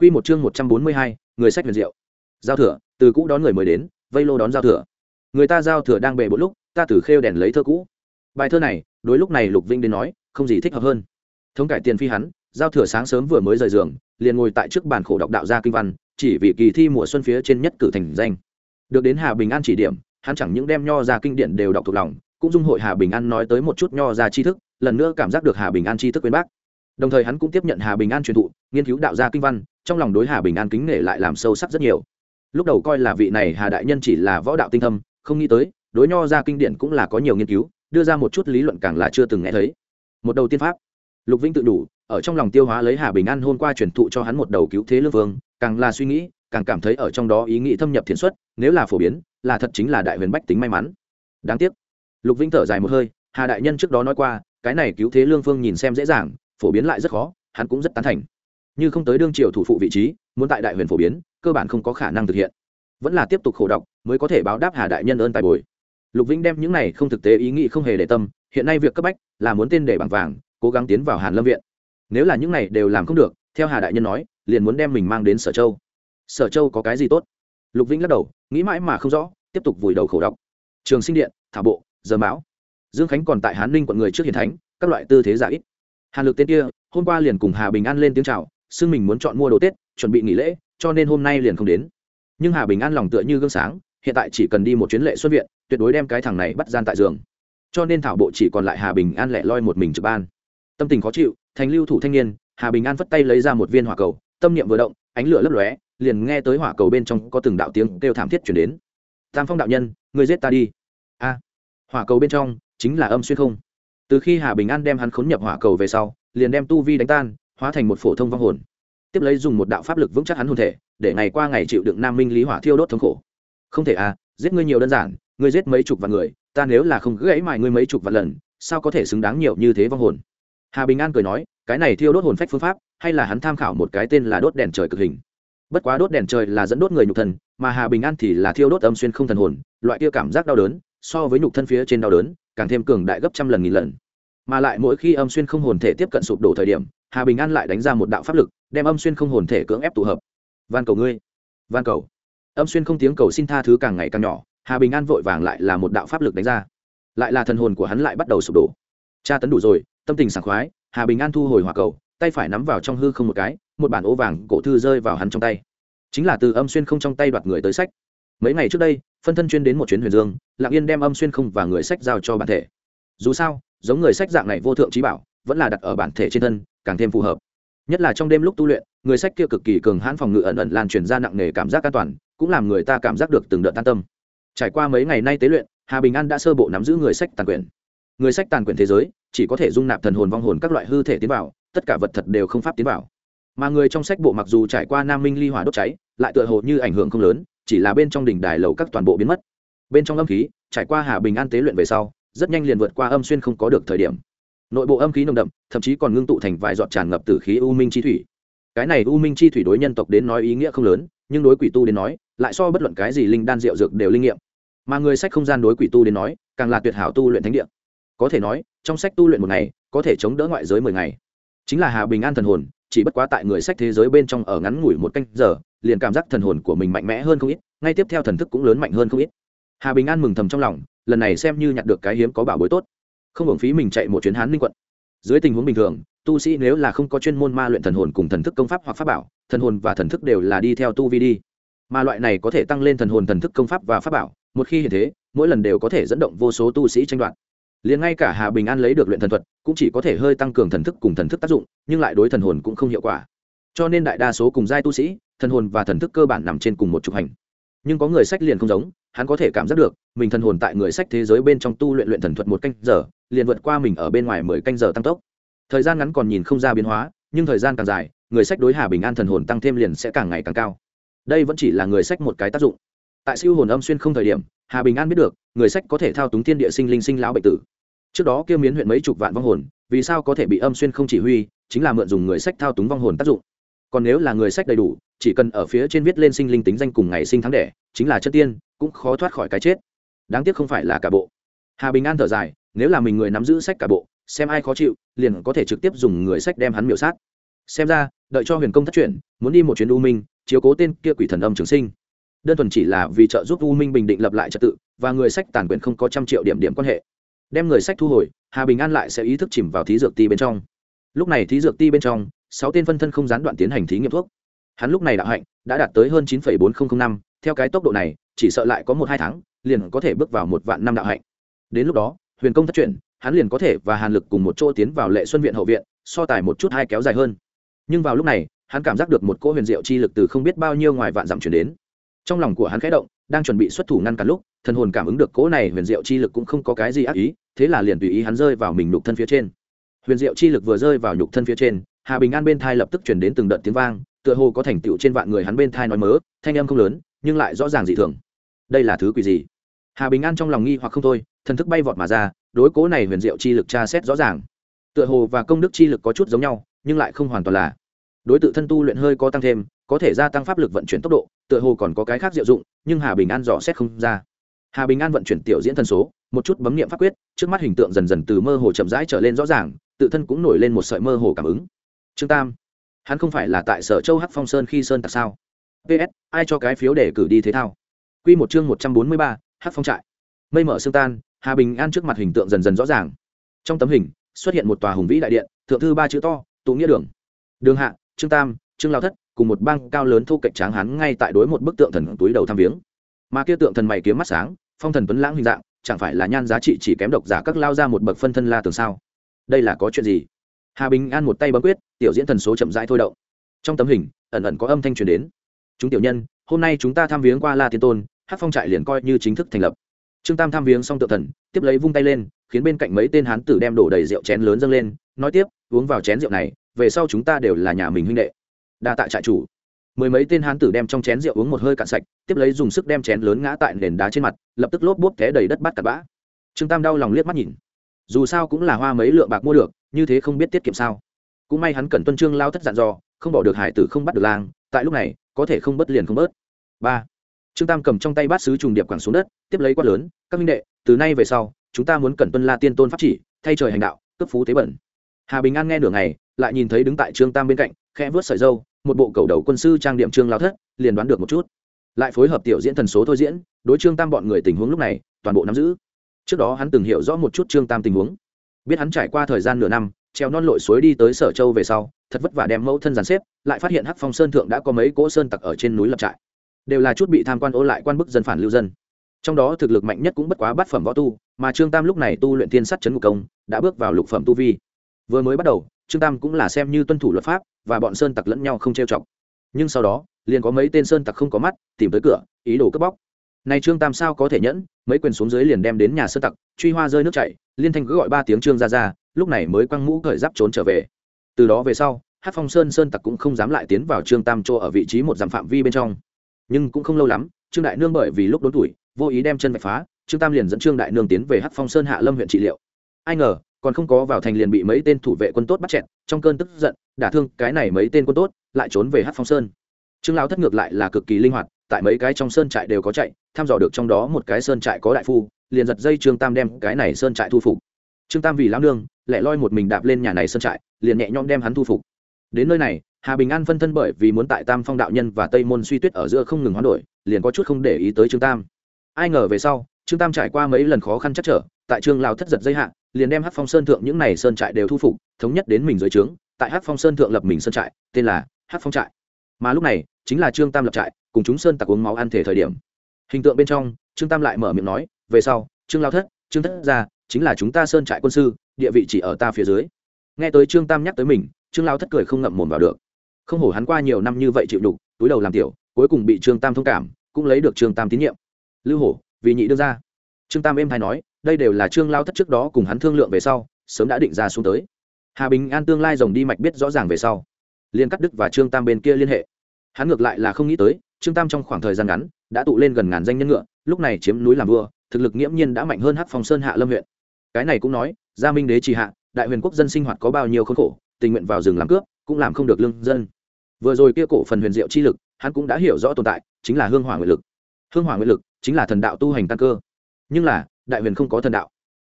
Quy một chương 142, người sách huyền diệu. Giao thừa, từ cũ đón người mới đến, vây lô đón giao thừa. Người ta giao thừa đang bệ bộ lúc, ta từ khêu đèn lấy thơ cũ. Bài thơ này, đối lúc này Lục Vinh đến nói, không gì thích hợp hơn. Thống cải tiền phi hắn, giao thừa sáng sớm vừa mới rời giường, liền ngồi tại trước bàn khổ đọc đạo gia kinh văn, chỉ vì kỳ thi mùa xuân phía trên nhất cử thành danh. Được đến Hà Bình An chỉ điểm, hắn chẳng những đem nho ra kinh điển đều đọc thuộc lòng, cũng dung hội Hà Bình An nói tới một chút nho ra tri thức, lần nữa cảm giác được Hà Bình An tri thức quên bác. Đồng thời hắn cũng tiếp nhận Hà Bình An truyền thụ, nghiên cứu đạo gia kinh văn, trong lòng đối hà bình an kính nể lại làm sâu sắc rất nhiều. Lúc đầu coi là vị này hà đại nhân chỉ là võ đạo tinh thâm không nghĩ tới đối nho ra kinh điển cũng là có nhiều nghiên cứu đưa ra một chút lý luận càng là chưa từng nghe thấy. Một đầu tiên pháp. Lục vĩnh tự đủ ở trong lòng tiêu hóa lấy hà bình an hôm qua truyền thụ cho hắn một đầu cứu thế lương vương càng là suy nghĩ càng cảm thấy ở trong đó ý nghĩ thâm nhập thiện xuất nếu là phổ biến là thật chính là đại huyền bách tính may mắn. Đáng tiếc. Lục vĩnh thở dài một hơi hà đại nhân trước đó nói qua cái này cứu thế lương phương nhìn xem dễ dàng phổ biến lại rất khó, hắn cũng rất tán thành. Như không tới đương triều thủ phụ vị trí, muốn tại đại huyền phổ biến, cơ bản không có khả năng thực hiện. Vẫn là tiếp tục khổ đọc, mới có thể báo đáp hà đại nhân ơn tài bồi. Lục vĩnh đem những này không thực tế ý nghĩ không hề để tâm, hiện nay việc cấp bách là muốn tên để bằng vàng, cố gắng tiến vào hàn lâm viện. Nếu là những này đều làm không được, theo hà đại nhân nói, liền muốn đem mình mang đến sở châu. Sở châu có cái gì tốt? Lục vĩnh lắc đầu, nghĩ mãi mà không rõ, tiếp tục vùi đầu khổ đọc. Trường sinh điện, thảo bộ, giờ mão. Dương khánh còn tại hán ninh quận người trước hiền thánh, các loại tư thế giả ít hàn lực tên kia, hôm qua liền cùng hà bình an lên tiếng chào, xưng mình muốn chọn mua đồ tết, chuẩn bị nghỉ lễ, cho nên hôm nay liền không đến. Nhưng hà bình an lòng tựa như gương sáng, hiện tại chỉ cần đi một chuyến lệ xuất viện, tuyệt đối đem cái thằng này bắt gian tại giường. Cho nên thảo bộ chỉ còn lại hà bình an lẻ loi một mình trực ban. Tâm tình khó chịu, thành lưu thủ thanh niên, hà bình an vất tay lấy ra một viên hỏa cầu, tâm niệm vừa động, ánh lửa lấp lóe, liền nghe tới hỏa cầu bên trong có từng đạo tiếng kêu thảm thiết chuyển đến. Tam phong đạo nhân, người giết ta đi. A, hỏa cầu bên trong chính là âm xuyên không? Từ khi hà bình an đem hắn khốn nhập hỏa cầu về sau, liền đem tu vi đánh tan, hóa thành một phổ thông vong hồn. Tiếp lấy dùng một đạo pháp lực vững chắc hắn hồn thể, để ngày qua ngày chịu đựng nam minh lý hỏa thiêu đốt thống khổ. Không thể à giết ngươi nhiều đơn giản, ngươi giết mấy chục vạn người, ta nếu là không gãy mài ngươi mấy chục vạn lần, sao có thể xứng đáng nhiều như thế vong hồn? Hà bình an cười nói, cái này thiêu đốt hồn phách phương pháp, hay là hắn tham khảo một cái tên là đốt đèn trời cực hình. Bất quá đốt đèn trời là dẫn đốt người nhục thân mà hà bình an thì là thiêu đốt âm xuyên không thần hồn, loại kia cảm giác đau đớn, so với nhục thân phía trên đau đớn, càng thêm cường đại gấp trăm lần nghìn lần mà lại mỗi khi âm xuyên không hồn thể tiếp cận sụp đổ thời điểm, hà bình an lại đánh ra một đạo pháp lực, đem âm xuyên không hồn thể cưỡng ép tụ hợp. Van cầu ngươi, van cầu. Âm xuyên không tiếng cầu xin tha thứ càng ngày càng nhỏ, hà bình an vội vàng lại là một đạo pháp lực đánh ra. Lại là thần hồn của hắn lại bắt đầu sụp đổ. Tra tấn đủ rồi, tâm tình sảng khoái. Hà bình an thu hồi hỏa cầu, tay phải nắm vào trong hư không một cái, một bản ố vàng cổ thư rơi vào hắn trong tay. Chính là từ âm xuyên không trong tay đoạt người tới sách. Mấy ngày trước đây, phân thân chuyên đến một chuyến huyền dương lạng yên đem âm xuyên không và người sách giao cho bản thể. Dù sao giống người sách dạng này vô thượng trí bảo, vẫn là đặt ở bản thể trên thân, càng thêm phù hợp. Nhất là trong đêm lúc tu luyện, người sách kia cực kỳ cường hãn phòng ngự ẩn ẩn lan truyền ra nặng nề cảm giác an toàn, cũng làm người ta cảm giác được từng đợt tan tâm. Trải qua mấy ngày nay tế luyện, hà bình an đã sơ bộ nắm giữ người sách tàn quyền người sách tàn quyền thế giới, chỉ có thể dung nạp thần hồn vong hồn các loại hư thể tiến vào, tất cả vật thật đều không pháp tiến vào. Mà người trong sách bộ mặc dù trải qua nam minh ly hỏa đốt cháy, lại tựa hồ như ảnh hưởng không lớn, chỉ là bên trong đỉnh đài lầu các toàn bộ biến mất. Bên trong âm khí, trải qua hà bình an tế luyện về sau rất nhanh liền vượt qua âm xuyên không có được thời điểm. Nội bộ âm khí nồng đậm, thậm chí còn ngưng tụ thành vài giọt tràn ngập từ khí u minh chi thủy. Cái này u minh chi thủy đối nhân tộc đến nói ý nghĩa không lớn, nhưng đối quỷ tu đến nói, lại so bất luận cái gì linh đan rượu dược đều linh nghiệm. Mà người sách không gian đối quỷ tu đến nói, càng là tuyệt hảo tu luyện thánh địa. Có thể nói, trong sách tu luyện một ngày, có thể chống đỡ ngoại giới mười ngày. Chính là hà bình an thần hồn, chỉ bất quá tại người sách thế giới bên trong ở ngắn ngủi một canh giờ, liền cảm giác thần hồn của mình mạnh mẽ hơn không ít, ngay tiếp theo thần thức cũng lớn mạnh hơn không ít. Hà bình an mừng thầm trong lòng lần này xem như nhặt được cái hiếm có bảo bối tốt. Không hưởng phí mình chạy một chuyến hán ninh quận. Dưới tình huống bình thường, tu sĩ nếu là không có chuyên môn ma luyện thần hồn cùng thần thức công pháp hoặc pháp bảo, thần hồn và thần thức đều là đi theo tu vi đi. Mà loại này có thể tăng lên thần hồn thần thức công pháp và pháp bảo, một khi hiện thế, mỗi lần đều có thể dẫn động vô số tu sĩ tranh đoạt. Liền ngay cả hà bình an lấy được luyện thần thuật, cũng chỉ có thể hơi tăng cường thần thức cùng thần thức tác dụng, nhưng lại đối thần hồn cũng không hiệu quả. Cho nên đại đa số cùng giai tu sĩ, thần hồn và thần thức cơ bản nằm trên cùng một trục hành. Nhưng có người sách liền không giống hắn có thể cảm giác được, mình thần hồn tại người sách thế giới bên trong tu luyện luyện thần thuật một canh giờ, liền vượt qua mình ở bên ngoài mười canh giờ tăng tốc. Thời gian ngắn còn nhìn không ra biến hóa, nhưng thời gian càng dài, người sách đối hà bình an thần hồn tăng thêm liền sẽ càng ngày càng cao. Đây vẫn chỉ là người sách một cái tác dụng. Tại siêu hồn âm xuyên không thời điểm, hà bình an biết được, người sách có thể thao túng thiên địa sinh linh sinh lão bệnh tử. Trước đó kêu miến huyện mấy chục vạn vong hồn, vì sao có thể bị âm xuyên không chỉ huy, chính là mượn dùng người sách thao túng vong hồn tác dụng còn nếu là người sách đầy đủ, chỉ cần ở phía trên viết lên sinh linh tính danh cùng ngày sinh tháng đẻ, chính là chất tiên, cũng khó thoát khỏi cái chết. Đáng tiếc không phải là cả bộ. Hà bình an thở dài, nếu là mình người nắm giữ sách cả bộ, xem ai khó chịu, liền có thể trực tiếp dùng người sách đem hắn miểu sát. Xem ra, đợi cho huyền công thất chuyển, muốn đi một chuyến u minh, chiếu cố tên kia quỷ thần âm trường sinh. Đơn thuần chỉ là vì trợ giúp u minh bình định lập lại trật tự, và người sách tàn quyền không có trăm triệu điểm điểm quan hệ. Đem người sách thu hồi, hà bình an lại sẽ ý thức chìm vào thí dược ti bên trong. Lúc này thí dược ti bên trong sáu tên phân thân không gián đoạn tiến hành thí nghiệm thuốc. Hắn lúc này đạo hạnh đã đạt tới hơn chín bốn nghìn năm, theo cái tốc độ này, chỉ sợ lại có một hai tháng, liền có thể bước vào một vạn năm đạo hạnh. Đến lúc đó, huyền công thất chuyển hắn liền có thể và hàn lực cùng một chỗ tiến vào lệ xuân viện hậu viện, so tài một chút hai kéo dài hơn. Nhưng vào lúc này, hắn cảm giác được một cỗ huyền diệu chi lực từ không biết bao nhiêu ngoài vạn dặm chuyển đến. Trong lòng của hắn khẽ động, đang chuẩn bị xuất thủ ngăn cản lúc, thần hồn cảm ứng được cỗ này huyền diệu chi lực cũng không có cái gì ác ý, thế là liền tùy ý hắn rơi vào mình nhục thân phía trên. Huyền diệu chi lực vừa rơi vào nhục thân phía trên hà bình an bên thai lập tức chuyển đến từng đợt tiếng vang, tựa hồ có thành tựu trên vạn người hắn bên thai nói mớ, thanh âm không lớn, nhưng lại rõ ràng dị thường. Đây là thứ quỷ gì? Hà bình an trong lòng nghi hoặc không thôi, thần thức bay vọt mà ra, đối cố này huyền diệu chi lực tra xét rõ ràng. Tựa hồ và công đức chi lực có chút giống nhau, nhưng lại không hoàn toàn là. Đối tượng thân tu luyện hơi có tăng thêm, có thể gia tăng pháp lực vận chuyển tốc độ, tựa hồ còn có cái khác diệu dụng, nhưng hà bình an dò xét không ra. Hà bình an vận chuyển tiểu diễn thần số, một chút bấm nghiệm pháp quyết, trước mắt hình tượng dần dần từ mơ hồ chậm rãi trở lên rõ ràng, tự thân cũng nổi lên một sợi mơ hồ cảm ứng trương tam, hắn không phải là tại sở châu hắc phong sơn khi sơn tặc sao? Ps ai cho cái phiếu để cử đi thế thao? Q một chương một trăm bốn mươi ba, hắc phong trại. Mây mở xương tan, hà bình an trước mặt hình tượng dần dần rõ ràng. Trong tấm hình, xuất hiện một tòa hùng vĩ đại điện, thượng thư ba chữ to, tụ nghĩa đường. Đường hạ, trương tam, trương lao thất, cùng một bang cao lớn thu cạnh tráng hắn ngay tại đối một bức tượng thần túi đầu thăm viếng. Mà kia tượng thần mày kiếm mắt sáng, phong thần tuấn lãng hình dạng, chẳng phải là nhan giá trị chỉ kém độc giả các lao ra một bậc phân thân la tường sao? Đây là có chuyện gì? Hà bình an một tay bấm quyết, tiểu diễn thần số chậm rãi thôi động. Trong tấm hình, ẩn ẩn có âm thanh truyền đến. Chúng tiểu nhân, hôm nay chúng ta tham viếng qua la tiên tôn hát phong trại liền coi như chính thức thành lập. Trương tam tham viếng xong tự thần, tiếp lấy vung tay lên, khiến bên cạnh mấy tên hán tử đem đổ đầy rượu chén lớn dâng lên, nói tiếp, uống vào chén rượu này, về sau chúng ta đều là nhà mình huynh đệ. Đa tạ trại chủ. Mười mấy tên hán tử đem trong chén rượu uống một hơi cạn sạch, tiếp lấy dùng sức đem chén lớn ngã tại nền đá trên mặt, lập tức lốp bốp té đầy đất bắt cặp bã. Trương tam đau lòng liếc mắt nhìn dù sao cũng là hoa mấy lượng bạc mua được, như thế không biết tiết kiệm sao. Cũng may hắn cần tuân trương lao thất dặn dò, không bỏ được hải tử không bắt được lang, tại lúc này, có thể không bớt liền không bớt. Ba. Trương tam cầm trong tay bát sứ trùng điệp quẳng xuống đất, tiếp lấy quát lớn, các minh đệ, từ nay về sau, chúng ta muốn cẩn tuân la tiên tôn pháp chỉ, thay trời hành đạo, cấp phú tế bẩn. Hà bình an nghe nửa ngày, lại nhìn thấy đứng tại trương tam bên cạnh, khẽ vớt sợi dâu một bộ cầu đầu quân sư trang điểm trương lao thất, liền đoán được một chút. Lại phối hợp tiểu diễn thần số thôi diễn, đối trương tam bọn người tình huống lúc này, toàn bộ nắm giữ trước đó hắn từng hiểu rõ một chút trương tam tình huống. Biết hắn trải qua thời gian nửa năm, treo non lội suối đi tới sở châu về sau, thật vất vả đem mẫu thân giàn xếp, lại phát hiện hắc phong sơn thượng đã có mấy cỗ sơn tặc ở trên núi lập trại. Đều là chút bị tham quan ô lại quan bức dân phản lưu dân. Trong đó thực lực mạnh nhất cũng bất quá bát phẩm võ tu, mà trương tam lúc này tu luyện thiên sắt chấn ngục công, đã bước vào lục phẩm tu vi. Vừa mới bắt đầu, trương tam cũng là xem như tuân thủ luật pháp, và bọn sơn tặc lẫn nhau không trêu chọc. Nhưng sau đó, liền có mấy tên sơn tặc không có mắt, tìm tới cửa, ý đồ cướp bóc nay trương tam sao có thể nhẫn, mấy quyền xuống dưới liền đem đến nhà sơ tặc, truy hoa rơi nước chảy, liên thanh cứ gọi ba tiếng trương ra ra, lúc này mới quăng mũ cởi giáp trốn trở về. Từ đó về sau, hát phong sơn sơn tặc cũng không dám lại tiến vào trương tam chỗ ở vị trí một dặm phạm vi bên trong. Nhưng cũng không lâu lắm, trương đại nương bởi vì lúc đốn tuổi, vô ý đem chân vạch phá, trương tam liền dẫn trương đại nương tiến về hát phong sơn hạ lâm huyện trị liệu. Ai ngờ, còn không có vào thành liền bị mấy tên thủ vệ quân tốt bắt chẹn trong cơn tức giận, đả thương cái này mấy tên quân tốt, lại trốn về hát phong sơn. Trương lão thất ngược lại là cực kỳ linh hoạt tại mấy cái trong sơn trại đều có chạy, thăm dò được trong đó một cái sơn trại có đại phu, liền giật dây trương tam đem cái này sơn trại thu phục. Trương tam vì lão nương lại loi một mình đạp lên nhà này sơn trại, liền nhẹ nhõm đem hắn thu phục. Đến nơi này, hà bình an phân thân bởi vì muốn tại tam phong đạo nhân và tây môn suy tuyết ở giữa không ngừng hoán đổi, liền có chút không để ý tới trương tam. Ai ngờ về sau, trương tam trải qua mấy lần khó khăn chắc trở, tại trương Lào thất giật dây hạ, liền đem hát phong sơn thượng những này sơn trại đều thu phục, thống nhất đến mình dưới trướng, tại hát phong sơn thượng lập mình sơn trại, tên là hát phong trại. Mà lúc này, chính là trương tam lập trại cùng chúng sơn tặc uống máu ăn thể thời điểm. Hình tượng bên trong, trương tam lại mở miệng nói, về sau, trương lao thất, trương thất ra chính là chúng ta sơn trại quân sư, địa vị chỉ ở ta phía dưới. Nghe tới trương tam nhắc tới mình, trương lao thất cười không ngậm mồm vào được. Không hổ hắn qua nhiều năm như vậy chịu đục, túi đầu làm tiểu, cuối cùng bị trương tam thông cảm, cũng lấy được trương tam tín nhiệm. Lưu hổ, vì nhị đưa ra trương tam êm hay nói, đây đều là trương lao thất trước đó cùng hắn thương lượng về sau, sớm đã định ra xuống tới. Hà bình an tương lai rồng đi mạch biết rõ ràng về sau. Liên cắt đức và trương tam bên kia liên hệ. Hắn ngược lại là không nghĩ tới trương tam trong khoảng thời gian ngắn, đã tụ lên gần ngàn danh nhân ngựa, lúc này chiếm núi làm vua, thực lực nghiễm nhiên đã mạnh hơn hắc phong sơn hạ lâm huyện. Cái này cũng nói, gia minh đế trì hạ, đại huyền quốc dân sinh hoạt có bao nhiêu khốn khổ, tình nguyện vào rừng làm cướp, cũng làm không được lương dân. Vừa rồi kia cổ phần huyền diệu chi lực, hắn cũng đã hiểu rõ tồn tại, chính là hương hỏa nguyện lực. Hương hỏa nguyện lực chính là thần đạo tu hành tăng cơ. Nhưng là, đại huyền không có thần đạo.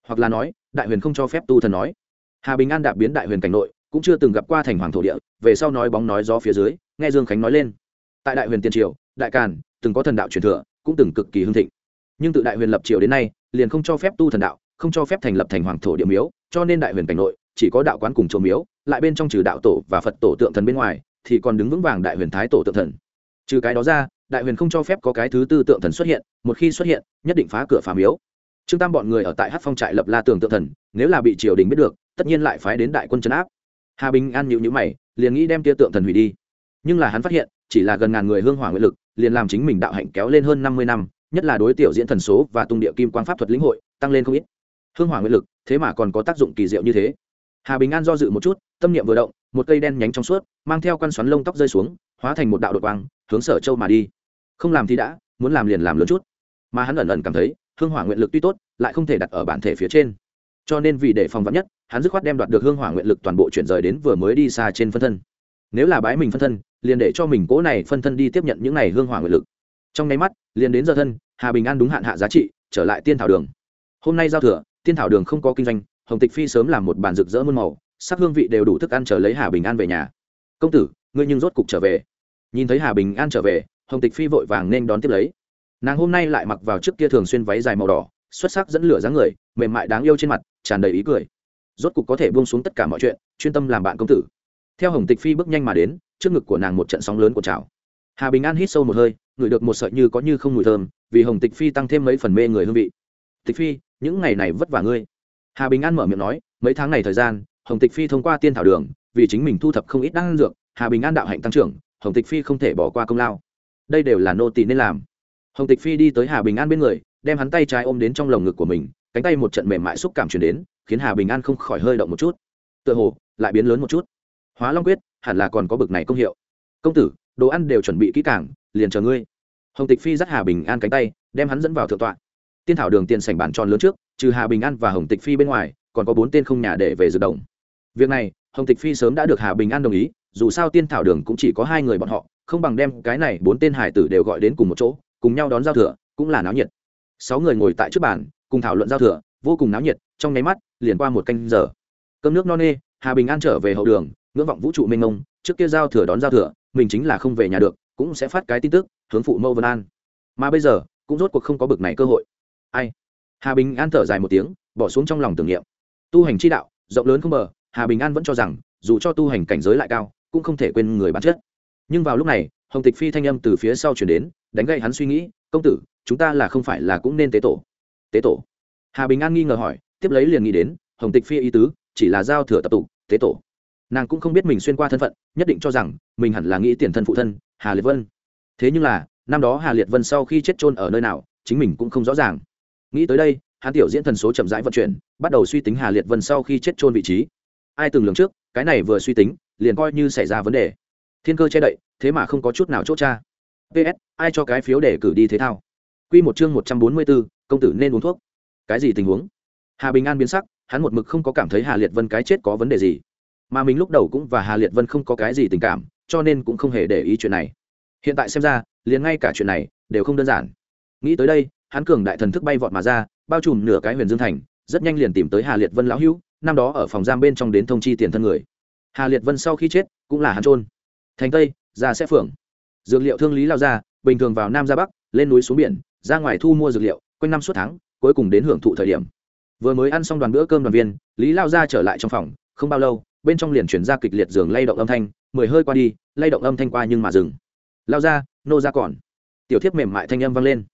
Hoặc là nói, đại huyền không cho phép tu thần nói. Hà bình an đạp biến đại huyền cảnh nội, cũng chưa từng gặp qua thành hoàng thổ địa, về sau nói bóng nói gió phía dưới, nghe dương khánh nói lên tại đại huyền tiên triều, đại càn từng có thần đạo truyền thừa, cũng từng cực kỳ hưng thịnh. Nhưng từ đại huyền lập triều đến nay, liền không cho phép tu thần đạo, không cho phép thành lập thành hoàng thổ địa miếu, cho nên đại huyền cảnh nội chỉ có đạo quán cùng chùa miếu, lại bên trong trừ đạo tổ và phật tổ tượng thần bên ngoài, thì còn đứng vững vàng đại huyền thái tổ tượng thần. Trừ cái đó ra, đại huyền không cho phép có cái thứ tư tượng thần xuất hiện, một khi xuất hiện, nhất định phá cửa phá miếu. Trương tam bọn người ở tại hát phong trại lập la tường tượng thần, nếu là bị triều đình biết được, tất nhiên lại phái đến đại quân trấn áp. Hà bình an nhịu nhữ mày, liền nghĩ đem tia tượng thần hủy đi. Nhưng là hắn phát hiện chỉ là gần ngàn người hương hỏa nguyện lực, liền làm chính mình đạo hạnh kéo lên hơn năm mươi năm, nhất là đối tiểu diễn thần số và tung địa kim quang pháp thuật lĩnh hội, tăng lên không ít. Hương hỏa nguyện lực, thế mà còn có tác dụng kỳ diệu như thế. Hà bình an do dự một chút, tâm niệm vừa động, một cây đen nhánh trong suốt, mang theo căn xoắn lông tóc rơi xuống, hóa thành một đạo đột quang, hướng sở châu mà đi. Không làm thì đã, muốn làm liền làm lớn chút. Mà hắn ẩn ẩn cảm thấy, hương hỏa nguyện lực tuy tốt, lại không thể đặt ở bản thể phía trên. Cho nên vì để phòng vắn nhất, hắn dứt khoát đem đoạt được hương hỏa nguyện lực toàn bộ chuyển rời đến vừa mới đi xa trên phân thân. Nếu là bái mình phân thân liền để cho mình cố này phân thân đi tiếp nhận những này hương hỏa nguyện lực. Trong nháy mắt, liền đến giờ thân, hà bình an đúng hạn hạ giá trị, trở lại tiên thảo đường. Hôm nay giao thừa, tiên thảo đường không có kinh doanh, hồng tịch phi sớm làm một bàn rực rỡ muôn màu, sắc hương vị đều đủ thức ăn chờ lấy hà bình an về nhà. Công tử, ngươi nhưng rốt cục trở về. Nhìn thấy hà bình an trở về, hồng tịch phi vội vàng nên đón tiếp lấy. Nàng hôm nay lại mặc vào trước kia thường xuyên váy dài màu đỏ, xuất sắc dẫn lửa dáng người, mềm mại đáng yêu trên mặt, tràn đầy ý cười. Rốt cục có thể buông xuống tất cả mọi chuyện, chuyên tâm làm bạn công tử. Theo hồng tịch phi bước nhanh mà đến trước ngực của nàng một trận sóng lớn của trào. Hà bình an hít sâu một hơi, ngửi được một sợi như có như không mùi thơm, vì hồng tịch phi tăng thêm mấy phần mê người hương vị. Tịch phi, những ngày này vất vả ngươi. Hà bình an mở miệng nói, mấy tháng này thời gian, hồng tịch phi thông qua tiên thảo đường, vì chính mình thu thập không ít đan dược, hà bình an đạo hạnh tăng trưởng, hồng tịch phi không thể bỏ qua công lao. Đây đều là nô tỳ nên làm. Hồng tịch phi đi tới hà bình an bên người, đem hắn tay trái ôm đến trong lồng ngực của mình, cánh tay một trận mềm mại xúc cảm chuyển đến, khiến hà bình an không khỏi hơi động một chút. Tựa hồ, lại biến lớn một chút hóa long quyết, hẳn là còn có bực này công hiệu. Công tử, đồ ăn đều chuẩn bị kỹ càng, liền chờ ngươi. Hồng tịch phi dắt hà bình an cánh tay, đem hắn dẫn vào thượng tọa. Tiên thảo đường tiền sảnh bàn tròn lớn trước, trừ hà bình an và hồng tịch phi bên ngoài, còn có bốn tên không nhà để về dự động. Việc này, hồng tịch phi sớm đã được hà bình an đồng ý, dù sao tiên thảo đường cũng chỉ có hai người bọn họ, không bằng đem cái này bốn tên hải tử đều gọi đến cùng một chỗ, cùng nhau đón giao thừa, cũng là náo nhiệt. Sáu người ngồi tại trước bàn, cùng thảo luận giao thừa, vô cùng náo nhiệt, trong nháy mắt, liền qua một canh giờ. Cơm nước no nê, hà bình an trở về hậu đường ngưỡng vọng vũ trụ mênh mông, trước kia giao thừa đón giao thừa, mình chính là không về nhà được, cũng sẽ phát cái tin tức, hướng phụ mâu vân an. Mà bây giờ, cũng rốt cuộc không có bực này cơ hội. Ai? Hà bình an thở dài một tiếng, bỏ xuống trong lòng tưởng niệm. Tu hành chi đạo, rộng lớn không bờ, hà bình an vẫn cho rằng, dù cho tu hành cảnh giới lại cao, cũng không thể quên người bản chất. Nhưng vào lúc này, hồng tịch phi thanh âm từ phía sau chuyển đến, đánh gậy hắn suy nghĩ, công tử, chúng ta là không phải là cũng nên tế tổ? Tế tổ? Hà bình an nghi ngờ hỏi, tiếp lấy liền nghĩ đến, hồng tịch phi ý tứ, chỉ là giao thừa tập tụ, tế tổ nàng cũng không biết mình xuyên qua thân phận, nhất định cho rằng mình hẳn là nghĩ tiền thân phụ thân, hà liệt vân. Thế nhưng là, năm đó hà liệt vân sau khi chết trôn ở nơi nào, chính mình cũng không rõ ràng. Nghĩ tới đây, hắn tiểu diễn thần số chậm rãi vận chuyển, bắt đầu suy tính hà liệt vân sau khi chết trôn vị trí. Ai từng lường trước, cái này vừa suy tính, liền coi như xảy ra vấn đề. Thiên cơ che đậy, thế mà không có chút nào chốt cha ps ai cho cái phiếu để cử đi thế thao? Q một chương một trăm bốn mươi bốn, công tử nên uống thuốc. Cái gì tình huống? Hà bình an biến sắc, hắn một mực không có cảm thấy hà liệt vân cái chết có vấn đề gì mà mình lúc đầu cũng và hà liệt vân không có cái gì tình cảm, cho nên cũng không hề để ý chuyện này. Hiện tại xem ra, liền ngay cả chuyện này đều không đơn giản. Nghĩ tới đây, hắn cường đại thần thức bay vọt mà ra, bao trùm nửa cái huyền dương thành, rất nhanh liền tìm tới hà liệt vân lão hữu, năm đó ở phòng giam bên trong đến thông chi tiền thân người. Hà liệt vân sau khi chết, cũng là hắn trôn thành tây, ra sẽ phượng. Dược liệu thương lý lao ra, bình thường vào nam ra bắc, lên núi xuống biển, ra ngoài thu mua dược liệu, quanh năm suốt tháng, cuối cùng đến hưởng thụ thời điểm. Vừa mới ăn xong đoàn bữa cơm đoàn viên, lý lao ra trở lại trong phòng, không bao lâu bên trong liền chuyển ra kịch liệt giường lay động âm thanh, mười hơi qua đi, lay động âm thanh qua nhưng mà dừng. Lao ra, nô ra còn. Tiểu thiếp mềm mại thanh âm vang lên.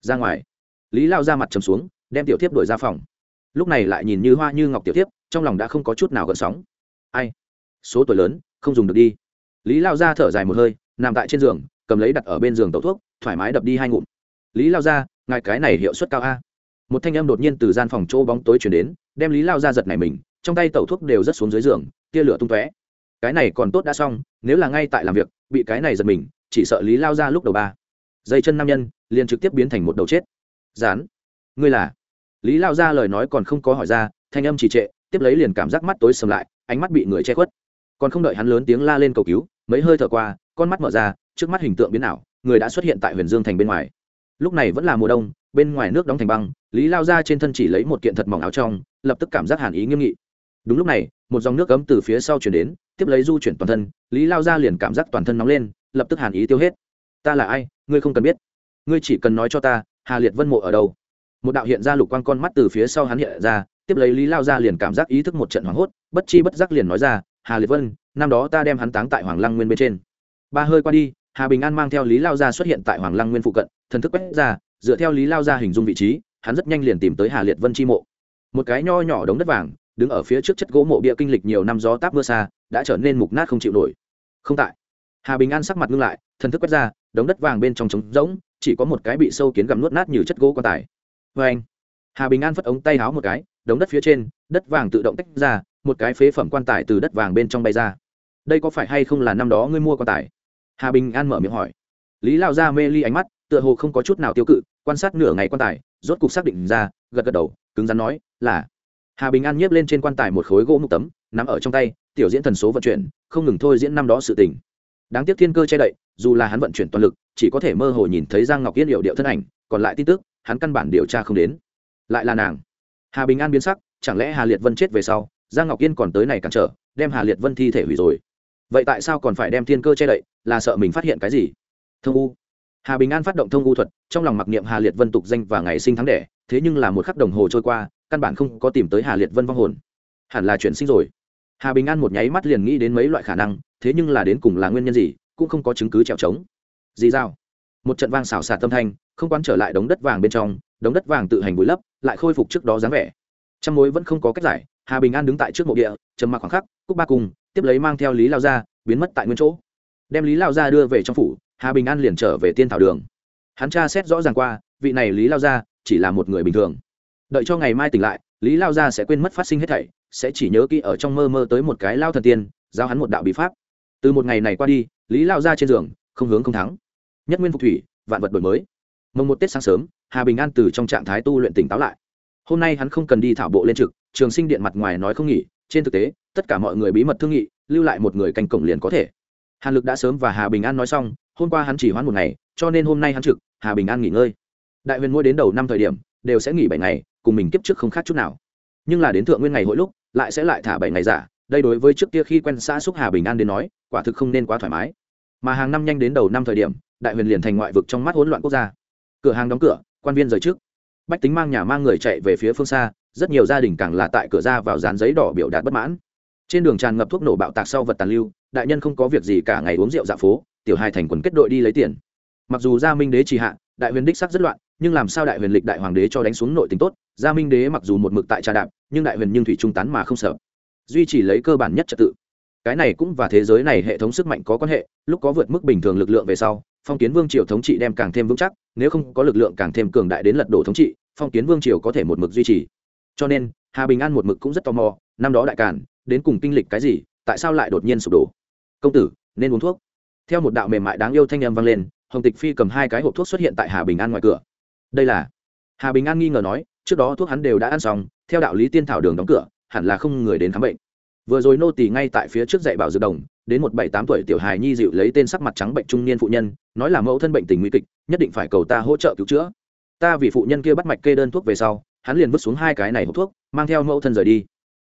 Ra ngoài. Lý lao ra mặt trầm xuống, đem tiểu thiếp đuổi ra phòng. Lúc này lại nhìn như hoa như ngọc tiểu thiếp, trong lòng đã không có chút nào gợn sóng. Ai? Số tuổi lớn, không dùng được đi. Lý lao ra thở dài một hơi, nằm tại trên giường, cầm lấy đặt ở bên giường tẩu thuốc, thoải mái đập đi hai ngụm. Lý lao ra, ngài cái này hiệu suất cao a. Một thanh âm đột nhiên từ gian phòng chỗ bóng tối chuyển đến, đem lý lao ra giật này mình trong tay tẩu thuốc đều rất xuống dưới giường, tia lửa tung tóe. Cái này còn tốt đã xong, nếu là ngay tại làm việc, bị cái này giật mình, chỉ sợ lý lao ra lúc đầu ba. Dây chân nam nhân, liền trực tiếp biến thành một đầu chết. Dán ngươi là? Lý lao ra lời nói còn không có hỏi ra, thanh âm chỉ trệ, tiếp lấy liền cảm giác mắt tối sầm lại, ánh mắt bị người che khuất. Còn không đợi hắn lớn tiếng la lên cầu cứu, mấy hơi thở qua, con mắt mở ra, trước mắt hình tượng biến ảo, người đã xuất hiện tại huyền dương thành bên ngoài. Lúc này vẫn là mùa đông, bên ngoài nước đóng thành băng, lý lao ra trên thân chỉ lấy một kiện thật mỏng áo trong, lập tức cảm giác hàn ý nghiêm nghị đúng lúc này, một dòng nước cấm từ phía sau chuyển đến, tiếp lấy du chuyển toàn thân, lý lao ra liền cảm giác toàn thân nóng lên, lập tức hàn ý tiêu hết. Ta là ai? Ngươi không cần biết. Ngươi chỉ cần nói cho ta, hà liệt vân mộ ở đâu? Một đạo hiện ra lục quang con mắt từ phía sau hắn hiện ra, tiếp lấy lý lao ra liền cảm giác ý thức một trận hoảng hốt, bất chi bất giác liền nói ra, hà liệt vân, năm đó ta đem hắn táng tại hoàng lăng nguyên bên trên. Ba hơi qua đi, hà bình an mang theo lý lao ra xuất hiện tại hoàng lăng nguyên phụ cận, thần thức quét ra, dựa theo lý lao ra hình dung vị trí, hắn rất nhanh liền tìm tới hà liệt vân chi mộ. Một cái nho nhỏ đống đất vàng đứng ở phía trước chất gỗ mộ bia kinh lịch nhiều năm gió táp mưa xa, đã trở nên mục nát không chịu nổi. Không tại. Hà bình an sắc mặt ngưng lại, thần thức quét ra, đống đất vàng bên trong trống rỗng, chỉ có một cái bị sâu kiến gặm nuốt nát như chất gỗ quan tài. Vê anh, hà bình an phất ống tay háo một cái, đống đất phía trên, đất vàng tự động tách ra, một cái phế phẩm quan tài từ đất vàng bên trong bay ra. Đây có phải hay không là năm đó ngươi mua quan tài? Hà bình an mở miệng hỏi. Lý lao ra mê ly ánh mắt, tựa hồ không có chút nào tiêu cự, quan sát nửa ngày quan tài, rốt cục xác định ra, gật gật đầu, cứng rắn nói, là hà bình an nhiếp lên trên quan tài một khối gỗ mục tấm nằm ở trong tay, tiểu diễn thần số vận chuyển, không ngừng thôi diễn năm đó sự tình. Đáng tiếc thiên cơ che đậy, dù là hắn vận chuyển toàn lực, chỉ có thể mơ hồ nhìn thấy giang ngọc yên hiệu điệu thân ảnh, còn lại tin tức, hắn căn bản điều tra không đến. Lại là nàng. Hà bình an biến sắc, chẳng lẽ hà liệt vân chết về sau, giang ngọc yên còn tới này cản trở, đem hà liệt vân thi thể hủy rồi? Vậy tại sao còn phải đem thiên cơ che đậy, là sợ mình phát hiện cái gì? Thông u. Hà bình an phát động thông u thuật, trong lòng mặc niệm hà liệt vân tục danh và ngày sinh tháng đẻ, thế nhưng là một khắc đồng hồ trôi qua căn bản không có tìm tới hà liệt vân vong hồn. Hẳn là chuyển sinh rồi. Hà bình an một nháy mắt liền nghĩ đến mấy loại khả năng, thế nhưng là đến cùng là nguyên nhân gì, cũng không có chứng cứ trèo trống. Dì dao một trận vang xào xạc tâm thanh, không quán trở lại đống đất vàng bên trong, đống đất vàng tự hành vùi lấp, lại khôi phục trước đó dáng vẻ. Trong mối vẫn không có cách giải, hà bình an đứng tại trước mộ địa, trầm mặc khoảng khắc, cúc ba cùng, tiếp lấy mang theo lý lao ra biến mất tại nguyên chỗ. Đem lý lao ra đưa về trong phủ, hà bình an liền trở về tiên thảo đường. Hắn tra xét rõ ràng qua, vị này lý lao ra chỉ là một người bình thường đợi cho ngày mai tỉnh lại, lý lao Gia sẽ quên mất phát sinh hết thảy, sẽ chỉ nhớ kỹ ở trong mơ mơ tới một cái lao thần tiên giao hắn một đạo bí pháp. Từ một ngày này qua đi, lý lao Gia trên giường, không hướng không thắng. Nhất nguyên phục thủy, vạn vật đổi mới. Mồng một tết sáng sớm, hà bình an từ trong trạng thái tu luyện tỉnh táo lại. Hôm nay hắn không cần đi thảo bộ lên trực, trường sinh điện mặt ngoài nói không nghỉ, trên thực tế, tất cả mọi người bí mật thương nghị, lưu lại một người canh cổng liền có thể. Hàn lực đã sớm và hà bình an nói xong, hôm qua hắn chỉ hoãn một ngày, cho nên hôm nay hắn trực, hà bình an nghỉ ngơi. Đại huyền ngôi đến đầu năm thời điểm, đều sẽ nghỉ bảy ngày cùng mình kiếp trước không khác chút nào. Nhưng là đến thượng nguyên ngày hội lúc, lại sẽ lại thả bảy ngày giả, đây đối với trước kia khi quen xã xúc hà bình an đến nói, quả thực không nên quá thoải mái. Mà hàng năm nhanh đến đầu năm thời điểm, đại huyền liền thành ngoại vực trong mắt hỗn loạn quốc gia. Cửa hàng đóng cửa, quan viên rời trước. Bách tính mang nhà mang người chạy về phía phương xa, rất nhiều gia đình càng là tại cửa ra vào dán giấy đỏ biểu đạt bất mãn. Trên đường tràn ngập thuốc nổ bạo tạc sau vật tàn lưu, đại nhân không có việc gì cả ngày uống rượu dạ phố, tiểu hai thành quần kết đội đi lấy tiền. Mặc dù gia minh đế trì hạ, đại huyền đích sắc rất loạn nhưng làm sao đại huyền lịch đại hoàng đế cho đánh xuống nội tính tốt, gia minh đế mặc dù một mực tại trà đạp, nhưng đại huyền nhưng thủy trung tán mà không sợ. Duy trì lấy cơ bản nhất trật tự. Cái này cũng và thế giới này hệ thống sức mạnh có quan hệ, lúc có vượt mức bình thường lực lượng về sau, phong kiến vương triều thống trị đem càng thêm vững chắc, nếu không có lực lượng càng thêm cường đại đến lật đổ thống trị, phong kiến vương triều có thể một mực duy trì. Cho nên, hà bình an một mực cũng rất tò mò, năm đó đại cản đến cùng kinh lịch cái gì, tại sao lại đột nhiên sụp đổ? Công tử, nên uống thuốc. Theo một đạo mềm mại đáng yêu thanh âm vang lên, hồng tịch phi cầm hai cái hộp thuốc xuất hiện tại hà bình an ngoài cửa đây là? Hà bình an nghi ngờ nói, trước đó thuốc hắn đều đã ăn xong, theo đạo lý tiên thảo đường đóng cửa, hẳn là không người đến khám bệnh. Vừa rồi nô tỳ ngay tại phía trước dạy bảo dược đồng, đến một bảy tám tuổi tiểu hài nhi dịu lấy tên sắc mặt trắng bệnh trung niên phụ nhân, nói là mẫu thân bệnh tình nguy kịch, nhất định phải cầu ta hỗ trợ cứu chữa. Ta vì phụ nhân kia bắt mạch kê đơn thuốc về sau, hắn liền vứt xuống hai cái này hộp thuốc, mang theo mẫu thân rời đi.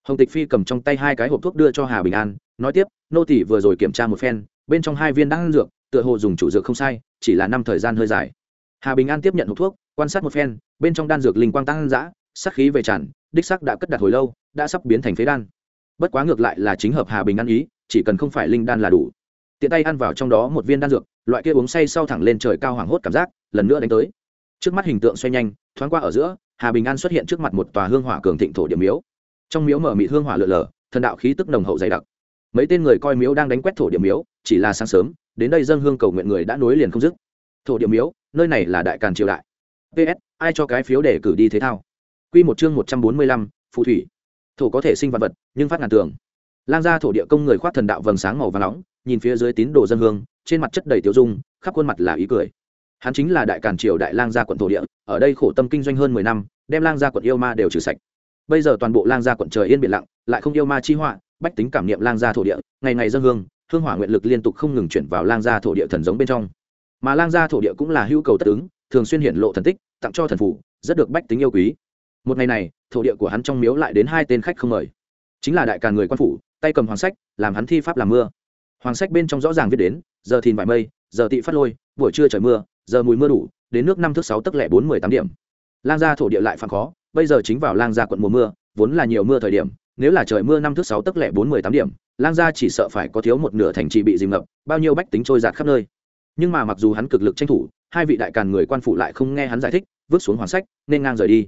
Hồng tịch phi cầm trong tay hai cái hộp thuốc đưa cho hà bình an, nói tiếp, nô tỷ vừa rồi kiểm tra một phen, bên trong hai viên đang ăn dược, tựa hồ dùng chủ dược không sai, chỉ là năm thời gian hơi dài. Hà bình an tiếp nhận hộp thuốc quan sát một phen, bên trong đan dược linh quang tăng giã sắc khí về tràn, đích sắc đã cất đặt hồi lâu, đã sắp biến thành phế đan. Bất quá ngược lại là chính hợp hà bình ăn ý, chỉ cần không phải linh đan là đủ. Tiện tay ăn vào trong đó một viên đan dược, loại kia uống say sau thẳng lên trời cao hoảng hốt cảm giác, lần nữa đánh tới. Trước mắt hình tượng xoay nhanh, thoáng qua ở giữa, hà bình an xuất hiện trước mặt một tòa hương hỏa cường thịnh thổ điểm miếu. Trong miếu mở mịt hương hỏa lượn lờ, thần đạo khí tức nồng hậu dày đặc. Mấy tên người coi miếu đang đánh quét thổ điểm miếu, chỉ là sáng sớm, đến đây dân hương cầu nguyện người đã nối liền không dứt. Thổ điểm miếu, nơi này là đại càn triều đại ps ai cho cái phiếu để cử đi thế thao? Q một chương một trăm bốn mươi lăm, phù thủy. Thổ có thể sinh vật vật, nhưng phát ngàn tường. Lang gia thổ địa công người khoác thần đạo vầng sáng màu và nóng, nhìn phía dưới tín đồ dân hương, trên mặt chất đầy tiêu dung, khắp khuôn mặt là ý cười. Hắn chính là đại càn triều đại lang gia quận thổ địa, ở đây khổ tâm kinh doanh hơn mười năm, đem lang gia quận yêu ma đều trừ sạch. Bây giờ toàn bộ lang gia quận trời yên biển lặng, lại không yêu ma chi họa, bách tính cảm niệm lang gia thổ địa, ngày ngày dân hương hương hỏa nguyện lực liên tục không ngừng chuyển vào lang gia thổ địa thần giống bên trong. Mà lang gia thổ địa cũng là hữu cầu tất ứng thường xuyên hiện lộ thần tích, tặng cho thần phủ, rất được bách tính yêu quý. Một ngày này, thổ địa của hắn trong miếu lại đến hai tên khách không mời. Chính là đại càn người quan phủ, tay cầm hoàng sách, làm hắn thi pháp làm mưa. Hoàng sách bên trong rõ ràng viết đến, giờ thìn vải mây, giờ tị phát lôi, buổi trưa trời mưa, giờ mùi mưa đủ, đến nước năm thước sáu tức lẻ bốn mười tám điểm. Lang gia thổ địa lại phản khó, bây giờ chính vào lang gia quận mùa mưa, vốn là nhiều mưa thời điểm, nếu là trời mưa năm thước sáu tức lẻ bốn mười tám điểm, lang gia chỉ sợ phải có thiếu một nửa thành trì bị dìm ngập, bao nhiêu bách tính trôi giạt khắp nơi. Nhưng mà mặc dù hắn cực lực tranh thủ hai vị đại càn người quan phủ lại không nghe hắn giải thích, vứt xuống hoàng sách, nên ngang rời đi.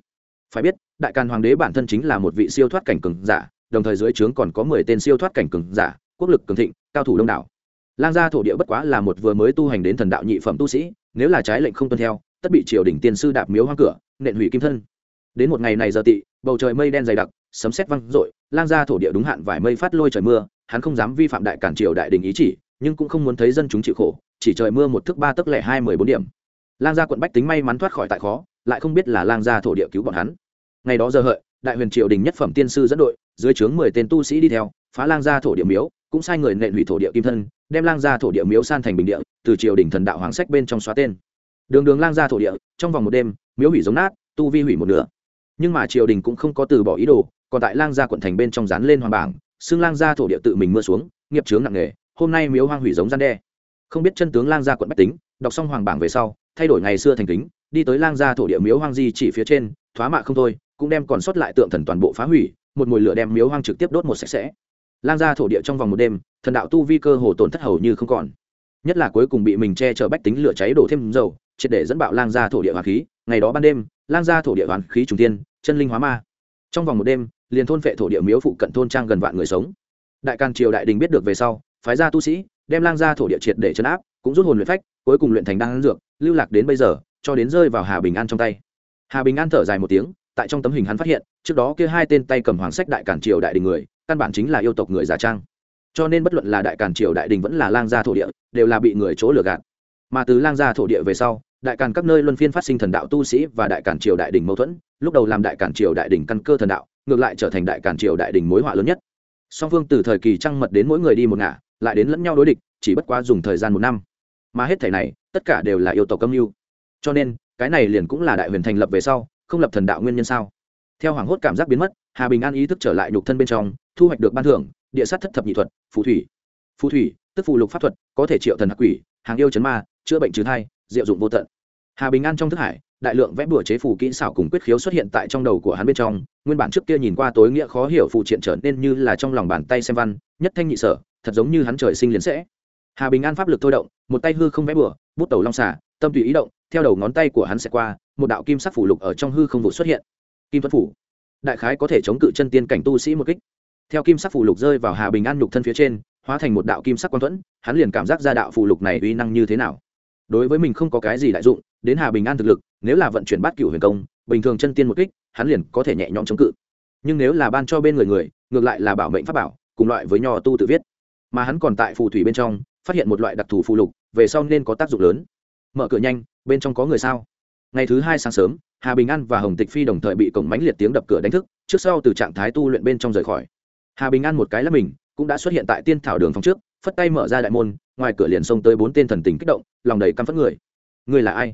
Phải biết, đại càn hoàng đế bản thân chính là một vị siêu thoát cảnh cường giả, đồng thời dưới trướng còn có mười tên siêu thoát cảnh cường giả, quốc lực cường thịnh, cao thủ đông đảo. Lang gia thổ địa bất quá là một vừa mới tu hành đến thần đạo nhị phẩm tu sĩ, nếu là trái lệnh không tuân theo, tất bị triều đình tiên sư đạp miếu hoang cửa, nện hủy kim thân. Đến một ngày này giờ tị, bầu trời mây đen dày đặc, sấm sét văng rội lang gia thổ địa đúng hạn vài mây phát lôi trời mưa, hắn không dám vi phạm đại cản triều đại đình ý chỉ, nhưng cũng không muốn thấy dân chúng chịu khổ chỉ trời mưa một thước ba tấc lẻ hai mười bốn điểm. Lang gia quận bách tính may mắn thoát khỏi tại khó, lại không biết là lang gia thổ địa cứu bọn hắn. Ngày đó giờ hợi, đại huyền triều đình nhất phẩm tiên sư dẫn đội, dưới trướng mười tên tu sĩ đi theo, phá lang gia thổ địa miếu, cũng sai người nện hủy thổ địa kim thân, đem lang gia thổ địa miếu san thành bình địa, từ triều đình thần đạo hoàng sách bên trong xóa tên. Đường đường lang gia thổ địa, trong vòng một đêm, miếu hủy giống nát, tu vi hủy một nửa. Nhưng mà triều đình cũng không có từ bỏ ý đồ, còn tại lang gia quận thành bên trong dán lên hoàng bảng, xưng lang gia thổ địa tự mình mưa xuống, nghiệp chướng nặng nề, hôm nay miếu hoang hủy giống gian đe không biết chân tướng lang gia quận bách tính, đọc xong hoàng bảng về sau, thay đổi ngày xưa thành kính, đi tới lang gia thổ địa miếu hoang di chỉ phía trên, thoá mạ không thôi, cũng đem còn sót lại tượng thần toàn bộ phá hủy, một mùi lửa đem miếu hoang trực tiếp đốt một sạch sẽ. Lang gia thổ địa trong vòng một đêm, thần đạo tu vi cơ hồ tổn thất hầu như không còn. Nhất là cuối cùng bị mình che chở bách tính lửa cháy đổ thêm dầu, triệt để dẫn bạo lang gia thổ địa hoàng khí, ngày đó ban đêm, lang gia thổ địa hoàng khí trùng tiên chân linh hóa ma. Trong vòng một đêm, liền thôn vệ thổ địa miếu phụ cận thôn trang gần vạn người sống. Đại càn triều đại đình biết được về sau, phái gia tu sĩ đem lang gia thổ địa triệt để chấn áp, cũng rút hồn luyện phách, cuối cùng luyện thành đan dược, lưu lạc đến bây giờ, cho đến rơi vào hà bình an trong tay. Hà bình an thở dài một tiếng, tại trong tấm hình hắn phát hiện, trước đó kia hai tên tay cầm hoàng sách đại cản triều đại đình người, căn bản chính là yêu tộc người giả trang. Cho nên bất luận là đại cản triều đại đình vẫn là lang gia thổ địa, đều là bị người chỗ lừa gạt. Mà từ lang gia thổ địa về sau, đại cản các nơi luân phiên phát sinh thần đạo tu sĩ và đại cản triều đại đình mâu thuẫn, lúc đầu làm đại cản triều đại đình căn cơ thần đạo, ngược lại trở thành đại cản triều đại đình mối họa lớn nhất. Song phương từ thời kỳ trăng mật đến mỗi người đi một ngả lại đến lẫn nhau đối địch, chỉ bất quá dùng thời gian một năm. Mà hết thảy này, tất cả đều là yêu tộc âm mưu. Cho nên, cái này liền cũng là đại huyền thành lập về sau, không lập thần đạo nguyên nhân sao? Theo hoàng hốt cảm giác biến mất, hà bình an ý thức trở lại nhục thân bên trong, thu hoạch được ban thưởng, địa sát thất thập nhị thuật, phù thủy. Phù thủy, tức phù lục pháp thuật, có thể triệu thần hắc quỷ, hàng yêu chấn ma, chữa bệnh trừ thai, diệu dụng vô tận. Hà bình an trong thức hải, đại lượng vẽ bùa chế phù kỹ xảo cùng quyết khiếu xuất hiện tại trong đầu của hắn bên trong, nguyên bản trước kia nhìn qua tối nghĩa khó hiểu phù triện trở nên như là trong lòng bàn tay xem văn, nhất thanh nhị sở thật giống như hắn trời sinh liền sẽ. Hà bình an pháp lực thôi động, một tay hư không vẽ bùa bút tàu long xả tâm tùy ý động, theo đầu ngón tay của hắn sẽ qua, một đạo kim sắc phủ lục ở trong hư không vụ xuất hiện. Kim tuấn phủ. Đại khái có thể chống cự chân tiên cảnh tu sĩ một kích. Theo kim sắc phủ lục rơi vào hà bình an nhục thân phía trên, hóa thành một đạo kim sắc quang thuẫn, hắn liền cảm giác ra đạo phủ lục này uy năng như thế nào. Đối với mình không có cái gì đại dụng, đến hà bình an thực lực, nếu là vận chuyển bát cửu huyền công, bình thường chân tiên một kích, hắn liền có thể nhẹ nhõm chống cự. Nhưng nếu là ban cho bên người người, ngược lại là bảo mệnh pháp bảo, cùng loại với nho tu tự viết mà hắn còn tại phù thủy bên trong, phát hiện một loại đặc thù phù lục, về sau nên có tác dụng lớn. Mở cửa nhanh, bên trong có người sao? Ngày thứ hai sáng sớm, hà bình an và hồng tịch phi đồng thời bị cổng mánh liệt tiếng đập cửa đánh thức, trước sau từ trạng thái tu luyện bên trong rời khỏi. Hà bình an một cái là mình, cũng đã xuất hiện tại tiên thảo đường phòng trước, phất tay mở ra đại môn, ngoài cửa liền xông tới bốn tên thần tình kích động, lòng đầy căm phất người. Người là ai?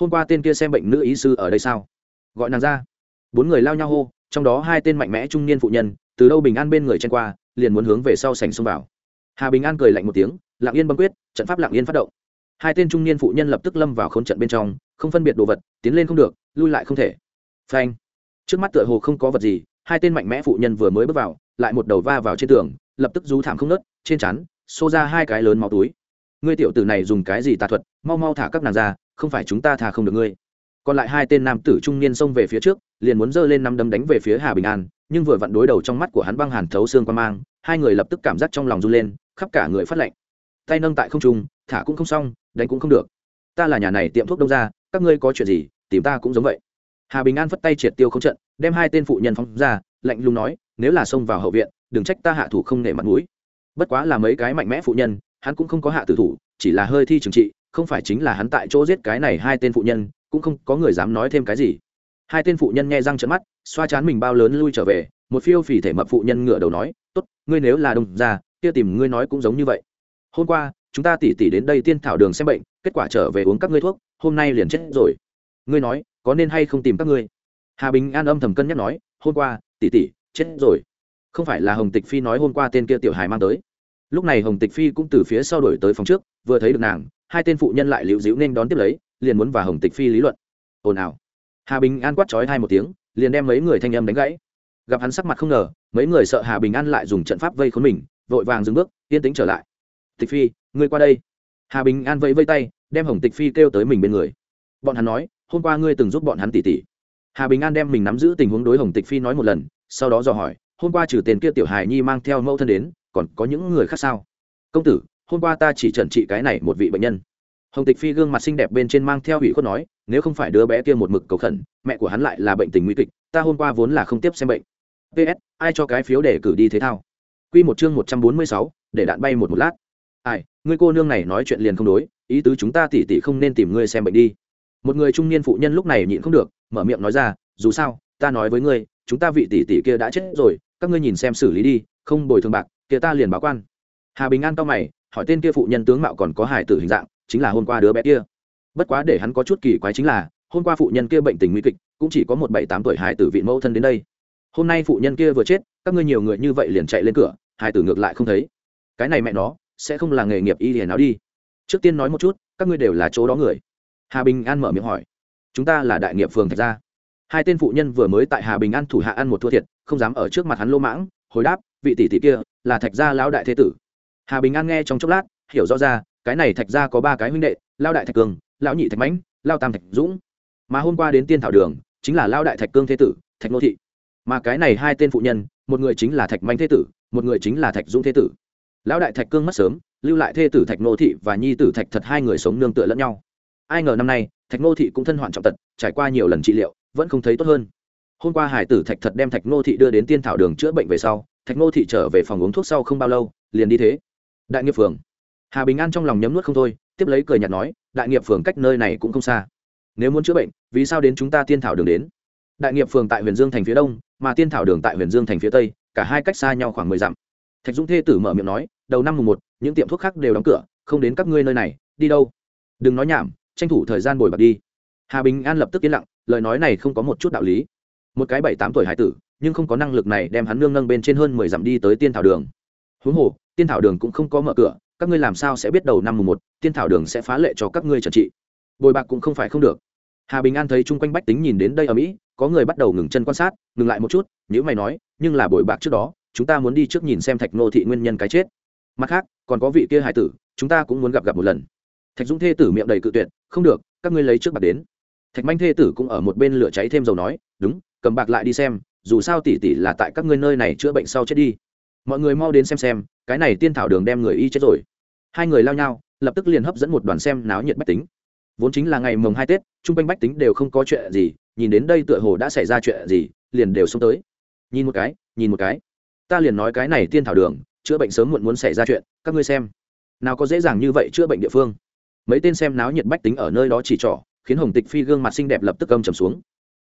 Hôm qua tên kia xem bệnh nữ ý sư ở đây sao? Gọi nàng ra. Bốn người lao nhau hô, trong đó hai tên mạnh mẽ trung niên phụ nhân, từ đâu bình an bên người chen qua, liền muốn hướng về sau sành xông vào hà bình an cười lạnh một tiếng lặng yên bấm quyết trận pháp lặng yên phát động hai tên trung niên phụ nhân lập tức lâm vào k h ố n trận bên trong không phân biệt đồ vật tiến lên không được lui lại không thể phanh trước mắt tựa hồ không có vật gì hai tên mạnh mẽ phụ nhân vừa mới bước vào lại một đầu va vào trên tường lập tức rú thảm không nớt trên chắn xô ra hai cái lớn máu túi ngươi tiểu tử này dùng cái gì tà thuật mau mau thả các nàng ra không phải chúng ta thả không được ngươi còn lại hai tên nam tử trung niên xông về phía trước liền muốn giơ lên năm đấm đánh về phía hà bình an nhưng vừa vặn đối đầu trong mắt của hắn băng hàn thấu xương qua mang hai người lập tức cảm giác trong lòng run lên khắp cả người phát lạnh. Tay nâng tại không trung, thả cũng không xong, đánh cũng không được. Ta là nhà này tiệm thuốc đông ra các ngươi có chuyện gì, tìm ta cũng giống vậy. Hà bình an phất tay triệt tiêu không trận, đem hai tên phụ nhân phóng ra, lạnh lùng nói, nếu là xông vào hậu viện, đừng trách ta hạ thủ không nể mặt mũi. Bất quá là mấy cái mạnh mẽ phụ nhân, hắn cũng không có hạ tử thủ, chỉ là hơi thi trừng trị, không phải chính là hắn tại chỗ giết cái này hai tên phụ nhân, cũng không có người dám nói thêm cái gì. Hai tên phụ nhân nghe răng trận mắt, xoa chán mình bao lớn lui trở về, một phiêu phì thể mập phụ nhân ngửa đầu nói, tốt, ngươi nếu là đông ra kia tìm ngươi nói cũng giống như vậy. Hôm qua, chúng ta tỉ tỉ đến đây tiên thảo đường xem bệnh, kết quả trở về uống các ngươi thuốc, hôm nay liền chết rồi. Ngươi nói, có nên hay không tìm các ngươi? Hà bình an âm thầm cân nhắc nói, hôm qua, tỉ tỉ, chết rồi. Không phải là hồng tịch phi nói hôm qua tên kia tiểu hài mang tới. Lúc này hồng tịch phi cũng từ phía sau đổi tới phòng trước, vừa thấy được nàng, hai tên phụ nhân lại liễu dĩu nên đón tiếp lấy, liền muốn vào hồng tịch phi lý luận. Ồn ào. Hà bình an quát trói hai một tiếng, liền đem mấy người thanh âm đánh gãy. Gặp hắn sắc mặt không ngờ, mấy người sợ hà bình an lại dùng trận pháp vây khốn mình vội vàng dừng bước, yên tĩnh trở lại. Tịch phi, ngươi qua đây. Hà bình an vẫy vây tay, đem hồng tịch phi kêu tới mình bên người. Bọn hắn nói, hôm qua ngươi từng giúp bọn hắn tỉ tỉ. Hà bình an đem mình nắm giữ tình huống đối hồng tịch phi nói một lần, sau đó dò hỏi, hôm qua trừ tiền kia tiểu hài nhi mang theo mẫu thân đến, còn có những người khác sao? Công tử, hôm qua ta chỉ trần trị cái này một vị bệnh nhân. Hồng tịch phi gương mặt xinh đẹp bên trên mang theo ủy khuất nói, nếu không phải đứa bé kia một mực cầu khẩn, mẹ của hắn lại là bệnh tình nguy kịch, ta hôm qua vốn là không tiếp xem bệnh. Ps ai cho cái phiếu để cử đi thế thao? Quy một chương một trăm bốn mươi sáu, để đạn bay một một lát. Ai, ngươi cô nương này nói chuyện liền không đối, ý tứ chúng ta tỷ tỷ không nên tìm ngươi xem bệnh đi. Một người trung niên phụ nhân lúc này nhịn không được, mở miệng nói ra, dù sao, ta nói với ngươi, chúng ta vị tỷ tỷ kia đã chết rồi, các ngươi nhìn xem xử lý đi, không bồi thường bạc, kia ta liền báo quan. Hà bình an to mày, hỏi tên kia phụ nhân tướng mạo còn có hải tử hình dạng, chính là hôm qua đứa bé kia. Bất quá để hắn có chút kỳ quái chính là, hôm qua phụ nhân kia bệnh tình nguy kịch, cũng chỉ có một bảy tám tuổi hải tử vị mẫu thân đến đây hôm nay phụ nhân kia vừa chết, các ngươi nhiều người như vậy liền chạy lên cửa, hai tử ngược lại không thấy. Cái này mẹ nó, sẽ không là nghề nghiệp y hiền nào đi. Trước tiên nói một chút, các ngươi đều là chỗ đó người. Hà bình an mở miệng hỏi. Chúng ta là đại nghiệp phường thạch gia. Hai tên phụ nhân vừa mới tại hà bình an thủ hạ ăn một thua thiệt, không dám ở trước mặt hắn lô mãng, hồi đáp, vị tỷ tỷ kia, là thạch gia lão đại thế tử. Hà bình an nghe trong chốc lát, hiểu rõ ra, cái này thạch gia có ba cái huynh đệ lao đại thạch cường, lão nhị thạch mãnh lao tam thạch dũng. Mà hôm qua đến tiên thảo đường, chính là lao đại thạch cương thế tử, thạch nô thị mà cái này hai tên phụ nhân, một người chính là thạch manh thế tử, một người chính là thạch dũng thế tử. Lão đại thạch cương mất sớm, lưu lại thê tử thạch nô thị và nhi tử thạch thật hai người sống nương tựa lẫn nhau. Ai ngờ năm nay, thạch nô thị cũng thân hoạn trọng tật, trải qua nhiều lần trị liệu, vẫn không thấy tốt hơn. Hôm qua hải tử thạch thật đem thạch nô thị đưa đến tiên thảo đường chữa bệnh về sau, thạch nô thị trở về phòng uống thuốc sau không bao lâu, liền đi thế. Đại nghiệp phường. Hà bình an trong lòng nhấm nuốt không thôi, tiếp lấy cười nhạt nói, đại nghiệp phường cách nơi này cũng không xa. Nếu muốn chữa bệnh, vì sao đến chúng ta tiên thảo đường đến? Đại nghiệp phường tại huyền dương thành phía đông, mà tiên thảo đường tại huyền dương thành phía tây, cả hai cách xa nhau khoảng mười dặm. Thạch dũng thê tử mở miệng nói, đầu năm mùng một, những tiệm thuốc khác đều đóng cửa, không đến các ngươi nơi này, đi đâu? Đừng nói nhảm, tranh thủ thời gian bồi bạc đi. Hà bình an lập tức yên lặng, lời nói này không có một chút đạo lý. Một cái bảy tám tuổi hải tử, nhưng không có năng lực này đem hắn nương nâng bên trên hơn mười dặm đi tới tiên thảo đường. Huống hồ, tiên thảo đường cũng không có mở cửa, các ngươi làm sao sẽ biết đầu năm mùng một, tiên thảo đường sẽ phá lệ cho các ngươi trần trị? Bồi bạc cũng không phải không được. Hà bình an thấy chung quanh bách tính nhìn đến đây ở mỹ có người bắt đầu ngừng chân quan sát, ngừng lại một chút nhữ mày nói, nhưng là bồi bạc trước đó, chúng ta muốn đi trước nhìn xem thạch nô thị nguyên nhân cái chết. Mặt khác, còn có vị kia hải tử, chúng ta cũng muốn gặp gặp một lần. Thạch dũng thê tử miệng đầy cự tuyệt, không được, các ngươi lấy trước bạc đến. Thạch manh thê tử cũng ở một bên lửa cháy thêm dầu nói, đúng, cầm bạc lại đi xem, dù sao tỷ tỷ là tại các ngươi nơi này chữa bệnh sau chết đi. Mọi người mau đến xem xem, cái này tiên thảo đường đem người y chết rồi. Hai người lao nhau, lập tức liền hấp dẫn một đoàn xem náo nhiệt bách tính. Vốn chính là ngày mồng hai tết, chung quanh bách tính đều không có chuyện gì nhìn đến đây tựa hồ đã xảy ra chuyện gì, liền đều xông tới. Nhìn một cái, nhìn một cái. Ta liền nói cái này tiên thảo đường, chữa bệnh sớm muộn muốn xảy ra chuyện, các ngươi xem. Nào có dễ dàng như vậy chữa bệnh địa phương. Mấy tên xem náo nhiệt bách tính ở nơi đó chỉ trỏ, khiến hồng tịch phi gương mặt xinh đẹp lập tức âm trầm xuống.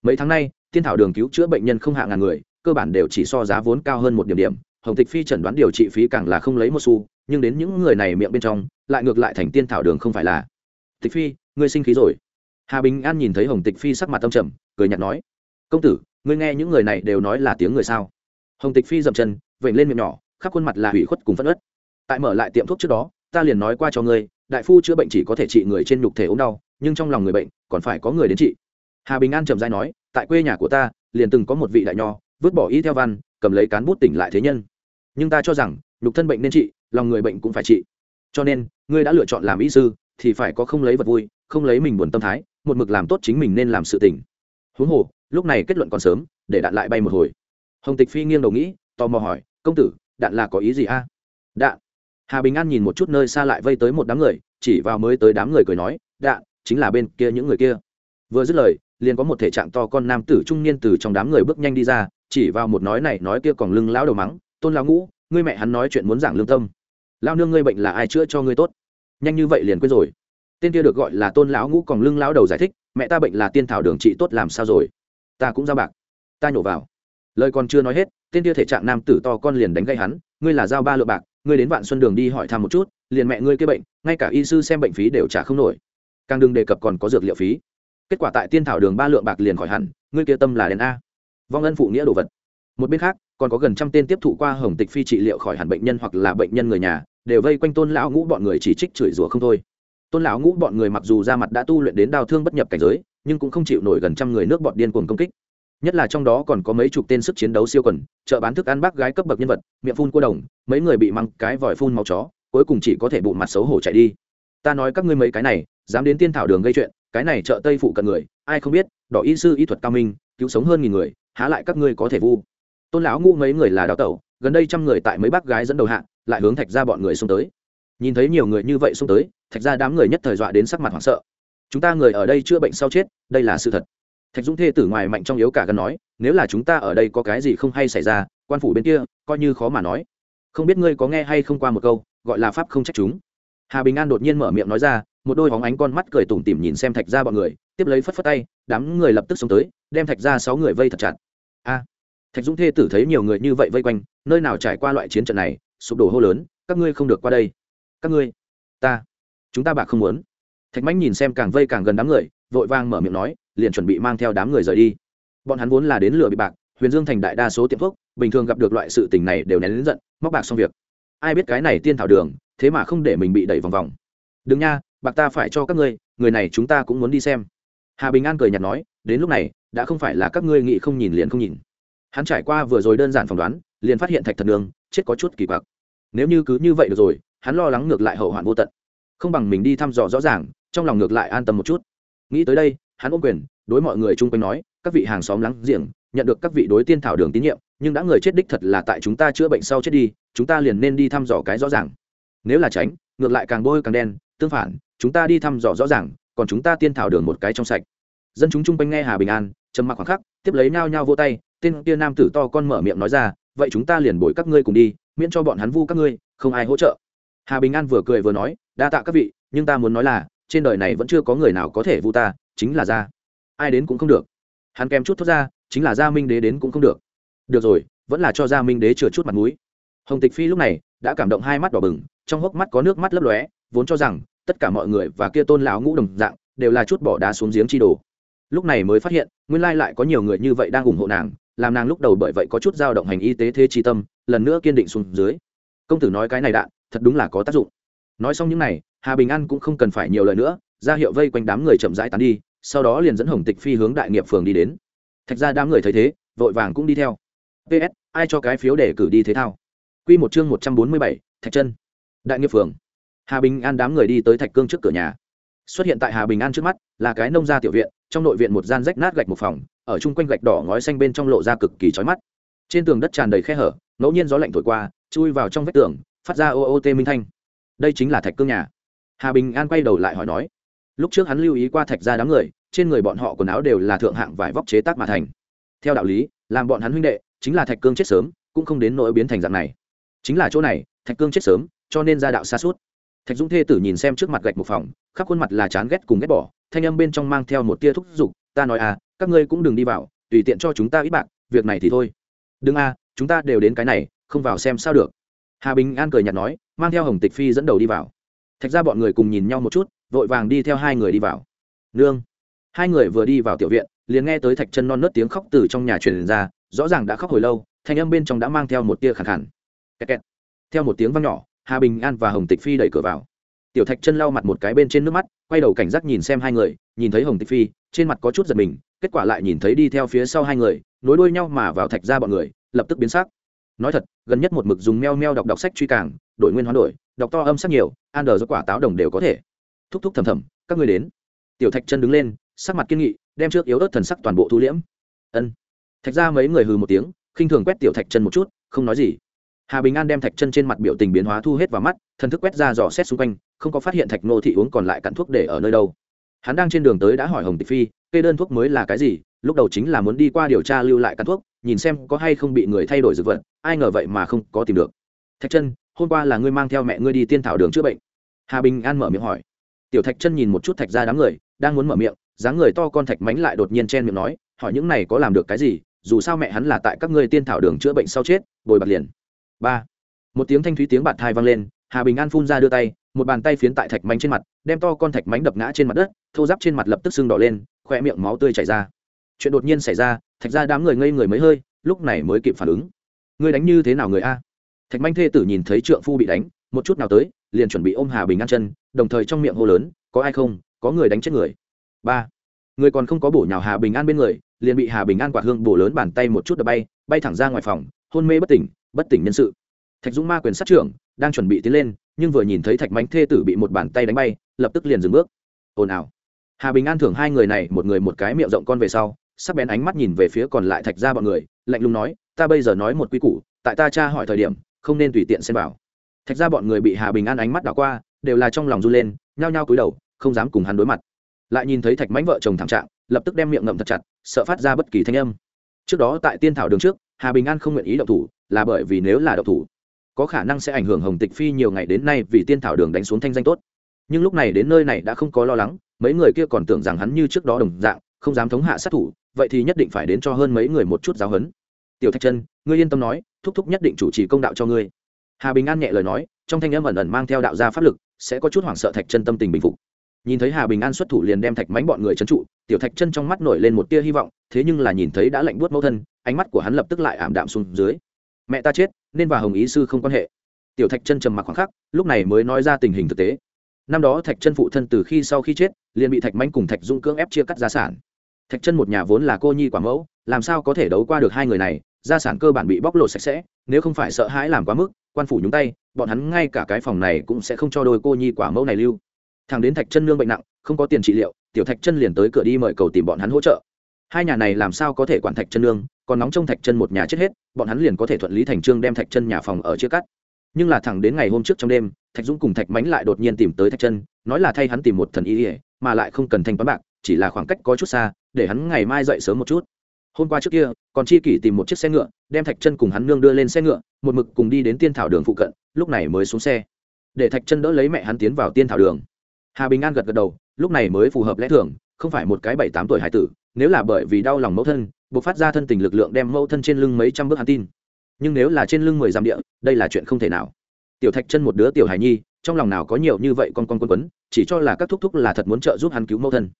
Mấy tháng nay, tiên thảo đường cứu chữa bệnh nhân không hạ ngàn người, cơ bản đều chỉ so giá vốn cao hơn một điểm điểm. Hồng tịch phi chẩn đoán điều trị phí càng là không lấy một xu, nhưng đến những người này miệng bên trong, lại ngược lại thành tiên thảo đường không phải là. Tịch phi, ngươi sinh khí rồi hà bình an nhìn thấy hồng tịch phi sắc mặt tâm trầm, cười nhạt nói, công tử, ngươi nghe những người này đều nói là tiếng người sao? Hồng tịch phi dậm chân, vểnh lên miệng nhỏ, khắp khuôn mặt là hủy khuất cùng phất ớt tại mở lại tiệm thuốc trước đó, ta liền nói qua cho ngươi, đại phu chữa bệnh chỉ có thể trị người trên nhục thể ốm đau, nhưng trong lòng người bệnh, còn phải có người đến trị. Hà bình an trầm dai nói, tại quê nhà của ta, liền từng có một vị đại nho, vứt bỏ y theo văn, cầm lấy cán bút tỉnh lại thế nhân. Nhưng ta cho rằng, nhục thân bệnh nên trị, lòng người bệnh cũng phải trị. Cho nên, ngươi đã lựa chọn làm y sư, thì phải có không lấy vật vui, không lấy mình buồn tâm thái một mực làm tốt chính mình nên làm sự tỉnh huống hồ, lúc này kết luận còn sớm, để đạn lại bay một hồi. Hồng tịch phi nghiêng đầu nghĩ, tò mò hỏi, công tử, đạn là có ý gì a? Đạn? Hà bình an nhìn một chút nơi xa lại vây tới một đám người, chỉ vào mới tới đám người cười nói, đạn, chính là bên kia những người kia. Vừa dứt lời, liền có một thể trạng to con nam tử trung niên từ trong đám người bước nhanh đi ra, chỉ vào một nói này nói kia còn lưng lão đầu mắng, tôn lão ngũ, ngươi mẹ hắn nói chuyện muốn giảng lương tâm. Lao nương ngươi bệnh là ai chữa cho ngươi tốt? Nhanh như vậy liền quên rồi tên kia được gọi là tôn lão ngũ còn lưng lão đầu giải thích, mẹ ta bệnh là tiên thảo đường trị tốt làm sao rồi? Ta cũng giao bạc. Ta nhổ vào. Lời còn chưa nói hết, tên kia thể trạng nam tử to con liền đánh gây hắn, ngươi là giao ba lượng bạc, ngươi đến vạn xuân đường đi hỏi thăm một chút, liền mẹ ngươi kia bệnh, ngay cả y sư xem bệnh phí đều trả không nổi. Càng đừng đề cập còn có dược liệu phí. Kết quả tại tiên thảo đường ba lượng bạc liền khỏi hẳn, ngươi kia tâm là đèn a. Vong ân phụ nghĩa đồ vật. Một bên khác, còn có gần trăm tên tiếp thụ qua hồng tịch phi trị liệu khỏi hẳn bệnh nhân hoặc là bệnh nhân người nhà, đều vây quanh tôn lão ngũ bọn người chỉ trích chửi rủa không thôi tôn lão ngũ bọn người mặc dù ra mặt đã tu luyện đến đào thương bất nhập cảnh giới, nhưng cũng không chịu nổi gần trăm người nước bọn điên cuồng công kích. Nhất là trong đó còn có mấy chục tên sức chiến đấu siêu quần, chợ bán thức ăn bác gái cấp bậc nhân vật, miệng phun cua đồng, mấy người bị măng cái vòi phun máu chó, cuối cùng chỉ có thể bụng mặt xấu hổ chạy đi. Ta nói các ngươi mấy cái này, dám đến tiên thảo đường gây chuyện, cái này chợ tây phụ cận người, ai không biết, đỏ y sư y thuật cao minh, cứu sống hơn nghìn người, há lại các ngươi có thể vu. Tôn lão ngũ mấy người là đào tẩu, gần đây trăm người tại mấy bác gái dẫn đầu hạ, lại hướng thạch ra bọn người xông tới nhìn thấy nhiều người như vậy xông tới, thạch ra đám người nhất thời dọa đến sắc mặt hoảng sợ. Chúng ta người ở đây chữa bệnh sau chết, đây là sự thật. Thạch dũng thê tử ngoài mạnh trong yếu cả gần nói, nếu là chúng ta ở đây có cái gì không hay xảy ra, quan phủ bên kia, coi như khó mà nói. Không biết ngươi có nghe hay không qua một câu, gọi là pháp không trách chúng. Hà bình an đột nhiên mở miệng nói ra, một đôi hóng ánh con mắt cười tủm tỉm nhìn xem thạch ra bọn người, tiếp lấy phất phất tay, đám người lập tức xông tới, đem thạch ra sáu người vây thật chặt. A! Thạch dũng thê tử thấy nhiều người như vậy vây quanh, nơi nào trải qua loại chiến trận này, sụp đổ hô lớn, các ngươi không được qua đây các ngươi, ta, chúng ta bạc không muốn. Thạch mãnh nhìn xem càng vây càng gần đám người, vội vang mở miệng nói, liền chuẩn bị mang theo đám người rời đi. Bọn hắn vốn là đến lừa bị bạc, huyền dương thành đại đa số tiệm thuốc, bình thường gặp được loại sự tình này đều nén lớn giận, móc bạc xong việc. Ai biết cái này tiên thảo đường, thế mà không để mình bị đẩy vòng vòng. Đừng nha, bạc ta phải cho các ngươi, người này chúng ta cũng muốn đi xem. Hà bình an cười nhạt nói, đến lúc này, đã không phải là các ngươi nghĩ không nhìn liền không nhìn. Hắn trải qua vừa rồi đơn giản phỏng đoán, liền phát hiện thạch thần đường, chết có chút kỳ bạc nếu như cứ như vậy được rồi hắn lo lắng ngược lại hậu hoạn vô tận. Không bằng mình đi thăm dò rõ ràng, trong lòng ngược lại an tâm một chút. Nghĩ tới đây, hắn ôm quyền, đối mọi người chung quanh nói, các vị hàng xóm lắng giềng, nhận được các vị đối tiên thảo đường tín nhiệm, nhưng đã người chết đích thật là tại chúng ta chữa bệnh sau chết đi, chúng ta liền nên đi thăm dò cái rõ ràng. Nếu là tránh, ngược lại càng bôi càng đen, tương phản, chúng ta đi thăm dò rõ ràng, còn chúng ta tiên thảo đường một cái trong sạch. Dân chúng chung quanh nghe hà bình an, trầm mặc khoảng khắc, tiếp lấy nhao nhao vô tay, tên kia nam tử to con mở miệng nói ra, vậy chúng ta liền bồi các ngươi cùng đi, miễn cho bọn hắn vu các ngươi, không ai hỗ trợ hà bình an vừa cười vừa nói, đa tạ các vị, nhưng ta muốn nói là, trên đời này vẫn chưa có người nào có thể vu ta, chính là gia. Ai đến cũng không được. Hắn kèm chút thốt ra, chính là gia minh đế đến cũng không được. Được rồi, vẫn là cho gia minh đế chừa chút mặt mũi. Hồng tịch phi lúc này đã cảm động hai mắt đỏ bừng, trong hốc mắt có nước mắt lấp lóe, vốn cho rằng tất cả mọi người và kia tôn lão ngũ đồng dạng đều là chút bỏ đá xuống giếng chi đồ. Lúc này mới phát hiện, nguyên lai lại có nhiều người như vậy đang ủng hộ nàng, làm nàng lúc đầu bởi vậy có chút dao động hành y tế thế chi tâm, lần nữa kiên định xuống dưới. Công tử nói cái này đạn thật đúng là có tác dụng. Nói xong những này, hà bình an cũng không cần phải nhiều lời nữa, ra hiệu vây quanh đám người chậm rãi tán đi, sau đó liền dẫn hồng tịch phi hướng đại nghiệp phường đi đến. Thạch ra đám người thấy thế, vội vàng cũng đi theo. Ps ai cho cái phiếu để cử đi thế thao? Q một chương một trăm bốn mươi bảy, thạch chân. Đại nghiệp phường. Hà bình an đám người đi tới thạch cương trước cửa nhà. Xuất hiện tại hà bình an trước mắt, là cái nông gia tiểu viện, trong nội viện một gian rách nát gạch một phòng, ở chung quanh gạch đỏ ngói xanh bên trong lộ ra cực kỳ trói mắt. Trên tường đất tràn đầy khe hở, ngẫu nhiên gió lạnh thổi qua, chui vào trong vách tường phát ra ô ô tê minh thanh. Đây chính là thạch cương nhà. Hà bình an quay đầu lại hỏi nói, lúc trước hắn lưu ý qua thạch ra đám người, trên người bọn họ quần áo đều là thượng hạng vải vóc chế tác mà thành. Theo đạo lý, làm bọn hắn huynh đệ, chính là thạch cương chết sớm, cũng không đến nỗi biến thành dạng này. Chính là chỗ này, thạch cương chết sớm, cho nên ra đạo xa suốt. Thạch dũng thê tử nhìn xem trước mặt gạch một phòng, khắp khuôn mặt là chán ghét cùng ghét bỏ, thanh âm bên trong mang theo một tia thúc giục, ta nói à các ngươi cũng đừng đi vào, tùy tiện cho chúng ta ít bạc, việc này thì thôi. Đừng a chúng ta đều đến cái này, không vào xem sao được hà bình an cười nhạt nói, mang theo hồng tịch phi dẫn đầu đi vào. Thạch ra bọn người cùng nhìn nhau một chút, vội vàng đi theo hai người đi vào. Nương. Hai người vừa đi vào tiểu viện, liền nghe tới thạch chân non nớt tiếng khóc từ trong nhà truyền ra, rõ ràng đã khóc hồi lâu, thanh âm bên trong đã mang theo một tia khẳng khẳng kẹt kẹt. theo một tiếng vang nhỏ, hà bình an và hồng tịch phi đẩy cửa vào. Tiểu thạch chân lau mặt một cái bên trên nước mắt, quay đầu cảnh giác nhìn xem hai người, nhìn thấy hồng tịch phi, trên mặt có chút giật mình, kết quả lại nhìn thấy đi theo phía sau hai người, nối đuôi nhau mà vào thạch ra bọn người, lập tức biến sắc nói thật, gần nhất một mực dùng meo meo đọc đọc sách truy càng, đổi nguyên hoán đổi, đọc to âm sắc nhiều an đờ do quả táo đồng đều có thể. Thúc thúc thầm thầm, các người đến. Tiểu thạch chân đứng lên, sắc mặt kiên nghị, đem trước yếu ớt thần sắc toàn bộ thu liễm. Ân. Thạch ra mấy người hừ một tiếng, khinh thường quét tiểu thạch chân một chút, không nói gì. Hà bình an đem thạch chân trên mặt biểu tình biến hóa thu hết vào mắt, thần thức quét ra dò xét xung quanh, không có phát hiện thạch nô thị uống còn lại cặn thuốc để ở nơi đâu. Hắn đang trên đường tới đã hỏi hồng tịch phi cây đơn thuốc mới là cái gì, lúc đầu chính là muốn đi qua điều tra lưu lại căn thuốc, nhìn xem có hay không bị người thay đổi dược vật, ai ngờ vậy mà không có tìm được. Thạch chân, hôm qua là ngươi mang theo mẹ ngươi đi tiên thảo đường chữa bệnh. Hà bình an mở miệng hỏi. Tiểu thạch chân nhìn một chút thạch ra đám người, đang muốn mở miệng, dáng người to con thạch mánh lại đột nhiên chen miệng nói, hỏi những này có làm được cái gì, dù sao mẹ hắn là tại các ngươi tiên thảo đường chữa bệnh sau chết, bồi bật liền. Ba. Một tiếng thanh thúy tiếng bạt thai vang lên, hà bình an phun ra đưa tay một bàn tay phiến tại thạch mánh trên mặt, đem to con thạch mánh đập ngã trên mặt đất, thô giáp trên mặt lập tức sưng đỏ lên, khoe miệng máu tươi chảy ra. Chuyện đột nhiên xảy ra, thạch ra đám người ngây người mấy hơi, lúc này mới kịp phản ứng. Người đánh như thế nào người a? Thạch manh thê tử nhìn thấy trượng phu bị đánh, một chút nào tới, liền chuẩn bị ôm hà bình an chân, đồng thời trong miệng hô lớn, có ai không? Có người đánh chết người. Ba. Người còn không có bổ nhào hà bình an bên người, liền bị hà bình an quạt hương bổ lớn bàn tay một chút đập bay bay thẳng ra ngoài phòng, hôn mê bất tỉnh bất tỉnh nhân sự. Thạch dũng ma quyền sát trưởng, đang chuẩn bị tiến lên nhưng vừa nhìn thấy thạch mánh thê tử bị một bàn tay đánh bay, lập tức liền dừng bước. Ồn ào. Hà bình an thưởng hai người này một người một cái miệng rộng con về sau, sắc bén ánh mắt nhìn về phía còn lại thạch ra bọn người, lạnh lùng nói, ta bây giờ nói một quy củ, tại ta cha hỏi thời điểm, không nên tùy tiện xem vào. Thạch ra bọn người bị hà bình an ánh mắt đảo qua, đều là trong lòng run lên, nhao nhao cúi đầu, không dám cùng hắn đối mặt. Lại nhìn thấy thạch mánh vợ chồng thảm trạng, lập tức đem miệng ngậm thật chặt, sợ phát ra bất kỳ thanh âm. Trước đó tại tiên thảo đường trước, hà bình an không nguyện ý động thủ, là bởi vì nếu là động thủ có khả năng sẽ ảnh hưởng hồng tịch phi nhiều ngày đến nay vì tiên thảo đường đánh xuống thanh danh tốt. Nhưng lúc này đến nơi này đã không có lo lắng, mấy người kia còn tưởng rằng hắn như trước đó đồng dạng, không dám thống hạ sát thủ, vậy thì nhất định phải đến cho hơn mấy người một chút giáo hấn tiểu thạch chân, ngươi yên tâm nói, thúc thúc nhất định chủ trì công đạo cho ngươi. Hà bình an nhẹ lời nói, trong thanh âm ẩn ẩn mang theo đạo gia pháp lực, sẽ có chút hoảng sợ thạch chân tâm tình bình phục. Nhìn thấy hà bình an xuất thủ liền đem thạch mánh bọn người trấn trụ, tiểu thạch chân trong mắt nổi lên một tia hy vọng, thế nhưng là nhìn thấy đã lạnh buốt mẫu thân, ánh mắt của hắn lập tức lại ảm đạm xuống dưới mẹ ta chết, nên và hồng ý sư không quan hệ. Tiểu thạch chân trầm mặc khoảng khắc, lúc này mới nói ra tình hình thực tế. Năm đó thạch chân phụ thân từ khi sau khi chết, liền bị thạch mánh cùng thạch dung cưỡng ép chia cắt gia sản. Thạch chân một nhà vốn là cô nhi quả mẫu, làm sao có thể đấu qua được hai người này, gia sản cơ bản bị bóc lột sạch sẽ, nếu không phải sợ hãi làm quá mức, quan phủ nhúng tay, bọn hắn ngay cả cái phòng này cũng sẽ không cho đôi cô nhi quả mẫu này lưu. Thằng đến thạch chân nương bệnh nặng, không có tiền trị liệu, tiểu thạch chân liền tới cửa đi mời cầu tìm bọn hắn hỗ trợ. Hai nhà này làm sao có thể quản thạch chân nương còn nóng trong thạch chân một nhà chết hết, bọn hắn liền có thể thuận lý thành trương đem thạch chân nhà phòng ở chia cắt. Nhưng là thẳng đến ngày hôm trước trong đêm, thạch dũng cùng thạch mánh lại đột nhiên tìm tới thạch chân, nói là thay hắn tìm một thần y ỉa mà lại không cần thanh toán bạc, chỉ là khoảng cách có chút xa, để hắn ngày mai dậy sớm một chút. Hôm qua trước kia, còn chi kỷ tìm một chiếc xe ngựa, đem thạch chân cùng hắn nương đưa lên xe ngựa, một mực cùng đi đến tiên thảo đường phụ cận, lúc này mới xuống xe. Để thạch chân đỡ lấy mẹ hắn tiến vào tiên thảo đường. Hà bình an gật gật đầu, lúc này mới phù hợp lẽ thường, không phải một cái bảy tám tuổi hải tử, nếu là bởi vì đau lòng mẫu thân buộc phát ra thân tình lực lượng đem mẫu thân trên lưng mấy trăm bước hắn tin. Nhưng nếu là trên lưng mười dặm địa, đây là chuyện không thể nào. Tiểu thạch chân một đứa tiểu hài nhi, trong lòng nào có nhiều như vậy con con quân quấn, chỉ cho là các thúc thúc là thật muốn trợ giúp hắn cứu mẫu thân.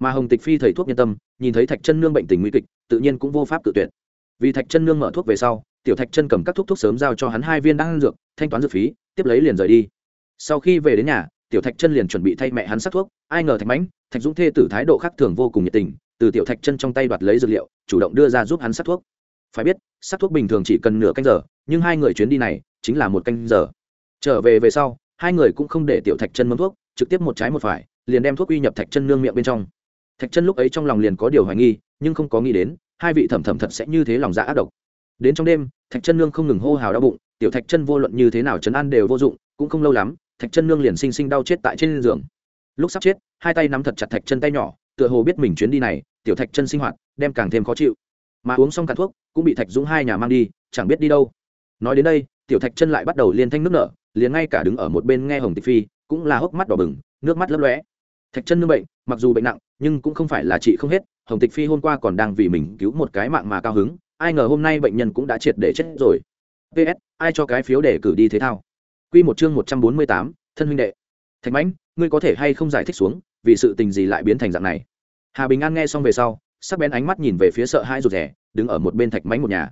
Mà hồng tịch phi thầy thuốc nhân tâm, nhìn thấy thạch chân nương bệnh tình nguy kịch, tự nhiên cũng vô pháp tự tuyệt. Vì thạch chân nương mở thuốc về sau, tiểu thạch chân cầm các thuốc thuốc sớm giao cho hắn hai viên đan dược, thanh toán dược phí, tiếp lấy liền rời đi. Sau khi về đến nhà, tiểu thạch chân liền chuẩn bị thay mẹ hắn sắc thuốc, ai ngờ thạch mãnh, thạch dũng thê tử thái độ khác thường vô cùng nhiệt tình từ tiểu thạch chân trong tay đoạt lấy dược liệu, chủ động đưa ra giúp hắn sắc thuốc. Phải biết, sắc thuốc bình thường chỉ cần nửa canh giờ, nhưng hai người chuyến đi này chính là một canh giờ. Trở về về sau, hai người cũng không để tiểu thạch chân mâm thuốc, trực tiếp một trái một phải, liền đem thuốc uy nhập thạch chân nương miệng bên trong. Thạch chân lúc ấy trong lòng liền có điều hoài nghi, nhưng không có nghĩ đến, hai vị thẩm thẩm thật sẽ như thế lòng dạ ác độc. Đến trong đêm, thạch chân nương không ngừng hô hào đau bụng, tiểu thạch chân vô luận như thế nào chấn an đều vô dụng, cũng không lâu lắm, thạch chân nương liền sinh sinh đau chết tại trên giường. Lúc sắp chết, hai tay nắm thật chặt thạch chân tay nhỏ tựa hồ biết mình chuyến đi này, tiểu thạch chân sinh hoạt, đem càng thêm khó chịu. Mà uống xong cả thuốc, cũng bị thạch dũng hai nhà mang đi, chẳng biết đi đâu. Nói đến đây, tiểu thạch chân lại bắt đầu liên thanh nước nở, liền ngay cả đứng ở một bên nghe hồng tịch phi, cũng là hốc mắt đỏ bừng, nước mắt lấp lóe. Thạch chân nương bệnh, mặc dù bệnh nặng, nhưng cũng không phải là chị không hết, hồng tịch phi hôm qua còn đang vì mình cứu một cái mạng mà cao hứng, ai ngờ hôm nay bệnh nhân cũng đã triệt để chết rồi. Ps ai cho cái phiếu để cử đi thế thao? Q một chương một trăm bốn mươi tám, thân huynh đệ. Thạch mãnh, ngươi có thể hay không giải thích xuống vì sự tình gì lại biến thành dạng này. Hà bình an nghe xong về sau, sắc bén ánh mắt nhìn về phía sợ hai rụt rẻ đứng ở một bên thạch mãnh một nhà.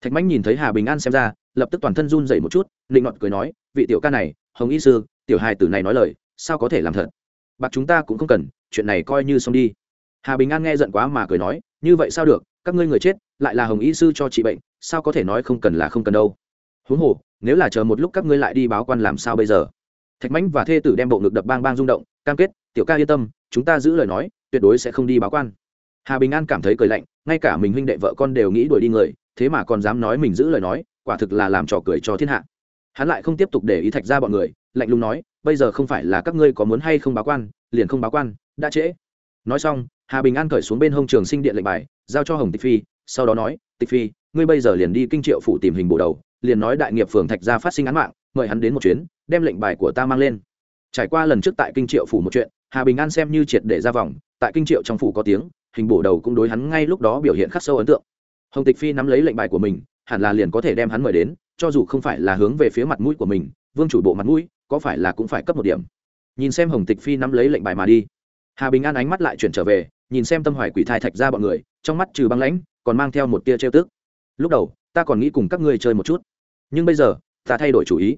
Thạch mãnh nhìn thấy hà bình an xem ra, lập tức toàn thân run dậy một chút, nịnh ngọn cười nói, vị tiểu ca này, hồng y sư, tiểu hai tử này nói lời, sao có thể làm thật? Bạc chúng ta cũng không cần, chuyện này coi như xong đi. Hà bình an nghe giận quá mà cười nói, như vậy sao được, các ngươi người chết, lại là hồng y sư cho trị bệnh, sao có thể nói không cần là không cần đâu? Huống hồ, nếu là chờ một lúc các ngươi lại đi báo quan làm sao bây giờ? Thạch mãnh và thê tử đem bộ ngực đập bang bang rung động cam kết, tiểu ca yên tâm, chúng ta giữ lời nói, tuyệt đối sẽ không đi báo quan. Hà bình an cảm thấy cười lạnh, ngay cả mình huynh đệ vợ con đều nghĩ đuổi đi người, thế mà còn dám nói mình giữ lời nói, quả thực là làm trò cười cho thiên hạ. Hắn lại không tiếp tục để ý thạch ra bọn người, lạnh lùng nói, bây giờ không phải là các ngươi có muốn hay không báo quan, liền không báo quan, đã trễ. Nói xong, hà bình an cởi xuống bên hông trường sinh điện lệnh bài, giao cho hồng tịch phi, sau đó nói, tịch phi, ngươi bây giờ liền đi kinh triệu phủ tìm hình bổ đầu, liền nói đại nghiệp phường thạch gia phát sinh án mạng, mời hắn đến một chuyến, đem lệnh bài của ta mang lên trải qua lần trước tại kinh triệu phủ một chuyện, hà bình an xem như triệt để ra vòng, tại kinh triệu trong phủ có tiếng, hình bổ đầu cũng đối hắn ngay lúc đó biểu hiện khắc sâu ấn tượng. Hồng tịch phi nắm lấy lệnh bài của mình, hẳn là liền có thể đem hắn mời đến, cho dù không phải là hướng về phía mặt mũi của mình, vương chủ bộ mặt mũi, có phải là cũng phải cấp một điểm. Nhìn xem hồng tịch phi nắm lấy lệnh bài mà đi, hà bình an ánh mắt lại chuyển trở về, nhìn xem tâm hoài quỷ thai thạch ra bọn người, trong mắt trừ băng lãnh, còn mang theo một tia trêu tức. Lúc đầu, ta còn nghĩ cùng các ngươi chơi một chút, nhưng bây giờ, ta thay đổi chủ ý.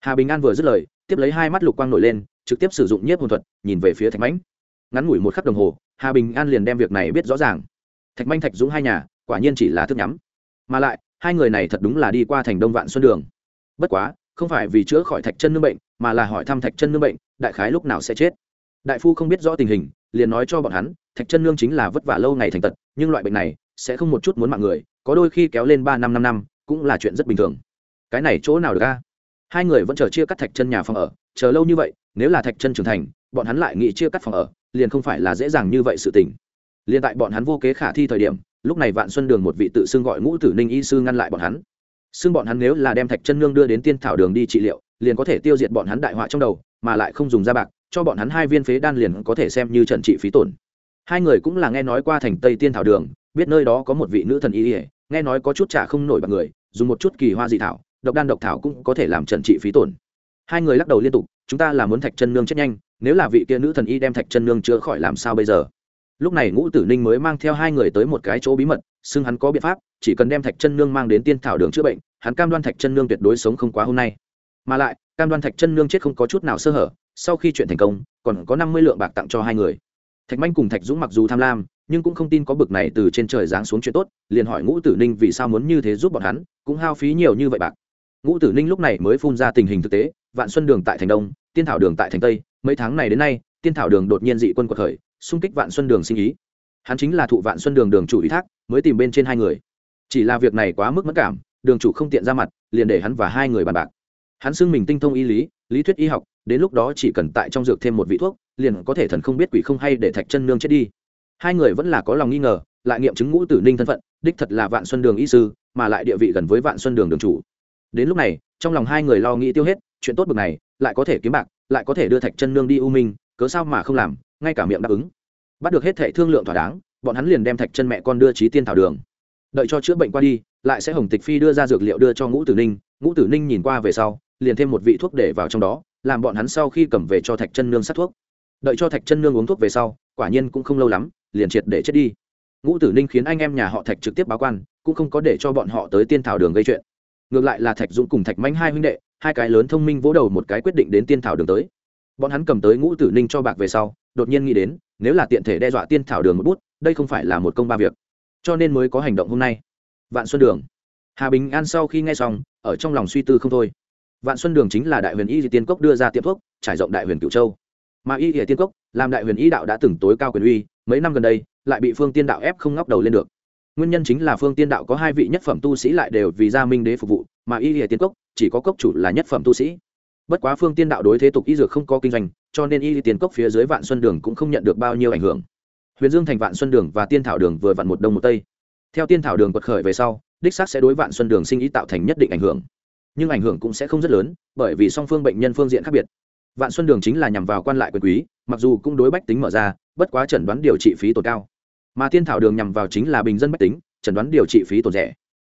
Hà bình an vừa dứt lời tiếp lấy hai mắt lục quang nổi lên, trực tiếp sử dụng nhiếp hồn thuật, nhìn về phía thạch mãnh. Ngắn ngủi một khắc đồng hồ, hà bình an liền đem việc này biết rõ ràng. Thạch manh thạch dũng hai nhà, quả nhiên chỉ là thức nhắm. Mà lại, hai người này thật đúng là đi qua thành đông vạn xuân đường. Bất quá, không phải vì chữa khỏi thạch chân nương bệnh, mà là hỏi thăm thạch chân nương bệnh, đại khái lúc nào sẽ chết. Đại phu không biết rõ tình hình, liền nói cho bọn hắn, thạch chân nương chính là vất vả lâu ngày thành tật, nhưng loại bệnh này, sẽ không một chút muốn mạng người, có đôi khi kéo lên ba năm năm năm, cũng là chuyện rất bình thường. Cái này chỗ nào được a? Hai người vẫn chờ chia cắt thạch chân nhà phòng ở, chờ lâu như vậy, nếu là thạch chân trưởng thành, bọn hắn lại nghĩ chia cắt phòng ở, liền không phải là dễ dàng như vậy sự tình. Liền tại bọn hắn vô kế khả thi thời điểm, lúc này vạn xuân đường một vị tự xưng gọi ngũ tử ninh y sư ngăn lại bọn hắn. Xưng bọn hắn nếu là đem thạch chân nương đưa đến tiên thảo đường đi trị liệu, liền có thể tiêu diệt bọn hắn đại họa trong đầu, mà lại không dùng ra bạc, cho bọn hắn hai viên phế đan liền có thể xem như trần trị phí tổn. Hai người cũng là nghe nói qua thành tây tiên thảo đường, biết nơi đó có một vị nữ thần y ỉa nghe nói có chút trả không nổi bằng người, dùng một chút kỳ hoa dị thảo độc đan độc thảo cũng có thể làm trận trị phí tổn. Hai người lắc đầu liên tục, chúng ta là muốn thạch chân nương chết nhanh, nếu là vị kia nữ thần y đem thạch chân nương chữa khỏi làm sao bây giờ? Lúc này ngũ tử ninh mới mang theo hai người tới một cái chỗ bí mật, xưng hắn có biện pháp, chỉ cần đem thạch chân nương mang đến tiên thảo đường chữa bệnh, hắn cam đoan thạch chân nương tuyệt đối sống không quá hôm nay. Mà lại, cam đoan thạch chân nương chết không có chút nào sơ hở, sau khi chuyện thành công, còn có năm mươi lượng bạc tặng cho hai người. Thạch manh cùng thạch dũng mặc dù tham lam, nhưng cũng không tin có bực này từ trên trời giáng xuống chuyện tốt, liền hỏi ngũ tử ninh vì sao muốn như thế giúp bọn hắn, cũng hao phí nhiều như vậy bạc ngũ tử ninh lúc này mới phun ra tình hình thực tế, vạn xuân đường tại thành đông, tiên thảo đường tại thành tây, mấy tháng này đến nay, tiên thảo đường đột nhiên dị quân quật khởi, xung kích vạn xuân đường sinh ý. Hắn chính là thụ vạn xuân đường đường chủ ý thác, mới tìm bên trên hai người. Chỉ là việc này quá mức mất cảm, đường chủ không tiện ra mặt, liền để hắn và hai người bàn bạc. Hắn xưng mình tinh thông y lý lý thuyết y học, đến lúc đó chỉ cần tại trong dược thêm một vị thuốc, liền có thể thần không biết quỷ không hay để thạch chân nương chết đi. Hai người vẫn là có lòng nghi ngờ, lại nghiệm chứng ngũ tử ninh thân phận, đích thật là vạn xuân đường y sư, mà lại địa vị gần với vạn xuân đường đường chủ đến lúc này, trong lòng hai người lo nghĩ tiêu hết, chuyện tốt bực này, lại có thể kiếm bạc, lại có thể đưa thạch chân nương đi u minh, cớ sao mà không làm, ngay cả miệng đáp ứng. Bắt được hết thệ thương lượng thỏa đáng, bọn hắn liền đem thạch chân mẹ con đưa trí tiên thảo đường. Đợi cho chữa bệnh qua đi, lại sẽ hồng tịch phi đưa ra dược liệu đưa cho ngũ tử ninh. Ngũ tử ninh nhìn qua về sau, liền thêm một vị thuốc để vào trong đó, làm bọn hắn sau khi cầm về cho thạch chân nương sát thuốc. Đợi cho thạch chân nương uống thuốc về sau, quả nhiên cũng không lâu lắm, liền triệt để chết đi. Ngũ tử ninh khiến anh em nhà họ thạch trực tiếp báo quan, cũng không có để cho bọn họ tới tiên thảo đường gây chuyện ngược lại là thạch dũng cùng thạch mánh hai huynh đệ, hai cái lớn thông minh vỗ đầu một cái quyết định đến tiên thảo đường tới. Bọn hắn cầm tới ngũ tử ninh cho bạc về sau, đột nhiên nghĩ đến, nếu là tiện thể đe dọa tiên thảo đường một bút, đây không phải là một công ba việc. Cho nên mới có hành động hôm nay. Vạn xuân đường. Hà bình an sau khi nghe xong, ở trong lòng suy tư không thôi. Vạn xuân đường chính là đại huyền y di tiên cốc đưa ra tiệm thuốc, trải rộng đại huyền cửu châu. Mà y di tiên cốc, làm đại huyền y đạo đã từng tối cao quyền uy, mấy năm gần đây, lại bị phương tiên đạo ép không ngóc đầu lên được nguyên nhân chính là phương tiên đạo có hai vị nhất phẩm tu sĩ lại đều vì gia minh đế phục vụ, mà y lìa tiên cốc chỉ có cốc chủ là nhất phẩm tu sĩ. Bất quá phương tiên đạo đối thế tục y dược không có kinh doanh, cho nên y lìa tiên cốc phía dưới vạn xuân đường cũng không nhận được bao nhiêu ảnh hưởng. Huyền dương thành vạn xuân đường và tiên thảo đường vừa vặn một đông một tây. Theo tiên thảo đường quật khởi về sau, đích xác sẽ đối vạn xuân đường sinh ý tạo thành nhất định ảnh hưởng. Nhưng ảnh hưởng cũng sẽ không rất lớn, bởi vì song phương bệnh nhân phương diện khác biệt. Vạn xuân đường chính là nhằm vào quan lại quyền quý, mặc dù cũng đối bách tính mở ra, bất quá chẩn đoán điều trị phí tổn cao mà thiên thảo đường nhằm vào chính là bình dân bách tính, chẩn đoán điều trị phí tổn rẻ.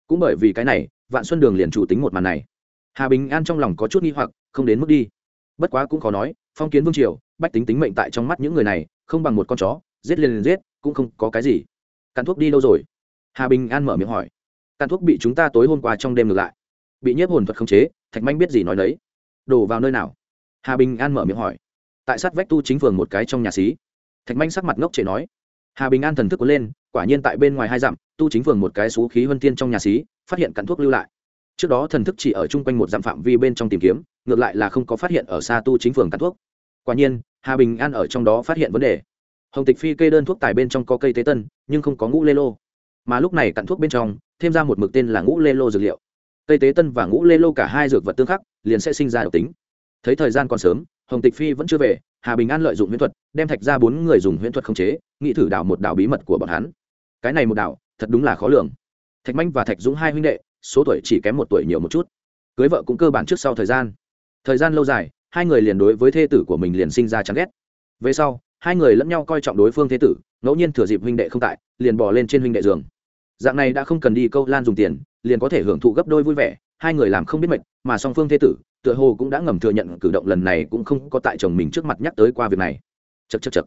Cũng bởi vì cái này, vạn xuân đường liền chủ tính một màn này. Hà bình an trong lòng có chút nghi hoặc, không đến mức đi. Bất quá cũng khó nói, phong kiến vương triều, bách tính tính mệnh tại trong mắt những người này, không bằng một con chó, giết liền liền giết, cũng không có cái gì. Cạn thuốc đi đâu rồi? Hà bình an mở miệng hỏi. Cạn thuốc bị chúng ta tối hôm qua trong đêm ngược lại. Bị nhiếp hồn thuật khống chế, thạch manh biết gì nói đấy. Đổ vào nơi nào? Hà bình an mở miệng hỏi. Tại sát vách tu chính phường một cái trong nhà xí. Thạch manh sắc mặt ngốc trẻ nói hà bình an thần thức cuốn lên, quả nhiên tại bên ngoài hai dặm, tu chính phường một cái xú khí huân tiên trong nhà xí, phát hiện cặn thuốc lưu lại. Trước đó thần thức chỉ ở chung quanh một dặm phạm vi bên trong tìm kiếm, ngược lại là không có phát hiện ở xa tu chính phường cặn thuốc. Quả nhiên, hà bình an ở trong đó phát hiện vấn đề. Hồng tịch phi kê đơn thuốc tài bên trong có cây tế tân, nhưng không có ngũ lê lô. Mà lúc này cặn thuốc bên trong, thêm ra một mực tên là ngũ lê lô dược liệu. Cây tế tân và ngũ lê lô cả hai dược vật tương khắc, liền sẽ sinh ra độc tính. Thấy thời gian còn sớm, hồng tịch phi vẫn chưa về hà bình an lợi dụng huyễn thuật, đem thạch ra bốn người dùng huyễn thuật khống chế, nghĩ thử đảo một đảo bí mật của bọn hắn. Cái này một đảo, thật đúng là khó lường. Thạch manh và thạch dũng hai huynh đệ, số tuổi chỉ kém một tuổi nhiều một chút. Cưới vợ cũng cơ bản trước sau thời gian. Thời gian lâu dài, hai người liền đối với thê tử của mình liền sinh ra chán ghét. Về sau, hai người lẫn nhau coi trọng đối phương thế tử, ngẫu nhiên thừa dịp huynh đệ không tại, liền bỏ lên trên huynh đệ giường. Dạng này đã không cần đi câu lan dùng tiền, liền có thể hưởng thụ gấp đôi vui vẻ, hai người làm không biết mệt, mà song phương thế tử tựa hồ cũng đã ngầm thừa nhận cử động lần này cũng không có tại chồng mình trước mặt nhắc tới qua việc này. Chật chật chật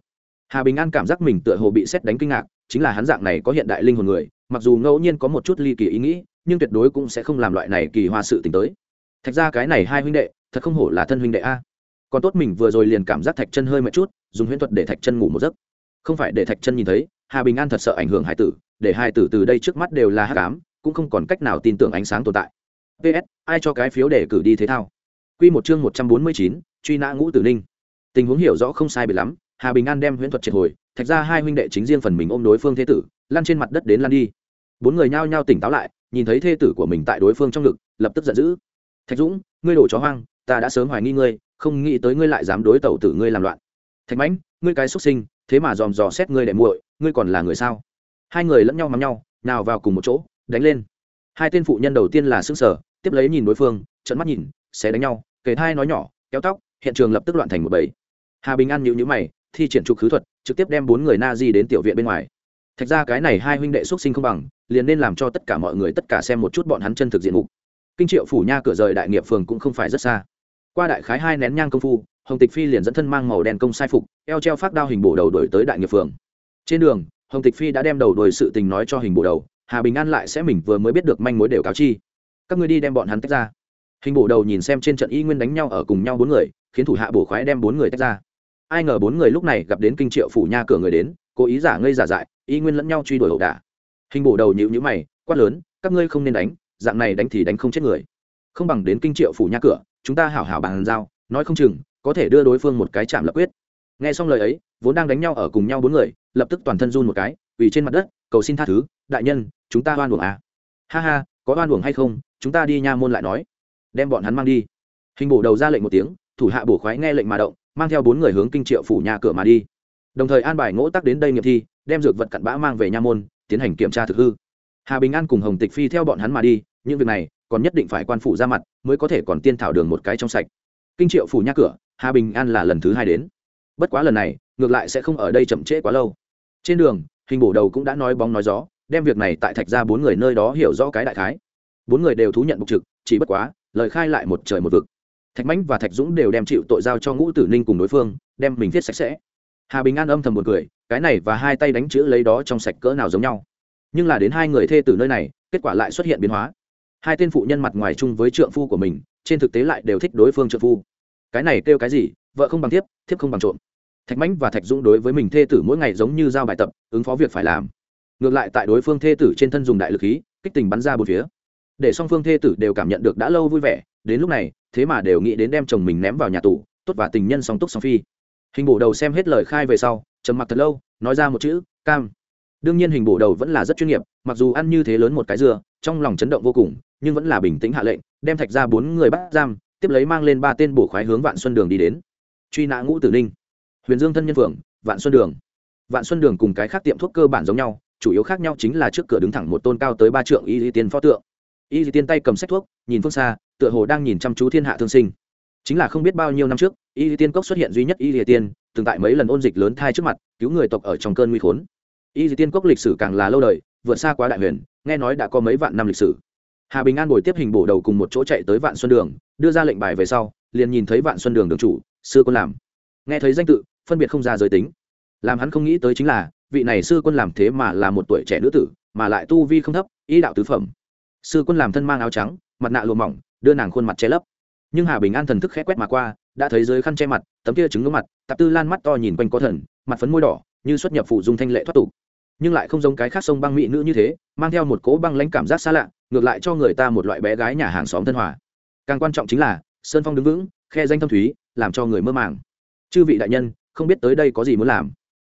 hà bình an cảm giác mình tựa hồ bị xét đánh kinh ngạc, chính là hắn dạng này có hiện đại linh hồn người, mặc dù ngẫu nhiên có một chút ly kỳ ý nghĩ, nhưng tuyệt đối cũng sẽ không làm loại này kỳ hoa sự t tới. Thạch ra cái này hai huynh đệ, thật không hổ là thân huynh đệ a. Còn tốt mình vừa rồi liền cảm giác thạch chân hơi mệt chút, dùng huyễn thuật để thạch chân ngủ một giấc. Không phải để thạch chân nhìn thấy, hà bình an thật sợ ảnh hưởng hải tử, để hai tử từ đây trước mắt đều là hát cám cũng không còn cách nào tin tưởng ánh sáng tồn tại. Ps ai cho cái phiếu để cử đi thế thao? Quy một chương một trăm bốn mươi chín, truy nã ngũ tử ninh. Tình huống hiểu rõ không sai biệt lắm, hà bình an đem huyễn thuật triệt hồi, thạch ra hai huynh đệ chính riêng phần mình ôm đối phương thế tử, lăn trên mặt đất đến lăn đi. Bốn người nhao nhao tỉnh táo lại, nhìn thấy thế tử của mình tại đối phương trong lực lập tức giận dữ. Thạch dũng, ngươi đổ chó hoang, ta đã sớm hoài nghi ngươi, không nghĩ tới ngươi lại dám đối tẩu tử ngươi làm loạn. Thạch mãnh, ngươi cái xuất sinh, thế mà dòm dò xét ngươi đệ muội, ngươi còn là người sao? Hai người lẫn nhau mắm nhau, nào vào cùng một chỗ, đánh lên. Hai tên phụ nhân đầu tiên là xương sở tiếp lấy nhìn đối phương, trợn mắt nhìn, sẽ đánh nhau kề thai nói nhỏ, kéo tóc, hiện trường lập tức loạn thành một bầy. Hà bình an nhịu nhữ mày, thi triển trục khứ thuật, trực tiếp đem bốn người na di đến tiểu viện bên ngoài. Thạch ra cái này hai huynh đệ xuất sinh không bằng, liền nên làm cho tất cả mọi người tất cả xem một chút bọn hắn chân thực diện mục. Kinh triệu phủ nha cửa rời đại nghiệp phường cũng không phải rất xa. Qua đại khái hai nén nhang công phu, hồng tịch phi liền dẫn thân mang màu đen công sai phục, eo treo phát đao hình bổ đầu đổi tới đại nghiệp phường. Trên đường, hồng tịch phi đã đem đầu đổi sự tình nói cho hình bổ đầu, hà bình an lại sẽ mình vừa mới biết được manh mối đều cáo chi. Các ngươi đi đem bọn hắn tách ra hình bổ đầu nhìn xem trên trận y nguyên đánh nhau ở cùng nhau bốn người, khiến thủ hạ bổ khoái đem bốn người tách ra. Ai ngờ bốn người lúc này gặp đến kinh triệu phủ nha cửa người đến, cố ý giả ngây giả dại, y nguyên lẫn nhau truy đuổi ẩu đả. Hình bổ đầu nhịu nhữ mày, quát lớn, các ngươi không nên đánh, dạng này đánh thì đánh không chết người. Không bằng đến kinh triệu phủ nha cửa, chúng ta hảo hảo bàn giao, nói không chừng, có thể đưa đối phương một cái chạm lập quyết. Nghe xong lời ấy, vốn đang đánh nhau ở cùng nhau bốn người, lập tức toàn thân run một cái vì trên mặt đất, cầu xin tha thứ, đại nhân, chúng ta oan uổng à. Ha ha, có oan uổng hay không, chúng ta đi nha môn lại nói đem bọn hắn mang đi. Hình bổ đầu ra lệnh một tiếng, thủ hạ bổ khoái nghe lệnh mà động, mang theo bốn người hướng kinh triệu phủ nhà cửa mà đi. Đồng thời an bài ngỗ tắc đến đây nghiệm thi, đem dược vật cặn bã mang về nha môn, tiến hành kiểm tra thực hư. Hà bình an cùng hồng tịch phi theo bọn hắn mà đi, những việc này, còn nhất định phải quan phủ ra mặt, mới có thể còn tiên thảo đường một cái trong sạch. Kinh triệu phủ nhà cửa, hà bình an là lần thứ hai đến. Bất quá lần này, ngược lại sẽ không ở đây chậm trễ quá lâu. Trên đường, hình bổ đầu cũng đã nói bóng nói gió, đem việc này tại thạch ra bốn người nơi đó hiểu rõ cái đại khái. Bốn người đều thú nhận bục trực, chỉ bất quá lời khai lại một trời một vực. Thạch mãnh và thạch dũng đều đem chịu tội giao cho ngũ tử ninh cùng đối phương đem mình viết sạch sẽ. Hà bình an âm thầm một cười cái này và hai tay đánh chữ lấy đó trong sạch cỡ nào giống nhau. Nhưng là đến hai người thê tử nơi này kết quả lại xuất hiện biến hóa. Hai tên phụ nhân mặt ngoài chung với trượng phu của mình trên thực tế lại đều thích đối phương trượng phu. Cái này kêu cái gì? Vợ không bằng thiếp, thiếp không bằng trộm. Thạch mãnh và thạch dũng đối với mình thê tử mỗi ngày giống như giao bài tập ứng phó việc phải làm. Ngược lại tại đối phương thê tử trên thân dùng đại lực khí kích tình bắn ra bốn phía để song phương thê tử đều cảm nhận được đã lâu vui vẻ, đến lúc này, thế mà đều nghĩ đến đem chồng mình ném vào nhà tù, tốt và tình nhân song túc song phi. Hình bổ đầu xem hết lời khai về sau, trầm mặc thật lâu, nói ra một chữ, cam. Đương nhiên hình bổ đầu vẫn là rất chuyên nghiệp, mặc dù ăn như thế lớn một cái dưa trong lòng chấn động vô cùng, nhưng vẫn là bình tĩnh hạ lệnh, đem thạch ra bốn người bắt giam, tiếp lấy mang lên ba tên bổ khoái hướng vạn xuân đường đi đến. Truy nã ngũ tử ninh. Huyền dương thân nhân phượng, vạn xuân đường. Vạn xuân đường cùng cái khác tiệm thuốc cơ bản giống nhau, chủ yếu khác nhau chính là trước cửa đứng thẳng một tôn cao tới ba trượng y tiên pho tượng y di tiên tay cầm sách thuốc, nhìn phương xa, tựa hồ đang nhìn chăm chú thiên hạ thương sinh. Chính là không biết bao nhiêu năm trước, y di tiên cốc xuất hiện duy nhất y di tiên, từng tại mấy lần ôn dịch lớn thai trước mặt, cứu người tộc ở trong cơn nguy khốn. Y di tiên cốc lịch sử càng là lâu đời, vượt xa quá đại huyền, nghe nói đã có mấy vạn năm lịch sử. Hà bình an bồi tiếp hình bổ đầu cùng một chỗ chạy tới vạn xuân đường, đưa ra lệnh bài về sau, liền nhìn thấy vạn xuân đường đường chủ, sư quân làm. Nghe thấy danh tự, phân biệt không ra giới tính. Làm hắn không nghĩ tới chính là, vị này sư quân làm thế mà là một tuổi trẻ nữ tử, mà lại tu vi không thấp ý đạo tứ phẩm sư quân làm thân mang áo trắng, mặt nạ lùa mỏng, đưa nàng khuôn mặt che lấp. Nhưng hà bình an thần thức khẽ quét mà qua, đã thấy dưới khăn che mặt, tấm kia trứng ngưỡng mặt, tạp tư lan mắt to nhìn quanh có thần, mặt phấn môi đỏ, như xuất nhập phụ dung thanh lệ thoát tục. Nhưng lại không giống cái khác sông băng mỹ nữ như thế, mang theo một cỗ băng lãnh cảm giác xa lạ, ngược lại cho người ta một loại bé gái nhà hàng xóm thân hòa. Càng quan trọng chính là, sơn phong đứng vững, khe danh thâm thúy, làm cho người mơ màng. Chư vị đại nhân, không biết tới đây có gì muốn làm?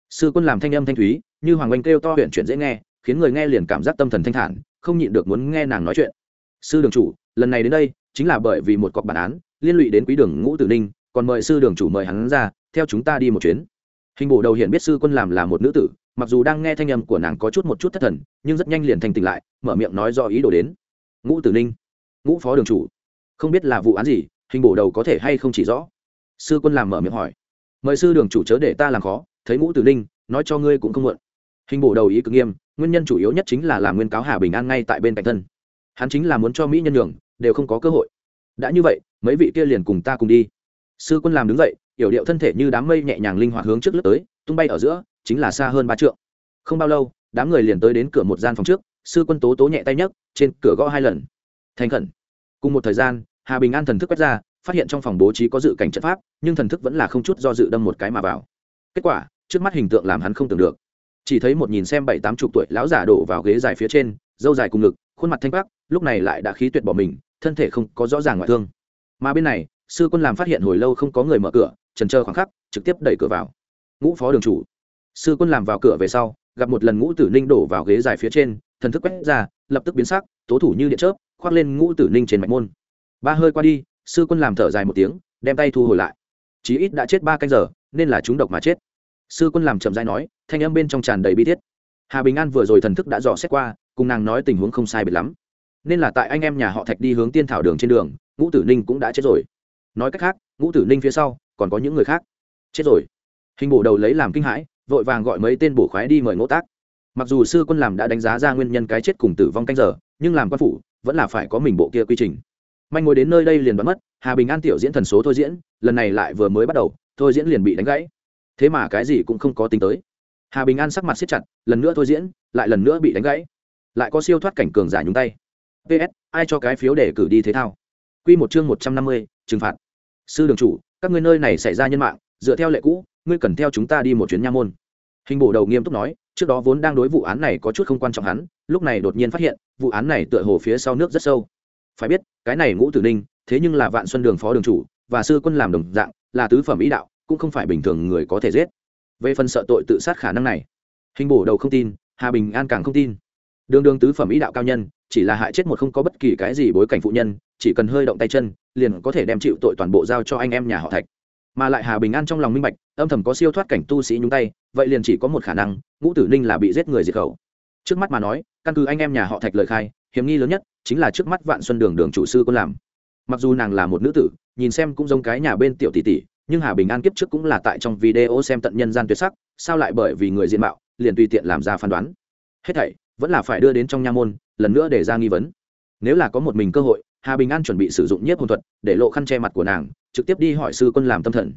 Sư quân làm thanh âm thanh thúy, như hoàng oanh kêu to huyện chuyển dễ nghe, khiến người nghe liền cảm giác tâm thần thanh thản không nhịn được muốn nghe nàng nói chuyện. Sư đường chủ, lần này đến đây, chính là bởi vì một cọc bản án, liên lụy đến quý đường ngũ tử ninh, còn mời sư đường chủ mời hắn ra, theo chúng ta đi một chuyến. Hình bộ đầu hiện biết sư quân làm là một nữ tử, mặc dù đang nghe thanh âm của nàng có chút một chút thất thần, nhưng rất nhanh liền thành tỉnh lại, mở miệng nói do ý đồ đến. Ngũ tử ninh, ngũ phó đường chủ, không biết là vụ án gì, hình bộ đầu có thể hay không chỉ rõ? Sư quân làm mở miệng hỏi. Mời sư đường chủ chớ để ta làm khó, thấy ngũ tử ninh, nói cho ngươi cũng không muộn. Hình bộ đầu ý cực nghiêm nguyên nhân chủ yếu nhất chính là làm nguyên cáo hà bình an ngay tại bên cạnh thân. Hắn chính là muốn cho mỹ nhân nhường, đều không có cơ hội. Đã như vậy, mấy vị kia liền cùng ta cùng đi. Sư quân làm đứng dậy, yểu điệu thân thể như đám mây nhẹ nhàng linh hoạt hướng trước lướt tới, tung bay ở giữa, chính là xa hơn ba trượng. Không bao lâu, đám người liền tới đến cửa một gian phòng trước, sư quân tố tố nhẹ tay nhấc, trên cửa gõ hai lần. Thành khẩn. Cùng một thời gian, hà bình an thần thức quét ra, phát hiện trong phòng bố trí có dự cảnh trận pháp, nhưng thần thức vẫn là không chút do dự đâm một cái mà vào. Kết quả, trước mắt hình tượng làm hắn không tưởng được chỉ thấy một nhìn xem bảy tám chục tuổi lão giả đổ vào ghế dài phía trên dâu dài cùng ngực, khuôn mặt thanh bắc lúc này lại đã khí tuyệt bỏ mình, thân thể không có rõ ràng ngoại thương. Mà bên này, sư quân làm phát hiện hồi lâu không có người mở cửa, trần chờ khoảng khắc, trực tiếp đẩy cửa vào. Ngũ phó đường chủ. Sư quân làm vào cửa về sau, gặp một lần ngũ tử ninh đổ vào ghế dài phía trên, thần thức quét ra, lập tức biến sắc, tố thủ như điện chớp, khoác lên ngũ tử ninh trên mạch môn. Ba hơi qua đi, sư quân làm thở dài một tiếng, đem tay thu hồi lại. Chí ít đã chết ba canh giờ, nên là chúng độc mà chết sư quân làm chậm dãi nói, thanh âm bên trong tràn đầy bi thiết. Hà bình an vừa rồi thần thức đã dò xét qua, cùng nàng nói tình huống không sai biệt lắm. Nên là tại anh em nhà họ thạch đi hướng tiên thảo đường trên đường, ngũ tử ninh cũng đã chết rồi. Nói cách khác, ngũ tử ninh phía sau, còn có những người khác. Chết rồi. Hình bổ đầu lấy làm kinh hãi, vội vàng gọi mấy tên bổ khoái đi mời ngỗ tác. Mặc dù sư quân làm đã đánh giá ra nguyên nhân cái chết cùng tử vong canh giờ, nhưng làm quan phủ, vẫn là phải có mình bộ kia quy trình. Manh ngồi đến nơi đây liền đoán mất, hà bình an tiểu diễn thần số thôi diễn, lần này lại vừa mới bắt đầu, thôi diễn liền bị đánh gãy thế mà cái gì cũng không có tính tới. Hà bình an sắc mặt siết chặt, lần nữa thôi diễn, lại lần nữa bị đánh gãy. Lại có siêu thoát cảnh cường giả nhúng tay. Ps ai cho cái phiếu để cử đi thế thao? Q một chương một trăm năm mươi, trừng phạt. Sư đường chủ, các ngươi nơi này xảy ra nhân mạng, dựa theo lệ cũ, ngươi cần theo chúng ta đi một chuyến nha môn. Hình bổ đầu nghiêm túc nói, trước đó vốn đang đối vụ án này có chút không quan trọng hắn, lúc này đột nhiên phát hiện, vụ án này tựa hồ phía sau nước rất sâu. Phải biết, cái này ngũ tử ninh, thế nhưng là vạn xuân đường phó đường chủ, và sư quân làm đồng dạng, là tứ phẩm ý đạo cũng không phải bình thường người có thể giết. Về phần sợ tội tự sát khả năng này, hình bổ đầu không tin, hà bình an càng không tin. Đường đường tứ phẩm ý đạo cao nhân, chỉ là hại chết một không có bất kỳ cái gì bối cảnh phụ nhân, chỉ cần hơi động tay chân, liền có thể đem chịu tội toàn bộ giao cho anh em nhà họ thạch. Mà lại hà bình an trong lòng minh bạch, âm thầm có siêu thoát cảnh tu sĩ nhúng tay, vậy liền chỉ có một khả năng, ngũ tử ninh là bị giết người diệt khẩu. Trước mắt mà nói, căn cứ anh em nhà họ thạch lời khai, hiểm nghi lớn nhất chính là trước mắt vạn xuân đường đường chủ sư quân làm. Mặc dù nàng là một nữ tử, nhìn xem cũng giống cái nhà bên tiểu tỷ tỷ nhưng hà bình an kiếp trước cũng là tại trong video xem tận nhân gian tuyệt sắc, sao lại bởi vì người diện mạo, liền tùy tiện làm ra phán đoán. Hết thảy, vẫn là phải đưa đến trong nha môn, lần nữa để ra nghi vấn. Nếu là có một mình cơ hội, hà bình an chuẩn bị sử dụng nhiếp hồn thuật, để lộ khăn che mặt của nàng, trực tiếp đi hỏi sư quân làm tâm thần.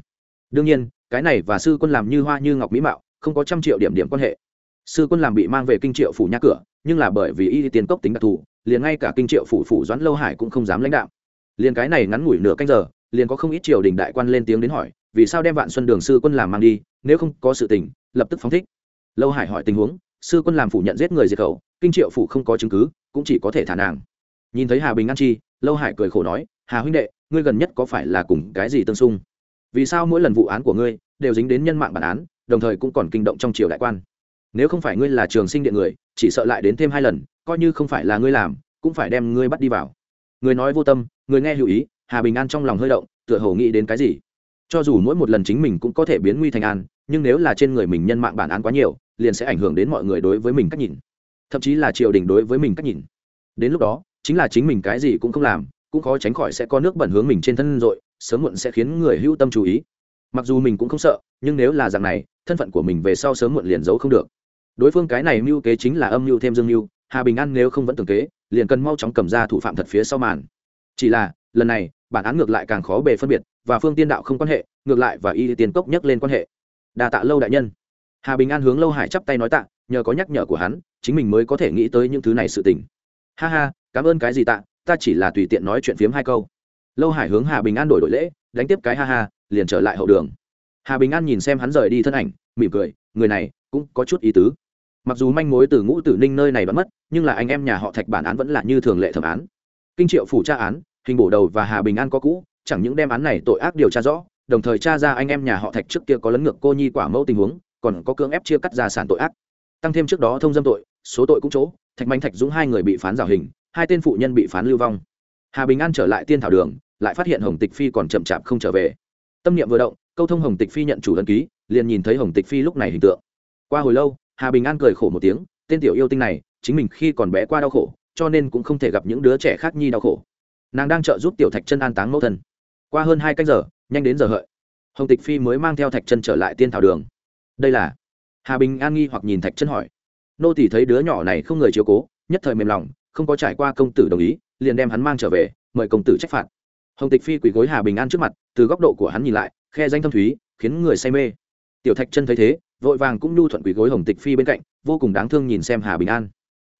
Đương nhiên, cái này và sư quân làm như hoa như ngọc mỹ mạo, không có trăm triệu điểm điểm quan hệ. Sư quân làm bị mang về kinh triệu phủ nhà cửa, nhưng là bởi vì y tiền cốc tính đặc thù, liền ngay cả kinh triệu phủ phủ doãn lâu hải cũng không dám lãnh đạo. Liền cái này ngắn ngủi nửa canh giờ liền có không ít triều đình đại quan lên tiếng đến hỏi, vì sao đem vạn xuân đường sư quân làm mang đi, nếu không có sự tình, lập tức phóng thích. Lâu hải hỏi tình huống, sư quân làm phủ nhận giết người diệt khẩu, kinh triệu phủ không có chứng cứ, cũng chỉ có thể thả nàng. Nhìn thấy hà bình an chi, lâu hải cười khổ nói, hà huynh đệ, ngươi gần nhất có phải là cùng cái gì tương xung? Vì sao mỗi lần vụ án của ngươi đều dính đến nhân mạng bản án, đồng thời cũng còn kinh động trong triều đại quan? Nếu không phải ngươi là trường sinh điện người, chỉ sợ lại đến thêm hai lần, coi như không phải là ngươi làm, cũng phải đem ngươi bắt đi vào. Người nói vô tâm, người nghe hữu ý hà bình an trong lòng hơi động, tựa hồ nghĩ đến cái gì. Cho dù mỗi một lần chính mình cũng có thể biến nguy thành an, nhưng nếu là trên người mình nhân mạng bản án quá nhiều, liền sẽ ảnh hưởng đến mọi người đối với mình cách nhìn. Thậm chí là triều đình đối với mình cách nhìn. Đến lúc đó, chính là chính mình cái gì cũng không làm, cũng khó tránh khỏi sẽ có nước bẩn hướng mình trên thân rồi sớm muộn sẽ khiến người hữu tâm chú ý. Mặc dù mình cũng không sợ, nhưng nếu là dạng này, thân phận của mình về sau sớm muộn liền giấu không được. Đối phương cái này mưu kế chính là âm mưu thêm dương mưu, hà bình an nếu không vẫn tưởng kế, liền cần mau chóng cầm ra thủ phạm thật phía sau màn. Chỉ là lần này, bản án ngược lại càng khó bề phân biệt, và phương tiên đạo không quan hệ, ngược lại và y tiên cốc nhắc lên quan hệ. Đa tạ lâu đại nhân. Hà bình an hướng lâu hải chắp tay nói tạ, nhờ có nhắc nhở của hắn, chính mình mới có thể nghĩ tới những thứ này sự tình. Ha ha, cảm ơn cái gì tạ, ta chỉ là tùy tiện nói chuyện phiếm hai câu. Lâu hải hướng hà bình an đổi đội lễ, đánh tiếp cái ha ha, liền trở lại hậu đường. Hà bình an nhìn xem hắn rời đi thân ảnh, mỉm cười, người này cũng có chút ý tứ. Mặc dù manh mối từ ngũ tử ninh nơi này vẫn mất, nhưng là anh em nhà họ thạch bản án vẫn là như thường lệ thẩm án. Kinh triệu phủ tra án hình bổ đầu và hà bình an có cũ, chẳng những đem án này tội ác điều tra rõ, đồng thời tra ra anh em nhà họ thạch trước kia có lấn ngược cô nhi quả mẫu tình huống, còn có cưỡng ép chia cắt gia sản tội ác. Tăng thêm trước đó thông dâm tội, số tội cũng chỗ, thạch mạnh thạch dũng hai người bị phán giảo hình, hai tên phụ nhân bị phán lưu vong. Hà bình an trở lại tiên thảo đường, lại phát hiện hồng tịch phi còn chậm chạp không trở về. Tâm niệm vừa động, câu thông hồng tịch phi nhận chủ ấn ký, liền nhìn thấy hồng tịch phi lúc này hình tượng. Qua hồi lâu, hà bình an cười khổ một tiếng, tên tiểu yêu tinh này, chính mình khi còn bé qua đau khổ, cho nên cũng không thể gặp những đứa trẻ khác nhi đau khổ nàng đang trợ giúp tiểu thạch chân an táng mẫu thân. Qua hơn hai canh giờ, nhanh đến giờ hợi. Hồng tịch phi mới mang theo thạch chân trở lại tiên thảo đường. Đây là? Hà bình an nghi hoặc nhìn thạch chân hỏi. Nô tỷ thấy đứa nhỏ này không người chiếu cố, nhất thời mềm lòng, không có trải qua công tử đồng ý, liền đem hắn mang trở về, mời công tử trách phạt. Hồng tịch phi quỳ gối hà bình an trước mặt, từ góc độ của hắn nhìn lại, khe danh thâm thúy, khiến người say mê. Tiểu thạch chân thấy thế, vội vàng cũng nhu thuận quỳ gối hồng tịch phi bên cạnh, vô cùng đáng thương nhìn xem hà bình an.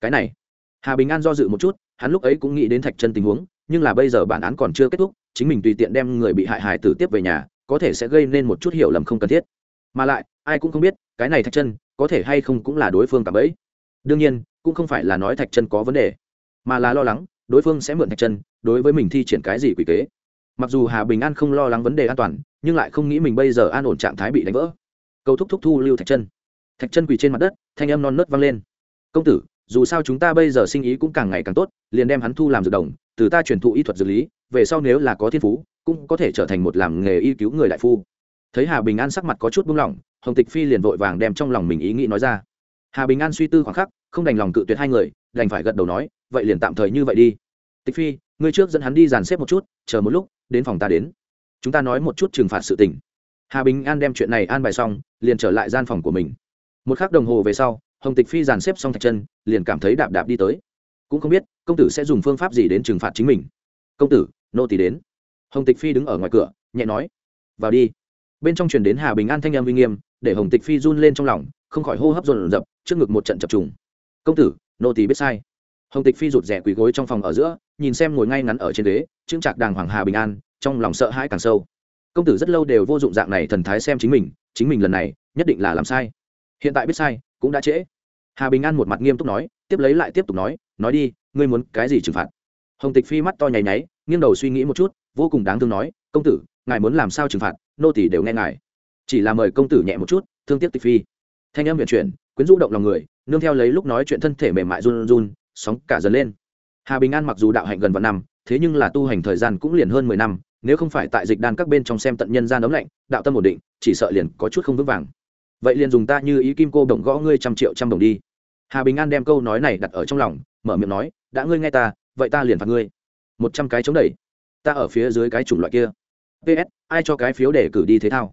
Cái này? Hà bình an do dự một chút, hắn lúc ấy cũng nghĩ đến thạch chân tình huống nhưng là bây giờ bản án còn chưa kết thúc, chính mình tùy tiện đem người bị hại hài tử tiếp về nhà, có thể sẽ gây nên một chút hiểu lầm không cần thiết. Mà lại, ai cũng không biết, cái này thạch chân, có thể hay không cũng là đối phương cảm ấy đương nhiên, cũng không phải là nói thạch chân có vấn đề, mà là lo lắng, đối phương sẽ mượn thạch chân đối với mình thi triển cái gì quỷ kế. Mặc dù hà bình an không lo lắng vấn đề an toàn, nhưng lại không nghĩ mình bây giờ an ổn trạng thái bị đánh vỡ. Câu thúc thúc thu lưu thạch chân. Thạch chân quỳ trên mặt đất, thanh âm non nớt vang lên. Công tử, dù sao chúng ta bây giờ sinh ý cũng càng ngày càng tốt, liền đem hắn thu làm dược đồng từ ta truyền thụ y thuật dược lý, về sau nếu là có thiên phú, cũng có thể trở thành một làm nghề y cứu người đại phu. Thấy hà bình an sắc mặt có chút buông lỏng, hồng tịch phi liền vội vàng đem trong lòng mình ý nghĩ nói ra. Hà bình an suy tư khoảng khắc, không đành lòng cự tuyệt hai người, đành phải gật đầu nói, vậy liền tạm thời như vậy đi. Tịch phi, ngươi trước dẫn hắn đi dàn xếp một chút, chờ một lúc, đến phòng ta đến. Chúng ta nói một chút trừng phạt sự tình. Hà bình an đem chuyện này an bài xong, liền trở lại gian phòng của mình. Một k h ắ c đồng hồ về sau, hồng tịch phi dàn xếp xong thạch chân, liền cảm thấy đạp đạp đi tới cũng không biết công tử sẽ dùng phương pháp gì đến trừng phạt chính mình. Công tử, nô tỳ đến. Hồng tịch phi đứng ở ngoài cửa, nhẹ nói, vào đi. Bên trong truyền đến hà bình an thanh em uy nghiêm, để hồng tịch phi run lên trong lòng, không khỏi hô hấp dồn dập, trước ngực một trận chập trùng. Công tử, nô tỳ biết sai. Hồng tịch phi rụt rè quỳ gối trong phòng ở giữa, nhìn xem ngồi ngay ngắn ở trên ghế, chững chạc đàng hoàng hà bình an, trong lòng sợ hãi càng sâu. Công tử rất lâu đều vô dụng dạng này thần thái xem chính mình chính mình lần này, nhất định là làm sai. Hiện tại biết sai, cũng đã trễ. Hà bình an một mặt nghiêm túc nói, tiếp lấy lại tiếp tục nói nói đi, ngươi muốn cái gì trừng phạt? Hồng tịch phi mắt to nháy nháy, nghiêng đầu suy nghĩ một chút, vô cùng đáng thương nói, công tử, ngài muốn làm sao trừng phạt? Nô tỷ đều nghe ngài. Chỉ là mời công tử nhẹ một chút, thương tiếc tịch phi. Thanh âm huyền chuyển, quyến rũ động lòng người, nương theo lấy lúc nói chuyện thân thể mềm mại run run, sóng cả dần lên. Hà bình an mặc dù đạo hạnh gần vạn năm, thế nhưng là tu hành thời gian cũng liền hơn mười năm, nếu không phải tại dịch đan các bên trong xem tận nhân gian ấm lạnh, đạo tâm ổn định, chỉ sợ liền có chút không vững vàng. Vậy liền dùng ta như ý kim cô đồng gõ ngươi trăm triệu trăm đồng đi. Hà bình an đem câu nói này đặt ở trong lòng mở miệng nói, đã ngươi nghe ta, vậy ta liền phạt ngươi. Một trăm cái chống đẩy. Ta ở phía dưới cái chủng loại kia. Ps ai cho cái phiếu để cử đi thế thao?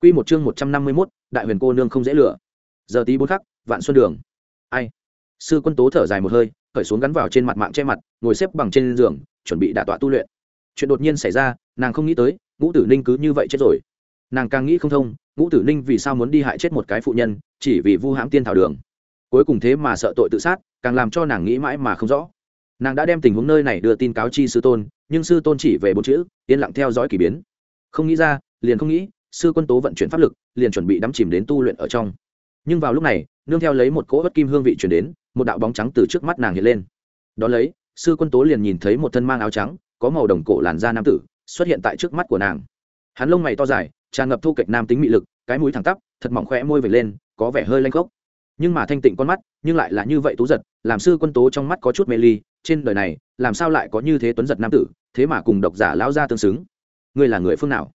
Q một chương một trăm năm mươi mốt, đại huyền cô nương không dễ lựa giờ tí bốn khắc, vạn xuân đường. Ai? Sư quân tố thở dài một hơi, khởi xuống gắn vào trên mặt mạng che mặt, ngồi xếp bằng trên giường, chuẩn bị đả tọa tu luyện. Chuyện đột nhiên xảy ra, nàng không nghĩ tới, ngũ tử ninh cứ như vậy chết rồi. Nàng càng nghĩ không thông, ngũ tử ninh vì sao muốn đi hại chết một cái phụ nhân, chỉ vì vu hãm tiên thảo đường cuối cùng thế mà sợ tội tự sát, càng làm cho nàng nghĩ mãi mà không rõ. Nàng đã đem tình huống nơi này đưa tin cáo chi sư tôn, nhưng sư tôn chỉ về bốn chữ, yên lặng theo dõi k ỳ biến. Không nghĩ ra, liền không nghĩ, sư quân tố vận chuyển pháp lực, liền chuẩn bị đắm chìm đến tu luyện ở trong. Nhưng vào lúc này, nương theo lấy một cỗ bất kim hương vị chuyển đến, một đạo bóng trắng từ trước mắt nàng hiện lên. Đón lấy, sư quân tố liền nhìn thấy một thân mang áo trắng, có màu đồng cổ làn da nam tử, xuất hiện tại trước mắt của nàng. Hắn lông mày to dài, tràn ngập thu kịch nam tính mị lực, cái mũi thẳng tắp, thật mỏng khỏe môi vệt lên, có vẻ hơi lanh gốc nhưng mà thanh tịnh con mắt, nhưng lại là như vậy tú giật, làm sư quân tố trong mắt có chút mê ly, trên đời này, làm sao lại có như thế tuấn giật nam tử, thế mà cùng độc giả lão gia tương xứng. Ngươi là người phương nào?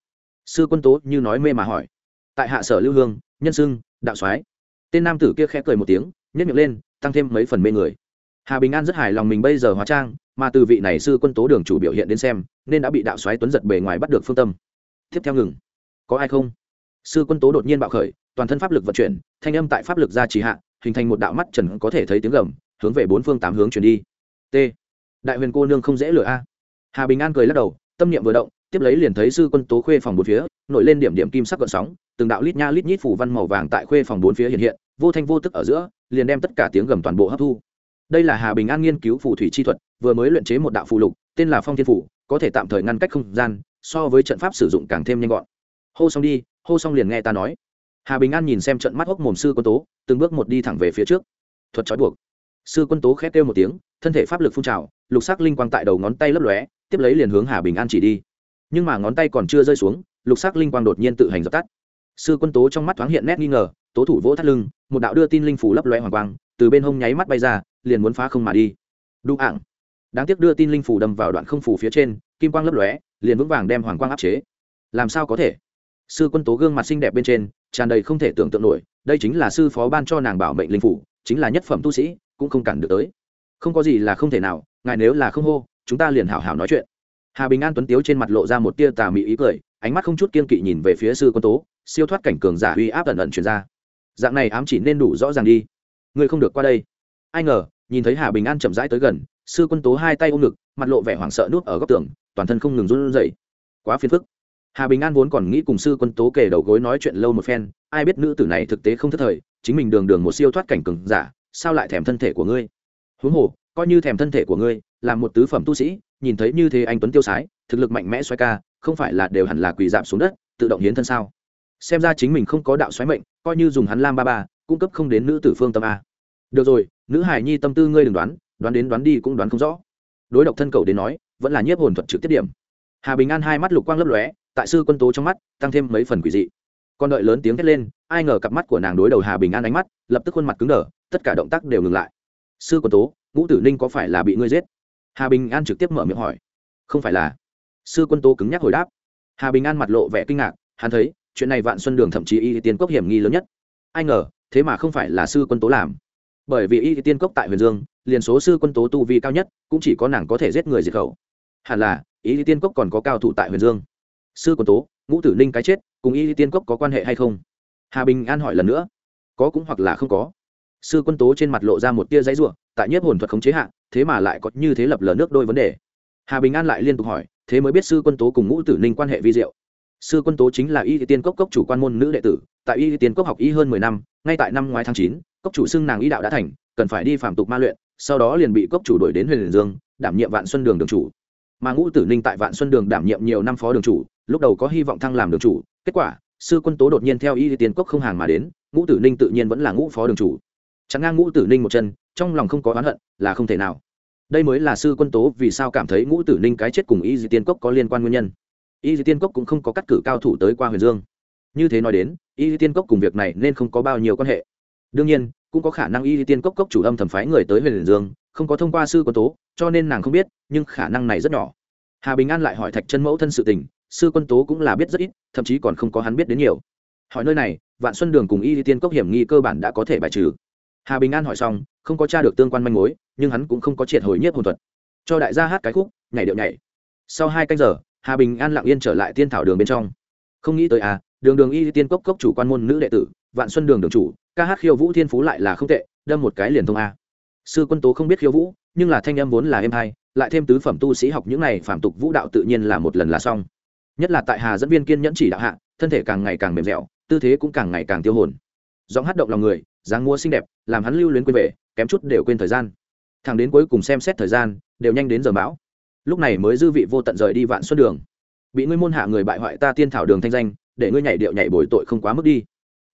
Sư quân tố như nói mê mà hỏi. Tại hạ sở lưu hương, nhân sưng đạo soái. Tên nam tử kia khẽ cười một tiếng nhét miệng lên, tăng thêm mấy phần mê người. Hà bình an rất hài lòng mình bây giờ hóa trang, mà từ vị này sư quân tố đường chủ biểu hiện đến xem, nên đã bị đạo xoáy tuấn giật bề ngoài bắt được phương tâm. Tiếp theo ngừng. Có ai không? Sư quân tố đột nhiên bạo khởi toàn thân pháp lực vận chuyển, thanh âm tại pháp lực ra trì hạ, hình thành một đạo mắt trần có thể thấy tiếng gầm, hướng về bốn phương tám hướng chuyển đi. T. Đại huyền cô nương không dễ lừa a. Hà bình an cười lắc đầu, tâm niệm vừa động, tiếp lấy liền thấy sư quân tố khuê phòng bốn phía, nổi lên điểm điểm kim sắc gợn sóng, từng đạo lít nha lít nhít phủ văn màu vàng tại khuê phòng bốn phía hiện hiện, vô thanh vô tức ở giữa, liền đem tất cả tiếng gầm toàn bộ hấp thu. Đây là hà bình an nghiên cứu phù thủy chi thuật, vừa mới luyện chế một đạo phù lục, tên là phong thiên phủ, có thể tạm thời ngăn cách không gian, so với trận pháp sử dụng càng thêm nhanh gọn. Hô xong đi, hô xong liền nghe ta nói hà bình an nhìn xem trận mắt hốc mồm sư quân tố, từng bước một đi thẳng về phía trước. Thuật trói buộc. Sư quân tố khét kêu một tiếng, thân thể pháp lực phun trào, lục sắc linh quang tại đầu ngón tay lấp lóe, tiếp lấy liền hướng hà bình an chỉ đi. Nhưng mà ngón tay còn chưa rơi xuống, lục sắc linh quang đột nhiên tự hành dập tắt. Sư quân tố trong mắt thoáng hiện nét nghi ngờ, tố thủ vỗ thắt lưng, một đạo đưa tin linh phủ lấp lóe hoàng quang, từ bên hông nháy mắt bay ra, liền muốn phá không mà đi. Đu ảng đáng tiếc đưa tin linh phủ đâm vào đoạn không phủ phía trên, kim quang lấp lóe, liền vững vàng đem hoàng quang áp chế. Làm sao có thể? Sư quân tố gương mặt xinh đẹp bên trên tràn đầy không thể tưởng tượng nổi, đây chính là sư phó ban cho nàng bảo mệnh linh phủ, chính là nhất phẩm tu sĩ, cũng không cản được tới. Không có gì là không thể nào, ngài nếu là không hô, chúng ta liền hảo hảo nói chuyện. Hà bình an tuấn tiếu trên mặt lộ ra một tia tà mị ý cười, ánh mắt không chút kiên kỵ nhìn về phía sư quân tố, siêu thoát cảnh cường giả uy áp ẩn ẩn chuyển ra. Dạng này ám chỉ nên đủ rõ ràng đi. Ngươi không được qua đây. Ai ngờ, nhìn thấy hà bình an chậm rãi tới gần, sư quân tố hai tay ôm ngực, mặt lộ vẻ hoảng sợ nuốt ở góc tường, toàn thân không ngừng run rẩy. Quá phiền phức hà bình an vốn còn nghĩ cùng sư quân tố kể đầu gối nói chuyện lâu một phen, ai biết nữ tử này thực tế không thất thời, chính mình đường đường một siêu thoát cảnh cường giả, sao lại thèm thân thể của ngươi? Huống hồ, coi như thèm thân thể của ngươi, là một tứ phẩm tu sĩ, nhìn thấy như thế anh tuấn tiêu sái, thực lực mạnh mẽ xoay ca, không phải là đều hẳn là quỳ dạp xuống đất, tự động hiến thân sao? Xem ra chính mình không có đạo xoáy mệnh, coi như dùng hắn lam ba ba, cung cấp không đến nữ tử phương tâm a. Được rồi, nữ hải nhi tâm tư ngươi đừng đoán đoán đến đoán đi cũng đoán không rõ. Đối độc thân cầu đến nói, vẫn là nhiếp hồn thuật trực tiếp điểm. Hà bình an hai mắt lục quang lấp lóe tại sư quân tố trong mắt, tăng thêm mấy phần quỷ dị. Còn đợi lớn tiếng thét lên, ai ngờ cặp mắt của nàng đối đầu hà bình an ánh mắt, lập tức khuôn mặt cứng đờ, tất cả động tác đều ngừng lại. Sư quân tố, ngũ tử ninh có phải là bị ngươi giết? Hà bình an trực tiếp mở miệng hỏi. Không phải là. Sư quân tố cứng nhắc hồi đáp. Hà bình an mặt lộ vẻ kinh ngạc, hắn thấy, chuyện này vạn xuân đường thậm chí y tiên cốc hiểm nghi lớn nhất. Ai ngờ, thế mà không phải là sư quân tố làm. Bởi vì y tiên cốc tại huyền dương, liền số sư quân tố tu vi cao nhất, cũng chỉ có nàng có thể giết người diệt khẩu. Hẳn là, y tiên cốc còn có cao thủ tại huyền dương sư quân tố, ngũ tử ninh cái chết, cùng y tiên cốc có quan hệ hay không? Hà bình an hỏi lần nữa. Có cũng hoặc là không có. Sư quân tố trên mặt lộ ra một tia giấy ruộng tại nhất hồn thuật khống chế hạ, thế mà lại có như thế lập lờ nước đôi vấn đề. Hà bình an lại liên tục hỏi, thế mới biết sư quân tố cùng ngũ tử ninh quan hệ vi diệu. Sư quân tố chính là y tiên cốc cốc chủ quan môn nữ đệ tử, tại y tiên cốc học y hơn mười năm, ngay tại năm ngoái tháng chín, cốc chủ xưng nàng y đạo đã thành, cần phải đi phạm tục ma luyện, sau đó liền bị cốc chủ đổi đến huyền dương, đảm nhiệm vạn xuân đường đường chủ. Mà ngũ tử ninh tại vạn xuân đường đảm nhiệm nhiều năm phó đường chủ lúc đầu có hy vọng thăng làm đường chủ, kết quả, sư quân tố đột nhiên theo y tiên cốc không hàng mà đến, ngũ tử ninh tự nhiên vẫn là ngũ phó đường chủ. Chẳng ngang ngũ tử ninh một chân, trong lòng không có oán hận, là không thể nào. Đây mới là sư quân tố vì sao cảm thấy ngũ tử ninh cái chết cùng y di tiên cốc có liên quan nguyên nhân. Y di tiên cốc cũng không có cắt cử cao thủ tới qua huyền dương. Như thế nói đến, y di tiên cốc cùng việc này nên không có bao nhiêu quan hệ. Đương nhiên, cũng có khả năng y di tiên cốc cốc chủ âm thầm phái người tới huyền dương, không có thông qua sư quân tố, cho nên nàng không biết, nhưng khả năng này rất nhỏ. Hà bình an lại hỏi thạch chân mẫu thân sự tình sư quân tố cũng là biết rất ít, thậm chí còn không có hắn biết đến nhiều. Hỏi nơi này, vạn xuân đường cùng y di tiên cốc hiểm nghi cơ bản đã có thể bài trừ. Hà bình an hỏi xong, không có t r a được tương quan manh mối, nhưng hắn cũng không có triệt hồi nhiếp hồn thuật. Cho đại gia hát cái khúc, nhảy điệu nhảy. Sau hai canh giờ, hà bình an lặng yên trở lại tiên thảo đường bên trong. Không nghĩ tới à đường đường y tiên cốc cốc chủ quan môn nữ đệ tử, vạn xuân đường đường chủ, ca hát khiêu vũ thiên phú lại là không tệ, đâm một cái liền thông a. Sư quân tố không biết khiêu vũ, nhưng là thanh em vốn là em hai lại thêm tứ phẩm tu sĩ học những này phạm tục vũ đạo tự nhiên là một lần là xong nhất là tại hà dẫn viên kiên nhẫn chỉ đạo hạ, thân thể càng ngày càng mềm dẻo, tư thế cũng càng ngày càng tiêu hồn. Giọng hát động lòng người, dáng mua xinh đẹp, làm hắn lưu luyến quên về, kém chút đều quên thời gian. Thằng đến cuối cùng xem xét thời gian, đều nhanh đến giờ bão. Lúc này mới dư vị vô tận rời đi vạn xuân đường. Bị ngươi môn hạ người bại hoại ta tiên thảo đường thanh danh, để ngươi nhảy điệu nhảy bồi tội không quá mức đi.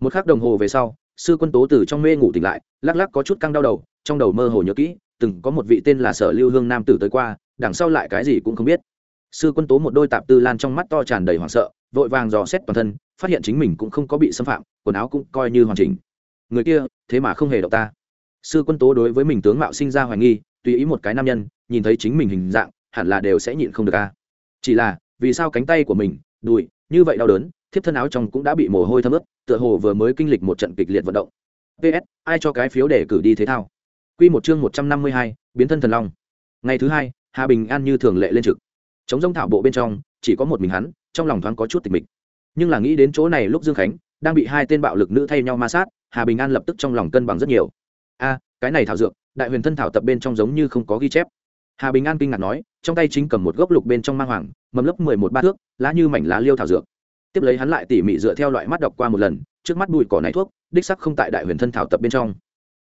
Một khắc đồng hồ về sau, sư quân tố từ trong mê ngủ tỉnh lại, lắc lắc có chút căng đau đầu, trong đầu mơ hồ nhớ kỹ, từng có một vị tên là sở lưu hương nam tử tới qua, đằng sau lại cái gì cũng không biết sư quân tố một đôi tạp tư lan trong mắt to tràn đầy hoảng sợ, vội vàng dò xét toàn thân, phát hiện chính mình cũng không có bị xâm phạm, quần áo cũng coi như hoàn chỉnh. Người kia, thế mà không hề động ta. Sư quân tố đối với mình tướng mạo sinh ra hoài nghi, tùy ý một cái nam nhân, nhìn thấy chính mình hình dạng, hẳn là đều sẽ nhịn không được ca chỉ là, vì sao cánh tay của mình, đùi, như vậy đau đớn, thiếp thân áo trong cũng đã bị mồ hôi thấm ướt, tựa hồ vừa mới kinh lịch một trận kịch liệt vận động. Ps ai cho cái phiếu để cử đi thế thao? Q một chương một trăm năm mươi hai, biến thân thần long. Ngày thứ hai, hà bình an như thường lệ lên trực chống rông thảo bộ bên trong, chỉ có một mình hắn, trong lòng thoáng có chút tịch mịch. Nhưng là nghĩ đến chỗ này lúc dương khánh, đang bị hai tên bạo lực nữ thay nhau ma sát, hà bình an lập tức trong lòng cân bằng rất nhiều. A, cái này thảo dược, đại huyền thân thảo tập bên trong giống như không có ghi chép. Hà bình an kinh ngạc nói, trong tay chính cầm một gốc lục bên trong mang hoàng, mầm lớp mười một ba thước, lá như mảnh lá liêu thảo dược. Tiếp lấy hắn lại tỉ mỉ dựa theo loại mắt đọc qua một lần, trước mắt bụi cỏ này thuốc, đích sắc không tại đại huyền thân thảo tập bên trong.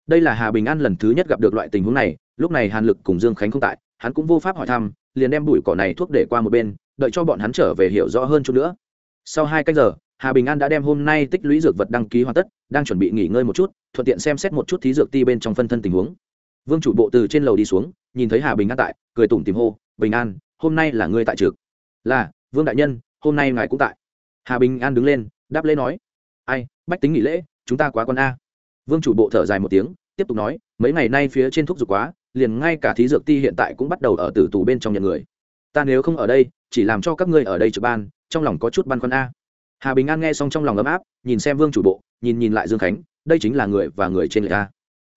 Đây là hà bình an lần thứ nhất gặp được loại tình huống này, lúc này hàn lực cùng dương khánh không tại, hắn cũng vô pháp hỏi thăm liền đem bụi cỏ này thuốc để qua một bên, đợi cho bọn hắn trở về hiểu rõ hơn chút nữa. Sau hai canh giờ, hà bình an đã đem hôm nay tích lũy dược vật đăng ký hoàn tất, đang chuẩn bị nghỉ ngơi một chút, thuận tiện xem xét một chút thí dược ti bên trong phân thân tình huống. Vương chủ bộ từ trên lầu đi xuống, nhìn thấy hà bình an tại, cười tủm tìm hô, bình an, hôm nay là ngươi tại trực. Là, vương đại nhân, hôm nay ngài cũng tại. Hà bình an đứng lên, đáp lễ nói, ai, bách tính nghỉ lễ, chúng ta quá con a. Vương chủ bộ thở dài một tiếng, tiếp tục nói, mấy ngày nay phía trên thuốc dục quá liền ngay cả thí dược ti hiện tại cũng bắt đầu ở tử tù bên trong nhận người. Ta nếu không ở đây, chỉ làm cho các ngươi ở đây trực ban, trong lòng có chút băn khoăn a. Hà bình an nghe xong trong lòng ấm áp, nhìn xem vương chủ bộ, nhìn nhìn lại dương khánh, đây chính là người và người trên người a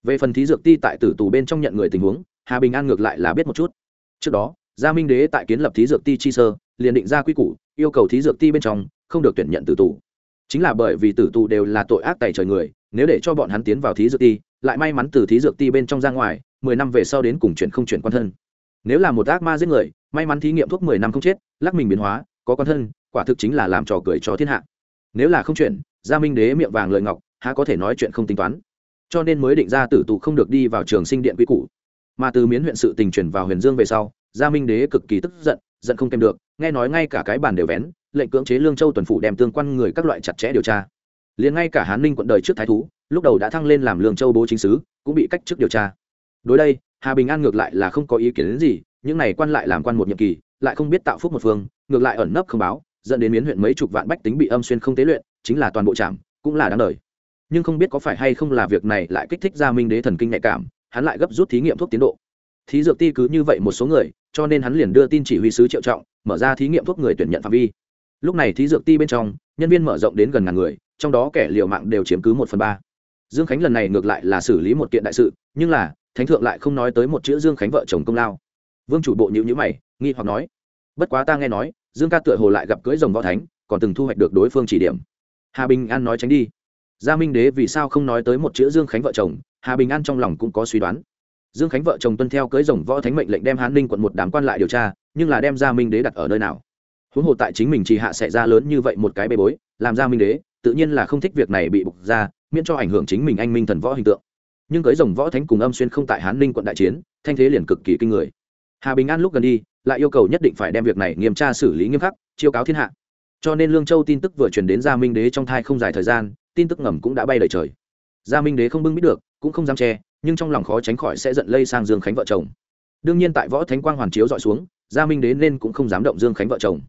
về phần thí dược ti tại tử tù bên trong nhận người tình huống, hà bình an ngược lại là biết một chút. Trước đó, gia minh đế tại kiến lập thí dược ti chi sơ, liền định ra quy củ, yêu cầu thí dược ti bên trong không được tuyển nhận tử tù. Chính là bởi vì tử tù đều là tội ác tài trời người, nếu để cho bọn hắn tiến vào thí dược ti, lại may mắn từ thí dược ti bên trong ra ngoài mười năm về sau đến cùng chuyện không chuyển quan thân. Nếu là một ác ma giết người, may mắn thí nghiệm thuốc mười năm không chết, lắc mình biến hóa, có quan thân, quả thực chính là làm trò cười cho thiên hạ. Nếu là không chuyện, gia minh đế miệng vàng lợi ngọc, há có thể nói chuyện không tính toán. Cho nên mới định ra tử tù không được đi vào trường sinh điện quy củ. Mà từ miến huyện sự tình chuyển vào huyền dương về sau, gia minh đế cực kỳ tức giận giận không kèm được, nghe nói ngay cả cái bàn đều vén, lệnh cưỡng chế lương châu tuần phủ đem tương quan người các loại chặt chẽ điều tra. Liền ngay cả hán ninh quận đời trước thái thú, lúc đầu đã thăng lên làm lương châu bố chính sứ, cũng bị cách chức điều tra đối đây, hà bình an ngược lại là không có ý kiến đến gì, những này quan lại làm quan một nhiệm kỳ, lại không biết tạo phúc một phương, ngược lại ẩn nấp không báo, dẫn đến miến huyện mấy chục vạn bách tính bị âm xuyên không tế luyện, chính là toàn bộ trạm, cũng là đáng đời. Nhưng không biết có phải hay không là việc này lại kích thích ra minh đế thần kinh nhạy cảm, hắn lại gấp rút thí nghiệm thuốc tiến độ. Thí dược ti cứ như vậy một số người, cho nên hắn liền đưa tin chỉ huy sứ triệu trọng, mở ra thí nghiệm thuốc người tuyển nhận phạm vi. Lúc này thí dược ti bên trong, nhân viên mở rộng đến gần ngàn người, trong đó kẻ liều mạng đều chiếm cứ một phần ba. Dương khánh lần này ngược lại là xử lý một kiện đại sự, nhưng là thánh thượng lại không nói tới một chữ dương khánh vợ chồng công lao. Vương chủ bộ nhữ nhữ mày, nghi hoặc nói, bất quá ta nghe nói, dương ca tựa hồ lại gặp cưỡi rồng võ thánh, còn từng thu hoạch được đối phương chỉ điểm. Hà bình an nói tránh đi. Gia minh đế vì sao không nói tới một chữ dương khánh vợ chồng, hà bình an trong lòng cũng có suy đoán. Dương khánh vợ chồng tuân theo cưới rồng võ thánh mệnh lệnh đem hán ninh quận một đám quan lại điều tra, nhưng là đem gia minh đế đặt ở nơi nào? Huống hồ tại chính mình chỉ hạ sẽ ra lớn như vậy một cái bê bối, làm gia minh đế, tự nhiên là không thích việc này bị bục ra, miễn cho ảnh hưởng chính mình anh minh thần võ hình tượng nhưng cưới rồng võ thánh cùng âm xuyên không tại hán ninh quận đại chiến, thanh thế liền cực kỳ kinh người. Hà bình an lúc gần đi, lại yêu cầu nhất định phải đem việc này nghiêm tra xử lý nghiêm khắc, chiêu cáo thiên hạ. Cho nên lương châu tin tức vừa truyền đến gia minh đế trong thai không dài thời gian, tin tức ngầm cũng đã bay đầy trời. Gia minh đế không bưng biết được, cũng không dám che, nhưng trong lòng khó tránh khỏi sẽ giận lây sang dương khánh vợ chồng. Đương nhiên tại võ thánh quang hoàn chiếu dọi xuống, gia minh đế nên cũng không dám động dương khánh vợ chồng.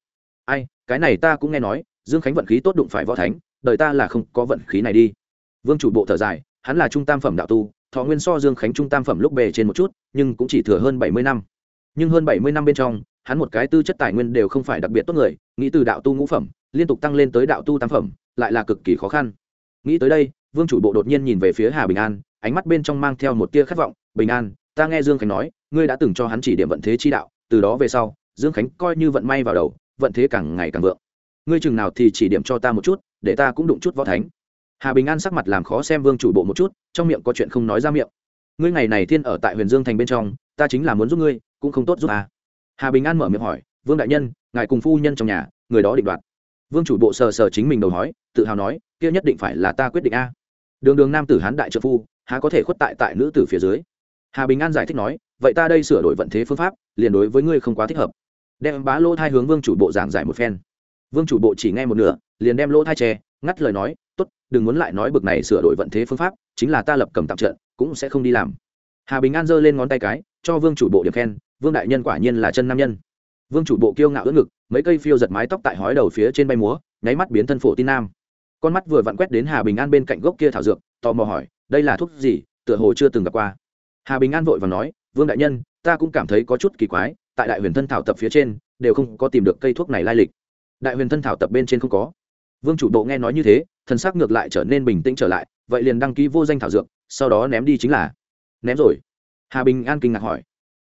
Ai, cái này ta cũng nghe nói, dương khánh vận khí tốt đụng phải võ thánh, đời ta là không có vận khí này đi. Vương chủ bộ thở dài hắn là trung tam phẩm đạo tu, thọ nguyên so dương khánh trung tam phẩm lúc bề trên một chút, nhưng cũng chỉ thừa hơn bảy mươi năm. Nhưng hơn bảy mươi năm bên trong, hắn một cái tư chất tài nguyên đều không phải đặc biệt tốt người, nghĩ từ đạo tu ngũ phẩm, liên tục tăng lên tới đạo tu tam phẩm, lại là cực kỳ khó khăn. Nghĩ tới đây, vương chủ bộ đột nhiên nhìn về phía hà bình an, ánh mắt bên trong mang theo một tia khát vọng, bình an, ta nghe dương khánh nói, ngươi đã từng cho hắn chỉ điểm vận thế chi đạo, từ đó về sau, dương khánh coi như vận may vào đầu, vận thế càng ngày càng vượng. Ngươi chừng nào thì chỉ điểm cho ta một chút, để ta cũng đụng chút võ thánh hà bình an sắc mặt làm khó xem vương chủ bộ một chút, trong miệng có chuyện không nói ra miệng. Ngươi ngày này thiên ở tại huyền dương thành bên trong, ta chính là muốn giúp ngươi, cũng không tốt giúp à. hà bình an mở miệng hỏi, vương đại nhân, ngài cùng phu nhân trong nhà, người đó định đoạt. Vương chủ bộ sờ sờ chính mình đầu hói tự hào nói, kia nhất định phải là ta quyết định a. Đường đường nam tử hán đại trợ phu, há có thể khuất tại tại nữ tử phía dưới. Hà bình an giải thích nói, vậy ta đây sửa đổi vận thế phương pháp, liền đối với ngươi không quá thích hợp. Đem bá lỗ thai hướng vương chủ bộ giảng giải một phen. Vương chủ bộ chỉ nghe một nửa, liền đem lỗ thai tre ngắt lời nói t ố t đừng muốn lại nói bực này sửa đổi vận thế phương pháp, chính là ta lập cầm tạm trận, cũng sẽ không đi làm. Hà bình an giơ lên ngón tay cái, cho vương chủ bộ điểm khen, vương đại nhân quả nhiên là chân nam nhân. Vương chủ bộ kiêu ngạo ưỡn ngực, mấy cây phiêu giật mái tóc tại hói đầu phía trên bay múa, nháy mắt biến thân phổ tin nam. Con mắt vừa vặn quét đến hà bình an bên cạnh gốc kia thảo dược, tò mò hỏi, đây là thuốc gì? Tựa hồ chưa từng gặp qua. Hà bình an vội và nói, vương đại nhân, ta cũng cảm thấy có chút kỳ quái, tại đại huyền thân thảo tập phía trên, đều không có tìm được cây thuốc này lai lịch. Đại huyền thân thảo tập bên trên không có vương chủ độ nghe nói như thế, thần sắc ngược lại trở nên bình tĩnh trở lại, vậy liền đăng ký vô danh thảo dược, sau đó ném đi chính là ném rồi? Hà bình an kinh ngạc hỏi.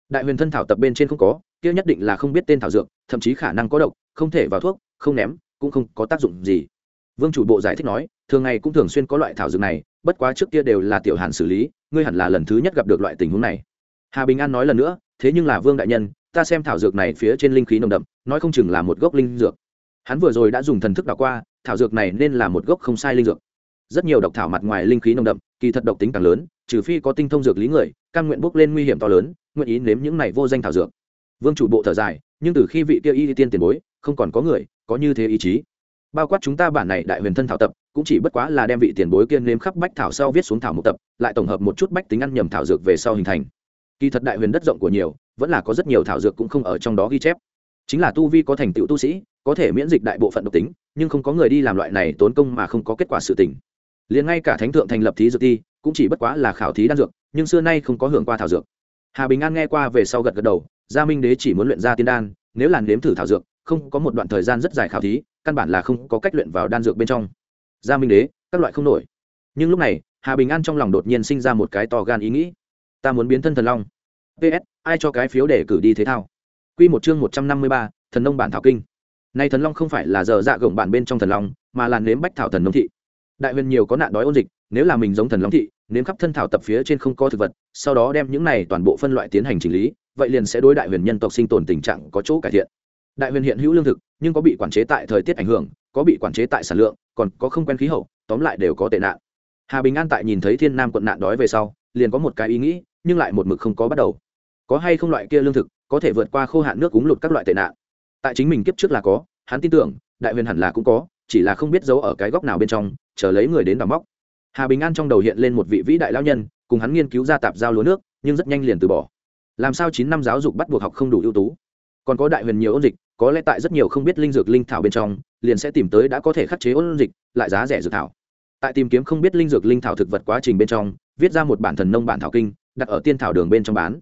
Đại huyền thân thảo tập bên trên không có, kia nhất định là không biết tên thảo dược, thậm chí khả năng có độc, không thể vào thuốc, không ném, cũng không có tác dụng gì. Vương chủ bộ giải thích nói, thường ngày cũng thường xuyên có loại thảo dược này, bất quá trước kia đều là tiểu hàn xử lý, ngươi hẳn là lần thứ nhất gặp được loại tình huống này. Hà bình an nói lần nữa, thế nhưng là vương đại nhân, ta xem thảo dược này phía trên linh khí nồng đậm, nói không chừng là một gốc linh dược. Hắn vừa rồi đã dùng thần thức đảo qua thảo dược này nên là một gốc không sai linh dược. Rất nhiều độc thảo mặt ngoài linh khí nồng đậm, kỳ thật độc tính càng lớn, trừ phi có tinh thông dược lý người, căn nguyện bốc lên nguy hiểm to lớn, nguyện ý nếm những này vô danh thảo dược. Vương chủ bộ thở dài, nhưng từ khi vị kia y tiên tiền bối, không còn có người, có như thế ý chí. Bao quát chúng ta bản này đại huyền thân thảo tập, cũng chỉ bất quá là đem vị tiền bối kiên nếm khắp bách thảo sau viết xuống thảo một tập, lại tổng hợp một chút bách tính ăn nhầm thảo dược về sau hình thành. Kỳ thật đại huyền đất rộng của nhiều, vẫn là có rất nhiều thảo dược cũng không ở trong đó ghi chép. Chính là tu vi có thành tựu tu sĩ, có thể miễn dịch đại bộ phận độc tính nhưng không có người đi làm loại này tốn công mà không có kết quả sự tình. Liền ngay cả thánh thượng thành lập thí dược ti cũng chỉ bất quá là khảo thí đan dược, nhưng xưa nay không có hưởng qua thảo dược. Hà bình an nghe qua về sau gật gật đầu, gia minh đế chỉ muốn luyện ra tiên đan, nếu làn nếm thử thảo dược, không có một đoạn thời gian rất dài khảo thí, căn bản là không có cách luyện vào đan dược bên trong. Gia minh đế, các loại không nổi. Nhưng lúc này, hà bình an trong lòng đột nhiên sinh ra một cái to gan ý nghĩ. Ta muốn biến thân thần long. Ps ai cho cái phiếu để cử đi thế thao? Q một chương một trăm năm mươi ba, thần nông bản thảo kinh nay thần long không phải là giờ dạ gồng bản bên trong thần long, mà là nếm bách thảo thần nông thị. Đại huyền nhiều có nạn đói ôn dịch, nếu là mình giống thần long thị, nếm khắp thân thảo tập phía trên không có thực vật, sau đó đem những này toàn bộ phân loại tiến hành chỉnh lý, vậy liền sẽ đối đại huyền nhân tộc sinh tồn tình trạng có chỗ cải thiện. Đại huyền hiện hữu lương thực, nhưng có bị quản chế tại thời tiết ảnh hưởng, có bị quản chế tại sản lượng, còn có không quen khí hậu, tóm lại đều có tệ nạn. Hà bình an tại nhìn thấy thiên nam quận nạn đói về sau, liền có một cái ý nghĩ, nhưng lại một mực không có bắt đầu. Có hay không loại kia lương thực, có thể vượt qua khô hạn nước cúng lụt các loại tệ nạn tại chính mình kiếp trước là có, hắn tin tưởng, đại huyền hẳn là cũng có, chỉ là không biết giấu ở cái góc nào bên trong, chờ lấy người đến đào móc. Hà bình an trong đầu hiện lên một vị vĩ đại lão nhân, cùng hắn nghiên cứu ra tạp giao lúa nước, nhưng rất nhanh liền từ bỏ. Làm sao chín năm giáo dục bắt buộc học không đủ ưu tú? Còn có đại huyền nhiều ôn dịch, có lẽ tại rất nhiều không biết linh dược linh thảo bên trong, liền sẽ tìm tới đã có thể khắc chế ôn dịch, lại giá rẻ dược thảo. Tại tìm kiếm không biết linh dược linh thảo thực vật quá trình bên trong, viết ra một bản thần nông bản thảo kinh, đặt ở tiên thảo đường bên trong bán.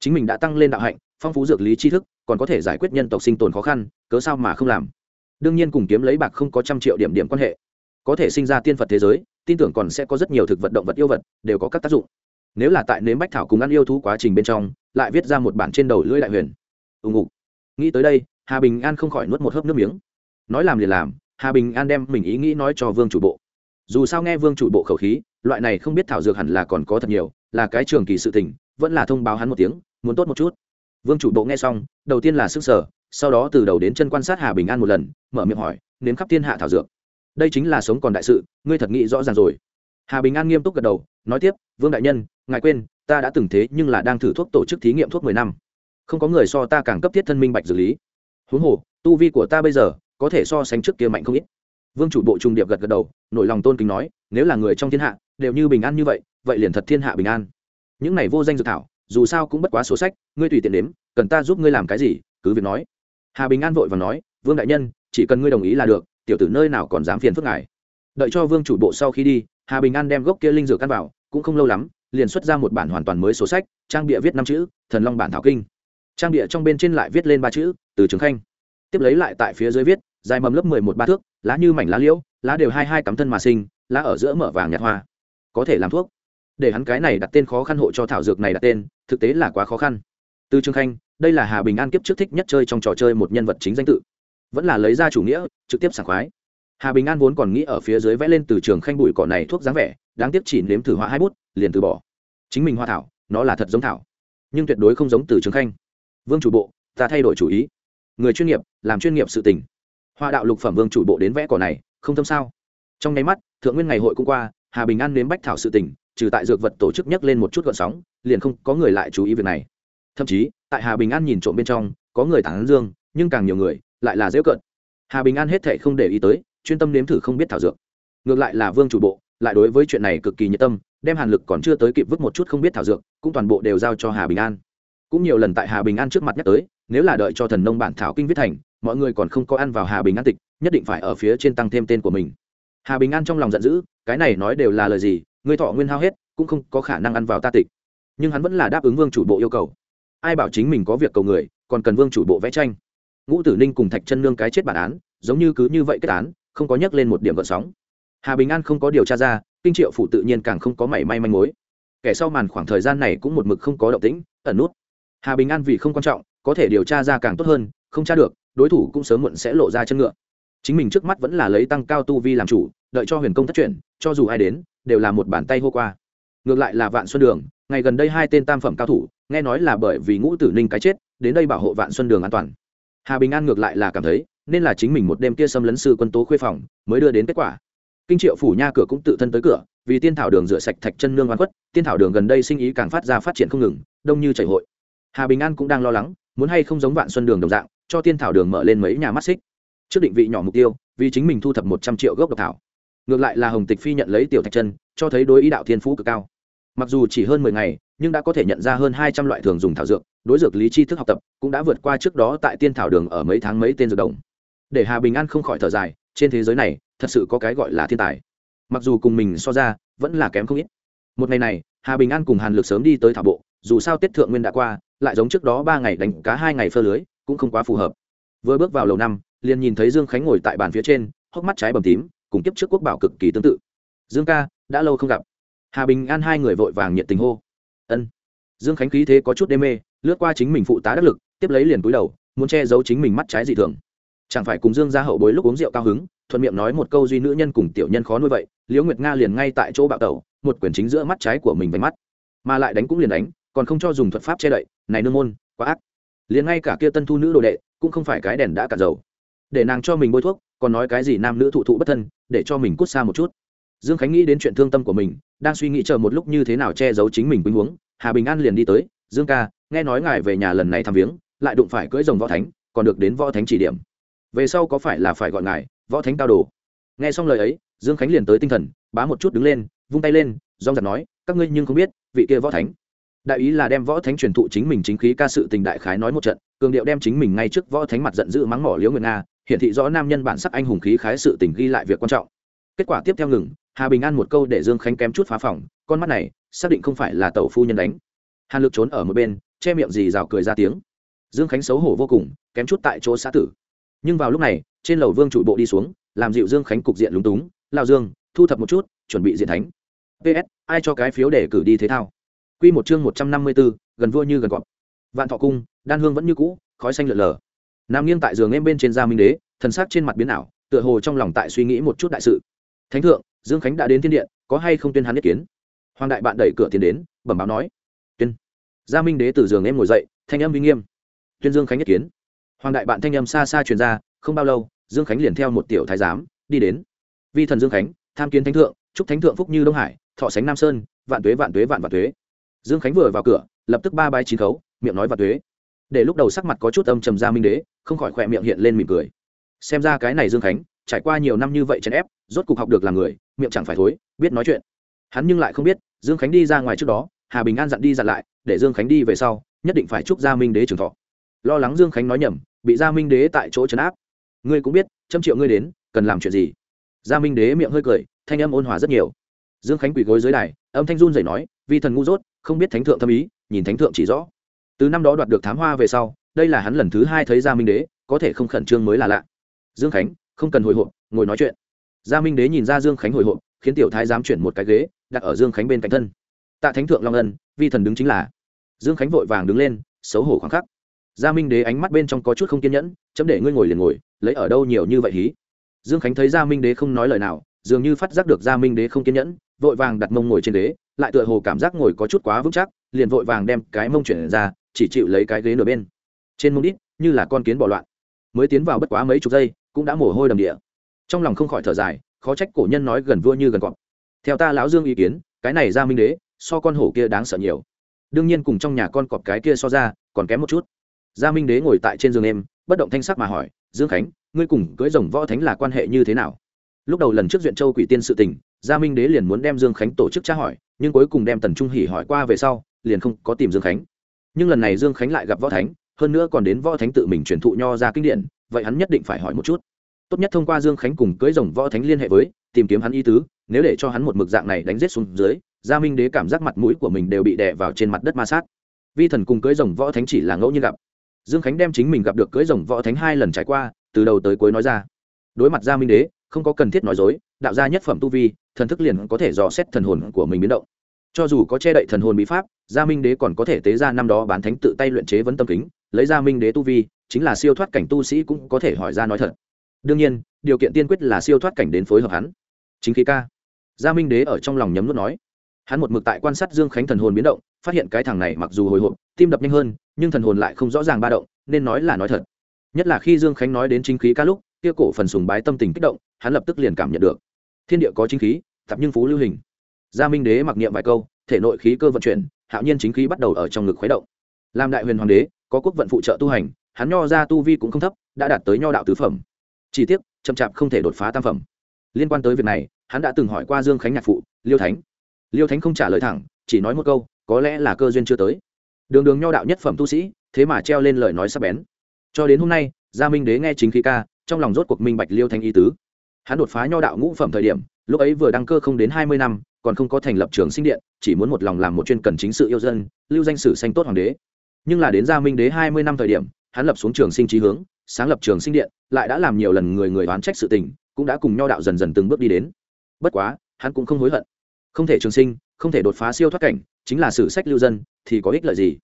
Chính mình đã tăng lên đạo hạnh phong phú dược lý tri thức, còn có thể giải quyết nhân tộc sinh tồn khó khăn, cớ sao mà không làm? Đương nhiên cùng kiếm lấy bạc không có trăm triệu điểm điểm quan hệ. Có thể sinh ra tiên phật thế giới, tin tưởng còn sẽ có rất nhiều thực vật động vật yêu vật, đều có các tác dụng. Nếu là tại nếm bách thảo cùng ăn yêu thú quá trình bên trong, lại viết ra một bản trên đầu lưỡi đại huyền. Ùng ục nghĩ tới đây, hà bình an không khỏi nuốt một hớp nước miếng. Nói làm liền làm, hà bình an đem mình ý nghĩ nói cho vương chủ bộ. Dù sao nghe vương chủ bộ khẩu khí, loại này không biết thảo dược hẳn là còn có thật nhiều, là cái trường kỳ sự tình, vẫn là thông báo hắn một tiếng, muốn tốt một chút vương chủ bộ nghe xong, đầu tiên là sức sở sau đó từ đầu đến chân quan sát hà bình an một lần, mở miệng hỏi, nếm khắp thiên hạ thảo dược. Đây chính là sống còn đại sự, ngươi thật nghĩ rõ ràng rồi. Hà bình an nghiêm túc gật đầu, nói tiếp, vương đại nhân, ngài quên, ta đã từng thế nhưng là đang thử thuốc tổ chức thí nghiệm thuốc mười năm. Không có người so ta càng cấp thiết thân minh bạch dược lý. Huống hồ, tu vi của ta bây giờ có thể so sánh trước kia mạnh không ít. Vương chủ bộ trung điệp gật gật đầu, nổi lòng tôn kính nói, nếu là người trong thiên hạ đều như bình an như vậy vậy liền thật thiên hạ bình an. Những này vô danh dược thảo dù sao cũng bất quá số sách, ngươi tùy tiện đếm cần ta giúp ngươi làm cái gì, cứ việc nói. Hà bình an vội và nói, vương đại nhân, chỉ cần ngươi đồng ý là được, tiểu tử nơi nào còn dám phiền phức ngài. Đợi cho vương chủ bộ sau khi đi, hà bình an đem gốc kia linh dược căn vào, cũng không lâu lắm, liền xuất ra một bản hoàn toàn mới số sách, trang bịa viết năm chữ, thần long bản thảo kinh. Trang bịa trong bên trên lại viết lên ba chữ, từ trường khanh. Tiếp lấy lại tại phía dưới viết, dài mầm lớp mười một ba thước, lá như mảnh lá liễu, lá đều hai hai cắm thân mà sinh, lá ở giữa mở vàng nhạt hoa. Có thể làm thuốc để hắn cái này đặt tên khó khăn hộ cho thảo dược này đặt tên, thực tế là quá khó khăn. Từ trường khanh, đây là hà bình an kiếp trước thích nhất chơi trong trò chơi một nhân vật chính danh tự. Vẫn là lấy ra chủ nghĩa, trực tiếp sảng khoái. Hà bình an vốn còn nghĩ ở phía dưới vẽ lên từ trường khanh bụi cỏ này thuốc dáng vẻ, đáng tiếc chỉ nếm thử hoa hai bút, liền từ bỏ. Chính mình hoa thảo, nó là thật giống thảo. Nhưng tuyệt đối không giống từ trường khanh. Vương chủ bộ, ta thay đổi chủ ý. Người chuyên nghiệp, làm chuyên nghiệp sự tình. Hoa đạo lục phẩm vương chủ bộ đến vẽ cỏ này, không thâm sao. Trong nháy mắt, thượng nguyên ngày hội cũng qua, hà bình an nếm bách thảo sự tình trừ tại dược vật tổ chức nhắc lên một chút gợn sóng, liền không có người lại chú ý việc này. Thậm chí, tại hà bình an nhìn trộm bên trong, có người tán dương, nhưng càng nhiều người lại là dễ cận hà bình an hết thệ không để ý tới, chuyên tâm nếm thử không biết thảo dược. Ngược lại là vương chủ bộ, lại đối với chuyện này cực kỳ nhiệt tâm, đem hàn lực còn chưa tới kịp vứt một chút không biết thảo dược, cũng toàn bộ đều giao cho hà bình an. Cũng nhiều lần tại hà bình an trước mặt nhắc tới, nếu là đợi cho thần nông bản thảo kinh viết thành, mọi người còn không có ăn vào hà bình an tịch, nhất định phải ở phía trên tăng thêm tên của mình hà bình an trong lòng giận dữ, cái này nói đều là lời gì người thọ nguyên hao hết, cũng không có khả năng ăn vào ta tịch. Nhưng hắn vẫn là đáp ứng vương chủ bộ yêu cầu. Ai bảo chính mình có việc cầu người, còn cần vương chủ bộ vẽ tranh. Ngũ tử ninh cùng thạch chân nương cái chết bản án, giống như cứ như vậy kết án, không có nhắc lên một điểm gợn sóng. Hà bình an không có điều tra ra, kinh triệu phủ tự nhiên càng không có mảy may manh mối. Kẻ sau màn khoảng thời gian này cũng một mực không có động tĩnh, ẩn nút. Hà bình an vì không quan trọng, có thể điều tra ra càng tốt hơn, không tra được, đối thủ cũng sớm muộn sẽ lộ ra chân ngựa chính mình trước mắt vẫn là lấy tăng cao tu vi làm chủ, đợi cho huyền công thất chuyển, cho dù ai đến, đều là một bàn tay hô qua. Ngược lại là vạn xuân đường, ngày gần đây hai tên tam phẩm cao thủ, nghe nói là bởi vì ngũ tử ninh cái chết, đến đây bảo hộ vạn xuân đường an toàn. Hà bình an ngược lại là cảm thấy, nên là chính mình một đêm kia xâm lấn sư quân tố khuê phòng, mới đưa đến kết quả. Kinh triệu phủ nha cửa cũng tự thân tới cửa, vì tiên thảo đường rửa sạch thạch chân nương văn khuất, tiên thảo đường gần đây sinh ý càng phát ra phát triển không ngừng, đông như chảy hội. Hà bình an cũng đang lo lắng, muốn hay không giống vạn xuân đường đồng dạng, cho tiên thảo đường mở lên mấy nhà mắt xích trước định vị nhỏ mục tiêu, vì chính mình thu thập một trăm triệu gốc độc thảo. Ngược lại là hồng tịch phi nhận lấy tiểu thạch chân, cho thấy đối ý đạo thiên phú cực cao. Mặc dù chỉ hơn mười ngày, nhưng đã có thể nhận ra hơn hai trăm loại thường dùng thảo dược, đối dược lý tri thức học tập cũng đã vượt qua trước đó tại tiên thảo đường ở mấy tháng mấy tên dược đồng. Để hà bình an không khỏi thở dài, trên thế giới này, thật sự có cái gọi là thiên tài. Mặc dù cùng mình so ra, vẫn là kém không ít. Một ngày này, hà bình an cùng hàn lực sớm đi tới thảo bộ, dù sao tết thượng nguyên đã qua, lại giống trước đó ba ngày đánh cá hai ngày phơ lưới, cũng không quá phù hợp. Vừa bước vào lầu năm liền nhìn thấy dương khánh ngồi tại bàn phía trên, hốc mắt trái bầm tím, cùng tiếp trước quốc bảo cực kỳ tương tự. Dương ca, đã lâu không gặp. Hà bình an hai người vội vàng nhiệt tình hô. Ân. Dương khánh khí thế có chút đê mê, lướt qua chính mình phụ tá đắc lực, tiếp lấy liền cúi đầu, muốn che giấu chính mình mắt trái dị thường. Chẳng phải cùng dương ra hậu bối lúc uống rượu cao hứng, thuận miệng nói một câu duy nữ nhân cùng tiểu nhân khó nuôi vậy, liễu nguyệt nga liền ngay tại chỗ bạo tẩu, một quyển chính giữa mắt trái của mình vánh mắt. Mà lại đánh cũng liền đánh, còn không cho dùng thuật pháp che đậy, này nương môn, quá ác. Liền ngay cả kia tân thu nữ đồ đệ, cũng không phải cái đèn đã cả dầu để nàng cho mình bôi thuốc, còn nói cái gì nam nữ thụ thụ bất thân, để cho mình cút xa một chút. Dương khánh nghĩ đến chuyện thương tâm của mình, đang suy nghĩ chờ một lúc như thế nào che giấu chính mình quýnh huống hà bình an liền đi tới, dương ca, nghe nói ngài về nhà lần này thăm viếng, lại đụng phải cưỡi rồng võ thánh, còn được đến võ thánh chỉ điểm. Về sau có phải là phải gọi ngài võ thánh cao đồ? Nghe xong lời ấy, dương khánh liền tới tinh thần, bá một chút đứng lên, vung tay lên dong giặt nói, các ngươi nhưng không biết, vị kia võ thánh. Đại ý là đem võ thánh truyền thụ chính mình chính khí ca sự tình đại khái nói một trận, cường điệu đem chính mình ngay trước võ thánh mặt giận dữ mắng mỏ liễu nguyệt nga hiển thị rõ nam nhân bản sắc anh hùng khí khái sự tình ghi lại việc quan trọng. Kết quả tiếp theo ngừng, hà bình an một câu để dương khánh kém chút phá phòng, con mắt này, xác định không phải là tẩu phu nhân đánh. Hàn lực trốn ở một bên, che miệng gì rào cười ra tiếng. Dương khánh xấu hổ vô cùng, kém chút tại chỗ xã tử. Nhưng vào lúc này, trên lầu vương trụ bộ đi xuống, làm dịu dương khánh cục diện lúng túng lao dương, thu thập một chút, chuẩn bị diện thánh. Ps ai cho cái phiếu để cử đi thế thao? Q một chương một trăm năm mươi bốn gần vua như gần cọp. Vạn thọ cung, đan hương vẫn như cũ, khói xanh lợn lờ nằm nghiêng tại giường em bên trên gia minh đế, thần sắc trên mặt biến ảo, tựa hồ trong lòng tại suy nghĩ một chút đại sự. Thánh thượng, dương khánh đã đến thiên điện, có hay không tuyên hắn ý kiến? Hoàng đại bạn đẩy cửa tiến đến, bẩm báo nói. Tuyên. Gia minh đế từ giường em ngồi dậy, thanh âm uy nghiêm. Tuyên dương khánh nhất kiến. Hoàng đại bạn thanh âm xa xa truyền ra, không bao lâu, dương khánh liền theo một tiểu thái giám đi đến. Vi thần dương khánh, tham kiến thánh thượng, chúc thánh thượng phúc như đông hải, thọ sánh nam sơn, vạn tuế vạn tuế, vạn vạn tuế. Dương khánh vừa vào cửa, lập tức ba bái chín khấu, miệng nói vạn tuế. Để lúc đầu sắc mặt có chút âm trầm gia minh đế không khỏi khỏe miệng hiện lên mỉm cười. Xem ra cái này dương khánh, trải qua nhiều năm như vậy chèn ép, rốt cục học được làm người, miệng chẳng phải thối, biết nói chuyện. Hắn nhưng lại không biết, dương khánh đi ra ngoài trước đó, hà bình an dặn đi dặn lại, để dương khánh đi về sau, nhất định phải chúc gia minh đế trường thọ. Lo lắng dương khánh nói nhầm, bị gia minh đế tại chỗ trấn áp. Ngươi cũng biết, trăm triệu ngươi đến, cần làm chuyện gì? Gia minh đế miệng hơi cười, thanh âm ôn hòa rất nhiều. Dương khánh quỳ gối dưới đài, âm thanh run rẩy nói vì thần ngu dốt, không biết thánh thượng thâm ý, nhìn thánh thượng chỉ rõ. Từ năm đó đoạt được thám hoa về sau đây là hắn lần thứ hai thấy gia minh đế, có thể không khẩn trương mới là lạ. Dương khánh, không cần hồi hộp, ngồi nói chuyện. Gia minh đế nhìn ra dương khánh hồi hộp, khiến tiểu thái dám chuyển một cái ghế, đặt ở dương khánh bên cạnh thân. Tạ thánh thượng long ân, vi thần đứng chính là. Dương khánh vội vàng đứng lên, xấu hổ khoảng khắc. Gia minh đế ánh mắt bên trong có chút không kiên nhẫn, chấm để ngươi ngồi liền ngồi, lấy ở đâu nhiều như vậy hí? Dương khánh thấy gia minh đế không nói lời nào, dường như phát giác được gia minh đế không kiên nhẫn, vội vàng đặt mông ngồi trên đế lại tựa hồ cảm giác ngồi có chút quá vững chắc, liền vội vàng đem cái mông chuyển ra, chỉ chịu lấy cái ghế nửa bên trên mông đít, như là con kiến bỏ loạn. Mới tiến vào bất quá mấy chục giây, cũng đã mồ hôi đầm địa. Trong lòng không khỏi thở dài, khó trách cổ nhân nói gần vua như gần cọp. Theo ta lão dương ý kiến, cái này gia minh đế, so con hổ kia đáng sợ nhiều. Đương nhiên cùng trong nhà con cọp cái kia so ra, còn kém một chút. Gia minh đế ngồi tại trên giường em bất động thanh sắc mà hỏi, dương khánh, ngươi cùng cưới rồng võ thánh là quan hệ như thế nào? Lúc đầu lần trước duyện châu quỷ tiên sự tình gia minh đế liền muốn đem dương khánh tổ chức tra hỏi, nhưng cuối cùng đem tần trung hỉ hỏi qua về sau, liền không có tìm dương khánh. Nhưng lần này dương khánh lại gặp võ thánh hơn nữa còn đến võ thánh tự mình truyền thụ nho ra kinh điển, vậy hắn nhất định phải hỏi một chút. Tốt nhất thông qua dương khánh cùng cưới rồng võ thánh liên hệ với, tìm kiếm hắn y tứ, nếu để cho hắn một mực dạng này đánh rết xuống dưới, gia minh đế cảm giác mặt mũi của mình đều bị đè vào trên mặt đất ma sát. Vi thần cùng cưới rồng võ thánh chỉ là ngẫu nhiên gặp. Dương khánh đem chính mình gặp được cưới rồng võ thánh hai lần trải qua, từ đầu tới cuối nói ra. Đối mặt gia minh đế, không có cần thiết nói dối, đạo gia nhất phẩm tu vi, thần thức liền có thể dò xét thần hồn của mình biến động. Cho dù có che đậy thần hồn bí pháp, gia minh đế còn có thể tế ra năm đó bán thánh tự tay luyện chế vấn tâm kính lấy ra minh đế tu vi, chính là siêu thoát cảnh tu sĩ cũng có thể hỏi ra nói thật. Đương nhiên, điều kiện tiên quyết là siêu thoát cảnh đến phối hợp hắn. Chính khí ca. Gia minh đế ở trong lòng nhấm nuốt nói. Hắn một mực tại quan sát dương khánh thần hồn biến động, phát hiện cái thằng này mặc dù hồi hộp, tim đập nhanh hơn, nhưng thần hồn lại không rõ ràng ba động, nên nói là nói thật. Nhất là khi dương khánh nói đến chính khí ca lúc, kia cổ phần sùng bái tâm tình kích động, hắn lập tức liền cảm nhận được. Thiên địa có chính khí tập nhưng phú lưu hình. Gia minh đế mặc niệm vài câu, thể nội khí cơ vận chuyển, hạo nhiên chính khí bắt đầu ở trong ngực khuấy động. Làm đại huyền hoàng đế có quốc vận phụ trợ tu hành, hắn nho ra tu vi cũng không thấp, đã đạt tới nho đạo tứ phẩm. Chỉ tiếc, chậm chạp không thể đột phá tam phẩm. Liên quan tới việc này, hắn đã từng hỏi qua dương khánh nhạc phụ, liêu thánh. Liêu thánh không trả lời thẳng, chỉ nói một câu, có lẽ là cơ duyên chưa tới. Đường đường nho đạo nhất phẩm tu sĩ, thế mà treo lên lời nói sắp bén. Cho đến hôm nay, gia minh đế nghe chính khí ca, trong lòng rốt cuộc minh bạch liêu thanh y tứ. Hắn đột phá nho đạo ngũ phẩm thời điểm, lúc ấy vừa đăng cơ không đến hai mươi năm, còn không có thành lập trường sinh điện, chỉ muốn một lòng làm một chuyên cần chính sự yêu dân, lưu danh sử sanh tốt hoàng đế nhưng là đến gia minh đế hai mươi năm thời điểm, hắn lập xuống trường sinh trí hướng, sáng lập trường sinh điện, lại đã làm nhiều lần người người oán trách sự tình, cũng đã cùng nho đạo dần dần từng bước đi đến. Bất quá, hắn cũng không hối hận. Không thể trường sinh, không thể đột phá siêu thoát cảnh, chính là sử sách lưu dân, thì có ích lợi gì?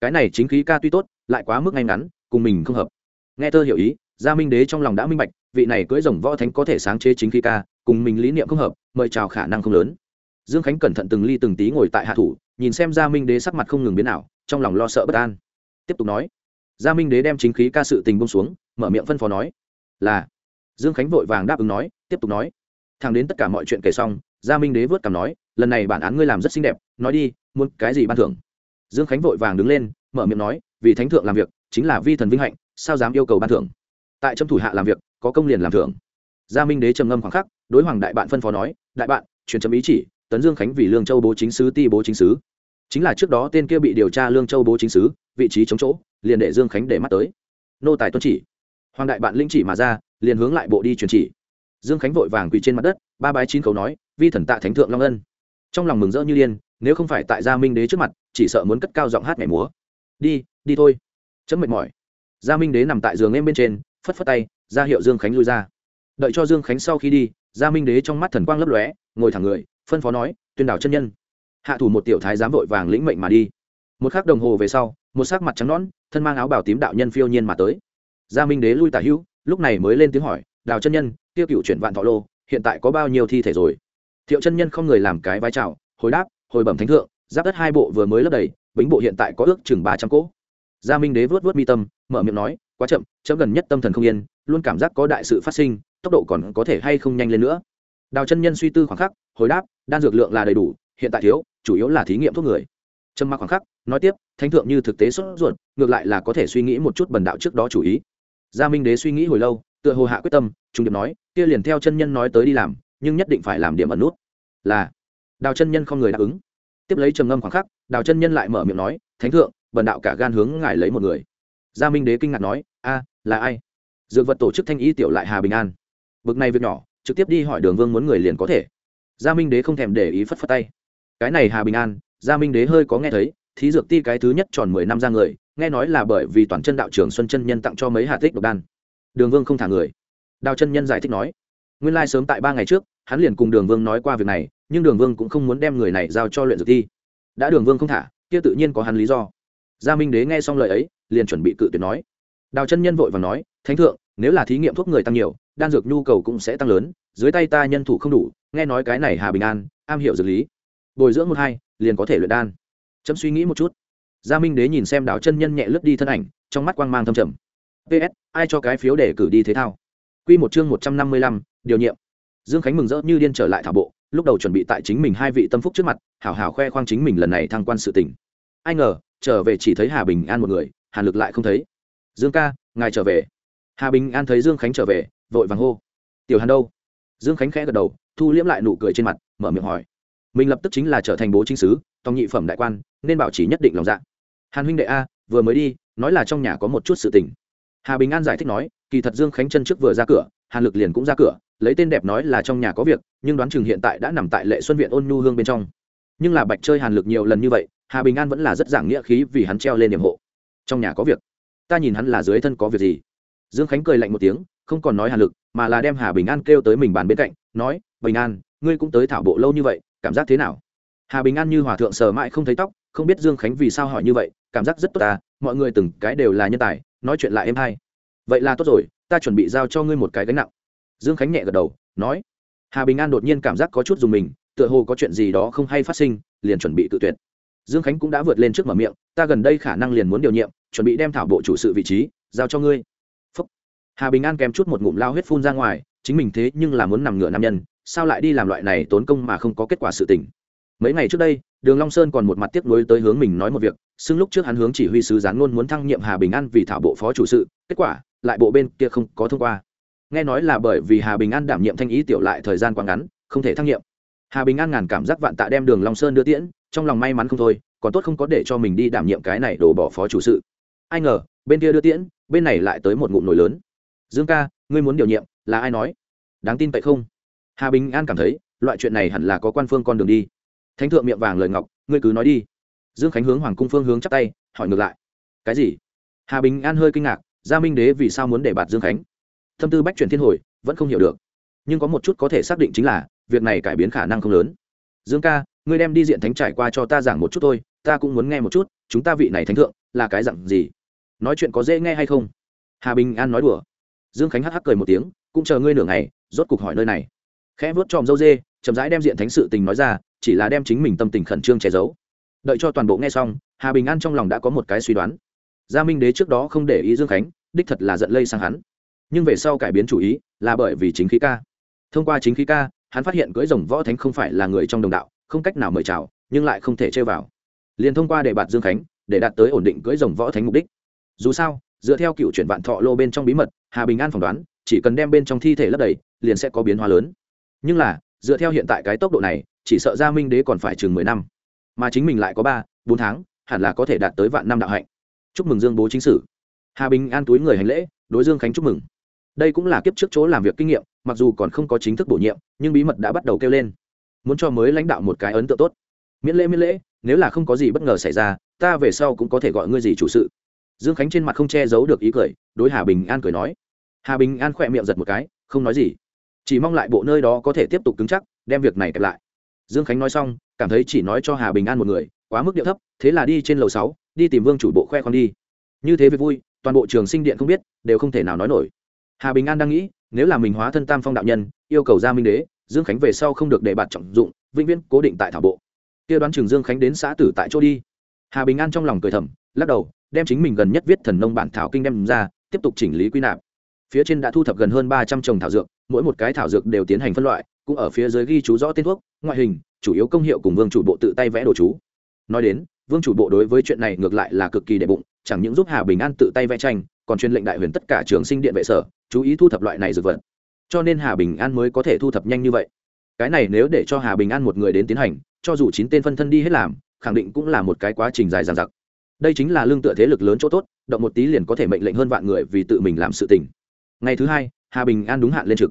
Cái này chính khí ca tuy tốt, lại quá mức ngay ngắn, cùng mình không hợp. Nghe tơ hiểu ý, gia minh đế trong lòng đã minh bạch, vị này cưỡi rồng võ thánh có thể sáng chế chính khí ca, cùng mình lý niệm không hợp, mời chào khả năng không lớn. Dương khánh cẩn thận từng ly từng tí ngồi tại hạ thủ, nhìn xem gia minh đế sắc mặt không ngừng biến ảo trong lòng lo sợ bất an. Tiếp tục nói, gia minh đế đem chính khí ca sự tình bông xuống, mở miệng phân phó nói, là. Dương khánh vội vàng đáp ứng nói, tiếp tục nói, thằng đến tất cả mọi chuyện kể xong, gia minh đế vớt cảm nói, lần này bản án ngươi làm rất xinh đẹp, nói đi, muốn cái gì ban thưởng? Dương khánh vội vàng đứng lên, mở miệng nói, vì thánh thượng làm việc, chính là vi thần vinh hạnh, sao dám yêu cầu ban thưởng? Tại trâm thủ hạ làm việc, có công liền làm thưởng. Gia minh đế trầm ngâm khoảng khắc, đối hoàng đại bạn phân phó nói, đại bạn, truyền chấm ý chỉ, tấn dương khánh vì lương châu bố chính sứ, ti bố chính sứ chính là trước đó tên kia bị điều tra lương châu bố chính sứ vị trí chống chỗ, liền để dương khánh để mắt tới. Nô tài tuân chỉ. Hoàng đại bạn linh chỉ mà ra, liền hướng lại bộ đi truyền chỉ. Dương khánh vội vàng quỳ trên mặt đất, ba bái chín khấu nói, vi thần tạ thánh thượng long ân. Trong lòng mừng rỡ như điên, nếu không phải tại gia minh đế trước mặt, chỉ sợ muốn cất cao giọng hát nhảy múa. Đi đi thôi. Chấm mệt mỏi. Gia minh đế nằm tại giường em bên trên, phất phất tay, ra hiệu dương khánh lui ra. Đợi cho dương khánh sau khi đi, gia minh đế trong mắt thần quang lấp lóe, ngồi thẳng người, phân phó nói, tuyên đảo chân nhân hạ thủ một tiểu thái giám vội vàng lĩnh mệnh mà đi. Một khắc đồng hồ về sau, một sắc mặt trắng nõn, thân mang áo bào tím đạo nhân phiêu nhiên mà tới. Gia minh đế lui tả hữu, lúc này mới lên tiếng hỏi, đào chân nhân, tiêu cựu chuyển vạn thọ lô, hiện tại có bao nhiêu thi thể rồi? Thiệu chân nhân không người làm cái vai trào, hồi đáp, hồi bẩm thánh thượng, giáp đất hai bộ vừa mới lấp đầy, bính bộ hiện tại có ước chừng ba trăm cỗ. Gia minh đế vớt vớt mi tâm, mở miệng nói, quá chậm chấm gần nhất tâm thần không yên, luôn cảm giác có đại sự phát sinh, tốc độ còn có thể hay không nhanh lên nữa? Đào chân nhân suy tư khoảng khắc, hồi đáp, đan dược lượng là đầy đủ hiện tại thiếu, chủ yếu là thí nghiệm thuốc người. Trầm mặc khoảng khắc, nói tiếp, thánh thượng như thực tế sốt ruột, ngược lại là có thể suy nghĩ một chút bần đạo trước đó chủ ý. Gia minh đế suy nghĩ hồi lâu, tựa hồ hạ quyết tâm trung điệp nói, kia liền theo chân nhân nói tới đi làm, nhưng nhất định phải làm điểm ẩn nút. Là, đào chân nhân không người đáp ứng. Tiếp lấy trầm ngâm khoảng khắc, đào chân nhân lại mở miệng nói, thánh thượng, bần đạo cả gan hướng ngài lấy một người. Gia minh đế kinh ngạc nói, a, là ai? Dược vật tổ chức thanh y tiểu lại hà bình an. Bực này việc nhỏ, trực tiếp đi hỏi đường vương muốn người liền có thể. Gia minh đế không thèm để ý phất phất tay cái này hà bình an, gia minh đế hơi có nghe thấy, thí dược ti cái thứ nhất tròn mười năm ra người, nghe nói là bởi vì toàn chân đạo trưởng xuân chân nhân tặng cho mấy hà tích độc đan. Đường vương không thả người. Đào chân nhân giải thích nói, nguyên lai sớm tại ba ngày trước, hắn liền cùng đường vương nói qua việc này, nhưng đường vương cũng không muốn đem người này giao cho luyện dược thi đã đường vương không thả, kia tự nhiên có hắn lý do. Gia minh đế nghe xong lời ấy, liền chuẩn bị cự tuyệt nói. Đào chân nhân vội và nói, thánh thượng, nếu là thí nghiệm thuốc người tăng nhiều, đan dược nhu cầu cũng sẽ tăng lớn, dưới tay ta nhân thủ không đủ, nghe nói cái này hà bình an, am hiểu dược lý bồi dưỡng một hai, liền có thể luyện đan. Chấm suy nghĩ một chút. Gia minh đế nhìn xem đào chân nhân nhẹ lướt đi thân ảnh, trong mắt quang mang thâm trầm. Ps ai cho cái phiếu để cử đi thế thao? Q một chương một trăm năm mươi lăm, điều nhiệm. Dương khánh mừng rỡ như điên trở lại thảo bộ, lúc đầu chuẩn bị tại chính mình hai vị tâm phúc trước mặt, hảo hảo khoe khoang chính mình lần này thăng quan sự tình. Ai ngờ, trở về chỉ thấy hà bình an một người, hàn lực lại không thấy. Dương ca, ngài trở về. Hà bình an thấy dương khánh trở về, vội vàng hô. Tiểu hàn đâu? Dương khánh khẽ gật đầu, thu liễm lại nụ cười trên mặt, mở miệng hỏi mình lập tức chính là trở thành bố chính sứ, tòng nhị phẩm đại quan, nên bảo chỉ nhất định lòng dạ. Hàn huynh đệ a, vừa mới đi, nói là trong nhà có một chút sự tình. Hà bình an giải thích nói, kỳ thật dương khánh chân trước vừa ra cửa, hàn lực liền cũng ra cửa, lấy tên đẹp nói là trong nhà có việc, nhưng đoán chừng hiện tại đã nằm tại lệ xuân viện ôn nhu hương bên trong. Nhưng là bạch chơi hàn lực nhiều lần như vậy, hà bình an vẫn là rất giảng nghĩa khí vì hắn treo lên điểm hộ. Trong nhà có việc. Ta nhìn hắn là dưới thân có việc gì? Dương khánh cười lạnh một tiếng, không còn nói hàn lực, mà là đem hà bình an kêu tới mình bàn bên cạnh, nói, bình an, ngươi cũng tới thảo bộ lâu như vậy cảm giác thế nào? Hà bình an như hòa thượng sờ mãi không thấy tóc, không biết dương khánh vì sao hỏi như vậy, cảm giác rất tốt ta, mọi người từng cái đều là nhân tài, nói chuyện lại êm hay. Vậy là tốt rồi, ta chuẩn bị giao cho ngươi một cái gánh nặng. Dương khánh nhẹ gật đầu, nói. Hà bình an đột nhiên cảm giác có chút dùng mình, tựa hồ có chuyện gì đó không hay phát sinh, liền chuẩn bị tự tuyệt. Dương khánh cũng đã vượt lên trước mở miệng, ta gần đây khả năng liền muốn điều nhiệm, chuẩn bị đem thảo bộ chủ sự vị trí, giao cho ngươi. Phúc. hà bình an kèm chút một ngụm lao huyết phun ra ngoài, chính mình thế nhưng là muốn nằm ngửa nam nhân sao lại đi làm loại này tốn công mà không có kết quả sự tình? Mấy ngày trước đây, đường long sơn còn một mặt tiếc nuối tới hướng mình nói một việc, xưng lúc trước hắn hướng chỉ huy sứ gián ngôn muốn thăng nhiệm hà bình an vì thảo bộ phó chủ sự, kết quả, lại bộ bên kia không có thông qua. Nghe nói là bởi vì hà bình an đảm nhiệm thanh ý tiểu lại thời gian quá ngắn, không thể thăng nhiệm. Hà bình an ngàn cảm giác vạn tạ đem đường long sơn đưa tiễn, trong lòng may mắn không thôi, còn tốt không có để cho mình đi đảm nhiệm cái này đổ bỏ phó chủ sự. Ai ngờ, bên kia đưa tiễn, bên này lại tới một ngụm nổi lớn. Dương ca, ngươi muốn điều nhiệm, là ai nói? Đáng tin vậy không? Hà bình an cảm thấy, loại chuyện này hẳn là có quan phương con đường đi. Thánh thượng miệng vàng lời ngọc, ngươi cứ nói đi. Dương khánh hướng hoàng cung phương hướng chắp tay, hỏi ngược lại. Cái gì? Hà bình an hơi kinh ngạc, gia minh đế vì sao muốn để bạt dương khánh? Thâm tư bách chuyển thiên hồi, vẫn không hiểu được. Nhưng có một chút có thể xác định chính là, việc này cải biến khả năng không lớn. Dương ca, ngươi đem đi diện thánh trải qua cho ta giảng một chút thôi, ta cũng muốn nghe một chút, chúng ta vị này thánh thượng, là cái dặn gì? Nói chuyện có dễ nghe hay không? Hà bình an nói đùa. Dương khánh hắc hắc cười một tiếng, cũng chờ ngươi nửa ngày, rốt cục hỏi nơi này khẽ vớt tròm dâu dê, chậm rãi đem diện thánh sự tình nói ra, chỉ là đem chính mình tâm tình khẩn trương che giấu. Đợi cho toàn bộ nghe xong, hà bình an trong lòng đã có một cái suy đoán. Gia minh đế trước đó không để ý dương khánh, đích thật là giận lây sang hắn. Nhưng về sau cải biến chủ ý, là bởi vì chính khí ca. Thông qua chính khí ca, hắn phát hiện cưỡi rồng võ thánh không phải là người trong đồng đạo, không cách nào mời chào, nhưng lại không thể chơi vào. Liền thông qua đề bạt dương khánh, để đạt tới ổn định cưỡi rồng võ thánh mục đích. Dù sao, dựa theo cựu chuyển vạn thọ lô bên trong bí mật, hà bình an phỏng đoán, chỉ cần đem bên trong thi thể lấp đầy, liền sẽ có biến hóa lớn nhưng là, dựa theo hiện tại cái tốc độ này, chỉ sợ gia minh đế còn phải chừng mười năm. Mà chính mình lại có ba, bốn tháng, hẳn là có thể đạt tới vạn năm đạo hạnh. Chúc mừng dương bố chính sử. Hà bình an túi người hành lễ, đối dương khánh chúc mừng. Đây cũng là kiếp trước chỗ làm việc kinh nghiệm, mặc dù còn không có chính thức bổ nhiệm, nhưng bí mật đã bắt đầu kêu lên. Muốn cho mới lãnh đạo một cái ấn tượng tốt. Miễn lễ miễn lễ, nếu là không có gì bất ngờ xảy ra, ta về sau cũng có thể gọi ngươi gì chủ sự. Dương khánh trên mặt không che giấu được ý cười, đối hà bình an cười nói. Hà bình an khỏe miệng giật một cái, không nói gì chỉ mong lại bộ nơi đó có thể tiếp tục cứng chắc, đem việc này kẹp lại. Dương khánh nói xong, cảm thấy chỉ nói cho hà bình an một người, quá mức điệu thấp, thế là đi trên lầu sáu, đi tìm vương chủ bộ khoe con đi. Như thế việc vui, toàn bộ trường sinh điện không biết, đều không thể nào nói nổi. Hà bình an đang nghĩ, nếu là mình hóa thân tam phong đạo nhân, yêu cầu ra minh đế, dương khánh về sau không được để bạt trọng dụng, vĩnh viễn cố định tại thảo bộ. Kia đoán trường dương khánh đến xã tử tại chỗ đi. Hà bình an trong lòng cười thầm, lắc đầu, đem chính mình gần nhất viết thần nông bản thảo kinh đem ra, tiếp tục chỉnh lý quy nạp phía trên đã thu thập gần hơn ba trăm trồng thảo dược, mỗi một cái thảo dược đều tiến hành phân loại, cũng ở phía dưới ghi chú rõ tên thuốc, ngoại hình, chủ yếu công hiệu cùng vương chủ bộ tự tay vẽ đồ chú. Nói đến, vương chủ bộ đối với chuyện này ngược lại là cực kỳ đệ bụng, chẳng những giúp hà bình an tự tay vẽ tranh, còn truyền lệnh đại huyền tất cả trường sinh điện vệ sở, chú ý thu thập loại này dược vật. Cho nên hà bình an mới có thể thu thập nhanh như vậy. Cái này nếu để cho hà bình an một người đến tiến hành, cho dù chín tên phân thân đi hết làm, khẳng định cũng là một cái quá trình dài dằng dặc. Đây chính là lương tựa thế lực lớn chỗ tốt, động một tí liền có thể mệnh lệnh hơn vạn người vì tự mình làm sự tình ngày thứ hai, hà bình an đúng hạn lên trực.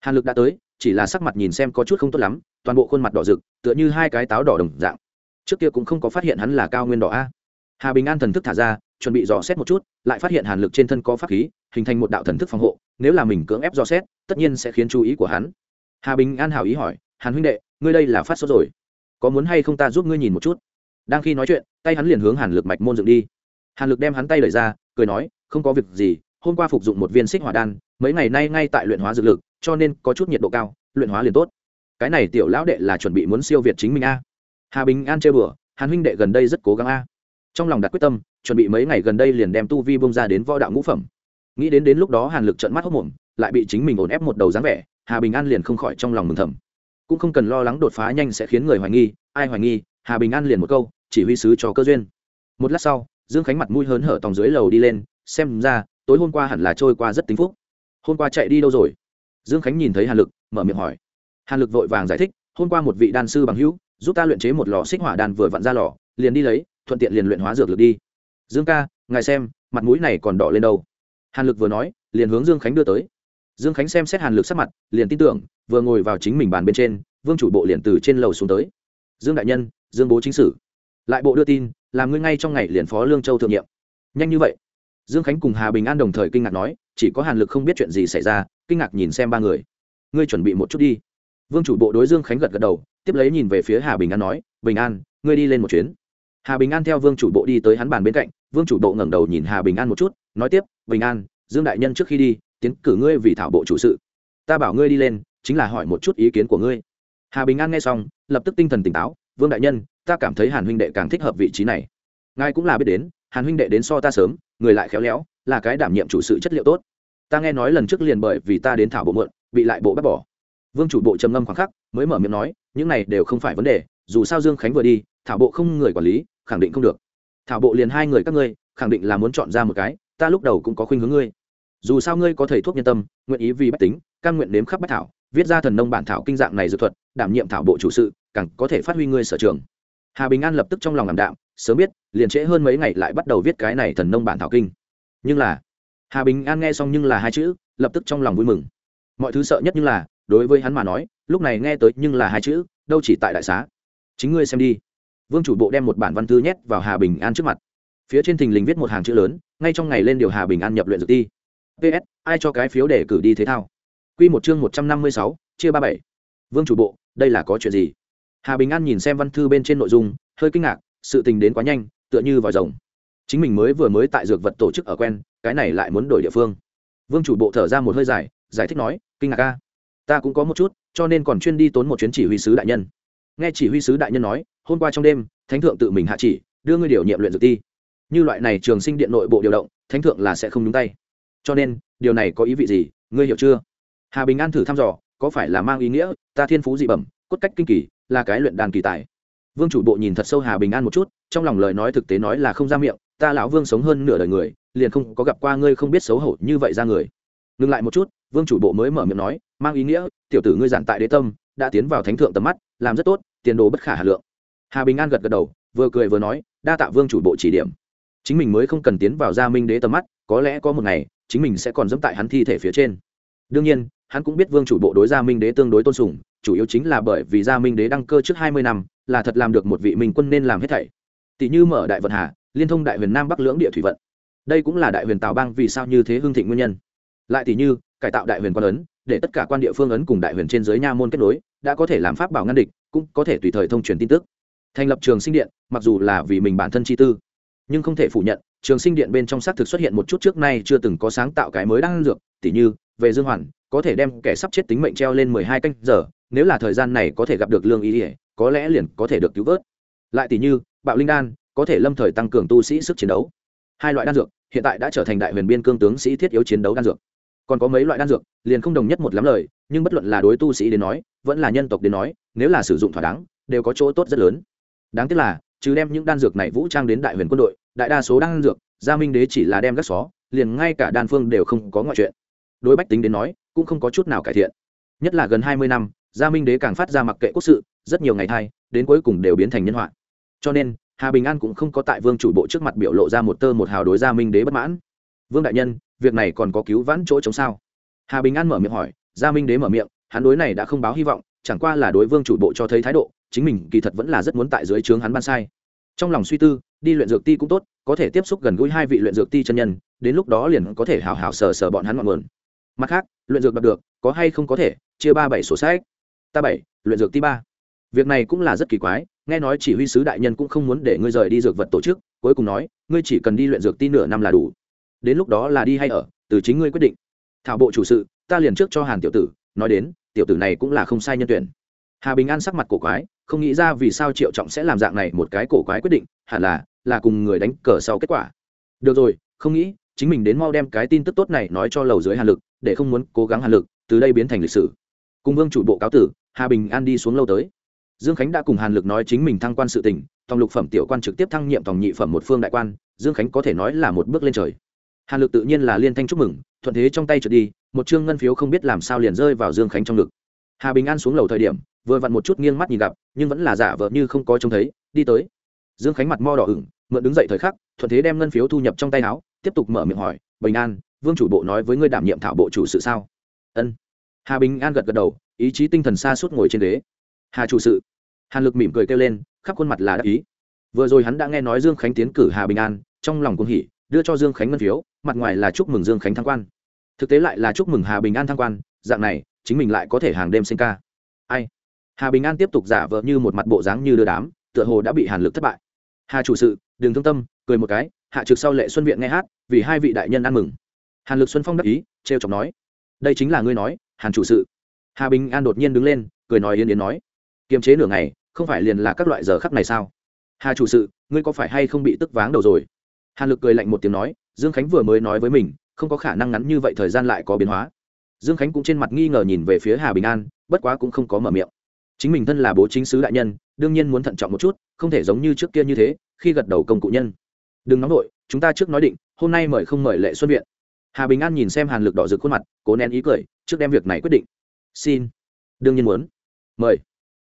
Hàn lực đã tới, chỉ là sắc mặt nhìn xem có chút không tốt lắm, toàn bộ khuôn mặt đỏ rực, tựa như hai cái táo đỏ đồng dạng. Trước kia cũng không có phát hiện hắn là cao nguyên đỏ a. Hà bình an thần thức thả ra, chuẩn bị dò xét một chút, lại phát hiện hàn lực trên thân có pháp khí, hình thành một đạo thần thức phòng hộ, nếu là mình cưỡng ép dò xét, tất nhiên sẽ khiến chú ý của hắn. Hà bình an hảo ý hỏi, hàn huynh đệ, ngươi đây là phát sốt rồi. Có muốn hay không ta giúp ngươi nhìn một chút? Đang khi nói chuyện, tay hắn liền hướng hàn lực mạch môn dựng đi. Hàn lực đem hắn tay lời ra, cười nói, không có việc gì hôm qua phục dụng một viên xích hỏa đan, mấy ngày nay ngay tại luyện hóa dược lực, cho nên có chút nhiệt độ cao, luyện hóa liền tốt. Cái này tiểu lão đệ là chuẩn bị muốn siêu việt chính mình a. Hà bình an chơi bừa, hàn huynh đệ gần đây rất cố gắng a. Trong lòng đặt quyết tâm, chuẩn bị mấy ngày gần đây liền đem tu vi bông ra đến võ đạo ngũ phẩm. Nghĩ đến đến lúc đó hàn lực trận mắt hốc mồm lại bị chính mình ổn ép một đầu dáng vẻ, hà bình an liền không khỏi trong lòng mừng thầm. Cũng không cần lo lắng đột phá nhanh sẽ khiến người hoài nghi, ai hoài nghi, hà bình an liền một câu, chỉ huy sứ cho cơ duyên. Một lát sau, dương khánh mặt mũi hớn hở tòng dưới lầu đi lên, xem ra tối hôm qua hẳn là trôi qua rất tính phúc. Hôm qua chạy đi đâu rồi? Dương khánh nhìn thấy hàn lực, mở miệng hỏi. Hàn lực vội vàng giải thích, hôm qua một vị đan sư bằng hữu giúp ta luyện chế một lò xích hỏa đan vừa vặn ra lò, liền đi lấy, thuận tiện liền luyện hóa dược lực đi. Dương ca, ngài xem, mặt mũi này còn đỏ lên đâu. Hàn lực vừa nói, liền hướng dương khánh đưa tới. Dương khánh xem xét hàn lực sắc mặt, liền tin tưởng, vừa ngồi vào chính mình bàn bên trên, vương chủ bộ liền từ trên lầu xuống tới. Dương đại nhân, dương bố chính sử. Lại bộ đưa tin, làm ngươi ngay trong ngày liền phó lương châu thượng nhiệm. Nhanh như vậy dương khánh cùng hà bình an đồng thời kinh ngạc nói, chỉ có hàn lực không biết chuyện gì xảy ra, kinh ngạc nhìn xem ba người. Ngươi chuẩn bị một chút đi. Vương chủ bộ đối dương khánh gật gật đầu, tiếp lấy nhìn về phía hà bình an nói, bình an, ngươi đi lên một chuyến. Hà bình an theo vương chủ bộ đi tới hắn bàn bên cạnh, vương chủ bộ ngẩng đầu nhìn hà bình an một chút, nói tiếp, bình an, dương đại nhân trước khi đi, tiến cử ngươi vì thảo bộ chủ sự. Ta bảo ngươi đi lên, chính là hỏi một chút ý kiến của ngươi. Hà bình an nghe xong, lập tức tinh thần tỉnh táo, vương đại nhân, ta cảm thấy hàn huynh đệ càng thích hợp vị trí này. Ngài cũng là biết đến, hàn huynh đệ đến so ta sớm người lại khéo léo, là cái đảm nhiệm chủ sự chất liệu tốt. Ta nghe nói lần trước liền bởi vì ta đến thảo bộ mượn bị lại bộ bắt bỏ. Vương chủ bộ trầm ngâm khoảng khắc, mới mở miệng nói, những này đều không phải vấn đề, dù sao dương khánh vừa đi, thảo bộ không người quản lý, khẳng định không được. Thảo bộ liền hai người các ngươi, khẳng định là muốn chọn ra một cái, ta lúc đầu cũng có khuynh hướng ngươi. Dù sao ngươi có thầy thuốc nhân tâm, nguyện ý vì bách tính, căn nguyện nếm khắp bách thảo, viết ra thần nông bản thảo kinh dạng này dược thuật, đảm nhiệm thảo bộ chủ sự, càng có thể phát huy ngươi sở trường. Hà bình an lập tức trong lòng làm đạm sớm biết, liền trễ hơn mấy ngày lại bắt đầu viết cái này thần nông bản thảo kinh. Nhưng là, hà bình an nghe xong nhưng là hai chữ, lập tức trong lòng vui mừng. Mọi thứ sợ nhất nhưng là, đối với hắn mà nói, lúc này nghe tới nhưng là hai chữ, đâu chỉ tại đại xá. Chính ngươi xem đi. Vương chủ bộ đem một bản văn thư nhét vào hà bình an trước mặt. Phía trên thình lình viết một hàng chữ lớn, ngay trong ngày lên điều hà bình an nhập luyện dược ti. Ps ai cho cái phiếu để cử đi thế thao? Q một chương một trăm năm mươi sáu, chia ba bảy. Vương chủ bộ, đây là có chuyện gì? Hà bình an nhìn xem văn thư bên trên nội dung, hơi kinh ngạc sự tình đến quá nhanh, tựa như vòi rồng. Chính mình mới vừa mới tại dược vật tổ chức ở quen, cái này lại muốn đổi địa phương. Vương chủ bộ thở ra một hơi dài, giải thích nói, kinh ngạc ca ta cũng có một chút, cho nên còn chuyên đi tốn một chuyến chỉ huy sứ đại nhân. Nghe chỉ huy sứ đại nhân nói, hôm qua trong đêm, thánh thượng tự mình hạ chỉ, đưa ngươi điều nhiệm luyện dược ti. Như loại này trường sinh điện nội bộ điều động, thánh thượng là sẽ không nhúng tay. Cho nên, điều này có ý vị gì, ngươi hiểu chưa? Hà bình an thử thăm dò, có phải là mang ý nghĩa, ta thiên phú dị bẩm, cốt cách kinh kỳ, là cái luyện đàn kỳ tài? Vương chủ bộ nhìn thật sâu hà bình an một chút, trong lòng lời nói thực tế nói là không ra miệng, ta lão vương sống hơn nửa đời người, liền không có gặp qua ngươi không biết xấu hổ như vậy ra người. Ngừng lại một chút, vương chủ bộ mới mở miệng nói, mang ý nghĩa, tiểu tử ngươi giản tại đế tâm, đã tiến vào thánh thượng tầm mắt, làm rất tốt, tiền đồ bất khả hà lượng. Hà bình an gật gật đầu, vừa cười vừa nói, đa tạ vương chủ bộ chỉ điểm. Chính mình mới không cần tiến vào gia minh đế tầm mắt, có lẽ có một ngày, chính mình sẽ còn dẫm tại hắn thi thể phía trên. Đương nhiên, hắn cũng biết vương chủ bộ đối gia minh đế tương đối tôn sùng, chủ yếu chính là bởi vì gia minh đế đăng cơ trước hai mươi năm là thật làm được một vị minh quân nên làm hết thảy. Tỷ như mở đại vận hà, liên thông đại huyền nam bắc lưỡng địa thủy vận. Đây cũng là đại huyền tào bang vì sao như thế hương thịnh nguyên nhân. Lại tỷ như, cải tạo đại huyền quan ấn, để tất cả quan địa phương ấn cùng đại huyền trên giới nha môn kết nối, đã có thể làm pháp bảo ngăn địch, cũng có thể tùy thời thông truyền tin tức. Thành lập trường sinh điện, mặc dù là vì mình bản thân chi tư, nhưng không thể phủ nhận, trường sinh điện bên trong xác thực xuất hiện một chút trước nay chưa từng có sáng tạo cái mới đang dược, tỉ như, về dương hoàn, có thể đem kẻ sắp chết tính mệnh treo lên mười hai canh giờ, nếu là thời gian này có thể gặp được lương ý ỉa có lẽ liền có thể được cứu vớt. Lại tỷ như, bạo linh đan, có thể lâm thời tăng cường tu sĩ sức chiến đấu. Hai loại đan dược, hiện tại đã trở thành đại huyền biên cương tướng sĩ thiết yếu chiến đấu đan dược. Còn có mấy loại đan dược, liền không đồng nhất một lắm lời, nhưng bất luận là đối tu sĩ đến nói, vẫn là nhân tộc đến nói, nếu là sử dụng thỏa đáng, đều có chỗ tốt rất lớn. Đáng tiếc là chứ đem những đan dược này vũ trang đến đại huyền quân đội, đại đa số đan dược, gia minh đế chỉ là đem các xó, liền ngay cả đan phương đều không có ngoại chuyện. Đối bách tính đến nói, cũng không có chút nào cải thiện. Nhất là gần hai mươi năm gia minh đế càng phát ra mặc kệ quốc sự, rất nhiều ngày thay đến cuối cùng đều biến thành nhân họa. Cho nên, hà bình an cũng không có tại vương chủ bộ trước mặt biểu lộ ra một tơ một hào đối gia minh đế bất mãn. Vương đại nhân, việc này còn có cứu vãn chỗ chống sao? Hà bình an mở miệng hỏi. Gia minh đế mở miệng. Hắn đối này đã không báo hy vọng, chẳng qua là đối vương chủ bộ cho thấy thái độ, chính mình kỳ thật vẫn là rất muốn tại dưới trướng hắn ban sai. Trong lòng suy tư, đi luyện dược ti cũng tốt, có thể tiếp xúc gần gũi hai vị luyện dược ti chân nhân, đến lúc đó liền có thể hào hào sờ sờ bọn hắn ngọn nguồn. Mặt khác, luyện dược đạt được, có hay không có thể, chia ba bảy sổ sách ta bảy, luyện dược ti ba. Việc này cũng là rất kỳ quái, nghe nói chỉ huy sứ đại nhân cũng không muốn để ngươi rời đi dược vật tổ chức, cuối cùng nói, ngươi chỉ cần đi luyện dược ti nửa năm là đủ. Đến lúc đó là đi hay ở, từ chính ngươi quyết định. Thảo bộ chủ sự, ta liền trước cho hàn tiểu tử, nói đến, tiểu tử này cũng là không sai nhân tuyển. Hà bình an sắc mặt cổ quái, không nghĩ ra vì sao triệu trọng sẽ làm dạng này một cái cổ quái quyết định, hẳn là là cùng người đánh cờ sau kết quả. Được rồi, không nghĩ, chính mình đến mau đem cái tin tức tốt này nói cho lầu dưới hàn lực, để không muốn cố gắng hàn lực, từ đây biến thành lịch sử cùng vương chủ bộ cáo tử hà bình an đi xuống lâu tới. Dương khánh đã cùng hàn lực nói chính mình thăng quan sự tỉnh, tòng lục phẩm tiểu quan trực tiếp thăng nhiệm tòng nhị phẩm một phương đại quan dương khánh có thể nói là một bước lên trời. Hàn lực tự nhiên là liên thanh chúc mừng thuận thế trong tay trượt đi một chương ngân phiếu không biết làm sao liền rơi vào dương khánh trong ngực. Hà bình an xuống lầu thời điểm vừa vặn một chút nghiêng mắt nhìn gặp nhưng vẫn là giả vờ như không có trông thấy đi tới. Dương khánh mặt mo đỏ ửng mượn đứng dậy thời khắc thuận thế đem ngân phiếu thu nhập trong tay áo tiếp tục mở miệng hỏi bình an vương chủ bộ nói với ngươi đảm nhiệm thảo bộ chủ sự sao? Ân hà bình an gật gật đầu, ý chí tinh thần xa suốt ngồi trên ghế. Hà chủ sự. Hàn lực mỉm cười kêu lên, khắp khuôn mặt là đắc ý. Vừa rồi hắn đã nghe nói dương khánh tiến cử hà bình an, trong lòng cũng hỉ, đưa cho dương khánh ngân phiếu, mặt ngoài là chúc mừng dương khánh thăng quan. Thực tế lại là chúc mừng hà bình an thăng quan, dạng này, chính mình lại có thể hàng đêm sinh ca. Ai? Hà bình an tiếp tục giả vờ như một mặt bộ dáng như đưa đám, tựa hồ đã bị hàn lực thất bại. Hà chủ sự, đừng thương tâm, cười một cái, hạ trực sau lệ xuân viện nghe hát, vì hai vị đại nhân ăn mừng. Hàn lực xuân phong đắc ý, trêu chọc nói, đây chính là ngươi nói hàn chủ sự. Hà bình an đột nhiên đứng lên, cười nói yên yến nói, kiềm chế nửa ngày, không phải liền là các loại giờ khắc này sao? Hà chủ sự, ngươi có phải hay không bị tức váng đầu rồi? Hàn lực cười lạnh một tiếng nói, dương khánh vừa mới nói với mình, không có khả năng ngắn như vậy thời gian lại có biến hóa. Dương khánh cũng trên mặt nghi ngờ nhìn về phía hà bình an, bất quá cũng không có mở miệng. Chính mình thân là bố chính sứ đại nhân, đương nhiên muốn thận trọng một chút, không thể giống như trước kia như thế, khi gật đầu công cụ nhân. Đừng nóng vội, chúng ta trước nói định, hôm nay mời không mời lệ xuân viện. Hà bình an nhìn xem hàn lực đỏ rực khuôn mặt, cố nén ý cười trước đem việc này quyết định. Xin. Đương nhiên muốn. Mời.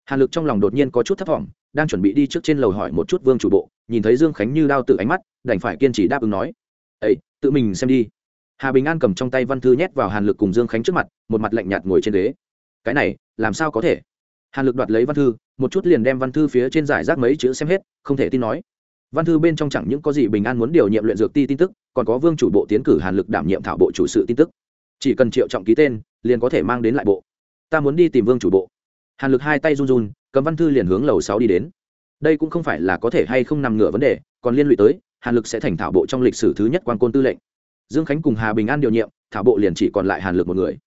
Hàn lực trong lòng đột nhiên có chút thấp t đang chuẩn bị đi trước trên lầu hỏi một chút vương chủ bộ, nhìn thấy dương khánh như đao tự ánh mắt, đành phải kiên trì đáp ứng nói. Ấy tự mình xem đi. Hà bình an cầm trong tay văn thư nhét vào hàn lực cùng dương khánh trước mặt, một mặt lạnh nhạt ngồi trên ghế. Cái này, làm sao có thể? Hàn lực đoạt lấy văn thư, một chút liền đem văn thư phía trên giải rác mấy chữ xem hết, không thể tin nói. Văn thư bên trong chẳng những có gì bình an muốn điều nhiệm luyện dược ti tin tức, còn có vương chủ bộ tiến cử hàn lực đảm nhiệm thảo bộ chủ sự tin tức. Chỉ cần triệu trọng ký tên liền có thể mang đến lại bộ. Ta muốn đi tìm vương chủ bộ. Hàn lực hai tay run run, cầm văn thư liền hướng lầu sáu đi đến. Đây cũng không phải là có thể hay không nằm ngửa vấn đề, còn liên lụy tới, hàn lực sẽ thành thảo bộ trong lịch sử thứ nhất quan côn tư lệnh. Dương khánh cùng hà bình an điều nhiệm, thảo bộ liền chỉ còn lại hàn lực một người.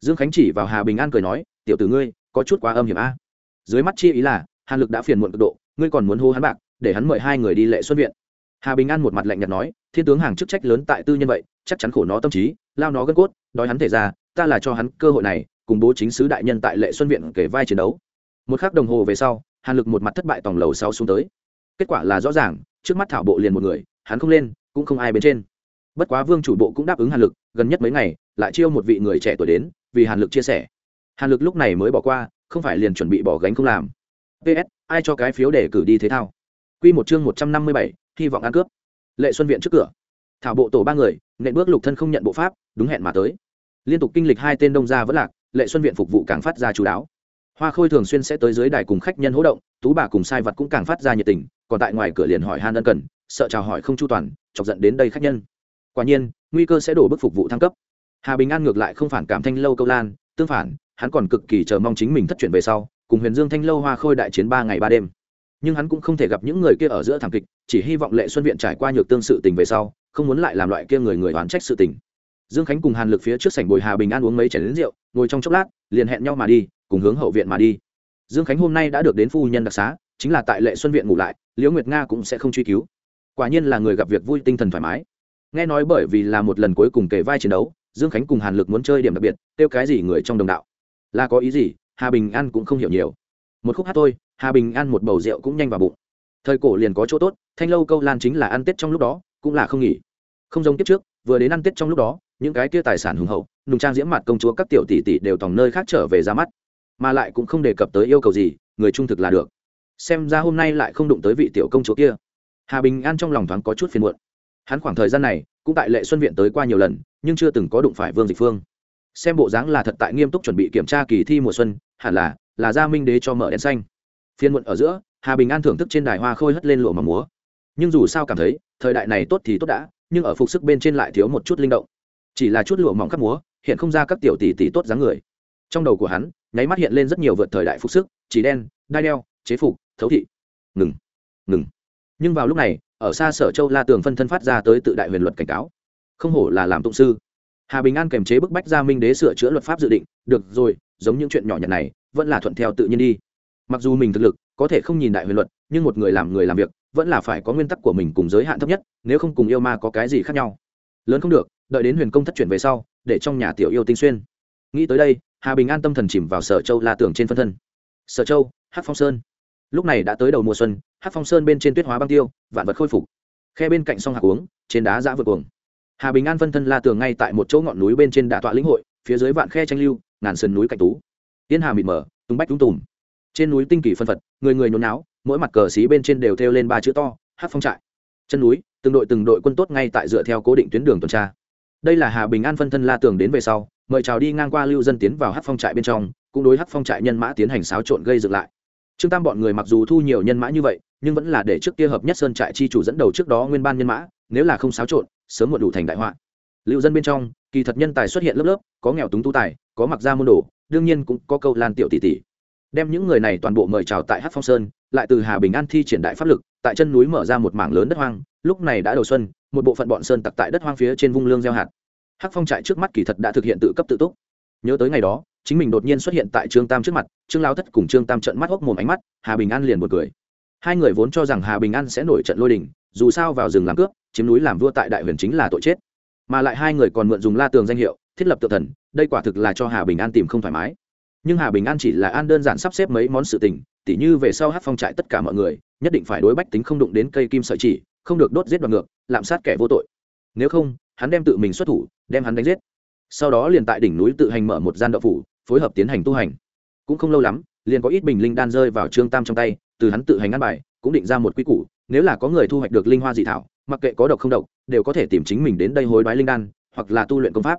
Dương khánh chỉ vào hà bình an cười nói, tiểu tử ngươi, có chút quá âm hiểm a. Dưới mắt chi ý là, hàn lực đã phiền muộn cực độ, ngươi còn muốn hô hắn bạc, để hắn mời hai người đi lệ xuân viện. Hà bình an một mặt lạnh nhạt nói, thiên tướng hàng chức trách lớn tại tư nhân vậy, chắc chắn khổ nó tâm trí, lao nó gân cốt, đói hắn thể ra ta là cho hắn cơ hội này, cùng bố chính sứ đại nhân tại lệ xuân viện kể vai chiến đấu. Một khắc đồng hồ về sau, hàn lực một mặt thất bại tòng lầu sau xuống tới. Kết quả là rõ ràng, trước mắt thảo bộ liền một người, hắn không lên, cũng không ai bên trên. Bất quá vương chủ bộ cũng đáp ứng hàn lực, gần nhất mấy ngày, lại chiêu một vị người trẻ tuổi đến, vì hàn lực chia sẻ. Hàn lực lúc này mới bỏ qua, không phải liền chuẩn bị bỏ gánh không làm. Ps ai cho cái phiếu để cử đi thế thao? Q một chương một trăm năm mươi bảy, hy vọng ăn cướp. Lệ xuân viện trước cửa. Thảo bộ tổ ba người, nện bước lục thân không nhận bộ pháp, đúng hẹn mà tới liên tục kinh lịch hai tên đông gia vẫn lạc, lệ xuân viện phục vụ càng phát ra chú đáo. Hoa khôi thường xuyên sẽ tới dưới đài cùng khách nhân hỗ động, tú bà cùng sai vật cũng càng phát ra nhiệt tình, còn tại ngoài cửa liền hỏi han ân cần, sợ chào hỏi không chu toàn, chọc giận đến đây khách nhân. Quả nhiên, nguy cơ sẽ đổ bức phục vụ thăng cấp. Hà bình an ngược lại không phản cảm thanh lâu câu lan, tương phản, hắn còn cực kỳ chờ mong chính mình thất chuyển về sau, cùng huyền dương thanh lâu hoa khôi đại chiến ba ngày ba đêm. Nhưng hắn cũng không thể gặp những người kia ở giữa thảm kịch, chỉ hy vọng lệ xuân viện trải qua nhược tương sự tình về sau, không muốn lại làm loại kia người người oán trách sự tình dương khánh cùng hàn lực phía trước sảnh bồi hà bình an uống mấy chén lính rượu, ngồi trong chốc lát, liền hẹn nhau mà đi, cùng hướng hậu viện mà đi. Dương khánh hôm nay đã được đến phu nhân đặc xá, chính là tại lệ xuân viện ngủ lại, liễu nguyệt nga cũng sẽ không truy cứu. Quả nhiên là người gặp việc vui tinh thần thoải mái. Nghe nói bởi vì là một lần cuối cùng kể vai chiến đấu, dương khánh cùng hàn lực muốn chơi điểm đặc biệt, kêu cái gì người trong đồng đạo. Là có ý gì, hà bình an cũng không hiểu nhiều. Một khúc hát thôi, hà bình an một bầu rượu cũng nhanh vào bụng. Thời cổ liền có chỗ tốt, thanh lâu câu lan chính là ăn tết trong lúc đó, cũng là không nghỉ. Không giống kiếp trước, vừa đến ăn tết trong lúc đó những cái kia tài sản hùng hậu, nùng trang diễm mặt công chúa các tiểu tỷ tỷ đều tòng nơi khác trở về ra mắt, mà lại cũng không đề cập tới yêu cầu gì, người trung thực là được. Xem ra hôm nay lại không đụng tới vị tiểu công chúa kia. Hà bình an trong lòng thoáng có chút phiền muộn. Hắn khoảng thời gian này, cũng tại lệ xuân viện tới qua nhiều lần, nhưng chưa từng có đụng phải vương dịch phương. Xem bộ dáng là thật tại nghiêm túc chuẩn bị kiểm tra kỳ thi mùa xuân, hẳn là là gia minh đế cho mở đèn xanh. Phiên muộn ở giữa, hà bình an thưởng thức trên đài hoa khôi hất lên lụa mà múa. Nhưng dù sao cảm thấy, thời đại này tốt thì tốt đã, nhưng ở phục sức bên trên lại thiếu một chút linh động chỉ là chút lụa mỏng khắp múa, hiện không ra các tiểu tỷ tỷ tốt dáng người. Trong đầu của hắn, nháy mắt hiện lên rất nhiều vượt thời đại phục sức, chỉ đen, đai đeo, chế phục, thấu thị. Ngừng ngừng. Nhưng vào lúc này, ở xa sở châu la tường phân thân phát ra tới tự đại huyền luật cảnh cáo. Không hổ là làm tụng sư. Hà bình an kềm chế bức bách gia minh đế sửa chữa luật pháp dự định, được rồi, giống những chuyện nhỏ nhặt này, vẫn là thuận theo tự nhiên đi. Mặc dù mình thực lực có thể không nhìn đại huyền luật, nhưng một người làm người làm việc, vẫn là phải có nguyên tắc của mình cùng giới hạn thấp nhất, nếu không cùng yêu ma có cái gì khác nhau. Lớn không được đợi đến huyền công thất chuyển về sau, để trong nhà tiểu yêu tinh xuyên. Nghĩ tới đây, hà bình an tâm thần chìm vào sở châu la tưởng trên phân thân. Sở châu hát phong sơn. Lúc này đã tới đầu mùa xuân hát phong sơn bên trên tuyết hóa băng tiêu, vạn vật khôi phục. Khe bên cạnh sông hạc uống, trên đá giã vượt cuồng. Hà bình an phân thân la tường ngay tại một chỗ ngọn núi bên trên đà tọa lĩnh hội, phía dưới vạn khe tranh lưu, ngàn sườn núi cạnh tú. Tiên hà mịt mờ, tung bách tung tùm. Trên núi tinh kỳ phân phật, người người nhốn náo mỗi mặt cờ xí bên trên đều thêu lên ba chữ to hát phong trại. Chân núi, từng đội từng đội quân tốt ngay tại dựa theo cố định tuyến đường tuần tra đây là hà bình an phân thân la tường đến về sau, mời chào đi ngang qua lưu dân tiến vào hát phong trại bên trong, cũng đối hát phong trại nhân mã tiến hành xáo trộn gây dựng lại. Trương tam bọn người mặc dù thu nhiều nhân mã như vậy, nhưng vẫn là để trước kia hợp nhất sơn trại chi chủ dẫn đầu trước đó nguyên ban nhân mã, nếu là không xáo trộn, sớm muộn đủ thành đại họa. Lưu dân bên trong, kỳ thật nhân tài xuất hiện lớp lớp, có nghèo túng tu tài, có mặc ra môn đồ, đương nhiên cũng có câu lan tiểu tỷ tỷ. Đem những người này toàn bộ mời chào tại hát phong sơn, lại từ hà bình an thi triển đại pháp lực, tại chân núi mở ra một mảng lớn đất hoang, lúc này đã đầu xuân một bộ phận bọn sơn tặc tại đất hoang phía trên vung lương gieo hạt. Hắc phong trại trước mắt kỳ thật đã thực hiện tự cấp tự túc. Nhớ tới ngày đó, chính mình đột nhiên xuất hiện tại trương tam trước mặt, trương lao thất cùng trương tam trận mắt hốc mồm ánh mắt, hà bình an liền một cười. Hai người vốn cho rằng hà bình an sẽ nổi trận lôi đình, dù sao vào rừng làm cướp, chiếm núi làm vua tại đại huyền chính là tội chết. Mà lại hai người còn mượn dùng la tường danh hiệu, thiết lập tự thần, đây quả thực là cho hà bình an tìm không thoải mái. Nhưng hà bình an chỉ là an đơn giản sắp xếp mấy món sự tình, tỉ như về sau hát phong trại tất cả mọi người, nhất định phải đối bách tính không đụng đến cây kim sợi chỉ không được đốt giết đoạt ngược, lạm sát kẻ vô tội. Nếu không, hắn đem tự mình xuất thủ, đem hắn đánh giết. Sau đó liền tại đỉnh núi tự hành mở một gian đậu phủ, phối hợp tiến hành tu hành. Cũng không lâu lắm, liền có ít bình linh đan rơi vào trương tam trong tay, từ hắn tự hành ăn bài, cũng định ra một quy củ, nếu là có người thu hoạch được linh hoa dị thảo, mặc kệ có độc không độc, đều có thể tìm chính mình đến đây hối đoái linh đan, hoặc là tu luyện công pháp.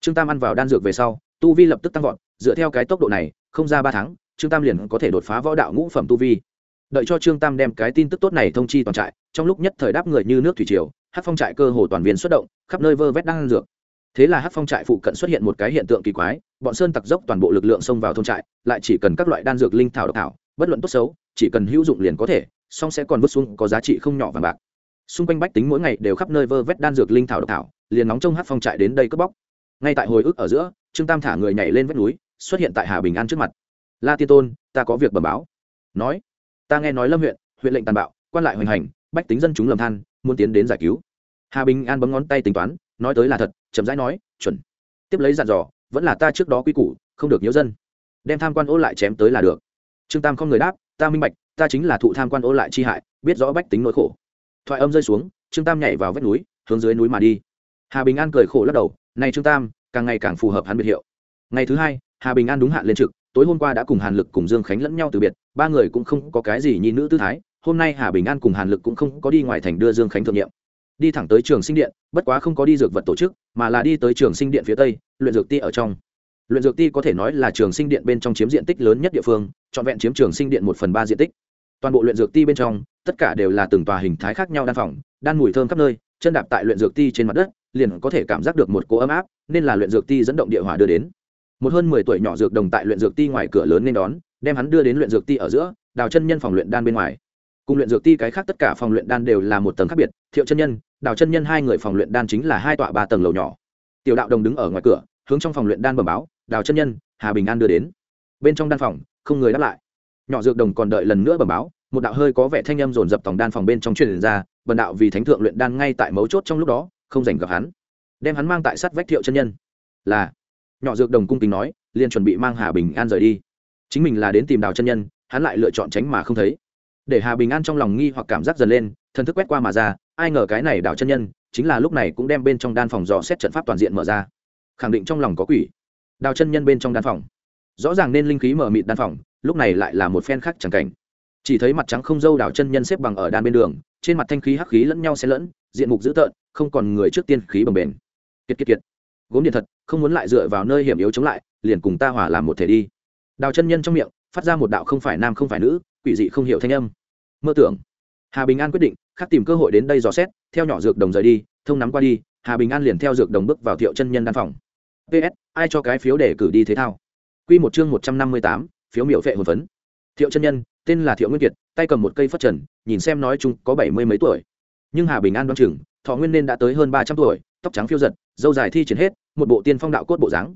Trương tam ăn vào đan dược về sau, tu vi lập tức tăng vọt, dựa theo cái tốc độ này, không ra ba tháng, trương tam liền có thể đột phá võ đạo ngũ phẩm tu vi đợi cho trương tam đem cái tin tức tốt này thông chi toàn trại, trong lúc nhất thời đáp người như nước thủy triều hát phong trại cơ hồ toàn viên xuất động, khắp nơi vơ vét đang đan dược. Thế là hát phong trại phụ cận xuất hiện một cái hiện tượng kỳ quái, bọn sơn tặc dốc toàn bộ lực lượng xông vào thôn trại, lại chỉ cần các loại đan dược linh thảo độc thảo, bất luận tốt xấu, chỉ cần hữu dụng liền có thể, song sẽ còn vứt xuống, có giá trị không nhỏ vàng bạc. Xung quanh bách tính mỗi ngày đều khắp nơi vơ vét đan dược linh thảo độc thảo, liền nóng trong hát phong trại đến đây cướp bóc. Ngay tại hồi ức ở giữa, trương tam thả người nhảy lên vách núi, xuất hiện tại hà bình an trước mặt. La tiên tôn, ta có việc bẩm báo. Nói ta nghe nói lâm huyện huyện lệnh tàn bạo, quan lại hoành hành, bách tính dân chúng lầm than, muốn tiến đến giải cứu. Hà bình an bấm ngón tay tính toán, nói tới là thật, chậm rãi nói, chuẩn. Tiếp lấy dặn dò, vẫn là ta trước đó quy củ, không được nhớ dân. Đem tham quan ô lại chém tới là được. Trương tam không người đáp, ta minh bạch, ta chính là thụ tham quan ô lại chi hại, biết rõ bách tính nỗi khổ. Thoại âm rơi xuống, trương tam nhảy vào vách núi, hướng dưới núi mà đi. Hà bình an cười khổ lắc đầu, này trương tam, càng ngày càng phù hợp hắn biệt hiệu. Ngày thứ hai, hà bình an đúng hạn lên trực tối hôm qua đã cùng hàn lực cùng dương khánh lẫn nhau từ biệt, ba người cũng không có cái gì nhi nữ tư thái, hôm nay hà bình an cùng hàn lực cũng không có đi ngoài thành đưa dương khánh thượng nhiệm. Đi thẳng tới trường sinh điện, bất quá không có đi dược vật tổ chức, mà là đi tới trường sinh điện phía tây, luyện dược ti ở trong. Luyện dược ti có thể nói là trường sinh điện bên trong chiếm diện tích lớn nhất địa phương, trọn vẹn chiếm trường sinh điện một phần ba diện tích. Toàn bộ luyện dược ti bên trong, tất cả đều là từng tòa hình thái khác nhau đan phòng, đan mùi thơm khắp nơi, chân đạp tại luyện dược ti trên mặt đất, liền có thể cảm giác được một cỗ ấm áp, nên là luyện dược ti dẫn động địa hỏa đưa đến một hơn mười tuổi nhỏ dược đồng tại luyện dược ti ngoài cửa lớn nên đón, đem hắn đưa đến luyện dược ti ở giữa, đào chân nhân phòng luyện đan bên ngoài. Cùng luyện dược ti cái khác tất cả phòng luyện đan đều là một tầng khác biệt, thiệu chân nhân, đào chân nhân hai người phòng luyện đan chính là hai tọa ba tầng lầu nhỏ. Tiểu đạo đồng đứng ở ngoài cửa, hướng trong phòng luyện đan bẩm báo, đào chân nhân, hà bình an đưa đến. Bên trong đan phòng, không người đáp lại. Nhỏ dược đồng còn đợi lần nữa bẩm báo, một đạo hơi có vẻ thanh âm dồn dập tổng đan phòng bên trong truyền ra, bần đạo vì thánh thượng luyện đan ngay tại mấu chốt trong lúc đó, không dành gặp hắn. Đem hắn mang tại sát vách thiệu chân nhân. Là nhỏ dược đồng cung kính nói, liền chuẩn bị mang hà bình an rời đi. Chính mình là đến tìm đào chân nhân, hắn lại lựa chọn tránh mà không thấy. Để hà bình an trong lòng nghi hoặc cảm giác dần lên, thần thức quét qua mà ra, ai ngờ cái này đào chân nhân, chính là lúc này cũng đem bên trong đan phòng dò xét trận pháp toàn diện mở ra. Khẳng định trong lòng có quỷ. Đào chân nhân bên trong đan phòng. Rõ ràng nên linh khí mở mịt đan phòng, lúc này lại là một phen khác chẳng cảnh. Chỉ thấy mặt trắng không dâu đào chân nhân xếp bằng ở đan bên đường, trên mặt thanh khí hắc khí lẫn nhau xen lẫn, diện mục dữ tợn, không còn người trước tiên khí bồng bền kiệt kiệt kiệt gốm điện thật, không muốn lại dựa vào nơi hiểm yếu chống lại, liền cùng ta hỏa làm một thể đi. Đào chân nhân trong miệng, phát ra một đạo không phải nam không phải nữ, quỷ dị không hiểu thanh âm. Mơ tưởng. Hà bình an quyết định, khắc tìm cơ hội đến đây dò xét, theo nhỏ dược đồng rời đi, thông nắm qua đi, hà bình an liền theo dược đồng bước vào thiệu chân nhân đan phòng. Ps ai cho cái phiếu để cử đi thế thao? Q một chương một trăm năm mươi tám, phiếu miểu vệ hồn phấn. Thiệu chân nhân, tên là thiệu nguyên kiệt, tay cầm một cây phất trần, nhìn xem nói chung có bảy mươi mấy tuổi. Nhưng hà bình an đoán chừng thọ nguyên nên đã tới hơn ba trăm tuổi, tóc trắng phiêu giật, dâu dài thi triển hết, một bộ tiên phong đạo cốt bộ dáng.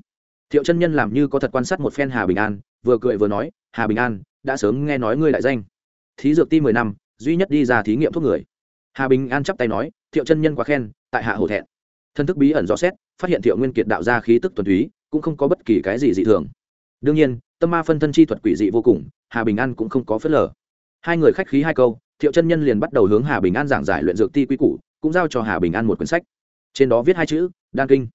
Thiệu chân nhân làm như có thật quan sát một phen hà bình an, vừa cười vừa nói, hà bình an, đã sớm nghe nói ngươi lại danh. Thí dược ti mười năm, duy nhất đi ra thí nghiệm thuốc người. Hà bình an chắp tay nói, thiệu chân nhân quá khen, tại hạ hổ thẹn. Thân thức bí ẩn rõ xét, phát hiện thiệu nguyên kiệt đạo ra khí tức tuần túy, cũng không có bất kỳ cái gì dị thường. Đương nhiên, tâm ma phân thân chi thuật quỷ dị vô cùng, hà bình an cũng không có phớt lờ. Hai người khách khí hai câu, thiệu chân nhân liền bắt đầu hướng hà bình an giảng giải luyện dược ti quy củ cũng giao cho hà bình an một quyển sách. Trên đó viết hai chữ, đan kinh.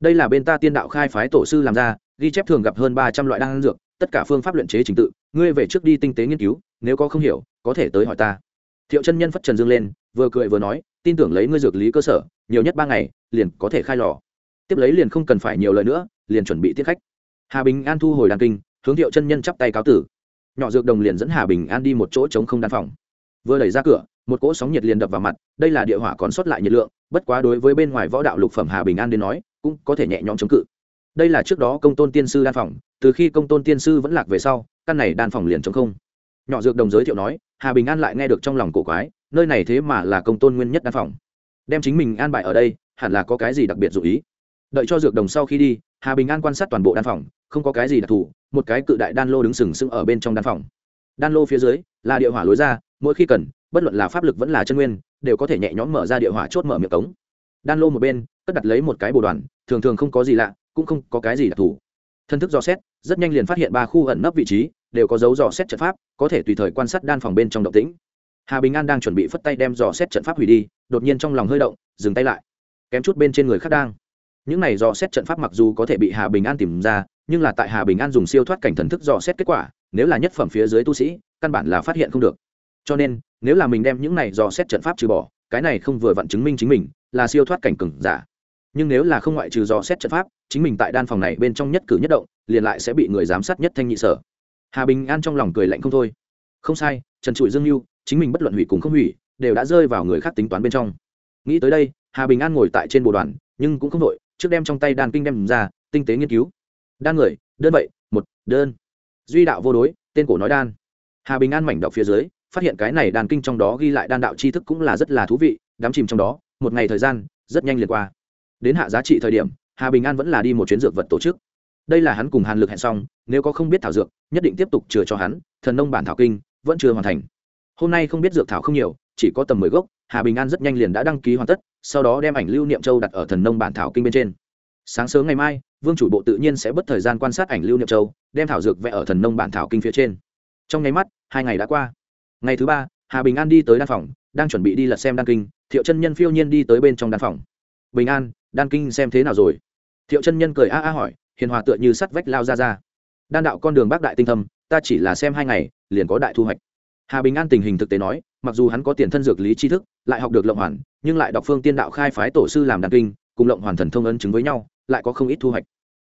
Đây là bên ta tiên đạo khai phái tổ sư làm ra, ghi chép thường gặp hơn ba trăm loại đan dược, tất cả phương pháp luyện chế trình tự, ngươi về trước đi tinh tế nghiên cứu, nếu có không hiểu, có thể tới hỏi ta. Thiệu chân nhân phất trần dương lên, vừa cười vừa nói, tin tưởng lấy ngươi dược lý cơ sở, nhiều nhất ba ngày, liền có thể khai lò. Tiếp lấy liền không cần phải nhiều lời nữa, liền chuẩn bị tiếp khách. Hà bình an thu hồi đan kinh, hướng thiệu chân nhân chắp tay cáo tử. Nhỏ dược đồng liền dẫn hà bình an đi một chỗ trống không đan phòng vừa đẩy ra cửa, một cỗ sóng nhiệt liền đập vào mặt, đây là địa hỏa còn sót lại nhiệt lượng, bất quá đối với bên ngoài võ đạo lục phẩm hà bình an đến nói, cũng có thể nhẹ nhõm chống cự. Đây là trước đó công tôn tiên sư đan phòng, từ khi công tôn tiên sư vẫn lạc về sau, căn này đan phòng liền chống không. Nhỏ dược đồng giới thiệu nói, hà bình an lại nghe được trong lòng cổ quái, nơi này thế mà là công tôn nguyên nhất đan phòng. Đem chính mình an bài ở đây, hẳn là có cái gì đặc biệt dụ ý. Đợi cho dược đồng sau khi đi, hà bình an quan sát toàn bộ đan phòng, không có cái gì đặc thù, một cái cự đại đan lô đứng sừng sững ở bên trong đan phòng. Đan lô phía dưới, là địa hỏa lối ra mỗi khi cần, bất luận là pháp lực vẫn là chân nguyên, đều có thể nhẹ nhõm mở ra địa hỏa chốt mở miệng cống. Đan lô một bên, cất đặt lấy một cái bồ đoàn, thường thường không có gì lạ, cũng không có cái gì đặc thù. Thân thức dò xét, rất nhanh liền phát hiện ba khu ẩn nấp vị trí, đều có dấu dò xét trận pháp, có thể tùy thời quan sát đan phòng bên trong động tĩnh. Hà bình an đang chuẩn bị phất tay đem dò xét trận pháp hủy đi, đột nhiên trong lòng hơi động, dừng tay lại. Kém chút bên trên người khác đang. Những này dò xét trận pháp mặc dù có thể bị hà bình an tìm ra, nhưng là tại hà bình an dùng siêu thoát cảnh thần thức dò xét kết quả, nếu là nhất phẩm phía dưới tu sĩ, căn bản là phát hiện không được cho nên, nếu là mình đem những này dò xét trận pháp trừ bỏ, cái này không vừa vặn chứng minh chính mình là siêu thoát cảnh cừng giả. Nhưng nếu là không ngoại trừ dò xét trận pháp, chính mình tại đan phòng này bên trong nhất cử nhất động, liền lại sẽ bị người giám sát nhất thanh nhị sở. Hà bình an trong lòng cười lạnh không thôi. Không sai, trần trụi dương mưu chính mình bất luận hủy cùng không hủy, đều đã rơi vào người khác tính toán bên trong. Nghĩ tới đây, hà bình an ngồi tại trên bộ đoàn, nhưng cũng không đội, trước đem trong tay đan kinh đem ra, tinh tế nghiên cứu. Đan người, đơn vậy, một, đơn. Duy đạo vô đối, tên cổ nói đan. Hà bình an mảnh đọc phía dưới phát hiện cái này đàn kinh trong đó ghi lại đan đạo tri thức cũng là rất là thú vị, đắm chìm trong đó, một ngày thời gian, rất nhanh liền qua. Đến hạ giá trị thời điểm, hà bình an vẫn là đi một chuyến dược vật tổ chức. Đây là hắn cùng hàn lực hẹn xong, nếu có không biết thảo dược, nhất định tiếp tục chừa cho hắn, thần nông bản thảo kinh, vẫn chưa hoàn thành. Hôm nay không biết dược thảo không nhiều, chỉ có tầm mười gốc, hà bình an rất nhanh liền đã đăng ký hoàn tất, sau đó đem ảnh lưu niệm châu đặt ở thần nông bản thảo kinh bên trên. Sáng sớm ngày mai, vương chủ bộ tự nhiên sẽ bất thời gian quan sát ảnh lưu niệm châu, đem thảo dược vẽ ở thần nông bản thảo kinh phía trên. Trong nháy mắt, hai ngày đã qua ngày thứ ba, hà bình an đi tới đan phòng, đang chuẩn bị đi lật xem đan kinh, thiệu chân nhân phiêu nhiên đi tới bên trong đan phòng. Bình an, đan kinh xem thế nào rồi? Thiệu chân nhân cười a a hỏi, hiền hòa tựa như sắt vách lao ra ra. Đan đạo con đường bác đại tinh thâm, ta chỉ là xem hai ngày, liền có đại thu hoạch. Hà bình an tình hình thực tế nói, mặc dù hắn có tiền thân dược lý tri thức, lại học được lộng hoàn, nhưng lại đọc phương tiên đạo khai phái tổ sư làm đàn kinh, cùng lộng hoàn thần thông ấn chứng với nhau, lại có không ít thu hoạch.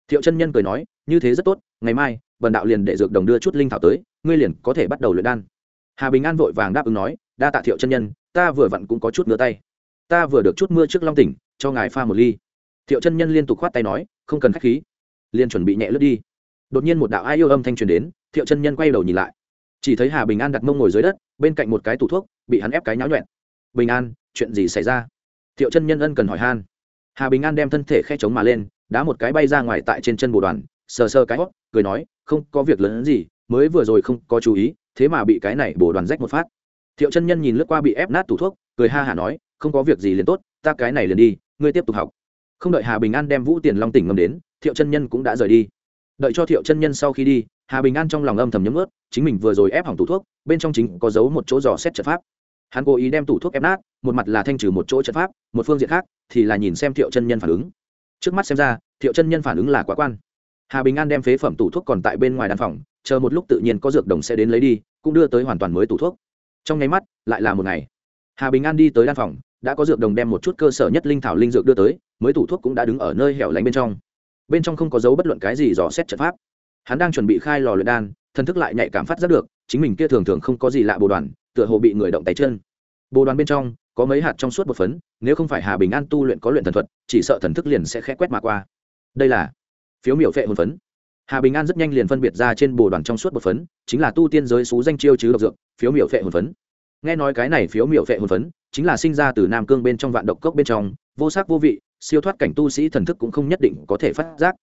Thiệu chân nhân cười nói, như thế rất tốt, ngày mai vần đạo liền để dược đồng đưa chút linh thảo tới, ngươi liền có thể bắt đầu luyện đan hà bình an vội vàng đáp ứng nói, đa tạ thiệu chân nhân, ta vừa vặn cũng có chút ngứa tay. Ta vừa được chút mưa trước long tỉnh, cho ngài pha một ly. Thiệu chân nhân liên tục khoát tay nói, không cần k h á c h khí. Liền chuẩn bị nhẹ lướt đi. Đột nhiên một đạo ai yêu âm thanh truyền đến, thiệu chân nhân quay đầu nhìn lại. Chỉ thấy hà bình an đặt mông ngồi dưới đất, bên cạnh một cái tủ thuốc, bị hắn ép cái nháo nhuẹn. Bình an, chuyện gì xảy ra? Thiệu chân nhân ân cần hỏi han. Hà bình an đem thân thể khe chống mà lên, đá một cái bay ra ngoài tại trên chân bồ đoàn, sờ sờ cái hót cười nói, không có việc lớn gì, mới vừa rồi không có chú ý thế mà bị cái này bổ đoàn rách một phát. Thiệu chân nhân nhìn lướt qua bị ép nát tủ thuốc, cười ha hả nói, không có việc gì liền tốt, ta cái này liền đi, ngươi tiếp tục học. Không đợi hà bình an đem vũ tiền long tỉnh ngâm đến, thiệu chân nhân cũng đã rời đi. Đợi cho thiệu chân nhân sau khi đi, hà bình an trong lòng âm thầm nhấm ướt chính mình vừa rồi ép hỏng tủ thuốc, bên trong chính có giấu một chỗ giò xét trận pháp. Hắn cố ý đem tủ thuốc ép nát, một mặt là thanh trừ một chỗ trận pháp, một phương diện khác thì là nhìn xem thiệu chân nhân phản ứng. Trước mắt xem ra, thiệu chân nhân phản ứng là quá quan. Hà bình an đem phế phẩm tủ thuốc còn tại bên ngoài đàn phòng chờ một lúc tự nhiên có dược đồng sẽ đến lấy đi, cũng đưa tới hoàn toàn mới tủ thuốc. Trong nháy mắt, lại là một ngày. Hà bình an đi tới đan phòng, đã có dược đồng đem một chút cơ sở nhất linh thảo linh dược đưa tới, mới tủ thuốc cũng đã đứng ở nơi hẻo lánh bên trong. Bên trong không có dấu bất luận cái gì dò xét trận pháp. Hắn đang chuẩn bị khai lò luyện đan, thần thức lại nhạy cảm phát giác được, chính mình kia thường thường không có gì lạ bồ đoàn, tựa hồ bị người động tay chân. Bồ đoàn bên trong, có mấy hạt trong suốt một phấn, nếu không phải hà bình an tu luyện có luyện thần thuật, chỉ sợ thần thức liền sẽ khẽ quét mà qua. Đây là phiếu miểu phệ hồn phấn hà bình an rất nhanh liền phân biệt ra trên bồ đoàn trong suốt bột phấn, chính là tu tiên giới xú danh chiêu chứ độc dược, phiếu miểu phệ hồn phấn. Nghe nói cái này phiếu miểu phệ hồn phấn, chính là sinh ra từ nam cương bên trong vạn độc cốc bên trong, vô sắc vô vị, siêu thoát cảnh tu sĩ thần thức cũng không nhất định có thể phát giác.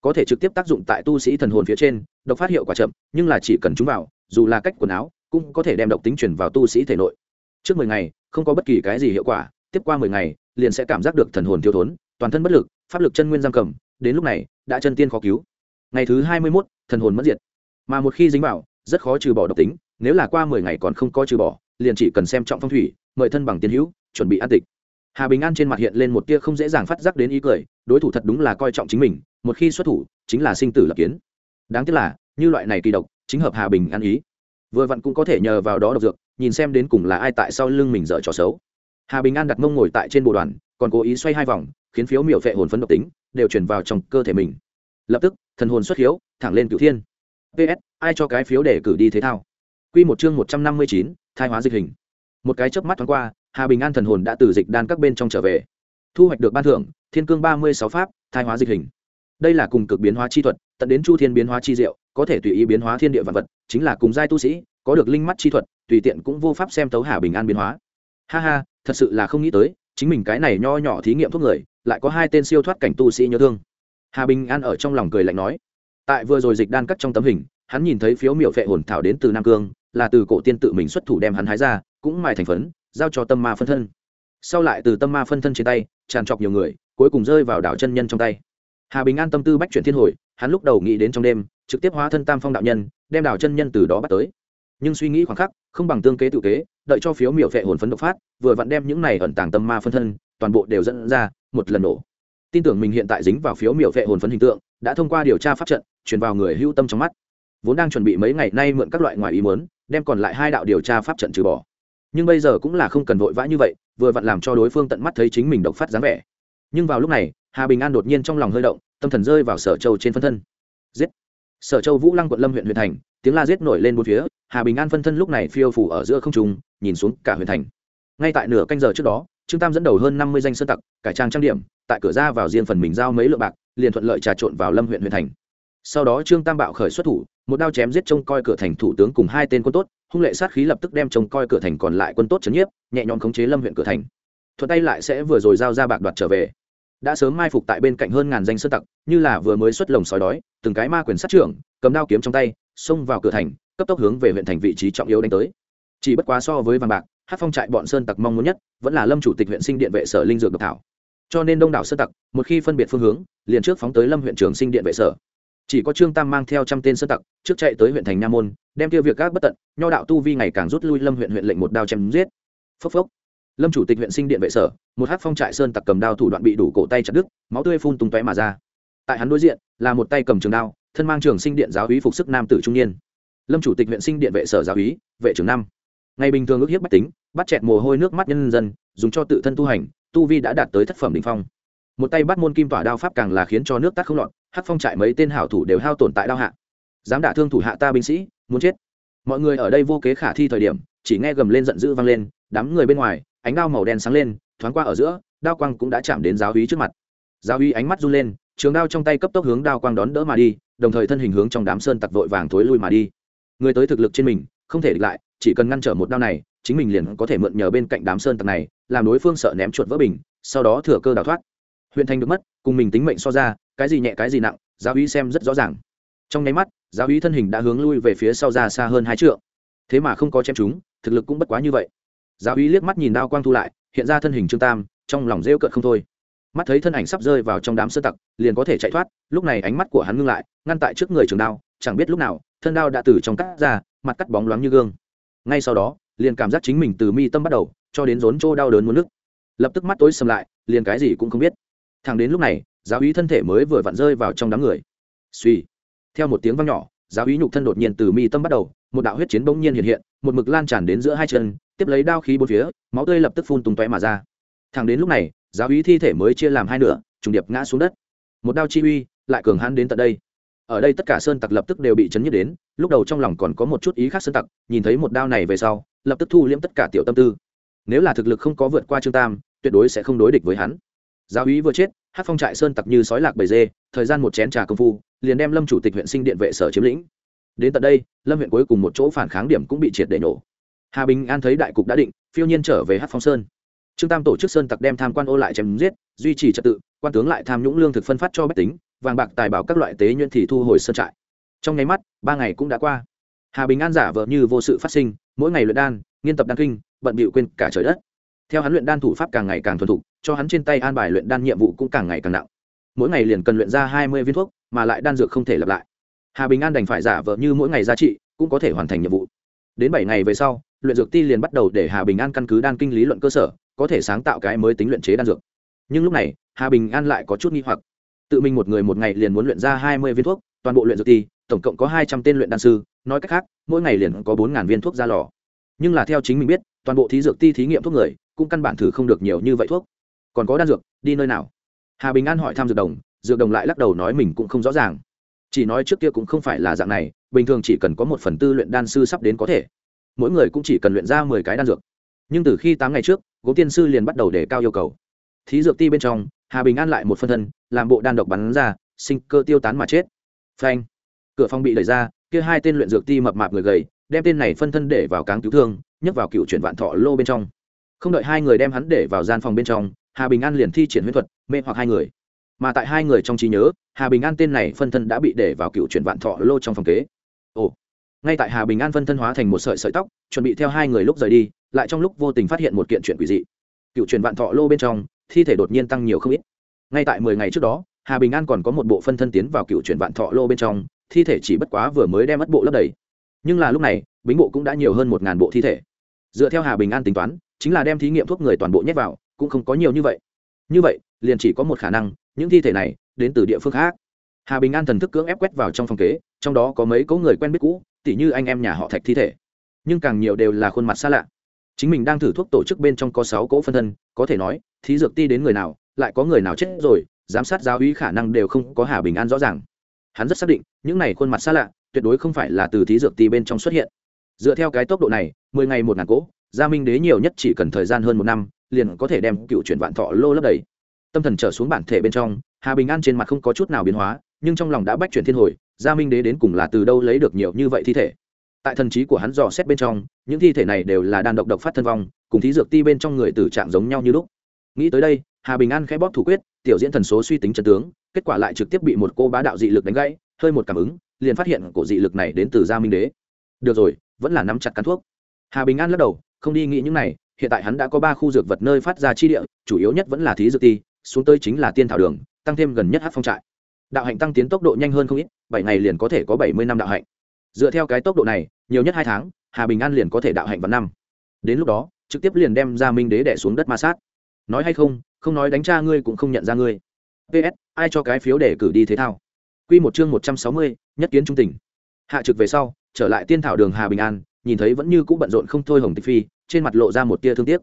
Có thể trực tiếp tác dụng tại tu sĩ thần hồn phía trên, độc phát hiệu quả chậm, nhưng là chỉ cần chúng vào, dù là cách quần áo, cũng có thể đem độc tính chuyển vào tu sĩ thể nội. Trước mười ngày, không có bất kỳ cái gì hiệu quả, tiếp qua mười ngày, liền sẽ cảm giác được thần hồn thiếu thốn, toàn thân bất lực, pháp lực chân nguyên giam cầm, đến lúc này, đã chân tiên khó cứu ngày thứ hai mươi mốt, thần hồn mất diệt. Mà một khi dính vào, rất khó trừ bỏ độc tính, nếu là qua mười ngày còn không có trừ bỏ, liền chỉ cần xem trọng phong thủy, mời thân bằng tiên hữu, chuẩn bị an tịch. Hà bình an trên mặt hiện lên một tia không dễ dàng phát giác đến ý cười, đối thủ thật đúng là coi trọng chính mình, một khi xuất thủ, chính là sinh tử lập kiến. Đáng tiếc là, như loại này kỳ độc, chính hợp hà bình an ý. Vừa vặn cũng có thể nhờ vào đó độc dược, nhìn xem đến cùng là ai tại sau lưng mình dở trò xấu. Hà bình an đặt mông ngồi tại trên bộ đoàn, còn cố ý xoay hai vòng, khiến phiếu miểu phệ hồn phấn độc tính, đều chuyển vào trong cơ thể mình. Lập tức thần hồn xuất hiếu, thẳng lên cửu thiên. Ps ai cho cái phiếu để cử đi thế thao? Q một chương một trăm năm mươi chín, thai hóa dịch hình. Một cái chớp mắt thoáng qua, hà bình an thần hồn đã từ dịch đan các bên trong trở về. Thu hoạch được ban thưởng, thiên cương ba mươi sáu pháp, thai hóa dịch hình. Đây là cùng cực biến hóa chi thuật, tận đến chu thiên biến hóa chi diệu, có thể tùy ý biến hóa thiên địa vật vật, chính là cùng giai tu sĩ, có được linh mắt chi thuật, tùy tiện cũng vô pháp xem tấu hà bình an biến hóa. Ha ha, thật sự là không nghĩ tới, chính mình cái này nho nhỏ thí nghiệm thuốc người, lại có hai tên siêu thoát cảnh tu sĩ nhớ thương hà bình an ở trong lòng cười lạnh nói, tại vừa rồi dịch đan cắt trong tấm hình, hắn nhìn thấy phiếu miểu phệ hồn thảo đến từ nam cương, là từ cổ tiên tự mình xuất thủ đem hắn hái ra, cũng mài thành phấn, giao cho tâm ma phân thân. Sau lại từ tâm ma phân thân trên tay, tràn trọc nhiều người, cuối cùng rơi vào đảo chân nhân trong tay. Hà bình an tâm tư bách chuyển thiên hồi, hắn lúc đầu nghĩ đến trong đêm, trực tiếp hóa thân tam phong đạo nhân, đem đảo chân nhân từ đó bắt tới. Nhưng suy nghĩ khoảng khắc, không bằng tương kế tự kế, đợi cho phiếu miểu phệ hồn phấn độc phát, vừa vặn đem những này ẩn tàng tâm ma phân thân, toàn bộ đều dẫn ra, một lần nổ tin tưởng mình hiện tại dính vào phiếu miểu vệ hồn phấn hình tượng, đã thông qua điều tra pháp trận, truyền vào người hưu tâm trong mắt. Vốn đang chuẩn bị mấy ngày nay mượn các loại ngoài ý muốn, đem còn lại hai đạo điều tra pháp trận trừ bỏ. Nhưng bây giờ cũng là không cần vội vã như vậy, vừa vặn làm cho đối phương tận mắt thấy chính mình độc phát dáng vẻ. Nhưng vào lúc này, hà bình an đột nhiên trong lòng hơi động, tâm thần rơi vào sở châu trên phân thân. Giết! Sở châu vũ lăng quận lâm huyện huyện thành, tiếng la giết nổi lên bốn phía, hà bình an phân thân lúc này phiêu phủ ở giữa không trung, nhìn xuống cả huyện thành. Ngay tại nửa canh giờ trước đó trương tam dẫn đầu hơn năm mươi danh sơn tặc, cải trang trang điểm, tại cửa ra vào riêng phần mình giao mấy lượng bạc, liền thuận lợi trà trộn vào lâm huyện huyện thành. Sau đó trương tam bạo khởi xuất thủ, một đao chém giết trông coi cửa thành thủ tướng cùng hai tên quân tốt, hung lệ sát khí lập tức đem trông coi cửa thành còn lại quân tốt trấn nhiếp, nhẹ nhõm khống chế lâm huyện cửa thành. Thuận tay lại sẽ vừa rồi giao ra bạc đoạt trở về. Đã sớm mai phục tại bên cạnh hơn ngàn danh sơn tặc, như là vừa mới xuất lồng sói đói, từng cái ma quyền sát trưởng, cầm đao kiếm trong tay, xông vào cửa thành, cấp tốc hướng về huyện thành vị trí trọng yếu đánh tới. Chỉ bất quá so với vàng bạc hát phong trại bọn sơn tặc mong muốn nhất vẫn là lâm chủ tịch huyện sinh điện vệ sở linh dược độc thảo. Cho nên đông đảo sơn tặc, một khi phân biệt phương hướng, liền trước phóng tới lâm huyện trường sinh điện vệ sở. Chỉ có trương tam mang theo trăm tên sơn tặc, trước chạy tới huyện thành nam môn, đem tiêu việc các bất tận, nho đạo tu vi ngày càng rút lui lâm huyện huyện lệnh một đao chém giết. Phốc phốc. Lâm chủ tịch huyện sinh điện vệ sở, một hát phong trại sơn tặc cầm đao thủ đoạn bị đủ cổ tay chặt đứt, máu tươi phun tung tóe mà ra. Tại hắn đối diện, là một tay cầm trường đao, thân mang trường sinh điện giáo úy phục sức nam tử trung niên. Lâm chủ tịch huyện sinh điện vệ sở giáo úy, vệ trưởng năm ngày bình thường ước hiếp bách tính, bắt chẹt mồ hôi nước mắt nhân dân, dùng cho tự thân tu hành, tu vi đã đạt tới thất phẩm đ ỉ n h phong. Một tay bắt môn kim tỏa đao pháp càng là khiến cho nước tắt không lọt hát phong trại mấy tên hảo thủ đều hao tồn tại đao hạ. Dám đả thương thủ hạ ta binh sĩ, muốn chết. Mọi người ở đây vô kế khả thi thời điểm, chỉ nghe gầm lên giận dữ vang lên, đám người bên ngoài, ánh đao màu đen sáng lên, thoáng qua ở giữa, đao quang cũng đã chạm đến giáo hí trước mặt. Giáo hí ánh mắt run lên, trường đao trong tay cấp tốc hướng đao quang đón đỡ mà đi, đồng thời thân hình hướng trong đám sơn tặc vội vàng thối lui mà đi. Người tới thực lực trên mình không thể địch lại, chỉ cần ngăn trở một đao này, chính mình liền có thể mượn nhờ bên cạnh đám sơn tặc này, làm đối phương sợ ném chuột vỡ bình, sau đó thừa cơ đào thoát. Huyện thành được mất, cùng mình tính mệnh so ra, cái gì nhẹ cái gì nặng, giáo uy xem rất rõ ràng. Trong nháy mắt, giáo uy thân hình đã hướng lui về phía sau ra xa hơn hai trượng. Thế mà không có chém chúng, thực lực cũng bất quá như vậy. Giáo uy liếc mắt nhìn đao quang thu lại, hiện ra thân hình trương tam, trong lòng rêu cợt không thôi. Mắt thấy thân ảnh sắp rơi vào trong đám sơ tặc, liền có thể chạy thoát, lúc này ánh mắt của hắn ngưng lại, ngăn tại trước người trường đao, chẳng biết lúc nào, thân đao đã từ trong cắt ra mặt cắt bóng loáng như gương. Ngay sau đó, liền cảm giác chính mình từ mi tâm bắt đầu, cho đến rốn trô đau đớn muốn nức. lập tức mắt tối sầm lại, liền cái gì cũng không biết. Thằng đến lúc này, giáo úy thân thể mới vừa vặn rơi vào trong đám người. Suy theo một tiếng vang nhỏ, giáo úy nhục thân đột nhiên từ mi tâm bắt đầu, một đạo huyết chiến bỗng nhiên hiện hiện, một mực lan tràn đến giữa hai chân, tiếp lấy đao khí bốn phía, máu tươi lập tức phun tung tóe mà ra. Thẳng đến lúc này, giáo úy thi thể mới chia làm hai nửa, trùng điệp ngã xuống đất. Một đao chi uy, lại cường hãn đến tận đây ở đây tất cả sơn tặc lập tức đều bị chấn nhất đến, lúc đầu trong lòng còn có một chút ý khác sơn tặc, nhìn thấy một đao này về sau, lập tức thu liễm tất cả tiểu tâm tư. Nếu là thực lực không có vượt qua trương tam, tuyệt đối sẽ không đối địch với hắn. Giáo úy vừa chết hát phong trại sơn tặc như sói lạc bầy dê, thời gian một chén trà công phu, liền đem lâm chủ tịch huyện sinh điện vệ sở chiếm lĩnh. Đến tận đây, lâm huyện cuối cùng một chỗ phản kháng điểm cũng bị triệt để nổ. Hà bình an thấy đại cục đã định, phiêu nhiên trở về hát phong sơn. Trương tam tổ chức sơn tặc đem tham quan ô lại chém giết, duy trì trật tự, quan tướng lại tham nhũng lương thực phân phát cho bách tính vàng bạc tài bảo các loại tế nhuyễn thì thu hồi sơn trại. Trong nháy mắt, ba ngày cũng đã qua. Hà bình an giả vờ như vô sự phát sinh, mỗi ngày luyện đan, nghiên tập đan kinh, bận bịu quên cả trời đất. Theo hắn luyện đan thủ pháp càng ngày càng thuần thục, cho hắn trên tay an bài luyện đan nhiệm vụ cũng càng ngày càng nặng. Mỗi ngày liền cần luyện ra hai mươi viên thuốc, mà lại đan dược không thể lặp lại. Hà bình an đành phải giả vờ như mỗi ngày giá trị, cũng có thể hoàn thành nhiệm vụ. Đến bảy ngày về sau, luyện dược ti liền bắt đầu để hà bình an căn cứ đan kinh lý luận cơ sở, có thể sáng tạo cái mới tính luyện chế đan dược. Nhưng lúc này, hà bình an lại có chút nghi hoặc tự mình một người một ngày liền muốn luyện ra hai mươi viên thuốc, toàn bộ luyện dược ti tổng cộng có hai trăm tên luyện đan sư, nói cách khác, mỗi ngày liền có bốn viên thuốc ra lò. Nhưng là theo chính mình biết, toàn bộ thí dược ti thí nghiệm thuốc người, cũng căn bản thử không được nhiều như vậy thuốc. Còn có đan dược, đi nơi nào? Hà bình an hỏi thăm dược đồng dược đồng lại lắc đầu nói mình cũng không rõ ràng. Chỉ nói trước kia cũng không phải là dạng này, bình thường chỉ cần có một phần tư luyện đan sư sắp đến có thể. Mỗi người cũng chỉ cần luyện ra mười cái đan dược. Nhưng từ khi tám ngày trước gốm tiên sư liền bắt đầu đề cao yêu cầu. Thí dược ti bên trong hà bình an lại một phân thân, làm bộ đan độc bắn ra, sinh cơ tiêu tán mà chết. Phanh! Cửa phòng bị đẩy ra, kia hai tên luyện dược ti mập mạp người gầy, đem tên này phân thân để vào cáng cứu thương, nhấc vào cựu chuyển vạn thọ lô bên trong. Không đợi hai người đem hắn để vào gian phòng bên trong, hà bình an liền thi triển huyết thuật, mê hoặc hai người. Mà tại hai người trong trí nhớ, hà bình an tên này phân thân đã bị để vào cựu chuyển vạn thọ lô trong phòng kế. Ồ! Ngay tại hà bình an phân thân hóa thành một sợi sợi tóc, chuẩn bị theo hai người lúc rời đi, lại trong lúc vô tình phát hiện một kiện chuyện quỷ dị. Cựu chuyển vạn thọ lô bên trong thi thể đột nhiên tăng nhiều không ít. Ngay tại mười ngày trước đó, hà bình an còn có một bộ phân thân tiến vào cựu chuyển vạn thọ lô bên trong, thi thể chỉ bất quá vừa mới đem mất bộ lấp đầy. Nhưng là lúc này, bính bộ cũng đã nhiều hơn một ngàn bộ thi thể. Dựa theo hà bình an tính toán, chính là đem thí nghiệm thuốc người toàn bộ nhét vào, cũng không có nhiều như vậy. Như vậy, liền chỉ có một khả năng, những thi thể này đến từ địa phương khác. Hà bình an thần thức cưỡng ép quét vào trong phòng kế, trong đó có mấy cấu người quen biết cũ, tỉ như anh em nhà họ thạch thi thể. Nhưng càng nhiều đều là khuôn mặt xa lạ chính mình đang thử thuốc tổ chức bên trong có sáu cỗ phân thân, có thể nói, thí dược ti đến người nào, lại có người nào chết rồi, giám sát giáo uy khả năng đều không có hà bình an rõ ràng. Hắn rất xác định, những này khuôn mặt xa lạ, tuyệt đối không phải là từ thí dược ti bên trong xuất hiện. Dựa theo cái tốc độ này, mười ngày một ngàn cỗ, gia minh đế nhiều nhất chỉ cần thời gian hơn một năm, liền có thể đem cựu chuyển vạn thọ lô lấp đầy. Tâm thần trở xuống bản thể bên trong, hà bình an trên mặt không có chút nào biến hóa, nhưng trong lòng đã bách chuyển thiên hồi, gia minh đế đến cùng là từ đâu lấy được nhiều như vậy thi thể? Tại thần trí của hắn dò xét bên trong, những thi thể này đều là đan độc độc phát thân vong, cùng thí dược ti bên trong người tử trạng giống nhau như lúc. Nghĩ tới đây, hà bình an khẽ bóp thủ quyết, tiểu diễn thần số suy tính trận tướng, kết quả lại trực tiếp bị một cô bá đạo dị lực đánh gãy, hơi một cảm ứng, liền phát hiện cổ dị lực này đến từ gia minh đế. Được rồi, vẫn là nắm chặt cắn thuốc. Hà bình an lắc đầu, không đi nghĩ những này, hiện tại hắn đã có ba khu dược vật nơi phát ra chi địa, chủ yếu nhất vẫn là thí dược ti, xuống tới chính là tiên thảo đường, tăng thêm gần nhất hát phong trại. Đạo hạnh tăng tiến tốc độ nhanh hơn không ít, bảy ngày liền có thể có bảy mươi năm đạo hạnh dựa theo cái tốc độ này, nhiều nhất hai tháng, hà bình an liền có thể đạo hạnh vào năm. Đến lúc đó, trực tiếp liền đem ra minh đế đẻ xuống đất ma sát. Nói hay không không nói đánh cha ngươi cũng không nhận ra ngươi. Ps ai cho cái phiếu để cử đi thế thao? Q một chương một trăm sáu mươi, nhất kiến trung tình. Hạ trực về sau, trở lại tiên thảo đường hà bình an, nhìn thấy vẫn như cũ bận rộn không thôi hồng tịch phi, trên mặt lộ ra một tia thương tiếc.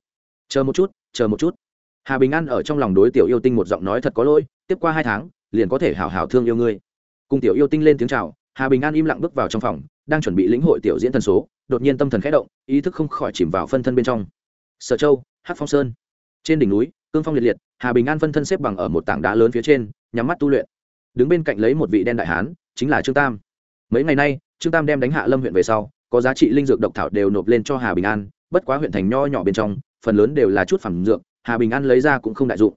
Chờ một chút, chờ một chút. Hà bình an ở trong lòng đối tiểu yêu tinh một giọng nói thật có lỗi, tiếp qua hai tháng, liền có thể hảo hảo thương yêu ngươi. Cùng tiểu yêu tinh lên tiếng chào hà bình an im lặng bước vào trong phòng, đang chuẩn bị lĩnh hội tiểu diễn thần số, đột nhiên tâm thần khẽ động, ý thức không khỏi chìm vào phân thân bên trong. Sở châu hát phong sơn. Trên đỉnh núi, cương phong liệt liệt, hà bình an phân thân xếp bằng ở một tảng đá lớn phía trên, nhắm mắt tu luyện. Đứng bên cạnh lấy một vị đen đại hán, chính là trương tam. Mấy ngày nay, trương tam đem đánh hạ lâm huyện về sau, có giá trị linh dược độc thảo đều nộp lên cho hà bình an, bất quá huyện thành nho nhỏ bên trong, phần lớn đều là chút phẩm dược, hà bình an lấy ra cũng không đại dụng.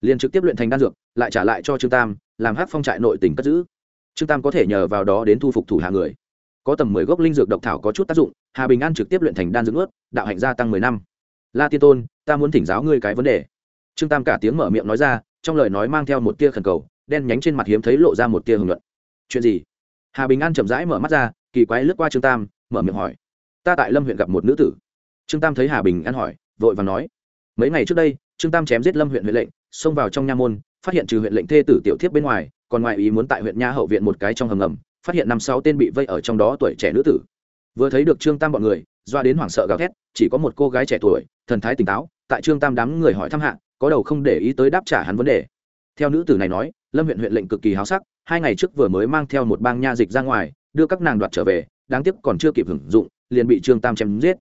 Liền trực tiếp luyện thành đan dược, lại trả lại cho trương tam, làm hát phong trại nội tỉnh cất giữ trương tam có thể nhờ vào đó đến thu phục thủ hạ người. Có tầm mười gốc linh dược độc thảo có chút tác dụng, hà bình an trực tiếp luyện thành đan dưỡng ướt đạo hạnh gia tăng mười năm. La tiên tôn, ta muốn thỉnh giáo ngươi cái vấn đề. Trương tam cả tiếng mở miệng nói ra, trong lời nói mang theo một tia khẩn cầu, đen nhánh trên mặt hiếm thấy lộ ra một tia hưởng luận. Chuyện gì? Hà bình an chậm rãi mở mắt ra, kỳ quái lướt qua trương tam, mở miệng hỏi. Ta tại lâm huyện gặp một nữ tử. Trương tam thấy hà bình an hỏi, vội và nói. Mấy ngày trước đây, trương tam chém giết lâm huyện huyện lệnh, xông vào trong nha môn, phát hiện trừ huyện lệnh thê tử tiểu thiếp bên ngoài còn ngoại ý muốn tại huyện nha hậu viện một cái trong hầm ngầm, phát hiện năm sáu tên bị vây ở trong đó tuổi trẻ nữ tử. Vừa thấy được trương tam bọn người, doa đến hoảng sợ gào thét, chỉ có một cô gái trẻ tuổi, thần thái tỉnh táo, tại trương tam đám người hỏi thăm hạ, có đầu không để ý tới đáp trả hắn vấn đề. Theo nữ tử này nói, lâm huyện huyện lệnh cực kỳ háo sắc, hai ngày trước vừa mới mang theo một bang nha dịch ra ngoài, đưa các nàng đoạt trở về, đáng tiếc còn chưa kịp hưởng dụng, liền bị trương tam chém giết.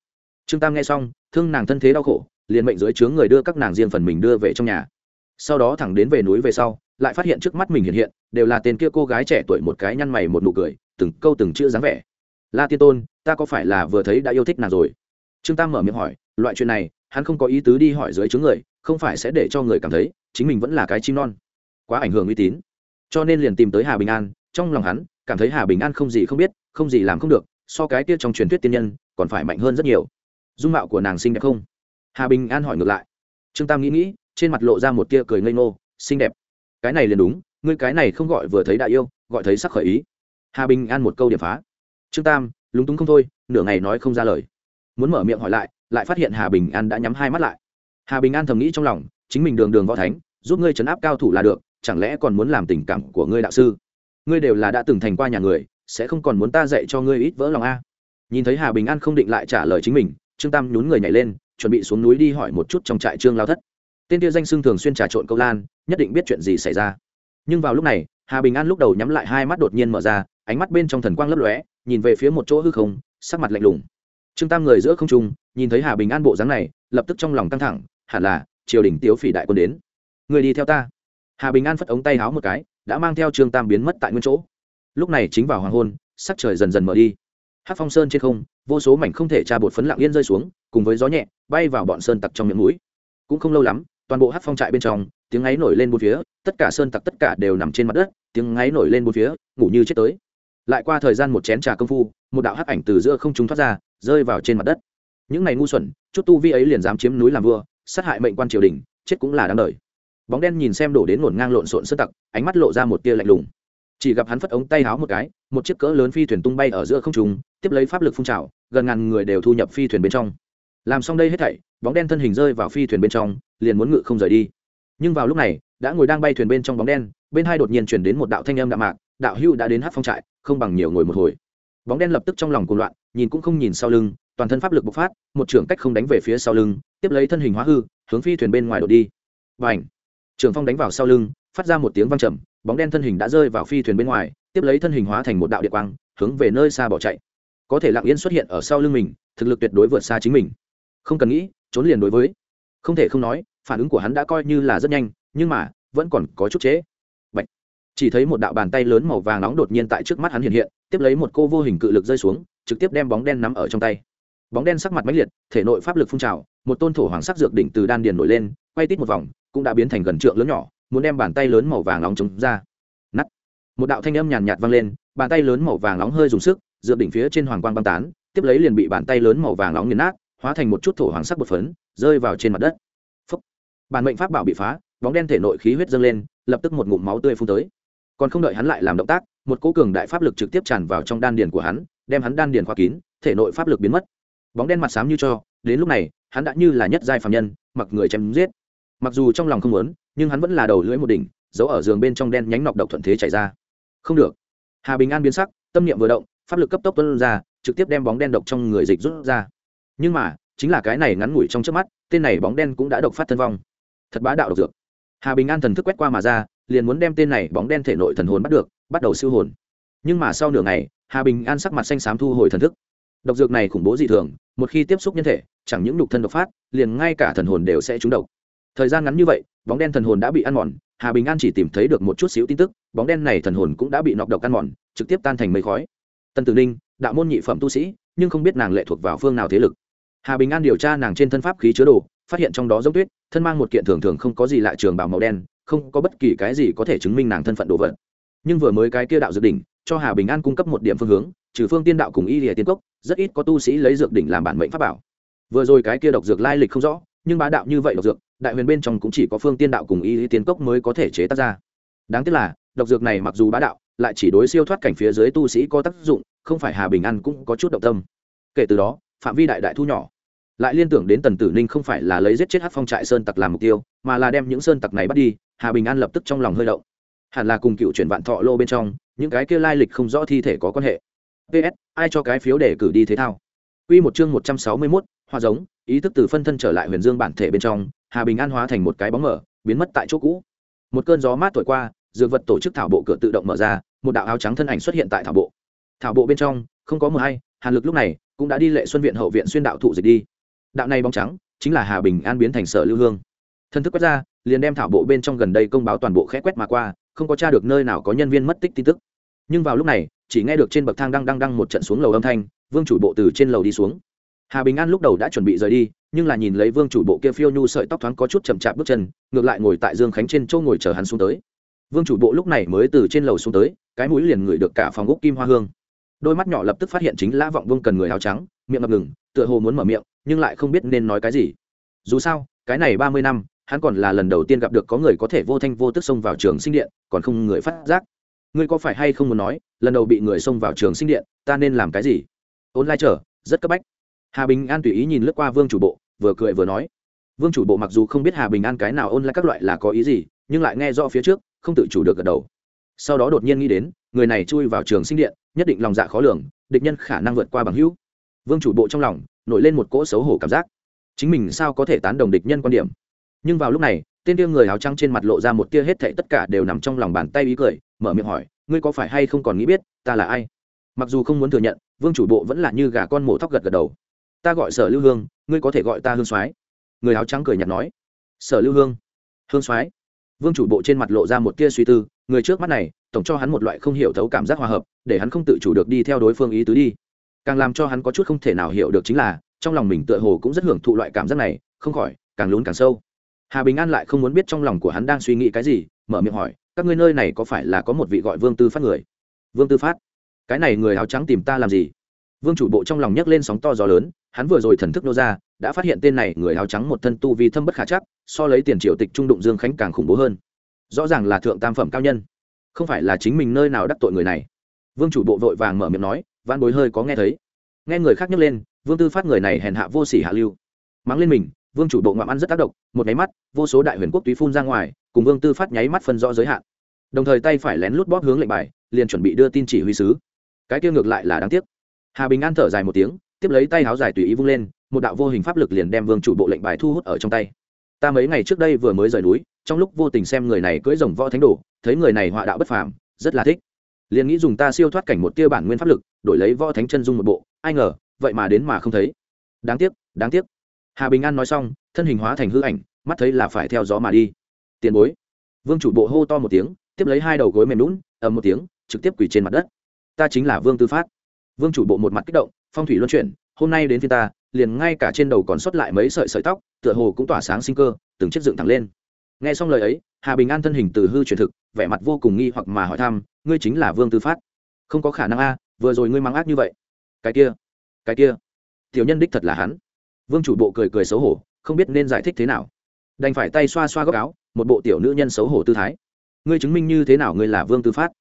Trương tam nghe xong, thương nàng thân thế đau khổ, liền mệnh dưới chướng người đưa các nàng riêng phần mình đưa về trong nhà sau đó thẳng đến về núi về sau, lại phát hiện trước mắt mình hiện hiện, đều là tên kia cô gái trẻ tuổi một cái nhăn mày một nụ cười, từng câu từng chữ dáng vẻ. La tiên tôn, ta có phải là vừa thấy đã yêu thích nàng rồi? Trương tam mở miệng hỏi, loại chuyện này, hắn không có ý tứ đi hỏi dưới chướng người, không phải sẽ để cho người cảm thấy, chính mình vẫn là cái chim non. Quá ảnh hưởng uy tín. Cho nên liền tìm tới hà bình an, trong lòng hắn, cảm thấy hà bình an không gì không biết, không gì làm không được, so cái kia trong truyền thuyết tiên nhân, còn phải mạnh hơn rất nhiều. Dung mạo của nàng xinh đẹp không? Hà bình an hỏi ngược lại. Trương tam nghĩ nghĩ trên mặt lộ ra một tia cười ngây ngô, xinh đẹp. Cái này liền đúng, ngươi cái này không gọi vừa thấy đại yêu, gọi thấy sắc khởi ý. Hà bình an một câu điểm phá. Trương tam, lúng túng không thôi, nửa ngày nói không ra lời. Muốn mở miệng hỏi lại lại phát hiện hà bình an đã nhắm hai mắt lại. Hà bình an thầm nghĩ trong lòng, chính mình đường đường võ thánh, giúp ngươi chấn áp cao thủ là được, chẳng lẽ còn muốn làm tình cảm của ngươi đạo sư? Ngươi đều là đã từng thành qua nhà người, sẽ không còn muốn ta dạy cho ngươi ít vỡ lòng a? Nhìn thấy hà bình an không định lại trả lời chính mình, trương tam nhún người nhảy lên, chuẩn bị xuống núi đi hỏi một chút trong trại trương lao thất tên kia danh xưng thường xuyên trà trộn câu lan, nhất định biết chuyện gì xảy ra. Nhưng vào lúc này, hà bình an lúc đầu nhắm lại hai mắt đột nhiên mở ra, ánh mắt bên trong thần quang lấp lóe, nhìn về phía một chỗ hư không, sắc mặt lạnh lùng. Trương tam người giữa không trung, nhìn thấy hà bình an bộ dáng này, lập tức trong lòng căng thẳng, hẳn là triều đình tiếu phỉ đại quân đến. Người đi theo ta. Hà bình an phất ống tay háo một cái, đã mang theo trương tam biến mất tại nguyên chỗ. Lúc này chính vào hoàng hôn, sắc trời dần dần mở đi. Hát phong sơn trên không, vô số mảnh không thể tra bột phấn lạng yên rơi xuống, cùng với gió nhẹ, bay vào bọn sơn tặc trong miệng mũi. Cũng không lâu lắm toàn bộ hát phong trại bên trong, tiếng ngáy nổi lên bốn phía, tất cả sơn tặc tất cả đều nằm trên mặt đất, tiếng ngáy nổi lên bốn phía, ngủ như chết tới. Lại qua thời gian một chén trà công phu, một đạo hắc ảnh từ giữa không trung thoát ra, rơi vào trên mặt đất. Những ngày ngu xuẩn, chút tu vi ấy liền dám chiếm núi làm vua, sát hại mệnh quan triều đình, chết cũng là đáng đời. Bóng đen nhìn xem đổ đến ngổn ngang lộn xộn sơn tặc, ánh mắt lộ ra một tia lạnh lùng. Chỉ gặp hắn phất ống tay háo một cái, một chiếc cỡ lớn phi thuyền tung bay ở giữa không trung, tiếp lấy pháp lực phun trào, gần ngàn người đều thu nhập phi thuyền bên trong. Làm xong đây hết thảy, bóng đen thân hình rơi vào phi thuyền bên trong liền muốn ngự không rời đi. Nhưng vào lúc này, đã ngồi đang bay thuyền bên trong bóng đen, bên hai đột nhiên chuyển đến một đạo thanh âm đạm mạc, đạo hưu đã đến hát phong trại, không bằng nhiều ngồi một hồi. Bóng đen lập tức trong lòng cuồng loạn, nhìn cũng không nhìn sau lưng, toàn thân pháp lực bộc phát, một trưởng cách không đánh về phía sau lưng, tiếp lấy thân hình hóa hư, hướng phi thuyền bên ngoài đột đi. Và ảnh trường phong đánh vào sau lưng, phát ra một tiếng vang trầm, bóng đen thân hình đã rơi vào phi thuyền bên ngoài, tiếp lấy thân hình hóa thành một đạo điện quang, hướng về nơi xa bỏ chạy. Có thể lặng yên xuất hiện ở sau lưng mình, thực lực tuyệt đối vượt xa chính mình. Không cần nghĩ, trốn liền đối với. Không thể không nói phản ứng của hắn đã coi như là rất nhanh, nhưng mà, vẫn còn có chút chế. Bạch. chỉ thấy một đạo bàn tay lớn màu vàng nóng đột nhiên tại trước mắt hắn hiện hiện, tiếp lấy một cô vô hình cự lực rơi xuống, trực tiếp đem bóng đen nắm ở trong tay bóng đen sắc mặt mãnh liệt, thể nội pháp lực phun trào, một tôn thổ hoàng sắc dược đỉnh từ đan điền nổi lên, quay tít một vòng, cũng đã biến thành gần trượng lớn nhỏ, muốn đem bàn tay lớn màu vàng nóng chống ra nắt một đạo thanh âm nhàn nhạt vang lên, bàn tay lớn màu vàng nóng hơi dùng sức, dược đỉnh phía trên hoàng quang băng tán, tiếp lấy liền bị bàn tay lớn màu vàng nóng nghiền nát, hóa thành một chút thổ hoàng sắc bột phấn, rơi vào trên mặt đất bản mệnh pháp bảo bị phá, bóng đen thể nội khí huyết dâng lên, lập tức một ngụm máu tươi phun tới. Còn không đợi hắn lại làm động tác, một cố cường đại pháp lực trực tiếp tràn vào trong đan điền của hắn, đem hắn đan điền khóa kín, thể nội pháp lực biến mất. Bóng đen mặt xám như cho, đến lúc này, hắn đã như là nhất giai phạm nhân, mặc người chém giết. Mặc dù trong lòng không muốn, nhưng hắn vẫn là đầu lưỡi một đỉnh, giấu ở giường bên trong đen nhánh nọc độc thuận thế chảy ra. Không được. Hà bình an biến sắc, tâm niệm vừa động, pháp lực cấp tốc tuân ra, trực tiếp đem bóng đen độc trong người dịch rút ra. Nhưng mà, chính là cái này ngắn ngủi trong trước mắt, tên này bóng đen cũng đã độc phát thân vong thật bá đạo độc dược. Hà bình an thần thức quét qua mà ra, liền muốn đem tên này bóng đen thể nội thần hồn bắt được, bắt đầu siêu hồn. Nhưng mà sau nửa ngày, hà bình an sắc mặt xanh xám thu hồi thần thức. Độc dược này khủng bố dị thường, một khi tiếp xúc nhân thể, chẳng những nhục thân độc phát, liền ngay cả thần hồn đều sẽ trúng độc. Thời gian ngắn như vậy, bóng đen thần hồn đã bị ăn mòn, hà bình an chỉ tìm thấy được một chút xíu tin tức, bóng đen này thần hồn cũng đã bị nọc độc ăn mòn, trực tiếp tan thành mây khói. Tân tử ninh, đạo môn nhị phẩm tu sĩ, nhưng không biết nàng lệ thuộc vào phương nào thế lực. Hà bình an điều tra nàng trên thân pháp khí chứa đồ phát hiện trong đó giống tuyết, thân mang một kiện thường thường không có gì lạ trường bào màu đen, không có bất kỳ cái gì có thể chứng minh nàng thân phận đồ vật. Nhưng vừa mới cái kia đạo dược đỉnh, cho hà bình an cung cấp một điểm phương hướng, trừ phương tiên đạo cùng y lìa tiên cốc, rất ít có tu sĩ lấy dược đỉnh làm bản mệnh pháp bảo. Vừa rồi cái kia độc dược lai lịch không rõ, nhưng bá đạo như vậy độc dược, đại huyền bên trong cũng chỉ có phương tiên đạo cùng y lìa tiên cốc mới có thể chế tác ra. Đáng tiếc là, độc dược này mặc dù bá đạo, lại chỉ đối siêu thoát cảnh phía dưới tu sĩ có tác dụng, không phải hà bình an cũng có chút động tâm. Kể từ đó, phạm vi đại đại thu nhỏ lại liên tưởng đến tần tử ninh không phải là lấy giết chết hát phong trại sơn tặc làm mục tiêu mà là đem những sơn tặc này bắt đi hà bình an lập tức trong lòng hơi động hẳn là cùng cựu chuyển vạn thọ lô bên trong những cái kia lai lịch không rõ thi thể có quan hệ ps ai cho cái phiếu để cử đi thế thao Quy một chương một trăm sáu mươi mốt hoa giống, ý thức từ phân thân trở lại huyền dương bản thể bên trong, Hà Bình An hóa thành một cái bóng mở, biến mất tại chỗ cũ. Một cơn gió mát thổi qua, dược vật tổ chức thảo bộ cửa tự động mở ra, một đạo áo trắng thân ảnh xuất hiện tại thảo bộ. Thảo bộ bên trong, không có mưa hay, Hàn Lực lúc này cũng đã đi lệ xuân viện hậu viện xuyên đạo thụ dịch đi. Đạo này bóng trắng, chính là Hà Bình An biến thành sở lưu hương. Thân thức quét ra, liền đem thảo bộ bên trong gần đây công báo toàn bộ khẽ quét mà qua, không có tra được nơi nào có nhân viên mất tích tin tức. Nhưng vào lúc này, chỉ nghe được trên bậc thang đang đang đang một trận xuống lầu âm thanh, vương chủ bộ từ trên lầu đi xuống hà bình an lúc đầu đã chuẩn bị rời đi nhưng là nhìn lấy vương chủ bộ kia phiêu nhu sợi tóc thoáng có chút chậm chạp bước chân ngược lại ngồi tại dương khánh trên châu ngồi chờ hắn xuống tới vương chủ bộ lúc này mới từ trên lầu xuống tới cái mũi liền ngửi được cả phòng úc kim hoa hương đôi mắt nhỏ lập tức phát hiện chính lã vọng vương cần người áo trắng, miệng ngập ngừng, tựa hồ muốn mở miệng, nhưng lại không biết nên nói cái gì. Dù sao, cái này ba mươi năm, hắn còn là lần đầu tiên gặp được có người có thể vô thanh vô tức xông vào trường sinh điện, còn không người phát giác. Ngươi có phải hay không muốn nói, lần đầu bị người xông vào trường sinh điện, ta nên làm cái gì? Ôn lai trở rất cấp bách. Hà bình an tùy ý nhìn lướt qua vương chủ bộ, vừa cười vừa nói. Vương chủ bộ mặc dù không biết hà bình an cái nào ôn lại các loại là có ý gì, nhưng lại nghe rõ phía trước, không tự chủ được gật đầu. Sau đó đột nhiên nghĩ đến người này chui vào trường sinh điện, nhất định lòng dạ khó lường, địch nhân khả năng vượt qua bằng hữu. Vương chủ bộ trong lòng, nổi lên một cỗ xấu hổ cảm giác. Chính mình sao có thể tán đồng địch nhân quan điểm? Nhưng vào lúc này, tên tia người áo trắng trên mặt lộ ra một tia hết thệ tất cả đều nằm trong lòng bàn tay ý cười, mở miệng hỏi, ngươi có phải hay không còn nghĩ biết, ta là ai? Mặc dù không muốn thừa nhận, vương chủ bộ vẫn là như gà con mổ thóc gật gật đầu. Ta gọi sở lưu hương, ngươi có thể gọi ta hương soái. Người áo trắng cười nhạt nói. Sở lưu hương. Hương soái? Vương chủ bộ trên mặt lộ ra một tia suy tư, người trước mắt này tổng cho hắn một loại không hiểu thấu cảm giác hòa hợp, để hắn không tự chủ được đi theo đối phương ý tứ đi. Càng làm cho hắn có chút không thể nào hiểu được chính là, trong lòng mình tựa hồ cũng rất hưởng thụ loại cảm giác này, không khỏi, càng lún càng sâu. Hà bình an lại không muốn biết trong lòng của hắn đang suy nghĩ cái gì, mở miệng hỏi, các ngươi nơi này có phải là có một vị gọi vương tư phát người? Vương tư phát? Cái này người áo trắng tìm ta làm gì? Vương chủ bộ trong lòng nhấc lên sóng to gió lớn, hắn vừa rồi thần thức nô ra, đã phát hiện tên này người áo trắng một thân tu vi thâm bất khả chắc, so lấy tiền triệu tịch trung đụng dương khánh càng khủng bố hơn. Rõ ràng là thượng tam phẩm cao nhân không phải là chính mình nơi nào đắc tội người này. Vương chủ bộ vội vàng mở miệng nói văn bối hơi có nghe thấy. Nghe người khác nhấc lên, vương tư phát người này hèn hạ vô sỉ hạ lưu. Mắng lên mình, vương chủ bộ ngoạm ăn rất tác động, một nháy mắt, vô số đại huyền quốc túy phun ra ngoài, cùng vương tư phát nháy mắt phân rõ giới hạn. Đồng thời tay phải lén lút bóp hướng lệnh bài, liền chuẩn bị đưa tin chỉ huy sứ. Cái kia ngược lại là đáng tiếc. Hà bình an thở dài một tiếng, tiếp lấy tay háo dài tùy ý vung lên, một đạo vô hình pháp lực liền đem vương chủ bộ lệnh bài thu hút ở trong tay. Ta mấy ngày trước đây vừa mới rời núi trong lúc vô tình xem người này cưỡi rồng võ thánh đồ, thấy người này họa đạo bất phàm, rất là thích. Liền nghĩ dùng ta siêu thoát cảnh một tia bản nguyên pháp lực, đổi lấy võ thánh chân dung một bộ, ai ngờ, vậy mà đến mà không thấy. Đáng tiếc đáng tiếc. Hà bình an nói xong, thân hình hóa thành hư ảnh, mắt thấy là phải theo gió mà đi. Tiền bối. Vương chủ bộ hô to một tiếng, tiếp lấy hai đầu gối mềm lún ầm một tiếng, trực tiếp quỳ trên mặt đất. Ta chính là vương tư phát. Vương chủ bộ một mặt kích động, phong thủy luân chuyển, hôm nay đến phiên ta, liền ngay cả trên đầu còn sót lại mấy sợi sợi tóc, tựa hồ cũng tỏa sáng sinh cơ, từng chiếc dựng thẳng lên nghe xong lời ấy, hà bình an thân hình từ hư truyền thực, vẻ mặt vô cùng nghi hoặc mà hỏi thăm, ngươi chính là vương tư phát? Không có khả năng a, vừa rồi ngươi mang ác như vậy. Cái kia cái kia, tiểu nhân đích thật là hắn. Vương chủ bộ cười cười xấu hổ, không biết nên giải thích thế nào. Đành phải tay xoa xoa góc áo, một bộ tiểu nữ nhân xấu hổ tư thái. Ngươi chứng minh như thế nào ngươi là vương tư phát?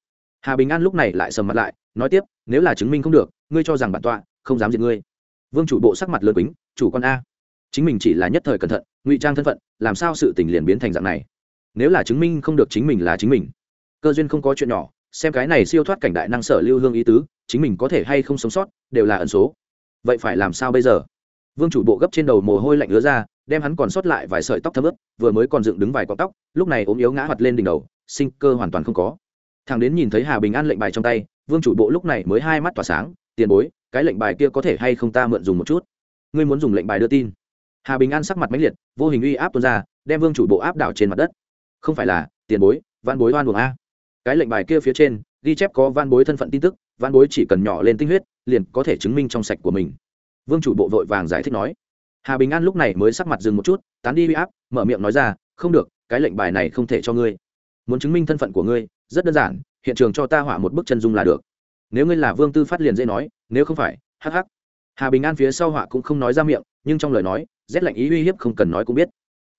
Hà bình an lúc này lại sầm mặt lại, nói tiếp, nếu là chứng minh không được, ngươi cho rằng bản tọa không dám diệt ngươi. Vương chủ bộ sắc mặt lớn quýnh chủ con a chính mình chỉ là nhất thời cẩn thận, ngụy trang thân phận, làm sao sự tình liền biến thành dạng này? Nếu là chứng minh không được chính mình là chính mình, cơ duyên không có chuyện nhỏ, xem cái này siêu thoát cảnh đại năng sở lưu hương ý tứ, chính mình có thể hay không sống sót, đều là ẩn số. Vậy phải làm sao bây giờ? Vương chủ bộ gấp trên đầu mồ hôi lạnh ứa ra, đem hắn còn sót lại vài sợi tóc thấm ướt, vừa mới còn dựng đứng vài cọng tóc, lúc này ốm yếu ngã hoạt lên đỉnh đầu, sinh cơ hoàn toàn không có. Thằng đến nhìn thấy hà bình an lệnh bài trong tay, vương chủ bộ lúc này mới hai mắt tỏa sáng, tiền bối, cái lệnh bài kia có thể hay không ta mượn dùng một chút? Ngươi muốn dùng lệnh bài đưa tin? Hà bình an sắc mặt mãnh liệt vô hình uy áp tuôn ra đem vương chủ bộ áp đảo trên mặt đất không phải là tiền bối văn bối oan buồng a cái lệnh bài kia phía trên ghi chép có văn bối thân phận tin tức văn bối chỉ cần nhỏ lên tinh huyết liền có thể chứng minh trong sạch của mình vương chủ bộ vội vàng giải thích nói hà bình an lúc này mới sắc mặt dừng một chút tán đi uy áp mở miệng nói ra không được cái lệnh bài này không thể cho ngươi muốn chứng minh thân phận của ngươi rất đơn giản hiện trường cho ta hỏa một bức chân dung là được nếu ngươi là vương tư phát liền dễ nói nếu không phải hh hà bình an phía sau họa cũng không nói ra miệng nhưng trong lời nói rét lạnh ý uy hiếp không cần nói cũng biết.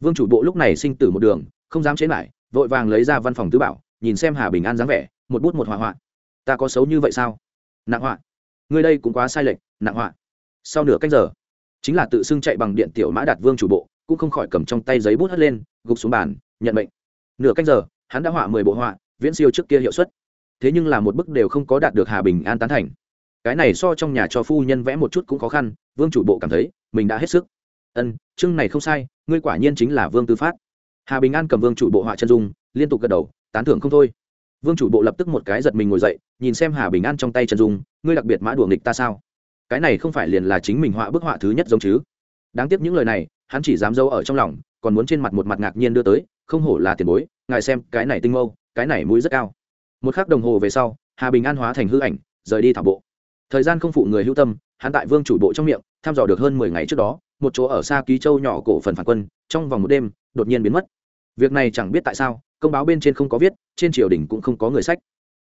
Vương chủ bộ lúc này sinh tử một đường, không dám chế lại, vội vàng lấy ra văn phòng tứ bảo, nhìn xem hà bình an dáng vẻ, một bút một hỏa hoạn ta có xấu như vậy sao? Nặng họa. Người đây cũng quá sai lệch, nặng họa. Sau nửa cách giờ, chính là tự xưng chạy bằng điện tiểu mã đạt vương chủ bộ, cũng không khỏi cầm trong tay giấy bút hất lên, gục xuống bàn, nhận bệnh nửa cách giờ, hắn đã họa mười bộ họa, viễn siêu trước kia hiệu suất. Thế nhưng là một bức đều không có đạt được hà bình an tán thành. Cái này so trong nhà cho phu nhân vẽ một chút cũng khó khăn, vương chủ bộ cảm thấy, mình đã hết sức ân, chương này không sai, ngươi quả nhiên chính là vương tư phát. Hà bình an cầm vương chủ bộ họa chân dung, liên tục gật đầu, tán thưởng không thôi. Vương chủ bộ lập tức một cái giật mình ngồi dậy, nhìn xem hà bình an trong tay chân dung, ngươi đặc biệt mã đùa nghịch ta sao? Cái này không phải liền là chính mình họa bức họa thứ nhất giống chứ? Đáng tiếc những lời này, hắn chỉ dám giấu ở trong lòng, còn muốn trên mặt một mặt ngạc nhiên đưa tới, không hổ là tiền bối, ngài xem, cái này tinh mâu, cái này mũi rất cao. Một khắc đồng hồ về sau, hà bình an hóa thành hư ảnh, rời đi thảo bộ. Thời gian không phụ người hữu tâm, hắn tại vương chủ bộ trong miệng, thăm dò được hơn mười ngày trước đó một chỗ ở xa ký châu nhỏ cổ phần phản quân, trong vòng một đêm, đột nhiên biến mất. Việc này chẳng biết tại sao, công báo bên trên không có viết, trên triều đình cũng không có người sách.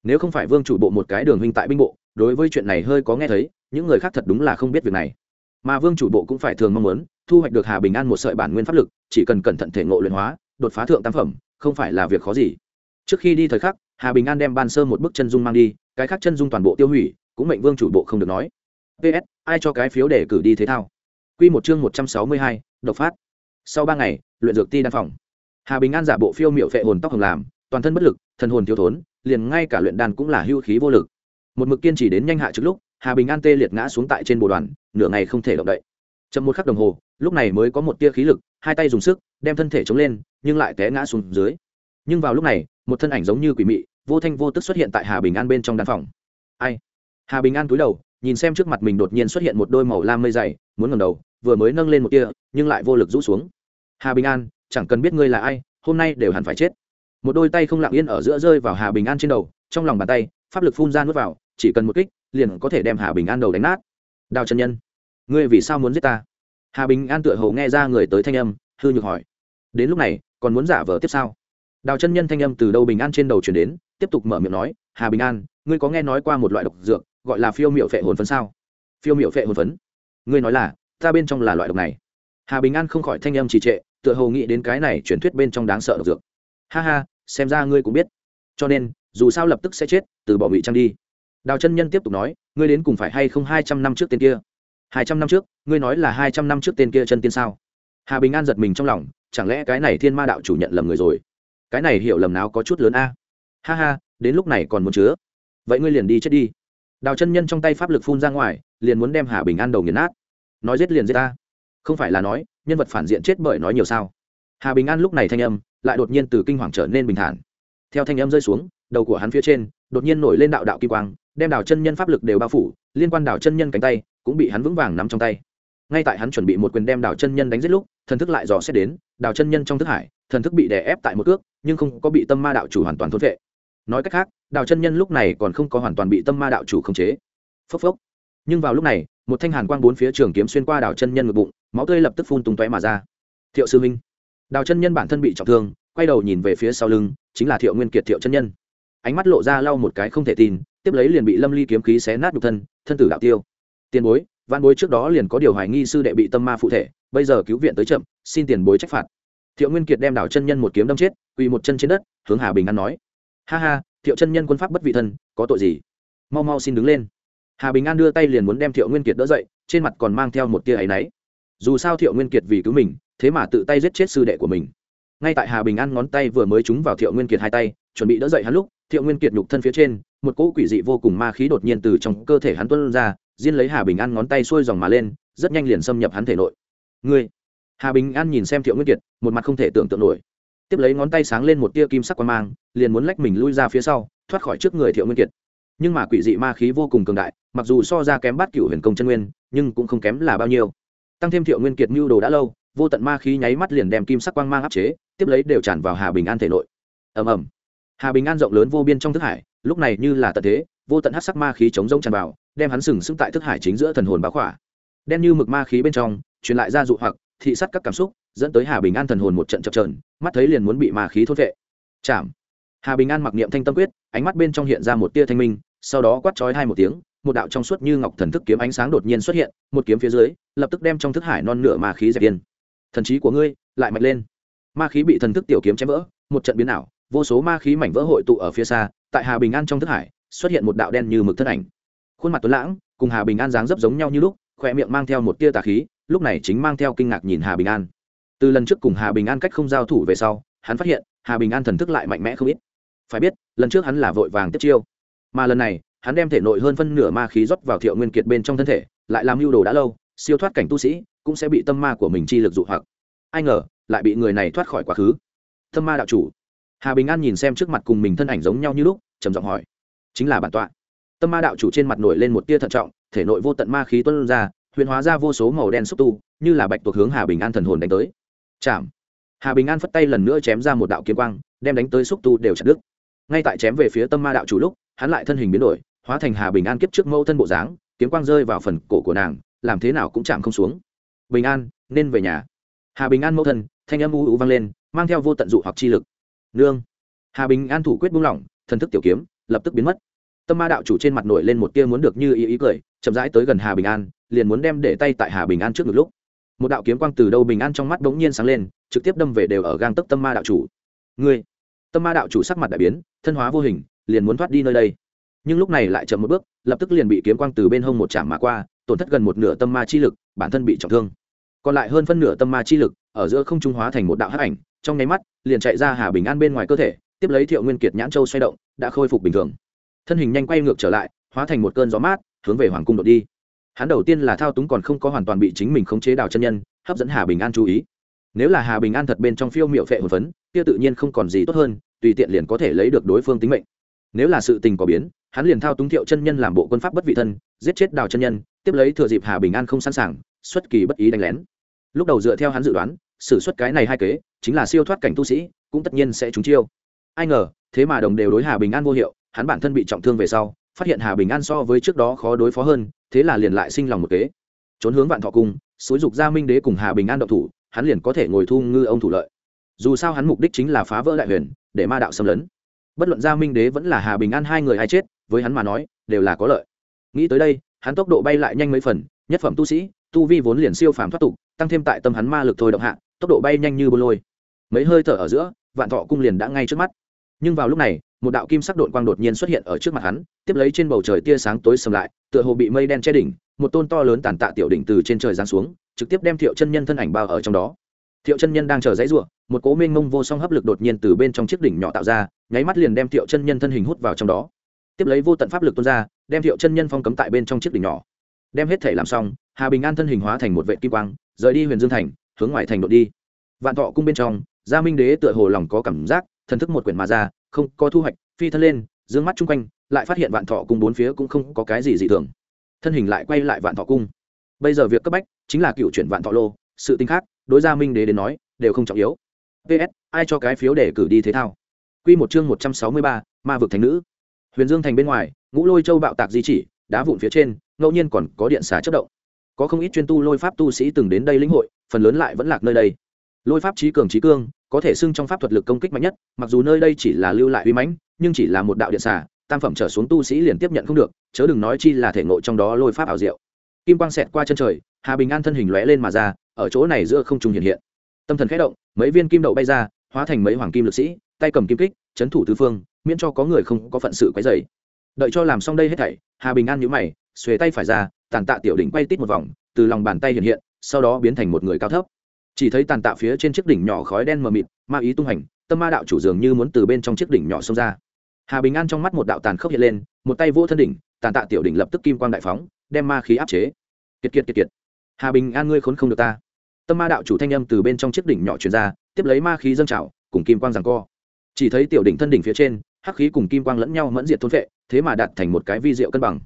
Nếu không phải vương chủ bộ một cái đường huynh tại binh bộ, đối với chuyện này hơi có nghe thấy, những người khác thật đúng là không biết việc này. Mà vương chủ bộ cũng phải thường mong muốn, thu hoạch được hà bình an một sợi bản nguyên pháp lực, chỉ cần cẩn thận thể ngộ luyện hóa, đột phá thượng tam phẩm, không phải là việc khó gì. Trước khi đi thời khắc, hà bình an đem ban sơ một bức chân dung mang đi, cái khác chân dung toàn bộ tiêu hủy, cũng mệnh vương chủ bộ không được nói. Ps ai cho cái phiếu để cử đi thế thao? Quy một chương một trăm sáu mươi hai, độc phát. Sau ba ngày, luyện dược ti đan phòng. Hà bình an giả bộ phiêu miểu phệ hồn tóc hồng làm, toàn thân bất lực, thần hồn thiếu thốn, liền ngay cả luyện đan cũng là hưu khí vô lực. Một mực kiên trì đến nhanh hạ trước lúc, hà bình an tê liệt ngã xuống tại trên bồ đoàn, nửa ngày không thể động đậy. Chậm một khắc đồng hồ, lúc này mới có một tia khí lực, hai tay dùng sức, đem thân thể chống lên, nhưng lại té ngã xuống dưới. Nhưng vào lúc này, một thân ảnh giống như quỷ mị, vô thanh vô tức xuất hiện tại hà bình an bên trong đan phòng. Ai? Hà bình an cúi đầu, nhìn xem trước mặt mình đột nhiên xuất hiện một đôi màu lam mây dày muốn ngầm đầu, vừa mới nâng lên một tia, nhưng lại vô lực rũ xuống. Hà bình an, chẳng cần biết ngươi là ai, hôm nay đều hẳn phải chết. Một đôi tay không lặng yên ở giữa rơi vào hà bình an trên đầu, trong lòng bàn tay, pháp lực phun ra nuốt vào, chỉ cần một kích, liền có thể đem hà bình an đầu đánh nát. Đào chân nhân, ngươi vì sao muốn giết ta? Hà bình an tựa hồ nghe ra người tới thanh âm, hư nhược hỏi. Đến lúc này, còn muốn giả vờ tiếp sao? Đào chân nhân thanh âm từ đâu bình an trên đầu chuyển đến, tiếp tục mở miệng nói, hà bình an, ngươi có nghe nói qua một loại độc dược, gọi là phiêu miệu phệ hồn phấn sao? Phiêu miệu phệ hồn phấn? Ngươi nói là, ta bên trong là loại độc này. Hà bình an không khỏi thanh âm trì trệ, tựa hồ nghĩ đến cái này truyền thuyết bên trong đáng sợ độc dược. Ha ha, xem ra ngươi cũng biết. Cho nên, dù sao lập tức sẽ chết, từ bỏ ngụy trang đi. Đào chân nhân tiếp tục nói, ngươi đến cùng phải hay không hai trăm năm trước tên kia? Hai trăm năm trước, ngươi nói là hai trăm năm trước tên kia chân tiên sao? Hà bình an giật mình trong lòng, chẳng lẽ cái này thiên ma đạo chủ nhận lầm người rồi? Cái này hiểu lầm nào có chút lớn a? Ha ha, đến lúc này còn muốn chứa. Vậy ngươi liền đi chết đi đào chân nhân trong tay pháp lực phun ra ngoài, liền muốn đem hà bình an đầu nghiền nát. Nói giết liền giết ta. Không phải là nói, nhân vật phản diện chết bởi nói nhiều sao? Hà bình an lúc này thanh âm lại đột nhiên từ kinh hoàng trở nên bình thản. Theo thanh âm rơi xuống, đầu của hắn phía trên đột nhiên nổi lên đạo đạo kim quang, đem đào chân nhân pháp lực đều bao phủ, liên quan đào chân nhân cánh tay cũng bị hắn vững vàng nắm trong tay. Ngay tại hắn chuẩn bị một quyền đem đào chân nhân đánh giết lúc, thần thức lại dò xét đến, đào chân nhân trong thức hải, thần thức bị đè ép tại một ước nhưng không có bị tâm ma đạo chủ hoàn toàn thốt vệ nói cách khác, đào chân nhân lúc này còn không có hoàn toàn bị tâm ma đạo chủ khống chế. Phốc phốc. Nhưng vào lúc này, một thanh hàn quang bốn phía trường kiếm xuyên qua đào chân nhân ngực bụng, máu tươi lập tức phun tung tóe mà ra. Thiệu sư minh đào chân nhân bản thân bị trọng thương, quay đầu nhìn về phía sau lưng, chính là thiệu nguyên kiệt thiệu chân nhân. Ánh mắt lộ ra lau một cái không thể tin, tiếp lấy liền bị lâm ly kiếm khí xé nát nhục thân thân tử đạo tiêu. Tiền bối văn bối trước đó liền có điều hoài nghi sư đệ bị tâm ma phụ thể, bây giờ cứu viện tới chậm, xin tiền bối trách phạt. Thiệu nguyên kiệt đem đào chân nhân một kiếm đâm chết, quỳ một chân trên đất, hướng hà bình an nói ha ha, thiệu chân nhân quân pháp bất vị thân, có tội gì? Mau mau xin đứng lên. Hà bình an đưa tay liền muốn đem thiệu nguyên kiệt đỡ dậy, trên mặt còn mang theo một tia áy náy. Dù sao thiệu nguyên kiệt vì cứu mình, thế mà tự tay giết chết sư đệ của mình. Ngay tại hà bình an ngón tay vừa mới trúng vào thiệu nguyên kiệt hai tay, chuẩn bị đỡ dậy hắn lúc, thiệu nguyên kiệt nhục thân phía trên, một cỗ quỷ dị vô cùng ma khí đột nhiên từ trong cơ thể hắn tuân ra diên lấy hà bình an ngón tay xuôi dòng mà lên, rất nhanh liền xâm nhập hắn thể nội. Ngươi! Hà bình an nhìn xem thiệu nguyên kiệt, một mặt không thể tưởng tượng nổi tiếp lấy ngón tay sáng lên một tia kim sắc quan mang, liền muốn lách mình lui ra phía sau, thoát khỏi trước người thiệu nguyên kiệt. Nhưng mà quỷ dị ma khí vô cùng cường đại, mặc dù so ra kém bát cựu huyền công chân nguyên, nhưng cũng không kém là bao nhiêu. Tăng thêm thiệu nguyên kiệt mưu đồ đã lâu, vô tận ma khí nháy mắt liền đem kim sắc quang mang áp chế, tiếp lấy đều tràn vào hà bình an thể nội. Ầm ầm. Hà bình an rộng lớn vô biên trong thức hải, lúc này như là tận thế, vô tận hát sắc ma khí chống rông tràn vào, đem hắn sừng sững tại thức hải chính giữa thần hồn báo khỏa. Đen như mực ma khí bên trong, truyền lại ra dụ hoặc thị sát các cảm xúc, dẫn tới hà bình an thần hồn một trận chập trờn mắt thấy liền muốn bị ma khí thốt vệ. Chạm hà bình an mặc niệm thanh tâm quyết, ánh mắt bên trong hiện ra một tia thanh minh, sau đó quát chói hai một tiếng, một đạo trong suốt như ngọc thần thức kiếm ánh sáng đột nhiên xuất hiện, một kiếm phía dưới, lập tức đem trong thức hải non nửa ma khí dẹp yên. Thần trí của ngươi, lại mạnh lên. Ma khí bị thần thức tiểu kiếm chém vỡ, một trận biến ảo, vô số ma khí mảnh vỡ hội tụ ở phía xa, tại hà bình an trong thức hải, xuất hiện một đạo đen như mực thân ảnh. Khuôn mặt tuấn lãng, cùng hà bình an dáng dấp giống nhau như lúc khỏe miệng mang theo một tia tà khí lúc này chính mang theo kinh ngạc nhìn hà bình an. Từ lần trước cùng hà bình an cách không giao thủ về sau, hắn phát hiện, hà bình an thần thức lại mạnh mẽ không ít. Phải biết, lần trước hắn là vội vàng tiếp chiêu. Mà lần này, hắn đem thể nội hơn phân nửa ma khí rót vào thiệu nguyên kiệt bên trong thân thể, lại làm mưu đồ đã lâu, siêu thoát cảnh tu sĩ, cũng sẽ bị tâm ma của mình chi lực dụ hoặc. Ai ngờ, lại bị người này thoát khỏi quá khứ. Tâm ma đạo chủ. Hà bình an nhìn xem trước mặt cùng mình thân ảnh giống nhau như lúc, trầm giọng hỏi. Chính là bản tọa. Tâm ma đạo chủ trên mặt nổi lên một tia thận trọng, thể nội vô tận ma khí tuân ra huyền hóa ra vô số màu đen xúc tu, như là bạch tuộc hướng hà bình an thần hồn đánh tới. Chạm! Hà bình an phất tay lần nữa chém ra một đạo kiếm quang, đem đánh tới xúc tu đều chặt đứt. Ngay tại chém về phía tâm ma đạo chủ lúc, hắn lại thân hình biến đổi, hóa thành hà bình an kiếp trước mẫu thân bộ dáng, kiếm quang rơi vào phần cổ của nàng, làm thế nào cũng chạm không xuống. Bình an, nên về nhà. Hà bình an mẫu thân, thanh âm u u vang lên, mang theo vô tận dụ hoặc chi lực. Nương! Hà bình an thủ quyết buông lỏng, thần thức tiểu kiếm, lập tức biến mất. Tâm ma đạo chủ trên mặt nổi lên một tia muốn được như ý ý cười chậm rãi tới gần hà bình an, liền muốn đem để tay tại hà bình an trước ngực lúc. Một đạo kiếm quang từ đâu bình an trong mắt bỗng nhiên sáng lên, trực tiếp đâm về đều ở gang tấc tâm ma đạo chủ. Ngươi! Tâm ma đạo chủ sắc mặt đại biến, thân hóa vô hình, liền muốn thoát đi nơi đây. Nhưng lúc này lại chậm một bước, lập tức liền bị kiếm quang từ bên hông một chạm mà qua, tổn thất gần một nửa tâm ma chi lực, bản thân bị trọng thương. Còn lại hơn phân nửa tâm ma chi lực, ở giữa không trung hóa thành một đạo hắc ảnh, trong nháy mắt, liền chạy ra hà bình an bên ngoài cơ thể, tiếp lấy thiệu nguyên kiệt nhãn châu xoay động, đã khôi phục bình thường. Thân hình nhanh quay ngược trở lại, hóa thành một cơn gió mát hướng về hoàng cung đột đi. Hắn đầu tiên là thao túng còn không có hoàn toàn bị chính mình khống chế đào chân nhân, hấp dẫn hà bình an chú ý. Nếu là hà bình an thật bên trong phiêu miệu phệ hồn phấn, kia tự nhiên không còn gì tốt hơn, tùy tiện liền có thể lấy được đối phương tính mệnh. Nếu là sự tình có biến, hắn liền thao túng thiệu chân nhân làm bộ quân pháp bất vị thân, giết chết đào chân nhân, tiếp lấy thừa dịp hà bình an không sẵn sàng, xuất kỳ bất ý đánh lén. Lúc đầu dựa theo hắn dự đoán xử suất cái này hai kế, chính là siêu thoát cảnh tu sĩ, cũng tất nhiên sẽ trúng chiêu. Ai ngờ, thế mà đồng đều đối hà bình an vô hiệu, hắn bản thân bị trọng thương về sau phát hiện hà bình an so với trước đó khó đối phó hơn, thế là liền lại sinh lòng một kế. Trốn hướng vạn thọ cung, xúi dục gia minh đế cùng hà bình an động thủ, hắn liền có thể ngồi thu ngư ông thủ lợi. Dù sao hắn mục đích chính là phá vỡ đại huyền, để ma đạo xâm lấn. Bất luận gia minh đế vẫn là hà bình an hai người ai chết, với hắn mà nói, đều là có lợi. Nghĩ tới đây, hắn tốc độ bay lại nhanh mấy phần, nhất phẩm tu sĩ, tu vi vốn liền siêu phàm thoát tục, tăng thêm tại tâm hắn ma lực thôi động hạ, tốc độ bay nhanh như bô lôi. Mấy hơi thở ở giữa, vạn thọ cung liền đã ngay trước mắt. Nhưng vào lúc này một đạo kim sắc độn quang đột nhiên xuất hiện ở trước mặt hắn, tiếp lấy trên bầu trời tia sáng tối sầm lại, tựa hồ bị mây đen che đỉnh, một tôn to lớn tàn tạ tiểu đỉnh từ trên trời giáng xuống, trực tiếp đem thiệu chân nhân thân ảnh bao ở trong đó. Thiệu chân nhân đang chờ dãy ruộng một cố mênh mông vô song hấp lực đột nhiên từ bên trong chiếc đỉnh nhỏ tạo ra, nháy mắt liền đem thiệu chân nhân thân hình hút vào trong đó. Tiếp lấy vô tận pháp lực tuôn ra, đem thiệu chân nhân phong cấm tại bên trong chiếc đỉnh nhỏ. Đem hết thể làm xong, hà bình an thân hình hóa thành một vệ kim quang, rời đi huyền dương thành, hướng ngoài thành đội đi. Vạn thọ cung bên trong, gia minh đế tựa hồ lòng có cảm giác, thần thức một quyển mà ra không có thu hoạch, phi thân lên d ư ơ n g mắt chung quanh, lại phát hiện vạn thọ cung bốn phía cũng không có cái gì dị thường. Thân hình lại quay lại vạn thọ cung. Bây giờ việc cấp bách chính là cựu chuyển vạn thọ lô, sự tinh khác, đối gia minh đế đến nói, đều không trọng yếu. Ps ai cho cái phiếu để cử đi thế thao? Q một chương một trăm sáu mươi ba, ma vực thành nữ. Huyền dương thành bên ngoài, ngũ lôi châu bạo tạc di chỉ, đá vụn phía trên, ngẫu nhiên còn có điện xá chất động. Có không ít chuyên tu lôi pháp tu sĩ từng đến đây lĩnh hội, phần lớn lại vẫn lạc nơi đây lôi pháp trí cường trí cương, có thể xưng trong pháp thuật lực công kích mạnh nhất, mặc dù nơi đây chỉ là lưu lại uy mãnh, nhưng chỉ là một đạo điện xả tam phẩm trở xuống tu sĩ liền tiếp nhận không được, chớ đừng nói chi là thể ngộ trong đó lôi pháp ảo diệu. Kim quang xẹt qua chân trời, hà bình an thân hình lóe lên mà ra, ở chỗ này giữa không trung hiện hiện. Tâm thần khẽ động, mấy viên kim đậu bay ra, hóa thành mấy hoàng kim lực sĩ, tay cầm kim kích, chấn thủ tứ phương, miễn cho có người không có phận sự quấy dày đợi cho làm xong đây hết thảy, hà bình an nhíu mày, xuề tay phải ra, tàn tạ tiểu đỉnh quay tít một vòng, từ lòng bàn tay hiện hiện, sau đó biến thành một người cao thấp chỉ thấy tàn tạ phía trên chiếc đỉnh nhỏ khói đen mờ mịt, ma ý tung hành, tâm ma đạo chủ dường như muốn từ bên trong chiếc đỉnh nhỏ xông ra. Hà bình an trong mắt một đạo tàn khốc hiện lên, một tay vỗ thân đỉnh, tàn tạ tiểu đỉnh lập tức kim quang đại phóng, đem ma khí áp chế. Kiệt kiệt kiệt kiệt. Hà bình an ngươi khốn không được ta. Tâm ma đạo chủ thanh âm từ bên trong chiếc đỉnh nhỏ truyền ra, tiếp lấy ma khí dâng trào, cùng kim quang rằng co. Chỉ thấy tiểu đỉnh thân đỉnh phía trên, hắc khí cùng kim quang lẫn nhau mẫn diệt thôn vệ, thế mà đạt thành một cái vi diệu cân bằng.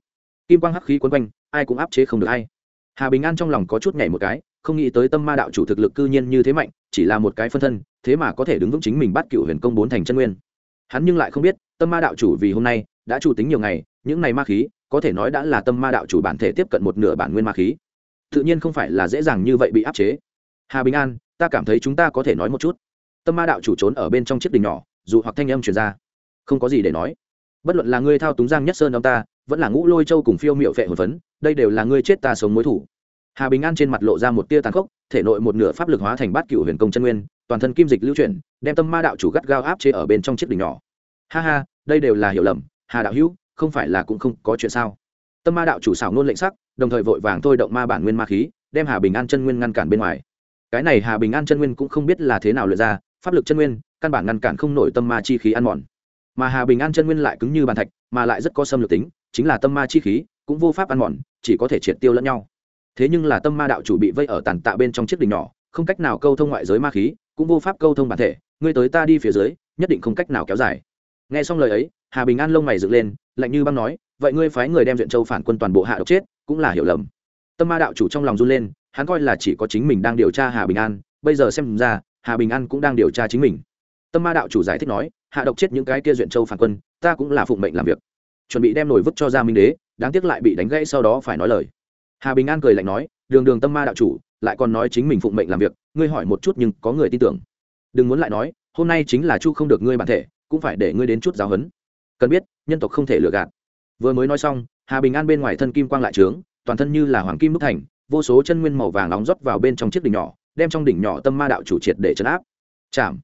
Kim quang hắc khí quấn quanh, ai cũng áp chế không được ai. Hà bình an trong lòng có chút nhảy một cái không nghĩ tới tâm ma đạo chủ thực lực cư nhiên như thế mạnh, chỉ là một cái phân thân, thế mà có thể đứng vững chính mình bắt cựu huyền công bốn thành chân nguyên. Hắn nhưng lại không biết, tâm ma đạo chủ vì hôm nay đã chủ tính nhiều ngày, những này ma khí, có thể nói đã là tâm ma đạo chủ bản thể tiếp cận một nửa bản nguyên ma khí. Tự nhiên không phải là dễ dàng như vậy bị áp chế. Hà bình an, ta cảm thấy chúng ta có thể nói một chút. Tâm ma đạo chủ trốn ở bên trong chiếc đình nhỏ, dù hoặc thanh âm truyền ra. Không có gì để nói. Bất luận là ngươi thao túng giang nhất sơn ông ta, vẫn là ngũ lôi châu cùng phiêu miệu vệ hồn phấn, đây đều là ngươi chết ta sống mối thủ hà bình an trên mặt lộ ra một tia tàn khốc, thể nội một nửa pháp lực hóa thành bát cựu huyền công chân nguyên, toàn thân kim dịch lưu chuyển, đem tâm ma đạo chủ gắt gao áp chế ở bên trong chiếc đỉnh nhỏ. Ha ha, đây đều là hiểu lầm, hà đạo hữu, không phải là cũng không có chuyện sao? Tâm ma đạo chủ xảo nôn lệnh sắc, đồng thời vội vàng thôi động ma bản nguyên ma khí, đem hà bình an chân nguyên ngăn cản bên ngoài. Cái này hà bình an chân nguyên cũng không biết là thế nào luyện ra, pháp lực chân nguyên, căn bản ngăn cản không nổi tâm ma chi khí ăn mòn. Mà hà bình an chân nguyên lại cứng như bàn thạch, mà lại rất có xâm lược tính, chính là tâm ma chi khí cũng vô pháp ăn mòn, chỉ có thể triệt tiêu lẫn nhau thế nhưng là tâm ma đạo chủ bị vây ở tàn tạ bên trong chiếc đình nhỏ, không cách nào câu thông ngoại giới ma khí, cũng vô pháp câu thông bản thể. Ngươi tới ta đi phía dưới, nhất định không cách nào kéo dài. Nghe xong lời ấy, hà bình an lông mày dựng lên, lạnh như băng nói, vậy ngươi phái người đem viện châu phản quân toàn bộ hạ độc chết, cũng là hiểu lầm. Tâm ma đạo chủ trong lòng run lên, hắn coi là chỉ có chính mình đang điều tra hà bình an. Bây giờ xem ra, hà bình an cũng đang điều tra chính mình. Tâm ma đạo chủ giải thích nói, hạ độc chết những cái kia duyện châu phản quân, ta cũng là phụng mệnh làm việc. Chuẩn bị đem nổi vứt cho gia minh đế, đáng tiếc lại bị đánh gãy sau đó phải nói lời hà bình an cười lạnh nói đường đường tâm ma đạo chủ lại còn nói chính mình phụng mệnh làm việc ngươi hỏi một chút nhưng có người tin tưởng đừng muốn lại nói hôm nay chính là chu không được ngươi bản thể cũng phải để ngươi đến chút giáo huấn cần biết nhân tộc không thể lừa gạt vừa mới nói xong hà bình an bên ngoài thân kim quang lại trướng toàn thân như là hoàng kim đúc thành vô số chân nguyên màu vàng nóng rót vào bên trong chiếc đỉnh nhỏ đem trong đỉnh nhỏ tâm ma đạo chủ triệt để chấn áp chạm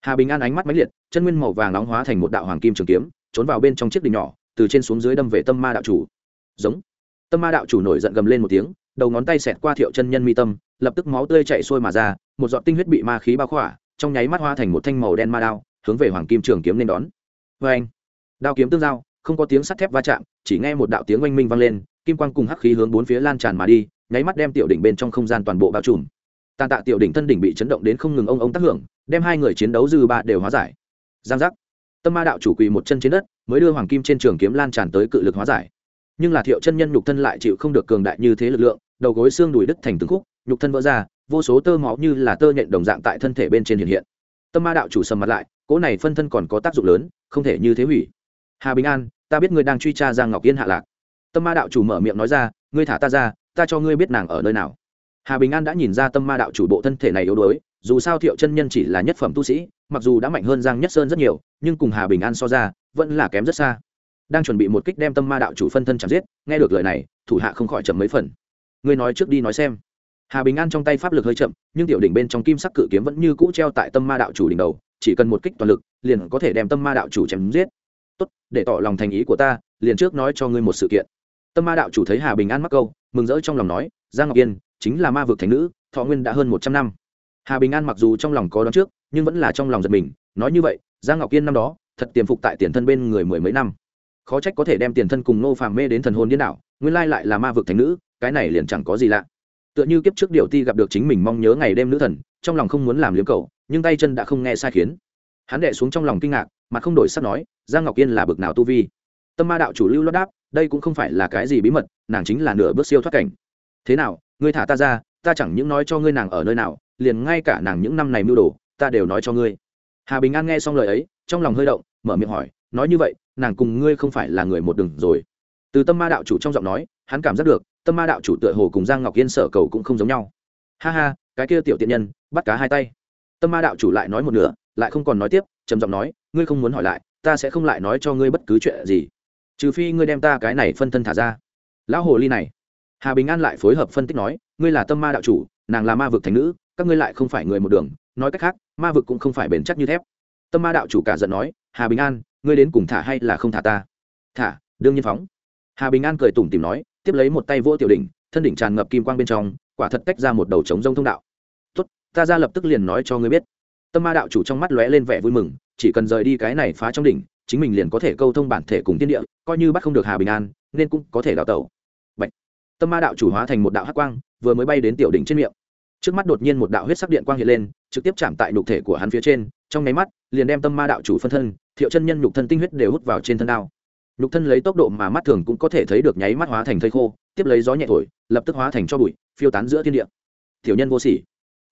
hà bình an ánh mắt máy liệt chân nguyên màu vàng nóng hóa thành một đạo hoàng kim trường kiếm trốn vào bên trong chiếc đỉnh nhỏ từ trên xuống dưới đâm về tâm ma đạo chủ giống tâm ma đạo chủ nổi giận gầm lên một tiếng, đầu ngón tay xẹt qua thiệu chân nhân mi tâm, lập tức máu tươi chạy xuôi mà ra, một giọt tinh huyết bị ma khí bao khỏa, trong nháy mắt hoa thành một thanh màu đen ma đao, hướng về hoàng kim trường kiếm nên đón. Vê anh đao kiếm tương giao, không có tiếng sắt thép va chạm, chỉ nghe một đạo tiếng oanh minh vang lên, kim quang cùng hắc khí hướng bốn phía lan tràn mà đi, nháy mắt đem tiểu đỉnh bên trong không gian toàn bộ bao trùm. Tàn tạ tiểu đỉnh thân đỉnh bị chấn động đến không ngừng ông ông tác hưởng, đem hai người chiến đấu dư ba đều hóa giải. Giang giác! Tâm ma đạo chủ quỳ một chân trên đất, mới đưa hoàng kim trên trường kiếm lan tràn tới cự lực hóa giải nhưng là thiệu chân nhân nhục thân lại chịu không được cường đại như thế lực lượng, đầu gối xương đùi đứt thành từng khúc, nhục thân vỡ ra, vô số tơ máu như là tơ nhện đồng dạng tại thân thể bên trên hiện hiện. Tâm ma đạo chủ sầm mặt lại, cỗ này phân thân còn có tác dụng lớn, không thể như thế hủy. Hà bình an, ta biết ngươi đang truy tra giang ngọc yên hạ lạc. Tâm ma đạo chủ mở miệng nói ra, ngươi thả ta ra, ta cho ngươi biết nàng ở nơi nào. Hà bình an đã nhìn ra tâm ma đạo chủ bộ thân thể này yếu đuối, dù sao thiệu chân nhân chỉ là nhất phẩm tu sĩ, mặc dù đã mạnh hơn giang nhất sơn rất nhiều, nhưng cùng hà bình an so ra, vẫn là kém rất xa đang chuẩn bị một kích đem tâm ma đạo chủ phân thân chạm giết, nghe được lời này, thủ hạ không khỏi chậm mấy phần. Ngươi nói trước đi nói xem. Hà bình an trong tay pháp lực hơi chậm, nhưng tiểu đỉnh bên trong kim sắc cự kiếm vẫn như cũ treo tại tâm ma đạo chủ đỉnh đầu, chỉ cần một kích toàn lực, liền có thể đem tâm ma đạo chủ chém giết. Tốt, để tỏ lòng thành ý của ta, liền trước nói cho ngươi một sự kiện. Tâm ma đạo chủ thấy hà bình an mắc câu, mừng rỡ trong lòng nói, giang ngọc yên, chính là ma vực thành nữ, thọ nguyên đã hơn một trăm năm. Hà bình an mặc dù trong lòng có đón trước, nhưng vẫn là trong lòng giật mình, nói như vậy, giang ngọc yên năm đó, thật tiềm phục tại tiền thân bên người mười mấy năm khó trách có thể đem tiền thân cùng nô phàm mê đến thần hồn điên đảo, nguyên lai lại là ma vực thành nữ, cái này liền chẳng có gì lạ. Tựa như kiếp trước điều ti gặp được chính mình mong nhớ ngày đêm nữ thần, trong lòng không muốn làm liếm cầu nhưng tay chân đã không nghe sai khiến. Hắn đệ xuống trong lòng kinh ngạc mà không đổi sắc nói, giang ngọc yên là bực nào tu vi. Tâm ma đạo chủ lưu lót đáp, đây cũng không phải là cái gì bí mật, nàng chính là nửa bước siêu thoát cảnh. Thế nào, ngươi thả ta ra, ta chẳng những nói cho ngươi nàng ở nơi nào, liền ngay cả nàng những năm này mưu đồ, ta đều nói cho ngươi. Hà bình an nghe xong lời ấy, trong lòng hơi động, mở miệng hỏi, nói như vậy nàng cùng ngươi không phải là người một đường rồi. Từ tâm ma đạo chủ trong giọng nói, hắn cảm giác được, tâm ma đạo chủ tựa hồ cùng giang ngọc yên sở cầu cũng không giống nhau. Ha ha, cái kia tiểu tiện nhân, bắt cá hai tay. Tâm ma đạo chủ lại nói một nửa, lại không còn nói tiếp, trầm giọng nói, ngươi không muốn hỏi lại, ta sẽ không lại nói cho ngươi bất cứ chuyện gì. Trừ phi ngươi đem ta cái này phân thân thả ra. Lão hồ ly này. Hà bình an lại phối hợp phân tích nói, ngươi là tâm ma đạo chủ, nàng là ma vực thành nữ, các ngươi lại không phải người một đường. Nói cách khác, ma vực cũng không phải bền chắc như thép. Tâm ma đạo chủ cả giận nói, hà bình an ngươi đến cùng thả hay là không thả ta? Thả, đương nhiên phóng. Hà bình an cười tủm tìm nói, tiếp lấy một tay vô tiểu đỉnh, thân đỉnh tràn ngập kim quang bên trong, quả thật tách ra một đầu trống rông thông đạo. Tốt, ta ra lập tức liền nói cho ngươi biết. Tâm ma đạo chủ trong mắt lóe lên vẻ vui mừng, chỉ cần rời đi cái này phá trong đỉnh, chính mình liền có thể câu thông bản thể cùng tiên địa, coi như bắt không được hà bình an, nên cũng có thể đào tẩu. Bạch. tâm ma đạo chủ hóa thành một đạo hắc quang, vừa mới bay đến tiểu đỉnh trên miệng. Trước mắt đột nhiên một đạo huyết sắc điện quang hiện lên, trực tiếp chạm tại nhục thể của hắn phía trên trong nháy mắt, liền đem tâm ma đạo chủ phân thân, thiệu chân nhân nhục thân tinh huyết đều hút vào trên thân đao. Nhục thân lấy tốc độ mà mắt thường cũng có thể thấy được nháy mắt hóa thành thây khô, tiếp lấy gió nhẹ thổi, lập tức hóa thành cho bụi, phiêu tán giữa thiên địa. Tiểu nhân vô sỉ.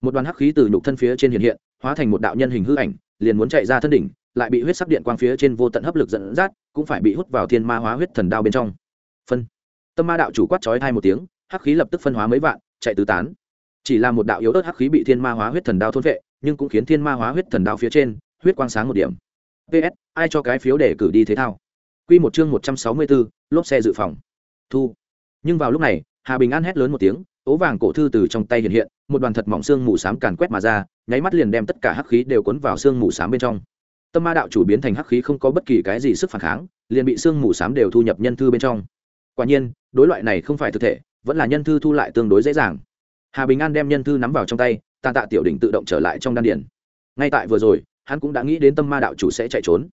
Một đoàn hắc khí từ nhục thân phía trên hiện hiện, hóa thành một đạo nhân hình hư ảnh, liền muốn chạy ra thân đỉnh, lại bị huyết sắc điện quang phía trên vô tận hấp lực dẫn dắt, cũng phải bị hút vào thiên ma hóa huyết thần đao bên trong. Phân. Tâm ma đạo chủ quát chói hai một tiếng, hắc khí lập tức phân hóa mấy vạn, chạy tứ tán. Chỉ là một đạo yếu ớt hắc khí bị thiên ma hóa huyết thần đao thôn vệ nhưng cũng khiến thiên ma hóa huyết thần đao phía trên, huyết quang sáng một điểm. Ps ai cho cái phiếu để cử đi thế thao? Q một chương một trăm sáu mươi bốn, lốp xe dự phòng. Thu. Nhưng vào lúc này, hà bình an hét lớn một tiếng, ố vàng cổ thư từ trong tay hiện hiện, một đoàn thật mỏng xương mù s á m càn quét mà ra, nháy mắt liền đem tất cả hắc khí đều cuốn vào xương mù s á m bên trong. Tâm ma đạo chủ biến thành hắc khí không có bất kỳ cái gì sức phản kháng, liền bị xương mù s á m đều thu nhập nhân thư bên trong. Quả nhiên, đối loại này không phải thực thể, vẫn là nhân thư thu lại tương đối dễ dàng. Hà bình an đem nhân thư nắm vào trong tay tàn tạ tiểu đỉnh tự động trở lại trong đan điền. ngay tại vừa rồi, hắn cũng đã nghĩ đến tâm ma đạo chủ sẽ chạy trốn.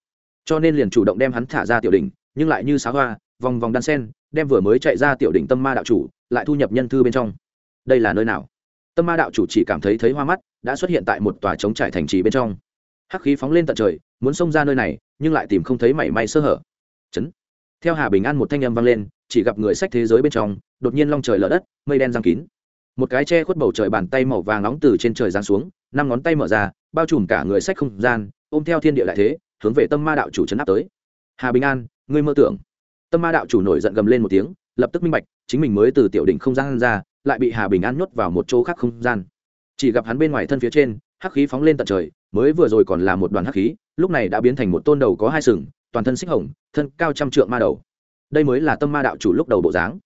Cho nên liền chủ động đem hắn thả ra tiểu đỉnh, nhưng lại như xá hoa, vòng vòng đan sen, đem vừa mới chạy ra tiểu đỉnh tâm ma đạo chủ, lại thu nhập nhân thư bên trong. Đây là nơi nào? Tâm ma đạo chủ chỉ cảm thấy thấy hoa mắt, đã xuất hiện tại một tòa trống trải thành trì bên trong. Hắc khí phóng lên tận trời, muốn xông ra nơi này, nhưng lại tìm không thấy mảy may sơ hở. Chấn. Theo hà bình an một thanh âm vang lên, chỉ gặp người sách thế giới bên trong, đột nhiên long trời lở đất, mây đen giang kín một cái che khuất bầu trời bàn tay màu vàng nóng từ trên trời giáng xuống, năm ngón tay mở ra, bao trùm cả người sách không gian, ôm theo thiên địa lại thế, hướng về tâm ma đạo chủ chấn áp tới. Hà bình an, ngươi mơ tưởng. Tâm ma đạo chủ nổi giận gầm lên một tiếng, lập tức minh bạch, chính mình mới từ tiểu đỉnh không gian ra, lại bị hà bình an nhốt vào một chỗ khác không gian. Chỉ gặp hắn bên ngoài thân phía trên, hắc khí phóng lên tận trời, mới vừa rồi còn là một đoàn hắc khí, lúc này đã biến thành một tôn đầu có hai sừng, toàn thân xích hồng, thân cao trăm trượng ma đầu. Đây mới là tâm ma đạo chủ lúc đầu bộ dáng.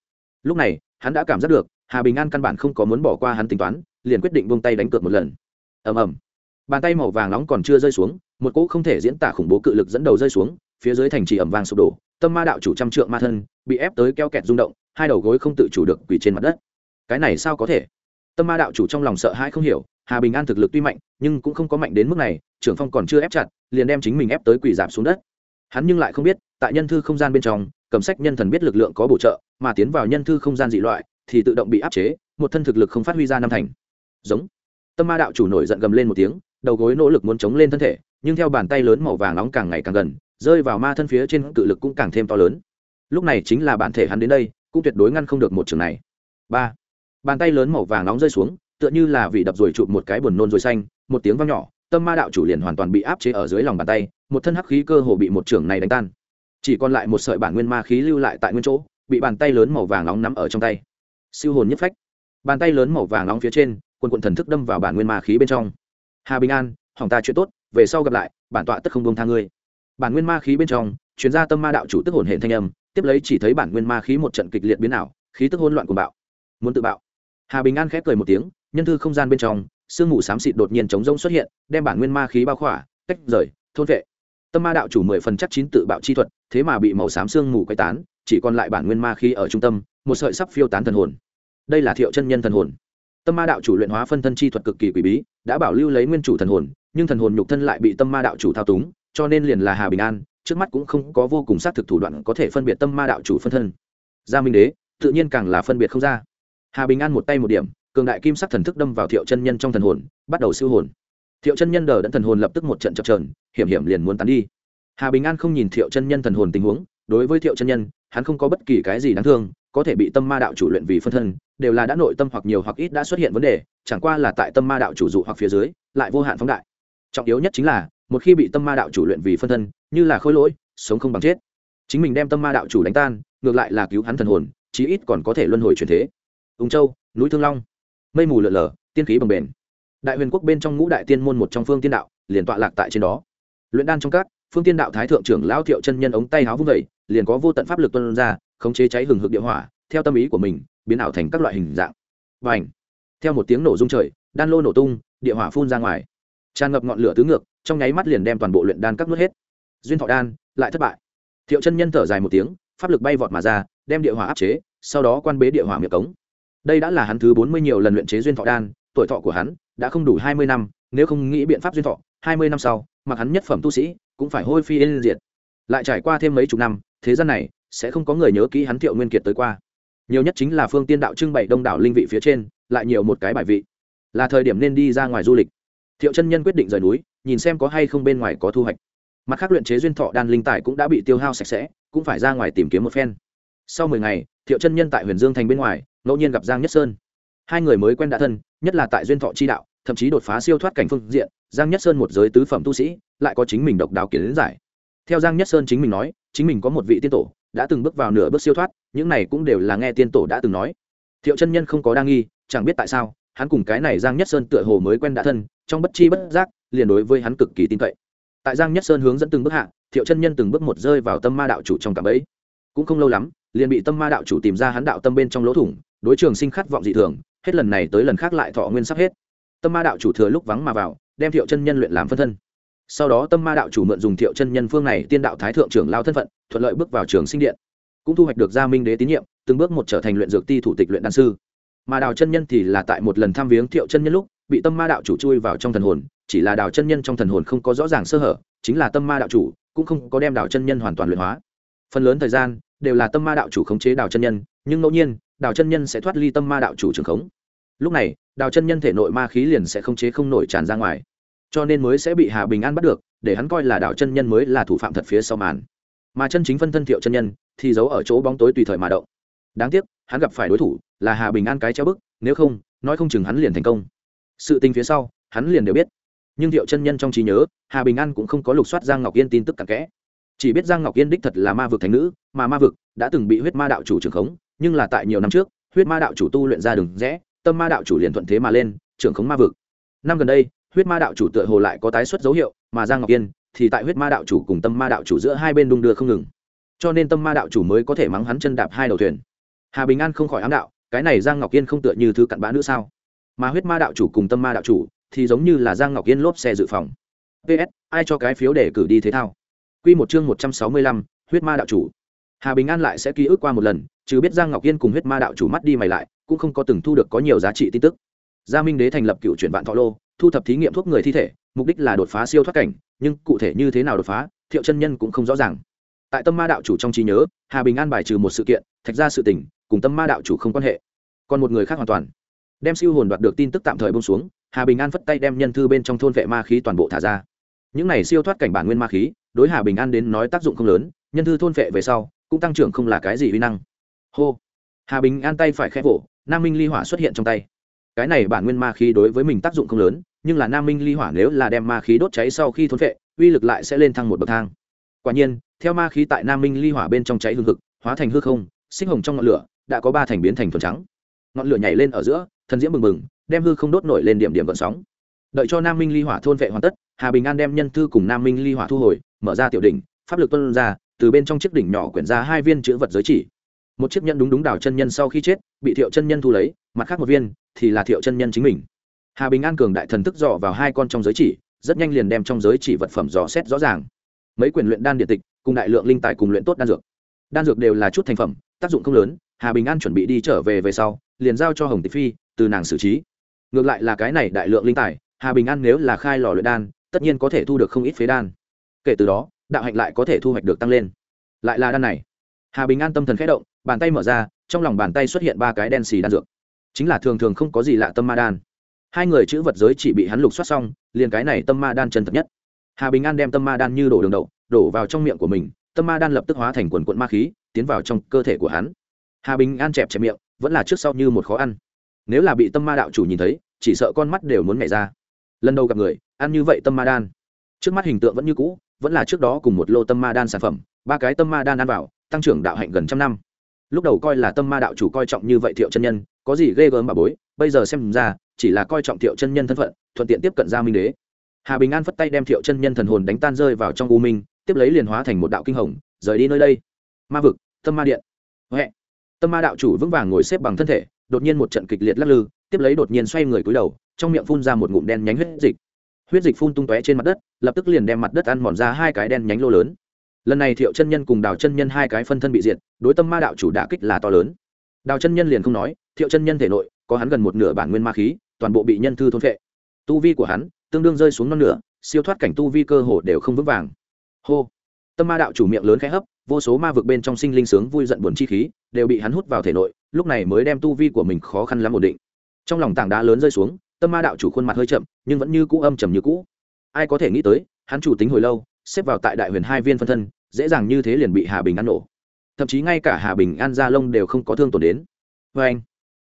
Lúc này, hắn đã cảm giác được hà bình an căn bản không có muốn bỏ qua hắn tính toán, liền quyết định buông tay đánh cược một lần. Ầm ầm. Bàn tay màu vàng nóng còn chưa rơi xuống, một cỗ không thể diễn tả khủng bố cự lực dẫn đầu rơi xuống, phía dưới thành trì ẩm vàng sụp đổ, tâm ma đạo chủ trăm trượng ma thân bị ép tới keo kẹt rung động, hai đầu gối không tự chủ được quỳ trên mặt đất. Cái này sao có thể? Tâm ma đạo chủ trong lòng sợ hãi không hiểu, hà bình an thực lực tuy mạnh, nhưng cũng không có mạnh đến mức này, trưởng phong còn chưa ép chặt, liền đem chính mình ép tới quỳ giảm xuống đất. Hắn nhưng lại không biết, tại nhân thư không gian bên trong, cầm sách nhân thần biết lực lượng có bổ trợ, mà tiến vào nhân thư không gian dị loại thì tự động bị áp chế, một thân thực lực không phát huy ra năm thành. Giống. Tâm ma đạo chủ nổi giận gầm lên một tiếng, đầu gối nỗ lực muốn chống lên thân thể, nhưng theo bàn tay lớn màu vàng nóng càng ngày càng gần, rơi vào ma thân phía trên, cự lực cũng càng thêm to lớn. Lúc này chính là bản thể hắn đến đây, cũng tuyệt đối ngăn không được một trường này. Ba. Bàn tay lớn màu vàng nóng rơi xuống, tựa như là vị đập rồi chụp một cái buồn nôn rồi xanh, một tiếng vang nhỏ, tâm ma đạo chủ liền hoàn toàn bị áp chế ở dưới lòng bàn tay, một thân hắc khí cơ hồ bị một trường này đánh tan. Chỉ còn lại một sợi bản nguyên ma khí lưu lại tại nguyên chỗ, bị bàn tay lớn màu vàng nóng nắm ở trong tay siêu hồn nhất phách. Bàn tay lớn màu vàng nóng phía trên quân quận thần thức đâm vào bản nguyên ma khí bên trong. Hà bình an, hỏng ta chuyện tốt, về sau gặp lại, bản tọa tất không bông tha ngươi. Bản nguyên ma khí bên trong chuyên gia tâm ma đạo chủ tức hồn hệ thanh âm, tiếp lấy chỉ thấy bản nguyên ma khí một trận kịch liệt biến ảo, khí tức hỗn loạn của bạo. Muốn tự bạo. Hà bình an khép cười một tiếng, nhân thư không gian bên trong, sương mù xám xịt đột nhiên chống rông xuất hiện, đem bản nguyên ma khí bao khỏa, tách rời, thôn vệ tâm ma đạo chủ mười phần chắc chín tự bạo chi thuật, thế mà bị màu xám sương mù quay tán, chỉ còn lại bản nguyên ma khi ở trung tâm, một sợi sắp phiêu tán thần hồn. Đây là thiệu chân nhân thần hồn. Tâm ma đạo chủ luyện hóa phân thân chi thuật cực kỳ quỷ bí, đã bảo lưu lấy nguyên chủ thần hồn, nhưng thần hồn nhục thân lại bị tâm ma đạo chủ thao túng, cho nên liền là hà bình an, trước mắt cũng không có vô cùng xác thực thủ đoạn có thể phân biệt tâm ma đạo chủ phân thân. Gia minh đế, tự nhiên càng là phân biệt không ra. Hà bình an một tay một điểm, cường đại kim sắc thần thức đâm vào thiệu chân nhân trong thần hồn, bắt đầu siêu hồn thiệu chân nhân đờ đẫn thần hồn lập tức một trận chập trờn hiểm hiểm liền muốn tán đi. Hà bình an không nhìn thiệu chân nhân thần hồn tình huống, đối với thiệu chân nhân, hắn không có bất kỳ cái gì đáng thương, có thể bị tâm ma đạo chủ luyện vì phân thân, đều là đã nội tâm hoặc nhiều hoặc ít đã xuất hiện vấn đề, chẳng qua là tại tâm ma đạo chủ dụ hoặc phía dưới, lại vô hạn phóng đại. Trọng yếu nhất chính là, một khi bị tâm ma đạo chủ luyện vì phân thân, như là khôi lỗi, sống không bằng chết. Chính mình đem tâm ma đạo chủ đánh tan, ngược lại là cứu hắn thần hồn, chí ít còn có thể luân hồi truyền thế. Ung châu, núi thương long. Mây mù lợn lờ tiên khí bồng bền đại huyền quốc bên trong ngũ đại tiên môn một trong phương tiên đạo liền tọa lạc tại trên đó luyện đan trong các phương tiên đạo thái thượng trưởng lao thiệu chân nhân ống tay háo vung vẩy liền có vô tận pháp lực tuân ra khống chế cháy hừng hực địa hỏa theo tâm ý của mình biến ảo thành các loại hình dạng và ảnh theo một tiếng nổ rung trời đan lô nổ tung địa hỏa phun ra ngoài tràn ngập ngọn lửa tứ ngược trong nháy mắt liền đem toàn bộ luyện đan các nuốt hết duyên thọ đan lại thất bại thiệu chân nhân thở dài một tiếng pháp lực bay vọt mà ra đem địa hỏa áp chế sau đó quan bế địa hỏa miệng cống đây đã là hắn thứ bốn mươi nhiều lần luyện chế duyên thọ đan tuổi thọ của hắn đã không đủ hai mươi năm, nếu không nghĩ biện pháp duyên thọ, hai mươi năm sau, mặc hắn nhất phẩm tu sĩ, cũng phải hôi phi yên diệt. Lại trải qua thêm mấy chục năm, thế gian này sẽ không có người nhớ kỹ hắn thiệu nguyên kiệt tới qua. Nhiều nhất chính là phương tiên đạo trưng bày đông đảo linh vị phía trên, lại nhiều một cái bài vị. Là thời điểm nên đi ra ngoài du lịch. Thiệu chân nhân quyết định rời núi, nhìn xem có hay không bên ngoài có thu hoạch. Mặt khác luyện chế duyên thọ đan linh tài cũng đã bị tiêu hao sạch sẽ, cũng phải ra ngoài tìm kiếm một phen. Sau mười ngày, thiệu chân nhân tại huyền dương thành bên ngoài, ngẫu nhiên gặp giang nhất sơn. Hai người mới quen đã thân, nhất là tại duyên thọ chi đạo thậm chí đột phá siêu thoát cảnh phương diện, giang nhất sơn một giới tứ phẩm tu sĩ, lại có chính mình độc đáo kiến giải. Theo giang nhất sơn chính mình nói, chính mình có một vị tiên tổ, đã từng bước vào nửa bước siêu thoát, những này cũng đều là nghe tiên tổ đã từng nói. Thiệu chân nhân không có đa nghi, chẳng biết tại sao, hắn cùng cái này giang nhất sơn tựa hồ mới quen đã thân, trong bất chi bất giác, liền đối với hắn cực kỳ tin cậy. Tại giang nhất sơn hướng dẫn từng bước hạ, thiệu chân nhân từng bước một rơi vào tâm ma đạo chủ trong cảm ấy cũng không lâu lắm, liền bị tâm ma đạo chủ tìm ra hắn đạo tâm bên trong lỗ thủng, đối trường sinh khát vọng dị thường, hết lần này tới lần khác lại thọ nguyên sắp hết tâm ma đạo chủ thừa lúc vắng mà vào, đem thiệu chân nhân luyện làm phân thân. Sau đó tâm ma đạo chủ mượn dùng thiệu chân nhân phương này tiên đạo thái thượng trưởng lao thân phận, thuận lợi bước vào trường sinh điện. Cũng thu hoạch được gia minh đế tín nhiệm, từng bước một trở thành luyện dược ti thủ tịch luyện đan sư. Mà đào chân nhân thì là tại một lần thăm viếng thiệu chân nhân lúc, bị tâm ma đạo chủ chui vào trong thần hồn, chỉ là đào chân nhân trong thần hồn không có rõ ràng sơ hở, chính là tâm ma đạo chủ cũng không có đem đào chân nhân hoàn toàn luyện hóa. Phần lớn thời gian đều là tâm ma đạo chủ khống chế đào chân nhân, nhưng ngẫu nhiên, đào chân nhân sẽ thoát ly tâm ma đạo chủ trường khống lúc này, đào chân nhân thể nội ma khí liền sẽ không chế không nổi tràn ra ngoài. Cho nên mới sẽ bị hà bình an bắt được, để hắn coi là đào chân nhân mới là thủ phạm thật phía sau màn. Mà chân chính phân thân thiệu chân nhân, thì giấu ở chỗ bóng tối tùy thời mà động. Đáng tiếc, hắn gặp phải đối thủ, là hà bình an cái treo bức, nếu không, nói không chừng hắn liền thành công. Sự tình phía sau, hắn liền đều biết. Nhưng thiệu chân nhân trong trí nhớ, hà bình an cũng không có lục soát giang ngọc yên tin tức cặn kẽ. Chỉ biết giang ngọc yên đích thật là ma vực thành nữ, mà ma vực đã từng bị huyết ma đạo chủ trưởng khống, nhưng là tại nhiều năm trước, huyết ma đạo chủ tu luyện ra đường rẽ tâm ma đạo chủ liền thuận thế mà lên, trưởng khống ma vực. Năm gần đây, huyết ma đạo chủ tựa hồ lại có tái xuất dấu hiệu, mà giang ngọc yên thì tại huyết ma đạo chủ cùng tâm ma đạo chủ giữa hai bên đung đưa không ngừng. Cho nên tâm ma đạo chủ mới có thể mắng hắn chân đạp hai đầu thuyền. Hà bình an không khỏi ám đạo, cái này giang ngọc yên không tựa như thứ cặn bã nữa sao? Mà huyết ma đạo chủ cùng tâm ma đạo chủ thì giống như là giang ngọc yên lốp xe dự phòng. Ps ai cho cái phiếu để cử đi thế thao? Q một chương một trăm sáu mươi lăm, huyết ma đạo chủ hà bình an lại sẽ ký ức qua một lần chứ biết giang ngọc yên cùng huyết ma đạo chủ mắt đi mày lại cũng không có từng thu được có nhiều giá trị tin tức gia minh đế thành lập cựu chuyển vạn thọ lô thu thập thí nghiệm thuốc người thi thể mục đích là đột phá siêu thoát cảnh nhưng cụ thể như thế nào đột phá thiệu chân nhân cũng không rõ ràng tại tâm ma đạo chủ trong trí nhớ hà bình an bài trừ một sự kiện thạch ra sự tình cùng tâm ma đạo chủ không quan hệ còn một người khác hoàn toàn đem siêu hồn đoạt được tin tức tạm thời bông xuống hà bình an phất tay đem nhân thư bên trong thôn vệ ma khí toàn bộ thả ra những này siêu thoát cảnh bản nguyên ma khí đối hà bình an đến nói tác dụng không lớn nhân thư thôn vệ về sau cũng tăng trưởng không là cái gì uy năng. Hô. Hà bình an tay phải khẽ vỗ, nam minh ly hỏa xuất hiện trong tay. Cái này bản nguyên ma khí đối với mình tác dụng không lớn, nhưng là nam minh ly hỏa nếu là đem ma khí đốt cháy sau khi thôn vệ uy lực lại sẽ lên thăng một bậc thang. Quả nhiên, theo ma khí tại nam minh ly hỏa bên trong cháy hương thực hóa thành hư không, sinh hồng trong ngọn lửa, đã có ba thành biến thành thuần trắng. Ngọn lửa nhảy lên ở giữa, thần diễm bừng bừng, đem hư không đốt nổi lên điểm điểm vận sóng. Đợi cho nam minh ly hỏa thôn vệ hoàn tất, hà bình an đem nhân thư cùng nam minh ly hỏa thu hồi, mở ra tiểu đỉnh, pháp lực tuân ra từ bên trong chiếc đỉnh nhỏ quyển ra hai viên chữ vật giới chỉ. Một chiếc nhẫn đúng đúng đào chân nhân sau khi chết, bị thiệu chân nhân thu lấy, mặt khác một viên, thì là thiệu chân nhân chính mình. Hà bình an cường đại thần thức dò vào hai con trong giới chỉ, rất nhanh liền đem trong giới chỉ vật phẩm dò xét rõ ràng. Mấy quyền luyện đan điện tịch, cùng đại lượng linh tài cùng luyện tốt đan dược. Đan dược đều là chút thành phẩm, tác dụng không lớn, hà bình an chuẩn bị đi trở về về sau, liền giao cho hồng tịch phi, từ nàng xử trí. Ngược lại là cái này đại lượng linh tài, hà bình an nếu là khai lò luyện đan, tất nhiên có thể thu được không ít phế đan. Kể từ đó đạo hạnh lại có thể thu hoạch được tăng lên. Lại là đan này. Hà bình an tâm thần khẽ động, bàn tay mở ra, trong lòng bàn tay xuất hiện ba cái đen xì đan dược. Chính là thường thường không có gì lạ tâm ma đan. Hai người chữ vật giới chỉ bị hắn lục soát xong, liền cái này tâm ma đan chân thật nhất. Hà bình an đem tâm ma đan như đổ đường đậu, đổ vào trong miệng của mình, tâm ma đan lập tức hóa thành quần quận ma khí, tiến vào trong cơ thể của hắn. Hà bình an chẹp chẹp miệng, vẫn là trước sau như một khó ăn. Nếu là bị tâm ma đạo chủ nhìn thấy, chỉ sợ con mắt đều muốn nhảy ra. Lần đầu gặp người, ăn như vậy tâm ma đan. Trước mắt hình tượng vẫn như cũ vẫn là trước đó cùng một lô tâm ma đan sản phẩm, ba cái tâm ma đan ăn vào, tăng trưởng đạo hạnh gần trăm năm. Lúc đầu coi là tâm ma đạo chủ coi trọng như vậy thiệu chân nhân, có gì ghê gớm bà bối, bây giờ xem ra, chỉ là coi trọng thiệu chân nhân thân phận, thuận tiện tiếp cận gia minh đế. Hà bình an phất tay đem thiệu chân nhân thần hồn đánh tan rơi vào trong u minh, tiếp lấy liền hóa thành một đạo kinh hồng, rời đi nơi đây. Ma vực, tâm ma điện. Huệ. Tâm ma đạo chủ vững vàng ngồi xếp bằng thân thể, đột nhiên một trận kịch liệt lắc lư, tiếp lấy đột nhiên xoay người cúi đầu, trong miệng phun ra một ngụm đen nhánh huyết dịch huyết dịch phun tung tóe trên mặt đất, lập tức liền đem mặt đất ăn mòn ra hai cái đen nhánh lô lớn. Lần này thiệu chân nhân cùng đào chân nhân hai cái phân thân bị diệt, đối tâm ma đạo chủ đả kích là to lớn. Đào chân nhân liền không nói, thiệu chân nhân thể nội, có hắn gần một nửa bản nguyên ma khí, toàn bộ bị nhân thư thôn phệ. Tu vi của hắn, tương đương rơi xuống non nửa, siêu thoát cảnh tu vi cơ hồ đều không vững vàng. Hô! Tâm ma đạo chủ miệng lớn khẽ hấp, vô số ma vực bên trong sinh linh sướng vui giận buồn chi khí, đều bị hắn hút vào thể nội, lúc này mới đem tu vi của mình khó khăn lắm ổn định. Trong lòng tảng đá lớn rơi xuống tâm ma đạo chủ khuôn mặt hơi chậm, nhưng vẫn như cũ âm trầm như cũ. Ai có thể nghĩ tới, hắn chủ tính hồi lâu, xếp vào tại đại huyền hai viên phân thân, dễ dàng như thế liền bị hà bình ăn nổ. Thậm chí ngay cả hà bình an gia lông đều không có thương tổn đến. Vê anh,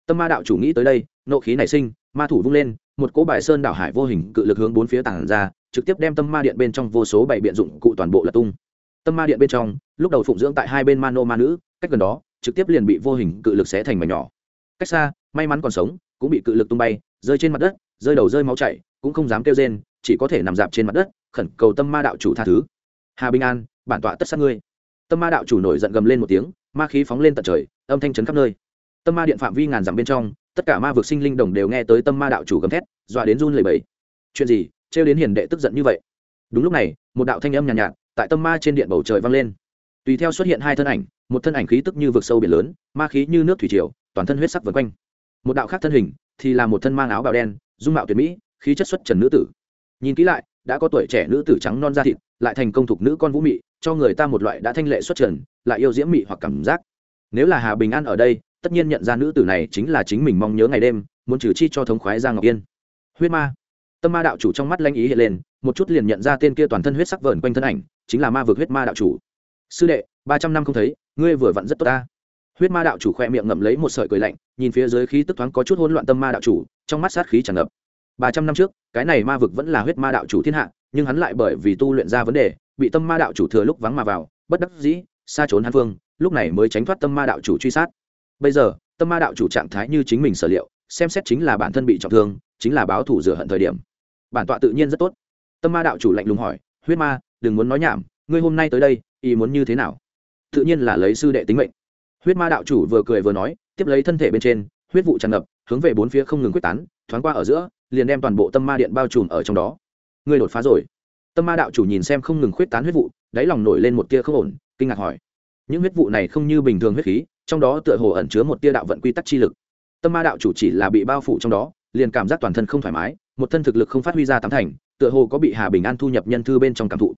tâm ma đạo chủ nghĩ tới đây, nộ khí nảy sinh, ma thủ vung lên, một cỗ bài sơn đảo hải vô hình cự lực hướng bốn phía tảng ra, trực tiếp đem tâm ma điện bên trong vô số bảy biện dụng cụ toàn bộ lật tung. Tâm ma điện bên trong, lúc đầu phụng dưỡng tại hai bên ma nô ma nữ, cách gần đó, trực tiếp liền bị vô hình cự lực xé thành mảnh nhỏ. Cách xa, may mắn còn sống, cũng bị cự lực tung bay rơi trên mặt đất rơi đầu rơi máu chảy cũng không dám kêu rên chỉ có thể nằm dạp trên mặt đất khẩn cầu tâm ma đạo chủ tha thứ. Hà bình an bản tọa tất sát ngươi. Tâm ma đạo chủ nổi giận gầm lên một tiếng ma khí phóng lên tận trời âm thanh chấn khắp nơi. Tâm ma điện phạm vi ngàn dặm bên trong tất cả ma vực sinh linh đồng đều nghe tới tâm ma đạo chủ gầm thét dọa đến run lẩy bẩy. Chuyện gì? Trêu đến hiền đệ tức giận như vậy. Đúng lúc này một đạo thanh âm nhàn nhạt, nhạt tại tâm ma trên điện bầu trời vang lên. Tùy theo xuất hiện hai thân ảnh một thân ảnh khí tức như vực sâu biển lớn ma khí như nước thủy triều toàn thân huyết sắc vần quanh một đạo khác thân hình, thì là một thân mang áo bào đen, dung mạo tuyệt mỹ, khí chất xuất trần nữ tử. Nhìn kỹ lại, đã có tuổi trẻ nữ tử trắng non da thịt, lại thành công thục nữ con vũ mị, cho người ta một loại đã thanh lệ xuất trần, lại yêu diễm mị hoặc cảm giác. Nếu là hà bình an ở đây, tất nhiên nhận ra nữ tử này chính là chính mình mong nhớ ngày đêm, muốn trừ chi cho thống khoái giang ngọc yên. Huyết ma. Tâm ma đạo chủ trong mắt lanh ý hiện lên, một chút liền nhận ra tên kia toàn thân huyết sắc vờn quanh thân ảnh, chính là ma vực huyết ma đạo chủ. Sư đệ, ba trăm năm không thấy, ngươi vừa vặn rất tốt ta huyết ma đạo chủ khoe miệng ngậm lấy một sợi cười lạnh, nhìn phía dưới khí tức thoáng có chút hỗn loạn tâm ma đạo chủ, trong mắt sát khí tràn ngập. Ba trăm năm trước, cái này ma vực vẫn là huyết ma đạo chủ thiên hạ, nhưng hắn lại bởi vì tu luyện ra vấn đề, bị tâm ma đạo chủ thừa lúc vắng mà vào, bất đắc dĩ, xa trốn hắn phương lúc này mới tránh thoát tâm ma đạo chủ truy sát. Bây giờ, tâm ma đạo chủ trạng thái như chính mình sở liệu, xem xét chính là bản thân bị trọng thương, chính là báo thủ rửa hận thời điểm. Bản tọa tự nhiên rất tốt. Tâm ma đạo chủ lạnh lùng hỏi, huyết ma, đừng muốn nói nhảm, ngươi hôm nay tới đây, ý muốn như thế nào? Tự nhiên là lấy sư đệ tính mệnh huyết ma đạo chủ vừa cười vừa nói, tiếp lấy thân thể bên trên, huyết vụ tràn ngập, hướng về bốn phía không ngừng quyết tán, thoáng qua ở giữa, liền đem toàn bộ tâm ma điện bao trùm ở trong đó. Ngươi đột phá rồi. Tâm ma đạo chủ nhìn xem không ngừng khuyết tán huyết vụ, đáy lòng nổi lên một tia không ổn, kinh ngạc hỏi. Những huyết vụ này không như bình thường huyết khí, trong đó tựa hồ ẩn chứa một tia đạo vận quy tắc chi lực. Tâm ma đạo chủ chỉ là bị bao phủ trong đó, liền cảm giác toàn thân không thoải mái, một thân thực lực không phát huy ra tám thành, tựa hồ có bị hà bình an thu nhập nhân thư bên trong cảm thụ.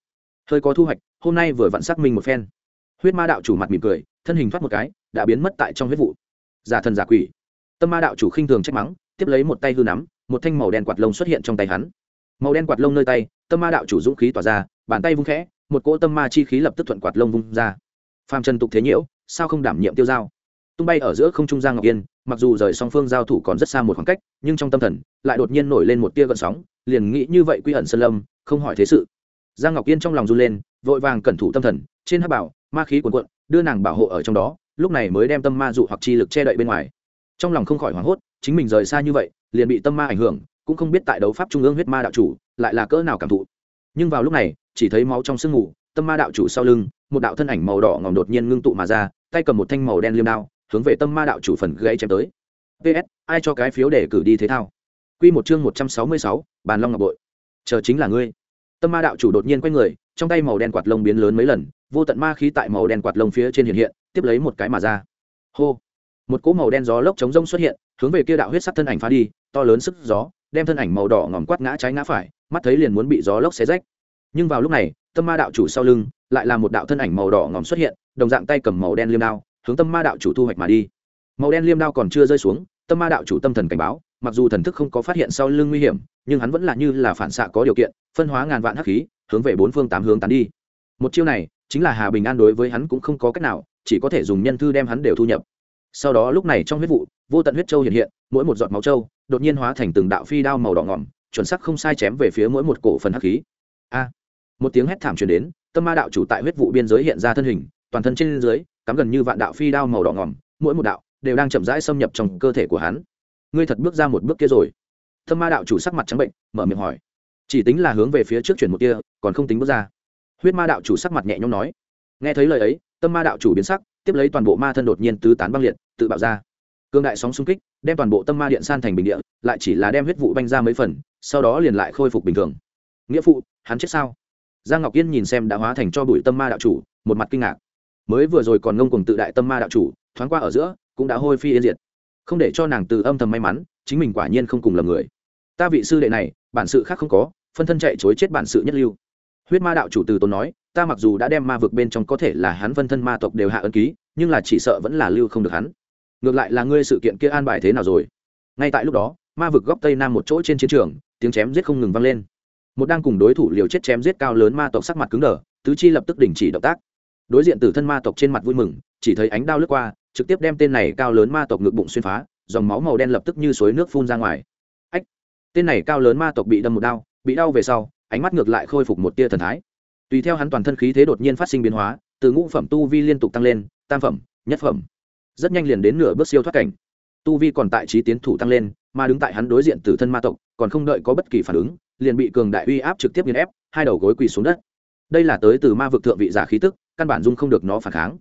Hơi có thu hoạch, hôm nay vừa vặn xác minh một phen huyết ma đạo chủ mặt mỉm cười, thân hình thoát một cái, đã biến mất tại trong huyết vụ. Giả thần giả quỷ. Tâm ma đạo chủ khinh thường trách mắng, tiếp lấy một tay hư nắm, một thanh màu đen quạt lông xuất hiện trong tay hắn. Màu đen quạt lông nơi tay, tâm ma đạo chủ dũng khí tỏa ra, bàn tay vung khẽ, một cỗ tâm ma chi khí lập tức thuận quạt lông vung ra. Phàm trần tục thế nhiễu, sao không đảm nhiệm tiêu dao? tung bay ở giữa không trung giang ngọc yên, mặc dù rời song phương giao thủ còn rất xa một khoảng cách, nhưng trong tâm thần, lại đột nhiên nổi lên một tia gợn sóng, liền nghĩ như vậy quy ẩn sơn lâm, không hỏi thế sự. Giang ngọc yên trong lòng run lên, vội vàng cẩn thủ tâm thần, trên hát bảo ma khí cuồn cuộn, đưa nàng bảo hộ ở trong đó, lúc này mới đem tâm ma dụ hoặc chi lực che đậy bên ngoài. Trong lòng không khỏi hoảng hốt, chính mình rời xa như vậy, liền bị tâm ma ảnh hưởng, cũng không biết tại đấu pháp trung ương huyết ma đạo chủ lại là cỡ nào cảm thụ. Nhưng vào lúc này, chỉ thấy máu trong sương mù, tâm ma đạo chủ sau lưng, một đạo thân ảnh màu đỏ ngòm đột nhiên ngưng tụ mà ra, tay cầm một thanh màu đen liêm đao, hướng về tâm ma đạo chủ phần gãy chém tới. Ps ai cho cái phiếu để cử đi thế thao? Q một chương một trăm sáu mươi sáu, bàn long ngọc bội. Chờ chính là ngươi. Tâm ma đạo chủ đột nhiên quay người, trong tay màu đen quạt lông biến lớn mấy lần vô tận ma khí tại màu đen quạt lông phía trên hiện hiện, tiếp lấy một cái mà ra. Hô! Một cỗ màu đen gió lốc chống rông xuất hiện, hướng về kia đạo huyết sắc thân ảnh phá đi, to lớn sức gió, đem thân ảnh màu đỏ ngòm quát ngã trái ngã phải, mắt thấy liền muốn bị gió lốc xé rách. Nhưng vào lúc này, tâm ma đạo chủ sau lưng, lại là một đạo thân ảnh màu đỏ ngòm xuất hiện, đồng dạng tay cầm màu đen liêm đao, hướng tâm ma đạo chủ thu hoạch mà đi. Màu đen liêm đao còn chưa rơi xuống, tâm ma đạo chủ tâm thần cảnh báo, mặc dù thần thức không có phát hiện sau lưng nguy hiểm, nhưng hắn vẫn là như là phản xạ có điều kiện, phân hóa ngàn vạn hắc khí, hướng về bốn phương tám hướng tán đi. Một chiêu này chính là hà bình an đối với hắn cũng không có cách nào, chỉ có thể dùng nhân thư đem hắn đều thu nhập. Sau đó lúc này trong huyết vụ, vô tận huyết châu hiện hiện, mỗi một giọt máu châu, đột nhiên hóa thành từng đạo phi đao màu đỏ ngỏm, chuẩn sắc không sai chém về phía mỗi một cổ phần hắc khí. A! Một tiếng hét thảm truyền đến, tâm ma đạo chủ tại huyết vụ biên giới hiện ra thân hình, toàn thân trên dưới, cắm gần như vạn đạo phi đao màu đỏ ngỏm, mỗi một đạo đều đang chậm rãi xâm nhập trong cơ thể của hắn. Ngươi thật bước ra một bước kia rồi. Tâm ma đạo chủ sắc mặt trắng bệnh, mở miệng hỏi. Chỉ tính là hướng về phía trước chuyển một kia còn không tính bước ra huyết ma đạo chủ sắc mặt nhẹ nhõm nói. Nghe thấy lời ấy, tâm ma đạo chủ biến sắc, tiếp lấy toàn bộ ma thân đột nhiên tứ tán băng liệt, tự bạo ra. Cương đại sóng xung kích, đem toàn bộ tâm ma điện san thành bình địa, lại chỉ là đem huyết vụ banh ra mấy phần, sau đó liền lại khôi phục bình thường. Nghĩa phụ, hắn chết sao? Giang ngọc yên nhìn xem đã hóa thành cho bụi tâm ma đạo chủ, một mặt kinh ngạc. Mới vừa rồi còn ngông cùng tự đại tâm ma đạo chủ, thoáng qua ở giữa, cũng đã hôi phi yên diệt. Không để cho nàng từ âm thầm may mắn, chính mình quả nhiên không cùng lầm người. Ta vị sư đệ này, bản sự khác không có, phân thân chạy chối chết bản sự nhất lưu huyết ma đạo chủ từ tốn nói, ta mặc dù đã đem ma vực bên trong có thể là hắn phân thân ma tộc đều hạ ân ký, nhưng là chỉ sợ vẫn là lưu không được hắn. Ngược lại là ngươi sự kiện kia an bài thế nào rồi? Ngay tại lúc đó, ma vực góc tây nam một chỗ trên chiến trường, tiếng chém giết không ngừng vang lên. Một đang cùng đối thủ liều chết chém giết cao lớn ma tộc sắc mặt cứng đờ, tứ chi lập tức đình chỉ động tác. Đối diện tử thân ma tộc trên mặt vui mừng, chỉ thấy ánh đao lướt qua, trực tiếp đem tên này cao lớn ma tộc ngực bụng xuyên phá, dòng máu màu đen lập tức như suối nước phun ra ngoài. Ách! Tên này cao lớn ma tộc bị đâm một đao, bị đau về sau ánh mắt ngược lại khôi phục một tia thần thái. Tùy theo hắn toàn thân khí thế đột nhiên phát sinh biến hóa, từ ngũ phẩm tu vi liên tục tăng lên, tam phẩm, nhất phẩm. Rất nhanh liền đến nửa bước siêu thoát cảnh. Tu vi còn tại trí tiến thủ tăng lên, mà đứng tại hắn đối diện tử thân ma tộc, còn không đợi có bất kỳ phản ứng, liền bị cường đại uy áp trực tiếp nghiền ép, hai đầu gối quỳ xuống đất. Đây là tới từ ma vực thượng vị giả khí tức, căn bản dung không được nó phản kháng.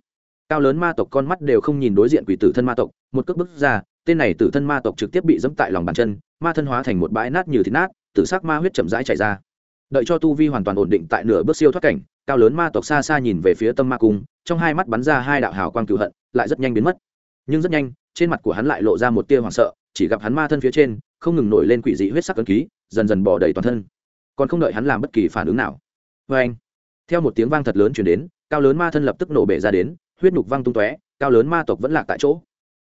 Cao lớn ma tộc con mắt đều không nhìn đối diện quỷ tử thân ma tộc, một cước bước ra, tên này tử thân ma tộc trực tiếp bị dẫm tại lòng bàn chân, ma thân hóa thành một bãi nát như thịt nát, tử sắc ma huyết chậm rãi chảy ra đợi cho tu vi hoàn toàn ổn định tại nửa bước siêu thoát cảnh, cao lớn ma tộc xa xa nhìn về phía tâm ma cung, trong hai mắt bắn ra hai đạo hào quang cựu hận, lại rất nhanh biến mất. Nhưng rất nhanh, trên mặt của hắn lại lộ ra một tia hoảng sợ, chỉ gặp hắn ma thân phía trên, không ngừng nổi lên quỷ dị huyết sắc cấn ký, dần dần bỏ đầy toàn thân. Còn không đợi hắn làm bất kỳ phản ứng nào. Vê anh, theo một tiếng vang thật lớn chuyển đến, cao lớn ma thân lập tức nổ bể ra đến, huyết nhục văng tung tóe, cao lớn ma tộc vẫn lạc tại chỗ.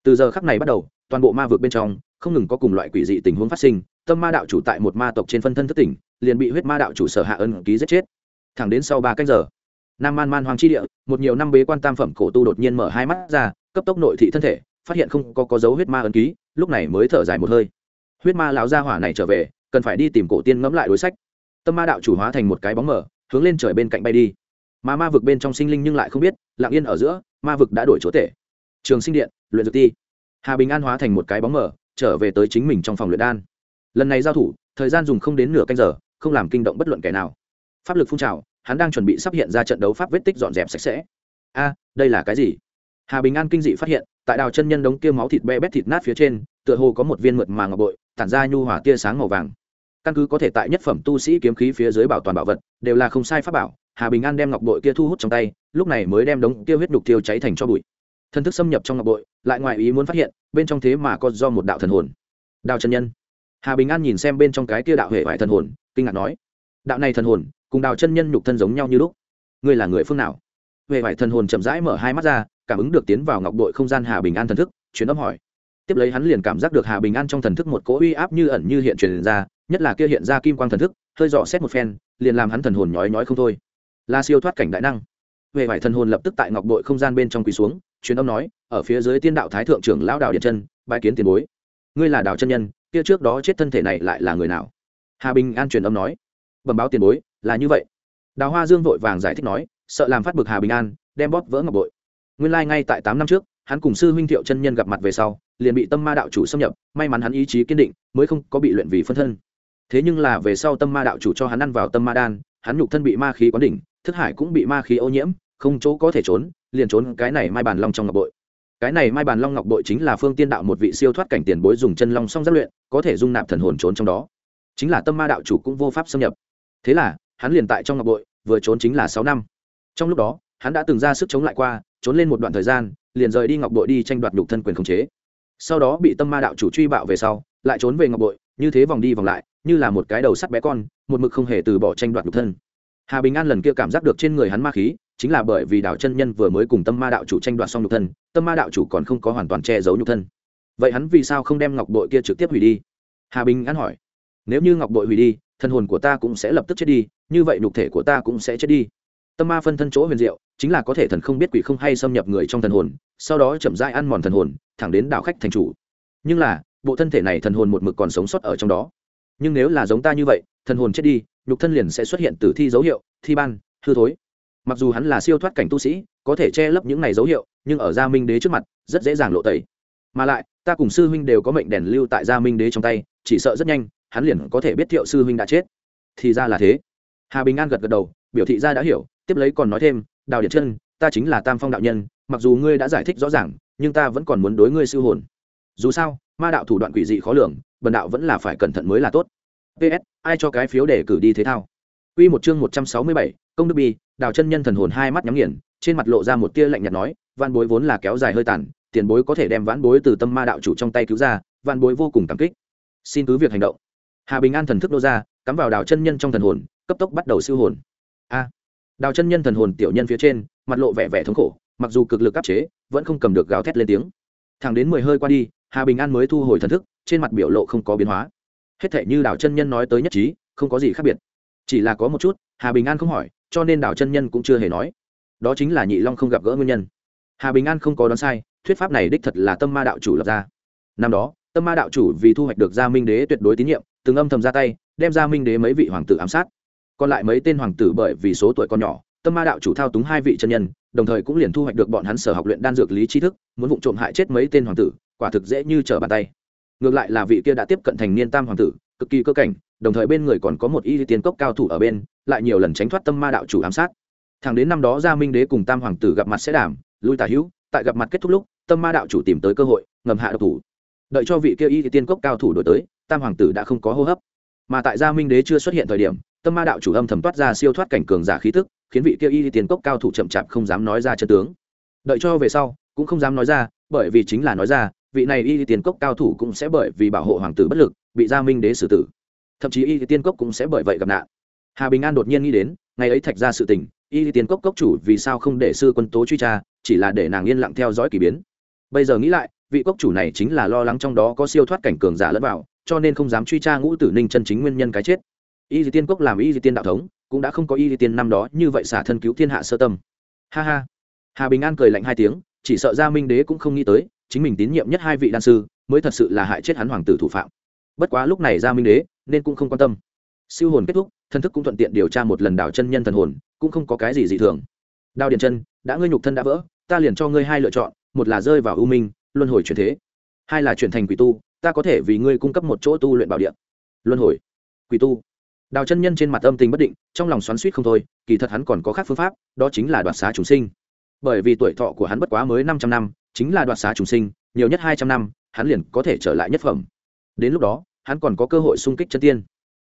Từ giờ khắc này bắt đầu, toàn bộ ma vực bên trong, không ngừng có cùng loại quỷ dị tình huống phát sinh, tâm ma đạo chủ tại một ma tộc trên phân thân thất tỉnh liền bị huyết ma đạo chủ sở hạ ân ký giết chết. Thẳng đến sau ba canh giờ nam man man hoàng chi địa một nhiều năm bế quan tam phẩm cổ tu đột nhiên mở hai mắt ra cấp tốc nội thị thân thể phát hiện không có, có dấu huyết ma ân ký lúc này mới thở dài một hơi. Huyết ma lão gia hỏa này trở về cần phải đi tìm cổ tiên ngẫm lại đối sách. Tâm ma đạo chủ hóa thành một cái bóng mở hướng lên trời bên cạnh bay đi. Mà ma vực bên trong sinh linh nhưng lại không biết lặng yên ở giữa ma vực đã đổi chỗ tể trường sinh điện luyện dược ti. Hà bình an hóa thành một cái bóng mở trở về tới chính mình trong phòng luyện đan. Lần này giao thủ thời gian dùng không đến nửa canh giờ không làm kinh động bất luận kẻ nào. Pháp lực phun trào, hắn đang chuẩn bị sắp hiện ra trận đấu pháp vết tích dọn dẹp sạch sẽ. A, đây là cái gì? Hà bình an kinh dị phát hiện, tại đào chân nhân đống kia máu thịt be bét thịt nát phía trên, tựa hồ có một viên mượt mà ngọc bội, tản ra nhu hỏa tia sáng màu vàng. Căn cứ có thể tại nhất phẩm tu sĩ kiếm khí phía dưới bảo toàn bảo vật, đều là không sai pháp bảo, hà bình an đem ngọc bội kia thu hút trong tay, lúc này mới đem đống kia huyết đục tiêu cháy thành cho bụi. Thân thức xâm nhập trong ngọc bội, lại ngoài ý muốn phát hiện, bên trong thế mà có do một đạo thần hồn. Đào chân nhân. Hà bình an nhìn xem bên trong cái kia đạo hệ vải thần hồn kinh ngạc nói, đạo này thần hồn, cùng đào chân nhân nhục thân giống nhau như lúc. Ngươi là người phương nào? Huệ vải thần hồn chậm rãi mở hai mắt ra, cảm ứng được tiến vào ngọc Đội không gian hà bình an thần thức chuyến âm hỏi. Tiếp lấy hắn liền cảm giác được hà bình an trong thần thức một cỗ uy áp như ẩn như hiện truyền ra, nhất là kia hiện ra kim quang thần thức, hơi dọ xét một phen, liền làm hắn thần hồn nhói nhói không thôi. Là siêu thoát cảnh đại năng. Huệ vải thần hồn lập tức tại ngọc Đội không gian bên trong quỳ xuống, truyền âm nói, ở phía dưới tiên đạo thái thượng trưởng lão đào điện chân bãi kiến tiền bối. Ngươi là đào chân nhân, kia trước đó chết thân thể này lại là người nào? Hà bình an truyền âm nói, bẩm báo tiền bối, là như vậy. Đào hoa dương vội vàng giải thích nói, sợ làm phát bực hà bình an, đem bóp vỡ ngọc bội. Nguyên lai ngay tại tám năm trước, hắn cùng sư huynh thiệu chân nhân gặp mặt về sau, liền bị tâm ma đạo chủ xâm nhập, may mắn hắn ý chí kiên định, mới không có bị luyện vì phân thân. Thế nhưng là về sau tâm ma đạo chủ cho hắn ăn vào tâm ma đan, hắn nhục thân bị ma khí quán đỉnh, thức hải cũng bị ma khí ô nhiễm, không chỗ có thể trốn, liền trốn cái này mai bàn long trong ngọc bội. Cái này mai bàn long ngọc bội chính là phương tiên đạo một vị siêu thoát cảnh tiền bối dùng chân long song giáp luyện, có thể dung nạp thần hồn trốn trong đó chính là tâm ma đạo chủ cũng vô pháp xâm nhập. Thế là, hắn liền tại trong ngọc bội, vừa trốn chính là sáu năm. Trong lúc đó, hắn đã từng ra sức chống lại qua, trốn lên một đoạn thời gian, liền rời đi ngọc bội đi tranh đoạt nhục thân quyền khống chế. Sau đó bị tâm ma đạo chủ truy bạo về sau, lại trốn về ngọc bội, như thế vòng đi vòng lại, như là một cái đầu sắt bé con, một mực không hề từ bỏ tranh đoạt nhục thân. Hà bình an lần kia cảm giác được trên người hắn ma khí, chính là bởi vì đạo chân nhân vừa mới cùng tâm ma đạo chủ tranh đoạt xong nhục thân, tâm ma đạo chủ còn không có hoàn toàn che giấu nhục thân. Vậy hắn vì sao không đem ngọc bội kia trực tiếp hủy đi? Hà bình an hỏi nếu như ngọc bội hủy đi thân hồn của ta cũng sẽ lập tức chết đi, như vậy nhục thể của ta cũng sẽ chết đi. Tâm ma phân thân chỗ huyền diệu, chính là có thể thần không biết quỷ không hay xâm nhập người trong thần hồn, sau đó chậm rãi ăn mòn thần hồn, thẳng đến đảo khách thành chủ. Nhưng là, bộ thân thể này thần hồn một mực còn sống sót ở trong đó. Nhưng nếu là giống ta như vậy, thần hồn chết đi, nhục thân liền sẽ xuất hiện từ thi dấu hiệu, thi ban, hư thối. Mặc dù hắn là siêu thoát cảnh tu sĩ, có thể che lấp những này dấu hiệu, nhưng ở gia minh đế trước mặt, rất dễ dàng lộ tẩy. Mà lại, ta cùng sư huynh đều có mệnh đèn lưu tại gia minh đế trong tay, chỉ sợ rất nhanh hắn liền có thể biết thiệu sư huynh đã chết. Thì ra là thế. Hà bình an gật gật đầu biểu thị ra đã hiểu tiếp lấy còn nói thêm đào điện chân ta chính là tam phong đạo nhân mặc dù ngươi đã giải thích rõ ràng nhưng ta vẫn còn muốn đối ngươi siêu hồn. Dù sao ma đạo thủ đoạn quỷ dị khó lường bần đạo vẫn là phải cẩn thận mới là tốt. Ps ai cho cái phiếu để cử đi thế thao? Quy một chương 167, công đức bi, đào chân nhân thần hồn hai mắt nhắm nghiền, trên mặt lộ ra một tia lạnh nhạt nói, văn bối vốn là kéo dài hơi tàn, tiền bối có thể đem vãn bối từ tâm ma đạo chủ trong tay cứu ra vãn bối vô cùng cảm kích. Xin cứ việc hành động hà bình an thần thức đô ra, cắm vào đào chân nhân trong thần hồn, cấp tốc bắt đầu siêu hồn. A! Đào chân nhân thần hồn tiểu nhân phía trên, mặt lộ vẻ vẻ thống khổ, mặc dù cực lực áp chế, vẫn không cầm được gào thét lên tiếng. Thẳng đến mười hơi qua đi, hà bình an mới thu hồi thần thức, trên mặt biểu lộ không có biến hóa. Hết thể như đào chân nhân nói tới nhất trí, không có gì khác biệt. Chỉ là có một chút, hà bình an không hỏi, cho nên đào chân nhân cũng chưa hề nói. Đó chính là nhị long không gặp gỡ nguyên nhân. Hà bình an không có đoán sai, thuyết pháp này đích thật là tâm ma đạo chủ lập ra. Năm đó, tâm ma đạo chủ vì thu hoạch được gia minh đế tuyệt đối tín nhiệm từng âm thầm ra tay, đem ra minh đế mấy vị hoàng tử ám sát. Còn lại mấy tên hoàng tử bởi vì số tuổi còn nhỏ, tâm ma đạo chủ thao túng hai vị chân nhân, đồng thời cũng liền thu hoạch được bọn hắn sở học luyện đan dược lý tri thức, muốn vụ trộm hại chết mấy tên hoàng tử, quả thực dễ như trở bàn tay. Ngược lại là vị kia đã tiếp cận thành niên tam hoàng tử, cực kỳ cơ cảnh, đồng thời bên người còn có một y tiên cốc cao thủ ở bên, lại nhiều lần tránh thoát tâm ma đạo chủ ám sát. Thẳng đến năm đó gia minh đế cùng tam hoàng tử gặp mặt sẽ đảm lui tà hữu, tại gặp mặt kết thúc lúc, tâm ma đạo chủ tìm tới cơ hội, ngầm hạ độc thủ. Đợi cho vị kia y tiên cốc cao thủ đổi tới tam hoàng tử đã không có hô hấp. Mà tại gia minh đế chưa xuất hiện thời điểm, tâm ma đạo chủ âm thầm toát ra siêu thoát cảnh cường giả khí tức, khiến vị kia y tiên cốc cao thủ chậm chạp không dám nói ra chân tướng. Đợi cho về sau, cũng không dám nói ra, bởi vì chính là nói ra, vị này y tiên cốc cao thủ cũng sẽ bởi vì bảo hộ hoàng tử bất lực, bị gia minh đế xử tử. Thậm chí y tiên cốc cũng sẽ bởi vậy gặp nạn. Hà bình an đột nhiên nghĩ đến, ngày ấy thạch ra sự tình, y tiên cốc cốc chủ vì sao không để sư quân tố truy tra, chỉ là để nàng yên lặng theo dõi k ỳ biến. Bây giờ nghĩ lại, vị cốc chủ này chính là lo lắng trong đó có siêu thoát cảnh cường giả lẫn vào cho nên không dám truy tra ngũ tử ninh chân chính nguyên nhân cái chết. Y di tiên cốc làm y di tiên đạo thống, cũng đã không có y di tiên năm đó như vậy xả thân cứu thiên hạ sơ tâm. Ha ha. Hà bình an cười lạnh hai tiếng, chỉ sợ ra minh đế cũng không nghĩ tới, chính mình tín nhiệm nhất hai vị đan sư, mới thật sự là hại chết hắn hoàng tử thủ phạm. Bất quá lúc này ra minh đế, nên cũng không quan tâm. Siêu hồn kết thúc thân thức cũng thuận tiện điều tra một lần đào chân nhân thần hồn, cũng không có cái gì dị thường. Đào điện chân, đã ngươi nhục thân đã vỡ, ta liền cho ngươi hai lựa chọn, một là rơi vào ưu minh, luân hồi chuyển thế, hai là chuyển thành quỷ tu ta có thể vì ngươi cung cấp một chỗ tu luyện bảo địa. luân hồi. Quỷ tu. Đào chân nhân trên mặt âm tình bất định, trong lòng xoắn suýt không thôi, kỳ thật hắn còn có khác phương pháp, đó chính là đoạt xá chúng sinh. Bởi vì tuổi thọ của hắn bất quá mới năm trăm năm, chính là đoạt xá chúng sinh, nhiều nhất hai trăm năm, hắn liền có thể trở lại nhất phẩm. Đến lúc đó, hắn còn có cơ hội xung kích chân tiên.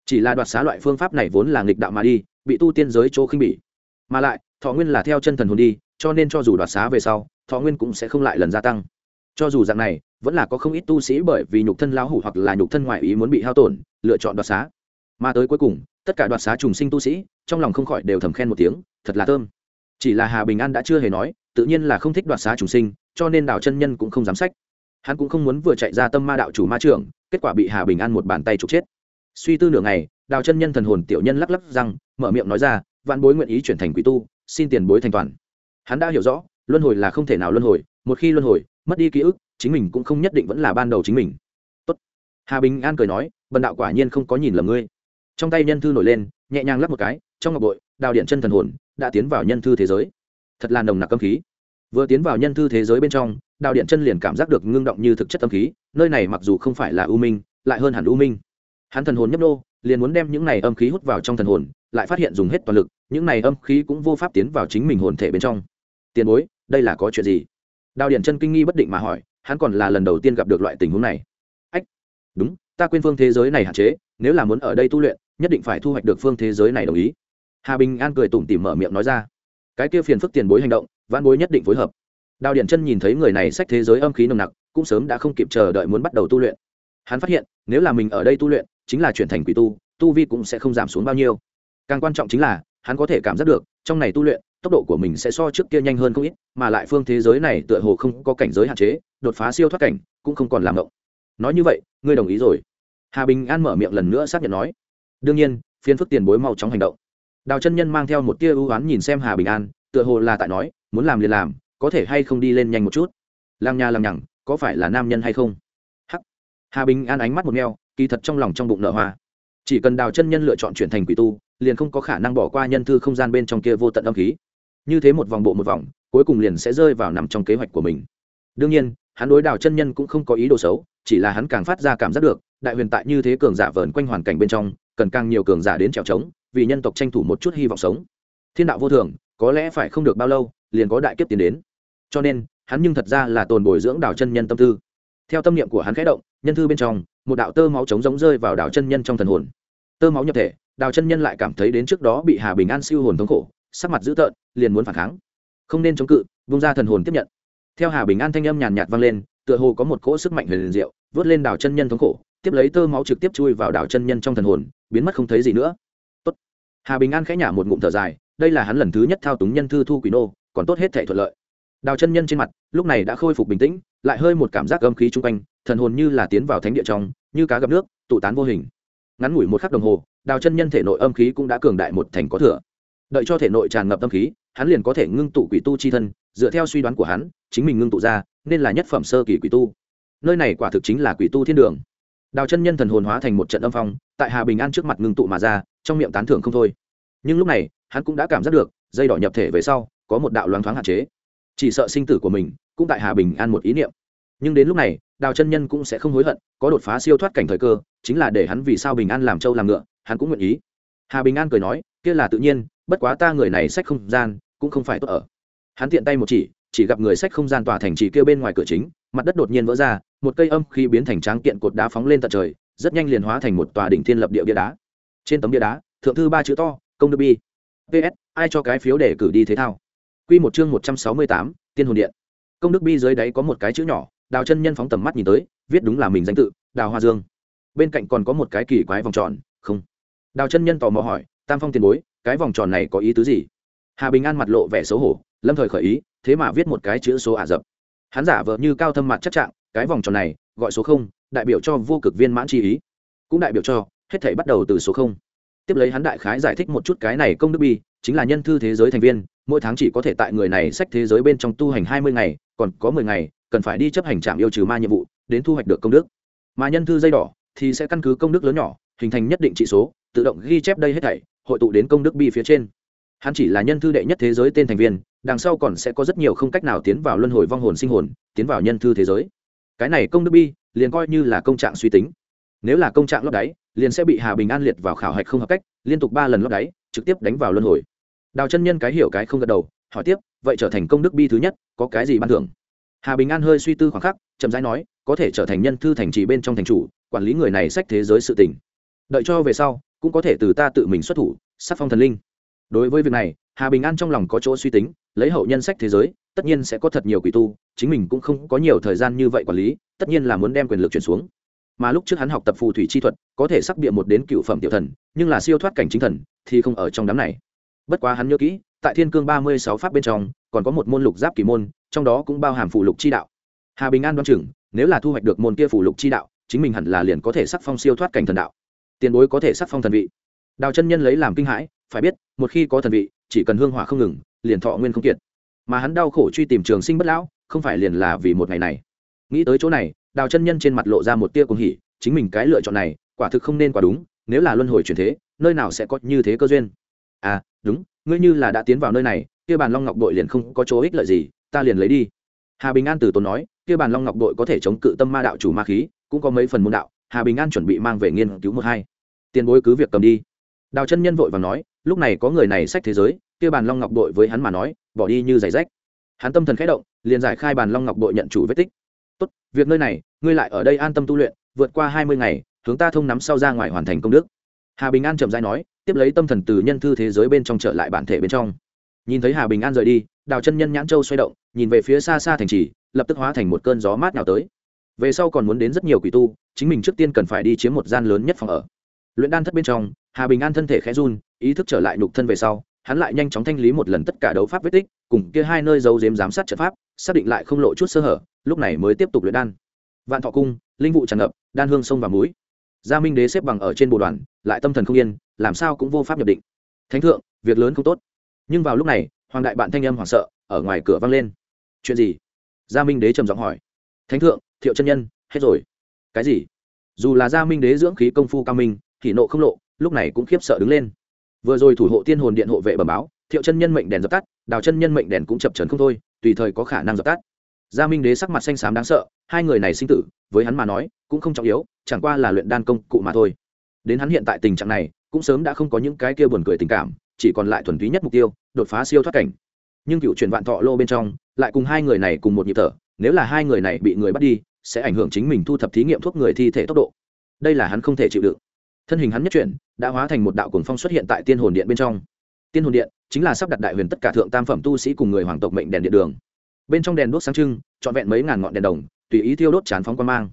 Chỉ là đoạt xá loại phương pháp này vốn là nghịch đạo mà đi, bị tu tiên giới chỗ khinh bỉ. Mà lại, thọ nguyên là theo chân thần hồn đi, cho nên cho dù đoạt xá về sau, thọ nguyên cũng sẽ không lại lần gia tăng. Cho dù dạng này vẫn là có không ít tu sĩ bởi vì nhục thân lão hủ hoặc là nhục thân ngoại ý muốn bị hao tổn, lựa chọn đoạt xá. Mà tới cuối cùng, tất cả đoạt xá trùng sinh tu sĩ, trong lòng không khỏi đều thầm khen một tiếng, thật là thơm. Chỉ là hà bình an đã chưa hề nói, tự nhiên là không thích đoạt xá trùng sinh, cho nên đào chân nhân cũng không dám sách. Hắn cũng không muốn vừa chạy ra tâm ma đạo chủ ma trưởng, kết quả bị hà bình an một bàn tay trục chết. Suy tư nửa ngày, đào chân nhân thần hồn tiểu nhân lắc lắc răng, mở miệng nói ra, vạn bối nguyện ý chuyển thành quỷ tu, xin tiền bối thành toàn. Hắn đã hiểu rõ, luân hồi là không thể nào luân hồi, một khi luân hồi, mất đi ký ức chính mình cũng không nhất định vẫn là ban đầu chính mình. Tốt. hà bình an cười nói, bần đạo quả nhiên không có nhìn lầm ngươi. Trong tay nhân thư nổi lên, nhẹ nhàng lắp một cái, trong ngọc bội, đào điện chân thần hồn, đã tiến vào nhân thư thế giới. Thật là nồng nặc âm khí. Vừa tiến vào nhân thư thế giới bên trong, đào điện chân liền cảm giác được ngưng động như thực chất âm khí, nơi này mặc dù không phải là u minh, lại hơn hẳn u minh. Hắn thần hồn nhấp nô, liền muốn đem những này âm khí hút vào trong thần hồn, lại phát hiện dùng hết toàn lực, những này âm khí cũng vô pháp tiến vào chính mình hồn thể bên trong. Tiền bối, đây là có chuyện gì? Đào điện chân kinh nghi bất định mà hỏi hắn còn là lần đầu tiên gặp được loại tình huống này. Ách, đúng, ta quên phương thế giới này hạn chế, nếu là muốn ở đây tu luyện, nhất định phải thu hoạch được phương thế giới này đồng ý. Hà bình an cười tủm tỉm mở miệng nói ra. Cái kia phiền phức tiền bối hành động văn bối nhất định phối hợp. Đào điện chân nhìn thấy người này sách thế giới âm khí nồng nặc, cũng sớm đã không kịp chờ đợi muốn bắt đầu tu luyện. Hắn phát hiện, nếu là mình ở đây tu luyện, chính là chuyển thành quỷ tu tu vi cũng sẽ không giảm xuống bao nhiêu. Càng quan trọng chính là, hắn có thể cảm giác được, trong này tu luyện tốc độ của mình sẽ so trước kia nhanh hơn không ít, mà lại phương thế giới này tựa hồ không có cảnh giới hạn chế, đột phá siêu thoát cảnh, cũng không còn làm động nói như vậy, ngươi đồng ý rồi. Hà bình an mở miệng lần nữa xác nhận nói. Đương nhiên phiên phức tiền bối mau chóng hành động. Đào chân nhân mang theo một tia ưu oán nhìn xem hà bình an, tựa hồ là tại nói, muốn làm liền làm, có thể hay không đi lên nhanh một chút? Làng nhà làng nhằng, có phải là nam nhân hay không? Hắc. Hà bình an ánh mắt một neo kỳ thật trong lòng trong bụng nở hoa. Chỉ cần đào chân nhân lựa chọn chuyển thành quỷ tu, liền không có khả năng bỏ qua nhân thư không gian bên trong kia vô tận âm khí như thế một vòng bộ một vòng, cuối cùng liền sẽ rơi vào nằm trong kế hoạch của mình. Đương nhiên, hắn đối đào chân nhân cũng không có ý đồ xấu, chỉ là hắn càng phát ra cảm giác được, đại huyền tại như thế cường giả vờn quanh hoàn cảnh bên trong, cần càng nhiều cường giả đến trèo trống, vì nhân tộc tranh thủ một chút hy vọng sống. Thiên đạo vô thường, có lẽ phải không được bao lâu, liền có đại kiếp tiến đến. Cho nên, hắn nhưng thật ra là tồn bồi dưỡng đào chân nhân tâm tư. Theo tâm niệm của hắn khẽ động, nhân thư bên trong, một đạo tơ máu trống giống rơi vào đào chân nhân trong thần hồn. Tơ máu nhập thể đào chân nhân lại cảm thấy đến trước đó bị hà bình an siêu hồn thống khổ sắc mặt dữ tợn, liền muốn phản kháng. Không nên chống cự, vung ra thần hồn tiếp nhận. Theo hà bình an thanh âm nhàn nhạt vang lên, tựa hồ có một cỗ sức mạnh huyền diệu, vớt lên đảo chân nhân thống khổ, tiếp lấy tơ máu trực tiếp chui vào đảo chân nhân trong thần hồn, biến mất không thấy gì nữa. Tốt. Hà bình an khẽ nhả một ngụm thở dài, đây là hắn lần thứ nhất thao túng nhân thư thu quỷ nô, còn tốt hết thể thuận lợi. Đào chân nhân trên mặt, lúc này đã khôi phục bình tĩnh, lại hơi một cảm giác âm khí chung quanh, thần hồn như là tiến vào thánh địa trong, như cá gặp nước, tụ tán vô hình. Ngắn ngủi một khắc đồng hồ đào chân nhân thể nội âm khí cũng đã cường đại một thành có thừa đợi cho thể nội tràn ngập tâm khí, hắn liền có thể ngưng tụ quỷ tu chi thân, dựa theo suy đoán của hắn, chính mình ngưng tụ ra, nên là nhất phẩm sơ kỳ quỷ tu. Nơi này quả thực chính là quỷ tu thiên đường. Đào chân nhân thần hồn hóa thành một trận âm phong, tại hà bình an trước mặt ngưng tụ mà ra, trong miệng tán thưởng không thôi. Nhưng lúc này, hắn cũng đã cảm giác được, dây đỏ nhập thể về sau, có một đạo loáng thoáng hạn chế. Chỉ sợ sinh tử của mình, cũng tại hà bình an một ý niệm. Nhưng đến lúc này, đào chân nhân cũng sẽ không hối hận, có đột phá siêu thoát cảnh thời cơ, chính là để hắn vì sao bình an làm trâu làm ngựa, hắn cũng nguyện ý. Hà bình an cười nói, kia là tự nhiên bất quá ta người này sách không gian, cũng không phải tốt ở. Hắn tiện tay một chỉ chỉ gặp người sách không gian tòa thành trì kêu bên ngoài cửa chính, mặt đất đột nhiên vỡ ra, một cây âm khi biến thành tráng kiện cột đá phóng lên tận trời, rất nhanh liền hóa thành một tòa đỉnh thiên lập địa bia đá. Trên tấm bia đá, thượng thư ba chữ to, công đức bi. Ps ai cho cái phiếu để cử đi thế thao? Q một chương một trăm sáu mươi tám, tiên hồn điện. Công đức bi dưới đáy có một cái chữ nhỏ, đào chân nhân phóng tầm mắt nhìn tới, viết đúng là mình danh tự, đào hoa dương. Bên cạnh còn có một cái kỳ quái vòng tròn, không. Đào chân nhân tò mò hỏi, tam phong tiền bối cái vòng tròn này có ý tứ gì? Hà bình an mặt lộ vẻ xấu hổ, lâm thời khởi ý, thế mà viết một cái chữ số ả rập. Hắn giả vợ như cao thâm mặt chắc trạng, cái vòng tròn này, gọi số không, đại biểu cho vô cực viên mãn chi ý. Cũng đại biểu cho, hết thể bắt đầu từ số không. Tiếp lấy hắn đại khái giải thích một chút cái này công đức bi, chính là nhân thư thế giới thành viên, mỗi tháng chỉ có thể tại người này sách thế giới bên trong tu hành hai mươi ngày, còn có mười ngày, cần phải đi chấp hành trạm yêu trừ ma nhiệm vụ, đến thu hoạch được công đức. Mà nhân thư dây đỏ, thì sẽ căn cứ công đức lớn nhỏ, hình thành nhất định trị số, tự động ghi chép đây hết thảy hội tụ đến công đức bi phía trên. Hắn chỉ là nhân thư đệ nhất thế giới tên thành viên, đằng sau còn sẽ có rất nhiều không cách nào tiến vào luân hồi vong hồn sinh hồn, tiến vào nhân thư thế giới. Cái này công đức bi, liền coi như là công trạng suy tính. Nếu là công trạng lót đáy, liền sẽ bị hà bình an liệt vào khảo hạch không hợp cách, liên tục ba lần lót đáy, trực tiếp đánh vào luân hồi. Đào chân nhân cái hiểu cái không gật đầu, hỏi tiếp, vậy trở thành công đức bi thứ nhất, có cái gì ban thưởng? Hà bình an hơi suy tư khoảng khắc, chậm rãi nói, có thể trở thành nhân thư thành trì bên trong thành chủ, quản lý người này sách thế giới sự tình đợi cho về sau, cũng có thể từ ta tự mình xuất thủ sắc phong thần linh. Đối với việc này, hà bình an trong lòng có chỗ suy tính, lấy hậu nhân sách thế giới, tất nhiên sẽ có thật nhiều quỷ tu, chính mình cũng không có nhiều thời gian như vậy quản lý, tất nhiên là muốn đem quyền lực chuyển xuống. Mà lúc trước hắn học tập phù thủy chi thuật, có thể sắc bịa một đến cựu phẩm tiểu thần, nhưng là siêu thoát cảnh chính thần, thì không ở trong đám này. Bất quá hắn nhớ kỹ, tại thiên cương ba mươi sáu pháp bên trong, còn có một môn lục giáp kỳ môn, trong đó cũng bao hàm phù lục chi đạo. Hà bình an đoán chừng, nếu là thu hoạch được môn kia phù lục chi đạo, chính mình hẳn là liền có thể sắc phong siêu thoát cảnh thần đạo tiền bối có thể sắc phong thần vị. Đào chân nhân lấy làm kinh hãi, phải biết, một khi có thần vị, chỉ cần hương hỏa không ngừng, liền thọ nguyên không kiệt. Mà hắn đau khổ truy tìm trường sinh bất lão, không phải liền là vì một ngày này. Nghĩ tới chỗ này, đào chân nhân trên mặt lộ ra một tia cuồng hỉ, chính mình cái lựa chọn này, quả thực không nên quả đúng, nếu là luân hồi chuyển thế, nơi nào sẽ có như thế cơ duyên. À đúng, ngươi như là đã tiến vào nơi này, kia bàn long ngọc đội liền không có chỗ ích lợi gì, ta liền lấy đi. Hà bình an từ tốn nói, kia bàn long ngọc đội có thể chống cự tâm ma đạo chủ ma khí, cũng có mấy phần môn đạo hà bình an chuẩn bị mang về nghiên cứu một hai. Tiền bối cứ việc cầm đi. Đào chân nhân vội và nói, lúc này có người này sách thế giới, kia bàn long ngọc đội với hắn mà nói, bỏ đi như giày rách. Hắn tâm thần khẽ động, liền giải khai bàn long ngọc đội nhận chủ vết tích. Tốt, việc nơi này, ngươi lại ở đây an tâm tu luyện, vượt qua hai mươi ngày, hướng ta thông nắm sau ra ngoài hoàn thành công đức. Hà bình an chậm dãi nói, tiếp lấy tâm thần từ nhân thư thế giới bên trong trở lại bản thể bên trong. Nhìn thấy hà bình an rời đi, đào chân nhân nhãn châu xoay động, nhìn về phía xa xa thành trì, lập tức hóa thành một cơn gió mát nào tới. Về sau còn muốn đến rất nhiều quỷ tu chính mình trước tiên cần phải đi chiếm một gian lớn nhất phòng ở. Luyện đan thất bên trong, hà bình an thân thể khẽ run, ý thức trở lại nhục thân về sau, hắn lại nhanh chóng thanh lý một lần tất cả đấu pháp vết tích, cùng kia hai nơi giấu giếm giám sát trận pháp, xác định lại không lộ chút sơ hở, lúc này mới tiếp tục luyện đan. Vạn thọ cung, linh vụ tràn ngập, đan hương sông và múi gia minh đế xếp bằng ở trên bộ đoàn, lại tâm thần không yên, làm sao cũng vô pháp nhập định. Thánh thượng, việc lớn không tốt. Nhưng vào lúc này, hoàng đại bạn thanh âm hoảng sợ, ở ngoài cửa vang lên. Chuyện gì? Gia minh đế trầm giọng hỏi. Thánh thượng, thiệu chân nhân, hết rồi cái gì? Dù là gia minh đế dưỡng khí công phu cao minh, thì nộ không lộ, lúc này cũng khiếp sợ đứng lên. Vừa rồi thủ hộ tiên hồn điện hộ vệ bẩm báo, thiệu chân nhân mệnh đèn dập tắt, đào chân nhân mệnh đèn cũng chập trấn không thôi, tùy thời có khả năng dập tắt. Gia minh đế sắc mặt xanh xám đáng sợ, hai người này sinh tử, với hắn mà nói, cũng không trọng yếu, chẳng qua là luyện đan công cụ mà thôi. Đến hắn hiện tại tình trạng này, cũng sớm đã không có những cái kia buồn cười tình cảm, chỉ còn lại thuần túy nhất mục tiêu, đột phá siêu thoát cảnh. Nhưng cựu truyền vạn thọ lô bên trong, lại cùng hai người này cùng một nhịp thở, nếu là hai người này bị người bắt đi sẽ ảnh hưởng chính mình thu thập thí nghiệm thuốc người thi thể tốc độ. Đây là hắn không thể chịu đựng. Thân hình hắn nhất chuyển, đã hóa thành một đạo cuồng phong xuất hiện tại tiên hồn điện bên trong. Tiên hồn điện chính là sắp đặt đại huyền tất cả thượng tam phẩm tu sĩ cùng người hoàng tộc mệnh đèn điện đường. Bên trong đèn đuốc sáng trưng, trọn vẹn mấy ngàn ngọn đèn đồng, tùy ý thiêu đốt chán phóng quan mang.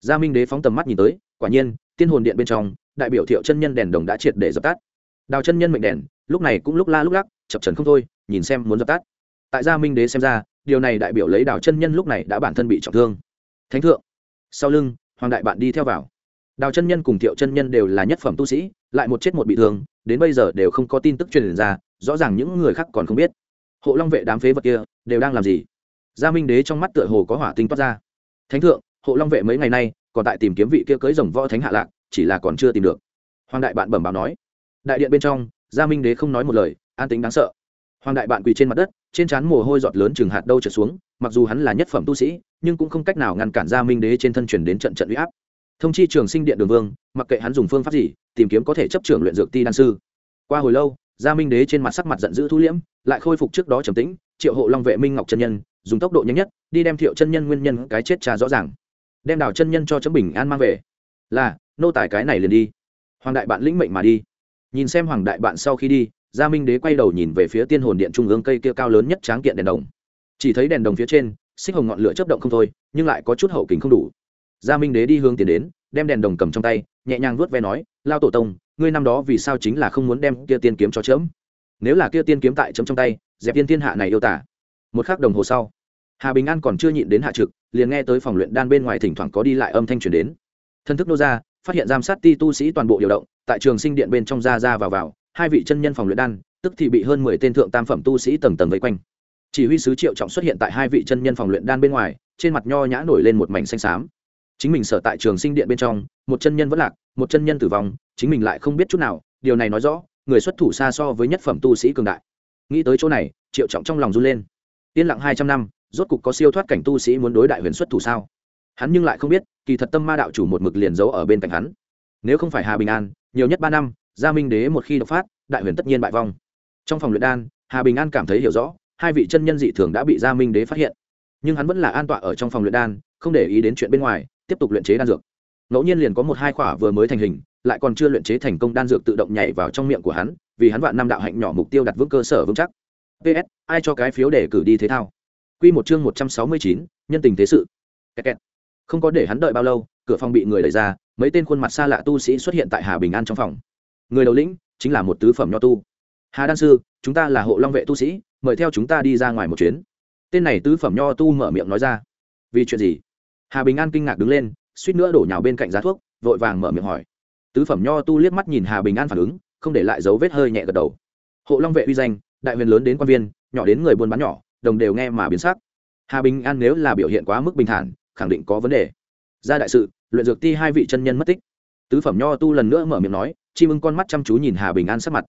Gia minh đế phóng tầm mắt nhìn tới, quả nhiên, tiên hồn điện bên trong, đại biểu thiệu chân nhân đèn đồng đã triệt để dập tắt. Đào chân nhân mệnh đèn, lúc này cũng lúc la lúc lắc, chập trần không thôi, nhìn xem muốn dập tắt. Tại gia minh đế xem ra, điều này đại biểu lấy đào chân nhân lúc này đã bản thân bị trọng thương thánh thượng. Sau lưng, hoàng đại bạn đi theo vào. Đào chân nhân cùng thiệu chân nhân đều là nhất phẩm tu sĩ, lại một chết một bị thương, đến bây giờ đều không có tin tức truyền ra, rõ ràng những người khác còn không biết. Hộ long vệ đám phế vật kia, đều đang làm gì? Gia minh đế trong mắt tựa hồ có hỏa tinh toát ra. Thánh thượng, hộ long vệ mấy ngày nay, còn tại tìm kiếm vị kia cưới rồng võ thánh hạ lạc, chỉ là còn chưa tìm được. Hoàng đại bạn bẩm báo nói. Đại điện bên trong, gia minh đế không nói một lời, an tính đáng sợ. Hoàng đại bạn quỳ trên mặt đất, trên trán mồ hôi giọt lớn chừng hạt đâu trở xuống mặc dù hắn là nhất phẩm tu sĩ, nhưng cũng không cách nào ngăn cản gia minh đế trên thân chuyển đến trận trận u y áp. Thông chi trường sinh điện đường vương, mặc kệ hắn dùng phương pháp gì, tìm kiếm có thể chấp trưởng luyện dược ti đan sư. Qua hồi lâu, gia minh đế trên mặt sắc mặt giận dữ thu liễm, lại khôi phục trước đó trầm tĩnh, triệu hộ long vệ minh ngọc chân nhân, dùng tốc độ nhanh nhất, đi đem thiệu chân nhân nguyên nhân cái chết trà rõ ràng. Đem đào chân nhân cho chấm bình an mang về. Là, nô tài cái này liền đi. Hoàng đại bạn lĩnh mệnh mà đi. Nhìn xem hoàng đại bạn sau khi đi, gia minh đế quay đầu nhìn về phía tiên hồn điện trung ương cây kia cao lớn nhất tráng kiện đèn đồng chỉ thấy đèn đồng phía trên, xích hồng ngọn lửa chấp động không thôi, nhưng lại có chút hậu kính không đủ. Gia minh đế đi hướng tiến đến, đem đèn đồng cầm trong tay, nhẹ nhàng vuốt ve nói, lao tổ tông, ngươi năm đó vì sao chính là không muốn đem kia tiên kiếm cho chớm? Nếu là kia tiên kiếm tại chấm trong tay, dẹp tiên thiên hạ này yêu tả. Một khắc đồng hồ sau, hà bình an còn chưa nhịn đến hạ trực, liền nghe tới phòng luyện đan bên ngoài thỉnh thoảng có đi lại âm thanh truyền đến. Thân thức nô ra, phát hiện giám sát ti tu sĩ toàn bộ điều động, tại trường sinh điện bên trong ra ra vào vào, hai vị chân nhân phòng luyện đan, tức thì bị hơn mười tên thượng tam phẩm tu sĩ tầng tầng vây quanh chỉ huy sứ triệu trọng xuất hiện tại hai vị chân nhân phòng luyện đan bên ngoài, trên mặt nho nhã nổi lên một mảnh xanh xám. Chính mình sở tại trường sinh điện bên trong, một chân nhân vẫn lạc, một chân nhân tử vong, chính mình lại không biết chút nào, điều này nói rõ, người xuất thủ xa so với nhất phẩm tu sĩ cường đại. Nghĩ tới chỗ này, triệu trọng trong lòng run lên. Yên lặng hai trăm năm, rốt cục có siêu thoát cảnh tu sĩ muốn đối đại huyền xuất thủ sao? Hắn nhưng lại không biết, kỳ thật tâm ma đạo chủ một mực liền giấu ở bên cạnh hắn. Nếu không phải hà bình an, nhiều nhất ba năm, gia minh đế một khi độc phát, đại huyền tất nhiên bại vong. Trong phòng luyện đan, hà bình an cảm thấy hiểu rõ hai vị chân nhân dị thường đã bị gia minh đế phát hiện. Nhưng hắn vẫn là an tọa ở trong phòng luyện đan, không để ý đến chuyện bên ngoài, tiếp tục luyện chế đan dược. Ngẫu nhiên liền có một hai khỏa vừa mới thành hình, lại còn chưa luyện chế thành công đan dược tự động nhảy vào trong miệng của hắn, vì hắn vạn năm đạo hạnh nhỏ mục tiêu đặt vững cơ sở vững chắc. Ps ai cho cái phiếu để cử đi thế thao? Q một chương một trăm sáu mươi chín, nhân tình thế sự. Kẹt kẹt. không có để hắn đợi bao lâu, cửa phòng bị người đẩy ra, mấy tên khuôn mặt xa lạ tu sĩ xuất hiện tại hà bình an trong phòng. Người đầu lĩnh chính là một tứ phẩm nho tu. Hà đan sư, chúng ta là hộ long vệ tu sĩ mời theo chúng ta đi ra ngoài một chuyến. Tên này tứ phẩm nho tu mở miệng nói ra. Vì chuyện gì? Hà bình an kinh ngạc đứng lên, suýt nữa đổ nhào bên cạnh giá thuốc, vội vàng mở miệng hỏi. Tứ phẩm nho tu liếc mắt nhìn hà bình an phản ứng, không để lại dấu vết hơi nhẹ gật đầu. Hộ long vệ uy danh, đại huyền lớn đến quan viên, nhỏ đến người buôn bán nhỏ, đồng đều nghe mà biến sắc. Hà bình an nếu là biểu hiện quá mức bình thản, khẳng định có vấn đề. Ra đại sự, luyện dược ti hai vị chân nhân mất tích. Tứ phẩm nho tu lần nữa mở miệng nói chim ưng con mắt chăm chú nhìn hà bình an sắc mặt.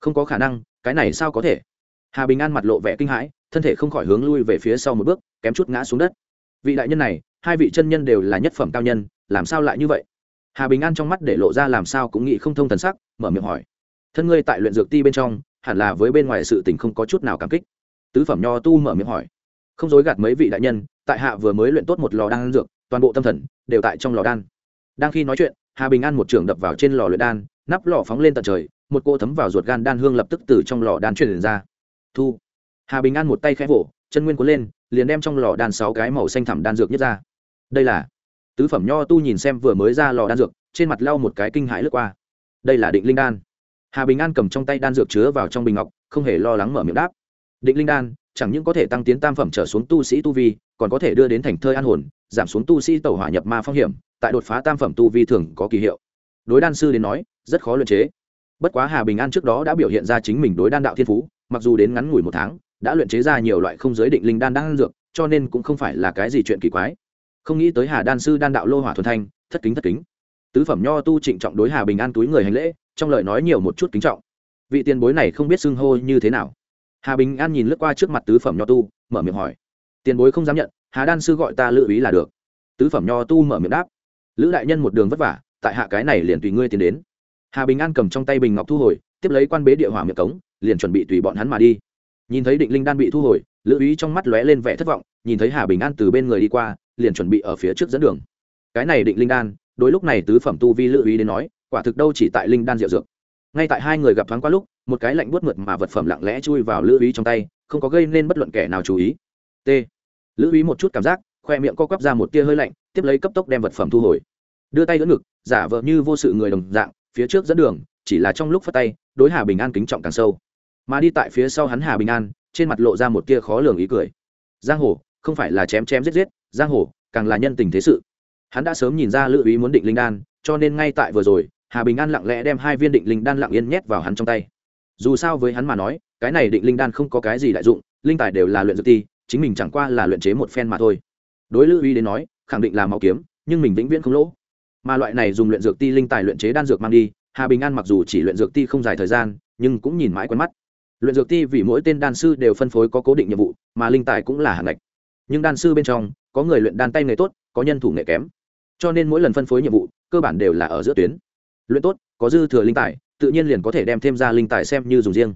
Không có khả năng, cái này sao có thể? Hà bình an mặt lộ vẻ kinh hãi thân thể không khỏi hướng lui về phía sau một bước kém chút ngã xuống đất vị đại nhân này hai vị chân nhân đều là nhất phẩm cao nhân làm sao lại như vậy hà bình an trong mắt để lộ ra làm sao cũng nghĩ không thông thần sắc mở miệng hỏi thân ngươi tại luyện dược ti bên trong hẳn là với bên ngoài sự tình không có chút nào cảm kích tứ phẩm nho tu mở miệng hỏi không dối gạt mấy vị đại nhân tại hạ vừa mới luyện tốt một lò đan dược toàn bộ tâm thần đều tại trong lò đan đang khi nói chuyện hà bình an một trường đập vào trên lò luyện đan nắp lò phóng lên tận trời một cô thấm vào ruột gan đan hương lập tức từ trong lò đan truyền ra thu. Hà bình an một tay khẽ vỗ, chân nguyên cuốn lên, liền đem trong lò đan sáu cái màu xanh thẳm đan dược nhất ra. Đây là tứ phẩm nho tu nhìn xem vừa mới ra lò đan dược, trên mặt lau một cái kinh hãi lướt qua. Đây là định linh đan. Hà bình an cầm trong tay đan dược chứa vào trong bình ngọc, không hề lo lắng mở miệng đáp. Định linh đan, chẳng những có thể tăng tiến tam phẩm trở xuống tu sĩ tu vi, còn có thể đưa đến thành thơi an hồn, giảm xuống tu sĩ tẩu hỏa nhập ma phong hiểm, tại đột phá tam phẩm tu vi thường có kỳ hiệu. Đối đan sư đến nói, rất khó luyện chế bất quá hà bình an trước đó đã biểu hiện ra chính mình đối đan đạo thiên phú, mặc dù đến ngắn ngủi một tháng, đã luyện chế ra nhiều loại không giới định linh đan đan dược, cho nên cũng không phải là cái gì chuyện kỳ quái. Không nghĩ tới hà đan sư đan đạo lô hỏa thuần thanh, thất kính thất kính. Tứ phẩm nho tu trịnh trọng đối hà bình an túi người hành lễ, trong lời nói nhiều một chút kính trọng. Vị tiền bối này không biết xưng hô như thế nào. Hà bình an nhìn lướt qua trước mặt tứ phẩm nho tu, mở miệng hỏi. Tiền bối không dám nhận, hà đan sư gọi ta lữ ý là được. Tứ phẩm nho tu mở miệng đáp. Lữ đại nhân một đường vất vả, tại hạ cái này liền tùy ngươi tiến đến hà bình an cầm trong tay bình ngọc thu hồi, tiếp lấy quan bế địa hỏa miệng cống, liền chuẩn bị tùy bọn hắn mà đi. Nhìn thấy định linh đan bị thu hồi, lữ ý trong mắt lóe lên vẻ thất vọng, nhìn thấy hà bình an từ bên người đi qua, liền chuẩn bị ở phía trước dẫn đường. Cái này định linh đan đôi lúc này tứ phẩm tu vi lữ ý đến nói, quả thực đâu chỉ tại linh đan diệu dược. Ngay tại hai người gặp thoáng qua lúc, một cái lạnh buốt mượt mà vật phẩm lặng lẽ chui vào lữ ý trong tay, không có gây nên bất luận kẻ nào chú ý. T. Lữ ý một chút cảm giác, khoe miệng co quắp ra một tia hơi lạnh, tiếp lấy cấp tốc đem vật phẩm thu hồi. Đưa tay đỡ ngực, giả vờ như vô sự người đồng dạng phía trước dẫn đường, chỉ là trong lúc phát tay, đối hà bình an kính trọng càng sâu. Mà đi tại phía sau hắn hà bình an, trên mặt lộ ra một tia khó lường ý cười. Giang hồ, không phải là chém chém giết giết, giang hồ, càng là nhân tình thế sự. Hắn đã sớm nhìn ra lữ ý muốn định linh đan, cho nên ngay tại vừa rồi, hà bình an lặng lẽ đem hai viên định linh đan lặng yên nhét vào hắn trong tay. Dù sao với hắn mà nói, cái này định linh đan không có cái gì đại dụng, linh tài đều là luyện dược ti, chính mình chẳng qua là luyện chế một phen mà thôi. Đối lữ uy đến nói, khẳng định là máu kiếm, nhưng mình vĩnh viễn không lỗ mà loại này dùng luyện dược ti linh tài luyện chế đan dược mang đi, hà bình an mặc dù chỉ luyện dược ti không dài thời gian, nhưng cũng nhìn mãi quen mắt. Luyện dược ti vì mỗi tên đan sư đều phân phối có cố định nhiệm vụ, mà linh tài cũng là hạng ngạch. Nhưng đan sư bên trong, có người luyện đan tay nghề tốt, có nhân thủ nghệ kém. Cho nên mỗi lần phân phối nhiệm vụ, cơ bản đều là ở giữa tuyến. Luyện tốt, có dư thừa linh tài, tự nhiên liền có thể đem thêm ra linh tài xem như dùng riêng.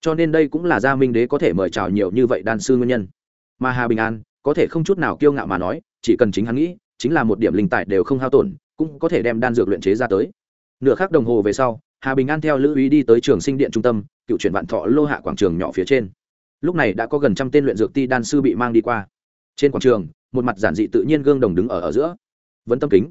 Cho nên đây cũng là gia minh đế có thể mời chào nhiều như vậy đan sư nguyên nhân. Mà hà bình an, có thể không chút nào kiêu ngạo mà nói, chỉ cần chính hắn nghĩ, chính là một điểm linh tài đều không hao tổn cũng có thể đem đan dược luyện chế ra tới. Nửa khắc đồng hồ về sau, hà bình an theo lữ ý đi tới trường sinh điện trung tâm, cựu chuyển vạn thọ lô hạ quảng trường nhỏ phía trên. Lúc này đã có gần trăm tên luyện dược ti đan sư bị mang đi qua. Trên quảng trường, một mặt giản dị tự nhiên gương đồng đứng ở ở giữa. Vấn tâm kính.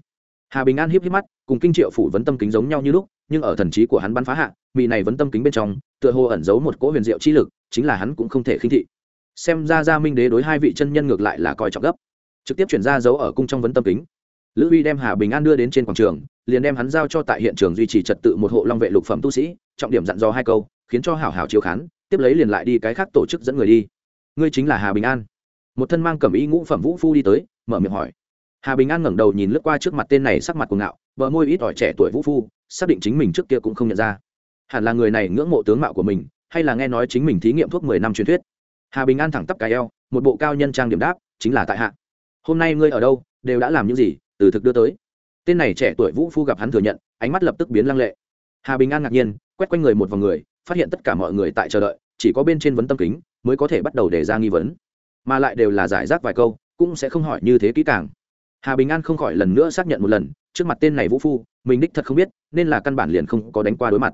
Hà bình an hiếp hiếp mắt, cùng kinh triệu phủ vấn tâm kính giống nhau như lúc, nhưng ở thần trí của hắn bắn phá hạ mị này vấn tâm kính bên trong, tựa hồ ẩn giấu một cỗ huyền diệu chi lực, chính là hắn cũng không thể khinh thị. Xem ra gia minh đế đối hai vị chân nhân ngược lại là coi trọng gấp. Trực tiếp chuyển ra dấu ở cung trong vấn tâm kính lữ huy đem hà bình an đưa đến trên quảng trường, liền đem hắn giao cho tại hiện trường duy trì trật tự một hộ long vệ lục phẩm tu sĩ, trọng điểm dặn dò hai câu, khiến cho hảo hảo chiếu khán, tiếp lấy liền lại đi cái khác tổ chức dẫn người đi. Ngươi chính là hà bình an. Một thân mang cẩm y ngũ phẩm vũ phu đi tới, mở miệng hỏi. Hà bình an ngẩng đầu nhìn lướt qua trước mặt tên này sắc mặt cuồng ngạo, bờ môi ít ỏi trẻ tuổi vũ phu, xác định chính mình trước kia cũng không nhận ra. Hẳn là người này ngưỡng mộ tướng mạo của mình, hay là nghe nói chính mình thí nghiệm thuốc mười năm truyền thuyết. Hà bình an thẳng tắp cái eo, một bộ cao nhân trang điểm đáp, chính là tại hạ. Hôm nay ngươi ở đâu, đều đã làm những gì? Từ thực đưa tới. Tên này trẻ tuổi vũ phu gặp hắn thừa nhận, ánh mắt lập tức biến lăng lệ. Hà bình an ngạc nhiên, quét quanh người một vòng người, phát hiện tất cả mọi người tại chờ đợi, chỉ có bên trên vấn tâm kính mới có thể bắt đầu đề ra nghi vấn. Mà lại đều là giải rác vài câu, cũng sẽ không hỏi như thế kỹ càng. Hà bình an không khỏi lần nữa xác nhận một lần, trước mặt tên này vũ phu, mình đích thật không biết, nên là căn bản liền không có đánh qua đối mặt.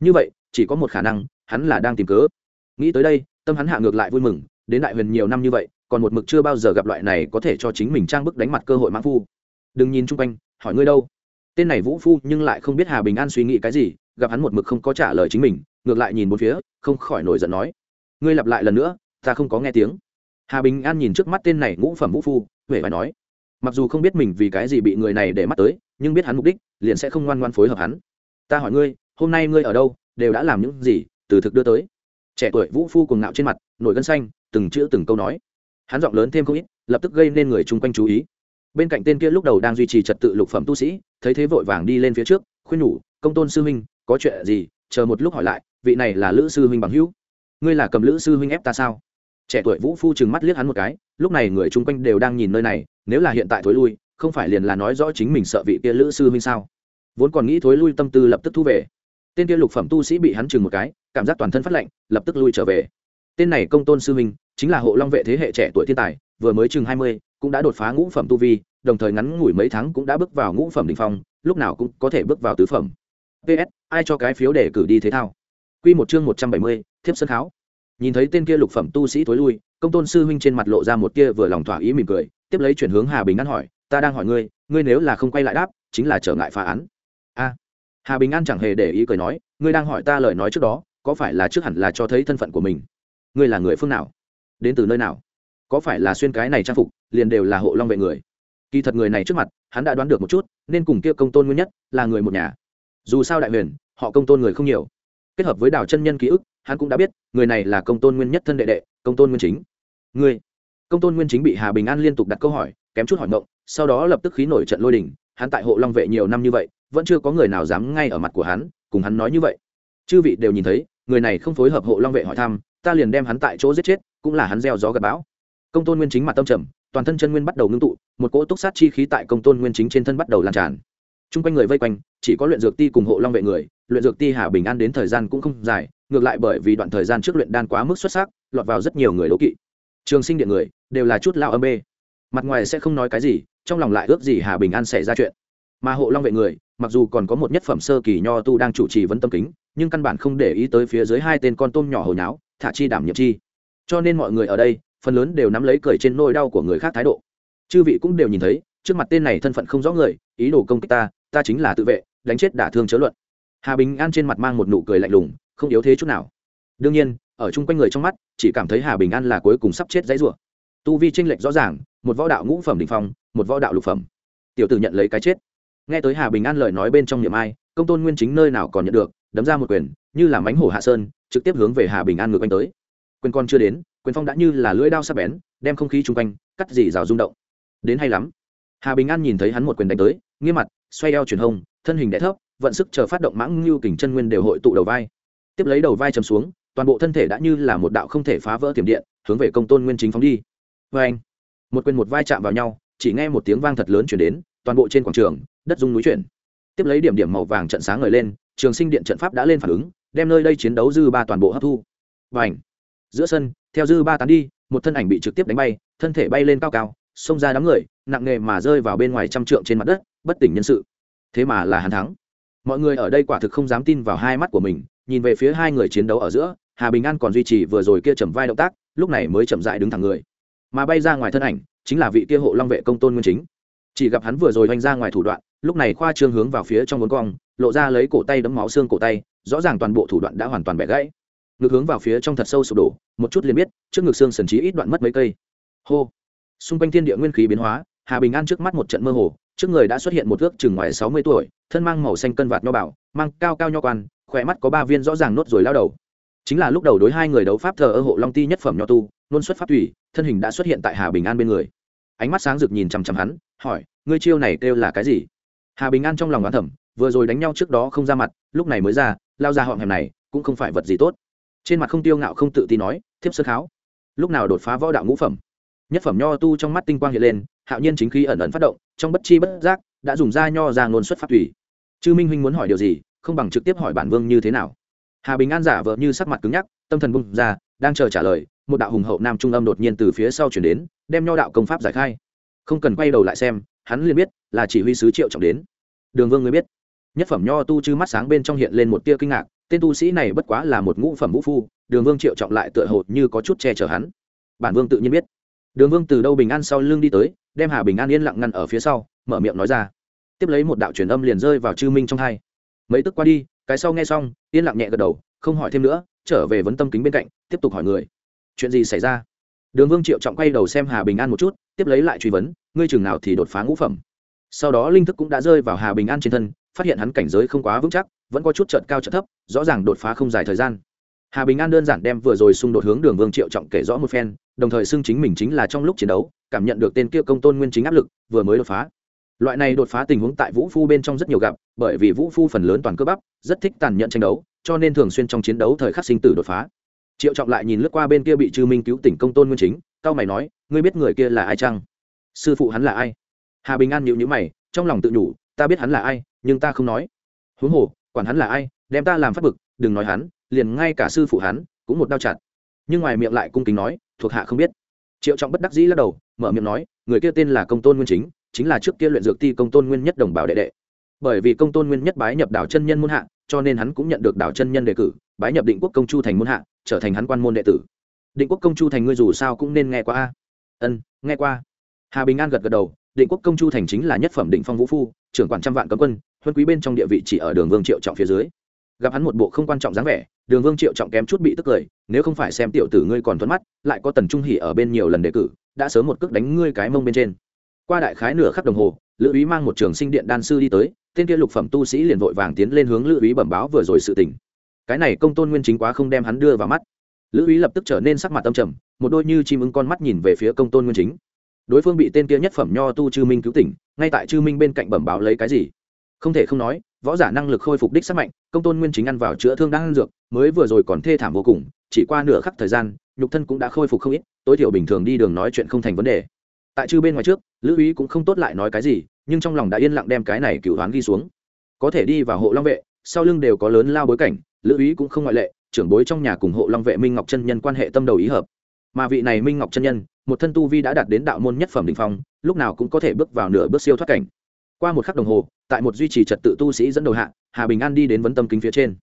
Như vậy, chỉ có một khả năng, hắn là đang tìm cớ. Nghĩ tới đây, tâm hắn hạ ngược lại vui mừng, đến đại huyền nhiều năm như vậy, còn một mực chưa bao giờ gặp loại này có thể cho chính mình trang bức đánh mặt cơ hội mãn phu đừng nhìn chung quanh, hỏi ngươi đâu. Tên này vũ phu nhưng lại không biết hà bình an suy nghĩ cái gì, gặp hắn một mực không có trả lời chính mình, ngược lại nhìn một phía, không khỏi nổi giận nói. Ngươi lặp lại lần nữa, ta không có nghe tiếng. Hà bình an nhìn trước mắt tên này ngũ phẩm vũ phu huệ phải nói. Mặc dù không biết mình vì cái gì bị người này để mắt tới, nhưng biết hắn mục đích, liền sẽ không ngoan ngoan phối hợp hắn. Ta hỏi ngươi, hôm nay ngươi ở đâu, đều đã làm những gì, từ thực đưa tới? Trẻ tuổi vũ phu cùng ngạo trên mặt, nổi gân xanh, từng chữ từng câu nói. Hắn giọng lớn thêm không ít, lập tức gây nên người chung quanh chú ý bên cạnh tên kia lúc đầu đang duy trì trật tự lục phẩm tu sĩ, thấy thế vội vàng đi lên phía trước, khuyên nhủ, công tôn sư huynh, có chuyện gì? Chờ một lúc hỏi lại, vị này là lữ sư huynh bằng hữu. Ngươi là cầm lữ sư huynh ép ta sao? Trẻ tuổi vũ phu chừng mắt liếc hắn một cái, lúc này người chung quanh đều đang nhìn nơi này, nếu là hiện tại thối lui, không phải liền là nói rõ chính mình sợ vị kia lữ sư huynh sao? Vốn còn nghĩ thối lui tâm tư lập tức thu về. Tên kia lục phẩm tu sĩ bị hắn chừng một cái, cảm giác toàn thân phát lạnh, lập tức lui trở về. Tên này công tôn sư huynh, chính là hộ long vệ thế hệ trẻ tuổi thiên tài, vừa mới chừng hai mươi cũng đã đột phá ngũ phẩm tu vi, đồng thời ngắn ngủi mấy tháng cũng đã bước vào ngũ phẩm đ ỉ n h phong, lúc nào cũng có thể bước vào tứ phẩm. Ps ai cho cái phiếu để cử đi thế thao? Q một chương một trăm bảy mươi, thiếp sân kháo. Nhìn thấy tên kia lục phẩm tu sĩ thối lui, công tôn sư huynh trên mặt lộ ra một kia vừa lòng thỏa ý mỉm cười, tiếp lấy chuyển hướng hà bình an hỏi, ta đang hỏi ngươi ngươi nếu là không quay lại đáp, chính là trở ngại phá án? A. Hà bình an chẳng hề để ý cười nói, ngươi đang hỏi ta lời nói trước đó, có phải là trước hẳn là cho thấy thân phận của mình? Ngươi là người phương nào? Đến từ nơi nào? Có phải là xuyên cái này trang phục, liền đều là hộ long vệ người. Kỳ thật người này trước mặt, hắn đã đoán được một chút, nên cùng kia công tôn nguyên nhất là người một nhà. Dù sao đại huyền, họ công tôn người không nhiều. Kết hợp với đào chân nhân ký ức, hắn cũng đã biết, người này là công tôn nguyên nhất thân đệ đệ, công tôn nguyên chính. Người công tôn nguyên chính bị hà bình an liên tục đặt câu hỏi, kém chút hỏi ngộng, sau đó lập tức khí nổi trận lôi đình, hắn tại hộ long vệ nhiều năm như vậy, vẫn chưa có người nào dám ngay ở mặt của hắn, cùng hắn nói như vậy. Chư vị đều nhìn thấy, người này không phối hợp hộ long vệ hỏi thăm, ta liền đem hắn tại chỗ giết chết, cũng là hắn gieo gió gặp bão công tôn nguyên chính mặt tâm trầm, toàn thân chân nguyên bắt đầu ngưng tụ, một cỗ túc sát chi khí tại công tôn nguyên chính trên thân bắt đầu lan tràn. T r u n g quanh người vây quanh, chỉ có luyện dược ti cùng hộ long vệ người, luyện dược ti hà bình an đến thời gian cũng không dài, ngược lại bởi vì đoạn thời gian trước luyện đan quá mức xuất sắc, lọt vào rất nhiều người đố kỵ. Trường sinh điện người, đều là chút lao âm bê. Mặt ngoài sẽ không nói cái gì, trong lòng lại ước gì hà bình an xảy ra chuyện. Mà hộ long vệ người, mặc dù còn có một nhất phẩm sơ kỳ nho tu đang chủ trì vấn tâm kính, nhưng căn bản không để ý tới phía dưới hai tên con tôm nhỏ hồi nháo, thả chi đảm nhiệm chi. Cho nên mọi người ở đây phần lớn đều nắm lấy cười trên nôi đau của người khác thái độ. Chư vị cũng đều nhìn thấy, trước mặt tên này thân phận không rõ người, ý đồ công kích ta ta chính là tự vệ, đánh chết đả thương chớ luận. Hà bình an trên mặt mang một nụ cười lạnh lùng, không yếu thế chút nào. Đương nhiên, ở chung quanh người trong mắt, chỉ cảm thấy hà bình an là cuối cùng sắp chết dãy rủa. Tu vi tranh lệch rõ ràng, một võ đạo ngũ phẩm đình phong, một võ đạo lục phẩm. Tiểu tử nhận lấy cái chết. Nghe tới hà bình an lời nói bên trong niệm ai, công tôn nguyên chính nơi nào còn nhận được, đấm ra một quyền, như là mánh hổ hạ sơn, trực tiếp hướng về hà bình an ngược quanh tới. Quyền con chưa đến quyền phong đã như là lưỡi đao sắp bén, đem không khí chung quanh, cắt dì rào rung động. Đến hay lắm. Hà bình an nhìn thấy hắn một quyền đánh tới, nghiêm mặt, xoay eo chuyển hông, thân hình đ thấp, vận sức chờ phát động mãng lưu kình chân nguyên đều hội tụ đầu vai. Tiếp lấy đầu vai chầm xuống, toàn bộ thân thể đã như là một đạo không thể phá vỡ tiềm điện, hướng về công tôn nguyên chính phóng đi. Vê anh, một quyền một vai chạm vào nhau, chỉ nghe một tiếng vang thật lớn chuyển đến, toàn bộ trên quảng trường, đất dung núi chuyển. Tiếp lấy điểm điểm màu vàng trận sáng ngời lên, trường sinh điện trận pháp đã lên phản ứng, đem nơi đây chiến đấu dư ba toàn bộ hấp thu. Và ảnh giữa sân theo dư ba tán đi, một thân ảnh bị trực tiếp đánh bay, thân thể bay lên cao cao, xông ra đám người, nặng nề mà rơi vào bên ngoài trăm trượng trên mặt đất, bất tỉnh nhân sự. Thế mà là hắn thắng. Mọi người ở đây quả thực không dám tin vào hai mắt của mình, nhìn về phía hai người chiến đấu ở giữa, hà bình an còn duy trì vừa rồi kia chầm vai động tác, lúc này mới chậm dại đứng thẳng người. Mà bay ra ngoài thân ảnh, chính là vị kia hộ long vệ công tôn nguyên chính. Chỉ gặp hắn vừa rồi oanh ra ngoài thủ đoạn, lúc này khoa trương hướng vào phía trong bốn cong, lộ ra lấy cổ tay đấm máu xương cổ tay, rõ ràng toàn bộ thủ đoạn đã hoàn toàn bẻ gãy ngược hướng vào phía trong thật sâu sụp đổ, một chút liền biết, trước ngực xương sần trí ít đoạn mất mấy cây. Hô! Xung quanh thiên địa nguyên khí biến hóa, hà bình an trước mắt một trận mơ hồ, trước người đã xuất hiện một ước chừng ngoài sáu mươi tuổi, thân mang màu xanh cân vạt nho bảo mang cao cao nho quan, khỏe mắt có ba viên rõ ràng nốt rồi lao đầu. Chính là lúc đầu đối hai người đấu pháp thờ ơ hộ long ti nhất phẩm nho tu luôn xuất pháp thủy, thân hình đã xuất hiện tại hà bình an bên người. Ánh mắt sáng rực nhìn chằm chằm hắn, hỏi, ngươi chiêu này kêu là cái gì? Hà bình an trong lòng đoán thẩm vừa rồi đánh nhau trước đó không ra mặt, lúc này mới ra, lao ra họng hẻm này, cũng không phải vật gì tốt trên mặt không tiêu ngạo không tự tin nói, thiếp sơ kháo, lúc nào đột phá võ đạo ngũ phẩm? Nhất phẩm nho tu trong mắt tinh quang hiện lên, hạo nhiên chính khí ẩn ẩn phát động, trong bất chi bất giác đã dùng da nho ra ngôn xuất pháp thủy chư minh huynh muốn hỏi điều gì, không bằng trực tiếp hỏi bản vương như thế nào. Hà bình an giả vợ như sắc mặt cứng nhắc, tâm thần bung ra, đang chờ trả lời, một đạo hùng hậu nam trung âm đột nhiên từ phía sau chuyển đến, đem nho đạo công pháp giải khai. Không cần quay đầu lại xem, hắn liền biết là chỉ huy sứ triệu trọng đến. Đường vương người biết, nhất phẩm nho tu chư mắt sáng bên trong hiện lên một tia kinh ngạc tên tu sĩ này bất quá là một ngũ phẩm vũ phu, đường vương triệu trọng lại tựa hồ như có chút che chở hắn. Bản vương tự nhiên biết. Đường vương từ đâu bình an sau lưng đi tới, đem hà bình an yên lặng ngăn ở phía sau, mở miệng nói ra. Tiếp lấy một đạo truyền âm liền rơi vào chư minh trong hai. Mấy tức qua đi, cái sau nghe xong, yên lặng nhẹ gật đầu, không hỏi thêm nữa, trở về vấn tâm kính bên cạnh, tiếp tục hỏi người. Chuyện gì xảy ra? Đường vương triệu trọng quay đầu xem hà bình an một chút, tiếp lấy lại truy vấn, ngươi chừng nào thì đột phá ngũ phẩm? Sau đó linh thức cũng đã rơi vào hà bình an trên thân phát hiện hắn cảnh giới không quá vững chắc, vẫn có chút trợt cao trợt thấp, rõ ràng đột phá không dài thời gian. Hà bình an đơn giản đem vừa rồi xung đột hướng đường vương triệu trọng kể rõ một phen, đồng thời xưng chính mình chính là trong lúc chiến đấu, cảm nhận được tên kia công tôn nguyên chính áp lực, vừa mới đột phá. Loại này đột phá tình huống tại vũ phu bên trong rất nhiều gặp, bởi vì vũ phu phần lớn toàn cơ bắp, rất thích tàn nhẫn tranh đấu, cho nên thường xuyên trong chiến đấu thời khắc sinh tử đột phá. Triệu trọng lại nhìn lướt qua bên kia bị Trư minh cứu tỉnh công tôn nguyên chính cao mày nói, ngươi biết người kia là ai chăng? Sư phụ hắn là ai? Hà bình an nhịu nhữ mày, trong lòng tự nhủ ta biết hắn là ai, nhưng ta không nói. Huống hồ, quản hắn là ai, đem ta làm phát bực, đừng nói hắn, liền ngay cả sư phụ hắn cũng một đau chặt. Nhưng ngoài miệng lại cung kính nói, thuộc hạ không biết. Triệu trọng bất đắc dĩ lắc đầu, mở miệng nói, người kia tên là công tôn nguyên chính chính là trước kia luyện dược ti công tôn nguyên nhất đồng bào đệ đệ. Bởi vì công tôn nguyên nhất bái nhập đảo chân nhân môn hạ, cho nên hắn cũng nhận được đảo chân nhân đề cử, bái nhập định quốc công chu thành môn hạ, trở thành hắn quan môn đệ tử. Định quốc công chu thành ngươi dù sao cũng nên nghe qua a. Ân, nghe qua. Hà bình an gật gật đầu, định quốc công chu thành chính là nhất phẩm định phong vũ phu trưởng quản trăm vạn cấm quân, huân quý bên trong địa vị chỉ ở đường vương triệu trọng phía dưới. Gặp hắn một bộ không quan trọng dáng vẻ, đường vương triệu trọng kém chút bị tức cười, nếu không phải xem tiểu tử ngươi còn thuận mắt, lại có tần trung hỉ ở bên nhiều lần đề cử, đã sớm một cước đánh ngươi cái mông bên trên. Qua đại khái nửa khắc đồng hồ, lữ ý mang một trường sinh điện đan sư đi tới, tên kia lục phẩm tu sĩ liền vội vàng tiến lên hướng lữ ý bẩm báo vừa rồi sự tình. Cái này công tôn nguyên chính quá không đem hắn đưa vào mắt. Lữ ý lập tức trở nên sắc mặt tâm trầm, một đôi như chim ưng con mắt nhìn về phía công tôn nguyên chính đối phương bị tên kia nhất phẩm nho tu chư minh cứu tỉnh, ngay tại chư minh bên cạnh bẩm báo lấy cái gì? Không thể không nói, võ giả năng lực khôi phục đích sắc mạnh, công tôn nguyên chính ăn vào chữa thương đang ăn dược, mới vừa rồi còn thê thảm vô cùng, chỉ qua nửa khắc thời gian, nhục thân cũng đã khôi phục không ít, tối thiểu bình thường đi đường nói chuyện không thành vấn đề. Tại chư bên ngoài trước, lữ úy cũng không tốt lại nói cái gì, nhưng trong lòng đã yên lặng đem cái này cựu đoán ghi xuống. Có thể đi vào hộ long vệ, sau lưng đều có lớn lao bối cảnh, lữ úy cũng không ngoại lệ, trưởng bối trong nhà cùng hộ long vệ minh ngọc chân nhân quan hệ tâm đầu ý hợp. Mà vị này minh ngọc chân nhân một thân tu vi đã đạt đến đạo môn nhất phẩm đình phong lúc nào cũng có thể bước vào nửa bước siêu thoát cảnh. Qua một khắc đồng hồ tại một duy trì trật tự tu sĩ dẫn đầu hạ hà bình an đi đến vấn tâm kính phía trên.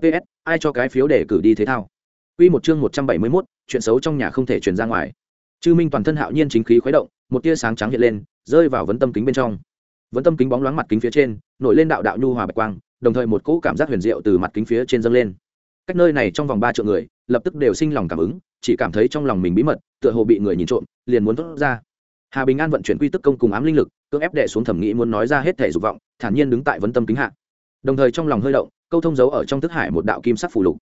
Ps ai cho cái phiếu để cử đi thế thao? Quy một chương một trăm bảy mươi 171, chuyện xấu trong nhà không thể truyền ra ngoài. Chư minh toàn thân hạo nhiên chính khí khuấy động một tia sáng trắng hiện lên rơi vào vấn tâm kính bên trong. Vấn tâm kính bóng loáng mặt kính phía trên nổi lên đạo đạo nhu hòa bạch quang đồng thời một cỗ cảm giác huyền diệu từ mặt kính phía trên dâng lên. Cách nơi này trong vòng ba triệu người lập tức đều sinh lòng cảm ứng, chỉ cảm thấy trong lòng mình bí mật, tựa hồ bị người nhìn trộm, liền muốn thốt ra. Hà bình an vận chuyển quy tức công cùng ám linh lực, cưỡng ép đệ xuống thẩm nghĩ muốn nói ra hết thể dục vọng, thản nhiên đứng tại vấn tâm kính hạ. Đồng thời trong lòng hơi động, câu thông giấu ở trong thức hải một đạo kim sắc phù lục.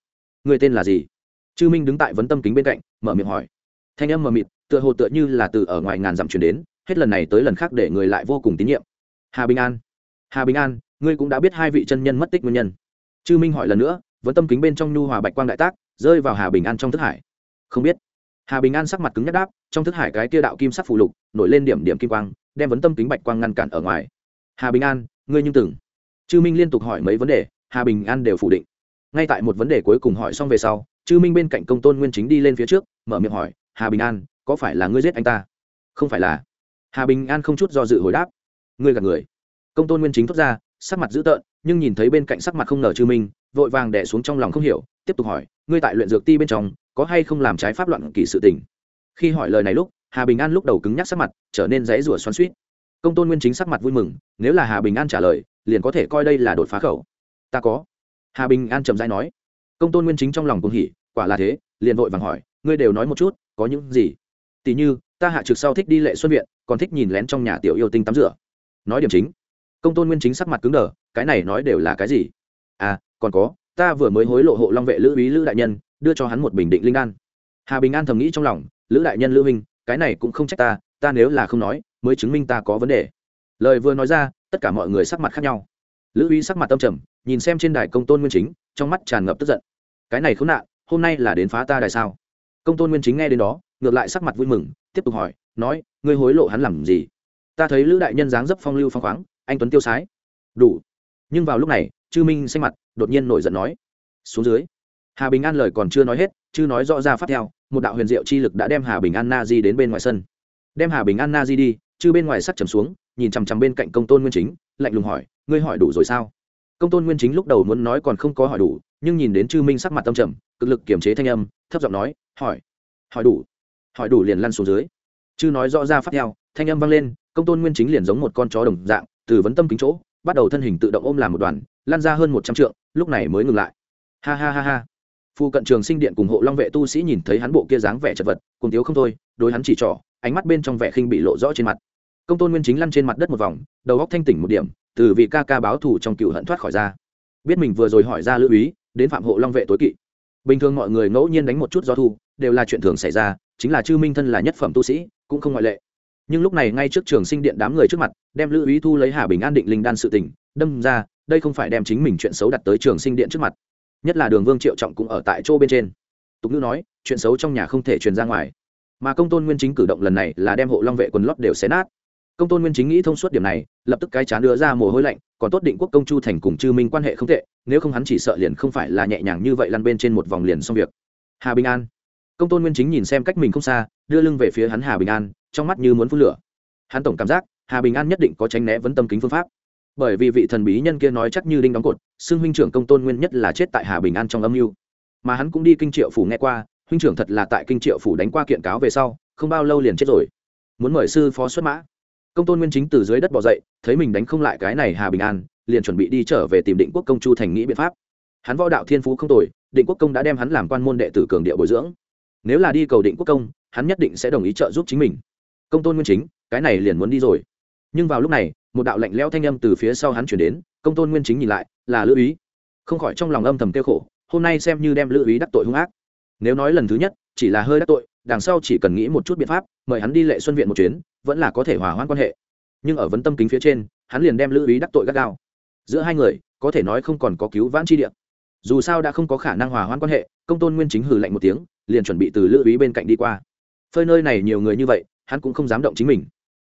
Người tên là gì? Chư minh đứng tại vấn tâm kính bên cạnh, mở miệng hỏi. Thanh âm mờ mịt, tựa hồ tựa như là từ ở ngoài ngàn dặm chuyển đến, hết lần này tới lần khác để người lại vô cùng tín nhiệm. Hà bình an. Hà bình an, ngươi cũng đã biết hai vị chân nhân mất tích nguyên nhân. Chư minh hỏi lần nữa, vấn tâm kính bên trong nhu hòa bạch quang đại tác rơi vào hà bình an trong thức hải. Không biết. Hà bình an sắc mặt cứng nhắc đáp, trong thức hải cái tia đạo kim sắc phù lục, nổi lên điểm điểm kim quang, đem vấn tâm kính bạch quang ngăn cản ở ngoài. Hà bình an, ngươi nhưng từng. Chư minh liên tục hỏi mấy vấn đề, hà bình an đều phủ định. Ngay tại một vấn đề cuối cùng hỏi xong về sau, chư minh bên cạnh công tôn nguyên chính đi lên phía trước, mở miệng hỏi, hà bình an, có phải là ngươi giết anh ta? Không phải là. Hà bình an không chút do dự hồi đáp, ngươi gạt người. Công tôn nguyên chính thốt ra, sắc mặt dữ tợn, nhưng nhìn thấy bên cạnh sắc mặt không ngờ chư minh, vội vàng đẻ xuống trong lòng không hiểu, tiếp tục hỏi ngươi tại luyện dược ti bên trong, có hay không làm trái pháp loạn kỳ sự tình? Khi hỏi lời này lúc, hà bình an lúc đầu cứng nhắc sắc mặt, trở nên dãy rủa xoắn suýt công tôn nguyên chính sắc mặt vui mừng, nếu là hà bình an trả lời, liền có thể coi đây là đột phá khẩu. Ta có. Hà bình an chậm rãi nói. Công tôn nguyên chính trong lòng cũng hỉ, quả là thế, liền vội vàng hỏi, ngươi đều nói một chút, có những gì? Tỷ như, ta hạ trực sau thích đi lệ xuân viện, còn thích nhìn lén trong nhà tiểu yêu tinh tắm rửa. Nói điểm chính. Công tôn nguyên chính sắc mặt cứng đờ, cái này nói đều là cái gì? À còn có ta vừa mới hối lộ hộ long vệ lữ ý lữ đại nhân, đưa cho hắn một bình định linh đan. Hà bình an thầm nghĩ trong lòng, lữ đại nhân lữ minh cái này cũng không trách ta ta nếu là không nói, mới chứng minh ta có vấn đề. Lời vừa nói ra, tất cả mọi người sắc mặt khác nhau. Lữ uy sắc mặt tâm trầm, nhìn xem trên đài công tôn nguyên chính, trong mắt tràn ngập tức giận. Cái này khốn nạn, hôm nay là đến phá ta đài sao? Công tôn nguyên chính nghe đến đó, ngược lại sắc mặt vui mừng, tiếp tục hỏi, nói, ngươi hối lộ hắn làm gì? Ta thấy lữ đại nhân dáng dấp phong lưu phong khoáng, anh tuấn tiêu sái. Đủ. Nhưng vào lúc này chư minh xanh mặt, đột nhiên nổi giận nói, xuống dưới. Hà bình an lời còn chưa nói hết chứ nói rõ ra phát theo, một đạo huyền diệu chi lực đã đem hà bình an na di đến bên ngoài sân. Đem hà bình an na di đi chứ bên ngoài sắt trầm xuống, nhìn chằm chằm bên cạnh công tôn nguyên chính, lạnh lùng hỏi, ngươi hỏi đủ rồi sao? Công tôn nguyên chính lúc đầu muốn nói còn không có hỏi đủ, nhưng nhìn đến chư minh sắc mặt tâm trầm, cực lực kiềm chế thanh âm, thấp giọng nói, hỏi hỏi đủ hỏi đủ liền lăn xuống dưới. Chư nói rõ ra phát theo, thanh âm vang lên, công tôn nguyên chính liền giống một con chó đồng dạng, từ vấn tâm kính chỗ, bắt đầu thân hình tự động ôm làm một đoàn lan ra hơn một trăm trượng, lúc này mới ngừng lại. Ha ha ha ha. Phu cận trường sinh điện cùng hộ long vệ tu sĩ nhìn thấy hắn bộ kia dáng vẻ chật vật, cùng tiếu không thôi, đối hắn chỉ trỏ, ánh mắt bên trong vẻ khinh bị lộ rõ trên mặt. Công tôn nguyên chính lăn trên mặt đất một vòng, đầu góc thanh tỉnh một điểm, từ vị ca ca báo thù trong cựu hận thoát khỏi ra. Biết mình vừa rồi hỏi ra lữ ý, đến phạm hộ long vệ tối kỵ. Bình thường mọi người ngẫu nhiên đánh một chút gió thu, đều là chuyện thường xảy ra, chính là chư minh thân là nhất phẩm tu sĩ, cũng không ngoại lệ. Nhưng lúc này ngay trước trường sinh điện đám người trước mặt, đem lữ ý thu lấy hà bình an định linh đan sự tình, đâm ra đây không phải đem chính mình chuyện xấu đặt tới trường sinh điện trước mặt. Nhất là đường vương triệu trọng cũng ở tại chỗ bên trên. Tục ngữ nói, chuyện xấu trong nhà không thể truyền ra ngoài. Mà công tôn nguyên chính cử động lần này là đem hộ long vệ quần lót đều xé nát. Công tôn nguyên chính nghĩ thông suốt điểm này, lập tức cái chán đưa ra mồ hôi lạnh, còn tốt định quốc công chu thành cùng chư minh quan hệ không tệ, nếu không hắn chỉ sợ liền không phải là nhẹ nhàng như vậy lăn bên trên một vòng liền xong việc. Hà bình an. Công tôn nguyên chính nhìn xem cách mình không xa, đưa lưng về phía hắn hà bình an, trong mắt như muốn phun lửa. Hắn tổng cảm giác, hà bình an nhất định có tránh né vấn tâm kính phương pháp bởi vì vị thần bí nhân kia nói chắc như đinh đóng cột, xưng huynh trưởng công tôn nguyên nhất là chết tại hà bình an trong âm mưu. Mà hắn cũng đi kinh triệu phủ nghe qua, huynh trưởng thật là tại kinh triệu phủ đánh qua kiện cáo về sau, không bao lâu liền chết rồi. Muốn mời sư phó xuất mã. Công tôn nguyên chính từ dưới đất bỏ dậy, thấy mình đánh không lại cái này hà bình an, liền chuẩn bị đi trở về tìm định quốc công chu thành nghĩ biện pháp. Hắn võ đạo thiên phú không tồi, định quốc công đã đem hắn làm quan môn đệ tử cường địa bồi dưỡng. Nếu là đi cầu định quốc công, hắn nhất định sẽ đồng ý trợ giúp chính mình. Công tôn nguyên chính, cái này liền muốn đi rồi. Nhưng vào lúc này một đạo lạnh lẽo thanh âm từ phía sau hắn chuyển đến, công tôn nguyên chính nhìn lại, là lữ ý. Không khỏi trong lòng âm thầm kêu khổ, hôm nay xem như đem lữ ý đắc tội hung ác. Nếu nói lần thứ nhất, chỉ là hơi đắc tội, đằng sau chỉ cần nghĩ một chút biện pháp, mời hắn đi lệ xuân viện một chuyến, vẫn là có thể hòa hoãn quan hệ. Nhưng ở vấn tâm kính phía trên, hắn liền đem lữ ý đắc tội gắt gao. Giữa hai người, có thể nói không còn có cứu vãn chi địa. Dù sao đã không có khả năng hòa hoãn quan hệ, công tôn nguyên chính hừ lạnh một tiếng, liền chuẩn bị từ lữ ý bên cạnh đi qua. Phơi nơi này nhiều người như vậy, hắn cũng không dám động chính mình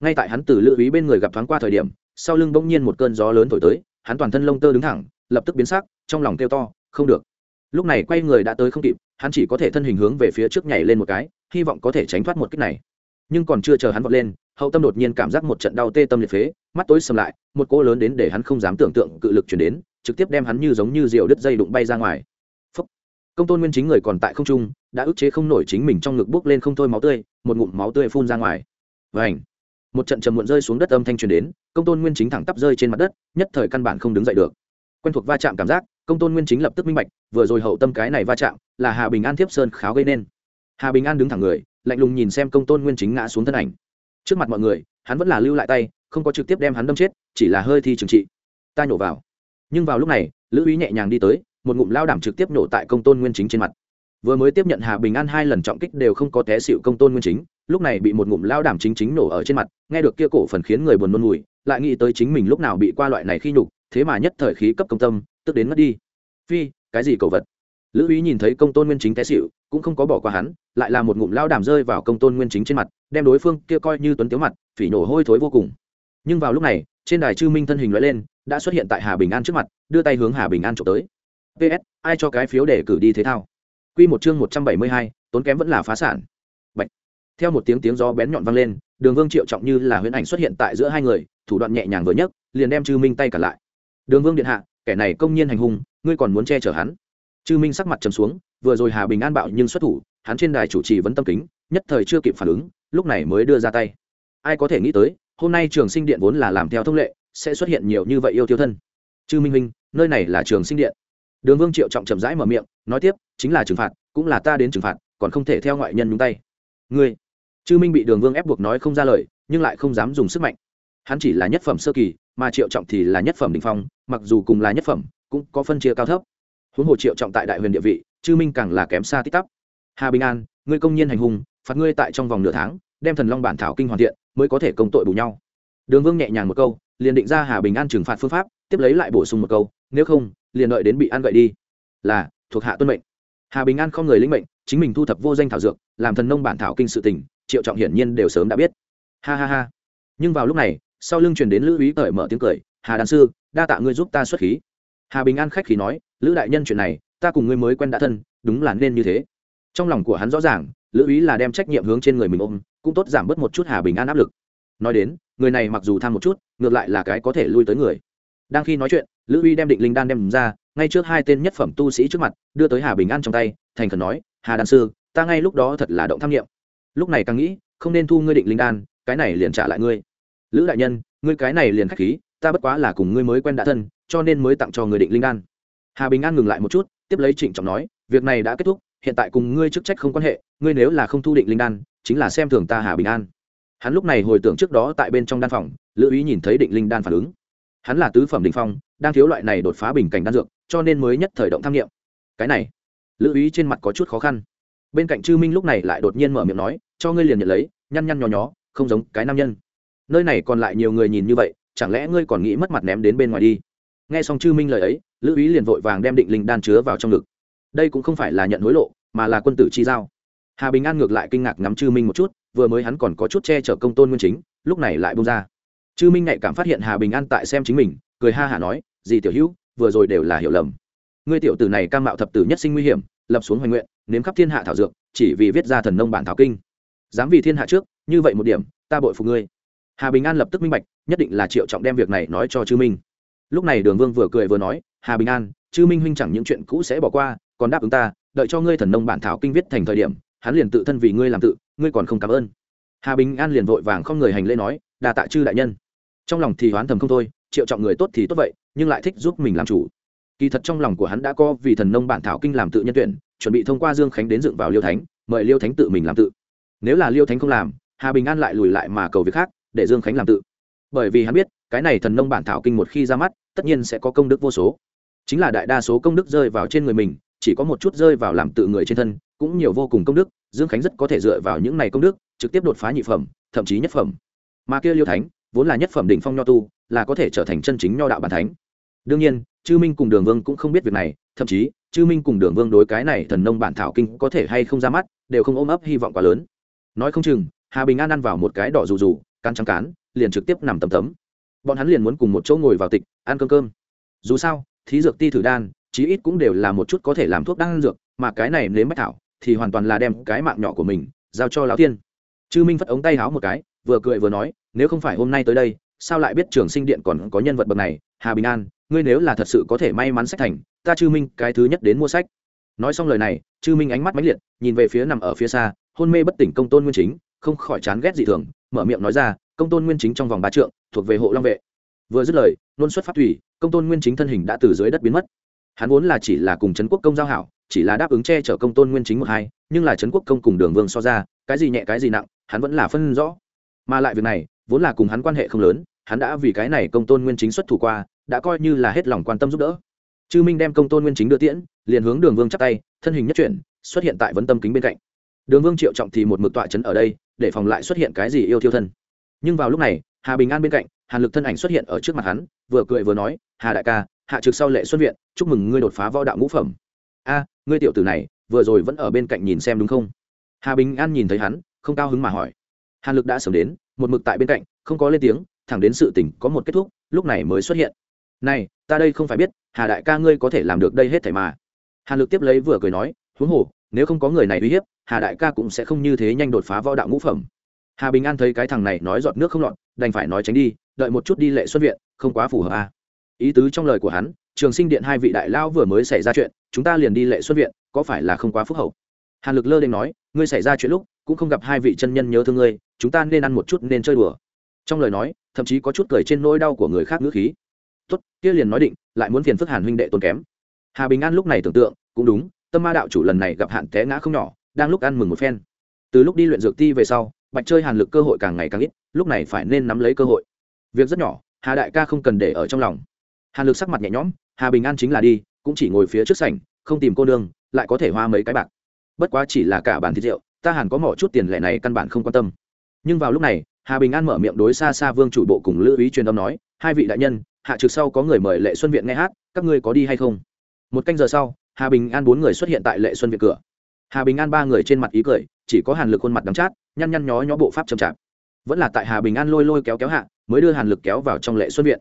ngay tại hắn từ lữ ý bên người gặp thoáng qua thời điểm, sau lưng bỗng nhiên một cơn gió lớn thổi tới, hắn toàn thân lông tơ đứng thẳng, lập tức biến sắc, trong lòng kêu to, không được. Lúc này quay người đã tới không kịp, hắn chỉ có thể thân hình hướng về phía trước nhảy lên một cái, hy vọng có thể tránh thoát một kích này. Nhưng còn chưa chờ hắn vọt lên, hậu tâm đột nhiên cảm giác một trận đau tê tâm liệt phế, mắt tối sầm lại, một cỗ lớn đến để hắn không dám tưởng tượng cự lực chuyển đến, trực tiếp đem hắn như giống như rượu đứt dây đụng bay ra ngoài. Phúc. công tôn nguyên chính người còn tại không trung, đã ức chế không nổi chính mình trong ngực bốc lên không thôi máu tươi, một ngụm máu tươi phun ra ngoài. Vảnh một trận trầm muộn rơi xuống đất âm thanh truyền đến, công tôn nguyên chính thẳng tắp rơi trên mặt đất, nhất thời căn bản không đứng dậy được. Quen thuộc va chạm cảm giác, công tôn nguyên chính lập tức minh bạch, vừa rồi hậu tâm cái này va chạm, là hà bình an thiếp sơn kháo gây nên. Hà bình an đứng thẳng người, lạnh lùng nhìn xem công tôn nguyên chính ngã xuống thân ảnh. Trước mặt mọi người, hắn vẫn là lưu lại tay, không có trực tiếp đem hắn đâm chết, chỉ là hơi thi trừng trị. Ta nhổ vào. Nhưng vào lúc này, lữ úy nhẹ nhàng đi tới, một ngụm lao đảm trực tiếp nổ tại công tôn nguyên chính trên mặt. Vừa mới tiếp nhận hà bình an hai lần trọng kích đều không có té xịu công tôn nguyên chính lúc này bị một ngụm lao đảm chính chính nổ ở trên mặt, nghe được kia cổ phần khiến người buồn nôn mùi, lại nghĩ tới chính mình lúc nào bị qua loại này khi nhục, thế mà nhất thời khí cấp công tâm, tức đến mất đi. Phi, cái gì cầu vật? Lữ ý nhìn thấy công tôn nguyên chính té xịu cũng không có bỏ qua hắn, lại là một ngụm lao đảm rơi vào công tôn nguyên chính trên mặt, đem đối phương kia coi như tuấn tiếu mặt, phỉ nổ hôi thối vô cùng. Nhưng vào lúc này, trên đài chư minh thân hình loại lên, đã xuất hiện tại hà bình an trước mặt, đưa tay hướng hà bình an trộm tới. Ps ai cho cái phiếu để cử đi thế thao? Q một chương một trăm bảy mươi hai, tốn kém vẫn là phá sản. Bệnh theo một tiếng tiếng gió bén nhọn vang lên, đường vương triệu trọng như là huyễn ảnh xuất hiện tại giữa hai người, thủ đoạn nhẹ nhàng vừa nhấc, liền đem chư minh tay cả lại. Đường vương điện hạ, kẻ này công nhiên hành hung, ngươi còn muốn che chở hắn? Chư minh sắc mặt trầm xuống, vừa rồi hà bình an bạo nhưng xuất thủ, hắn trên đài chủ trì vẫn tâm kính, nhất thời chưa kịp phản ứng, lúc này mới đưa ra tay. Ai có thể nghĩ tới, hôm nay trường sinh điện vốn là làm theo thông lệ, sẽ xuất hiện nhiều như vậy yêu tiêu thân. Chư minh minh nơi này là trường sinh điện. Đường vương triệu trọng chậm rãi mở miệng, nói tiếp, chính là trừng phạt, cũng là ta đến trừng phạt, còn không thể theo ngoại nhân nhúng tay. Ngươi chư minh bị đường vương ép buộc nói không ra lời, nhưng lại không dám dùng sức mạnh. Hắn chỉ là nhất phẩm sơ kỳ, mà triệu trọng thì là nhất phẩm đình phong, mặc dù cùng là nhất phẩm, cũng có phân chia cao thấp. Huống hồ triệu trọng tại đại huyền địa vị, chư minh càng là kém xa tích tắp. Hà bình an, ngươi công nhiên hành hung, phạt ngươi tại trong vòng nửa tháng, đem thần long bản thảo kinh hoàn thiện, mới có thể công tội bù nhau. Đường vương nhẹ nhàng một câu, liền định ra hà bình an trừng phạt phương pháp, tiếp lấy lại bổ sung một câu, nếu không, liền đợi đến bị ăn gậy đi. Là, thuộc hạ tuân mệnh. Hà bình an không người lĩnh mệnh, chính mình thu thập vô danh thảo dược, làm thần nông bản thảo kinh sự tình triệu trọng hiển nhiên đều sớm đã biết. Ha ha ha. Nhưng vào lúc này, sau lưng truyền đến lữ úy cởi mở tiếng cười, hà đàn sư, đa tạ ngươi giúp ta xuất khí. Hà bình an khách khí nói, lữ đại nhân chuyện này, ta cùng ngươi mới quen đã thân, đúng là nên như thế. Trong lòng của hắn rõ ràng, lữ úy là đem trách nhiệm hướng trên người mình ôm, cũng tốt giảm bớt một chút hà bình an áp lực. Nói đến, người này mặc dù tham một chút, ngược lại là cái có thể lui tới người. Đang khi nói chuyện, lữ uy đem định linh đan đem ra, ngay trước hai tên nhất phẩm tu sĩ trước mặt, đưa tới hà bình an trong tay, thành khẩn nói, hà đan sư, ta ngay lúc đó thật là động tham nghiệm lúc này càng nghĩ, không nên thu ngươi định linh đan, cái này liền trả lại ngươi. Lữ đại nhân, ngươi cái này liền k h á c h khí, ta bất quá là cùng ngươi mới quen đã thân, cho nên mới tặng cho người định linh đan. Hà bình an ngừng lại một chút, tiếp lấy trịnh trọng nói, việc này đã kết thúc, hiện tại cùng ngươi chức trách không quan hệ, ngươi nếu là không thu định linh đan, chính là xem thường ta hà bình an. Hắn lúc này hồi tưởng trước đó tại bên trong đan phòng, lữ ý nhìn thấy định linh đan phản ứng. Hắn là tứ phẩm đình phong, đang thiếu loại này đột phá bình cảnh đan dược, cho nên mới nhất thời động tham nghiệm. Cái này, lữ ý trên mặt có chút khó khăn bên cạnh chư minh lúc này lại đột nhiên mở miệng nói, cho ngươi liền nhận lấy, nhăn nhăn nhó nhó, không giống cái nam nhân. Nơi này còn lại nhiều người nhìn như vậy, chẳng lẽ ngươi còn nghĩ mất mặt ném đến bên ngoài đi? Nghe xong chư minh lời ấy, lữ ý liền vội vàng đem định linh đan chứa vào trong ngực. Đây cũng không phải là nhận hối lộ, mà là quân tử chi giao. Hà bình an ngược lại kinh ngạc ngắm chư minh một chút, vừa mới hắn còn có chút che chở công tôn nguyên chính, lúc này lại bông ra. Chư minh nhạy cảm phát hiện hà bình an tại xem chính mình, cười ha hả nói gì tiểu hữu, vừa rồi đều là hiểu lầm. Ngươi tiểu tử này cam mạo thập tử nhất sinh nguy hiểm, lập xuống hoành nguyện nếm khắp thiên hạ thảo dược, chỉ vì viết ra thần nông bản thảo kinh. Dám vì thiên hạ trước, như vậy một điểm, ta bội phục ngươi. Hà bình an lập tức minh bạch, nhất định là triệu trọng đem việc này nói cho chư minh. Lúc này đường vương vừa cười vừa nói, hà bình an, chư minh huynh chẳng những chuyện cũ sẽ bỏ qua, còn đáp ứng ta, đợi cho ngươi thần nông bản thảo kinh viết thành thời điểm, hắn liền tự thân vì ngươi làm tự, ngươi còn không cảm ơn. Hà bình an liền vội vàng không người hành lễ nói đà tạ chư đại nhân. Trong lòng thì hoán thầm không thôi, triệu trọng người tốt thì tốt vậy, nhưng lại thích giúp mình làm chủ. Kỳ thật trong lòng của hắn đã có vì thần nông bản thảo kinh làm tự nhân tuyển chuẩn bị thông qua dương khánh đến dựng vào liêu thánh, mời liêu thánh tự mình làm tự. Nếu là liêu thánh không làm, hà bình an lại lùi lại mà cầu việc khác, để dương khánh làm tự. Bởi vì hắn biết, cái này thần nông bản thảo kinh một khi ra mắt, tất nhiên sẽ có công đức vô số. Chính là đại đa số công đức rơi vào trên người mình, chỉ có một chút rơi vào làm tự người trên thân, cũng nhiều vô cùng công đức, dương khánh rất có thể dựa vào những này công đức, trực tiếp đột phá nhị phẩm, thậm chí nhất phẩm. Mà kia liêu thánh, vốn là nhất phẩm đỉnh phong nho tu, là có thể trở thành chân chính nho đạo bản thánh. Đương nhiên, chư minh cùng đường vương cũng không biết việc này, thậm chí chư minh cùng đường vương đối cái này thần nông bản thảo kinh có thể hay không ra mắt, đều không ôm ấp hy vọng quá lớn. Nói không chừng, hà bình an ăn vào một cái đỏ rù rù, cắn trắng cán, liền trực tiếp nằm tầm tấm. Bọn hắn liền muốn cùng một chỗ ngồi vào tịch, ăn cơm cơm. Dù sao, thí dược ti thử đan, chí ít cũng đều là một chút có thể làm thuốc đan dược, mà cái này nếm bách thảo, thì hoàn toàn là đem cái mạng nhỏ của mình giao cho lão tiên. Chư minh phất ống tay háo một cái, vừa cười vừa nói, nếu không phải hôm nay tới đây, sao lại biết trường sinh điện còn có nhân vật bậc này? Hà bình an, ngươi nếu là thật sự có thể may mắn sách thành ta chư minh, cái thứ nhất đến mua sách. Nói xong lời này, chư minh ánh mắt mãnh liệt, nhìn về phía nằm ở phía xa, hôn mê bất tỉnh công tôn nguyên chính, không khỏi chán ghét dị thường, mở miệng nói ra, công tôn nguyên chính trong vòng ba trượng, thuộc về hộ long vệ. Vừa dứt lời, nôn xuất phát thủy, công tôn nguyên chính thân hình đã từ dưới đất biến mất. Hắn vốn là chỉ là cùng trấn quốc công giao hảo, chỉ là đáp ứng che chở công tôn nguyên chính một hai, nhưng là trấn quốc công cùng đường vương so ra, cái gì nhẹ cái gì nặng, hắn vẫn là phân rõ. Mà lại việc này, vốn là cùng hắn quan hệ không lớn, hắn đã vì cái này công tôn nguyên chính xuất thủ qua, đã coi như là hết lòng quan tâm giúp đỡ chư minh đem công tôn nguyên chính đưa tiễn, liền hướng đường vương chắp tay, thân hình nhất chuyển, xuất hiện tại vấn tâm kính bên cạnh. Đường vương triệu trọng thì một mực tọa trấn ở đây, để phòng lại xuất hiện cái gì yêu thiêu thân. Nhưng vào lúc này, hà bình an bên cạnh, hàn lực thân ảnh xuất hiện ở trước mặt hắn, vừa cười vừa nói, hà đại ca, hạ trực sau lệ xuất viện, chúc mừng ngươi đột phá võ đạo ngũ phẩm. A, ngươi tiểu tử này, vừa rồi vẫn ở bên cạnh nhìn xem đúng không? Hà bình an nhìn thấy hắn, không cao hứng mà hỏi. Hàn lực đã sớm đến, một mực tại bên cạnh, không có lên tiếng, thẳng đến sự tình có một kết thúc, lúc này mới xuất hiện này, ta đây không phải biết, hà đại ca ngươi có thể làm được đây hết thảy mà. Hàn lực tiếp lấy vừa cười nói, huống hồ, nếu không có người này uy hiếp, hà đại ca cũng sẽ không như thế nhanh đột phá võ đạo ngũ phẩm. Hà bình an thấy cái thằng này nói giọt nước không lọt, đành phải nói tránh đi, đợi một chút đi lệ xuất viện, không quá phù hợp à. ý tứ trong lời của hắn, trường sinh điện hai vị đại lao vừa mới xảy ra chuyện, chúng ta liền đi lệ xuất viện, có phải là không quá phúc hậu? Hàn lực lơ đ nói, ngươi xảy ra chuyện lúc, cũng không gặp hai vị chân nhân nhớ thương ngươi, chúng ta nên ăn một chút nên chơi đùa. Trong lời nói, thậm chí có chút cười trên nỗi đau của người khác ngữ khí tốt, kia liền nói định, lại muốn phiền phức hàn huynh đệ tốn kém. Hà bình an lúc này tưởng tượng, cũng đúng, tâm ma đạo chủ lần này gặp hạn té ngã không nhỏ, đang lúc ăn mừng một phen. Từ lúc đi luyện dược ti về sau, bạch chơi hàn lực cơ hội càng ngày càng ít, lúc này phải nên nắm lấy cơ hội. Việc rất nhỏ, hà đại ca không cần để ở trong lòng. Hàn lực sắc mặt nhẹ nhõm, hà bình an chính là đi, cũng chỉ ngồi phía trước sảnh, không tìm cô nương, lại có thể hoa mấy cái bạc. Bất quá chỉ là cả bàn thịt rượu, ta hàn có mỏ chút tiền lẻ này căn bản không quan tâm. Nhưng vào lúc này, hà bình an mở miệng đối xa xa vương chủ bộ cùng lữ ý truyền âm nói, hai vị đại nhân hạ trực sau có người mời lệ xuân viện nghe hát, các ngươi có đi hay không? Một canh giờ sau, hà bình an bốn người xuất hiện tại lệ xuân viện cửa. Hà bình an ba người trên mặt ý cười, chỉ có hàn lực khuôn mặt đắm chát, nhăn nhăn nhó nhó bộ pháp chậm chạp. Vẫn là tại hà bình an lôi lôi kéo kéo hạ, mới đưa hàn lực kéo vào trong lệ xuân viện.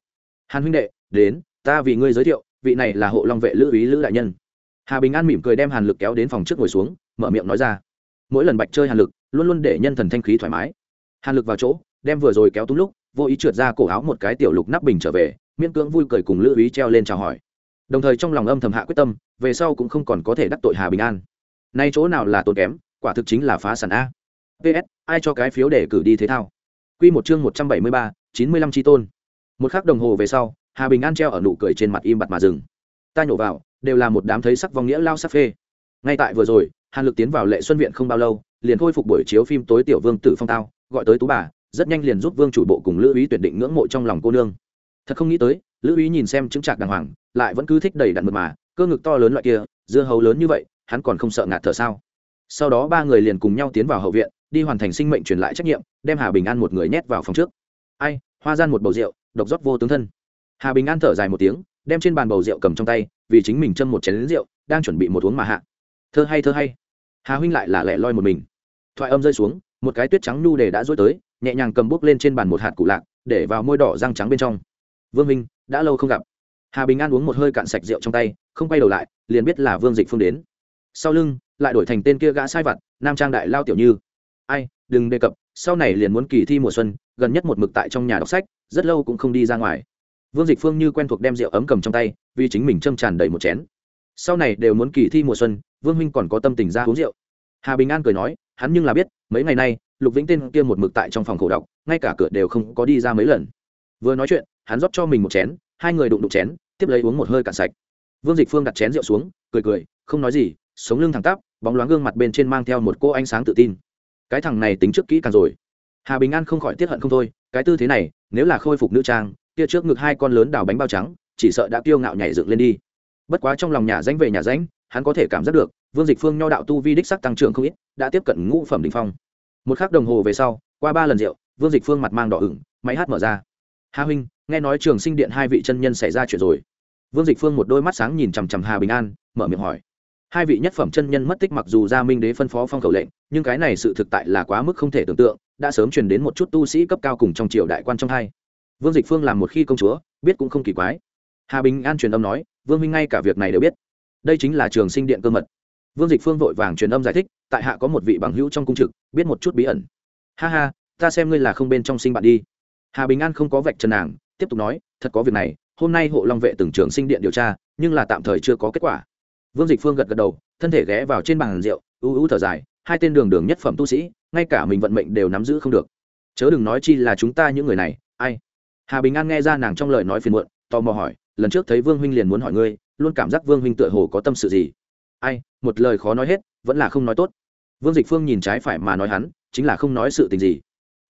Hàn huynh đệ, đến, ta vì ngươi giới thiệu, vị này là hộ long vệ lữ ý lữ đại nhân. Hà bình an mỉm cười đem hàn lực kéo đến phòng trước ngồi xuống, mở miệng nói ra. Mỗi lần bạch chơi hàn lực, luôn luôn để nhân thần thanh khí thoải mái. Hàn lực vào chỗ, đem vừa rồi kéo túng lúc, vô ý trượt ra cổ áo một cái tiểu lục nắp bình trở về miễn cưỡng vui cười cùng lữ ý treo lên chào hỏi. Đồng thời trong lòng âm thầm hạ quyết tâm, về sau cũng không còn có thể đắc tội hà bình an. Nay chỗ nào là tốn kém, quả thực chính là phá sản a. Ps ai cho cái phiếu để cử đi thế thao? Q một chương một trăm bảy mươi ba, chín mươi lăm tri tôn. Một k h ắ c đồng hồ về sau, hà bình an treo ở nụ cười trên mặt im bặt mà dừng. Ta nhổ vào, đều là một đám thấy sắc vong nghĩa lao sắc phê. Ngay tại vừa rồi, hàn lực tiến vào lệ xuân viện không bao lâu, liền khôi phục buổi chiếu phim tối tiểu vương tử phong tao, gọi tới tú bà, rất nhanh liền giúp vương chủ bộ cùng lữ ý tuyển định ngưỡng mộ trong lòng cô nương thật không nghĩ tới, lữ úy nhìn xem chứng trạc đàng hoàng, lại vẫn cứ thích đầy đặn mật mà, cơ ngực to lớn loại kia, dưa hấu lớn như vậy, hắn còn không sợ ngạt thở sao? Sau đó ba người liền cùng nhau tiến vào hậu viện, đi hoàn thành sinh mệnh truyền lại trách nhiệm, đem hà bình an một người nhét vào phòng trước. Ai, hoa gian một bầu rượu, độc rót vô tướng thân. Hà bình an thở dài một tiếng, đem trên bàn bầu rượu cầm trong tay, vì chính mình châm một chén rượu, đang chuẩn bị một uống mà hạ. Thơ hay thơ hay. Hà huynh lại là lẻ loi một mình. Thoại âm rơi xuống, một cái tuyết trắng nhu đề đã dối tới, nhẹ nhàng cầm bút lên trên bàn một hạt cụ lạc, để vào môi đỏ răng trắng bên trong vương minh, đã lâu không gặp. Hà bình an uống một hơi cạn sạch rượu trong tay, không quay đầu lại, liền biết là vương dịch phương đến. Sau lưng, lại đổi thành tên kia gã sai vặt, nam trang đại lao tiểu như. Ai, đừng đề cập, sau này liền muốn kỳ thi mùa xuân, gần nhất một mực tại trong nhà đọc sách, rất lâu cũng không đi ra ngoài. Vương dịch phương như quen thuộc đem rượu ấm cầm trong tay, vì chính mình châm tràn đầy một chén. Sau này đều muốn kỳ thi mùa xuân, vương huynh còn có tâm tình ra uống rượu. Hà bình an cười nói, hắn nhưng là biết, mấy ngày nay, lục vĩnh tên kia một mực tại trong phòng khổ đọc, ngay cả cửa đều không có đi ra mấy lần vừa nói chuyện, hắn rót cho mình một chén, hai người đụng đụng chén, tiếp lấy uống một hơi cạn sạch. Vương dịch phương đặt chén rượu xuống, cười cười, không nói gì, sống lưng thẳng tắp, bóng loáng gương mặt bên trên mang theo một cô ánh sáng tự tin. Cái thằng này tính trước kỹ càng rồi. Hà bình an không khỏi tiết hận không thôi, cái tư thế này, nếu là khôi phục nữ trang, kia trước ngực hai con lớn đào bánh bao trắng, chỉ sợ đã kiêu ngạo nhảy dựng lên đi. Bất quá trong lòng nhà danh về nhà danh, hắn có thể cảm giác được, vương dịch phương nho đạo tu vi đích sắc tăng trưởng không ít, đã tiếp cận ngũ phẩm đình phong. Một khắc đồng hồ về sau, qua ba lần rượu, vương dịch phương mặt mang đỏ ửng, máy hát mở ra hà huynh, nghe nói trường sinh điện hai vị chân nhân xảy ra chuyện rồi. Vương dịch phương một đôi mắt sáng nhìn chằm chằm hà bình an, mở miệng hỏi. Hai vị nhất phẩm chân nhân mất tích mặc dù gia minh đế phân phó phong khẩu lệnh, nhưng cái này sự thực tại là quá mức không thể tưởng tượng, đã sớm truyền đến một chút tu sĩ cấp cao cùng trong triều đại quan trong hai. Vương dịch phương làm một khi công chúa, biết cũng không kỳ quái. Hà bình an truyền âm nói, vương minh ngay cả việc này đều biết. Đây chính là trường sinh điện cơ mật. Vương dịch phương vội vàng truyền âm giải thích, tại hạ có một vị bằng hữu trong cung trực, biết một chút bí ẩn. Ha ha, ta xem ngươi là không bên trong sinh bạn đi hà bình an không có vạch trần nàng, tiếp tục nói, thật có việc này, hôm nay hộ long vệ từng trường sinh điện điều tra, nhưng là tạm thời chưa có kết quả. Vương dịch phương gật gật đầu, thân thể ghé vào trên bàn rượu, ưu ưu thở dài, hai tên đường đường nhất phẩm tu sĩ, ngay cả mình vận mệnh đều nắm giữ không được. Chớ đừng nói chi là chúng ta những người này, ai? Hà bình an nghe ra nàng trong lời nói phiền muộn, tò mò hỏi, lần trước thấy vương huynh liền muốn hỏi ngươi, luôn cảm giác vương huynh tựa hồ có tâm sự gì? Ai, một lời khó nói hết, vẫn là không nói tốt. Vương dịch phương nhìn trái phải mà nói hắn, chính là không nói sự tình gì.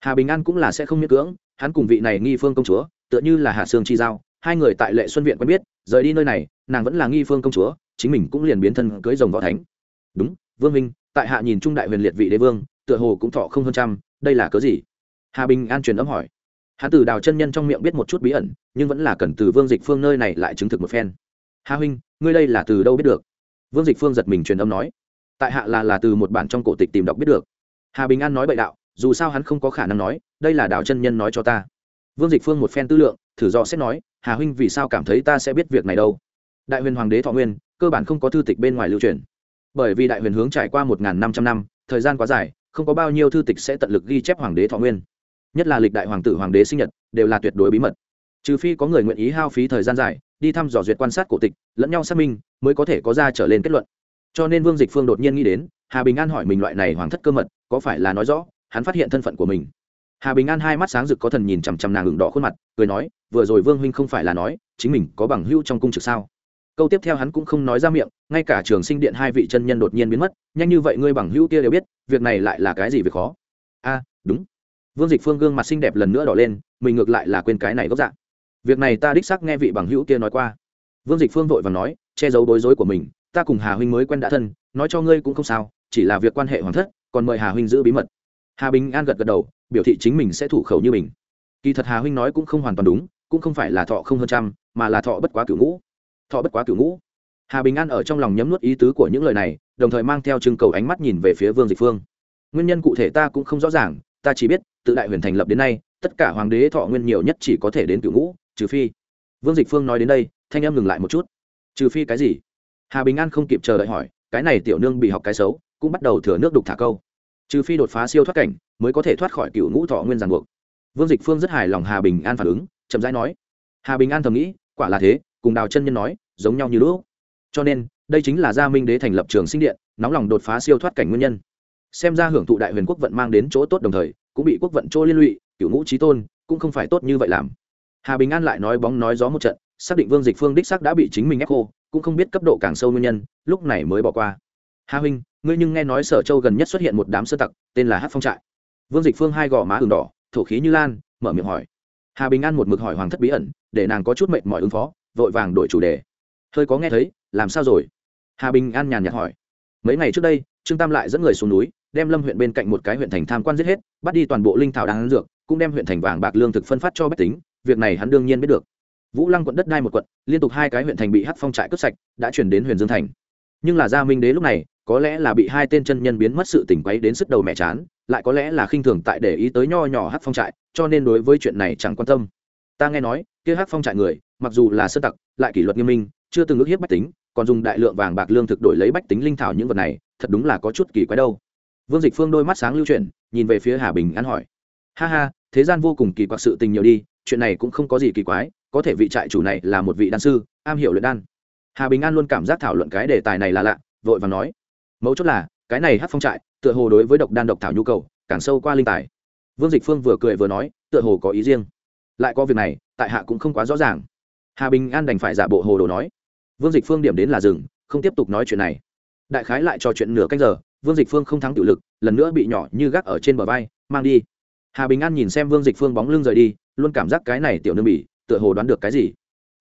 Hà bình an cũng là sẽ không miễn cưỡng hắn cùng vị này nghi phương công chúa, tựa như là hạ sương chi giao, hai người tại lệ xuân viện quen biết, rời đi nơi này, nàng vẫn là nghi phương công chúa, chính mình cũng liền biến thân cưới rồng võ thánh. Đúng, vương minh, tại hạ nhìn trung đại huyền liệt vị đế vương, tựa hồ cũng thọ không hơn trăm, đây là cớ gì? Hà bình an truyền âm hỏi. Hạ từ đào chân nhân trong miệng biết một chút bí ẩn, nhưng vẫn là cần từ vương dịch phương nơi này lại chứng thực một phen. Hà huynh, ngươi đây là từ đâu biết được? Vương dịch phương giật mình truyền âm nói. Tại hạ là là từ một bản trong cổ tịch tìm đọc biết được. Hà bình an nói bậy đạo, dù sao hắn không có khả năng nói đây là đạo chân nhân nói cho ta. Vương dịch phương một phen tư lượng, thử dò xét nói, hà huynh vì sao cảm thấy ta sẽ biết việc này đâu? Đại huyền hoàng đế thọ nguyên, cơ bản không có thư tịch bên ngoài lưu truyền. Bởi vì đại huyền hướng trải qua một năm trăm năm, thời gian quá dài, không có bao nhiêu thư tịch sẽ tận lực ghi chép hoàng đế thọ nguyên. Nhất là lịch đại hoàng tử, hoàng đế sinh nhật, đều là tuyệt đối bí mật. Trừ phi có người nguyện ý hao phí thời gian dài, đi thăm dò duyệt quan sát cổ tịch, lẫn nhau xác minh, mới có thể có ra trở lên kết luận. Cho nên vương dịch phương đột nhiên nghĩ đến, hà bình an hỏi mình loại này hoàng thất cơ mật, có phải là nói rõ, hắn phát hiện thân phận của mình hà bình an hai mắt sáng rực có thần nhìn chằm chằm nàng ửng đỏ khuôn mặt, cười nói, vừa rồi vương huynh không phải là nói, chính mình có bằng hữu trong cung trực sao? Câu tiếp theo hắn cũng không nói ra miệng, ngay cả trường sinh điện hai vị chân nhân đột nhiên biến mất, nhanh như vậy ngươi bằng hữu kia đều biết, việc này lại là cái gì việc khó? A, đúng. Vương dịch phương gương mặt xinh đẹp lần nữa đỏ lên, mình ngược lại là quên cái này gốc dạng việc này ta đích xác nghe vị bằng hữu kia nói qua. Vương dịch phương vội và nói, che giấu bối rối của mình, ta cùng hà huynh mới quen đã thân, nói cho ngươi cũng không sao, chỉ là việc quan hệ hoàng thất, còn mời hà huynh giữ bí mật. Hà bình an gật gật đầu biểu thị chính mình sẽ thủ khẩu như mình. Kỳ thật hà huynh nói cũng không hoàn toàn đúng, cũng không phải là thọ không hơn trăm, mà là thọ bất quá cửu ngũ. Thọ bất quá cửu ngũ. Hà bình an ở trong lòng nhấm nuốt ý tứ của những lời này, đồng thời mang theo trưng cầu ánh mắt nhìn về phía vương dịch phương. Nguyên nhân cụ thể ta cũng không rõ ràng, ta chỉ biết, tự đại huyền thành lập đến nay, tất cả hoàng đế thọ nguyên nhiều nhất chỉ có thể đến cửu ngũ, trừ phi. Vương dịch phương nói đến đây, thanh em ngừng lại một chút. Trừ phi cái gì? Hà bình an không kịp chờ đợi hỏi, cái này tiểu nương bị học cái xấu, cũng bắt đầu thừa nước đục thả câu. Trừ phi đột phá siêu thoát cảnh mới có thể thoát khỏi cựu ngũ thọ nguyên giàn buộc. Vương dịch phương rất hài lòng hà bình an phản ứng, chậm rãi nói, hà bình an thầm nghĩ, quả là thế, cùng đào chân nhân nói, giống nhau như lũ cho nên, đây chính là gia minh đế thành lập trường sinh điện, nóng lòng đột phá siêu thoát cảnh nguyên nhân. Xem ra hưởng thụ đại huyền quốc vận mang đến chỗ tốt đồng thời, cũng bị quốc vận chỗ liên lụy, cựu ngũ trí tôn, cũng không phải tốt như vậy làm. Hà bình an lại nói bóng nói gió một trận, xác định vương dịch phương đích xác đã bị chính mình ép khô, cũng không biết cấp độ càng sâu nguyên nhân, lúc này mới bỏ qua. Hà huynh, ngươi nhưng nghe nói sở châu gần nhất xuất hiện một đám sơ tặc, tên là hát phong trại vương dịch phương hai gò má ửng đỏ, thổ khí như lan, mở miệng hỏi. Hà bình an một mực hỏi hoàng thất bí ẩn, để nàng có chút mệnh mọi ứng phó, vội vàng đổi chủ đề. Hơi có nghe thấy, làm sao rồi? Hà bình an nhàn nhạt hỏi. Mấy ngày trước đây, trương tam lại dẫn người xuống núi, đem lâm huyện bên cạnh một cái huyện thành tham quan giết hết, bắt đi toàn bộ linh thảo đáng dược, cũng đem huyện thành vàng bạc lương thực phân phát cho bách tính, việc này hắn đương nhiên biết được. Vũ lăng quận đất đai một quận, liên tục hai cái huyện thành bị hắc phong trại cướp sạch, đã chuyển đến huyền dương thành. Nhưng là gia minh đế lúc này có lẽ là bị hai tên chân nhân biến mất sự tỉnh quấy đến sức đầu mẹ chán, lại có lẽ là khinh thường tại để ý tới nho nhỏ hát phong trại, cho nên đối với chuyện này chẳng quan tâm. Ta nghe nói, kia hát phong trại người, mặc dù là sơ tặc, lại kỷ luật nghiêm minh, chưa từng ước hiếp bách tính, còn dùng đại lượng vàng bạc lương thực đổi lấy bách tính linh thảo những vật này, thật đúng là có chút kỳ quái đâu. Vương dịch phương đôi mắt sáng lưu chuyển, nhìn về phía hà bình an hỏi. Ha ha, thế gian vô cùng kỳ quặc sự tình nhiều đi, chuyện này cũng không có gì kỳ quái, có thể vị trại chủ này là một vị đan sư, am hiểu luyện đan. Hà bình an luôn cảm giác thảo luận cái đề tài này là lạ, vội và nói mấu chốt là, cái này hát phong trại, tựa hồ đối với độc đan độc thảo nhu cầu, càng sâu qua linh tài. Vương dịch phương vừa cười vừa nói, tựa hồ có ý riêng. Lại có việc này, tại hạ cũng không quá rõ ràng. Hà bình an đành phải giả bộ hồ đồ nói. Vương dịch phương điểm đến là rừng không tiếp tục nói chuyện này. Đại khái lại trò chuyện nửa canh giờ, vương dịch phương không thắng tiểu lực, lần nữa bị nhỏ như gác ở trên bờ vai, mang đi. Hà bình an nhìn xem vương dịch phương bóng lưng rời đi, luôn cảm giác cái này tiểu nương bỉ, tựa hồ đoán được cái gì.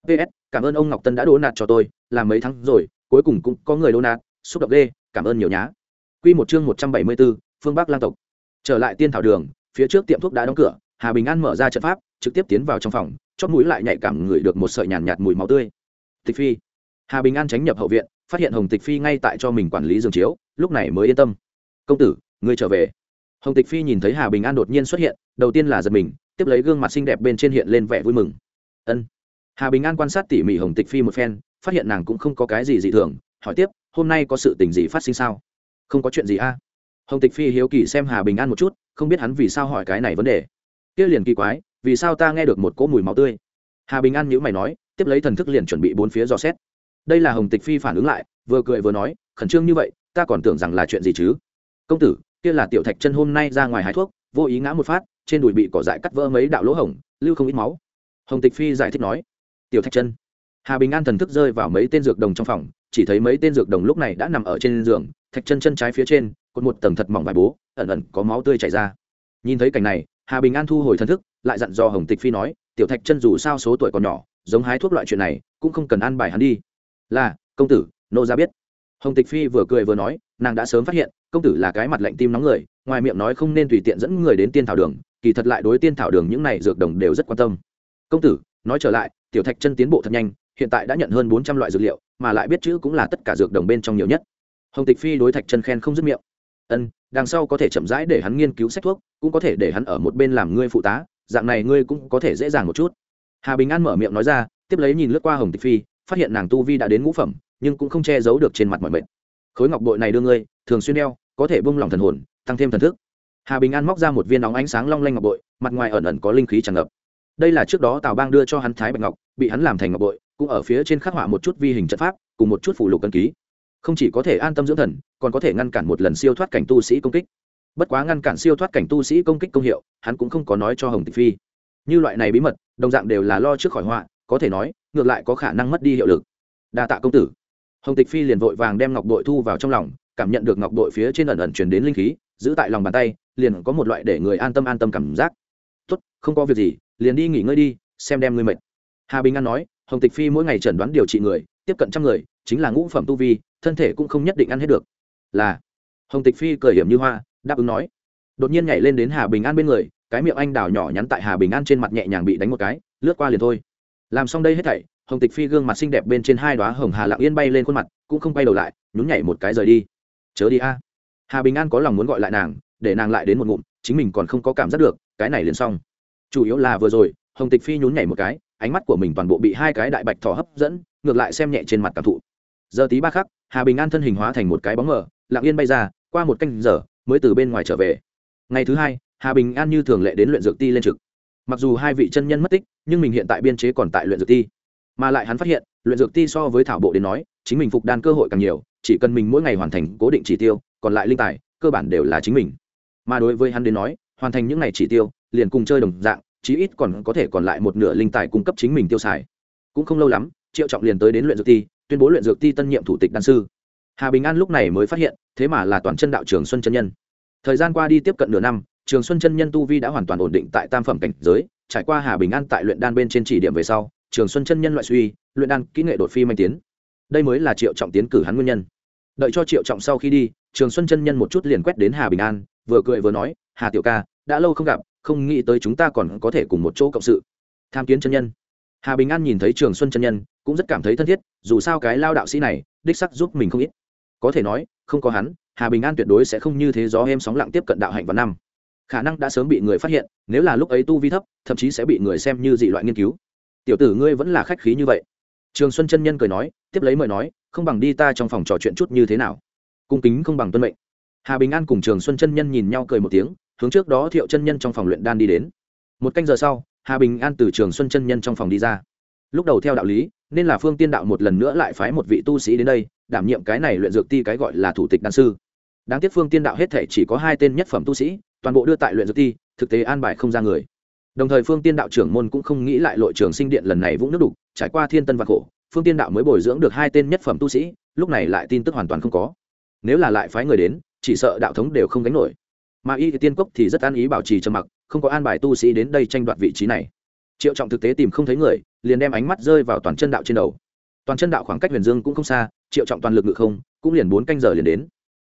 Ps cảm ơn ông ngọc tân đã đỗ nạt cho tôi, làm mấy tháng rồi, cuối cùng cũng có người đỗ nạt, xúc động đê cảm ơn nhiều nhá. Q một chương một trăm bảy mươi bốn phương bắc lang tộc. Trở lại tiên thảo đường phía trước tiệm thuốc đã đóng cửa hà bình an mở ra trận pháp trực tiếp tiến vào trong phòng chót mũi lại nhạy cảm ngửi được một sợi nhàn nhạt, nhạt mùi máu tươi. Tịch phi. Hà bình an tránh nhập hậu viện phát hiện hồng tịch phi ngay tại cho mình quản lý giường chiếu lúc này mới yên tâm. Công tử ngươi trở về. Hồng tịch phi nhìn thấy hà bình an đột nhiên xuất hiện đầu tiên là giật mình tiếp lấy gương mặt xinh đẹp bên trên hiện lên vẻ vui mừng. Ân. Hà bình an quan sát tỉ mỉ hồng tịch phi một phen phát hiện nàng cũng không có cái gì dị thường hỏi tiếp hôm nay có sự tình gì phát sinh sao? Không có chuyện gì a hồng tịch phi hiếu kỳ xem hà bình an một chút, không biết hắn vì sao hỏi cái này vấn đề. Kia liền kỳ quái, vì sao ta nghe được một cỗ mùi máu tươi? Hà bình an nhữ mày nói, tiếp lấy thần thức liền chuẩn bị bốn phía dò xét. Đây là hồng tịch phi phản ứng lại, vừa cười vừa nói, khẩn trương như vậy, ta còn tưởng rằng là chuyện gì chứ? Công tử, kia là tiểu thạch chân hôm nay ra ngoài hái thuốc, vô ý ngã một phát, trên đùi bị cỏ dại cắt vỡ mấy đạo lỗ hổng, lưu không ít máu. Hồng tịch phi giải thích nói, tiểu thạch chân. Hà bình an thần thức rơi vào mấy tên dược đồng trong phòng chỉ thấy mấy tên dược đồng lúc này đã nằm ở trên giường, thạch chân chân trái phía trên, cột một tầng thật mỏng vải bố, ẩn ẩn có máu tươi chảy ra. Nhìn thấy cảnh này, hà bình an thu hồi thần thức, lại dặn dò hồng tịch phi nói, tiểu thạch chân dù sao số tuổi còn nhỏ, giống hái thuốc loại chuyện này, cũng không cần ăn bài hắn đi. Là, công tử, nô ra biết. Hồng tịch phi vừa cười vừa nói, nàng đã sớm phát hiện, công tử là cái mặt lạnh tim nóng người, ngoài miệng nói không nên tùy tiện dẫn người đến tiên thảo đường, kỳ thật lại đối tiên thảo đường những này dược đồng đều rất quan tâm. Công tử, nói trở lại, tiểu thạch chân tiến bộ thật nhanh hiện tại đã nhận hơn bốn trăm loại dược liệu, mà lại biết chữ cũng là tất cả dược đồng bên trong nhiều nhất. Hồng tịch phi đối thạch chân khen không dứt miệng. Ân, đằng sau có thể chậm rãi để hắn nghiên cứu sách thuốc, cũng có thể để hắn ở một bên làm ngươi phụ tá, dạng này ngươi cũng có thể dễ dàng một chút. Hà bình an mở miệng nói ra, tiếp lấy nhìn lướt qua hồng tịch phi, phát hiện nàng tu vi đã đến ngũ phẩm, nhưng cũng không che giấu được trên mặt mọi mệt. Khối ngọc bội này đưa ngươi, thường xuyên đeo, có thể bung lòng thần hồn, tăng thêm thần thức. Hà bình an móc ra một viên nóng ánh sáng long lanh ngọc bội, mặt ngoài ẩn ẩn có linh khí tràn ngập. Đây là trước đó tào bang đưa cho hắn thái bạch ngọc, bị hắn làm thành ngọc bội cũng ở phía trên khắc họa một chút vi hình trận pháp, cùng một chút phụ lục cân ký. Không chỉ có thể an tâm dưỡng thần, còn có thể ngăn cản một lần siêu thoát cảnh tu sĩ công kích. Bất quá ngăn cản siêu thoát cảnh tu sĩ công kích công hiệu, hắn cũng không có nói cho hồng tịch phi. Như loại này bí mật, đồng dạng đều là lo trước khỏi họa, có thể nói, ngược lại có khả năng mất đi hiệu lực. Đa tạ công tử. Hồng tịch phi liền vội vàng đem ngọc đội thu vào trong lòng, cảm nhận được ngọc đội phía trên ẩn ẩn chuyển đến linh khí, giữ tại lòng bàn tay, liền có một loại để người an tâm an tâm cảm giác. Tốt, không có việc gì, liền đi nghỉ ngơi đi, xem đem ngươi mệt. Hà bình an nói hồng tịch phi mỗi ngày chẩn đoán điều trị người, tiếp cận trăm người, chính là ngũ phẩm tu vi, thân thể cũng không nhất định ăn hết được. Là, hồng tịch phi cười hiểm như hoa, đáp ứng nói. Đột nhiên nhảy lên đến hà bình an bên người, cái miệng anh đào nhỏ nhắn tại hà bình an trên mặt nhẹ nhàng bị đánh một cái, lướt qua liền thôi. Làm xong đây hết thảy, hồng tịch phi gương mặt xinh đẹp bên trên hai đoá hồng hà lặng yên bay lên khuôn mặt, cũng không bay đầu lại, nhún nhảy một cái rời đi. Chớ đi a. Hà bình an có lòng muốn gọi lại nàng, để nàng lại đến một ngụm, chính mình còn không có cảm giác được, cái này liền xong. Chủ yếu là vừa rồi, hồng tịch phi nhún nhảy một cái ánh mắt của mình toàn bộ bị hai cái đại bạch thỏ hấp dẫn, ngược lại xem nhẹ trên mặt cảm thụ. Giờ tí ba khắc, hà bình an thân hình hóa thành một cái bóng mờ, lặng yên bay ra, qua một canh giờ, mới từ bên ngoài trở về. Ngày thứ hai, hà bình an như thường lệ đến luyện dược ti lên trực. Mặc dù hai vị chân nhân mất tích, nhưng mình hiện tại biên chế còn tại luyện dược ti. Mà lại hắn phát hiện, luyện dược ti so với thảo bộ đến nói, chính mình phục đan cơ hội càng nhiều, chỉ cần mình mỗi ngày hoàn thành cố định chỉ tiêu, còn lại linh tài, cơ bản đều là chính mình. Mà đối với hắn đến nói, hoàn thành những ngày chỉ tiêu, liền cùng chơi đồng dạng chí ít còn có thể còn lại một nửa linh tài cung cấp chính mình tiêu xài. Cũng không lâu lắm, triệu trọng liền tới đến luyện dược ti, tuyên bố luyện dược ti tân nhiệm thủ tịch đan sư. Hà bình an lúc này mới phát hiện, thế mà là toàn chân đạo trường xuân chân nhân. Thời gian qua đi tiếp cận nửa năm, trường xuân chân nhân tu vi đã hoàn toàn ổn định tại tam phẩm cảnh giới, trải qua hà bình an tại luyện đan bên trên chỉ điểm về sau, trường xuân chân nhân loại suy, luyện đan kỹ nghệ đột phi manh tiến. Đây mới là triệu trọng tiến cử hắn nguyên nhân. Đợi cho triệu trọng sau khi đi, trường xuân chân nhân một chút liền quét đến hà bình an, vừa cười vừa nói, hà tiểu ca, đã lâu không gặp không nghĩ tới chúng ta còn có thể cùng một chỗ cộng sự. Tham kiến chân nhân. Hà bình an nhìn thấy trường xuân chân nhân, cũng rất cảm thấy thân thiết, dù sao cái lao đạo sĩ này, đích sắc giúp mình không ít. Có thể nói, không có hắn, hà bình an tuyệt đối sẽ không như thế gió em sóng lặng tiếp cận đạo hạnh vào năm. Khả năng đã sớm bị người phát hiện, nếu là lúc ấy tu vi thấp, thậm chí sẽ bị người xem như dị loại nghiên cứu. Tiểu tử ngươi vẫn là khách khí như vậy. Trường xuân chân nhân cười nói, tiếp lấy mời nói, không bằng đi ta trong phòng trò chuyện chút như thế nào. Cung kính không bằng tuân mệnh. Hà bình an cùng trường xuân chân nhân nhìn nhau cười một tiếng hướng trước đó thiệu chân nhân trong phòng luyện đan đi đến. Một canh giờ sau, hà bình an từ trường xuân chân nhân trong phòng đi ra. Lúc đầu theo đạo lý, nên là phương tiên đạo một lần nữa lại phái một vị tu sĩ đến đây, đảm nhiệm cái này luyện dược ti cái gọi là thủ tịch đan sư. Đáng tiếc phương tiên đạo hết thể chỉ có hai tên nhất phẩm tu sĩ, toàn bộ đưa tại luyện dược ti, thực tế an bài không ra người. Đồng thời phương tiên đạo trưởng môn cũng không nghĩ lại lội trường sinh điện lần này vũng nước đục, trải qua thiên tân và khổ, phương tiên đạo mới bồi dưỡng được hai tên nhất phẩm tu sĩ, lúc này lại tin tức hoàn toàn không có. Nếu là lại phái người đến, chỉ sợ đạo thống đều không gánh nổi mà y tiên cốc thì rất an ý bảo trì trầm mặc, không có an bài tu sĩ đến đây tranh đoạt vị trí này. Triệu trọng thực tế tìm không thấy người, liền đem ánh mắt rơi vào toàn chân đạo trên đầu. Toàn chân đạo khoảng cách huyền dương cũng không xa, triệu trọng toàn lực ngự không, cũng liền bốn canh giờ liền đến.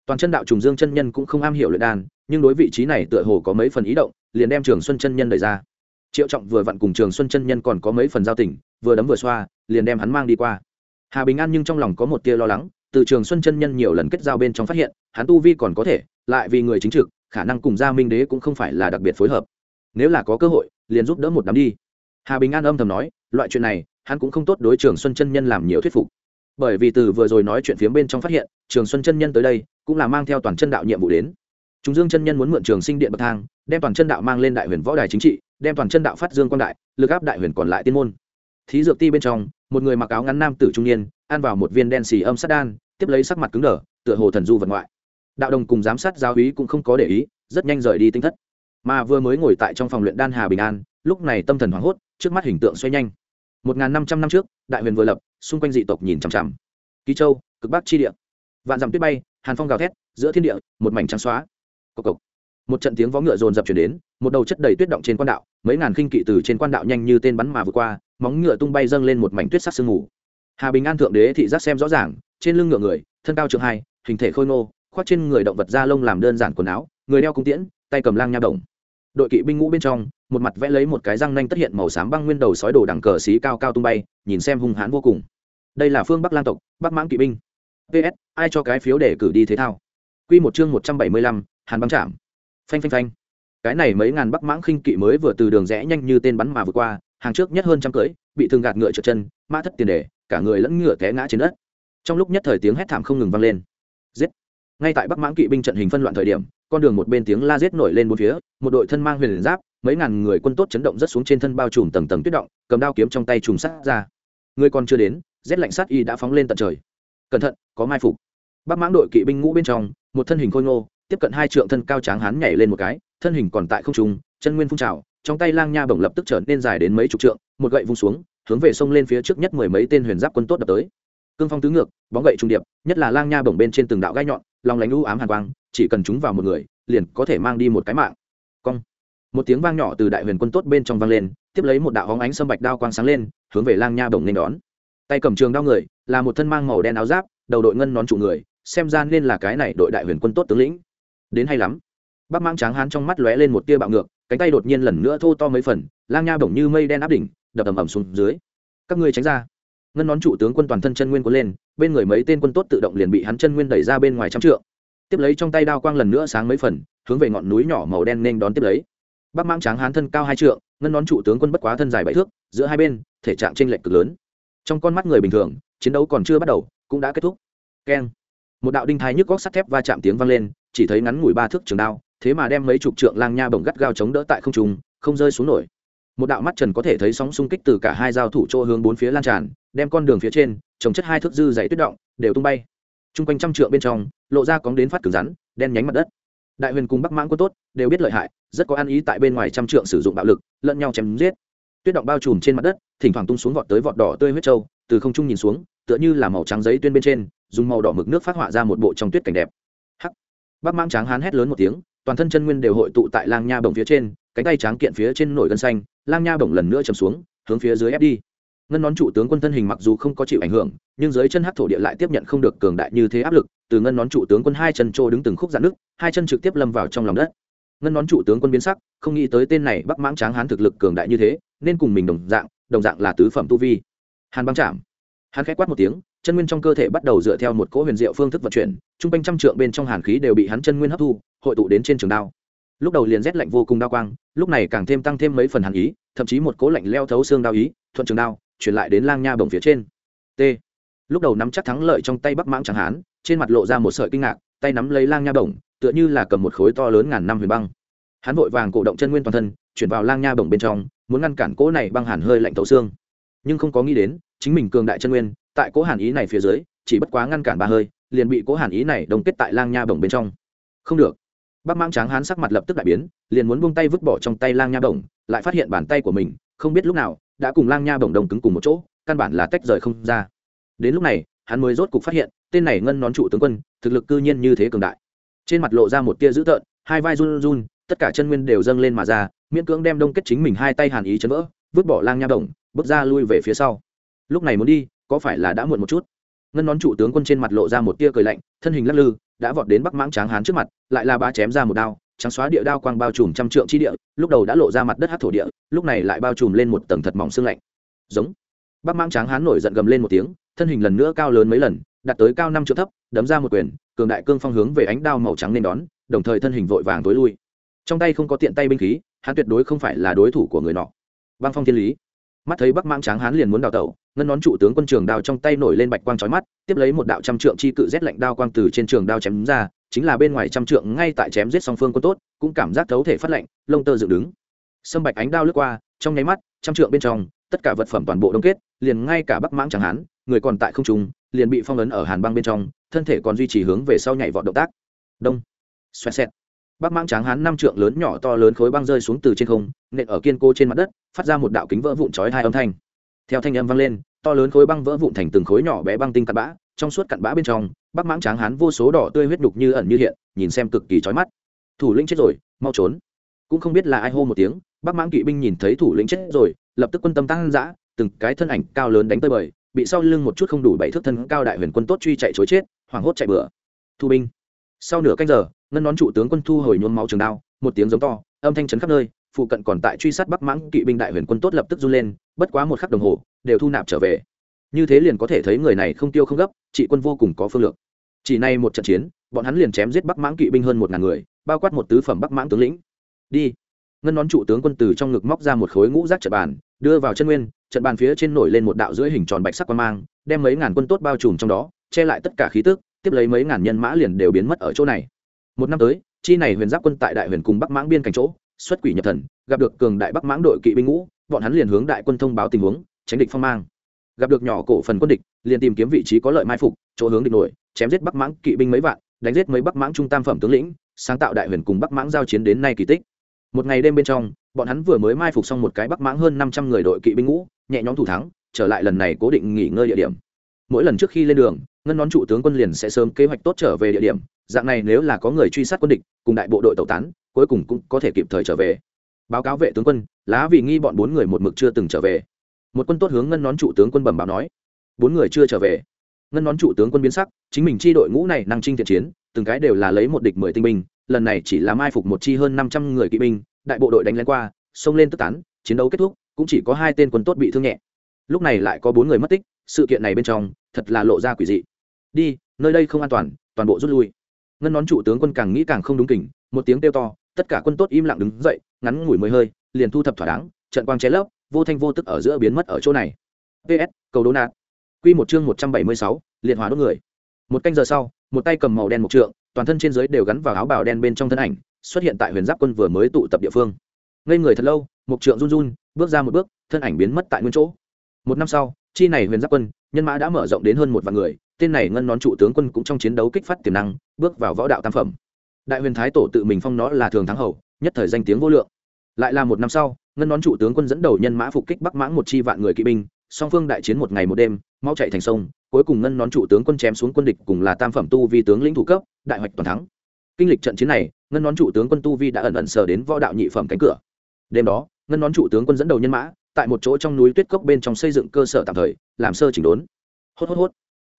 Toàn chân đạo trùng dương chân nhân cũng không am hiểu luyện đan, nhưng đối vị trí này tựa hồ có mấy phần ý động, liền đem trường xuân chân nhân đẩy ra. Triệu trọng vừa vặn cùng trường xuân chân nhân còn có mấy phần giao tình, vừa đấm vừa xoa, liền đem hắn mang đi qua. Hà bình an nhưng trong lòng có một tia lo lắng, từ trường xuân chân nhân nhiều lần kết giao bên trong phát hiện, hắn tu vi còn có thể, lại vì người chính trực khả năng cùng gia minh đế cũng không phải là đặc biệt phối hợp. Nếu là có cơ hội, liền giúp đỡ một đám đi. Hà bình an âm thầm nói, loại chuyện này, hắn cũng không tốt đối trường xuân chân nhân làm nhiều thuyết phục. Bởi vì từ vừa rồi nói chuyện phía bên trong phát hiện, trường xuân chân nhân tới đây, cũng là mang theo toàn chân đạo nhiệm vụ đến. Chúng dương chân nhân muốn mượn trường sinh điện bậc thang, đem toàn chân đạo mang lên đại huyền võ đài chính trị, đem toàn chân đạo phát dương quan đại, lực áp đại huyền còn lại tiên môn. Thí dược ti bên trong, một người mặc áo ngắn nam tử trung niên, ăn vào một viên đen xì âm sát đan, tiếp lấy sắc mặt cứng đờ, tựa hồ thần du vật ngoại đạo đồng cùng giám sát giáo úy cũng không có để ý, rất nhanh rời đi tinh thất. Mà vừa mới ngồi tại trong phòng luyện đan hà bình an, lúc này tâm thần hoảng hốt, trước mắt hình tượng xoay nhanh. Một n g h n năm trăm năm trước, đại huyền vừa lập, xung quanh dị tộc nhìn chằm chằm. Ký châu, cực bắc chi địa. Vạn dặm tuyết bay, hàn phong gào thét, giữa thiên địa, một mảnh trắng xóa. Cộc cộc. Một trận tiếng vó ngựa rồn rập chuyển đến, một đầu chất đầy tuyết động trên quan đạo, mấy ngàn khinh kỵ từ trên quan đạo nhanh như tên bắn mà vượt qua, móng ngựa tung bay dâng lên một mảnh tuyết sắc sương mù. Hà bình an thượng đế thị giác xem rõ ràng, trên lưng ngựa người, thân cao trường hai, hình thể khôi ngô khoác trên người động vật da lông làm đơn giản quần áo, người đeo cung tiễn, tay cầm lang nha đồng. Đội kỵ binh ngũ bên trong, một mặt vẽ lấy một cái răng nanh tất hiện màu xám băng nguyên đầu sói đồ đằng cờ xí cao cao tung bay, nhìn xem hung hãn vô cùng. Đây là phương bắc lang tộc, bắc mãng kỵ binh. Ps ai cho cái phiếu để cử đi thế thao? Quy một chương một trăm bảy mươi lăm, hàn băng chạm phanh phanh phanh. Cái này mấy ngàn bắc mãng khinh kỵ mới vừa từ đường rẽ nhanh như tên bắn mà vượt qua, hàng trước nhất hơn trăm cưỡi, bị thương gạt ngựa trượt chân, mã thất tiền đề, cả người lẫn ngựa té ngã trên đất. Trong lúc nhất thời tiếng hét thảm không ngừng vang lên. Giết ngay tại bắc mãng kỵ binh trận hình phân loạn thời điểm, con đường một bên tiếng la rết nổi lên bốn phía, một đội thân mang huyền giáp, mấy ngàn người quân tốt chấn động rất xuống trên thân bao trùm tầng tầng tuyết động, cầm đao kiếm trong tay trùng sát ra. Người còn chưa đến, rét lạnh sát y đã phóng lên tận trời. Cẩn thận, có mai phục. Bắc mãng đội kỵ binh ngũ bên trong, một thân hình khôi ngô, tiếp cận hai trượng thân cao tráng hán nhảy lên một cái, thân hình còn tại không trung, chân nguyên phun trào, trong tay lang nha bổng lập tức trở nên dài đến mấy chục trượng, một gậy vung xuống, hướng về sông lên phía trước nhất mười mấy tên huyền giáp quân tốt đập tới. Cương phong tứ ngược, bóng gậy trung điệp, nhất là lang nha bổng bên trên từng đạo gai nhọn lòng lánh u ám hàn quang, chỉ cần chúng vào một người, liền có thể mang đi một cái mạng. Cong. Một tiếng vang nhỏ từ đại huyền quân tốt bên trong vang lên, tiếp lấy một đạo hóng ánh sâm bạch đao quang sáng lên, hướng về lang nha bổng nên đón. Tay cầm trường đao người, là một thân mang màu đen áo giáp, đầu đội ngân nón trụ người, xem ra nên là cái này đội đại huyền quân tốt tướng lĩnh. Đến hay lắm. Bác mang tráng hán trong mắt lóe lên một tia bạo ngược, cánh tay đột nhiên lần nữa thô to mấy phần, lang nha bổng như mây đen áp đỉnh, đập ầm ầm xuống dưới. Các ngươi tránh ra. Ngân nón trụ tướng quân toàn thân chân nguyên quân lên bên người mấy tên quân tốt tự động liền bị hắn chân nguyên đẩy ra bên ngoài trăm trượng. Tiếp lấy trong tay đao quang lần nữa sáng mấy phần, hướng về ngọn núi nhỏ màu đen nên đón tiếp lấy. Bác mang tráng hán thân cao hai trượng, ngân nón trụ tướng quân bất quá thân dài bảy thước, giữa hai bên, thể trạng trên lệch cực lớn. Trong con mắt người bình thường, chiến đấu còn chưa bắt đầu, cũng đã kết thúc. Keng. Một đạo đinh thái nhức góc sắt thép va chạm tiếng vang lên, chỉ thấy ngắn ngủi ba thước trường đao, thế mà đem mấy chục trượng lang nha bồng gắt gao chống đỡ tại không trung, không rơi xuống nổi. Một đạo mắt trần có thể thấy sóng xung kích từ cả hai giao thủ chỗ hướng bốn phía lan tràn đem con đường phía trên, trồng chất hai thước dư dày tuyết động, đều tung bay. Chung quanh trăm trượng bên trong, lộ ra cóng đến phát cứng rắn, đen nhánh mặt đất. Đại huyền cùng bắc mãng quân tốt đều biết lợi hại, rất có ăn ý tại bên ngoài trăm trượng sử dụng bạo lực, lẫn nhau chém giết. Tuyết động bao trùm trên mặt đất, thỉnh thoảng tung xuống vọt tới vọt đỏ tươi huyết trâu, từ không trung nhìn xuống, tựa như là màu trắng giấy tuyên bên trên, dùng màu đỏ mực nước phát họa ra một bộ trong tuyết cảnh đẹp. Hắc. Bắc mang tráng hán hét lớn một tiếng, toàn thân chân nguyên đều hội tụ tại lang nha bồng phía trên, cánh tay tráng kiện phía trên nổi gân xanh, lang nha bồng lần nữa chầm xuống, hướng phía dưới ép đi ngân nón trụ tướng quân thân hình mặc dù không có chịu ảnh hưởng, nhưng dưới chân hát thổ địa lại tiếp nhận không được cường đại như thế áp lực, từ ngân nón trụ tướng quân hai chân trô đứng từng khúc dạn nước hai chân trực tiếp lâm vào trong lòng đất. Ngân nón trụ tướng quân biến sắc, không nghĩ tới tên này bắc mãng tráng hán thực lực cường đại như thế, nên cùng mình đồng dạng đồng dạng là tứ phẩm tu vi. Hàn băng chạm. Hắn khẽ quát một tiếng, chân nguyên trong cơ thể bắt đầu dựa theo một cỗ huyền diệu phương thức vận chuyển, trung quanh trăm trượng bên trong hàn khí đều bị hắn chân nguyên hấp thu, hội tụ đến trên trường đao. Lúc đầu liền rét lạnh vô cùng đao quang, lúc này càng thêm tăng thêm mấy phần hàn ý, thậm chí một cỗ lạnh leo thấu xương đao ý, thuận trường đao chuyển lại đến lang nha bồng phía trên. T. Lúc đầu nắm chắc thắng lợi trong tay bắc mãng chẳng hán, trên mặt lộ ra một sợi kinh ngạc, tay nắm lấy lang nha bồng tựa như là cầm một khối to lớn ngàn năm huyền băng. Hắn vội vàng cổ động chân nguyên toàn thân, chuyển vào lang nha bồng bên trong, muốn ngăn cản cỗ này băng hàn hơi lạnh thấu xương. Nhưng không có nghĩ đến, chính mình cường đại chân nguyên, tại cỗ hàn ý này phía dưới, chỉ bất quá ngăn cản ba hơi, liền bị cỗ hàn ý này đồng kết tại lang nha bồng bên trong. Không được. Bác mãng tráng hán sắc mặt lập tức đại biến, liền muốn buông tay vứt bỏ trong tay lang nha bồng lại phát hiện bàn tay của mình, không biết lúc nào đã cùng lang nha bổng đồng cứng cùng một chỗ, căn bản là tách rời không ra. Đến lúc này, hắn mới rốt cục phát hiện, tên này ngân nón trụ tướng quân, thực lực cư nhiên như thế cường đại. Trên mặt lộ ra một tia dữ tợn, hai vai run run, tất cả chân nguyên đều dâng lên mà ra, miễn cưỡng đem đông kết chính mình hai tay hàn ý chấn vỡ, vứt bỏ lang nha bồng bước ra lui về phía sau. Lúc này muốn đi, có phải là đã muộn một chút? Ngân nón trụ tướng quân trên mặt lộ ra một tia cười lạnh, thân hình lắc lư, đã vọt đến bắc mãng tráng hán trước mặt, lại là ba chém ra một đao trắng xóa địa đao quang bao trùm trăm trượng chi địa, lúc đầu đã lộ ra mặt đất hát thổ địa, lúc này lại bao trùm lên một tầng thật mỏng xương lạnh. Giống. Bắc mang tráng hán nổi giận gầm lên một tiếng, thân hình lần nữa cao lớn mấy lần, đạt tới cao năm trượng thấp, đấm ra một quyền, cường đại cương phong hướng về ánh đao màu trắng nên đón, đồng thời thân hình vội vàng tối lui. Trong tay không có tiện tay binh khí, hắn tuyệt đối không phải là đối thủ của người nọ. Băng phong thiên lý. Mắt thấy bắc mang tráng hán liền muốn đào tẩu, ngân nón trụ tướng quân trường đao trong tay nổi lên bạch quang trói mắt, tiếp lấy một đạo trăm trượng chi cự rét lạnh đao quang từ trên trường đao chém ra chính là bên ngoài trăm trượng ngay tại chém giết song phương quân tốt, cũng cảm giác thấu thể phát lạnh, lông tơ dựng đứng. Sâm bạch ánh đao lướt qua, trong nháy mắt, trăm trượng bên trong, tất cả vật phẩm toàn bộ đông kết, liền ngay cả bắc mãng chẳng hán người còn tại không trung, liền bị phong ấn ở hàn băng bên trong, thân thể còn duy trì hướng về sau nhảy vọt động tác. Đông. Xoẹt xẹt. Bắc mãng tráng hán năm trượng lớn nhỏ to lớn khối băng rơi xuống từ trên không, nện ở kiên cố trên mặt đất, phát ra một đạo kính vỡ vụn chói hai âm thanh. Theo thanh âm vang lên, to lớn khối băng vỡ vụn thành từng khối nhỏ bé băng tinh cặn bã, trong suốt cặn bã bên trong bắc mãng tráng hán vô số đỏ tươi huyết đục như ẩn như hiện, nhìn xem cực kỳ chói mắt. Thủ lĩnh chết rồi, mau trốn. Cũng không biết là ai hô một tiếng, bắc mãng kỵ binh nhìn thấy thủ lĩnh chết rồi, lập tức quân tâm tăng dã, từng cái thân ảnh cao lớn đánh tơi bời, bị sau lưng một chút không đủ bảy thước thân cao đại huyền quân tốt truy chạy chối chết, hoảng hốt chạy bừa. Thu binh. Sau nửa canh giờ, ngân nón trụ tướng quân thu hồi nhuôn máu trường đao, một tiếng giống to, âm thanh chấn khắp nơi, phụ cận còn tại truy sát bắc mãng kỵ binh đại huyền quân tốt lập tức run lên, bất quá một khắc đồng hồ, đều thu nạp trở về. Như thế liền có thể thấy người này không tiêu không gấp trị quân vô cùng có phương lược. Chỉ nay một trận chiến, bọn hắn liền chém giết bắc mãng kỵ binh hơn một ngàn người, bao quát một tứ phẩm bắc mãng tướng lĩnh. Đi. Ngân nón trụ tướng quân từ trong ngực móc ra một khối ngũ rác trận bàn, đưa vào chân nguyên, trận bàn phía trên nổi lên một đạo dưới hình tròn bạch sắc quan mang, đem mấy ngàn quân tốt bao trùm trong đó, che lại tất cả khí tức, tiếp lấy mấy ngàn nhân mã liền đều biến mất ở chỗ này. Một năm tới, chi này huyền giáp quân tại đại huyền cùng bắc mãng biên cảnh chỗ, xuất quỷ nhập thần, gặp được cường đại bắc mãng đội kỵ binh ngũ, bọn hắn liền hướng đại quân thông báo tình huống, tránh địch phong mang. Gặp được nhỏ cổ phần quân địch liền tìm kiếm vị trí có lợi mai phục, chỗ hướng địch nổi, chém giết bắc mãng kỵ binh mấy vạn, đánh giết mấy bắc mãng trung tam phẩm tướng lĩnh, sáng tạo đại huyền cùng bắc mãng giao chiến đến nay kỳ tích. Một ngày đêm bên trong, bọn hắn vừa mới mai phục xong một cái bắc mãng hơn năm trăm người đội kỵ binh ngũ, nhẹ nhõm thủ thắng, trở lại lần này cố định nghỉ ngơi địa điểm. Mỗi lần trước khi lên đường, ngân nón trụ tướng quân liền sẽ sớm kế hoạch tốt trở về địa điểm, dạng này nếu là có người truy sát quân địch, cùng đại bộ đội tẩu tán, cuối cùng cũng có thể kịp thời trở về. Báo cáo vệ tướng quân, lá vì nghi bọn bốn người một mực chưa từng trở về. Một quân tốt hướng ngân nón trụ tướng quân bẩm báo nói bốn người chưa trở về. Ngân nón trụ tướng quân biến sắc, chính mình chi đội ngũ này năng trinh thiện chiến, từng cái đều là lấy một địch mười tinh binh, lần này chỉ là mai phục một chi hơn năm trăm người kỵ binh, đại bộ đội đánh lén qua, xông lên tức tán, chiến đấu kết thúc, cũng chỉ có hai tên quân tốt bị thương nhẹ. Lúc này lại có bốn người mất tích, sự kiện này bên trong, thật là lộ ra quỷ dị. Đi, nơi đây không an toàn toàn bộ rút lui. Ngân nón trụ tướng quân càng nghĩ càng không đúng kỉnh một tiếng kêu to, tất cả quân tốt im lặng đứng dậy, ngắn ngủi mới hơi, liền thu thập thỏa đáng, trận quang cháy lấp, vô thanh vô tức ở giữa biến mất ở chỗ này. Ps cầu đố nạt. Quy một chương một trăm bảy mươi sáu, liệt hỏa đốt người. Một canh giờ sau, một tay cầm màu đen một trượng, toàn thân trên dưới đều gắn vào áo bào đen bên trong thân ảnh, xuất hiện tại huyền giáp quân vừa mới tụ tập địa phương. Ngây người thật lâu một trượng run run, bước ra một bước, thân ảnh biến mất tại nguyên chỗ. Một năm sau, chi này huyền giáp quân, nhân mã đã mở rộng đến hơn một vạn người, tên này ngân nón trụ tướng quân cũng trong chiến đấu kích phát tiềm năng, bước vào võ đạo tam phẩm. Đại huyền thái tổ tự mình phong nó là thường thắng hầu, nhất thời danh tiếng vô lượng. Lại là một năm sau, ngân nón trụ tướng quân dẫn đầu nhân mã phục kích bắc mãng một chi vạn người kỵ binh song phương đại chiến một ngày một đêm, mau chạy thành sông, cuối cùng ngân nón trụ tướng quân chém xuống quân địch cùng là tam phẩm tu vi tướng lĩnh thủ cấp, đại hoạch toàn thắng. Kinh lịch trận chiến này, ngân nón trụ tướng quân tu vi đã ẩn ẩn sờ đến võ đạo nhị phẩm cánh cửa. Đêm đó, ngân nón trụ tướng quân dẫn đầu nhân mã, tại một chỗ trong núi tuyết cốc bên trong xây dựng cơ sở tạm thời, làm sơ chỉnh đốn. Hốt hốt hốt.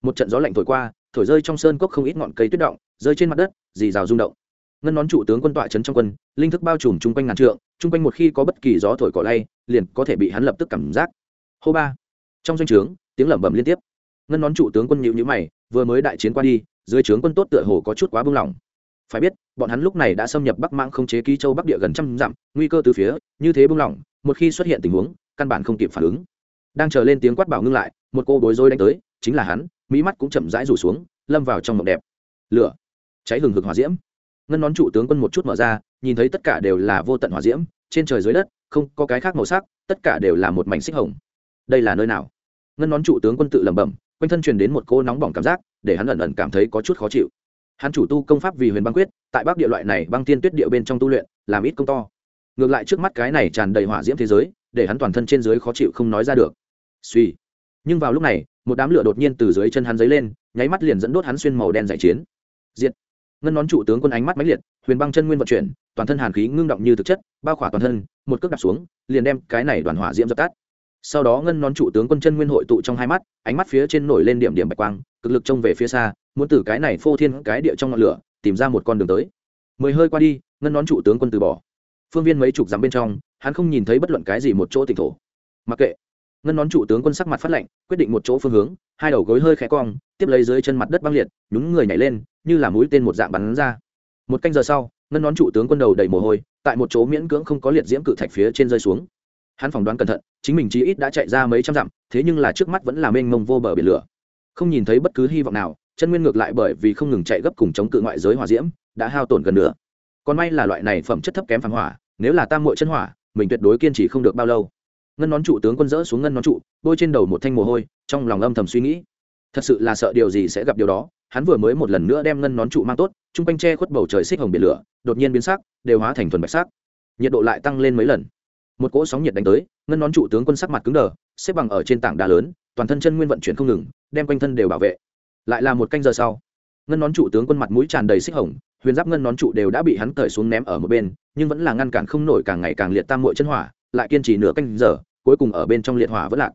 Một trận gió lạnh thổi qua, thổi rơi trong sơn cốc không ít ngọn cây tuyết động, rơi trên mặt đất, dì rào rung động. Ngân nón trụ tướng quân tọa trấn trong quân, linh thức bao trùm chung quanh ngàn trượng, chung quanh một khi có bất kỳ gió thổi cỏ lay, liền có thể bị hắn lập tức cảm giác. Hô ba trong doanh trướng, tiếng lẩm bẩm liên tiếp. Ngân nón trụ tướng quân nhịu nhữ mày, vừa mới đại chiến qua đi, dưới trướng quân tốt tựa hồ có chút quá buông lỏng phải biết, bọn hắn lúc này đã xâm nhập bắc mãng không chế ký châu bắc địa gần trăm dặm, nguy cơ từ phía, như thế buông lỏng một khi xuất hiện tình huống, căn bản không kịp phản ứng. Đang chờ lên tiếng quát bảo ngưng lại, một cô bối rối đánh tới, chính là hắn mỹ mắt cũng chậm rãi rủ xuống, lâm vào trong mộng đẹp. Lửa, cháy hừng hực hỏa diễm. Ngân nón trụ tướng quân một chút mở ra, nhìn thấy tất cả đều là vô tận hỏa diễm, trên trời dưới đất, không có cái khác màu sắc, tất cả đều là một mảnh xích hồng đây là nơi nào? Ngân nón trụ tướng quân tự lẩm bẩm, quanh thân truyền đến một cô nóng bỏng cảm giác, để hắn ẩn ẩn cảm thấy có chút khó chịu. Hắn chủ tu công pháp vì huyền băng quyết, tại bắc địa loại này băng tiên tuyết địa bên trong tu luyện, làm ít công to. Ngược lại trước mắt cái này tràn đầy hỏa diễm thế giới, để hắn toàn thân trên dưới khó chịu không nói ra được. Suy. Nhưng vào lúc này, một đám lửa đột nhiên từ dưới chân hắn dấy lên, nháy mắt liền dẫn đốt hắn xuyên màu đen giải chiến. Diệt. Ngân nón trụ tướng quân ánh mắt mãnh liệt, huyền băng chân nguyên vận chuyển, toàn thân hàn khí ngưng động như thực chất, bao khỏa toàn thân, một cước đạp xuống, liền đem cái này đoàn hỏa diễm dập tắt sau đó ngân nón trụ tướng quân chân nguyên hội tụ trong hai mắt, ánh mắt phía trên nổi lên điểm điểm bạch quang, cực lực trông về phía xa, muốn từ cái này phô thiên cái địa trong ngọn lửa, tìm ra một con đường tới. Mười hơi qua đi, ngân nón trụ tướng quân từ bỏ. Phương viên mấy chục dặm bên trong, hắn không nhìn thấy bất luận cái gì một chỗ tỉnh thổ. Mặc kệ, ngân nón trụ tướng quân sắc mặt phát lạnh, quyết định một chỗ phương hướng, hai đầu gối hơi khẽ cong, tiếp lấy dưới chân mặt đất băng liệt nhúng người nhảy lên, như là mũi tên một dạng bắn ra. Một canh giờ sau, ngân nón trụ tướng quân đầu đầy mồ hôi, tại một chỗ miễn cưỡng không có liệt diễm cự thạch phía trên rơi xuống hắn phỏng đoán cẩn thận, chính mình chí ít đã chạy ra mấy trăm dặm, thế nhưng là trước mắt vẫn là mênh mông vô bờ biển lửa. Không nhìn thấy bất cứ hy vọng nào, chân nguyên ngược lại bởi vì không ngừng chạy gấp cùng chống cự ngoại giới hỏa diễm, đã hao tổn gần nữa còn may là loại này phẩm chất thấp kém phản hỏa, nếu là tam muội chân hỏa, mình tuyệt đối kiên trì không được bao lâu. Ngân nón trụ tướng quân dỡ xuống ngân nón trụ, bôi trên đầu một thanh mồ hôi, trong lòng âm thầm suy nghĩ. Thật sự là sợ điều gì sẽ gặp điều đó, hắn vừa mới một lần nữa đem ngân nón trụ mang tốt, chung quanh che khuất bầu trời xích hồng biển lửa, đột nhiên biến sắc, đều hóa thành thuần bạch sắc. Nhiệt độ lại tăng lên mấy lần một cỗ sóng nhiệt đánh tới, ngân nón trụ tướng quân sắc mặt cứng đờ, xếp bằng ở trên tảng đá lớn, toàn thân chân nguyên vận chuyển không ngừng, đem quanh thân đều bảo vệ. Lại là một canh giờ sau, ngân nón trụ tướng quân mặt mũi tràn đầy xích hồng, huyền giáp ngân nón trụ đều đã bị hắn cởi xuống ném ở một bên, nhưng vẫn là ngăn cản không nổi càng ngày càng liệt tam muội chân hỏa, lại kiên trì nửa canh giờ, cuối cùng ở bên trong liệt hỏa vẫn lạc.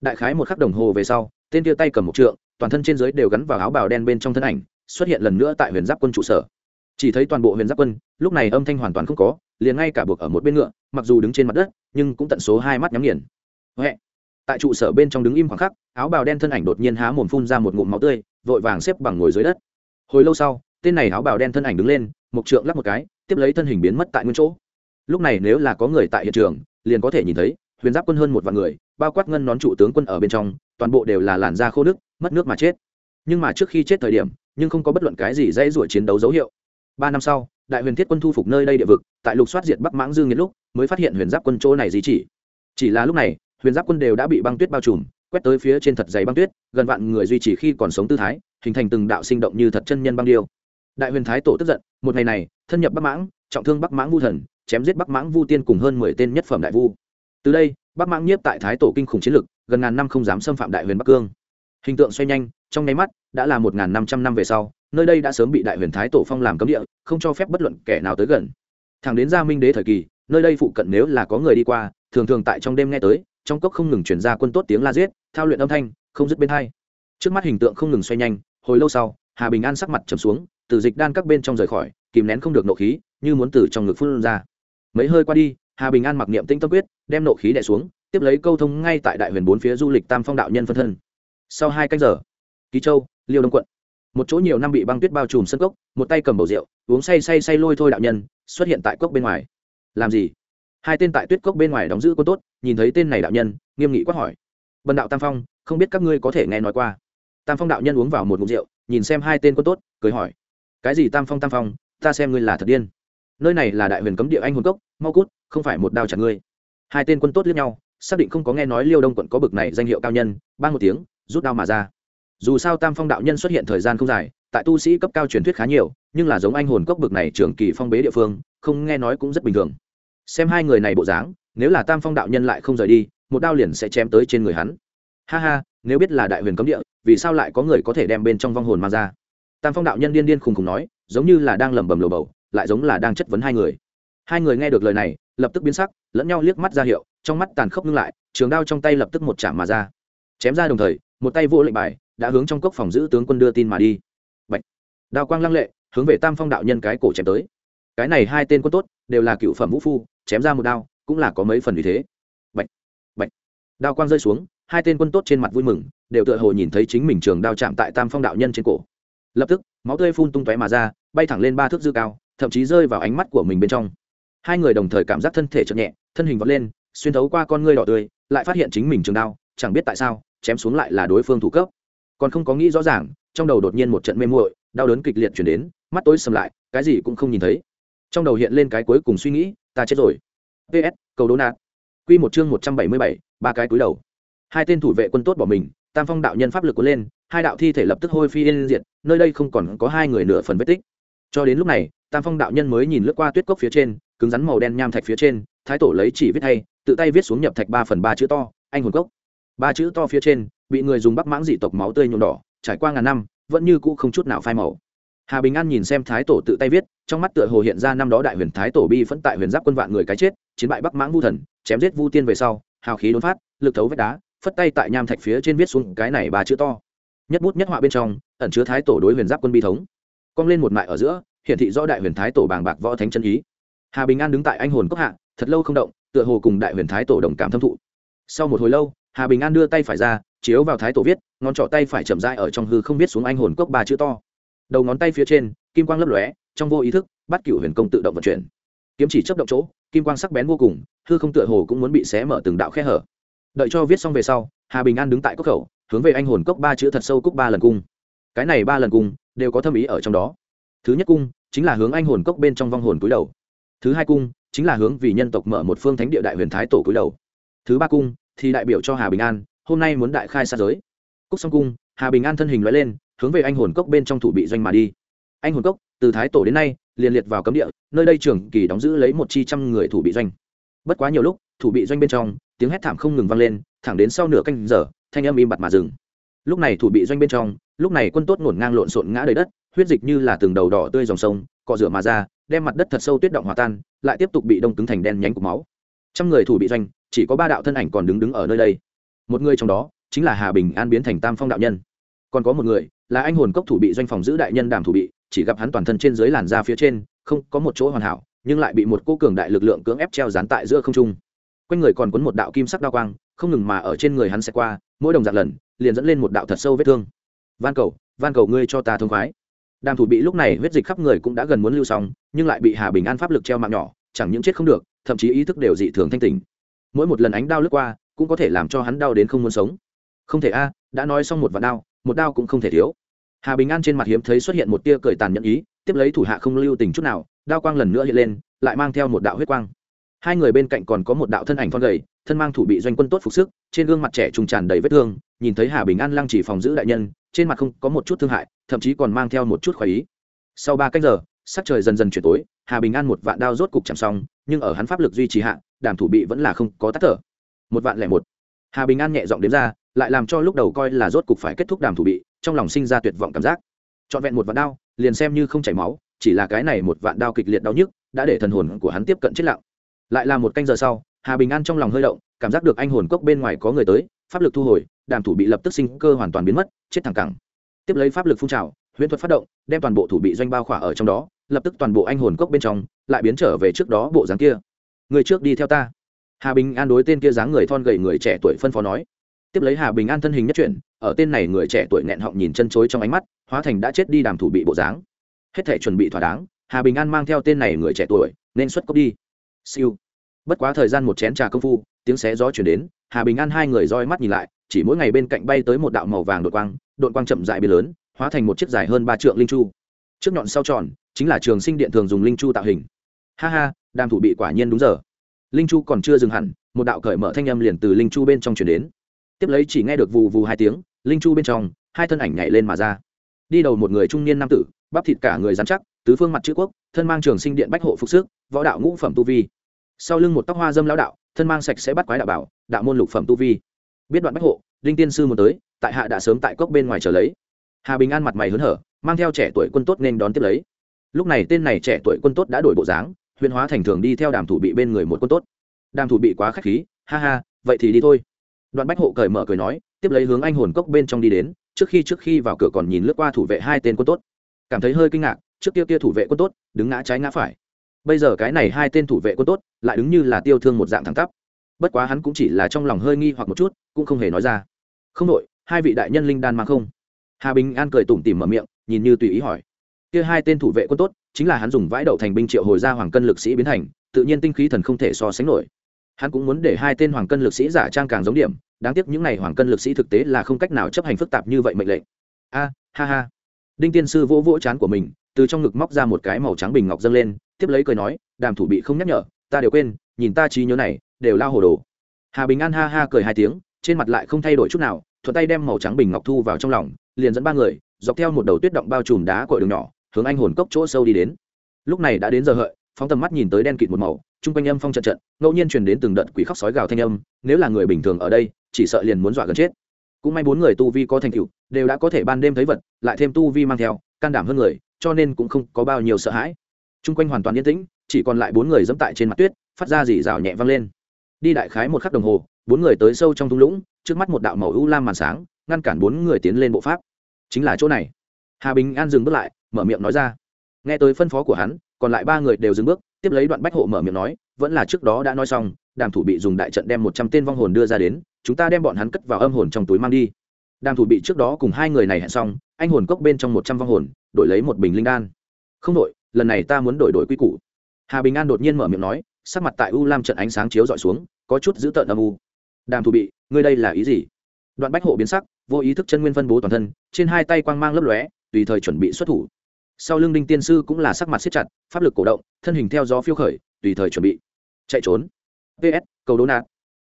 Đại khái một khắc đồng hồ về sau, tên tia tay cầm một trượng, toàn thân trên dưới đều gắn vào áo bào đen bên trong thân ảnh, xuất hiện lần nữa tại huyền giáp quân trụ sở. Chỉ thấy toàn bộ huyền giáp quân, lúc này âm thanh hoàn toàn không có liền ngay cả buộc ở một bên ngựa, mặc dù đứng trên mặt đất, nhưng cũng tận số hai mắt nhắm nghiền. Huệ. tại trụ sở bên trong đứng im khoảng khắc, áo bào đen thân ảnh đột nhiên há mồm phun ra một ngụm máu tươi, vội vàng xếp bằng ngồi dưới đất. Hồi lâu sau, tên này áo bào đen thân ảnh đứng lên một trượng lắc một cái, tiếp lấy thân hình biến mất tại nguyên chỗ. Lúc này nếu là có người tại hiện trường, liền có thể nhìn thấy, huyền giáp quân hơn một vạn người, bao quát ngân nón trụ tướng quân ở bên trong, toàn bộ đều là làn da khô nước mất nước mà chết. Nhưng mà trước khi chết thời điểm, nhưng không có bất luận cái gì dãy ruổi chiến đấu dấu hiệu. Ba năm sau đại huyền thiết quân thu phục nơi đây địa vực, tại lục soát diệt bắc mãng dương nghiệt lúc, mới phát hiện huyền giáp quân chỗ này gì chỉ. Chỉ là lúc này, huyền giáp quân đều đã bị băng tuyết bao trùm, quét tới phía trên thật dày băng tuyết, gần vạn người duy trì khi còn sống tư thái, hình thành từng đạo sinh động như thật chân nhân băng điêu. Đại huyền thái tổ tức giận, một ngày này, thân nhập bắc mãng, trọng thương bắc mãng vu thần, chém giết bắc mãng vu tiên cùng hơn mười tên nhất phẩm đại vu. Từ đây, bắc mãng nhiếp tại thái tổ kinh khủng chiến lực, gần ngàn năm không dám xâm phạm đại huyền bắc cương. Hình tượng xoay nhanh, trong nháy mắt, đã là một ngàn năm trăm năm về sau nơi đây đã sớm bị đại huyền thái tổ phong làm cấm địa, không cho phép bất luận kẻ nào tới gần. Thẳng đến gia minh đế thời kỳ, nơi đây phụ cận nếu là có người đi qua, thường thường tại trong đêm nghe tới, trong cốc không ngừng chuyển ra quân tốt tiếng la giết, thao luyện âm thanh, không dứt bên thay. trước mắt hình tượng không ngừng xoay nhanh, hồi lâu sau, hà bình an sắc mặt trầm xuống, từ dịch đan các bên trong rời khỏi, kìm nén không được nộ khí, như muốn từ trong ngực phun ra. Mấy hơi qua đi, hà bình an mặc niệm tinh tâm quyết, đem nộ khí đẻ xuống, tiếp lấy câu thông ngay tại đại huyền bốn phía du lịch tam phong đạo nhân phân thân. Sau hai canh giờ, ký châu, liêu đông quận một chỗ nhiều năm bị băng tuyết bao trùm sân cốc, một tay cầm bầu rượu, uống say say say lôi thôi đạo nhân, xuất hiện tại cốc bên ngoài. Làm gì? Hai tên tại tuyết cốc bên ngoài đóng giữ quân tốt, nhìn thấy tên này đạo nhân, nghiêm nghị quát hỏi. Bần đạo tam phong, không biết các ngươi có thể nghe nói qua. Tam phong đạo nhân uống vào một ngụm rượu, nhìn xem hai tên quân tốt, cười hỏi. Cái gì tam phong tam phong, ta xem ngươi là thật điên. Nơi này là đại huyền cấm địa anh hồn cốc, mau cút, không phải một đao chặt ngươi. Hai tên quân tốt liếc nhau, xác định không có nghe nói liêu đông quận có bực này danh hiệu cao nhân ba một tiếng, rút đao mà ra dù sao tam phong đạo nhân xuất hiện thời gian không dài, tại tu sĩ cấp cao truyền thuyết khá nhiều, nhưng là giống anh hồn cốc bực này trường kỳ phong bế địa phương, không nghe nói cũng rất bình thường. Xem hai người này bộ dáng, nếu là tam phong đạo nhân lại không rời đi, một đao liền sẽ chém tới trên người hắn. Ha ha, nếu biết là đại huyền cấm địa, vì sao lại có người có thể đem bên trong vong hồn mang ra? Tam phong đạo nhân điên điên khùng khùng nói, giống như là đang lẩm bẩm lồ bầu, lại giống là đang chất vấn hai người. Hai người nghe được lời này, lập tức biến sắc, lẫn nhau liếc mắt ra hiệu, trong mắt tàn khốc ngưng lại, trường đao trong tay lập tức một chạm mà ra. Chém ra đồng thời, một tay vô lệnh bài đã hướng trong cốc phòng giữ tướng quân đưa tin mà đi Bạch. đao quang lăng lệ, hướng về tam phong đạo nhân cái cổ chém tới cái này hai tên quân tốt, đều là cựu phẩm vũ phu, chém ra một đao, cũng là có mấy phần vì thế Bạch. Bạch. đao quang rơi xuống, hai tên quân tốt trên mặt vui mừng, đều tựa hồ nhìn thấy chính mình trường đao chạm tại tam phong đạo nhân trên cổ lập tức, máu tươi phun tung tóe mà ra, bay thẳng lên ba thước dư cao, thậm chí rơi vào ánh mắt của mình bên trong hai người đồng thời cảm giác thân thể chậm nhẹ, thân hình vọt lên, xuyên thấu qua con ngươi đỏ tươi, lại phát hiện chính mình trường đao, chẳng biết tại sao, chém xuống lại là đối phương thủ cấp còn không có nghĩ rõ ràng, trong đầu đột nhiên một trận mê muội, đau đớn kịch liệt chuyển đến, mắt tối sầm lại, cái gì cũng không nhìn thấy. Trong đầu hiện lên cái cuối cùng suy nghĩ, ta chết rồi. Ps cầu đố nạt. Q một chương một trăm bảy mươi bảy, ba cái cúi đầu. Hai tên thủ vệ quân tốt bỏ mình, tam phong đạo nhân pháp lực cuốn lên, hai đạo thi thể lập tức hôi phi yên diệt, nơi đây không còn có hai người nửa phần vết tích. Cho đến lúc này, tam phong đạo nhân mới nhìn lướt qua tuyết cốc phía trên, cứng rắn màu đen nham thạch phía trên, thái tổ lấy chỉ viết hay, tự tay viết xuống nhập thạch ba phần ba chữ to, anh hồn cốc. Ba chữ to phía trên bị người dùng bắc mãng dị tộc máu tươi nhuộm đỏ, trải qua ngàn năm, vẫn như cũ không chút nào phai màu. Hà bình an nhìn xem thái tổ tự tay viết, trong mắt tựa hồ hiện ra năm đó đại huyền thái tổ bi phẫn tại huyền giáp quân vạn người cái chết, chiến bại bắc mãng vu thần, chém giết vu tiên về sau, hào khí đốn phát, lực thấu vách đá, phất tay tại nham thạch phía trên viết xuống cái này ba chữ to. Nhất bút nhất họa bên trong, ẩn chứa thái tổ đối huyền giáp quân bi thống. Cong lên một mại ở giữa, hiển thị rõ đại huyền thái tổ bàng bạc võ thánh chân ý. Hà bình an đứng tại anh hồn cốc hạ, thật lâu không động, tựa hồ cùng đại huyền thái tổ đồng cảm thâm thụ. Sau một hồi lâu hà bình an đưa tay phải ra, chiếu vào thái tổ viết, ngón trỏ tay phải chậm dai ở trong hư không viết xuống anh hồn cốc ba chữ to. Đầu ngón tay phía trên, kim quang lấp lóe, trong vô ý thức, bắt cựu huyền công tự động vận chuyển. Kiếm chỉ chấp động chỗ, kim quang sắc bén vô cùng, hư không tựa hồ cũng muốn bị xé mở từng đạo khe hở. Đợi cho viết xong về sau, hà bình an đứng tại cốc khẩu, hướng về anh hồn cốc ba chữ thật sâu cúc ba lần cung. Cái này ba lần cung, đều có thâm ý ở trong đó. Thứ nhất cung, chính là hướng anh hồn cốc bên trong vong hồn cúi đầu. Thứ hai cung, chính là hướng vì nhân tộc mở một phương thánh địa đại huyền thái tổ cúi đầu. Thứ ba cung thì đại biểu cho hà bình an, hôm nay muốn đại khai xa giới. Cúc song cung, hà bình an thân hình loại lên, hướng về anh hồn cốc bên trong thủ bị doanh mà đi. Anh hồn cốc, từ thái tổ đến nay, liền liệt vào cấm địa, nơi đây trường kỳ đóng giữ lấy một chi trăm người thủ bị doanh. Bất quá nhiều lúc, thủ bị doanh bên trong, tiếng hét thảm không ngừng vang lên, thẳng đến sau nửa canh giờ, thanh âm im bặt mà dừng. Lúc này thủ bị doanh bên trong, lúc này quân tốt ngổn ngang lộn xộn ngã đầy đất, huyết dịch như là từng đầu đỏ tươi dòng sông, cọ rửa mà ra, đem mặt đất thật sâu tuyết động hòa tan, lại tiếp tục bị đông cứng thành đen nhánh của máu. Trăm người thủ bị doanh chỉ có ba đạo thân ảnh còn đứng đứng ở nơi đây. Một người trong đó chính là hà bình an biến thành tam phong đạo nhân. Còn có một người là anh hồn cốc thủ bị doanh phòng giữ đại nhân đàm thủ bị, chỉ gặp hắn toàn thân trên dưới làn da phía trên không có một chỗ hoàn hảo, nhưng lại bị một cô cường đại lực lượng cưỡng ép treo dán tại giữa không trung. Quanh người còn quấn một đạo kim sắc đao quang, không ngừng mà ở trên người hắn sẽ qua, mỗi đồng dạng lần, liền dẫn lên một đạo thật sâu vết thương. Van cầu van cầu ngươi cho ta thông khoái. Đàm thủ bị lúc này huyết dịch khắp người cũng đã gần muốn lưu xong, nhưng lại bị hà bình an pháp lực treo mạng nhỏ, chẳng những chết không được, thậm chí ý thức đều dị thường thanh tỉnh mỗi một lần ánh đao lướt qua, cũng có thể làm cho hắn đau đến không muốn sống. Không thể a, đã nói xong một vạn đao, một đao cũng không thể thiếu. Hà bình an trên mặt hiếm thấy xuất hiện một tia cười tàn nhẫn ý, tiếp lấy thủ hạ không lưu tình chút nào, đao quang lần nữa hiện lên, lại mang theo một đạo huyết quang. Hai người bên cạnh còn có một đạo thân ảnh thon gầy, thân mang thủ bị doanh quân tốt phục sức, trên gương mặt trẻ trùng tràn đầy vết thương, nhìn thấy hà bình an lăng chỉ phòng giữ đại nhân, trên mặt không có một chút thương hại, thậm chí còn mang theo một chút khoái ý. Sau ba cách giờ sắc trời dần dần chuyển tối, hà bình an một vạn đao rốt cục chạm xong, nhưng ở hắn pháp lực duy trì hạ, đàm thủ bị vẫn là không có tắt thở. Một vạn lẻ một. Hà bình an nhẹ giọng đếm ra, lại làm cho lúc đầu coi là rốt cục phải kết thúc đàm thủ bị, trong lòng sinh ra tuyệt vọng cảm giác. Trọn vẹn một vạn đao, liền xem như không chảy máu, chỉ là cái này một vạn đao kịch liệt đau nhức, đã để thần hồn của hắn tiếp cận chết lặng. Lại là một canh giờ sau, hà bình an trong lòng hơi động, cảm giác được anh hồn cốc bên ngoài có người tới, pháp lực thu hồi, đàm thủ bị lập tức sinh cơ hoàn toàn biến mất, chết thẳng cẳng. Tiếp lấy pháp lực phun trào huyễn thuật phát động, đem toàn bộ thủ bị doanh bao khỏa ở trong đó, lập tức toàn bộ anh hồn cốc bên trong lại biến trở về trước đó bộ dáng kia. Người trước đi theo ta. Hà bình an đối tên kia dáng người thon gầy người trẻ tuổi phân phó nói. Tiếp lấy hà bình an thân hình nhất chuyển, ở tên này người trẻ tuổi nghẹn họng nhìn chân chối trong ánh mắt, hóa thành đã chết đi đàm thủ bị bộ dáng. Hết thể chuẩn bị thỏa đáng, hà bình an mang theo tên này người trẻ tuổi, nên xuất cốc đi. Siêu. Bất quá thời gian một chén trà công phu, tiếng xé gió chuyển đến, hà bình an hai người roi mắt nhìn lại, chỉ mỗi ngày bên cạnh bay tới một đạo màu vàng đội quang đội quang chậm dại biến lớn hóa thành một chiếc dài hơn ba trượng linh chu. Trước nhọn sau tròn chính là trường sinh điện thường dùng linh chu tạo hình. Ha ha, đàm thủ bị quả nhiên đúng giờ. Linh chu còn chưa dừng hẳn, một đạo cởi mở thanh âm liền từ linh chu bên trong chuyển đến. Tiếp lấy chỉ nghe được vù vù hai tiếng, linh chu bên trong, hai thân ảnh nhảy lên mà ra. Đi đầu một người trung niên nam tử, bắp thịt cả người dán chắc, tứ phương mặt chữ quốc, thân mang trường sinh điện bách hộ phục sức, võ đạo ngũ phẩm tu vi. Sau lưng một tóc hoa dâm lão đạo, thân mang sạch sẽ bắt quái đạo bảo, đạo môn lục phẩm tu vi. Biết đoạn bách hộ, linh tiên sư muốn tới, tại hạ đã sớm tại cốc bên ngoài chờ lấy hà bình an mặt mày hớn hở, mang theo trẻ tuổi quân tốt nên đón tiếp lấy. Lúc này tên này trẻ tuổi quân tốt đã đổi bộ dáng, huyền hóa thành thường đi theo đàm thủ bị bên người một quân tốt. Đàm thủ bị quá k h á c h khí, ha ha, vậy thì đi thôi. Đoạn bách hộ cởi mở cười nói, tiếp lấy hướng anh hồn cốc bên trong đi đến, trước khi trước khi vào cửa còn nhìn lướt qua thủ vệ hai tên quân tốt. Cảm thấy hơi kinh ngạc, trước kia kia thủ vệ quân tốt, đứng ngã trái ngã phải. Bây giờ cái này hai tên thủ vệ quân tốt, lại đứng như là tiêu thương một dạng thẳng tắp. Bất quá hắn cũng chỉ là trong lòng hơi nghi hoặc một chút, cũng không hề nói ra. Không đội, hai vị đại nhân linh đan mang không hà bình an cười tủm tỉm mở miệng, nhìn như tùy ý hỏi. Kia hai tên thủ vệ quân tốt, chính là hắn dùng vãi đậu thành binh triệu hồi ra hoàng cân lực sĩ biến thành, tự nhiên tinh khí thần không thể so sánh nổi. Hắn cũng muốn để hai tên hoàng cân lực sĩ giả trang càng giống điểm, đáng tiếc những n à y hoàng cân lực sĩ thực tế là không cách nào chấp hành phức tạp như vậy mệnh lệnh. A, ha ha. Đinh tiên sư vỗ vỗ chán của mình, từ trong ngực móc ra một cái màu trắng bình ngọc dâng lên, tiếp lấy cười nói, đàm thủ bị không nhắc nhở, ta đều quên, nhìn ta trí nhớ này, đều lao hồ đồ. Hà bình an ha ha cười hai tiếng, trên mặt lại không thay đổi chút nào thuận tay đem màu trắng bình ngọc thu vào trong lòng, liền dẫn ba người, dọc theo một đầu tuyết động bao trùm đá cội đường nhỏ, hướng anh hồn cốc chỗ sâu đi đến. Lúc này đã đến giờ hợi, phóng tầm mắt nhìn tới đen kịt một màu, chung quanh âm phong trận trận, ngẫu nhiên truyền đến từng đợt quỷ khóc sói gào thanh âm, nếu là người bình thường ở đây, chỉ sợ liền muốn dọa gần chết. Cũng may bốn người tu vi có thành tựu, đều đã có thể ban đêm thấy vật, lại thêm tu vi mang theo, can đảm hơn người, cho nên cũng không có bao nhiêu sợ hãi. Chung quanh hoàn toàn yên tĩnh, chỉ còn lại bốn người dẫm tại trên mặt tuyết, phát ra dì rào nhẹ vang lên. Đi đại khái một khắc đồng hồ, bốn người tới sâu trong thung lũng trước mắt một đạo màu ưu lam màn sáng, ngăn cản bốn người tiến lên bộ pháp. Chính là chỗ này. Hà bình an dừng bước lại, mở miệng nói ra. Nghe tới phân phó của hắn, còn lại ba người đều dừng bước, tiếp lấy đoạn bách hộ mở miệng nói, vẫn là trước đó đã nói xong, đàm thủ bị dùng đại trận đem một trăm tên vong hồn đưa ra đến, chúng ta đem bọn hắn cất vào âm hồn trong túi mang đi. Đàm thủ bị trước đó cùng hai người này hẹn xong, anh hồn cốc bên trong một trăm vong hồn, đổi lấy một bình linh đan. Không đổi lần này ta muốn đổi đổi quy củ. Hà bình an đột nhiên mở miệng nói, sắc mặt tại u lam trận ánh sáng chiếu dọi xuống, có chút giữ tợn âm u. Đàm thủ bị ngươi đây là ý gì? Đoạn bách hộ biến sắc, vô ý thức chân nguyên phân bố toàn thân, trên hai tay quang mang lấp lóe, tùy thời chuẩn bị xuất thủ. Sau lưng đinh tiên sư cũng là sắc mặt siết chặt, pháp lực cổ động, thân hình theo gió phiêu khởi, tùy thời chuẩn bị. Chạy trốn. Ps cầu đố nạt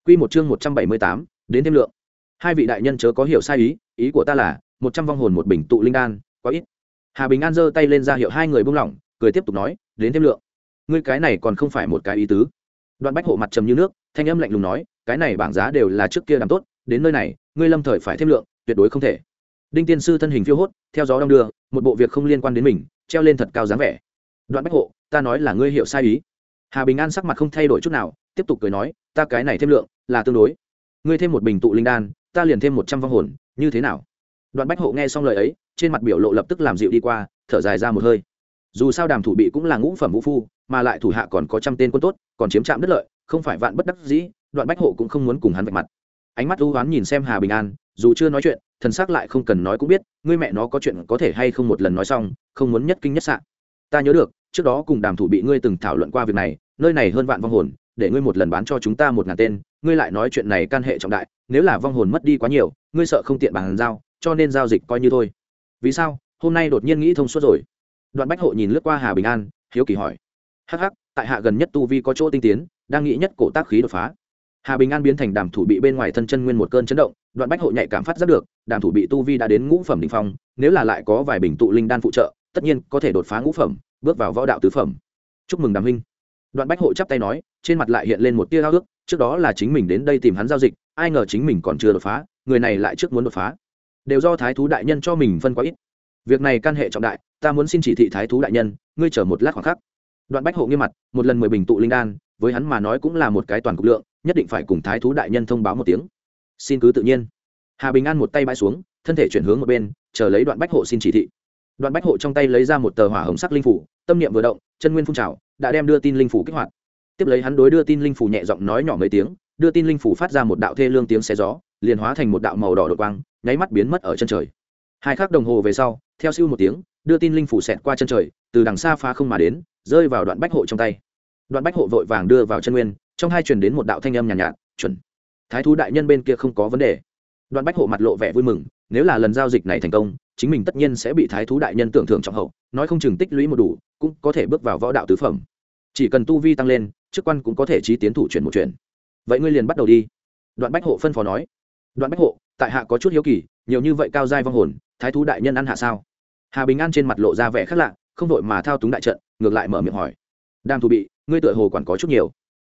q một chương một trăm bảy mươi tám, đến thêm lượng. Hai vị đại nhân chớ có hiểu sai ý ý của ta là, một trăm vong hồn một bình tụ linh đan, quá ít. Hà bình an giơ tay lên ra hiệu hai người buông lỏng, cười tiếp tục nói, đến thêm lượng. Ngươi cái này còn không phải một cái ý tứ. Đoạn bách hộ mặt trầm như nước, thanh âm lạnh lùng nói cái này bảng giá đều là trước kia làm tốt, đến nơi này, ngươi lâm thời phải thêm lượng, tuyệt đối không thể. Đinh tiên sư thân hình phiêu hốt, theo gió đong đưa, một bộ việc không liên quan đến mình, treo lên thật cao dáng vẻ. Đoạn bách hộ, ta nói là ngươi hiểu sai ý. Hà bình an sắc mặt không thay đổi chút nào, tiếp tục cười nói, ta cái này thêm lượng, là tương đối. Ngươi thêm một bình tụ linh đan, ta liền thêm một trăm vong hồn, như thế nào? Đoạn bách hộ nghe xong lời ấy, trên mặt biểu lộ lập tức làm dịu đi qua, thở dài ra một hơi. Dù sao đàm thủ bị cũng là ngũ phẩm vũ phu, mà lại thủ hạ còn có trăm tên quân tốt, còn chiếm trạm đất lợi, không phải vạn bất đắc dĩ đoạn bách hộ cũng không muốn cùng hắn vạch mặt. Ánh mắt ưu oán nhìn xem hà bình an, dù chưa nói chuyện, thần xác lại không cần nói cũng biết, ngươi mẹ nó có chuyện có thể hay không một lần nói xong, không muốn nhất kinh nhất sạn ta nhớ được, trước đó cùng đàm thủ bị ngươi từng thảo luận qua việc này, nơi này hơn vạn vong hồn, để ngươi một lần bán cho chúng ta một ngàn tên, ngươi lại nói chuyện này can hệ trọng đại, nếu là vong hồn mất đi quá nhiều, ngươi sợ không tiện bàn giao, cho nên giao dịch coi như thôi. Vì sao? Hôm nay đột nhiên nghĩ thông suốt rồi. Đoạn bách hộ nhìn lướt qua hà bình an, hiếu kỳ hỏi. Hh tại hạ gần nhất tu vi có chỗ tinh tiến, đang nghĩ nhất cổ tác khí đột phá hà bình an biến thành đàm thủ bị bên ngoài thân chân nguyên một cơn chấn động, đoạn bách hộ nhạy cảm phát giác được, đàm thủ bị tu vi đã đến ngũ phẩm đình phong, nếu là lại có vài bình tụ linh đan phụ trợ, tất nhiên có thể đột phá ngũ phẩm, bước vào võ đạo tứ phẩm. Chúc mừng đàm huynh. Đoạn bách hộ chắp tay nói, trên mặt lại hiện lên một tia ao ước trước đó là chính mình đến đây tìm hắn giao dịch, ai ngờ chính mình còn chưa đột phá, người này lại trước muốn đột phá. Đều do thái thú đại nhân cho mình phân quá ít. Việc này can hệ trọng đại, ta muốn xin chỉ thị thái thú đại nhân, ngươi chờ một lát khoảng khắc. Đoạn bách hộ nghiêm mặt, một lần mười bình tụ linh đan, với hắn mà nói cũng là một cái toàn cục lượng nhất định phải cùng thái thú đại nhân thông báo một tiếng. Xin cứ tự nhiên. Hà bình an một tay bãi xuống, thân thể chuyển hướng một bên, chờ lấy đoạn bách hộ xin chỉ thị. Đoạn bách hộ trong tay lấy ra một tờ hỏa hồng sắc linh phủ, tâm niệm vừa động, chân nguyên phun trào, đã đem đưa tin linh phủ kích hoạt. Tiếp lấy hắn đối đưa tin linh phủ nhẹ giọng nói nhỏ mấy tiếng, đưa tin linh phủ phát ra một đạo thê lương tiếng xe gió, liền hóa thành một đạo màu đỏ đột quang, nháy mắt biến mất ở chân trời. Hai khắc đồng hồ về sau, theo siêu một tiếng, đưa tin linh phủ xẹt qua chân trời, từ đằng xa phá không mà đến, rơi vào đoạn bách hộ trong tay. Đoạn bách hộ vội vàng đưa vào chân nguyên trong hai truyền đến một đạo thanh âm nhàn nhạt, nhạt chuẩn. Thái thú đại nhân bên kia không có vấn đề. Đoạn bách hộ mặt lộ vẻ vui mừng nếu là lần giao dịch này thành công chính mình tất nhiên sẽ bị thái thú đại nhân tưởng thưởng trọng hậu nói không chừng tích lũy một đủ cũng có thể bước vào võ đạo tứ phẩm. Chỉ cần tu vi tăng lên chức quan cũng có thể trí tiến thủ chuyển một chuyển. Vậy ngươi liền bắt đầu đi. Đoạn bách hộ phân phó nói. Đoạn bách hộ tại hạ có chút hiếu kỳ nhiều như vậy cao giai vong hồn thái thú đại nhân ăn hạ sao? Hà bình an trên mặt lộ ra vẻ khác lạ không đội mà thao túng đại trận ngược lại mở miệng hỏi. Đang thù bị ngươi tựa hồ còn có chút nhiều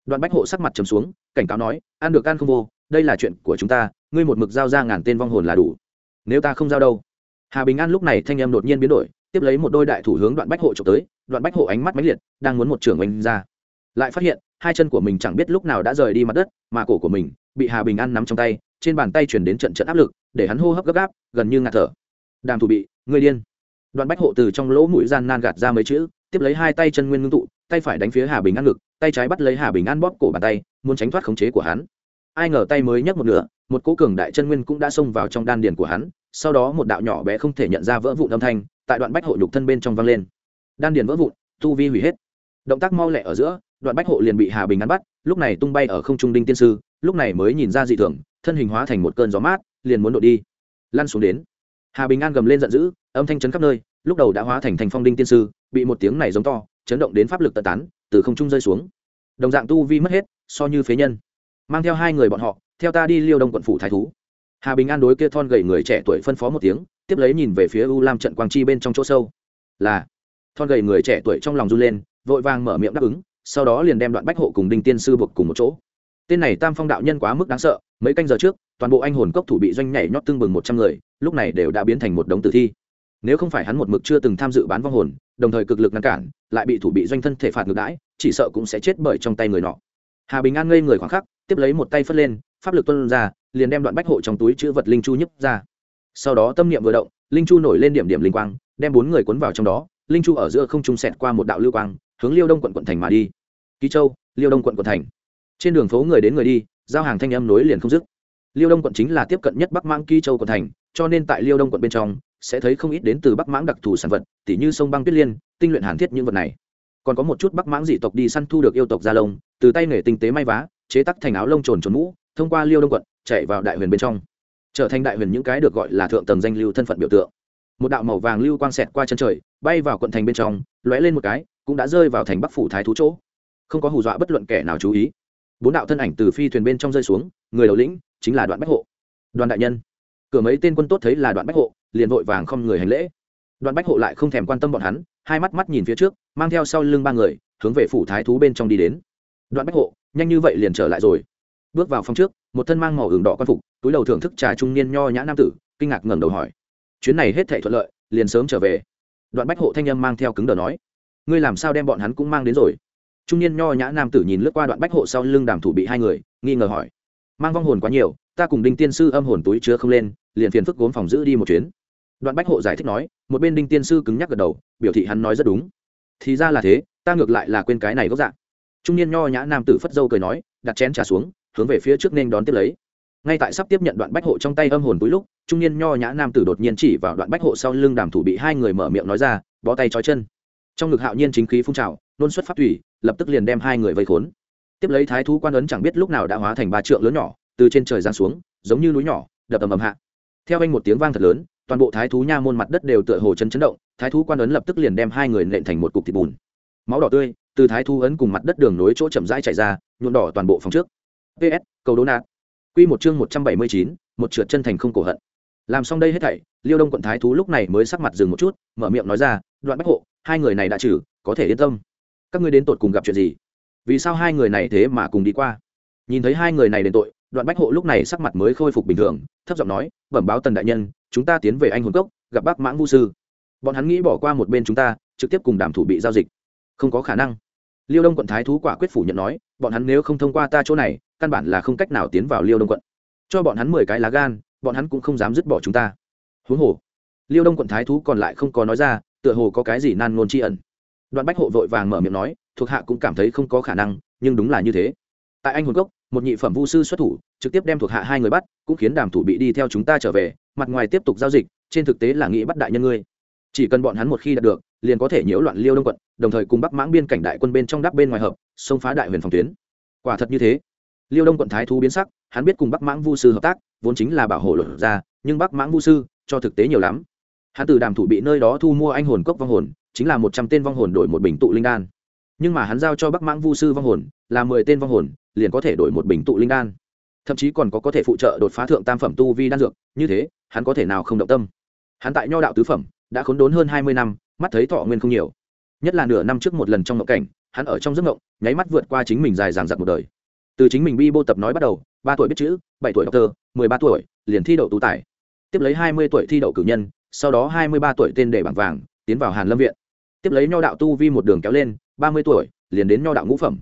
đoạn bách hộ sắc mặt trầm xuống, cảnh cáo nói, ăn được ăn không vô, đây là chuyện của chúng ta, ngươi một mực giao ra ngàn tên vong hồn là đủ. Nếu ta không giao đâu? Hà bình an lúc này thanh em đột nhiên biến đổi, tiếp lấy một đôi đại thủ hướng đoạn bách hộ trộm tới, đoạn bách hộ ánh mắt mãnh liệt, đang muốn một trưởng oanh ra. Lại phát hiện, hai chân của mình chẳng biết lúc nào đã rời đi mặt đất, mà cổ của mình bị hà bình an nắm trong tay, trên bàn tay chuyển đến trận trận áp lực, để hắn hô hấp gấp gáp, gần như ngạt thở. Đàm thủ bị, ngươi điên. Đoạn bách hộ từ trong lỗ mũi gian nan gạt ra mấy chữ, tiếp lấy hai tay chân nguyên ngưng tụ tay phải đánh phía hà bình an ngực, tay trái bắt lấy hà bình an bóp cổ bàn tay, muốn tránh thoát khống chế của hắn. Ai ngờ tay mới nhấc một nửa, một cố cường đại chân nguyên cũng đã xông vào trong đan điền của hắn, sau đó một đạo nhỏ bé không thể nhận ra vỡ vụn âm thanh, tại đoạn bách hộ nhục thân bên trong vang lên. Đan điền vỡ vụn, tu vi hủy hết. Động tác mau lẹ ở giữa, đoạn bách hộ liền bị hà bình an bắt, lúc này tung bay ở không trung đinh tiên sư, lúc này mới nhìn ra dị thường, thân hình hóa thành một cơn gió mát, liền muốn đội đi. Lăn xuống đến. Hà bình an gầm lên giận dữ, âm thanh chấn khắp nơi, lúc đầu đã hóa thành thành phong đinh tiên sư, bị một tiếng này giống to chấn động đến pháp lực tận tán, từ không trung rơi xuống. Đồng dạng tu vi mất hết, so như phế nhân. Mang theo hai người bọn họ, theo ta đi liêu đông quận phủ thái thú. Hà bình an đối kia thon gầy người trẻ tuổi phân phó một tiếng, tiếp lấy nhìn về phía u lam trận quang chi bên trong chỗ sâu. Là, thon gầy người trẻ tuổi trong lòng run lên, vội vàng mở miệng đáp ứng, sau đó liền đem đoạn bách hộ cùng đinh tiên sư buộc cùng một chỗ. Tên này tam phong đạo nhân quá mức đáng sợ, mấy canh giờ trước, toàn bộ anh hồn cốc thủ bị doanh nhảy nhót tương bừng một trăm người, lúc này đều đã biến thành một đống tử thi nếu không phải hắn một mực chưa từng tham dự bán vong hồn, đồng thời cực lực ngăn cản, lại bị thủ bị doanh thân thể phạt ngược đãi, chỉ sợ cũng sẽ chết bởi trong tay người nọ. Hà bình an ngây người khoảng khắc, tiếp lấy một tay phất lên, pháp lực tuân ra, liền đem đoạn bách hộ trong túi chữ vật linh chu nhấp ra. Sau đó tâm niệm vừa động, linh chu nổi lên điểm điểm linh quang, đem bốn người cuốn vào trong đó, linh chu ở giữa không trung sẹt qua một đạo lưu quang, hướng liêu đông quận quận thành mà đi. Ký châu, liêu đông quận quận thành. Trên đường phố người đến người đi, giao hàng thanh âm nối liền không dứt. Liêu đông quận chính là tiếp cận nhất bắc mãng ký châu quận thành, cho nên tại liêu đông quận bên trong sẽ thấy không ít đến từ bắc mãng đặc thù sản vật, tỉ như sông băng tuyết liên, tinh luyện hàn thiết những vật này. Còn có một chút bắc mãng dị tộc đi săn thu được yêu tộc gia lông từ tay nghề tinh tế may vá, chế tắc thành áo lông trồn trồn mũ, thông qua liêu đông quận, chạy vào đại huyền bên trong. Trở thành đại huyền những cái được gọi là thượng tầng danh lưu thân phận biểu tượng. Một đạo màu vàng lưu quang xẹt qua chân trời, bay vào quận thành bên trong, lóe lên một cái, cũng đã rơi vào thành bắc phủ thái thú chỗ. Không có hù dọa bất luận kẻ nào chú ý. Bốn đạo thân ảnh từ phi thuyền bên trong rơi xuống, người đầu lĩnh chính là đoạn bách hộ. Đoàn đại nhân cửa mấy tên quân tốt thấy là đoạn bách hộ, liền vội vàng không người hành lễ. Đoạn bách hộ lại không thèm quan tâm bọn hắn, hai mắt mắt nhìn phía trước, mang theo sau lưng ba người, hướng về phủ thái thú bên trong đi đến. Đoạn bách hộ, nhanh như vậy liền trở lại rồi. Bước vào phòng trước, một thân mang màu hưởng đỏ quan phục, túi đầu thưởng thức trà trung niên nho nhã nam tử, kinh ngạc ngẩng đầu hỏi. Chuyến này hết thể thuận lợi, liền sớm trở về. Đoạn bách hộ thanh âm mang theo cứng đờ nói. Ngươi làm sao đem bọn hắn cũng mang đến rồi? Trung niên nho nhã nam tử nhìn lướt qua đoạn bách hộ sau lưng đàm thủ bị hai người, nghi ngờ hỏi. Mang vong hồn quá nhiều, ta cùng đinh tiên sư âm hồn túi chứa không lên liền phiền phức gốm phòng giữ đi một chuyến. Đoạn bách hộ giải thích nói, một bên đinh tiên sư cứng nhắc gật đầu, biểu thị hắn nói rất đúng. Thì ra là thế, ta ngược lại là quên cái này gốc dạng trung niên nho nhã nam tử phất dâu cười nói, đặt chén trà xuống, hướng về phía trước nên đón tiếp lấy. Ngay tại sắp tiếp nhận đoạn bách hộ trong tay âm hồn túi lúc, trung niên nho nhã nam tử đột nhiên chỉ vào đoạn bách hộ sau lưng đàm thủ bị hai người mở miệng nói ra, bó tay trói chân. Trong ngực hạo nhiên chính khí phun trào, nôn xuất phát thủy lập tức liền đem hai người vây khốn. Tiếp lấy thái thú quan ấn chẳng biết lúc nào đã hóa thành ba trượng lớn nhỏ, từ trên trời giáng xuống, giống như núi nhỏ, đập ầm ầm hạ theo anh một tiếng vang thật lớn, toàn bộ thái thú nha môn mặt đất đều tựa hồ chân chấn động, thái thú quan ấn lập tức liền đem hai người nện thành một cục thịt bùn. Máu đỏ tươi, từ thái thú ấn cùng mặt đất đường nối chỗ chậm rãi chảy ra, nhuộm đỏ toàn bộ phòng trước. Ps cầu đố nạt. Q một chương một trăm bảy mươi chín, một trượt chân thành không cổ hận. Làm xong đây hết thảy, liêu đông quận thái thú lúc này mới sắc mặt dừng một chút, mở miệng nói ra, đoạn bách hộ, hai người này đã trừ, có thể yên tâm. Các ngươi đến tột cùng gặp chuyện gì? Vì sao hai người này thế mà cùng đi qua? Nhìn thấy hai người này đến tội đoạn bách hộ lúc này sắc mặt mới khôi phục bình thường, thấp giọng nói, bẩm báo tần đại nhân, chúng ta tiến về anh hồn cốc, gặp bác mãng Vu sư. Bọn hắn nghĩ bỏ qua một bên chúng ta, trực tiếp cùng đàm thủ bị giao dịch. Không có khả năng. Liêu đông quận thái thú quả quyết phủ nhận nói, bọn hắn nếu không thông qua ta chỗ này, căn bản là không cách nào tiến vào liêu đông quận. Cho bọn hắn mười cái lá gan, bọn hắn cũng không dám dứt bỏ chúng ta. Huống hồ, liêu đông quận thái thú còn lại không có nói ra, tựa hồ có cái gì nan ngôn tri ẩn. Đoạn bách hộ vội vàng mở miệng nói, thuộc hạ cũng cảm thấy không có khả năng, nhưng đúng là như thế. Tại anh hồn cốc một nhị phẩm vu sư xuất thủ, trực tiếp đem thuộc hạ hai người bắt, cũng khiến đàm thủ bị đi theo chúng ta trở về, mặt ngoài tiếp tục giao dịch, trên thực tế là nghĩ bắt đại nhân ngươi. Chỉ cần bọn hắn một khi đạt được, liền có thể nhiễu loạn liêu đông quận, đồng thời cùng bắc mãng biên cảnh đại quân bên trong đắp bên ngoài hợp, xông phá đại huyền phòng tuyến. Quả thật như thế. Liêu đông quận thái thú biến sắc, hắn biết cùng bắc mãng vu sư hợp tác, vốn chính là bảo hộ luật ra, nhưng bắc mãng vu sư, cho thực tế nhiều lắm. Hắn từ đàm thủ bị nơi đó thu mua anh hồn cốc vong hồn, chính là một trăm tên vong hồn đổi một bình tụ linh đan nhưng mà hắn giao cho bắc mãng vu sư vong hồn, là mười tên vong hồn, liền có thể đổi một bình tụ linh đan. Thậm chí còn có có thể phụ trợ đột phá thượng tam phẩm tu vi đan dược, như thế, hắn có thể nào không động tâm. Hắn tại nho đạo tứ phẩm, đã khốn đốn hơn hai mươi năm, mắt thấy thọ nguyên không nhiều. Nhất là nửa năm trước một lần trong ngộ cảnh, hắn ở trong giấc ngộng, nháy mắt vượt qua chính mình dài dàng dặc một đời. Từ chính mình bi bô tập nói bắt đầu, ba tuổi biết chữ, bảy tuổi đọc tơ mười ba tuổi, liền thi đậu tú tài. Tiếp lấy hai mươi tuổi thi đậu cử nhân, sau đó hai mươi ba tuổi tên để bảng vàng, tiến vào hàn lâm viện tiếp lấy nho đạo tu vi một đường kéo lên, ba mươi tuổi, liền đến nho đạo ngũ phẩm.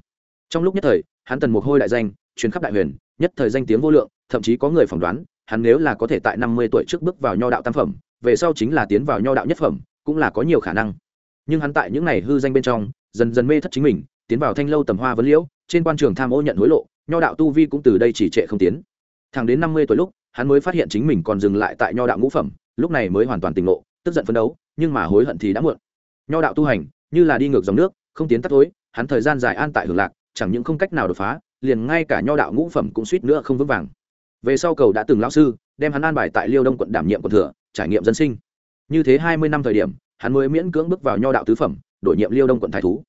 Trong lúc nhất thời, hắn tần một hôi đại danh chuyến khắp đại huyền, nhất thời danh tiếng vô lượng, thậm chí có người phỏng đoán, hắn nếu là có thể tại năm mươi tuổi trước bước vào nho đạo tam phẩm, về sau chính là tiến vào nho đạo nhất phẩm, cũng là có nhiều khả năng. Nhưng hắn tại những ngày hư danh bên trong, dần dần mê thất chính mình, tiến vào thanh lâu tầm hoa vấn liễu, trên quan trường tham ô nhận hối lộ, nho đạo tu vi cũng từ đây chỉ trệ không tiến. Thẳng đến năm mươi tuổi lúc, hắn mới phát hiện chính mình còn dừng lại tại nho đạo ngũ phẩm, lúc này mới hoàn toàn tỉnh ngộ, tức giận phấn đấu, nhưng mà hối hận thì đã muộn nho đạo tu hành, như là đi ngược dòng nước, không tiến tắt tối hắn thời gian dài an tại hưởng lạc, chẳng những không cách nào đột phá, liền ngay cả nho đạo ngũ phẩm cũng suýt nữa không vững vàng. Về sau cầu đã từng lão sư, đem hắn an bài tại liêu đông quận đảm nhiệm quận thừa, trải nghiệm dân sinh. Như thế hai mươi năm thời điểm, hắn mới miễn cưỡng bước vào nho đạo tứ phẩm, đổi nhiệm liêu đông quận thái thú.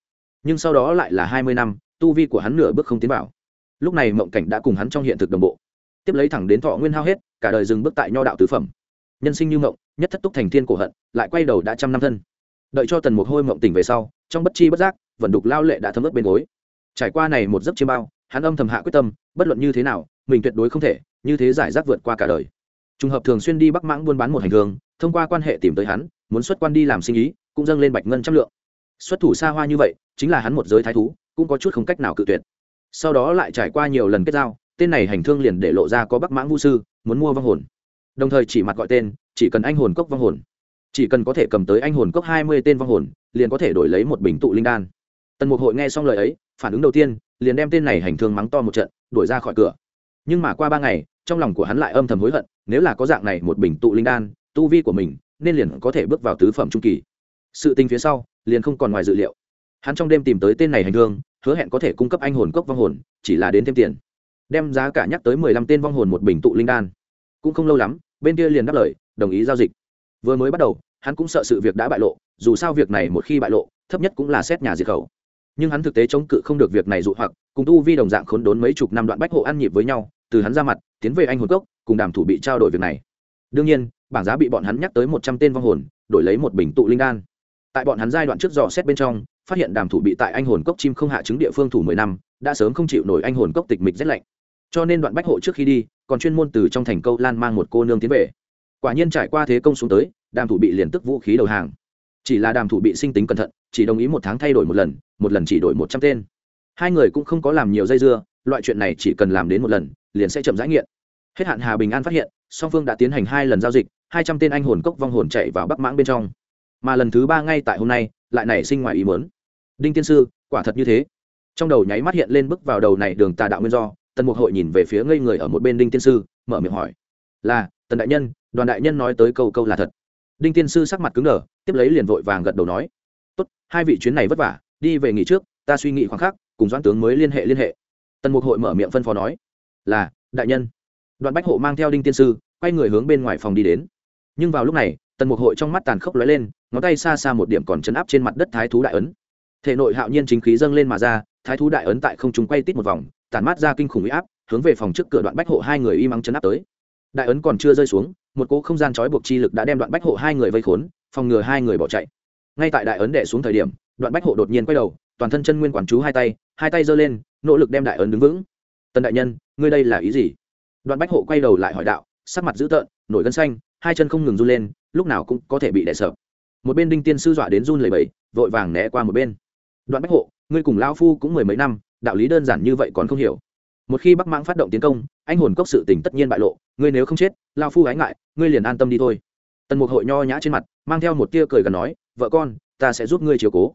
Nhưng sau đó lại là hai mươi năm, tu vi của hắn nửa bước không tiến vào. Lúc này mộng cảnh đã cùng hắn trong hiện thực đồng bộ. Tiếp lấy thẳng đến thọ nguyên hao hết, cả đời dừng bước tại nho đạo tứ phẩm. Nhân sinh như mộng, nhất thất túc thành thiên cổ hận, lại quay đầu đã trăm năm thân đợi cho tần mục hôi mộng tỉnh về sau, trong bất chi bất giác, vận đục lao lệ đã thấm ướt bên gối. Trải qua này một giấc chiêm bao, hắn âm thầm hạ quyết tâm, bất luận như thế nào, mình tuyệt đối không thể, như thế giải rác vượt qua cả đời. Trùng hợp thường xuyên đi bắc mãng buôn bán một hành hương, thông qua quan hệ tìm tới hắn, muốn xuất quan đi làm sinh ý, cũng dâng lên bạch ngân trăm lượng. Xuất thủ xa hoa như vậy, chính là hắn một giới thái thú, cũng có chút không cách nào cự tuyệt. Sau đó lại trải qua nhiều lần kết giao, tên này hành thương liền để lộ ra có bắc mãng vũ sư, muốn mua vong hồn. Đồng thời chỉ mặt gọi tên, chỉ cần anh hồn cốc vong hồn chỉ cần có thể cầm tới anh hồn cốc hai mươi tên vong hồn, liền có thể đổi lấy một bình tụ linh đan. Tần mục hội nghe xong lời ấy, phản ứng đầu tiên, liền đem tên này hành thương mắng to một trận, đuổi ra khỏi cửa. Nhưng mà qua ba ngày, trong lòng của hắn lại âm thầm hối hận, nếu là có dạng này một bình tụ linh đan, tu vi của mình, nên liền có thể bước vào tứ phẩm trung kỳ. Sự tình phía sau, liền không còn ngoài dự liệu. Hắn trong đêm tìm tới tên này hành hương hứa hẹn có thể cung cấp anh hồn cốc vong hồn, chỉ là đến thêm tiền. Đem giá cả nhắc tới mười lăm tên vong hồn một bình tụ linh đan. Cũng không lâu lắm, bên kia liền đáp lời, đồng ý giao dịch vừa mới bắt đầu, hắn cũng sợ sự việc đã bại lộ, dù sao việc này một khi bại lộ, thấp nhất cũng là xét nhà diệt khẩu. Nhưng hắn thực tế chống cự không được việc này dụ hoặc, cùng tu vi đồng dạng khốn đốn mấy chục năm đoạn bách hộ ăn nhịp với nhau, từ hắn ra mặt, tiến về anh hồn cốc, cùng đàm thủ bị trao đổi việc này. Đương nhiên, bảng giá bị bọn hắn nhắc tới một trăm tên vong hồn, đổi lấy một bình tụ linh đan. Tại bọn hắn giai đoạn trước dò xét bên trong, phát hiện đàm thủ bị tại anh hồn cốc chim không hạ chứng địa phương thủ mười năm, đã sớm không chịu nổi anh hồn cốc tịch mịch rét lạnh. Cho nên đoạn bách hộ trước khi đi, còn chuyên môn từ trong thành câu lan mang một cô nương tiến về quả nhiên trải qua thế công xuống tới, đàm thủ bị liền tức vũ khí đầu hàng. Chỉ là đàm thủ bị sinh tính cẩn thận, chỉ đồng ý một tháng thay đổi một lần một lần chỉ đổi một trăm tên. Hai người cũng không có làm nhiều dây dưa, loại chuyện này chỉ cần làm đến một lần, liền sẽ chậm rãi nghiện. Hết hạn hà bình an phát hiện, song phương đã tiến hành hai lần giao dịch, hai trăm tên anh hồn cốc vong hồn chạy vào bắc mãng bên trong. Mà lần thứ ba ngay tại hôm nay, lại nảy sinh ngoài ý muốn. Đinh tiên sư, quả thật như thế. Trong đầu nháy mắt hiện lên bước vào đầu này đường tà đạo nguyên do, tần mục hội nhìn về phía ngây người ở một bên đinh tiên sư, mở miệng hỏi. Là, tần đại nhân đoàn đại nhân nói tới câu câu là thật. Đinh tiên sư sắc mặt cứng đờ, tiếp lấy liền vội vàng gật đầu nói, tốt, hai vị chuyến này vất vả, đi về nghỉ trước, ta suy nghĩ khoảng khắc, cùng doãn tướng mới liên hệ liên hệ. Tần mục hội mở miệng phân phó nói, là, đại nhân. Đoàn bách hộ mang theo đinh tiên sư, quay người hướng bên ngoài phòng đi đến. Nhưng vào lúc này, tần mục hội trong mắt tàn khốc lóe lên, ngón tay xa xa một điểm còn chấn áp trên mặt đất thái thú đại ấn. Thể nội hạo nhiên chính khí dâng lên mà ra, thái thú đại ấn tại không trung quay tít một vòng tàn mát ra kinh khủng huy áp, hướng về phòng trước cửa đoạn bách hộ hai người y mắng chấn áp tới. Đại ấn còn chưa rơi xuống một cỗ không gian trói buộc chi lực đã đem đoạn bách hộ hai người vây khốn, phòng ngừa hai người bỏ chạy. Ngay tại đại ấn đệ xuống thời điểm, đoạn bách hộ đột nhiên quay đầu, toàn thân chân nguyên quản chú hai tay hai tay giơ lên, nỗ lực đem đại ấn đứng vững. Tần đại nhân, ngươi đây là ý gì? Đoạn bách hộ quay đầu lại hỏi đạo, sắc mặt dữ tợn, nổi gân xanh, hai chân không ngừng run lên, lúc nào cũng có thể bị đè sợ một bên đinh tiên sư dọa đến run lẩy bẩy, vội vàng né qua một bên. Đoạn bách hộ, ngươi cùng lao phu cũng mười mấy năm, đạo lý đơn giản như vậy còn không hiểu một khi bắc mãng phát động tiến công, anh hồn cốc sự tình tất nhiên bại lộ, ngươi nếu không chết lao phu ái ngại, ngươi liền an tâm đi thôi. Tần mục hội nho nhã trên mặt, mang theo một tia cười gần nói, vợ con, ta sẽ giúp ngươi chiều cố.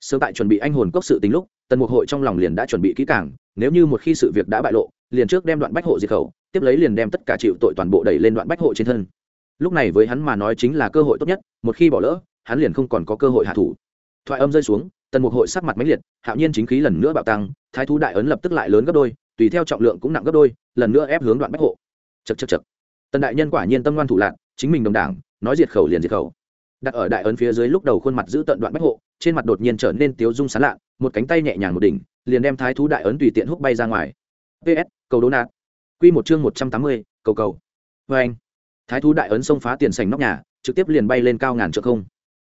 Sớm tại chuẩn bị anh hồn cốc sự tính lúc, tần mục hội trong lòng liền đã chuẩn bị kỹ càng, nếu như một khi sự việc đã bại lộ, liền trước đem đoạn bách hộ diệt khẩu, tiếp lấy liền đem tất cả chịu tội toàn bộ đẩy lên đoạn bách hộ trên thân. Lúc này với hắn mà nói chính là cơ hội tốt nhất, một khi bỏ lỡ, hắn liền không còn có cơ hội hạ thủ. Thoại âm rơi xuống, tần mục hội sắc mặt máy liệt, hạo nhiên chính khí lần nữa bạo tăng, thái thú đại ấn lập tức lại lớn gấp đôi tùy theo trọng lượng cũng nặng gấp đôi, lần nữa ép hướng đoạn bách hộ. Chật chật chật tần đại nhân quả nhiên tâm ngoan thủ lạc, chính mình đồng đảng, nói diệt khẩu liền diệt khẩu. Đặt ở đại ấn phía dưới lúc đầu khuôn mặt giữ tận đoạn bách hộ, trên mặt đột nhiên trở nên tiếu dung sán lạ, một cánh tay nhẹ nhàng một đỉnh, liền đem thái thú đại ấn tùy tiện hút bay ra ngoài. Ps cầu đố nạt. Q một chương một trăm tám mươi, cầu cầu. Vê anh, thái thú đại ấn xông phá tiền sành nóc nhà, trực tiếp liền bay lên cao ngàn trượng không.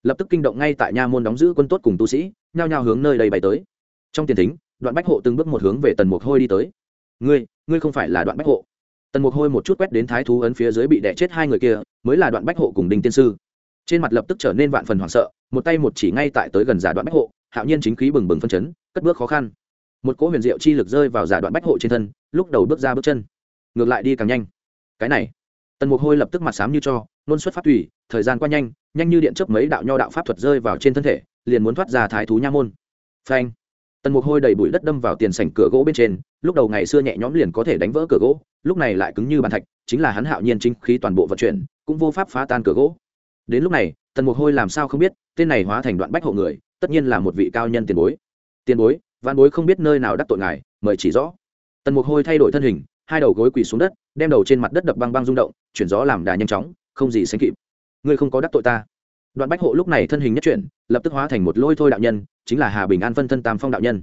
Lập tức kinh động ngay tại nha môn đóng giữ quân tốt cùng tu sĩ, nhao nhao hướng nơi đây bay tới. Trong tiền thính đoạn bách hộ từng bước một hướng về tần mục hôi đi tới. Ngươi ngươi không phải là đoạn bách hộ. Tần mục hôi một chút quét đến thái thú ấn phía dưới bị đẻ chết hai người kia, mới là đoạn bách hộ cùng đinh tiên sư. Trên mặt lập tức trở nên vạn phần hoảng sợ, một tay một chỉ ngay tại tới gần giả đoạn bách hộ, hạo nhiên chính khí bừng bừng phân chấn, cất bước khó khăn. Một cỗ huyền diệu chi lực rơi vào giả đoạn bách hộ trên thân, lúc đầu bước ra bước chân, ngược lại đi càng nhanh. Cái này, tần mục hôi lập tức mặt sám như cho, nôn xuất phát tùy, thời gian qua nhanh nhanh như điện chớp mấy đạo nho đạo pháp thuật rơi vào trên thân thể, liền muốn thoát ra thái thú nha môn. Phanh! Tần mục hôi đầy bụi đất đâm vào tiền sảnh cửa gỗ bên trên, lúc đầu ngày xưa nhẹ nhõm liền có thể đánh vỡ cửa gỗ, lúc này lại cứng như bàn thạch, chính là hắn hạo nhiên chính khí toàn bộ vận chuyển, cũng vô pháp phá tan cửa gỗ. Đến lúc này, tần mục hôi làm sao không biết, tên này hóa thành đoạn bách hộ người, tất nhiên là một vị cao nhân tiền bối. Tiền bối văn bối không biết nơi nào đắc tội ngài, mời chỉ rõ. Tần mục hôi thay đổi thân hình, hai đầu gối quỳ xuống đất, đem đầu trên mặt đất đập băng băng rung động, chuyển gió làm đà nhanh chóng, không gì sánh kịp. Ngươi không có đắc tội ta đoạn bách hộ lúc này thân hình nhất chuyển, lập tức hóa thành một lôi thôi đạo nhân, chính là hà bình an phân thân tam phong đạo nhân.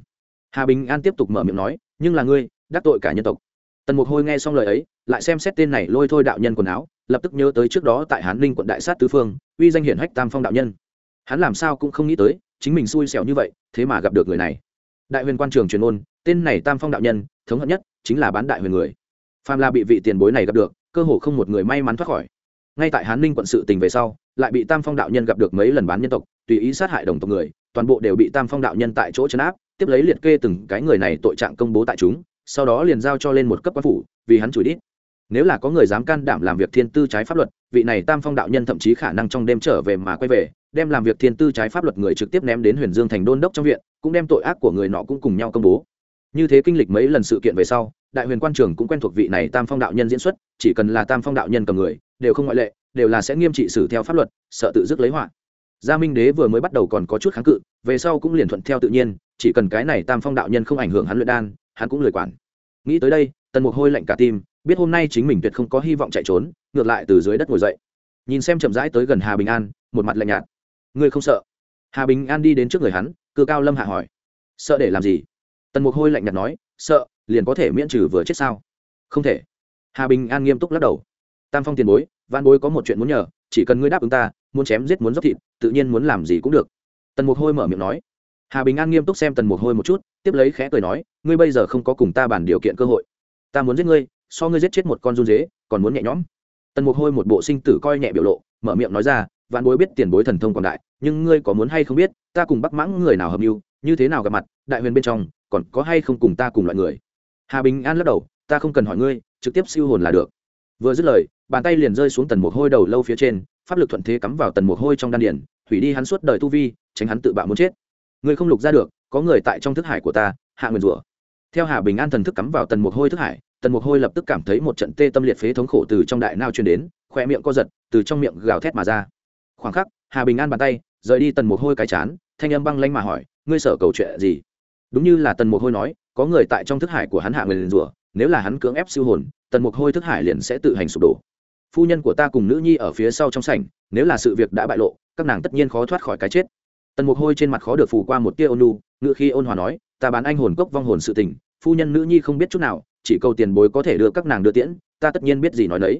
Hà bình an tiếp tục mở miệng nói, nhưng là ngươi, đắc tội cả nhân tộc. Tần mục hôi nghe xong lời ấy, lại xem xét tên này lôi thôi đạo nhân quần áo, lập tức nhớ tới trước đó tại hán ninh quận đại sát tứ phương, uy danh hiển hách tam phong đạo nhân. Hắn làm sao cũng không nghĩ tới, chính mình xui xẻo như vậy, thế mà gặp được người này. Đại huyền quan trường truyền ôn, tên này tam phong đạo nhân, thống hận nhất chính là bán đại huyền người. Phàm là bị vị tiền bối này gặp được, cơ hồ không một người may mắn thoát khỏi. Ngay tại hán ninh quận sự tình về sau lại bị tam phong đạo nhân gặp được mấy lần bán nhân tộc, tùy ý sát hại đồng tộc người, toàn bộ đều bị tam phong đạo nhân tại chỗ chấn áp, tiếp lấy liệt kê từng cái người này tội trạng công bố tại chúng, sau đó liền giao cho lên một cấp quan phủ, vì hắn chửi đít. Nếu là có người dám can đảm làm việc thiên tư trái pháp luật, vị này tam phong đạo nhân thậm chí khả năng trong đêm trở về mà quay về, đem làm việc thiên tư trái pháp luật người trực tiếp ném đến huyền dương thành đôn đốc trong viện, cũng đem tội ác của người nọ cũng cùng nhau công bố. Như thế kinh lịch mấy lần sự kiện về sau, đại huyền quan trường cũng quen thuộc vị này tam phong đạo nhân diễn xuất, chỉ cần là tam phong đạo nhân cầm người, đều không ngoại lệ đều là sẽ nghiêm trị xử theo pháp luật, sợ tự dứt lấy họa. Gia minh đế vừa mới bắt đầu còn có chút kháng cự, về sau cũng liền thuận theo tự nhiên, chỉ cần cái này tam phong đạo nhân không ảnh hưởng hắn luyện đan, hắn cũng lười quản. Nghĩ tới đây, tần mục hôi lạnh cả tim, biết hôm nay chính mình tuyệt không có hy vọng chạy trốn, ngược lại từ dưới đất ngồi dậy. Nhìn xem chậm rãi tới gần hà bình an, một mặt lạnh nhạt. Ngươi không sợ? Hà bình an đi đến trước người hắn, cư cao lâm hạ hỏi. Sợ để làm gì? Tần mục hôi lạnh nhạt nói, sợ, liền có thể miễn trừ vừa chết sao? Không thể. Hà bình an nghiêm túc lắc đầu. Tam phong tiền bối văn bối có một chuyện muốn nhờ, chỉ cần ngươi đáp ứng ta, muốn chém giết muốn dốc thịt, tự nhiên muốn làm gì cũng được. Tần mục hôi mở miệng nói. Hà bình an nghiêm túc xem tần mục hôi một chút, tiếp lấy khẽ cười nói, ngươi bây giờ không có cùng ta bàn điều kiện cơ hội. Ta muốn giết ngươi, so ngươi giết chết một con run dế, còn muốn nhẹ nhõm. Tần mục hôi một bộ sinh tử coi nhẹ biểu lộ, mở miệng nói ra, vạn bối biết tiền bối thần thông còn đại, nhưng ngươi có muốn hay không biết, ta cùng bắc mãng người nào hợp mưu, như thế nào gặp mặt, đại huyền bên trong, còn có hay không cùng ta cùng loại người? Hà bình an lắc đầu, ta không cần hỏi ngươi, trực tiếp siêu hồn là được vừa dứt lời, bàn tay liền rơi xuống tần mục hôi đầu lâu phía trên, pháp lực thuận thế cắm vào tần mục hôi trong đan điển hủy đi hắn suốt đời tu vi, tránh hắn tự bạo muốn chết. Người không lục ra được, có người tại trong thức hải của ta, hạ nguyền rủa. Theo hà bình an thần thức cắm vào tần mục hôi thức hải, tần mục hôi lập tức cảm thấy một trận tê tâm liệt phế thống khổ từ trong đại nao truyền đến khoe miệng co giật, từ trong miệng gào thét mà ra. Khoảng khắc, hà bình an bàn tay, rời đi tần mục hôi cái chán, thanh âm băng lanh mà hỏi, ngươi sở cầu chuyện gì? Đúng như là tần mục hôi nói, có người tại trong thức hải của hắn hạ người liền rủa nếu là hắn cưỡng ép siêu hồn, tần mục hôi thức hải liền sẽ tự hành sụp đổ. Phu nhân của ta cùng nữ nhi ở phía sau trong sảnh, nếu là sự việc đã bại lộ, các nàng tất nhiên khó thoát khỏi cái chết. Tần mục hôi trên mặt khó được phù qua một tia ôn nu ngự khi ôn hòa nói, ta bán anh hồn cốc vong hồn sự tình, phu nhân nữ nhi không biết chút nào, chỉ cầu tiền bối có thể đưa các nàng đưa tiễn, ta tất nhiên biết gì nói đấy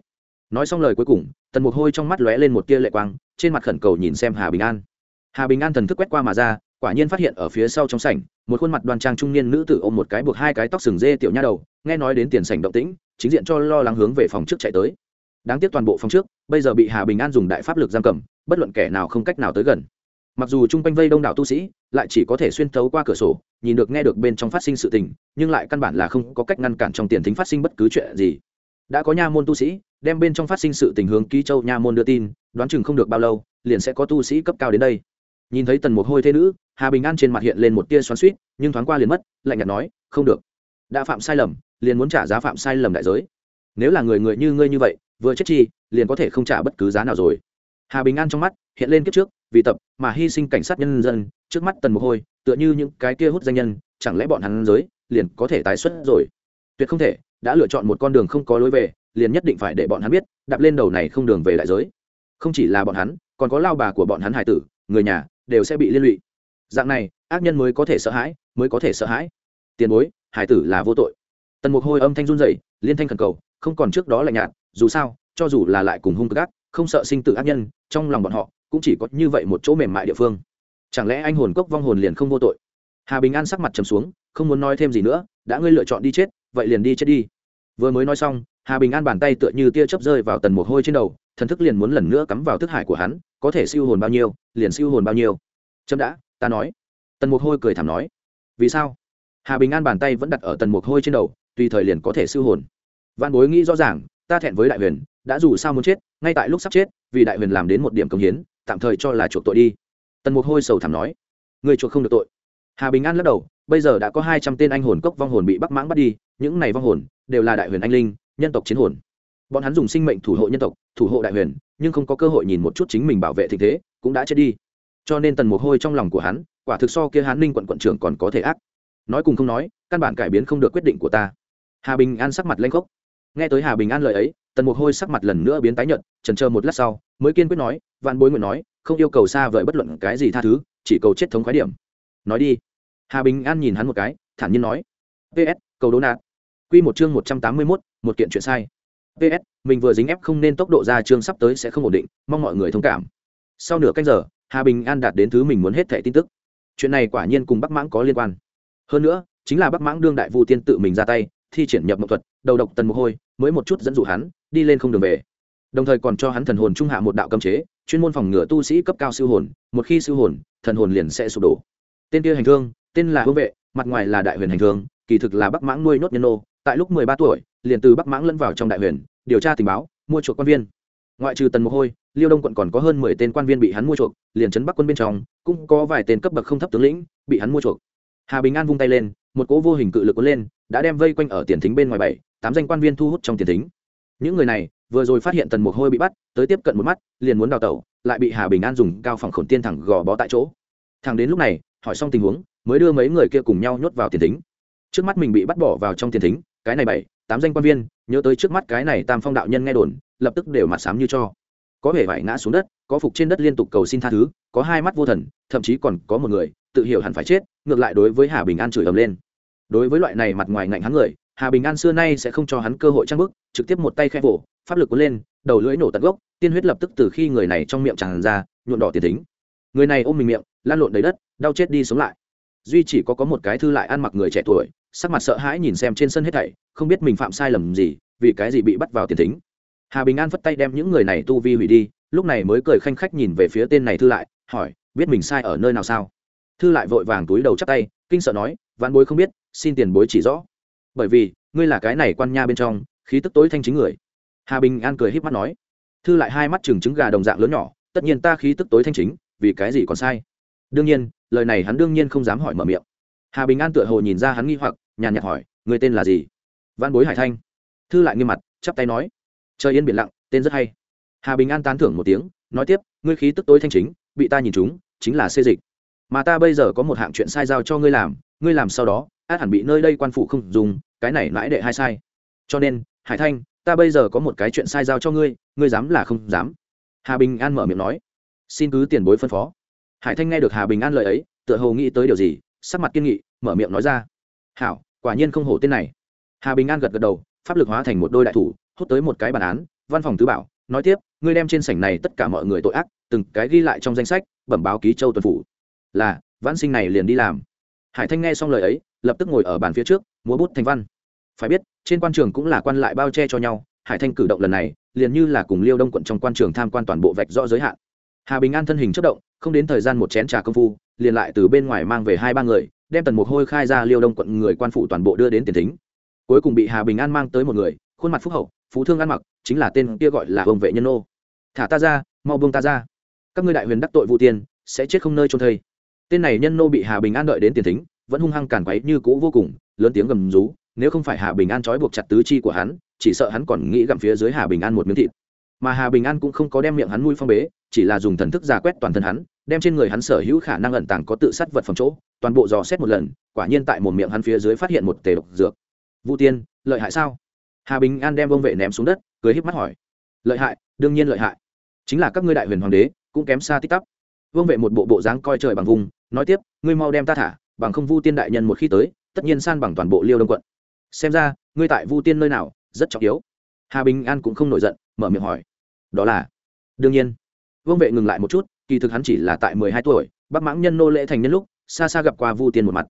nói xong lời cuối cùng, tần mục hôi trong mắt lóe lên một tia lệ quang, trên mặt khẩn cầu nhìn xem hà bình an. Hà bình an thần thức quét qua mà ra quả nhiên phát hiện ở phía sau trong sảnh, một khuôn mặt đoan trang trung niên nữ tử ôm một cái buộc hai cái tóc sừng dê tiểu nha đầu, nghe nói đến tiền sảnh động tĩnh, chính diện cho lo lắng hướng về phòng trước chạy tới. Đáng tiếc toàn bộ phòng trước, bây giờ bị hà bình an dùng đại pháp lực giam cầm, bất luận kẻ nào không cách nào tới gần. Mặc dù chung quanh vây đông đảo tu sĩ, lại chỉ có thể xuyên thấu qua cửa sổ, nhìn được nghe được bên trong phát sinh sự tình, nhưng lại căn bản là không có cách ngăn cản trong tiền thính phát sinh bất cứ chuyện gì. Đã có nha môn tu sĩ, đem bên trong phát sinh sự tình hướng ký châu nha môn đưa tin, đoán chừng không được bao lâu, liền sẽ có tu sĩ cấp cao đến đây nhìn thấy tần một hôi thế nữ, hà bình an trên mặt hiện lên một tia xoắn suýt nhưng thoáng qua liền mất, lạnh nhạt nói, không được. Đã phạm sai lầm, liền muốn trả giá phạm sai lầm đại giới. Nếu là người người như ngươi như vậy, vừa chết chi, liền có thể không trả bất cứ giá nào rồi. Hà bình an trong mắt hiện lên kiếp trước, vì tập mà hy sinh cảnh sát nhân dân, trước mắt tần mồ hôi, tựa như những cái kia hút danh nhân, chẳng lẽ bọn hắn giới liền có thể tái xuất rồi? Tuyệt không thể, đã lựa chọn một con đường không có lối về, liền nhất định phải để bọn hắn biết, đạp lên đầu này không đường về đại giới. Không chỉ là bọn hắn, còn có lao bà của bọn hắn hải tử người nhà đều sẽ bị liên lụy. Dạng này, ác nhân mới có thể sợ hãi, mới có thể sợ hãi. Tiền bối, hải tử là vô tội. Tần mục hôi âm thanh run dậy liên thanh khẩn cầu, không còn trước đó là nhạt, dù sao, cho dù là lại cùng hung cực ác, không sợ sinh tử ác nhân, trong lòng bọn họ cũng chỉ có như vậy một chỗ mềm mại địa phương. Chẳng lẽ anh hồn cốc vong hồn liền không vô tội? Hà bình an sắc mặt trầm xuống, không muốn nói thêm gì nữa, đã ngươi lựa chọn đi chết, vậy liền đi chết đi. Vừa mới nói xong, hà bình an bàn tay tựa như tia chớp rơi vào tần mồ hôi trên đầu, thần thức liền muốn lần nữa cắm vào thức hải của hắn có thể siêu hồn bao nhiêu, liền siêu hồn bao nhiêu. Chấm đã, ta nói. Tần Mục hôi cười thảm nói. Vì sao? Hà bình an bàn tay vẫn đặt ở tần Mục hôi trên đầu, tùy thời liền có thể siêu hồn. Văn bối nghĩ rõ ràng, ta thẹn với đại huyền, đã dù sao muốn chết, ngay tại lúc sắp chết, vì đại huyền làm đến một điểm công hiến, tạm thời cho là chuộc tội đi. Tần mục hôi sầu thảm nói. Người chuộc không được tội. Hà bình an lắc đầu, bây giờ đã có hai trăm tên anh hồn cốc vong hồn bị bắc mãng bắt đi, những này vong hồn đều là đại huyền anh linh, nhân tộc chiến hồn. Bọn hắn dùng sinh mệnh thủ hộ nhân tộc, thủ hộ đại huyền nhưng không có cơ hội nhìn một chút chính mình bảo vệ tình thế, cũng đã chết đi. Cho nên tần mồ hôi trong lòng của hắn, quả thực so kia hán ninh quận quận trưởng còn có thể ác. Nói cùng không nói, căn bản cải biến không được quyết định của ta. Hà bình an sắc mặt lanh khốc. Nghe tới hà bình an lời ấy, tần mồ hôi sắc mặt lần nữa biến tái nhợt trần chờ một lát sau, mới kiên quyết nói, vạn bối nguyện nói, không yêu cầu xa vời bất luận cái gì tha thứ, chỉ cầu chết thống khái điểm. Nói đi. Hà bình an nhìn hắn một cái, thản nhiên nói ps cầu đố nạn q một chương một trăm tám mươi mốt, một kiện chuyện sai ps mình vừa dính ép không nên tốc độ ra chương sắp tới sẽ không ổn định, mong mọi người thông cảm. Sau nửa canh giờ, hà bình an đạt đến thứ mình muốn hết thẻ tin tức. Chuyện này quả nhiên cùng bắc mãng có liên quan. Hơn nữa, chính là bắc mãng đương đại vu tiên tự mình ra tay, thi triển nhập mậu thuật, đầu độc tần mồ hôi, mới một chút dẫn dụ hắn, đi lên không đường về. Đồng thời còn cho hắn thần hồn trung hạ một đạo cấm chế, chuyên môn phòng ngừa tu sĩ cấp cao siêu hồn, một khi siêu hồn, thần hồn liền sẽ sụp đổ. Tên kia hành thương, tên là hương vệ, mặt ngoài là đại huyền hành thương, kỳ thực là bắc mãng nuôi nốt nhân nô tại lúc mười ba tuổi, liền từ bắc mãng lẫn vào trong đại huyền, điều tra tình báo, mua chuộc quan viên. Ngoại trừ tần mồ hôi, liêu đông quận còn có hơn mười tên quan viên bị hắn mua chuộc, liền trấn bắc quân bên trong, cũng có vài tên cấp bậc không thấp tướng lĩnh bị hắn mua chuộc. Hà bình an vung tay lên, một cỗ vô hình cự lực cuốn lên, đã đem vây quanh ở tiền thính bên ngoài bảy, tám danh quan viên thu hút trong tiền thính. Những người này, vừa rồi phát hiện tần mục hôi bị bắt, tới tiếp cận một mắt, liền muốn đào tẩu, lại bị hà bình an dùng cao phòng khổn tiên thẳng gò bó tại chỗ. Thằng đến lúc này, hỏi xong tình huống, mới đưa mấy người kia cùng nhau nhốt vào tiền thính. Trước mắt mình bị bắt bỏ vào trong tiền thính cái này bảy, tám danh quan viên, nhớ tới trước mắt cái này tam phong đạo nhân nghe đồn, lập tức đều mặt sám như cho. Có vẻ vải ngã xuống đất, có phục trên đất liên tục cầu xin tha thứ, có hai mắt vô thần, thậm chí còn có một người, tự hiểu hẳn phải chết, ngược lại đối với hà bình an chửi ầm lên. Đối với loại này mặt ngoài ngạnh hắn người, hà bình an xưa nay sẽ không cho hắn cơ hội trang bức, trực tiếp một tay khẽ vỗ, pháp lực cuốn lên, đầu lưỡi nổ tận gốc, tiên huyết lập tức từ khi người này trong miệng tràn ra nhuộn đỏ tiền tính người này ôm mình miệng lan lộn đầy đất, đau chết đi sống lại. Duy chỉ có có một cái thư lại ăn mặc người trẻ tuổi sắc mặt sợ hãi nhìn xem trên sân hết thảy, không biết mình phạm sai lầm gì, vì cái gì bị bắt vào tiền thính. Hà bình an phất tay đem những người này tu vi hủy đi, lúc này mới cười khanh khách nhìn về phía tên này thư lại, hỏi, biết mình sai ở nơi nào sao? Thư lại vội vàng túi đầu chắp tay, kinh sợ nói vạn bối không biết, xin tiền bối chỉ rõ. Bởi vì, ngươi là cái này quan nha bên trong, khí tức tối thanh chính người. Hà bình an cười híp mắt nói. Thư lại hai mắt trừng trứng gà đồng dạng lớn nhỏ, tất nhiên ta khí tức tối thanh chính, vì cái gì còn sai? Đương nhiên, lời này hắn đương nhiên không dám hỏi mở miệng. Hà bình an tựa hồ nhìn ra hắn nghi hoặc nhàn nhạt hỏi người tên là gì? Văn bối hải thanh. Thư lại nghiêm mặt, chắp tay nói, trời yên biển lặng, tên rất hay. Hà bình an tán thưởng một tiếng, nói tiếp, ngươi khí tức tối thanh chính, bị ta nhìn chúng chính là xê dịch. Mà ta bây giờ có một hạng chuyện sai giao cho ngươi làm ngươi làm sau đó, át hẳn bị nơi đây quan phụ không dùng, cái này mãi đệ hai sai. Cho nên, hải thanh, ta bây giờ có một cái chuyện sai giao cho ngươi ngươi dám là không dám. Hà bình an mở miệng nói, xin cứ tiền bối phân phó. Hải thanh nghe được hà bình an lời ấy, tựa hồ nghĩ tới điều gì, sắc mặt kiên nghị, mở miệng nói ra hảo, quả nhiên không hổ tên này. Hà bình an gật gật đầu, pháp lực hóa thành một đôi đại thủ, hút tới một cái bản án, văn phòng tứ bảo, nói tiếp, ngươi đem trên sảnh này tất cả mọi người tội ác, từng cái ghi lại trong danh sách, bẩm báo ký châu tuần phủ. Là, vãn sinh này liền đi làm. Hải thanh nghe xong lời ấy, lập tức ngồi ở bàn phía trước, múa bút thành văn. Phải biết, trên quan trường cũng là quan lại bao che cho nhau, hải thanh cử động lần này, liền như là cùng liêu đông quận trong quan trường tham quan toàn bộ vạch rõ giới hạn. Hà bình an thân hình chất động, không đến thời gian một chén trà công phu, liền lại từ bên ngoài mang về hai ba người đem tần mục hôi khai ra liêu đông quận người quan phụ toàn bộ đưa đến tiền thính. Cuối cùng bị hà bình an mang tới một người, khuôn mặt phúc hậu, phú thương ăn mặc, chính là tên kia gọi là hồng vệ nhân ô thả ta ra, mau buông ta ra. Các ngươi đại huyền đắc tội vụ tiên, sẽ chết không nơi trông thây. Tên này nhân nô bị hà bình an đợi đến tiền thính, vẫn hung hăng càn quấy như cũ vô cùng, lớn tiếng gầm rú, nếu không phải hà bình an trói buộc chặt tứ chi của hắn, chỉ sợ hắn còn nghĩ gặm phía dưới hà bình an một miếng thịt. Mà hà bình an cũng không có đem miệng hắn nuôi phong bế, chỉ là dùng thần thức giả quét toàn thân hắn, đem trên người hắn sở hữu khả năng ẩn tàng có tự sát vật phẩm chỗ toàn bộ dò xét một lần, quả nhiên tại một miệng hắn phía dưới phát hiện một tề độc dược. Vũ tiên, lợi hại sao? Hà bình an đem bông vệ ném xuống đất, cười híp mắt hỏi. Lợi hại, đương nhiên lợi hại. Chính là các ngươi đại huyền hoàng đế, cũng kém xa tích tắp vương vệ một bộ bộ dáng coi trời bằng vùng, nói tiếp, ngươi mau đem ta thả, bằng không vu tiên đại nhân một khi tới, tất nhiên san bằng toàn bộ liêu đông quận. Xem ra, ngươi tại vu tiên nơi nào, rất trọng yếu. Hà bình an cũng không nổi giận, mở miệng hỏi. Đó là, đương nhiên. Vương vệ ngừng lại một chút, kỳ thực hắn chỉ là tại mười hai tuổi, bắc mãng nhân nô lễ thành nhân lúc xa xa gặp qua vu tiên một mặt.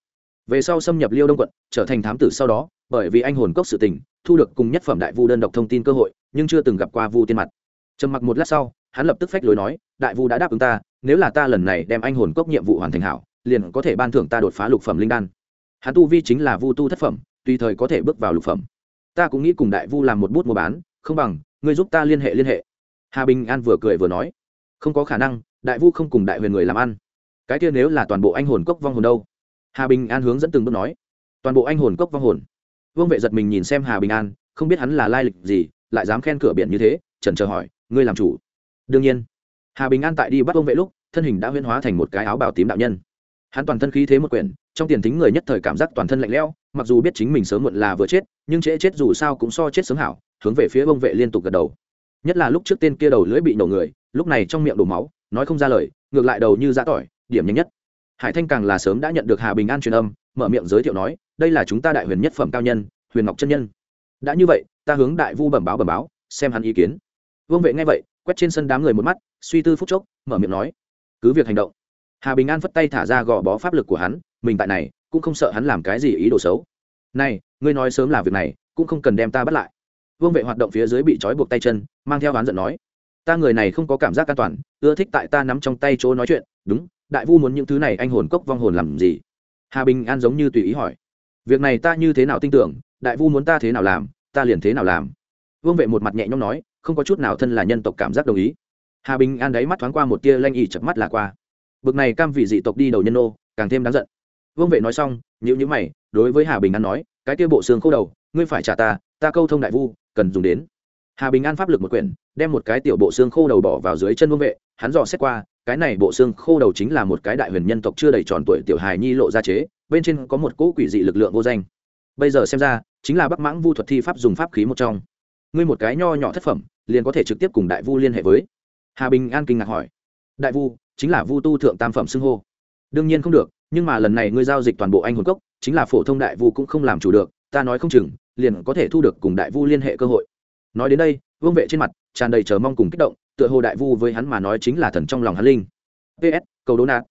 Về sau xâm nhập liêu đông quận, trở thành thám tử sau đó, bởi vì anh hồn cốc sự tình, thu được cùng nhất phẩm đại vu đơn độc thông tin cơ hội, nhưng chưa từng gặp qua vu tiên mặt. Trầm mặc một lát sau, hắn lập tức phách lối nói, đại vu đã đáp ứng ta, nếu là ta lần này đem anh hồn cốc nhiệm vụ hoàn thành hảo, liền có thể ban thưởng ta đột phá lục phẩm linh đan. Hắn tu vi chính là vu tu thất phẩm, tùy thời có thể bước vào lục phẩm. Ta cũng nghĩ cùng đại vu làm một bút mua bán, không bằng, ngươi giúp ta liên hệ liên hệ. Hà bình an vừa cười vừa nói, không có khả năng, đại vu không cùng đại huyền người làm ăn cái kia nếu là toàn bộ anh hồn cốc vong hồn đâu? Hà bình an hướng dẫn từng bước nói. Toàn bộ anh hồn cốc vong hồn. Vương vệ giật mình nhìn xem hà bình an, không biết hắn là lai lịch gì, lại dám khen cửa biển như thế trần chờ hỏi, ngươi làm chủ? Đương nhiên. Hà bình an tại đi bắt vương vệ lúc, thân hình đã huyên hóa thành một cái áo bào tím đạo nhân. Hắn toàn thân khí thế một quyển, trong tiền thính người nhất thời cảm giác toàn thân lạnh lẽo, mặc dù biết chính mình sớm muộn là vừa chết, nhưng trễ chết dù sao cũng so chết sớm hảo, hướng về phía vương vệ liên tục gật đầu. Nhất là lúc trước tên kia đầu lưỡi bị nổ người, lúc này trong miệng đổ máu, nói không ra lời, ngược lại đầu như giã tỏi điểm nhanh nhất. Hải thanh càng là sớm đã nhận được hà bình an truyền âm, mở miệng giới thiệu nói, đây là chúng ta đại huyền nhất phẩm cao nhân, huyền ngọc chân nhân. Đã như vậy, ta hướng đại vu bẩm báo bẩm báo, xem hắn ý kiến. Vương vệ nghe vậy, quét trên sân đám người một mắt, suy tư phút chốc, mở miệng nói, cứ việc hành động. Hà bình an phất tay thả ra gò bó pháp lực của hắn, mình tại này, cũng không sợ hắn làm cái gì ý đồ xấu. Này, ngươi nói sớm là việc này, cũng không cần đem ta bắt lại. Vương vệ hoạt động phía dưới bị trói buộc tay chân, mang theo oán giận nói, ta người này không có cảm giác an toàn, ưa thích tại ta nắm trong tay chỗ nói chuyện, đúng đại vu muốn những thứ này anh hồn cốc vong hồn làm gì? Hà bình an giống như tùy ý hỏi. Việc này ta như thế nào tin tưởng? Đại vu muốn ta thế nào làm, ta liền thế nào làm? Vương vệ một mặt nhẹ nhõm nói, không có chút nào thân là nhân tộc cảm giác đồng ý. Hà bình an đáy mắt thoáng qua một tia lanh ỉ chập mắt là qua. Bực này cam vị dị tộc đi đầu nhân nô càng thêm đáng giận. Vương vệ nói xong nhữ nhữ mày, đối với hà bình an nói, cái tia bộ xương khô đầu, ngươi phải trả ta ta câu thông đại vu, cần dùng đến. Hà bình an pháp lực một quyển, đem một cái tiểu bộ xương khô đầu bỏ vào dưới chân vương vệ, hắn dò xét qua cái này bộ xương khô đầu chính là một cái đại huyền nhân tộc chưa đầy tròn tuổi tiểu hài nhi lộ ra chế, bên trên có một cỗ quỷ dị lực lượng vô danh. Bây giờ xem ra, chính là bắc mãng vu thuật thi pháp dùng pháp khí một trong. Ngươi một cái nho nhỏ thất phẩm, liền có thể trực tiếp cùng đại vu liên hệ với. Hà bình an kinh ngạc hỏi. Đại vu, chính là vu tu thượng tam phẩm xưng hô. Đương nhiên không được, nhưng mà lần này ngươi giao dịch toàn bộ anh hồn cốc, chính là phổ thông đại vu cũng không làm chủ được, ta nói không chừng, liền có thể thu được cùng đại vu liên hệ cơ hội. Nói đến đây, vương vệ trên mặt tràn đầy chờ mong cùng kích động tựa hồ đại vu với hắn mà nói chính là thần trong lòng hắn linh ps cầu đố nạt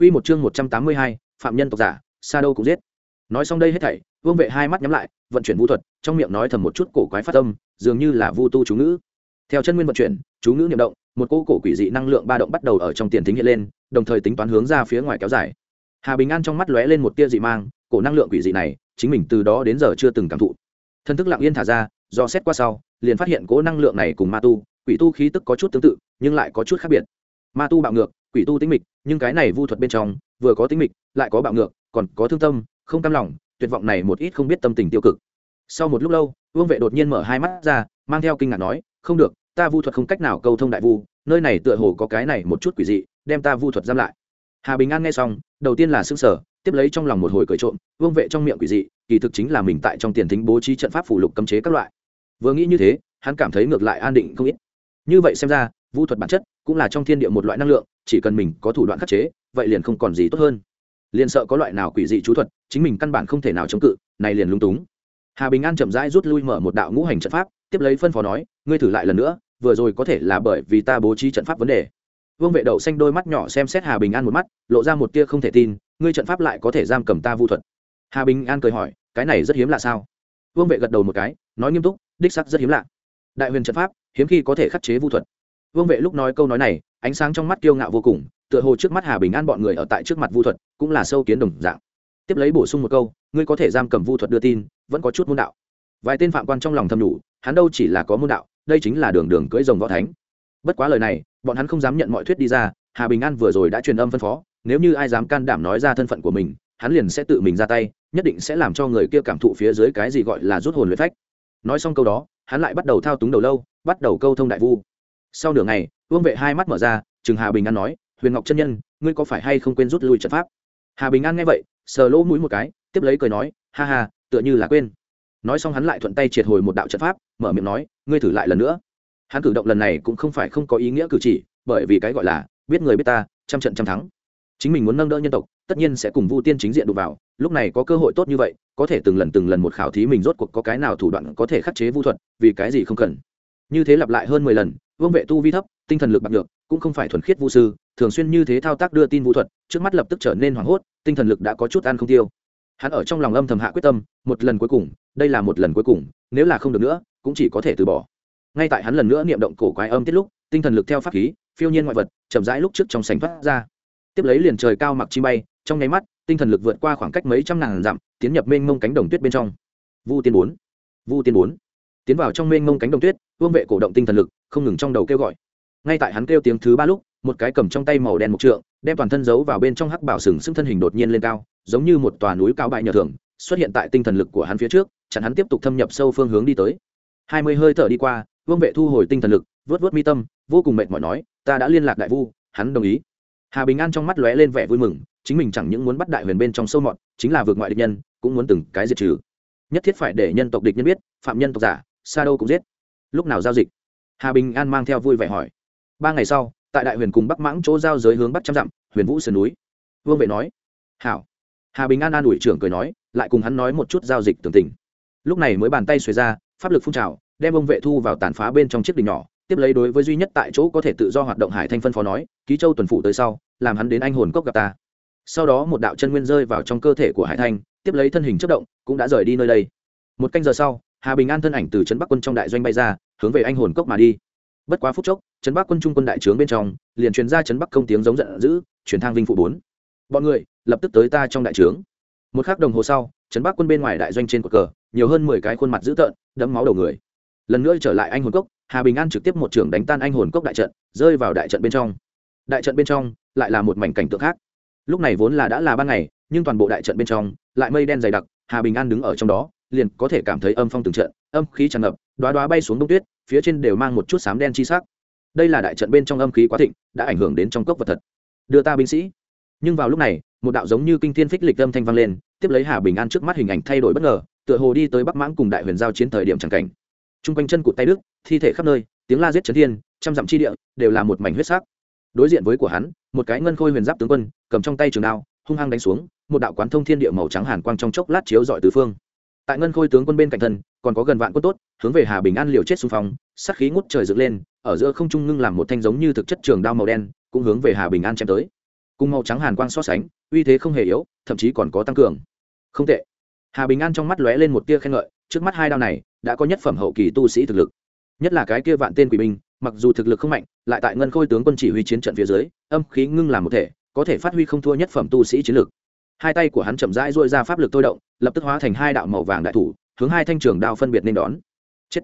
Quy một chương một trăm tám mươi hai, phạm nhân tộc giả, Sa đâu cũng giết. Nói xong đây hết thảy, Vương Vệ hai mắt nhắm lại, vận chuyển vũ thuật, trong miệng nói thầm một chút cổ quái phát âm, dường như là vu tu chú ngữ. Theo chân nguyên vận chuyển, chú ngữ niệm động, một cỗ cổ quỷ dị năng lượng ba động bắt đầu ở trong tiền thính hiện lên, đồng thời tính toán hướng ra phía ngoài kéo dài. Hà Bình An trong mắt lóe lên một tia dị mang, cổ năng lượng quỷ dị này, chính mình từ đó đến giờ chưa từng cảm thụ. Thân thức lặng yên thả ra, do xét qua sau, liền phát hiện cố năng lượng này cùng ma tu, quỷ tu khí tức có chút tương tự, nhưng lại có chút khác biệt. Ma tu bạo ngược, quỷ tu tính mịch nhưng cái này vu thuật bên trong vừa có tính mịch lại có bạo ngược còn có thương tâm không cam lòng tuyệt vọng này một ít không biết tâm tình tiêu cực. Sau một lúc lâu vương vệ đột nhiên mở hai mắt ra mang theo kinh ngạc nói không được ta vu thuật không cách nào câu thông đại vu nơi này tựa hồ có cái này một chút quỷ dị đem ta vu thuật giam lại. Hà bình an nghe xong đầu tiên là xương sở tiếp lấy trong lòng một hồi cởi trộm vương vệ trong miệng quỷ dị kỳ thực chính là mình tại trong tiền thính bố trí trận pháp phủ lục cấm chế các loại vừa nghĩ như thế, hắn cảm thấy ngược lại an định không ít. Như vậy xem ra vu thuật bản chất cũng là trong thiên địa một loại năng lượng, chỉ cần mình có thủ đoạn khắc chế, vậy liền không còn gì tốt hơn. Liền sợ có loại nào quỷ dị chú thuật, chính mình căn bản không thể nào chống cự, này liền lung túng. Hà bình an chậm rãi rút lui mở một đạo ngũ hành trận pháp, tiếp lấy phân phó nói, ngươi thử lại lần nữa, vừa rồi có thể là bởi vì ta bố trí trận pháp vấn đề. Vương vệ đậu xanh đôi mắt nhỏ xem xét hà bình an một mắt, lộ ra một tia không thể tin, ngươi trận pháp lại có thể giam cầm ta vu thuật? Hà bình an cười hỏi, cái này rất hiếm là sao? Vương vệ gật đầu một cái, nói nghiêm túc đích sắc rất hiếm lạ. Đại huyền trận pháp, hiếm khi có thể khắc chế vu thuật. Vương vệ lúc nói câu nói này, ánh sáng trong mắt kiêu ngạo vô cùng, tựa hồ trước mắt hà bình an bọn người ở tại trước mặt vu thuật, cũng là sâu kiến đồng dạng. Tiếp lấy bổ sung một câu, ngươi có thể giam cầm vu thuật đưa tin, vẫn có chút môn đạo. Vài tên phạm quan trong lòng thầm đủ hắn đâu chỉ là có môn đạo, đây chính là đường đường cưỡi rồng võ thánh. Bất quá lời này, bọn hắn không dám nhận mọi thuyết đi ra, hà bình an vừa rồi đã truyền âm phân phó, nếu như ai dám can đảm nói ra thân phận của mình, hắn liền sẽ tự mình ra tay, nhất định sẽ làm cho người kia cảm thụ phía dưới cái gì gọi là rút hồn luyện phách nói xong câu đó, hắn lại bắt đầu thao túng đầu lâu, bắt đầu câu thông đại vu. Sau nửa ngày, vương vệ hai mắt mở ra chừng hà bình an nói, huyền ngọc chân nhân, ngươi có phải hay không quên rút lui trận pháp? Hà bình an nghe vậy, sờ lỗ mũi một cái, tiếp lấy cười nói, ha ha, tựa như là quên. Nói xong hắn lại thuận tay triệt hồi một đạo trận pháp, mở miệng nói, ngươi thử lại lần nữa. Hắn cử động lần này cũng không phải không có ý nghĩa cử chỉ, bởi vì cái gọi là, biết người biết ta, trăm trận trăm thắng. Chính mình muốn nâng đỡ nhân tộc, tất nhiên sẽ cùng vu tiên chính diện đụng vào lúc này có cơ hội tốt như vậy, có thể từng lần từng lần một khảo thí mình rốt cuộc có cái nào thủ đoạn có thể khắc chế vu thuật, vì cái gì không cần. Như thế lặp lại hơn mười lần, vương vệ tu vi thấp, tinh thần lực bạc được cũng không phải thuần khiết vu sư, thường xuyên như thế thao tác đưa tin vũ thuật, trước mắt lập tức trở nên hoảng hốt, tinh thần lực đã có chút ăn không tiêu. Hắn ở trong lòng âm thầm hạ quyết tâm, một lần cuối cùng, đây là một lần cuối cùng, nếu là không được nữa, cũng chỉ có thể từ bỏ. Ngay tại hắn lần nữa niệm động cổ quái âm tiết lúc, tinh thần lực theo pháp khí, phiêu nhiên ngoại vật, chậm rãi lúc trước trong sành thoát ra. Tiếp lấy liền trời cao mặc chi bay, trong nháy mắt tinh thần lực vượt qua khoảng cách mấy trăm ngàn dặm, tiến nhập mênh mông cánh đồng tuyết bên trong. Vu tiên bốn, vu tiên bốn, tiến vào trong mênh mông cánh đồng tuyết, vương vệ cổ động tinh thần lực, không ngừng trong đầu kêu gọi. Ngay tại hắn kêu tiếng thứ ba lúc, một cái cầm trong tay màu đen một trượng, đem toàn thân giấu vào bên trong hắc bảo sừng sững thân hình đột nhiên lên cao, giống như một tòa núi cao bại nhờ thường, xuất hiện tại tinh thần lực của hắn phía trước, chặn hắn tiếp tục thâm nhập sâu phương hướng đi tới. Hai mươi hơi thở đi qua, vương vệ thu hồi tinh thần lực vớt vớt mi tâm, vô cùng mệt mỏi nói, ta đã liên lạc đại vu, hắn đồng ý. Hà bình an trong mắt lóe lên vẻ vui mừng chính mình chẳng những muốn bắt đại huyền bên trong sâu mọt, chính là vượt ngoại địch nhân, cũng muốn từng cái diệt trừ. Nhất thiết phải để nhân tộc địch nhân biết, phạm nhân tộc giả, xa đâu cũng giết. Lúc nào giao dịch? Hà bình an mang theo vui vẻ hỏi. Ba ngày sau, tại đại huyền cùng bắc mãng chỗ giao giới hướng bắc trăm dặm, huyền vũ sườn núi. Vương vệ nói. Hảo. Hà bình an an ủi trưởng cười nói, lại cùng hắn nói một chút giao dịch tường tình. Lúc này mới bàn tay xuề ra, pháp lực phun trào, đem ông vệ thu vào tàn phá bên trong chiếc đình nhỏ, tiếp lấy đối với duy nhất tại chỗ có thể tự do hoạt động hải thanh phân phó nói, ký châu tuần phủ tới sau, làm hắn đến anh hồn cốc gặp ta sau đó một đạo chân nguyên rơi vào trong cơ thể của hải thanh, tiếp lấy thân hình chất động, cũng đã rời đi nơi đây. Một canh giờ sau, hà bình an thân ảnh từ trấn bắc quân trong đại doanh bay ra, hướng về anh hồn cốc mà đi. Bất quá phút chốc, trấn bắc quân trung quân đại trướng bên trong, liền truyền ra trấn bắc công tiếng giống giận dữ chuyển thang vinh phụ bốn. Bọn người, lập tức tới ta trong đại trướng. Một khắc đồng hồ sau, trấn bắc quân bên ngoài đại doanh trên cột cờ, nhiều hơn mười cái khuôn mặt dữ tợn, đẫm máu đầu người. Lần nữa trở lại anh hồn cốc, hà bình an trực tiếp một trưởng đánh tan anh hồn cốc đại trận, rơi vào đại trận bên trong. Đại trận bên trong, lại là một mảnh cảnh tượng khác lúc này vốn là đã là ban ngày, nhưng toàn bộ đại trận bên trong, lại mây đen dày đặc, hà bình an đứng ở trong đó, liền có thể cảm thấy âm phong từng trận, âm khí tràn ngập đoá đoá bay xuống đông tuyết, phía trên đều mang một chút sám đen chi sắc. Đây là đại trận bên trong âm khí quá thịnh, đã ảnh hưởng đến trong cốc vật thật. Đưa ta binh sĩ. Nhưng vào lúc này, một đạo giống như kinh thiên phích lịch âm thanh vang lên, tiếp lấy hà bình an trước mắt hình ảnh thay đổi bất ngờ, tựa hồ đi tới bắc mãng cùng đại huyền giao chiến thời điểm chẳng cảnh. T r u n g quanh chân cụt tay đức thi thể khắp nơi, tiếng la giết trấn thiên, trăm dặm chi địa, đều là một mảnh huyết sắc đối diện với của hắn, một cái ngân khôi huyền giáp tướng quân, cầm trong tay trường đao, hung hăng đánh xuống, một đạo quán thông thiên địa màu trắng hàn quang trong chốc lát chiếu dọi tứ phương. Tại ngân khôi tướng quân bên cạnh thân, còn có gần vạn quân tốt, hướng về hà bình an liều chết xung phong sắc khí ngút trời dựng lên, ở giữa không trung ngưng làm một thanh giống như thực chất trường đao màu đen, cũng hướng về hà bình an chém tới. Cùng màu trắng hàn quang so sánh, uy thế không hề yếu, thậm chí còn có tăng cường. Không tệ. Hà bình an trong mắt lóe lên một tia khen ngợi, trước mắt hai đao này, đã có nhất phẩm hậu kỳ tu sĩ thực lực. Nhất là cái kia vạn tên quỷ binh, mặc dù thực lực không mạnh lại tại ngân khôi tướng quân chỉ huy chiến trận phía dưới, âm khí ngưng làm một thể, có thể phát huy không thua nhất phẩm tu sĩ chiến lược. hai tay của hắn chậm rãi dội ra pháp lực thôi động, lập tức hóa thành hai đạo màu vàng đại thủ, hướng hai thanh trường đao phân biệt nên đón. Chết.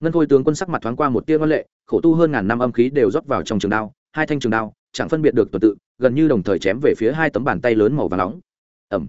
Ngân khôi tướng quân sắc mặt thoáng qua một tia văn lệ, khổ tu hơn ngàn năm âm khí đều rót vào trong trường đao, hai thanh trường đao, chẳng phân biệt được tuần tự, gần như đồng thời chém về phía hai tấm bàn tay lớn màu vàng nóng. Ẩm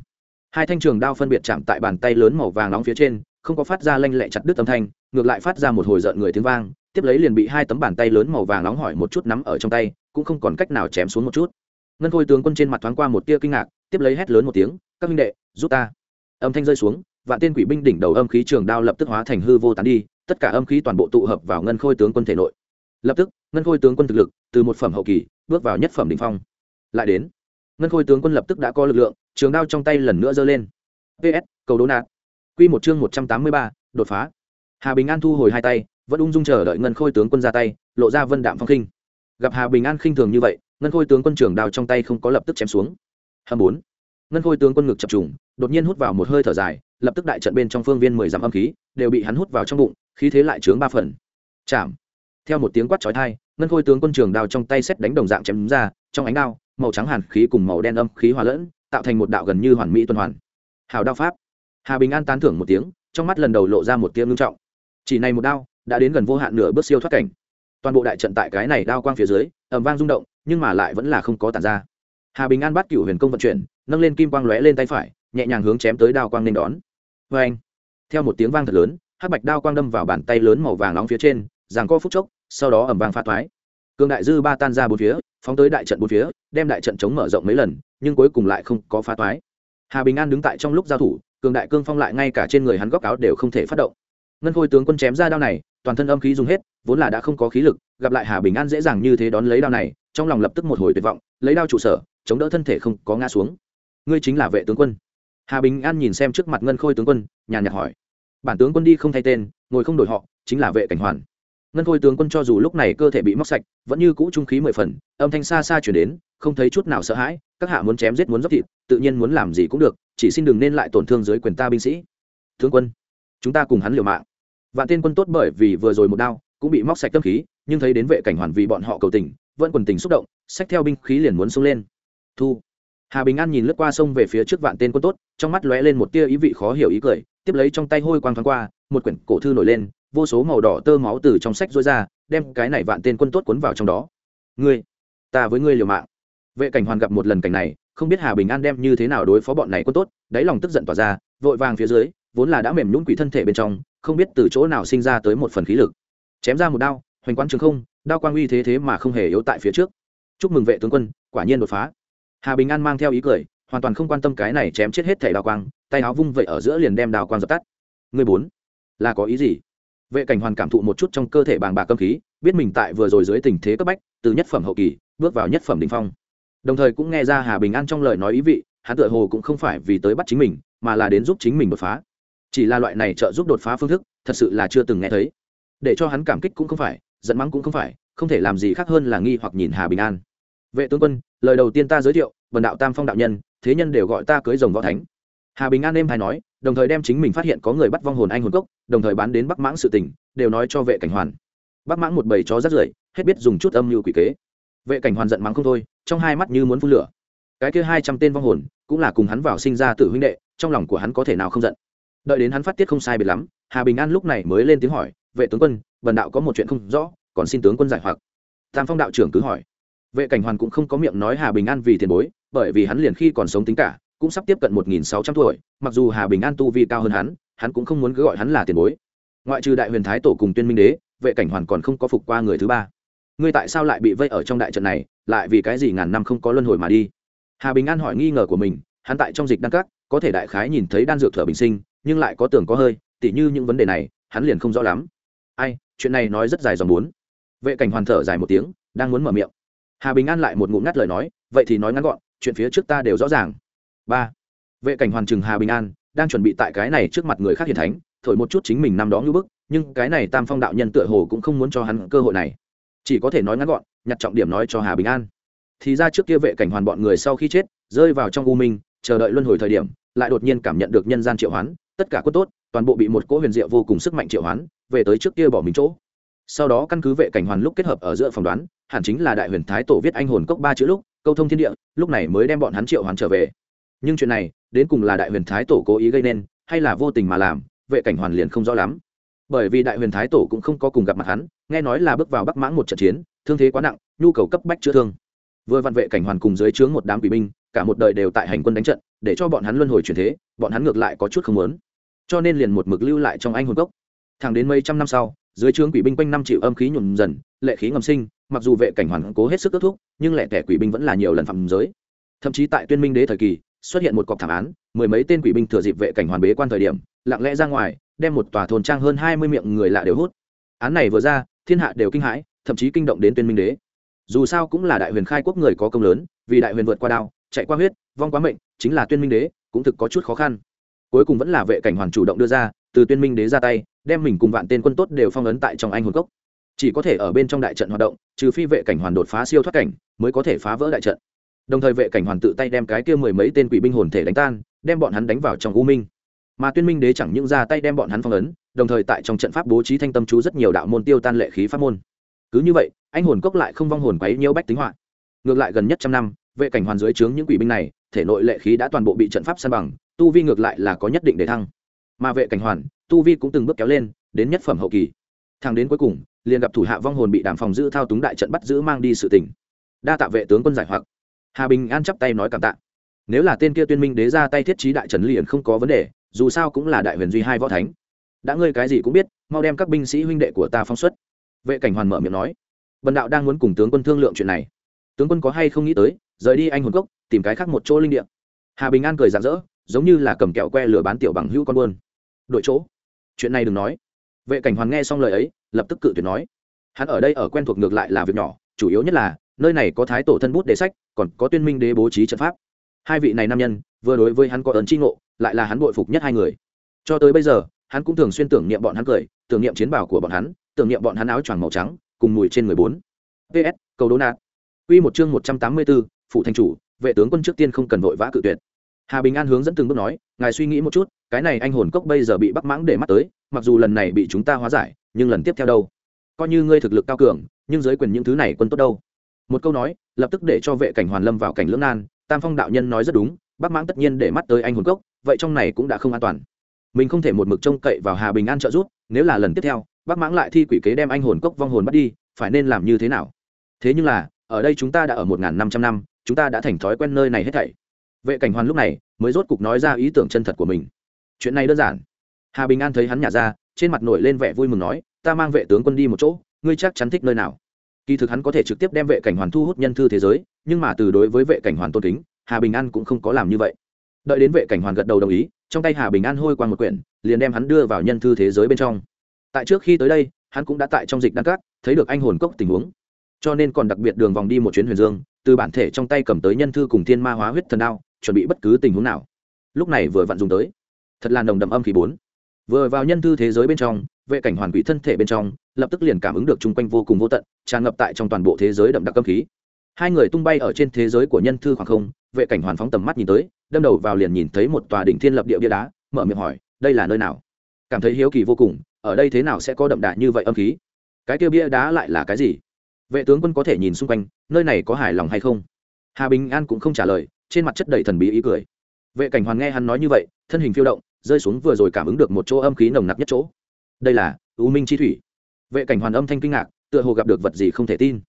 hai thanh trường đao phân biệt chạm tại bàn tay lớn màu vàng nóng phía trên, không có phát ra lanh lẹ chặt đứt âm thanh, ngược lại phát ra một hồi rợn người tiếng vang tiếp lấy liền bị hai tấm bàn tay lớn màu vàng nóng hỏi một chút nắm ở trong tay, cũng không còn cách nào chém xuống một chút. Ngân khôi tướng quân trên mặt thoáng qua một tia kinh ngạc, tiếp lấy hét lớn một tiếng, các minh đệ, giúp ta. Âm thanh rơi xuống, vạn tên quỷ binh đỉnh đầu âm khí trường đao lập tức hóa thành hư vô tán đi, tất cả âm khí toàn bộ tụ hợp vào ngân khôi tướng quân thể nội. Lập tức, ngân khôi tướng quân thực lực, từ một phẩm hậu kỳ, bước vào nhất phẩm đ ỉ n h phong. Lại đến, ngân khôi tướng quân lập tức đã có lực lượng, trường đao trong tay lần nữa giơ lên. Ps cầu đố nạt. Q một chương một trăm tám mươi ba, đột phá. Hà bình an thu hồi hai tay vẫn ung dung chờ đợi ngân khôi tướng quân ra tay, lộ ra vân đạm phong khinh. Gặp hà bình an khinh thường như vậy, ngân khôi tướng quân trưởng đao trong tay không có lập tức chém xuống. Hầm bốn, ngân khôi tướng quân ngực chập trùng, đột nhiên hút vào một hơi thở dài, lập tức đại trận bên trong phương viên mười dặm âm khí đều bị hắn hút vào trong bụng, khí thế lại chướng ba phần. Chạm. Theo một tiếng quát chói tai, ngân khôi tướng quân trường đao trong tay xét đánh đồng dạng chém ra, trong ánh đao, màu trắng hàn khí cùng màu đen âm khí hòa lẫn, tạo thành một đạo gần như hoàn mỹ tuần hoàn. Hào đao pháp. Hà bình an tán thưởng một tiếng, trong mắt lần đầu lộ ra một tiếng ngưng trọng. Chỉ này một đao đã đến gần vô hạn nửa bước siêu thoát cảnh. Toàn bộ đại trận tại cái này đao quang phía dưới ẩm vang rung động, nhưng mà lại vẫn là không có tàn ra. Hà bình an bắt cựu huyền công vận chuyển, nâng lên kim quang lóe lên tay phải, nhẹ nhàng hướng chém tới đao quang nên đón. Vê anh theo một tiếng vang thật lớn, hắc bạch đao quang đâm vào bàn tay lớn màu vàng nóng phía trên ràng co phút chốc, sau đó ẩm vang pha thoái. Cương đại dư ba tan ra bốn phía, phóng tới đại trận bốn phía, đem đại trận chống mở rộng mấy lần, nhưng cuối cùng lại không có phá toái hà bình an đứng tại trong lúc giao thủ, cường đại cương phong lại ngay cả trên người hắn góc áo đều không thể phát động ngân khôi tướng quân chém ra đao này, toàn thân âm khí dùng hết, vốn là đã không có khí lực, gặp lại hà bình an dễ dàng như thế đón lấy đao này, trong lòng lập tức một hồi tuyệt vọng, lấy đao trụ sở, chống đỡ thân thể không có ngã xuống. Ngươi chính là vệ tướng quân. Hà bình an nhìn xem trước mặt ngân khôi tướng quân, nhàn nhạt hỏi. Bản tướng quân đi không thay tên, ngồi không đổi họ, chính là vệ cảnh hoàn. Ngân khôi tướng quân cho dù lúc này cơ thể bị móc sạch, vẫn như cũ trung khí mười phần, âm thanh xa xa chuyển đến, không thấy chút nào sợ hãi, các hạ muốn chém giết muốn dốc thịt, tự nhiên muốn làm gì cũng được, chỉ xin đừng nên lại tổn thương dưới quyền ta binh sĩ. Tướng quân, chúng ta cùng hắn liều mạng vạn tiên quân tốt bởi vì vừa rồi một đao, cũng bị móc sạch tâm khí, nhưng thấy đến vệ cảnh hoàn vì bọn họ cầu tình, vẫn quần tình xúc động, xách theo binh khí liền muốn xông lên. Thu. Hà bình an nhìn lướt qua sông về phía trước vạn tên quân tốt, trong mắt lóe lên một tia ý vị khó hiểu ý cười, tiếp lấy trong tay hôi quang thoáng qua, một quyển cổ thư nổi lên, vô số màu đỏ tơ máu từ trong sách rối ra, đem cái này vạn tên quân tốt cuốn vào trong đó. Ngươi, ta với ngươi liều mạng. Vệ cảnh hoàn gặp một lần cảnh này, không biết hà bình an đem như thế nào đối phó bọn này quân tốt, đáy lòng tức giận tỏa ra, vội vàng phía dưới, vốn là đã mềm nhũng quỷ thân thể bên trong không biết từ chỗ nào sinh ra tới một phần khí lực. Chém ra một đao, hoành quán trường không, đao quang uy thế thế mà không hề yếu tại phía trước. Chúc mừng vệ tướng quân, quả nhiên đột phá. Hà bình an mang theo ý cười, hoàn toàn không quan tâm cái này chém chết hết thẻ đao quang, tay áo vung vậy ở giữa liền đem đao quang dập tắt. Người bốn, là có ý gì? Vệ cảnh hoàn cảm thụ một chút trong cơ thể bàng bạc cơm khí, biết mình tại vừa rồi dưới tình thế cấp bách, từ nhất phẩm hậu kỳ, bước vào nhất phẩm đình phong. Đồng thời cũng nghe ra hà bình an trong lời nói ý vị, hắn tựa hồ cũng không phải vì tới bắt chính mình, mà là đến giúp chính mình đột phá chỉ là loại này trợ giúp đột phá phương thức, thật sự là chưa từng nghe thấy. Để cho hắn cảm kích cũng không phải, giận mắng cũng không phải, không thể làm gì khác hơn là nghi hoặc nhìn hà bình an. Vệ tướng quân, lời đầu tiên ta giới thiệu vần đạo tam phong đạo nhân, thế nhân đều gọi ta cưới rồng võ thánh. Hà bình an êm hay nói, đồng thời đem chính mình phát hiện có người bắt vong hồn anh hồn cốc, đồng thời bán đến bắc mãng sự tình, đều nói cho vệ cảnh hoàn. Bắc mãng một bầy chó rắt rưởi, hết biết dùng chút âm mưu quỷ kế. Vệ cảnh hoàn giận mắng không thôi, trong hai mắt như muốn phun lửa. Cái kia hai trăm tên vong hồn, cũng là cùng hắn vào sinh ra tự huynh đệ, trong lòng của hắn có thể nào không giận? Đợi đến hắn phát tiết không sai biệt lắm, hà bình an lúc này mới lên tiếng hỏi, vệ tướng quân vần đạo có một chuyện không rõ, còn xin tướng quân giải hoặc. Tam phong đạo trưởng cứ hỏi. Vệ cảnh hoàn cũng không có miệng nói hà bình an vì tiền bối, bởi vì hắn liền khi còn sống tính cả, cũng sắp tiếp cận một nghìn sáu trăm tuổi, mặc dù hà bình an tu vi cao hơn hắn hắn cũng không muốn cứ gọi hắn là tiền bối. Ngoại trừ đại huyền thái tổ cùng tuyên minh đế, vệ cảnh hoàn còn không có phục qua người thứ ba. Ngươi tại sao lại bị vây ở trong đại trận này, lại vì cái gì ngàn năm không có luân hồi mà đi? Hà bình an hỏi nghi ngờ của mình, hắn tại trong dịch đan cát có thể đại khái nhìn thấy đan dược thở bình sinh nhưng lại có tưởng có hơi, tỉ như những vấn đề này, hắn liền không rõ lắm. Ai, chuyện này nói rất dài dòng muốn vệ cảnh hoàn thở dài một tiếng, đang muốn mở miệng. Hà bình an lại một ngụm ngắt lời nói, vậy thì nói ngắn gọn, chuyện phía trước ta đều rõ ràng. Ba. Vệ cảnh hoàn chừng hà bình an, đang chuẩn bị tại cái này trước mặt người khác hiền thánh, thổi một chút chính mình năm đó ngưỡng bức, nhưng cái này tam phong đạo nhân tựa hồ cũng không muốn cho hắn cơ hội này. Chỉ có thể nói ngắn gọn, nhặt trọng điểm nói cho hà bình an. Thì ra trước kia vệ cảnh hoàn bọn người sau khi chết, rơi vào trong u minh, chờ đợi luân hồi thời điểm, lại đột nhiên cảm nhận được nhân gian triệu hoán tất cả quân tốt, toàn bộ bị một cỗ huyền diệu vô cùng sức mạnh triệu hoán, về tới trước kia bỏ mình chỗ. Sau đó căn cứ vệ cảnh hoàn lúc kết hợp ở giữa phỏng đoán, hẳn chính là đại huyền thái tổ viết anh hồn cốc ba chữ lúc, câu thông thiên địa, lúc này mới đem bọn hắn triệu hoán trở về. Nhưng chuyện này, đến cùng là đại huyền thái tổ cố ý gây nên, hay là vô tình mà làm, vệ cảnh hoàn liền không rõ lắm. Bởi vì đại huyền thái tổ cũng không có cùng gặp mặt hắn, nghe nói là bước vào bắc mãng một trận chiến, thương thế quá nặng, nhu cầu cấp bách chữa thương. Vừa văn vệ cảnh hoàn cùng dưới trướng một đám quỷ binh, cả một đời đều tại hành quân đánh trận, để cho bọn hắn luân hồi chuyển thế, bọn hắn ngược lại có chút không muốn cho nên liền một mực lưu lại trong anh hồn cốc. Thẳng đến mấy trăm năm sau, dưới trướng quỷ binh quanh năm chịu âm khí nhuộm dần, lệ khí ngầm sinh, mặc dù vệ cảnh hoàn cố hết sức kết thúc, nhưng lệ kẻ quỷ binh vẫn là nhiều lần phạm giới. Thậm chí tại tuyên minh đế thời kỳ, xuất hiện một cọc thảm án, mười mấy tên quỷ binh thừa dịp vệ cảnh hoàn bế quan thời điểm, lặng lẽ ra ngoài, đem một tòa thôn trang hơn hai mươi miệng người lạ đều hút. Án này vừa ra, thiên hạ đều kinh hãi, thậm chí kinh động đến tuyên minh đế. Dù sao cũng là đại huyền khai quốc người có công lớn, vì đại huyền vượt qua đao, chạy qua huyết, vong quá mệnh, chính là tuyên minh đế, cũng thực có chút khó khăn cuối cùng vẫn là vệ cảnh hoàn chủ động đưa ra, từ tuyên minh đế ra tay, đem mình cùng vạn tên quân tốt đều phong ấn tại trong anh hồn cốc. Chỉ có thể ở bên trong đại trận hoạt động, trừ phi vệ cảnh hoàn đột phá siêu thoát cảnh, mới có thể phá vỡ đại trận. Đồng thời vệ cảnh hoàn tự tay đem cái kia mười mấy tên quỷ binh hồn thể đánh tan, đem bọn hắn đánh vào trong u minh. Mà tuyên minh đế chẳng những ra tay đem bọn hắn phong ấn, đồng thời tại trong trận pháp bố trí thanh tâm chú rất nhiều đạo môn tiêu tan lệ khí pháp môn. Cứ như vậy, anh hồn cốc lại không vong hồn quấy nhiễu bách tính họa. Ngược lại gần nhất trăm năm, vệ cảnh hoàn dưới trướng những quỷ binh này, thể nội lệ khí đã toàn bộ bị trận pháp san bằng tu vi ngược lại là có nhất định để thăng. Mà vệ cảnh hoàn, tu vi cũng từng bước kéo lên, đến nhất phẩm hậu kỳ. Thang đến cuối cùng, liền gặp thủ hạ vong hồn bị đàm phòng giữ thao túng đại trận bắt giữ mang đi sự tỉnh đa tạ vệ tướng quân giải hoặc. Hà bình an chắp tay nói cảm tạ. Nếu là tên kia tuyên minh đế ra tay thiết trí đại trần liền không có vấn đề, dù sao cũng là đại huyền duy hai võ thánh. Đã ngươi cái gì cũng biết, mau đem các binh sĩ huynh đệ của ta phóng xuất. Vệ cảnh hoàn mở miệng nói. Bần đạo đang muốn cùng tướng quân thương lượng chuyện này. Tướng quân có hay không nghĩ tới, rời đi anh hồn cốc, tìm cái khác một chỗ linh địa. Hà bình an cười rạng rỡ giống như là cầm kẹo que lửa bán tiểu bằng hữu con buôn. Đội chỗ. Chuyện này đừng nói. Vệ cảnh hoàn nghe xong lời ấy lập tức cự tuyệt nói. Hắn ở đây ở quen thuộc ngược lại là việc nhỏ chủ yếu nhất là nơi này có thái tổ thân bút đề sách còn có tuyên minh đế bố trí trận pháp. Hai vị này nam nhân vừa đối với hắn có ấn tri ngộ lại là hắn bội phục nhất hai người. Cho tới bây giờ hắn cũng thường xuyên tưởng niệm bọn hắn cười tưởng niệm chiến bảo của bọn hắn tưởng niệm bọn hắn áo choàng màu trắng cùng mùi trên người bốn. Ps cầu đố nạt. Quy một chương một trăm tám mươi 184, phụ thành chủ, vệ tướng quân trước tiên không cần vội vã cự tuyệt. Hà Bình An hướng dẫn từng bước nói, ngài suy nghĩ một chút, cái này anh hồn cốc bây giờ bị Bắc Mãng để mắt tới, mặc dù lần này bị chúng ta hóa giải, nhưng lần tiếp theo đâu? Coi như ngươi thực lực cao cường, nhưng dưới quyền những thứ này quân tốt đâu? Một câu nói, lập tức để cho vệ cảnh Hoàn Lâm vào cảnh lưỡng nan, Tam Phong đạo nhân nói rất đúng, Bắc Mãng tất nhiên để mắt tới anh hồn cốc, vậy trong này cũng đã không an toàn. Mình không thể một mực trông cậy vào Hà Bình An trợ giúp, nếu là lần tiếp theo, Bắc Mãng lại thi quỷ kế đem anh hồn cốc vong hồn bắt đi, phải nên làm như thế nào? Thế nhưng là, ở đây chúng ta đã ở một năm trăm năm chúng ta đã thành thói quen nơi này hết thảy vệ cảnh hoàn lúc này mới rốt cục nói ra ý tưởng chân thật của mình. Chuyện này đơn giản. Hà bình an thấy hắn nhả ra, trên mặt nổi lên vẻ vui mừng nói, ta mang vệ tướng quân đi một chỗ, ngươi chắc chắn thích nơi nào? Kỳ thực hắn có thể trực tiếp đem vệ cảnh hoàn thu hút nhân thư thế giới, nhưng mà từ đối với vệ cảnh hoàn tôn kính, hà bình an cũng không có làm như vậy. Đợi đến vệ cảnh hoàn gật đầu đồng ý, trong tay hà bình an hôi qua một quyển, liền đem hắn đưa vào nhân thư thế giới bên trong. Tại trước khi tới đây, hắn cũng đã tại trong dịch đăng cát thấy được anh hồn cốc tình huống. Cho nên còn đặc biệt đường vòng đi một chuyến huyền dương, từ bản thể trong tay cầm tới nhân thư cùng thiên ma hóa huyết thần đao chuẩn bị bất cứ tình huống nào. Lúc này vừa vặn dùng tới. Thật là nồng đậm âm khí bốn. Vừa vào nhân thư thế giới bên trong, vệ cảnh hoàn quỷ thân thể bên trong, lập tức liền cảm ứng được chung quanh vô cùng vô tận, tràn ngập tại trong toàn bộ thế giới đậm đặc âm khí. Hai người tung bay ở trên thế giới của nhân thư khoảng không, vệ cảnh hoàn phóng tầm mắt nhìn tới, đâm đầu vào liền nhìn thấy một tòa đỉnh thiên lập địa bia đá, mở miệng hỏi, đây là nơi nào? Cảm thấy hiếu kỳ vô cùng, ở đây thế nào sẽ có đậm đà như vậy âm khí? Cái kia bia đá lại là cái gì? Vệ tướng quân có thể nhìn xung quanh, nơi này có hài lòng hay không? Hà bình an cũng không trả lời trên mặt chất đầy thần bí ý cười. Vệ cảnh hoàn nghe hắn nói như vậy, thân hình phiêu động, rơi xuống vừa rồi cảm ứng được một chỗ âm khí nồng nặc nhất chỗ. Đây là u minh chi thủy. Vệ cảnh hoàn âm thanh kinh ngạc, tựa hồ gặp được vật gì không thể tin.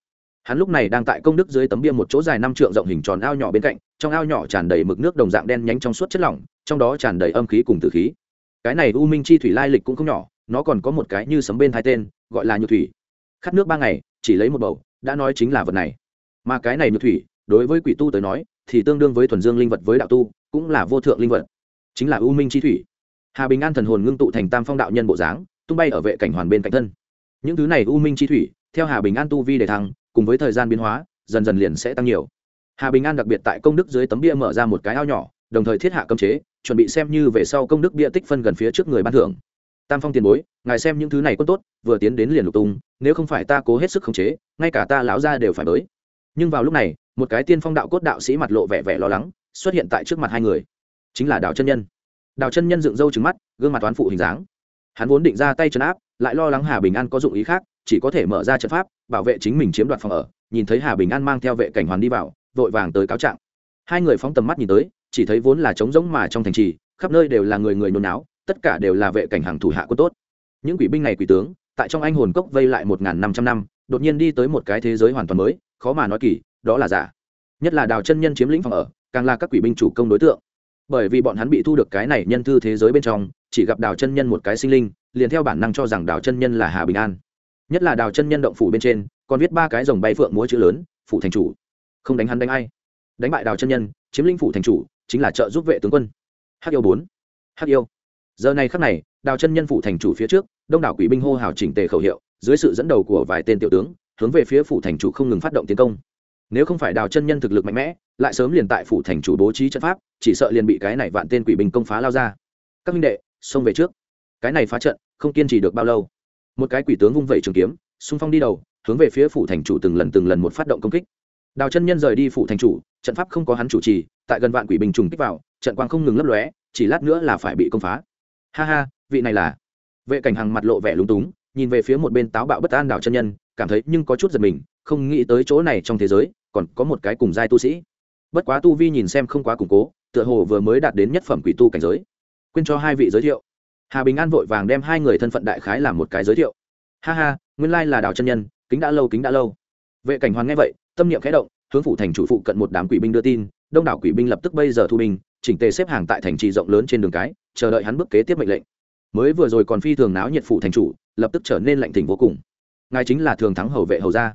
Hắn lúc này đang tại công đức dưới tấm bia một chỗ dài năm trượng rộng hình tròn ao nhỏ bên cạnh, trong ao nhỏ tràn đầy mực nước đồng dạng đen nhánh trong suốt chất lỏng, trong đó tràn đầy âm khí cùng tử khí. Cái này u minh chi thủy lai lịch cũng không nhỏ, nó còn có một cái như sấm bên hai tên, gọi là nhược thủy. Khát nước ba ngày, chỉ lấy một bầu, đã nói chính là vật này. Mà cái này nhược thủy, đối với quỷ tu tới nói thì tương đương với thuần dương linh vật với đạo tu, cũng là vô thượng linh vật. Chính là u minh chi thủy. Hà bình an thần hồn ngưng tụ thành tam phong đạo nhân bộ dáng, tung bay ở vệ cảnh hoàn bên cạnh thân. Những thứ này u minh chi thủy, theo hà bình an tu vi để thăng, cùng với thời gian biến hóa, dần dần liền sẽ tăng nhiều. Hà bình an đặc biệt tại công đức dưới tấm bia mở ra một cái ao nhỏ, đồng thời thiết hạ cấm chế, chuẩn bị xem như về sau công đức bia tích phân gần phía trước người ban thưởng. Tam phong tiền bối, ngài xem những thứ này quân tốt, vừa tiến đến liền lục tung, nếu không phải ta cố hết sức khống chế, ngay cả ta lão ra đều phải bới nhưng vào lúc này một cái tiên phong đạo cốt đạo sĩ mặt lộ vẻ vẻ lo lắng, xuất hiện tại trước mặt hai người. Chính là đào chân nhân. Đào chân nhân dựng râu trứng mắt, gương mặt toán phụ hình dáng. Hắn vốn định ra tay chấn áp, lại lo lắng hà bình an có dụng ý khác, chỉ có thể mở ra trận pháp, bảo vệ chính mình chiếm đoạt phòng ở. Nhìn thấy hà bình an mang theo vệ cảnh hoàn đi vào, vội vàng tới cáo trạng. Hai người phóng tầm mắt nhìn tới, chỉ thấy vốn là trống rỗng mà trong thành trì, khắp nơi đều là người người nôn náo, tất cả đều là vệ cảnh hàng thủ hạ quân tốt. Những quỷ binh này quỷ tướng, tại trong anh hồn cốc vây lại một năm trăm năm, đột nhiên đi tới một cái thế giới hoàn toàn mới, khó mà nói kỳ đó là giả. Nhất là đào chân nhân chiếm lĩnh phòng ở, càng là các quỷ binh chủ công đối tượng. Bởi vì bọn hắn bị thu được cái này nhân thư thế giới bên trong, chỉ gặp đào chân nhân một cái sinh linh, liền theo bản năng cho rằng đào chân nhân là hà bình an. Nhất là đào chân nhân động phủ bên trên, còn viết ba cái dòng bay phượng múa chữ lớn, phủ thành chủ. Không đánh hắn đánh ai. Đánh bại đào chân nhân, chiếm lĩnh phủ thành chủ, chính là trợ giúp vệ tướng quân. Hắc yêu bốn. Hắc yêu. Giờ này khắc này, đào chân nhân phủ thành chủ phía trước, đông đảo quỷ binh hô hào chỉnh tề khẩu hiệu, dưới sự dẫn đầu của vài tên tiểu tướng, hướng về phía phủ thành chủ không ngừng phát động tiến công nếu không phải đào chân nhân thực lực mạnh mẽ, lại sớm liền tại phủ thành chủ bố trí trận pháp, chỉ sợ liền bị cái này vạn tên quỷ binh công phá lao ra. Các minh đệ, xông về trước. Cái này phá trận, không kiên trì được bao lâu. Một cái quỷ tướng vung vẩy trường kiếm, xung phong đi đầu, hướng về phía phủ thành chủ từng lần từng lần một phát động công kích. Đào chân nhân rời đi phủ thành chủ, trận pháp không có hắn chủ trì, tại gần vạn quỷ bình trùng kích vào, trận quang không ngừng lấp lóe, chỉ lát nữa là phải bị công phá. Ha ha, vị này là. Vệ cảnh hàng mặt lộ vẻ lúng túng, nhìn về phía một bên táo bạo bất an đào chân nhân cảm thấy nhưng có chút giật mình, không nghĩ tới chỗ này trong thế giới còn có một cái cùng giai tu sĩ. Bất quá tu vi nhìn xem không quá củng cố, tựa hồ vừa mới đạt đến nhất phẩm quỷ tu cảnh giới. Quên cho hai vị giới thiệu. Hà bình an vội vàng đem hai người thân phận đại khái làm một cái giới thiệu. Ha ha, nguyên lai là đào chân nhân, kính đã lâu, kính đã lâu. Vệ cảnh hoàn nghe vậy, tâm niệm khẽ động, hướng phủ thành chủ phụ cận một đám quỷ binh đưa tin, đông đảo quỷ binh lập tức bây giờ thu binh, chỉnh tề xếp hàng tại thành trì rộng lớn trên đường cái, chờ đợi hắn bước kế tiếp mệnh lệnh. Mới vừa rồi còn phi thường náo nhiệt phủ thành chủ, lập tức trở nên lạnh thỉnh vô cùng ngài chính là thường thắng hầu vệ hầu gia.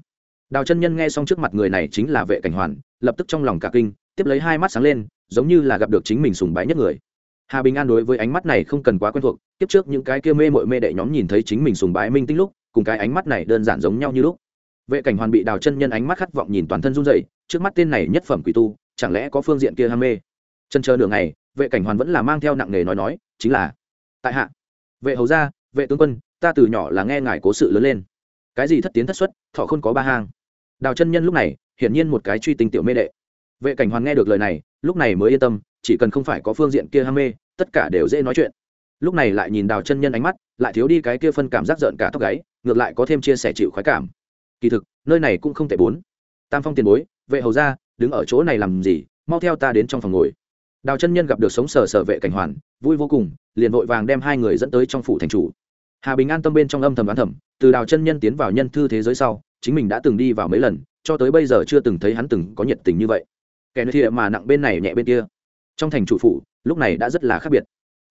Đào chân nhân nghe xong trước mặt người này chính là vệ cảnh hoàn, lập tức trong lòng cả kinh, tiếp lấy hai mắt sáng lên, giống như là gặp được chính mình sùng bái nhất người. Hà bình an đối với ánh mắt này không cần quá quen thuộc, tiếp trước những cái kia mê mội mê đệ nhóm nhìn thấy chính mình sùng bái minh tinh lúc, cùng cái ánh mắt này đơn giản giống nhau như lúc. Vệ cảnh hoàn bị đào chân nhân ánh mắt khát vọng nhìn toàn thân run dậy trước mắt tên này nhất phẩm quỷ tu, chẳng lẽ có phương diện kia ham mê? Chân chờ nửa ngày, vệ cảnh hoàn vẫn là mang theo nặng nề nói nói, chính là, tại hạ, vệ hầu gia, vệ tướng quân, ta từ nhỏ là nghe ngài cố sự lớn lên cái gì thất tiến thất xuất, thọ không có ba hang. Đào chân nhân lúc này, hiển nhiên một cái truy tình tiểu mê đệ. Vệ cảnh hoàn nghe được lời này, lúc này mới yên tâm, chỉ cần không phải có phương diện kia ham mê, tất cả đều dễ nói chuyện. Lúc này lại nhìn đào chân nhân ánh mắt, lại thiếu đi cái kia phân cảm giác giận cả tóc gáy, ngược lại có thêm chia sẻ chịu khoái cảm. Kỳ thực, nơi này cũng không thể bốn. Tam phong tiền bối, vệ hầu ra đứng ở chỗ này làm gì? Mau theo ta đến trong phòng ngồi. Đào chân nhân gặp được sống sờ sờ vệ cảnh hoàn, vui vô cùng, liền vội vàng đem hai người dẫn tới trong phủ thành chủ hà bình an tâm bên trong âm thầm đoán thầm từ đào chân nhân tiến vào nhân thư thế giới sau chính mình đã từng đi vào mấy lần cho tới bây giờ chưa từng thấy hắn từng có nhiệt tình như vậy. Kẻ nơi thiện mà nặng bên này nhẹ bên kia. Trong thành chủ phủ lúc này đã rất là khác biệt.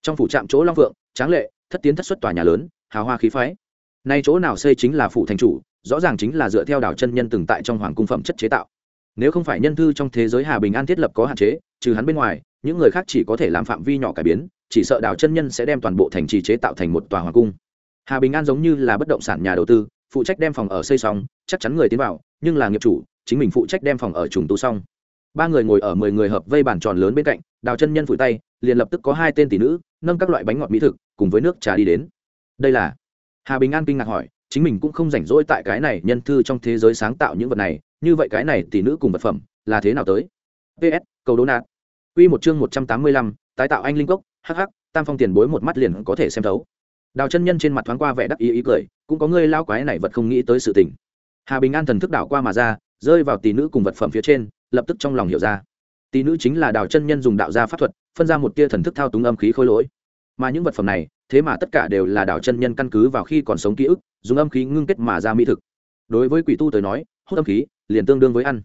Trong phủ trạm chỗ long Vượng, tráng lệ thất tiến thất xuất tòa nhà lớn hào hoa khí phái. Nay chỗ nào xây chính là phủ thành chủ rõ ràng chính là dựa theo đào chân nhân từng tại trong hoàng cung phẩm chất chế tạo. Nếu không phải nhân thư trong thế giới hà bình an thiết lập có hạn chế trừ hắn bên ngoài những người khác chỉ có thể làm phạm vi nhỏ cải biến chỉ sợ đào chân nhân sẽ đem toàn bộ thành trì chế tạo thành một tòa hoàng cung hà bình an giống như là bất động sản nhà đầu tư phụ trách đem phòng ở xây xong chắc chắn người tiến vào nhưng là nghiệp chủ chính mình phụ trách đem phòng ở trùng tu xong. Ba người ngồi ở mười người hợp vây bàn tròn lớn bên cạnh đào chân nhân phủi tay liền lập tức có hai tên tỷ nữ nâng các loại bánh ngọt mỹ thực cùng với nước trà đi đến. Đây là? Hà bình an kinh ngạc hỏi chính mình cũng không rảnh rỗi tại cái này nhân thư trong thế giới sáng tạo những vật này như vậy cái này tỷ nữ cùng vật phẩm là thế nào tới? Ps cầu đố nạt. Quy một chương một trăm tám mươi lăm, tái tạo anh linh cốc, hắc hắc, tam phong tiền bối một mắt liền có thể xem thấu. Đào chân nhân trên mặt thoáng qua vẻ đắc ý ý cười, cũng có người lao quái này vật không nghĩ tới sự tình. Hà Bình An thần thức đảo qua mà ra, rơi vào tỷ nữ cùng vật phẩm phía trên, lập tức trong lòng hiểu ra. Tỷ nữ chính là Đào chân nhân dùng đạo gia pháp thuật, phân ra một tia thần thức thao túng âm khí khôi lỗi. Mà những vật phẩm này, thế mà tất cả đều là Đào chân nhân căn cứ vào khi còn sống ký ức, dùng âm khí ngưng kết mà ra mỹ thực. Đối với quỷ tu tới nói, hút âm khí liền tương đương với ăn.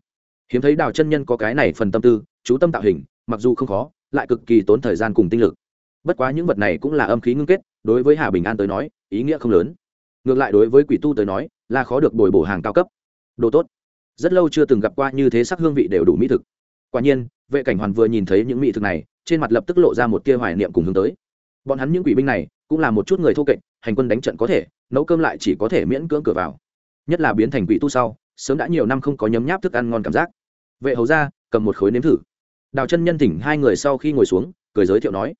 Hiếm thấy Đào chân nhân có cái này phần tâm tư, chú tâm tạo hình, mặc dù không khó lại cực kỳ tốn thời gian cùng tinh lực bất quá những vật này cũng là âm khí ngưng kết đối với hà bình an tới nói, ý nghĩa không lớn. Ngược lại đối với quỷ tu tới nói, là khó được bồi bổ hàng cao cấp. Đồ tốt. Rất lâu chưa từng gặp qua như thế sắc hương vị đều đủ mỹ thực. Quả nhiên, vệ cảnh hoàn vừa nhìn thấy những mỹ thực này, trên mặt lập tức lộ ra một tia hoài niệm cùng hướng tới. Bọn hắn những quỷ binh này, cũng là một chút người thô kệch, hành quân đánh trận có thể, nấu cơm lại chỉ có thể miễn cưỡng cửa vào. Nhất là biến thành quỷ tu sau, sớm đã nhiều năm không có nhấm nháp thức ăn ngon cảm giác. Vệ hầu ra cầm một khối nếm thử. Đào chân nhân thỉnh hai người sau khi ngồi xuống, cười giới thiệu nói.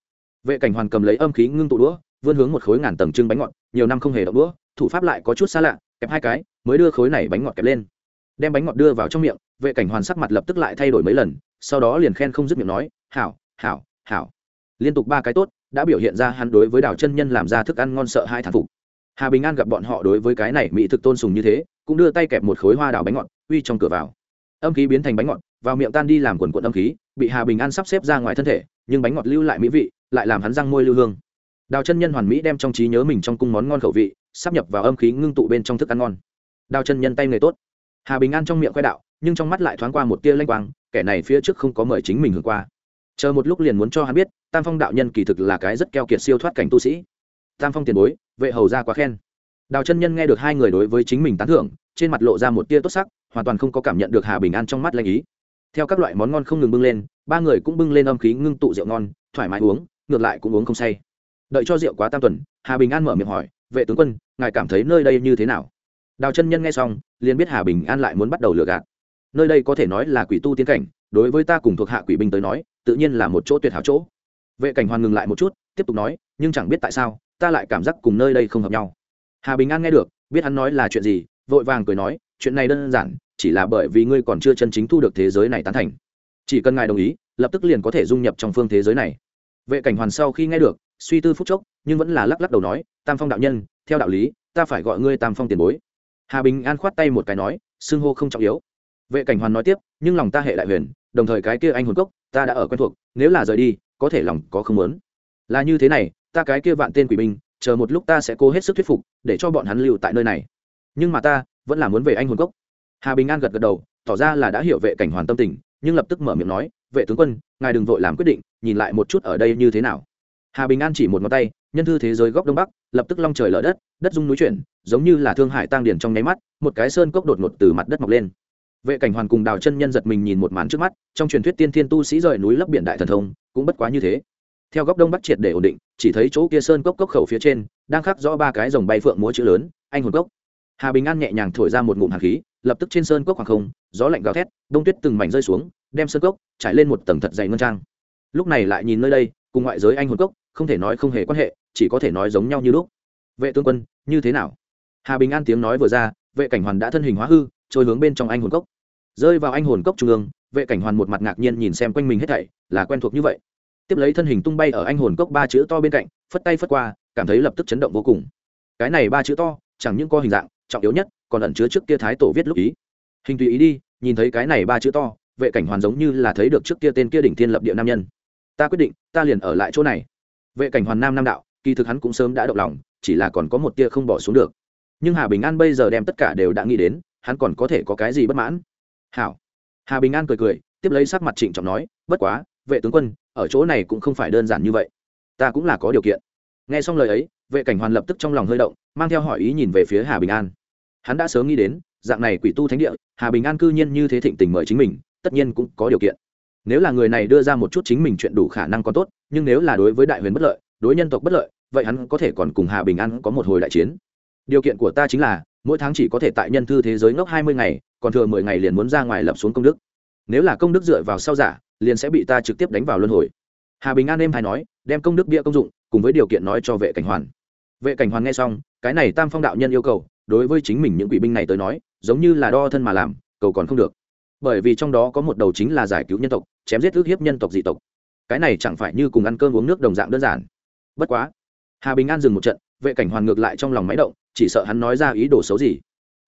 Vệ cảnh hoàn cầm lấy âm khí ngưng tụ đũa vươn hướng một khối ngàn tầng trưng bánh ngọt, nhiều năm không hề động đũa, thủ pháp lại có chút xa lạ, kẹp hai cái, mới đưa khối này bánh ngọt kẹp lên. Đem bánh ngọt đưa vào trong miệng, vệ cảnh hoàn sắc mặt lập tức lại thay đổi mấy lần, sau đó liền khen không dứt miệng nói, hảo hảo hảo. Liên tục ba cái tốt, đã biểu hiện ra hắn đối với đào chân nhân làm ra thức ăn ngon sợ hai thản phục. Hà bình an gặp bọn họ đối với cái này mỹ thực tôn sùng như thế, cũng đưa tay kẹp một khối hoa đào bánh ngọt, uy trong cửa vào. Âm khí biến thành bánh ngọt, vào miệng tan đi làm quần quận âm khí, bị hà bình an sắp xếp ra ngoài thân thể, nhưng bánh ngọt lưu lại mỹ vị, lại làm hắn răng môi lưu hương đào chân nhân hoàn mỹ đem trong trí nhớ mình trong cung món ngon khẩu vị sắp nhập vào âm khí ngưng tụ bên trong thức ăn ngon. Đào chân nhân tay người tốt. Hà bình an trong miệng khoe đạo, nhưng trong mắt lại thoáng qua một tia lanh quang, kẻ này phía trước không có mời chính mình hưởng qua. Chờ một lúc liền muốn cho hắn biết, tam phong đạo nhân kỳ thực là cái rất keo kiệt siêu thoát cảnh tu sĩ. Tam phong tiền bối, vệ hầu ra quá khen. Đào chân nhân nghe được hai người đối với chính mình tán thưởng, trên mặt lộ ra một tia tốt sắc, hoàn toàn không có cảm nhận được hà bình an trong mắt lanh ý. Theo các loại món ngon không ngừng bưng lên, ba người cũng bưng lên âm khí ngưng tụ rượu ngon, thoải mái uống, ngược lại cũng uống không say đợi cho rượu quá tam tuần, hà bình an mở miệng hỏi, vệ tướng quân, ngài cảm thấy nơi đây như thế nào? Đào chân nhân nghe xong, liền biết hà bình an lại muốn bắt đầu lừa gạt. Nơi đây có thể nói là quỷ tu tiến cảnh, đối với ta cùng thuộc hạ quỷ binh tới nói, tự nhiên là một chỗ tuyệt hảo chỗ. Vệ cảnh hoàn ngừng lại một chút, tiếp tục nói, nhưng chẳng biết tại sao, ta lại cảm giác cùng nơi đây không hợp nhau. Hà bình an nghe được, biết hắn nói là chuyện gì, vội vàng cười nói, chuyện này đơn giản, chỉ là bởi vì ngươi còn chưa chân chính thu được thế giới này tán thành. Chỉ cần ngài đồng ý, lập tức liền có thể dung nhập trong phương thế giới này. Vệ cảnh hoàn sau khi nghe được suy tư phút chốc, nhưng vẫn là lắc lắc đầu nói, tam phong đạo nhân, theo đạo lý, ta phải gọi ngươi tam phong tiền bối. Hà bình an khoát tay một cái nói, xưng hô không trọng yếu. Vệ cảnh hoàn nói tiếp, nhưng lòng ta hệ đại huyền, đồng thời cái kia anh hồn cốc, ta đã ở quen thuộc, nếu là rời đi, có thể lòng có không muốn. Là như thế này, ta cái kia vạn tên quỷ binh, chờ một lúc ta sẽ cố hết sức thuyết phục, để cho bọn hắn lưu tại nơi này. Nhưng mà ta, vẫn là muốn về anh hồn cốc. Hà bình an gật gật đầu, tỏ ra là đã hiểu vệ cảnh hoàn tâm tình, nhưng lập tức mở miệng nói, vệ tướng quân, ngài đừng vội làm quyết định, nhìn lại một chút ở đây như thế nào hà bình an chỉ một ngón tay, nhân thư thế giới góc đông bắc, lập tức long trời lở đất đất dung núi chuyển, giống như là thương hải tăng điển trong nháy mắt, một cái sơn cốc đột ngột từ mặt đất mọc lên. Vệ cảnh hoàn cùng đào chân nhân giật mình nhìn một màn trước mắt, trong truyền thuyết tiên thiên tu sĩ rời núi lấp biển đại thần thông, cũng bất quá như thế. Theo góc đông bắc triệt để ổn định, chỉ thấy chỗ kia sơn cốc cốc khẩu phía trên, đang khắc rõ ba cái dòng bay phượng múa chữ lớn, anh hồn cốc. Hà bình an nhẹ nhàng thổi ra một ngụm hạt khí, lập tức trên sơn cốc khoảng không, gió lạnh gào thét, đông tuyết từng mảnh rơi xuống, đem sơn cốc trải lên một tầng thật dày ngân trang. Lúc này lại nhìn nơi đây, cùng ngoại giới anh hồn cốc không thể nói không hề quan hệ, chỉ có thể nói giống nhau như lúc. Vệ tướng quân, như thế nào? Hà bình an tiếng nói vừa ra, vệ cảnh hoàn đã thân hình hóa hư, trôi hướng bên trong anh hồn cốc. Rơi vào anh hồn cốc trung ương, vệ cảnh hoàn một mặt ngạc nhiên nhìn xem quanh mình hết thảy, là quen thuộc như vậy. Tiếp lấy thân hình tung bay ở anh hồn cốc ba chữ to bên cạnh, phất tay phất qua, cảm thấy lập tức chấn động vô cùng. Cái này ba chữ to, chẳng những có hình dạng, trọng yếu nhất, còn ẩn chứa trước kia thái tổ viết lúc ý. Hình tùy ý đi, nhìn thấy cái này ba chữ to, vệ cảnh hoàn giống như là thấy được trước kia tên kia đỉnh thiên lập địa nam nhân. Ta quyết định, ta liền ở lại chỗ này vệ cảnh hoàn nam nam đạo, kỳ thực hắn cũng sớm đã động lòng, chỉ là còn có một tia không bỏ xuống được. Nhưng hà bình an bây giờ đem tất cả đều đã nghĩ đến, hắn còn có thể có cái gì bất mãn? Hảo. Hà bình an cười cười, tiếp lấy sắc mặt trịnh trọng nói, bất quá, vệ tướng quân, ở chỗ này cũng không phải đơn giản như vậy. Ta cũng là có điều kiện. Nghe xong lời ấy, vệ cảnh hoàn lập tức trong lòng hơi động, mang theo hỏi ý nhìn về phía hà bình an. Hắn đã sớm nghĩ đến, dạng này quỷ tu thánh địa, hà bình an cư nhiên như thế thịnh tình mời chính mình, tất nhiên cũng có điều kiện nếu là người này đưa ra một chút chính mình chuyện đủ khả năng còn tốt, nhưng nếu là đối với đại huyền bất lợi, đối nhân tộc bất lợi, vậy hắn có thể còn cùng hà bình an có một hồi đại chiến. Điều kiện của ta chính là, mỗi tháng chỉ có thể tại nhân thư thế giới ngốc hai mươi ngày, còn thừa mười ngày liền muốn ra ngoài lập xuống công đức. Nếu là công đức dựa vào sau giả, liền sẽ bị ta trực tiếp đánh vào luân hồi. Hà bình an êm hay nói, đem công đức bia công dụng, cùng với điều kiện nói cho vệ cảnh hoàn. Vệ cảnh hoàn nghe xong, cái này tam phong đạo nhân yêu cầu, đối với chính mình những quỷ binh này tới nói, giống như là đo thân mà làm, cầu còn không được bởi vì trong đó có một đầu chính là giải cứu nhân tộc, chém giết ước hiếp nhân tộc dị tộc. Cái này chẳng phải như cùng ăn cơm uống nước đồng dạng đơn giản. Bất quá, hà bình an dừng một trận, vệ cảnh hoàn ngược lại trong lòng máy động, chỉ sợ hắn nói ra ý đồ xấu gì.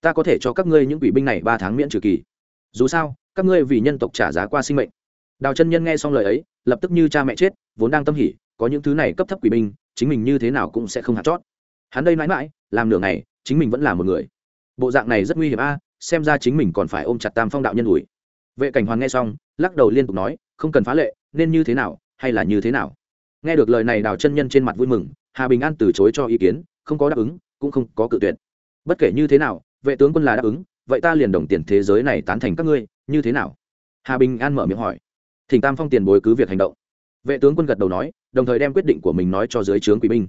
Ta có thể cho các ngươi những quỷ binh này ba tháng miễn trừ kỳ. Dù sao, các ngươi vì nhân tộc trả giá qua sinh mệnh. Đào chân nhân nghe xong lời ấy, lập tức như cha mẹ chết, vốn đang tâm hỉ, có những thứ này cấp thấp quỷ binh, chính mình như thế nào cũng sẽ không hạt chót. Hắn đây mãi mãi, làm nửa ngày, chính mình vẫn là một người. Bộ dạng này rất nguy hiểm a xem ra chính mình còn phải ôm chặt tam phong đạo nhân ủi. Vệ cảnh hoàn nghe xong, lắc đầu liên tục nói, không cần phá lệ, nên như thế nào, hay là như thế nào? Nghe được lời này, đào chân nhân trên mặt vui mừng, hà bình an từ chối cho ý kiến, không có đáp ứng, cũng không có cự tuyệt. Bất kể như thế nào, vệ tướng quân là đáp ứng, vậy ta liền đồng tiền thế giới này tán thành các ngươi, như thế nào? Hà bình an mở miệng hỏi. Thỉnh tam phong tiền bối cứ việc hành động. Vệ tướng quân gật đầu nói, đồng thời đem quyết định của mình nói cho dưới trướng quỷ binh.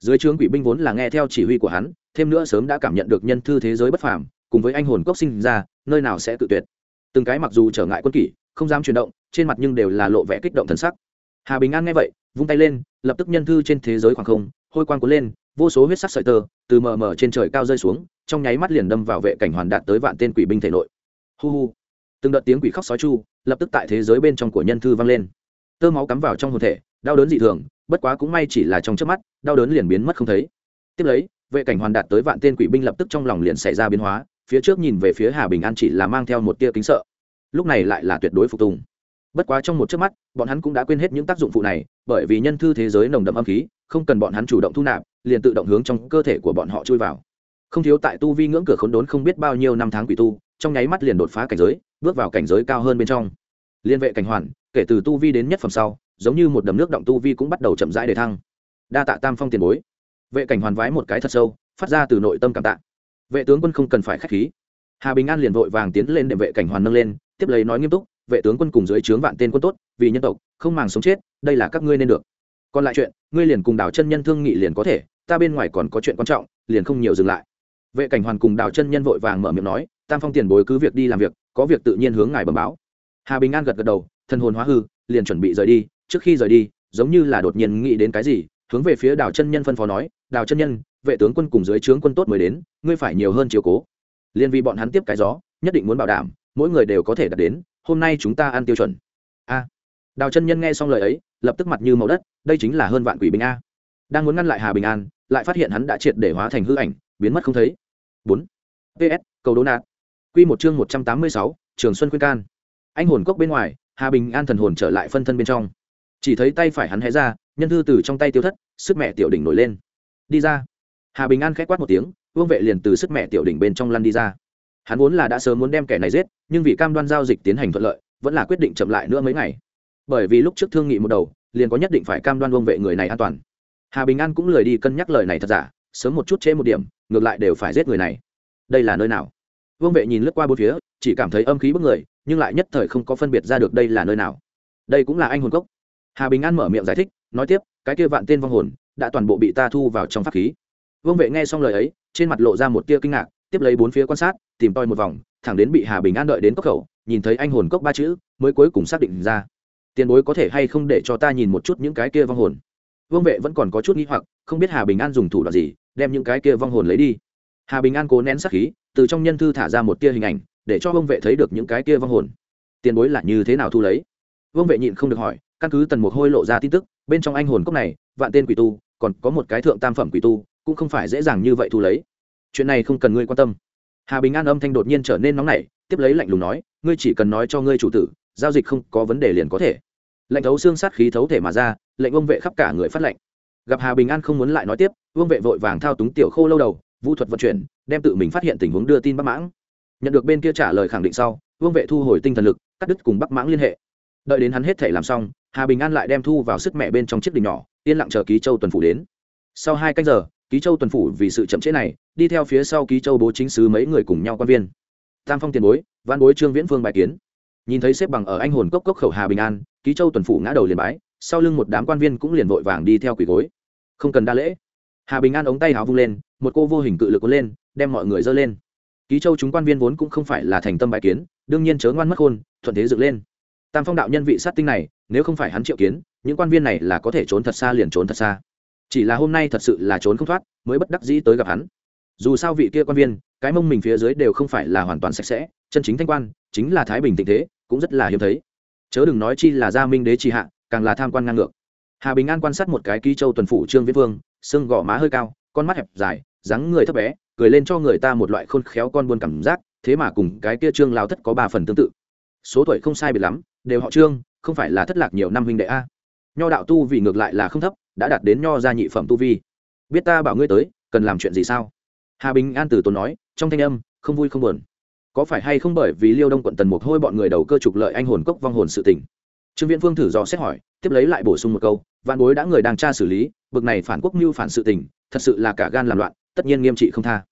Dưới trướng quỷ binh vốn là nghe theo chỉ huy của hắn, thêm nữa sớm đã cảm nhận được nhân thư thế giới bất phàm cùng với anh hồn cốc sinh ra, nơi nào sẽ tự tuyệt. Từng cái mặc dù trở ngại quân kỷ, không dám chuyển động, trên mặt nhưng đều là lộ vẻ kích động thần sắc. Hà bình an nghe vậy, vung tay lên, lập tức nhân thư trên thế giới khoảng không, hôi quang cuốn lên, vô số huyết sắc sợi tơ từ mờ mờ trên trời cao rơi xuống, trong nháy mắt liền đâm vào vệ cảnh hoàn đạt tới vạn tên quỷ binh thể nội. Hu hu. Từng đợt tiếng quỷ khóc sói chu, lập tức tại thế giới bên trong của nhân thư vang lên. Tơ máu cắm vào trong hồn thể, đau đớn dị thường, bất quá cũng may chỉ là trong trước mắt, đau đớn liền biến mất không thấy. Tiếp lấy, vệ cảnh hoàn đạt tới vạn tên quỷ binh lập tức trong lòng liền xảy ra biến hóa phía trước nhìn về phía hà bình an chỉ là mang theo một tia kính sợ. Lúc này lại là tuyệt đối phục tùng. Bất quá trong một chớp mắt, bọn hắn cũng đã quên hết những tác dụng phụ này, bởi vì nhân thư thế giới nồng đậm âm khí, không cần bọn hắn chủ động thu nạp, liền tự động hướng trong cơ thể của bọn họ chui vào. Không thiếu tại tu vi ngưỡng cửa khốn đốn không biết bao nhiêu năm tháng quỷ tu, trong nháy mắt liền đột phá cảnh giới, bước vào cảnh giới cao hơn bên trong. Liên vệ cảnh hoàn, kể từ tu vi đến nhất phẩm sau, giống như một đầm nước động tu vi cũng bắt đầu chậm rãi để thăng. Đa tạ tam phong tiền bối. Vệ cảnh hoàn vái một cái thật sâu, phát ra từ nội tâm cảm tạ vệ tướng quân không cần phải k h á c h khí. Hà bình an liền vội vàng tiến lên đệm vệ cảnh hoàn nâng lên, tiếp lấy nói nghiêm túc, vệ tướng quân cùng dưới trướng vạn tên quân tốt, vì nhân tộc, không màng sống chết, đây là các ngươi nên được. Còn lại chuyện, ngươi liền cùng đào chân nhân thương nghị liền có thể, ta bên ngoài còn có chuyện quan trọng, liền không nhiều dừng lại. Vệ cảnh hoàn cùng đào chân nhân vội vàng mở miệng nói, tam phong tiền bối cứ việc đi làm việc, có việc tự nhiên hướng ngài bẩm báo. Hà bình an gật gật đầu thân hồn hóa hư, liền chuẩn bị rời đi, trước khi rời đi, giống như là đột nhiên nghĩ đến cái gì hướng về phía đào chân nhân phân phó nói, đào chân nhân, vệ tướng quân cùng dưới trướng quân tốt mới đến, ngươi phải nhiều hơn chiều cố. Liên vì bọn hắn tiếp cái gió, nhất định muốn bảo đảm, mỗi người đều có thể đạt đến, hôm nay chúng ta ăn tiêu chuẩn. A. Đào chân nhân nghe xong lời ấy, lập tức mặt như màu đất, đây chính là hơn vạn quỷ bình a. Đang muốn ngăn lại hà bình an, lại phát hiện hắn đã triệt để hóa thành hư ảnh, biến mất không thấy. Bốn. Ps cầu đố nạt. Q một chương một trăm tám mươi sáu, trường xuân khuyên can. Anh hồn cốc bên ngoài, hà bình an thần hồn trở lại phân thân bên trong chỉ thấy tay phải hắn hé ra, nhân thư từ trong tay tiêu thất, sức mẹ tiểu đỉnh nổi lên. Đi ra. Hà bình an k h á c quát một tiếng, vương vệ liền từ sức mẹ tiểu đỉnh bên trong lăn đi ra. Hắn vốn là đã sớm muốn đem kẻ này giết, nhưng vì cam đoan giao dịch tiến hành thuận lợi, vẫn là quyết định chậm lại nữa mấy ngày. Bởi vì lúc trước thương nghị một đầu, liền có nhất định phải cam đoan vương vệ người này an toàn. Hà bình an cũng lười đi cân nhắc lời này thật giả, sớm một chút chế một điểm, ngược lại đều phải giết người này. Đây là nơi nào? Vương vệ nhìn lướt qua bốn phía, chỉ cảm thấy âm khí bức người, nhưng lại nhất thời không có phân biệt ra được đây là nơi nào. Đây cũng là anh hồn cốc hà bình an mở miệng giải thích, nói tiếp, cái kia vạn tên vong hồn đã toàn bộ bị ta thu vào trong pháp khí. Vương vệ nghe xong lời ấy, trên mặt lộ ra một tia kinh ngạc, tiếp lấy bốn phía quan sát, tìm toi một vòng, thẳng đến bị hà bình an đợi đến cốc khẩu, nhìn thấy anh hồn cốc ba chữ, mới cuối cùng xác định ra. Tiền bối có thể hay không để cho ta nhìn một chút những cái kia vong hồn? Vương vệ vẫn còn có chút n g h i hoặc, không biết hà bình an dùng thủ đoạn gì, đem những cái kia vong hồn lấy đi. Hà bình an cố nén sắc khí, từ trong nhân thư thả ra một tia hình ảnh, để cho vương vệ thấy được những cái kia vong hồn. Tiền bối là như thế nào thu lấy? Vương vệ nhịn không được hỏi căn cứ tần mục hôi lộ ra tin tức, bên trong anh hồn cốc này, vạn tên quỷ tu, còn có một cái thượng tam phẩm quỷ tu, cũng không phải dễ dàng như vậy thu lấy. Chuyện này không cần ngươi quan tâm. Hà bình an âm thanh đột nhiên trở nên nóng nảy, tiếp lấy lạnh lùng nói, ngươi chỉ cần nói cho ngươi chủ tử, giao dịch không có vấn đề liền có thể. Lệnh thấu xương sát khí thấu thể mà ra, lệnh ông vệ khắp cả người phát lệnh. Gặp hà bình an không muốn lại nói tiếp vương vệ vội vàng thao túng tiểu khô lâu đầu vũ thuật vận chuyển, đem tự mình phát hiện tình huống đưa tin bắc mãng. Nhận được bên kia trả lời khẳng định sau vương vệ thu hồi tinh thần lực, cắt đứt cùng bắc mãng liên hệ đợi đến hắn hết thể làm xong, hà bình an lại đem thu vào sức mẹ bên trong chiếc đình nhỏ, yên lặng chờ ký châu tuần phủ đến. Sau hai cách giờ, ký châu tuần phủ vì sự chậm trễ này, đi theo phía sau ký châu bố chính sứ mấy người cùng nhau quan viên. Tam phong tiền bối, văn bối trương viễn phương bài kiến. Nhìn thấy xếp bằng ở anh hồn cốc cốc khẩu hà bình an, ký châu tuần phủ ngã đầu liền bái, sau lưng một đám quan viên cũng liền vội vàng đi theo quỷ gối. Không cần đa lễ. Hà bình an ống tay háo vung lên, một cô vô hình cự lực cuốn lên, đem mọi người dơ lên. Ký châu chúng quan viên vốn cũng không phải là thành tâm bài kiến, đương nhiên chớ ngoan mất khôn, thuận thế dựng lên tam phong đạo nhân vị sát tinh này, nếu không phải hắn triệu kiến, những quan viên này là có thể trốn thật xa liền trốn thật xa. Chỉ là hôm nay thật sự là trốn không thoát, mới bất đắc dĩ tới gặp hắn. Dù sao vị kia quan viên, cái mông mình phía dưới đều không phải là hoàn toàn sạch sẽ, chân chính thanh quan, chính là thái bình tình thế, cũng rất là hiếm thấy. Chớ đừng nói chi là gia minh đế trì hạ, càng là tham quan ngang ngược. Hà bình an quan sát một cái ký châu tuần phủ trương viễn vương, xương gò má hơi cao, con mắt hẹp dài, dáng người thấp bé, cười lên cho người ta một loại khôn khéo con buôn cảm giác, thế mà cùng cái kia trương lao thất có ba phần tương tự số tuổi không sai biệt lắm, đều họ trương, không phải là thất lạc nhiều năm huynh đệ a. Nho đạo tu vì ngược lại là không thấp, đã đạt đến nho gia nhị phẩm tu vi. Biết ta bảo ngươi tới, cần làm chuyện gì sao? Hà bình an tử tốn nói, trong thanh âm, không vui không buồn. Có phải hay không bởi vì liêu đông quận tần mục hôi bọn người đầu cơ trục lợi anh hồn cốc vong hồn sự tình? Trương viễn phương thử dò xét hỏi, tiếp lấy lại bổ sung một câu văn bối đã người đang tra xử lý, bực này phản quốc mưu phản sự tình, thật sự là cả gan làm loạn, tất nhiên nghiêm trị không tha.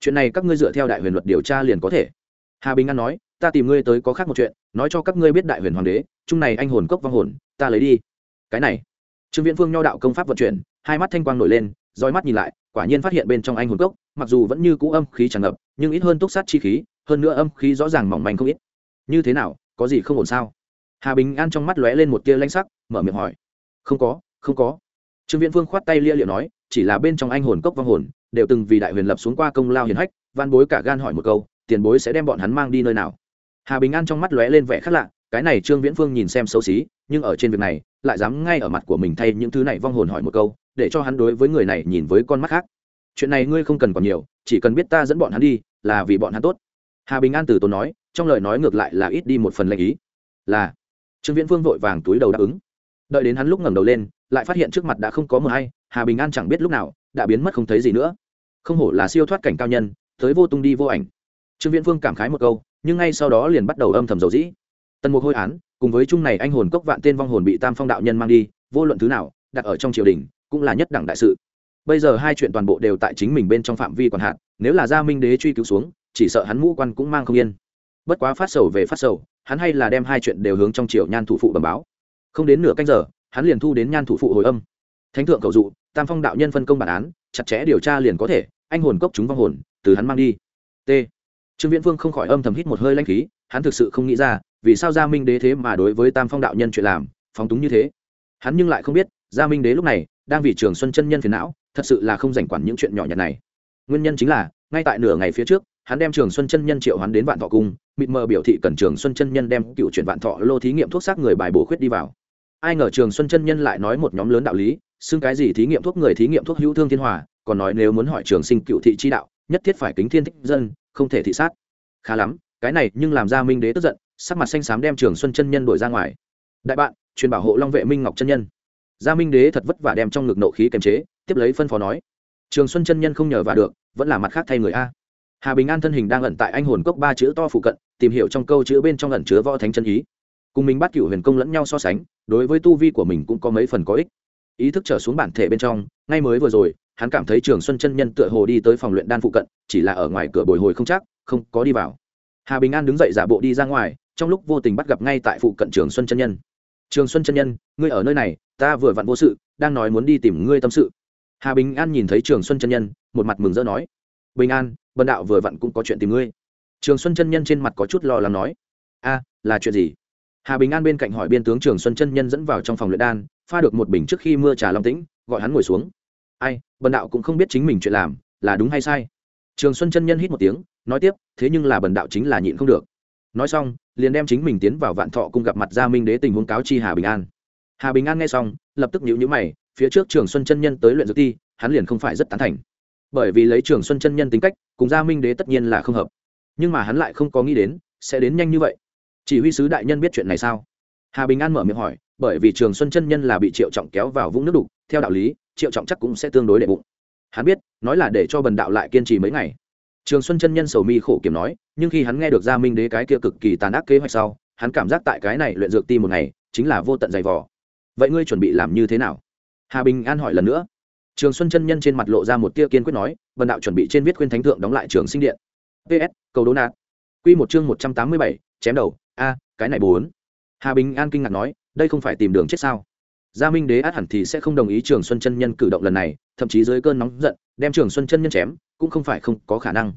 Chuyện này các ngươi dựa theo đại huyền luật điều tra liền có thể. Hà bình an nói ta tìm ngươi tới có khác một chuyện, nói cho các ngươi biết đại huyền hoàng đế, chung này anh hồn cốc vong hồn, ta lấy đi. Cái này, trương viễn phương nho đạo công pháp vận chuyển, hai mắt thanh quang nổi lên, roi mắt nhìn lại, quả nhiên phát hiện bên trong anh hồn cốc, mặc dù vẫn như cũ âm khí tràn ngập, nhưng ít hơn túc sát chi khí, hơn nữa âm khí rõ ràng mỏng manh không ít. Như thế nào, có gì không ổn sao? Hà bình an trong mắt lóe lên một tia lanh sắc, mở miệng hỏi. Không có không có. Trương viễn phương khoát tay lia liệu nói, chỉ là bên trong anh hồn cốc vong hồn, đều từng vì đại huyền lập xuống qua công lao hiền hách, van bối cả gan hỏi một câu, tiền bối sẽ đem bọn hắn mang đi nơi nào? Hà bình an trong mắt lóe lên vẻ khác lạ, cái này trương viễn phương nhìn xem xấu xí, nhưng ở trên việc này, lại dám ngay ở mặt của mình thay những thứ này vong hồn hỏi một câu, để cho hắn đối với người này nhìn với con mắt khác. Chuyện này ngươi không cần còn nhiều, chỉ cần biết ta dẫn bọn hắn đi, là vì bọn hắn tốt. Hà bình an từ tốn nói, trong lời nói ngược lại là ít đi một phần lệnh ý. Là, trương viễn phương vội vàng túi đầu đáp ứng. Đợi đến hắn lúc ngẩng đầu lên, lại phát hiện trước mặt đã không có mờ hay, hà bình an chẳng biết lúc nào, đã biến mất không thấy gì nữa. Không hổ là siêu thoát cảnh cao nhân, tới vô tung đi vô ảnh. Trương viễn phương cảm khái một câu nhưng ngay sau đó liền bắt đầu âm thầm dầu dĩ. Tần mục hôi án, cùng với chung này anh hồn cốc vạn tên vong hồn bị tam phong đạo nhân mang đi, vô luận thứ nào, đặt ở trong triều đình, cũng là nhất đẳng đại sự. Bây giờ hai chuyện toàn bộ đều tại chính mình bên trong phạm vi còn hạn, nếu là gia minh đế truy cứu xuống, chỉ sợ hắn mũ quan cũng mang không yên. Bất quá phát sầu về phát sầu, hắn hay là đem hai chuyện đều hướng trong triều nhan thủ phụ bẩm báo. Không đến nửa canh giờ, hắn liền thu đến nhan thủ phụ hồi âm. Thánh thượng cầu dụ, tam phong đạo nhân phân công bản án, chặt chẽ điều tra liền có thể, anh hồn cốc chúng vong hồn, từ hắn mang đi. T trương viễn phương không khỏi âm thầm hít một hơi lanh khí, hắn thực sự không nghĩ ra, vì sao gia minh đế thế mà đối với tam phong đạo nhân chuyện làm, phóng túng như thế. Hắn nhưng lại không biết, gia minh đế lúc này, đang vì trường xuân chân nhân phiền não, thật sự là không dành quản những chuyện nhỏ nhặt này. Nguyên nhân chính là, ngay tại nửa ngày phía trước, hắn đem trường xuân chân nhân triệu hắn đến vạn thọ cung, mịt mờ biểu thị cần trường xuân chân nhân đem cựu chuyển vạn thọ lô thí nghiệm thuốc xác người bài bổ khuyết đi vào. Ai ngờ trường xuân chân nhân lại nói một nhóm lớn đạo lý, xưng cái gì thí nghiệm thuốc người thí nghiệm thuốc hữu thương thiên hòa, còn nói nếu muốn hỏi trường sinh cựu thị chi đạo, nhất thiết phải kính thiên thích dân không thể thị sát. Khá lắm, cái này nhưng làm ra minh đế tức giận, sắc mặt xanh xám đem trường xuân chân nhân đổi ra ngoài. Đại bạn, truyền bảo hộ long vệ minh ngọc chân nhân. Gia minh đế thật vất vả đem trong ngực nộ khí kềm chế, tiếp lấy phân phó nói, trường xuân chân nhân không nhờ vào được, vẫn là mặt khác thay người a. Hà bình an thân hình đang ẩn tại anh hồn cốc ba chữ to phụ cận, tìm hiểu trong câu chữ bên trong ẩn chứa võ thánh chân ý. Cùng mình bắt cựu huyền công lẫn nhau so sánh, đối với tu vi của mình cũng có mấy phần có ích. Ý thức trở xuống bản thể bên trong, ngay mới vừa rồi hắn cảm thấy trường xuân chân nhân tựa hồ đi tới phòng luyện đan phụ cận, chỉ là ở ngoài cửa bồi hồi không chắc, không có đi vào. Hà bình an đứng dậy giả bộ đi ra ngoài, trong lúc vô tình bắt gặp ngay tại phụ cận trường xuân chân nhân. Trường xuân chân nhân, ngươi ở nơi này, ta vừa vặn vô sự, đang nói muốn đi tìm ngươi tâm sự. Hà bình an nhìn thấy trường xuân chân nhân, một mặt mừng rỡ nói, bình an, bần đạo vừa vặn cũng có chuyện tìm ngươi. Trường xuân chân nhân trên mặt có chút lo lắng nói, a, là chuyện gì? Hà bình an bên cạnh hỏi biên tướng trường xuân chân nhân dẫn vào trong phòng luyện đan, pha được một bình trước khi mưa trà long tĩnh, gọi hắn ngồi xuống ai, bần đạo cũng không biết chính mình chuyện làm, là đúng hay sai? Trường xuân chân nhân hít một tiếng, nói tiếp, thế nhưng là bần đạo chính là nhịn không được. Nói xong, liền đem chính mình tiến vào vạn thọ cùng gặp mặt gia minh đế tình huống cáo chi hà bình an. Hà bình an nghe xong, lập tức nhíu nhữ mày, phía trước trường xuân chân nhân tới luyện dược ti, hắn liền không phải rất tán thành. Bởi vì lấy trường xuân chân nhân tính cách, cùng gia minh đế tất nhiên là không hợp. Nhưng mà hắn lại không có nghĩ đến, sẽ đến nhanh như vậy. Chỉ huy sứ đại nhân biết chuyện này sao? Hà bình an mở miệng hỏi, bởi vì trường xuân chân nhân là bị triệu trọng kéo vào vũng nước đục theo đạo lý, triệu trọng chắc cũng sẽ tương đối đệ bụng. Hắn biết, nói là để cho bần đạo lại kiên trì mấy ngày. Trường xuân chân nhân sầu mi khổ kiểm nói, nhưng khi hắn nghe được gia minh đế cái kia cực kỳ tàn ác kế hoạch sau, hắn cảm giác tại cái này luyện dược ti một ngày, chính là vô tận dày vò. Vậy ngươi chuẩn bị làm như thế nào? Hà bình an hỏi lần nữa. Trường xuân chân nhân trên mặt lộ ra một tia kiên quyết nói, bần đạo chuẩn bị trên viết khuyên thánh thượng đóng lại trường sinh điện. Ps cầu đố nạt. Q một chương một trăm tám mươi bảy, chém đầu. A, cái này bốn. Hà bình an kinh ngạc nói, đây không phải tìm đường chết sao? Gia minh đế át hẳn thì sẽ không đồng ý trường xuân chân nhân cử động lần này, thậm chí dưới cơn nóng giận, đem trường xuân chân nhân chém, cũng không phải không có khả năng.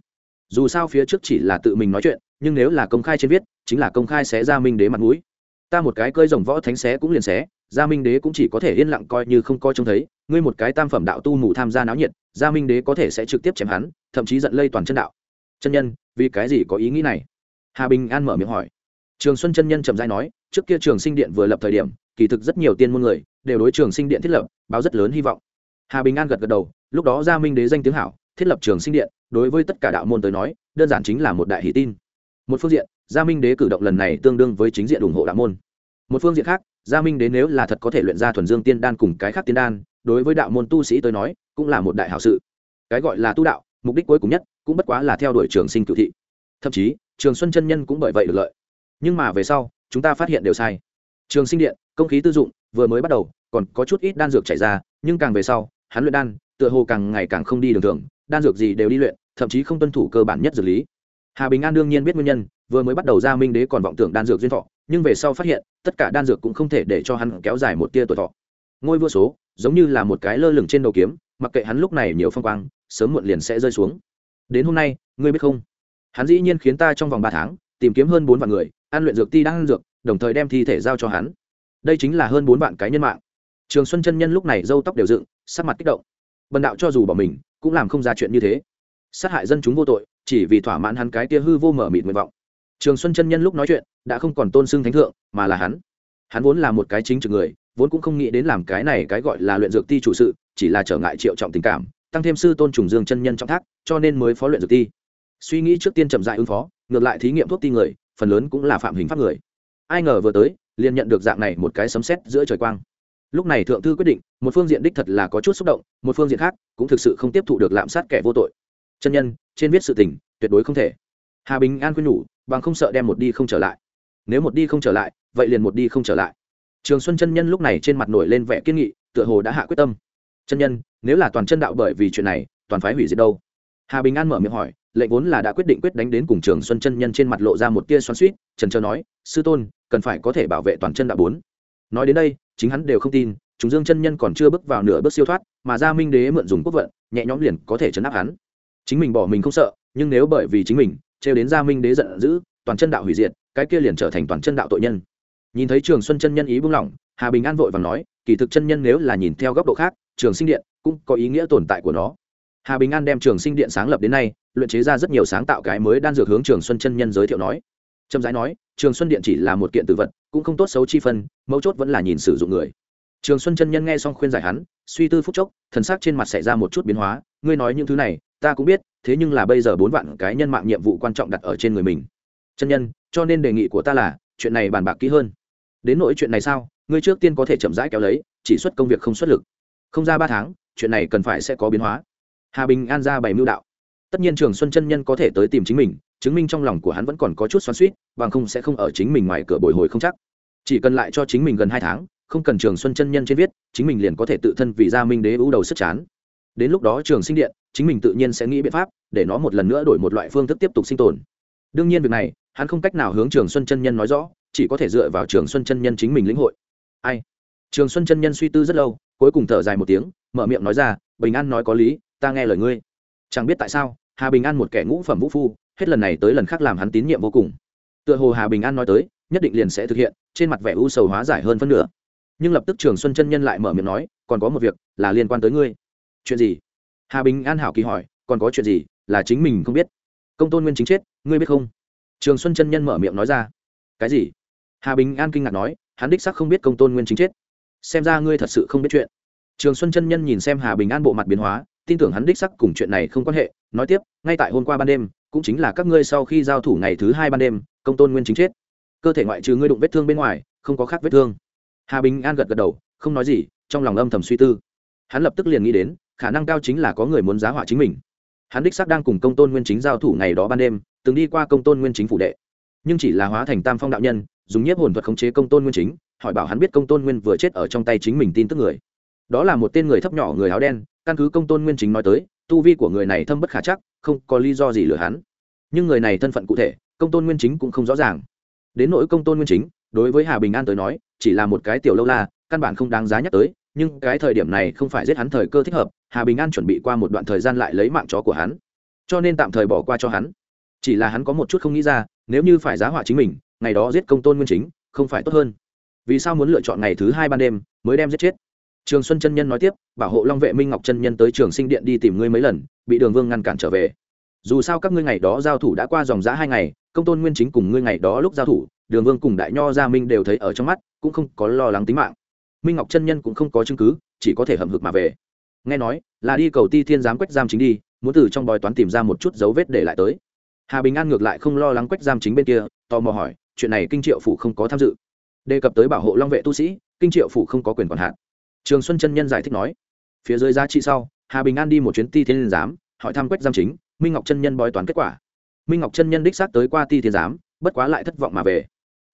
Dù sao phía trước chỉ là tự mình nói chuyện, nhưng nếu là công khai trên viết, chính là công khai sẽ gia minh đế mặt mũi. Ta một cái cơi rồng võ thánh xé cũng liền xé, gia minh đế cũng chỉ có thể yên lặng coi như không coi trông thấy. Ngươi một cái tam phẩm đạo tu mù tham gia náo nhiệt, gia minh đế có thể sẽ trực tiếp chém hắn, thậm chí giận lây toàn chân đạo. Chân nhân, vì cái gì có ý nghĩ này? Hà bình an mở miệng hỏi. Trường xuân chân nhân trầm dai nói, trước kia trường sinh điện vừa lập thời điểm kỳ thực rất nhiều tiên môn người đều đối trường sinh điện thiết lập báo rất lớn hy vọng. Hà bình an gật gật đầu, lúc đó gia minh đế danh tiếng hảo, thiết lập trường sinh điện, đối với tất cả đạo môn tới nói, đơn giản chính là một đại hỷ tin. Một phương diện gia minh đế cử động lần này tương đương với chính diện ủng hộ đạo môn. Một phương diện khác gia minh đế nếu là thật có thể luyện ra thuần dương tiên đan cùng cái khác tiên đan, đối với đạo môn tu sĩ tới nói, cũng là một đại hảo sự. Cái gọi là tu đạo, mục đích cuối cùng nhất cũng bất quá là theo đuổi trường sinh cựu thị. Thậm chí, trường xuân chân nhân cũng bởi vậy được lợi. Nhưng mà về sau, chúng ta phát hiện đều sai trường sinh điện, công khí tư dụng, vừa mới bắt đầu, còn có chút ít đan dược chảy ra, nhưng càng về sau, hắn luyện đan, tựa hồ càng ngày càng không đi đường thường, đan dược gì đều đi luyện, thậm chí không tuân thủ cơ bản nhất dược lý. Hà bình an đương nhiên biết nguyên nhân, vừa mới bắt đầu ra minh đế còn vọng tưởng đan dược duyên thọ, nhưng về sau phát hiện, tất cả đan dược cũng không thể để cho hắn kéo dài một tia tuổi thọ. Ngôi vua số, giống như là một cái lơ lửng trên đầu kiếm, mặc kệ hắn lúc này nhiều phong quang, sớm muộn liền sẽ rơi xuống. Đến hôm nay, ngươi biết không? Hắn dĩ nhiên khiến ta trong vòng ba tháng, tìm kiếm hơn bốn vạn người, ăn luyện dược ti đang ăn dược đồng thời đem thi thể giao cho hắn. Đây chính là hơn bốn vạn cái nhân mạng. Trường xuân chân nhân lúc này râu tóc đều dựng, sắc mặt kích động. Bần đạo cho dù bỏ mình, cũng làm không ra chuyện như thế. Sát hại dân chúng vô tội, chỉ vì thỏa mãn hắn cái tia hư vô mở mịt nguyện vọng. Trường xuân chân nhân lúc nói chuyện, đã không còn tôn xưng thánh thượng, mà là hắn. Hắn vốn là một cái chính trực người, vốn cũng không nghĩ đến làm cái này cái gọi là luyện dược ti chủ sự, chỉ là trở ngại triệu trọng tình cảm, tăng thêm sư tôn trùng dương chân nhân trọng thác, cho nên mới phó luyện dược ti. Suy nghĩ trước tiên chậm dại ứng phó, ngược lại thí nghiệm thuốc ti người, phần lớn cũng là phạm hình pháp người ai ngờ vừa tới, liền nhận được dạng này một cái sấm sét giữa trời quang. Lúc này thượng thư quyết định, một phương diện đích thật là có chút xúc động, một phương diện khác cũng thực sự không tiếp thụ được lạm sát kẻ vô tội. Chân nhân, trên viết sự tình, tuyệt đối không thể. Hà bình an khuyên nhủ, bằng không sợ đem một đi không trở lại. Nếu một đi không trở lại, vậy liền một đi không trở lại. Trường xuân chân nhân lúc này trên mặt nổi lên vẻ kiên nghị, tựa hồ đã hạ quyết tâm. Chân nhân, nếu là toàn chân đạo bởi vì chuyện này, toàn phái hủy diệt đâu? Hà bình an mở miệng hỏi lệnh vốn là đã quyết định quyết đánh đến cùng trường xuân chân nhân trên mặt lộ ra một tia xoắn suýt, trần trơ nói, sư tôn, cần phải có thể bảo vệ toàn chân đạo bốn. Nói đến đây, chính hắn đều không tin chúng dương chân nhân còn chưa bước vào nửa bước siêu thoát, mà gia minh đế mượn dùng quốc vận, nhẹ nhõm liền có thể chấn áp hắn. Chính mình bỏ mình không sợ, nhưng nếu bởi vì chính mình, trêu đến gia minh đế giận dữ, toàn chân đạo hủy diệt, cái kia liền trở thành toàn chân đạo tội nhân. Nhìn thấy trường xuân chân nhân ý buông lỏng hà bình an vội và nói, kỳ thực chân nhân nếu là nhìn theo góc độ khác, trường sinh điện cũng có ý nghĩa tồn tại của nó hà bình an đem trường sinh điện sáng lập đến nay, luyện chế ra rất nhiều sáng tạo cái mới đan dược hướng trường xuân chân nhân giới thiệu nói. Trâm giái nói, trường xuân điện chỉ là một kiện tự vật, cũng không tốt xấu chi phân, mấu chốt vẫn là nhìn sử dụng người. Trường xuân chân nhân nghe xong khuyên giải hắn, suy tư phúc chốc, thần sắc trên mặt xảy ra một chút biến hóa, ngươi nói những thứ này, ta cũng biết, thế nhưng là bây giờ bốn vạn cái nhân mạng nhiệm vụ quan trọng đặt ở trên người mình. Chân nhân, cho nên đề nghị của ta là, chuyện này bàn bạc kỹ hơn. Đến nỗi chuyện này sao, ngươi trước tiên có thể chậm rãi kéo lấy, chỉ xuất công việc không xuất lực. Không ra ba tháng, chuyện này cần phải sẽ có biến hóa hà bình an ra bày mưu đạo. Tất nhiên trường xuân chân nhân có thể tới tìm chính mình, chứng minh trong lòng của hắn vẫn còn có chút xoắn suýt bằng không sẽ không ở chính mình ngoài cửa bồi hồi không chắc. Chỉ cần lại cho chính mình gần hai tháng, không cần trường xuân chân nhân trên viết, chính mình liền có thể tự thân vì gia minh đế ưu đầu sức chán. Đến lúc đó trường sinh điện, chính mình tự nhiên sẽ nghĩ biện pháp để nó một lần nữa đổi một loại phương thức tiếp tục sinh tồn. Đương nhiên việc này, hắn không cách nào hướng trường xuân chân nhân nói rõ, chỉ có thể dựa vào trường xuân chân nhân chính mình lĩnh hội. Ai? Trường xuân chân nhân suy tư rất lâu, cuối cùng thở dài một tiếng, mở miệng nói ra bình an nói có lý, ta nghe lời ngươi. Chẳng biết tại sao, hà bình an một kẻ ngũ phẩm vũ phu, hết lần này tới lần khác làm hắn tín nhiệm vô cùng. Tựa hồ hà bình an nói tới, nhất định liền sẽ thực hiện, trên mặt vẻ u sầu hóa giải hơn phân nửa. Nhưng lập tức trường xuân chân nhân lại mở miệng nói, còn có một việc là liên quan tới ngươi. Chuyện gì? Hà bình an hảo kỳ hỏi, còn có chuyện gì là chính mình không biết? Công tôn nguyên chính chết, ngươi biết không? Trường xuân chân nhân mở miệng nói ra. Cái gì? Hà bình an kinh ngạc nói, hắn đích sắc không biết công tôn nguyên chính chết. Xem ra ngươi thật sự không biết chuyện trường xuân chân nhân nhìn xem hà bình an bộ mặt biến hóa, tin tưởng hắn đích sắc cùng chuyện này không quan hệ, nói tiếp, ngay tại hôm qua ban đêm, cũng chính là các ngươi sau khi giao thủ ngày thứ hai ban đêm, công tôn nguyên chính chết. Cơ thể ngoại trừ ngươi đụng vết thương bên ngoài, không có khác vết thương. Hà bình an gật gật đầu, không nói gì, trong lòng âm thầm suy tư. Hắn lập tức liền nghĩ đến, khả năng cao chính là có người muốn giá họa chính mình. Hắn đích sắc đang cùng công tôn nguyên chính giao thủ ngày đó ban đêm, từng đi qua công tôn nguyên chính phủ đệ. Nhưng chỉ là hóa thành tam phong đạo nhân, dùng nhiếp hồn thuật khống chế công tôn nguyên chính, hỏi bảo hắn biết công tôn nguyên vừa chết ở trong tay chính mình tin tức người đó là một tên người thấp nhỏ người áo đen, căn cứ công tôn nguyên chính nói tới, tu vi của người này thâm bất khả chắc, không có lý do gì lừa hắn. Nhưng người này thân phận cụ thể, công tôn nguyên chính cũng không rõ ràng. Đến nỗi công tôn nguyên chính, đối với hà bình an tới nói, chỉ là một cái tiểu lâu la, căn bản không đáng giá nhắc tới, nhưng cái thời điểm này không phải giết hắn thời cơ thích hợp, hà bình an chuẩn bị qua một đoạn thời gian lại lấy mạng chó của hắn. Cho nên tạm thời bỏ qua cho hắn. Chỉ là hắn có một chút không nghĩ ra, nếu như phải giá họa chính mình, ngày đó giết công tôn nguyên chính, không phải tốt hơn. Vì sao muốn lựa chọn ngày thứ hai ban đêm mới đem giết chết? Trường xuân chân nhân nói tiếp, bảo hộ long vệ minh ngọc chân nhân tới trường sinh điện đi tìm ngươi mấy lần, bị đường vương ngăn cản trở về. Dù sao các ngươi ngày đó giao thủ đã qua dòng giã hai ngày, công tôn nguyên chính cùng ngươi ngày đó lúc giao thủ, đường vương cùng đại nho gia minh đều thấy ở trong mắt, cũng không có lo lắng tính mạng. Minh ngọc chân nhân cũng không có chứng cứ, chỉ có thể hậm hực mà về. Nghe nói, là đi cầu ti thiên giám quách giam chính đi, muốn từ trong bói toán tìm ra một chút dấu vết để lại tới. Hà bình an ngược lại không lo lắng quách giam chính bên kia, tò mò hỏi, chuyện này kinh triệu phủ không có tham dự. Đề cập tới bảo hộ long vệ tu sĩ, kinh triệu phủ không có quyền quản hạn trường xuân chân nhân giải thích nói, phía dưới giá trị sau, hà bình an đi một chuyến ti thiên giám, hỏi thăm quách giam chính, minh ngọc chân nhân bói toán kết quả. Minh ngọc chân nhân đích xác tới qua ti thiên giám, bất quá lại thất vọng mà về.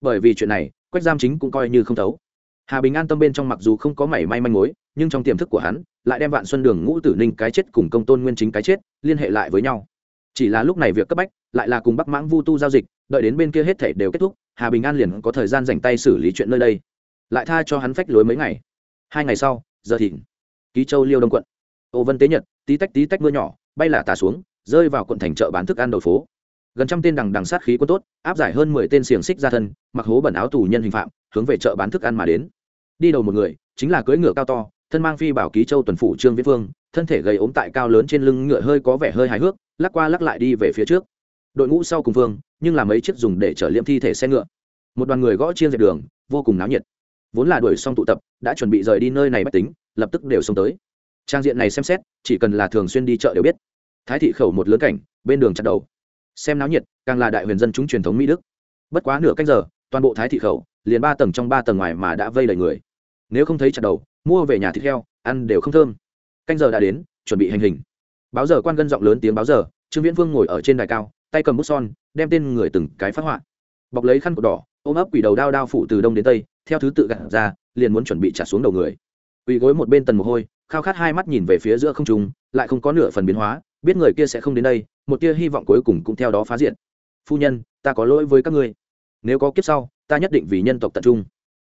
Bởi vì chuyện này, quách giam chính cũng coi như không thấu. Hà bình an tâm bên trong mặc dù không có mảy may manh mối, nhưng trong tiềm thức của hắn, lại đem vạn xuân đường, ngũ tử ninh cái chết cùng công tôn nguyên chính cái chết, liên hệ lại với nhau. Chỉ là lúc này việc cấp bách, lại là cùng bắc mãng vu tu giao dịch, đợi đến bên kia hết thể đều kết thúc, hà bình an liền có thời gian dành tay xử lý chuyện nơi đây. Lại tha cho hắn phách lối mấy ngày hai ngày sau, giờ thịnh ký châu liêu đông quận. Ô vân tế nhật, tí tách tí tách mưa nhỏ, bay lả tà xuống, rơi vào quận thành chợ bán thức ăn đầu phố. Gần trăm tên đằng đằng sát khí quân tốt, áp giải hơn mười tên xiềng xích ra thân, mặc hố bẩn áo tù nhân hình phạm, hướng về chợ bán thức ăn mà đến. Đi đầu một người, chính là cưỡi ngựa cao to, thân mang phi bảo ký châu tuần phủ trương viễn phương thân thể gầy ốm tại cao lớn trên lưng ngựa hơi có vẻ hơi hài hước, lắc qua lắc lại đi về phía trước. Đội ngũ sau cùng phương nhưng là mấy chiếc dùng để chở liệm thi thể xe ngựa. Một đoàn người gõ chiên dẹp đường, vô cùng náo nhiệt vốn là đuổi xong tụ tập, đã chuẩn bị rời đi nơi này bách tính, lập tức đều xông tới. Trang diện này xem xét, chỉ cần là thường xuyên đi chợ đều biết. Thái thị khẩu một lớn cảnh, bên đường chặt đầu. Xem náo nhiệt, càng là đại huyền dân chúng truyền thống mỹ đức. Bất quá nửa cách giờ, toàn bộ thái thị khẩu, liền ba tầng trong ba tầng ngoài mà đã vây đầy người. Nếu không thấy chặt đầu, mua về nhà thịt heo, ăn đều không thơm. Canh giờ đã đến, chuẩn bị hành hình. Báo giờ quan gân giọng lớn tiếng báo giờ, trương viễn vương ngồi ở trên đài cao, tay cầm bút son, đem tên người từng cái phát họa. Bọc lấy khăn cột đỏ ôm ấp quỷ đầu đao đao phủ từ đông đến tây, theo thứ tự gặt ra, liền muốn chuẩn bị trả xuống đầu người. Quỷ gối một bên tần mồ hôi, khao khát hai mắt nhìn về phía giữa không trung, lại không có nửa phần biến hóa, biết người kia sẽ không đến đây, một tia hy vọng cuối cùng cũng theo đó phá diện phu nhân, ta có lỗi với các ngươi. Nếu có kiếp sau, ta nhất định vì nhân tộc tập trung.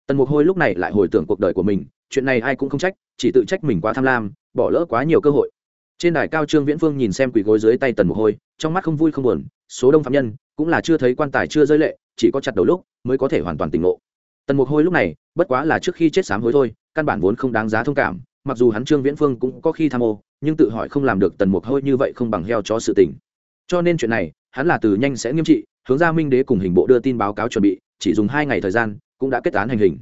Tần mục hôi lúc này lại hồi tưởng cuộc đời của mình, chuyện này ai cũng không trách, chỉ tự trách mình quá tham lam, bỏ lỡ quá nhiều cơ hội. Trên đài cao trương viễn phương nhìn xem quỷ gối dưới tay tần mục hôi, trong mắt không vui không buồn, số đông phạm nhân cũng là chưa thấy quan tài chưa rơi lệ, chỉ có chặt đầu lúc mới có thể hoàn toàn tỉnh ngộ. Tần mục hôi lúc này, bất quá là trước khi chết sám hối thôi, căn bản vốn không đáng giá thông cảm, mặc dù hắn trương viễn phương cũng có khi tham ô, nhưng tự hỏi không làm được tần mục hôi như vậy không bằng heo cho sự tình. Cho nên chuyện này, hắn là từ nhanh sẽ nghiêm trị, hướng ra minh đế cùng hình bộ đưa tin báo cáo chuẩn bị, chỉ dùng hai ngày thời gian, cũng đã kết án hành hình.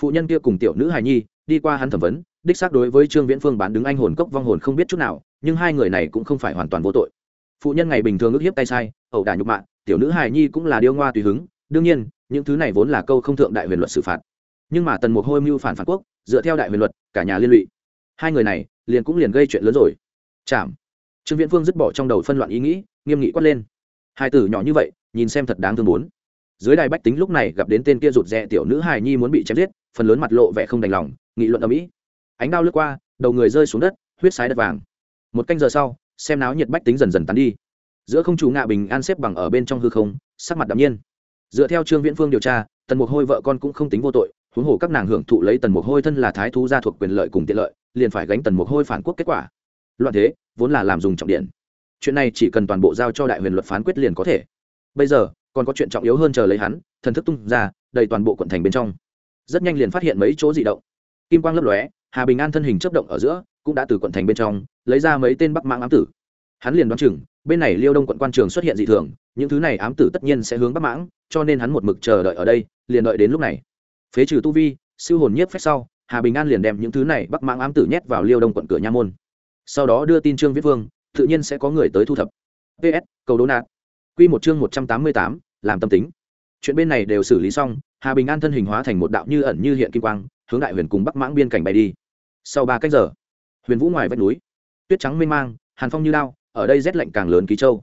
Phụ nhân kia cùng tiểu nữ hài nhi, đi qua hắn thẩm vấn, đích xác đối với trương viễn phương bán đứng anh hồn cốc vong hồn không biết chút nào, nhưng hai người này cũng không phải hoàn toàn vô tội. Phụ nhân ngày bình thường ức hiếp tay sai, ẩu đả nhục mạ tiểu nữ hài nhi cũng là điêu ngoa tùy hứng, đương nhiên, những thứ này vốn là câu không thượng đại huyền luật xử phạt. Nhưng mà tần mục hôi mưu phản phản quốc, dựa theo đại huyền luật, cả nhà liên lụy. Hai người này, liền cũng liền gây chuyện lớn rồi. Chạm trương viễn phương dứt bỏ trong đầu phân loạn ý nghĩ, nghiêm nghị quát lên. Hai tử nhỏ như vậy, nhìn xem thật đáng thương bốn dưới đài bách tính lúc này gặp đến tên kia rụt rè tiểu nữ hài nhi muốn bị chém giết, phần lớn mặt lộ vẻ không đành lòng, nghị luận ở mỹ ánh đao lướt qua, đầu người rơi xuống đất, huyết sái đất vàng. Một canh giờ sau, xem náo nhiệt bách tính dần dần tán đi giữa không chủ ngạ bình an xếp bằng ở bên trong hư không, sắc mặt đạm nhiên. Dựa theo trương viễn phương điều tra, tần mục hôi vợ con cũng không tính vô tội, huống hồ các nàng hưởng thụ lấy tần mục hôi thân là thái thú gia thuộc quyền lợi cùng tiện lợi, liền phải gánh tần mục hôi phản quốc kết quả. Loạn thế, vốn là làm dùng trọng điện. Chuyện này chỉ cần toàn bộ giao cho đại huyền luật phán quyết liền có thể. Bây giờ, còn có chuyện trọng yếu hơn chờ lấy hắn, thần thức tung ra, đầy toàn bộ quận thành bên trong. Rất nhanh liền phát hiện mấy chỗ dị động. Kim quang lấp lóe, hà bình an thân hình chấp động ở giữa, cũng đã từ quận thành bên trong, lấy ra mấy tên bắc mãng ám tử. Hắn liền đoán chừng bên này liêu đông quận quan trường xuất hiện dị thường, những thứ này ám tử tất nhiên sẽ hướng bắc mãng, cho nên hắn một mực chờ đợi ở đây, liền đợi đến lúc này. Phế trừ tu vi, siêu hồn nhiếp phép sau, hà bình an liền đem những thứ này bắc mãng ám tử nhét vào liêu đông quận cửa nha môn. Sau đó đưa tin trương viết vương, tự nhiên sẽ có người tới thu thập. Ps cầu đố nạt. Q một chương một trăm tám mươi tám, làm tâm tính. Chuyện bên này đều xử lý xong, hà bình an thân hình hóa thành một đạo như ẩn như hiện kim quang, hướng đại huyền cùng bắc mãng biên cảnh bay đi. Sau ba cách giờ, huyền vũ ngoài vách núi, tuyết trắng mênh mang, hàn phong như lao ở đây rét lạnh càng lớn ký châu.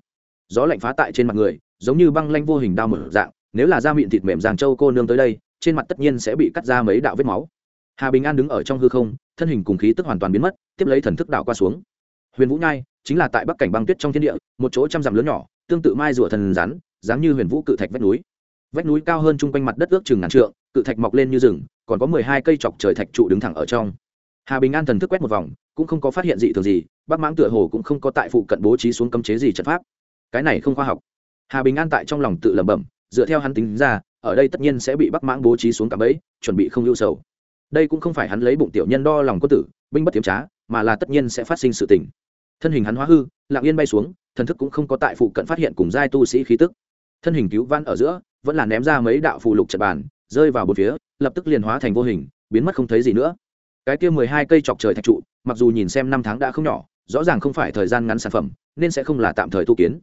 Gió lạnh phá tại trên mặt người, giống như băng lanh vô hình đao mở dạng, nếu là da miệng thịt mềm giang châu cô nương tới đây, trên mặt tất nhiên sẽ bị cắt ra mấy đạo vết máu. Hà bình an đứng ở trong hư không, thân hình cùng khí tức hoàn toàn biến mất, tiếp lấy thần thức đạo qua xuống. Huyền vũ nhai chính là tại bắc cảnh băng tuyết trong thiên địa, một chỗ trăm dặm lớn nhỏ, tương tự mai rùa thần rắn, dáng như huyền vũ cự thạch vách núi. Vách núi cao hơn chung quanh mặt đất ước chừng ngàn trượng, cự thạch mọc lên như rừng, còn có mười hai cây chọc trời thạch trụ đứng thẳng ở trong hà bình an thần thức quét một vòng, cũng không có phát hiện gì thường gì, bác mãng tựa hồ cũng không có tại phụ cận bố trí xuống cấm chế gì trận pháp. Cái này không khoa học. Hà bình an tại trong lòng tự lẩm bẩm, dựa theo hắn tính ra, ở đây tất nhiên sẽ bị bắc mãng bố trí xuống cả bẫy, chuẩn bị không lưu sầu. Đây cũng không phải hắn lấy bụng tiểu nhân đo lòng quân tử, binh bất tiếm trá, mà là tất nhiên sẽ phát sinh sự tình. Thân hình hắn hóa hư, lặng yên bay xuống, thần thức cũng không có tại phụ cận phát hiện cùng giai tu sĩ khí tức. Thân hình cứu văn ở giữa, vẫn là ném ra mấy đạo phù lục trận bàn, rơi vào một phía, lập tức liền hóa thành vô hình, biến mất không thấy gì nữa cái kia mười hai cây chọc trời thạch trụ, mặc dù nhìn xem năm tháng đã không nhỏ, rõ ràng không phải thời gian ngắn sản phẩm, nên sẽ không là tạm thời tu kiến.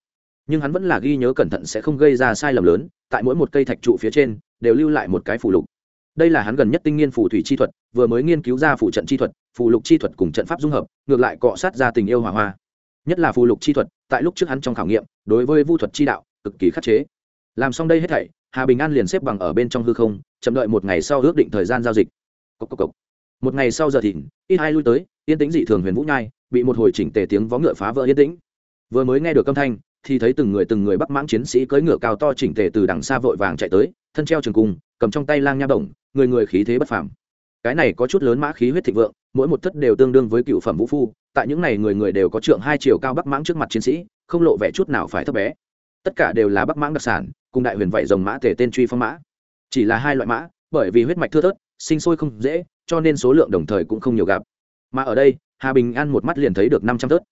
Nhưng hắn vẫn là ghi nhớ cẩn thận sẽ không gây ra sai lầm lớn, tại mỗi một cây thạch trụ phía trên, đều lưu lại một cái phù lục. Đây là hắn gần nhất tinh nghiên phù thủy chi thuật, vừa mới nghiên cứu ra phù trận chi thuật, phù lục chi thuật cùng trận pháp dung hợp, ngược lại cọ sát ra tình yêu hòa hoa. Nhất là phù lục chi thuật, tại lúc trước hắn trong khảo nghiệm, đối với vu thuật chi đạo, cực kỳ khắc chế. Làm xong đây hết thảy, hà bình an liền xếp bằng ở bên trong hư không, chậm đợi một ngày sau ước định thời gian giao dịch. Cốc cốc cốc một ngày sau giờ thìn, ít hai lui tới, yên tĩnh dị thường huyền vũ nhai, bị một hồi chỉnh tề tiếng vó ngựa phá vỡ yên tĩnh. Vừa mới nghe được âm thanh, thì thấy từng người từng người bắc mãng chiến sĩ cưỡi ngựa cao to chỉnh tề từ đằng xa vội vàng chạy tới, thân treo trường cung, cầm trong tay lang nha động người người khí thế bất phàm. Cái này có chút lớn mã khí huyết thịnh vượng, mỗi một thất đều tương đương với cựu phẩm vũ phu, tại những này người người đều có trượng hai chiều cao bắc mãng trước mặt chiến sĩ, không lộ vẻ chút nào phải thấp bé. Tất cả đều là bắc mãng đặc sản, cùng đại huyền vậy rồng mã tể tên truy phong mã. Chỉ là hai loại mã, bởi vì huyết mạch thưa thớt, sinh sôi không dễ cho nên số lượng đồng thời cũng không nhiều gặp. Mà ở đây, hà bình an một mắt liền thấy được năm trăm tớt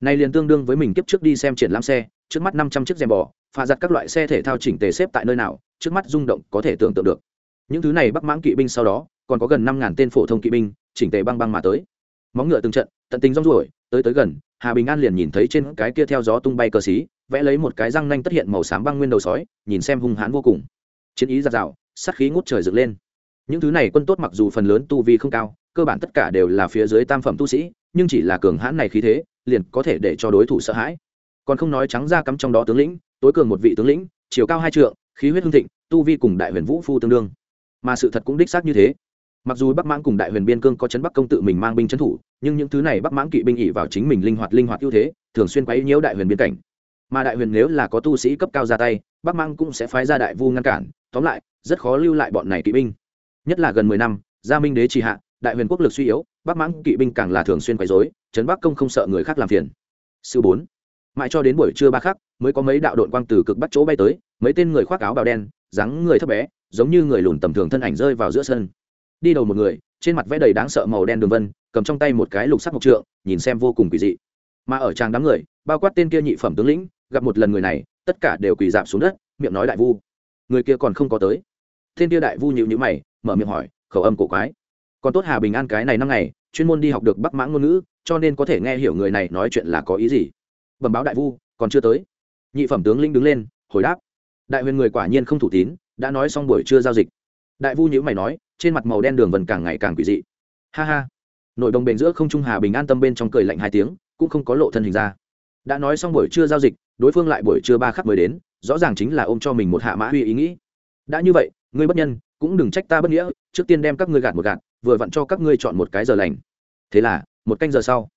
này liền tương đương với mình kiếp trước đi xem triển lãm xe, trước mắt năm trăm chiếc rèm bò pha giặt các loại xe thể thao chỉnh tề xếp tại nơi nào, trước mắt rung động có thể tưởng tượng được. Những thứ này bắc mãng kỵ binh sau đó, còn có gần năm ngàn tên phổ thông kỵ binh, chỉnh tề băng băng mà tới. Móng ngựa từng trận, tận tình rong ruổi, tới tới gần, hà bình an liền nhìn thấy trên cái kia theo gió tung bay cờ xí, vẽ lấy một cái răng nanh tất hiện màu xám băng nguyên đầu sói, nhìn xem hung hãn vô cùng. Chiến ý giạt rào, sát khí ngút trời dựng lên những thứ này quân tốt mặc dù phần lớn tu vi không cao, cơ bản tất cả đều là phía dưới tam phẩm tu sĩ, nhưng chỉ là cường hãn này khí thế, liền có thể để cho đối thủ sợ hãi. Còn không nói trắng ra cắm trong đó tướng lĩnh, tối cường một vị tướng lĩnh, chiều cao hai trượng, khí huyết hưng thịnh, tu vi cùng đại huyền vũ phu tương đương. Mà sự thật cũng đích xác như thế. Mặc dù bắc mãng cùng đại huyền biên cương có chấn bắc công tự mình mang binh trấn thủ, nhưng những thứ này bắc mãng kỵ binh ỉ vào chính mình linh hoạt linh hoạt ưu thế, thường xuyên quấy nhiễu đại huyền biên cảnh. Mà đại huyền nếu là có tu sĩ cấp cao ra tay, bắc mãng cũng sẽ phái ra đại vu ngăn cản, tóm lại, rất khó lưu lại bọn này kỵ binh nhất là gần mười năm, gia minh đế trì hạ, đại huyền quốc lực suy yếu, bắc mãng kỵ binh càng là thường xuyên quấy dối trấn bắc công không sợ người khác làm phiền. Sư bốn, mãi cho đến buổi trưa ba khắc, mới có mấy đạo đội quang từ cực bắt chỗ bay tới, mấy tên người khoác áo bào đen, dáng người thấp bé, giống như người lùn tầm thường thân ảnh rơi vào giữa sân. Đi đầu một người, trên mặt vẽ đầy đáng sợ màu đen đường vân, cầm trong tay một cái lục sắc mộc trượng, nhìn xem vô cùng kỳ dị. Mà ở tràng đám người, bao quát tên kia nhị phẩm tướng lĩnh, gặp một lần người này, tất cả đều quỳ dạp xuống đất, miệng nói đại vu. Người kia còn không có tới. Tên kia đại vu nhịu nhữ mày mở miệng hỏi, khẩu âm cổ quái. Còn tốt hà bình an cái này năm ngày, chuyên môn đi học được bắc mãng ngôn ngữ, cho nên có thể nghe hiểu người này nói chuyện là có ý gì. Bẩm báo đại vu, còn chưa tới. Nhị phẩm tướng linh đứng lên, hồi đáp. Đại huyền người quả nhiên không thủ tín, đã nói xong buổi chưa giao dịch. Đại vu nhữ mày nói, trên mặt màu đen đường vần càng ngày càng quỷ dị. Ha ha. Nội đồng bền giữa không trung hà bình an tâm bên trong cười lạnh hai tiếng, cũng không có lộ thân hình ra. Đã nói xong buổi chưa giao dịch, đối phương lại buổi trưa ba khắc mới đến, rõ ràng chính là ôm cho mình một hạ mã huy ý nghĩ. Đã như vậy, ngươi bất nhân cũng đừng trách ta bất nghĩa, trước tiên đem các ngươi gạt một gạt, vừa vặn cho các ngươi chọn một cái giờ lành. Thế là, một canh giờ sau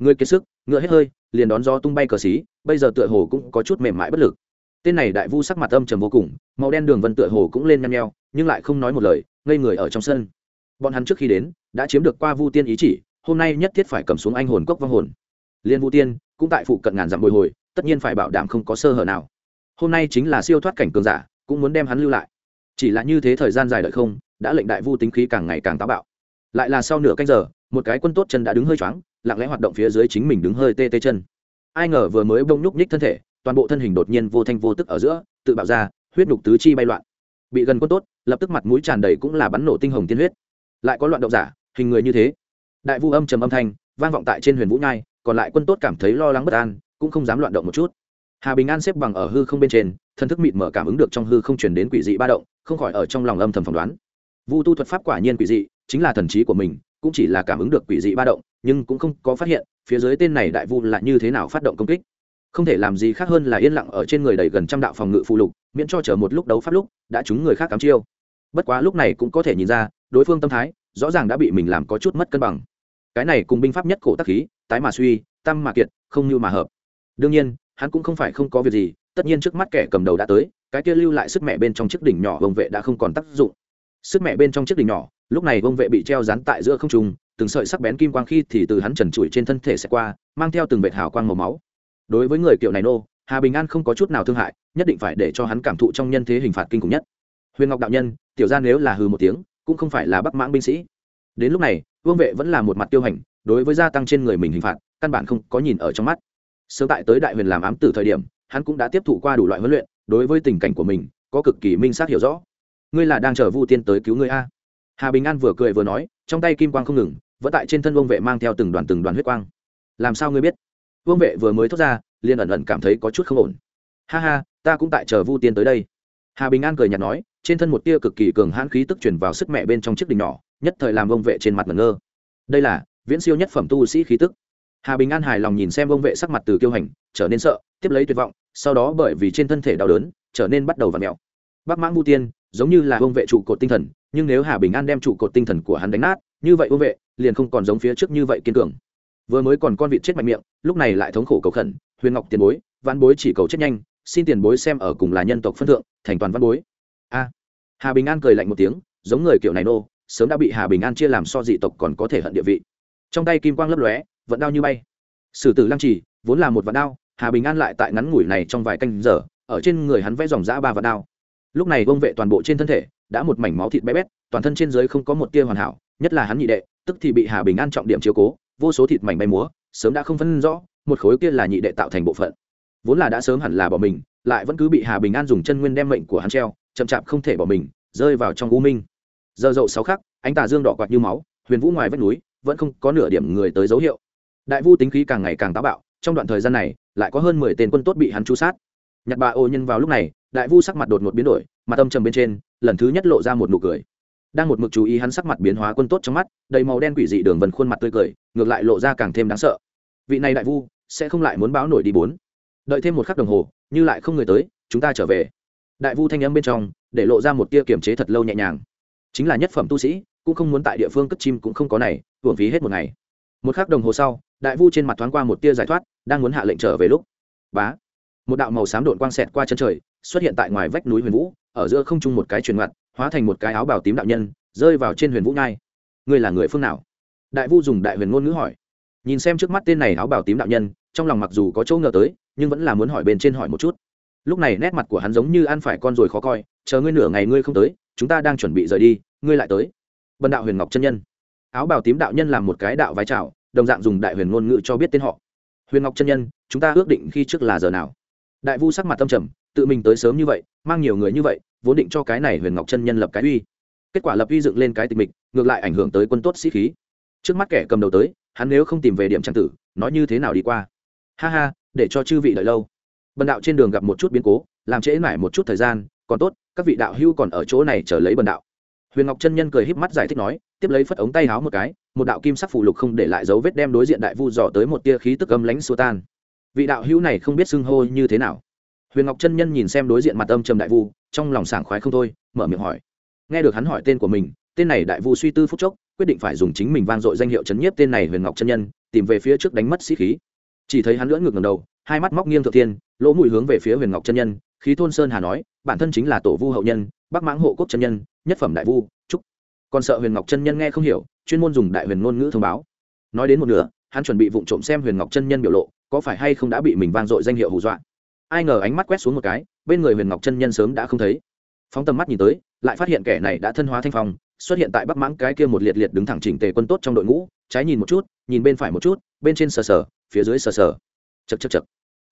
ngươi kiệt sức, ngựa hết hơi, liền đón gió tung bay cờ xí, bây giờ tựa hồ cũng có chút mềm mại bất lực. Tên này đại vu sắc mặt âm trầm vô cùng, màu đen đường vân tựa hồ cũng lên nhăn nheo, nhưng lại không nói một lời, ngây người ở trong sân. Bọn hắn trước khi đến, đã chiếm được qua vu tiên ý chỉ, hôm nay nhất thiết phải cầm xuống anh hồn cốc vong hồn. Liên vu tiên, cũng tại phụ cận ngàn dặm bồi hồi, tất nhiên phải bảo đảm không có sơ hở nào. Hôm nay chính là siêu thoát cảnh cường giả, cũng muốn đem hắn lưu lại chỉ là như thế thời gian dài đợi không, đã lệnh đại vu tính khí càng ngày càng táo bạo. Lại là sau nửa canh giờ, một cái quân tốt chân đã đứng hơi choáng, lặng lẽ hoạt động phía dưới chính mình đứng hơi tê tê chân. Ai ngờ vừa mới bông nhúc nhích thân thể, toàn bộ thân hình đột nhiên vô thanh vô tức ở giữa, tự bạo ra, huyết nhục tứ chi bay loạn. Bị gần quân tốt, lập tức mặt mũi tràn đầy cũng là bắn nổ tinh hồng tiên huyết. Lại có loạn động giả, hình người như thế. Đại vu âm trầm âm thanh, vang vọng tại trên huyền vũ nhai, còn lại quân tốt cảm thấy lo lắng bất an, cũng không dám loạn động một chút hà bình an xếp bằng ở hư không bên trên thân thức mịt mở cảm ứng được trong hư không chuyển đến quỷ dị ba động, không khỏi ở trong lòng âm thầm phỏng đoán. Vu tu thuật pháp quả nhiên quỷ dị, chính là thần trí của mình, cũng chỉ là cảm ứng được quỷ dị ba động, nhưng cũng không có phát hiện, phía dưới tên này đại vu là như thế nào phát động công kích. Không thể làm gì khác hơn là yên lặng ở trên người đầy gần trăm đạo phòng ngự phụ lục, miễn cho chờ một lúc đấu pháp lúc, đã trúng người khác cắm chiêu. Bất quá lúc này cũng có thể nhìn ra, đối phương tâm thái, rõ ràng đã bị mình làm có chút mất cân bằng. Cái này cùng binh pháp nhất cổ tắc khí, tái mà suy, tâm mà kiệt, không như mà hợp. Đương nhiên hắn cũng không phải không có việc gì, tất nhiên trước mắt kẻ cầm đầu đã tới, cái kia lưu lại sức mẹ bên trong chiếc đỉnh nhỏ vông vệ đã không còn tác dụng. Sức mẹ bên trong chiếc đỉnh nhỏ, lúc này vông vệ bị treo rán tại giữa không trung, từng sợi sắc bén kim quang khi thì từ hắn trần trụi trên thân thể sẽ qua, mang theo từng vệt hào quang màu máu. Đối với người kiệu này nô, hà bình an không có chút nào thương hại, nhất định phải để cho hắn cảm thụ trong nhân thế hình phạt kinh khủng nhất. Huyền ngọc đạo nhân, tiểu ra nếu là hừ một tiếng, cũng không phải là bắc mãng binh sĩ. Đến lúc này, vương vệ vẫn là một mặt tiêu hành, đối với gia tăng trên người mình hình phạt, căn bản không có nhìn ở trong mắt sớm tại tới đại huyền làm ám tử thời điểm, hắn cũng đã tiếp thụ qua đủ loại huấn luyện, đối với tình cảnh của mình, có cực kỳ minh xác hiểu rõ. Ngươi là đang chờ vu tiên tới cứu ngươi a? Hà bình an vừa cười vừa nói, trong tay kim quang không ngừng, vẫn tại trên thân vương vệ mang theo từng đoàn từng đoàn huyết quang. Làm sao ngươi biết? Vương vệ vừa mới thốt ra, liền ẩn ẩn cảm thấy có chút không ổn. Ha ha, ta cũng tại chờ vu tiên tới đây. Hà bình an cười nhạt nói, trên thân một tia cực kỳ cường hãn khí tức chuyển vào sức mẹ bên trong chiếc đỉnh nhỏ, nhất thời làm vương vệ trên mặt ngẩn ngơ. Đây là viễn siêu nhất phẩm tu sĩ khí tức hà bình an hài lòng nhìn xem vương vệ sắc mặt từ kiêu hành, trở nên sợ, tiếp lấy tuyệt vọng, sau đó bởi vì trên thân thể đau đớn, trở nên bắt đầu v ặ mẹo mãng vu tiên, giống như là vương vệ trụ cột tinh thần, nhưng nếu hà bình an đem trụ cột tinh thần của hắn đánh nát, như vậy vương vệ liền không còn giống phía trước như vậy kiên cường. Vừa mới còn con vịt chết mạnh miệng, lúc này lại thống khổ cầu khẩn, huyền ngọc tiền bối văn bối chỉ cầu chết nhanh, xin tiền bối xem ở cùng là nhân tộc phân thượng, thành toàn văn bối. A. À. Hà bình an cười lạnh một tiếng, giống người kiểu này nô, sớm đã bị hà bình an chia làm so dị tộc còn có thể hận địa vị. Trong tay kim quang lấp lóe vẫn đao như bay. Sử tử lăng trì, vốn là một vạn đao, hà bình an lại tại ngắn ngủi này trong vài canh giờ, ở trên người hắn vẽ dòng giã ba vạn đao. Lúc này vông vệ toàn bộ trên thân thể, đã một mảnh máu thịt bé bét, toàn thân trên dưới không có một tia hoàn hảo, nhất là hắn nhị đệ, tức thì bị hà bình an trọng điểm chiếu cố, vô số thịt mảnh bay múa, sớm đã không phân rõ, một khối kia là nhị đệ tạo thành bộ phận. Vốn là đã sớm hẳn là bỏ mình, lại vẫn cứ bị hà bình an dùng chân nguyên đem mệnh của hắn treo, chậm chạp không thể bỏ mình, rơi vào trong u minh. Giờ dậu sáu khắc, ánh tà dương đỏ quạt như máu, huyền vũ ngoài vách núi, vẫn không có nửa điểm người tới dấu hiệu đại vu tính khí càng ngày càng táo bạo, trong đoạn thời gian này, lại có hơn mười tên quân tốt bị hắn chú sát. Nhặt bà ô nhân vào lúc này, đại vu sắc mặt đột ngột biến đổi, mặt âm trầm bên trên, lần thứ nhất lộ ra một nụ cười. Đang một mực chú ý hắn sắc mặt biến hóa quân tốt trong mắt, đầy màu đen quỷ dị đường vần khuôn mặt tươi cười, ngược lại lộ ra càng thêm đáng sợ. Vị này đại vu, sẽ không lại muốn báo nổi đi bốn. Đợi thêm một khắc đồng hồ, như lại không người tới, chúng ta trở về. Đại vu thanh âm bên trong, để lộ ra một tia kiềm chế thật lâu nhẹ nhàng. Chính là nhất phẩm tu sĩ, cũng không muốn tại địa phương cất chim cũng không có này, hưởng phí hết một ngày một khắc đồng hồ sau, đại vu trên mặt thoáng qua một tia giải thoát, đang muốn hạ lệnh trở về lúc. Bá! Một đạo màu xám đột quang xẹt qua chân trời, xuất hiện tại ngoài vách núi huyền vũ, ở giữa không trung một cái truyền ngoặt hóa thành một cái áo bào tím đạo nhân, rơi vào trên huyền vũ nhai. Ngươi là người phương nào? Đại vu dùng đại huyền ngôn ngữ hỏi. Nhìn xem trước mắt tên này áo bào tím đạo nhân, trong lòng mặc dù có chỗ ngờ tới, nhưng vẫn là muốn hỏi bên trên hỏi một chút. Lúc này nét mặt của hắn giống như ăn phải con rồi khó coi, chờ ngươi nửa ngày ngươi không tới, chúng ta đang chuẩn bị rời đi, ngươi lại tới. Bần đạo huyền ngọc chân nhân áo bào tím đạo nhân làm một cái đạo vai trào, đồng dạng dùng đại huyền ngôn ngữ cho biết tên họ. Huyền ngọc chân nhân, chúng ta ước định khi trước là giờ nào? Đại vu sắc mặt tâm trầm, tự mình tới sớm như vậy, mang nhiều người như vậy, vốn định cho cái này huyền ngọc chân nhân lập cái uy. Kết quả lập uy dựng lên cái tình mịch, ngược lại ảnh hưởng tới quân tốt sĩ khí. Trước mắt kẻ cầm đầu tới, hắn nếu không tìm về điểm trang tử, nói như thế nào đi qua? Ha ha, để cho chư vị đợi lâu. Bần đạo trên đường gặp một chút biến cố, làm trễ mãi một chút thời gian, còn tốt, các vị đạo hưu còn ở chỗ này chờ lấy bần đạo huyền ngọc chân nhân cười híp mắt giải thích nói, tiếp lấy phất ống tay háo một cái, một đạo kim sắc phù lục không để lại dấu vết đem đối diện đại vu dò tới một tia khí tức âm lãnh xua tan. Vị đạo hữu này không biết xưng hô như thế nào. Huyền ngọc chân nhân nhìn xem đối diện mặt âm trầm đại vu, trong lòng sảng khoái không thôi, mở miệng hỏi. Nghe được hắn hỏi tên của mình, tên này đại vu suy tư phúc chốc, quyết định phải dùng chính mình vang dội danh hiệu chấn nhiếp tên này huyền ngọc chân nhân, tìm về phía trước đánh mất sĩ khí. Chỉ thấy hắn lưỡn ngược ngầm đầu, hai mắt móc nghiêng thượng thiên, lỗ mũi hướng về phía huyền ngọc chân nhân, khí thôn sơn hà nói, bản thân chính là tổ vu hậu nhân, bắc mãng hộ quốc chân nhân nhất phẩm đại vu, trúc. Còn sợ huyền ngọc chân nhân nghe không hiểu, chuyên môn dùng đại huyền ngôn ngữ thông báo. Nói đến một nửa, hắn chuẩn bị vụng trộm xem huyền ngọc chân nhân biểu lộ, có phải hay không đã bị mình vang dội danh hiệu hù dọa. Ai ngờ ánh mắt quét xuống một cái, bên người huyền ngọc chân nhân sớm đã không thấy. Phóng tầm mắt nhìn tới, lại phát hiện kẻ này đã thân hóa thanh phong, xuất hiện tại bắc mãng cái kia một liệt liệt đứng thẳng chỉnh tề quân tốt trong đội ngũ, trái nhìn một chút, nhìn bên phải một chút, bên trên sờ sờ, phía dưới sờ sờ. Chật chật chật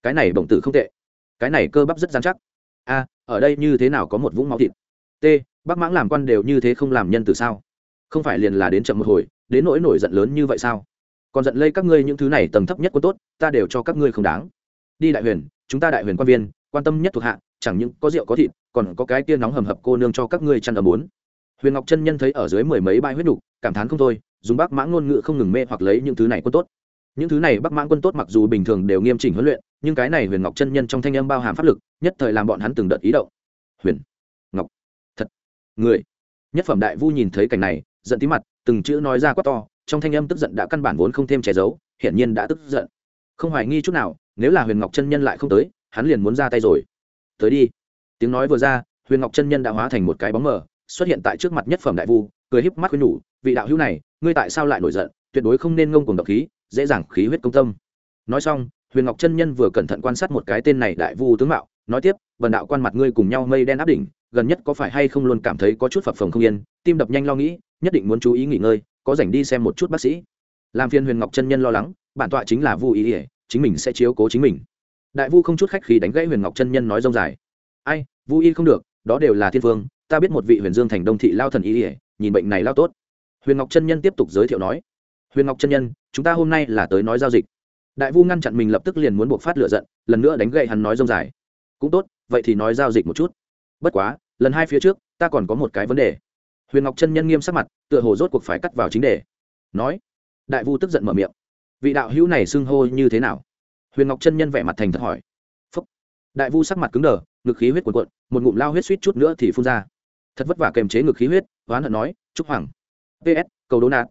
cái này bổng tử không tệ. Cái này cơ bắp rất dán chắc. A, ở đây như thế nào có một vũng máu thịt? T bắc mãng làm quan đều như thế không làm nhân từ sao? Không phải liền là đến chậm một hồi, đến nỗi nổi giận lớn như vậy sao? Còn giận lây các ngươi những thứ này tầm thấp nhất quân tốt, ta đều cho các ngươi không đáng. Đi đại huyền, chúng ta đại huyền quan viên, quan tâm nhất thuộc hạ, chẳng những có rượu có thịt, còn có cái kia nóng hầm hập cô nương cho các ngươi chăn ấm bốn huyền ngọc chân nhân thấy ở dưới mười mấy bãi huyết nục, cảm thán không thôi, dùng bắc mãng ngôn ngữ không ngừng mê hoặc lấy những thứ này quân tốt. Những thứ này bắc mãng quân tốt mặc dù bình thường đều nghiêm chỉnh huấn luyện, nhưng cái này huyền ngọc chân nhân trong thanh âm bao hàm pháp lực, nhất thời làm bọn hắn từng đợt ý động. Huyền người. Nhất phẩm đại vu nhìn thấy cảnh này, giận tí mặt, từng chữ nói ra quá to, trong thanh âm tức giận đã căn bản vốn không thêm che giấu, hiển nhiên đã tức giận. Không hoài nghi chút nào, nếu là huyền ngọc chân nhân lại không tới, hắn liền muốn ra tay rồi. Tới đi. Tiếng nói vừa ra, huyền ngọc chân nhân đã hóa thành một cái bóng mờ, xuất hiện tại trước mặt nhất phẩm đại vu, cười híp mắt khuyên nhủ, vị đạo hữu này, ngươi tại sao lại nổi giận? Tuyệt đối không nên ngông cùng độc khí, dễ dàng khí huyết công tâm. Nói xong, huyền ngọc chân nhân vừa cẩn thận quan sát một cái tên này đại vu tướng mạo nói tiếp vần đạo quan mặt ngươi cùng nhau mây đen áp đỉnh, gần nhất có phải hay không luôn cảm thấy có chút phập phồng không yên, tim đập nhanh lo nghĩ, nhất định muốn chú ý nghỉ ngơi, có rảnh đi xem một chút bác sĩ. Làm phiên huyền ngọc chân nhân lo lắng, bản tọa chính là vu ý ỉa chính mình sẽ chiếu cố chính mình. Đại vu không chút khách khí đánh gãy huyền ngọc chân nhân nói rông dài. Ai, vu y không được, đó đều là thiên vương, ta biết một vị huyền dương thành đông thị lao thần ý ỉa nhìn bệnh này lao tốt. Huyền ngọc chân nhân tiếp tục giới thiệu nói, huyền ngọc chân nhân, chúng ta hôm nay là tới nói giao dịch. Đại vu ngăn chặn mình lập tức liền muốn buộc phát lựa giận, lần nữa đánh gậy hắn nói rông dài cũng tốt, vậy thì nói giao dịch một chút. Bất quá, lần hai phía trước, ta còn có một cái vấn đề. Huyền ngọc chân nhân nghiêm sắc mặt, tựa hồ rốt cuộc phải cắt vào chính đề. Nói, đại vu tức giận mở miệng. Vị đạo hữu này xưng hô như thế nào? Huyền ngọc chân nhân vẻ mặt thành thật hỏi. Phúc. đại vu sắc mặt cứng đờ, ngực khí huyết cuồn cuộn, một ngụm lao huyết suýt chút nữa thì phun ra. Thật vất vả kềm chế ngực khí huyết, oán hận nói chúc hoàng. Ps cầu đô nạt.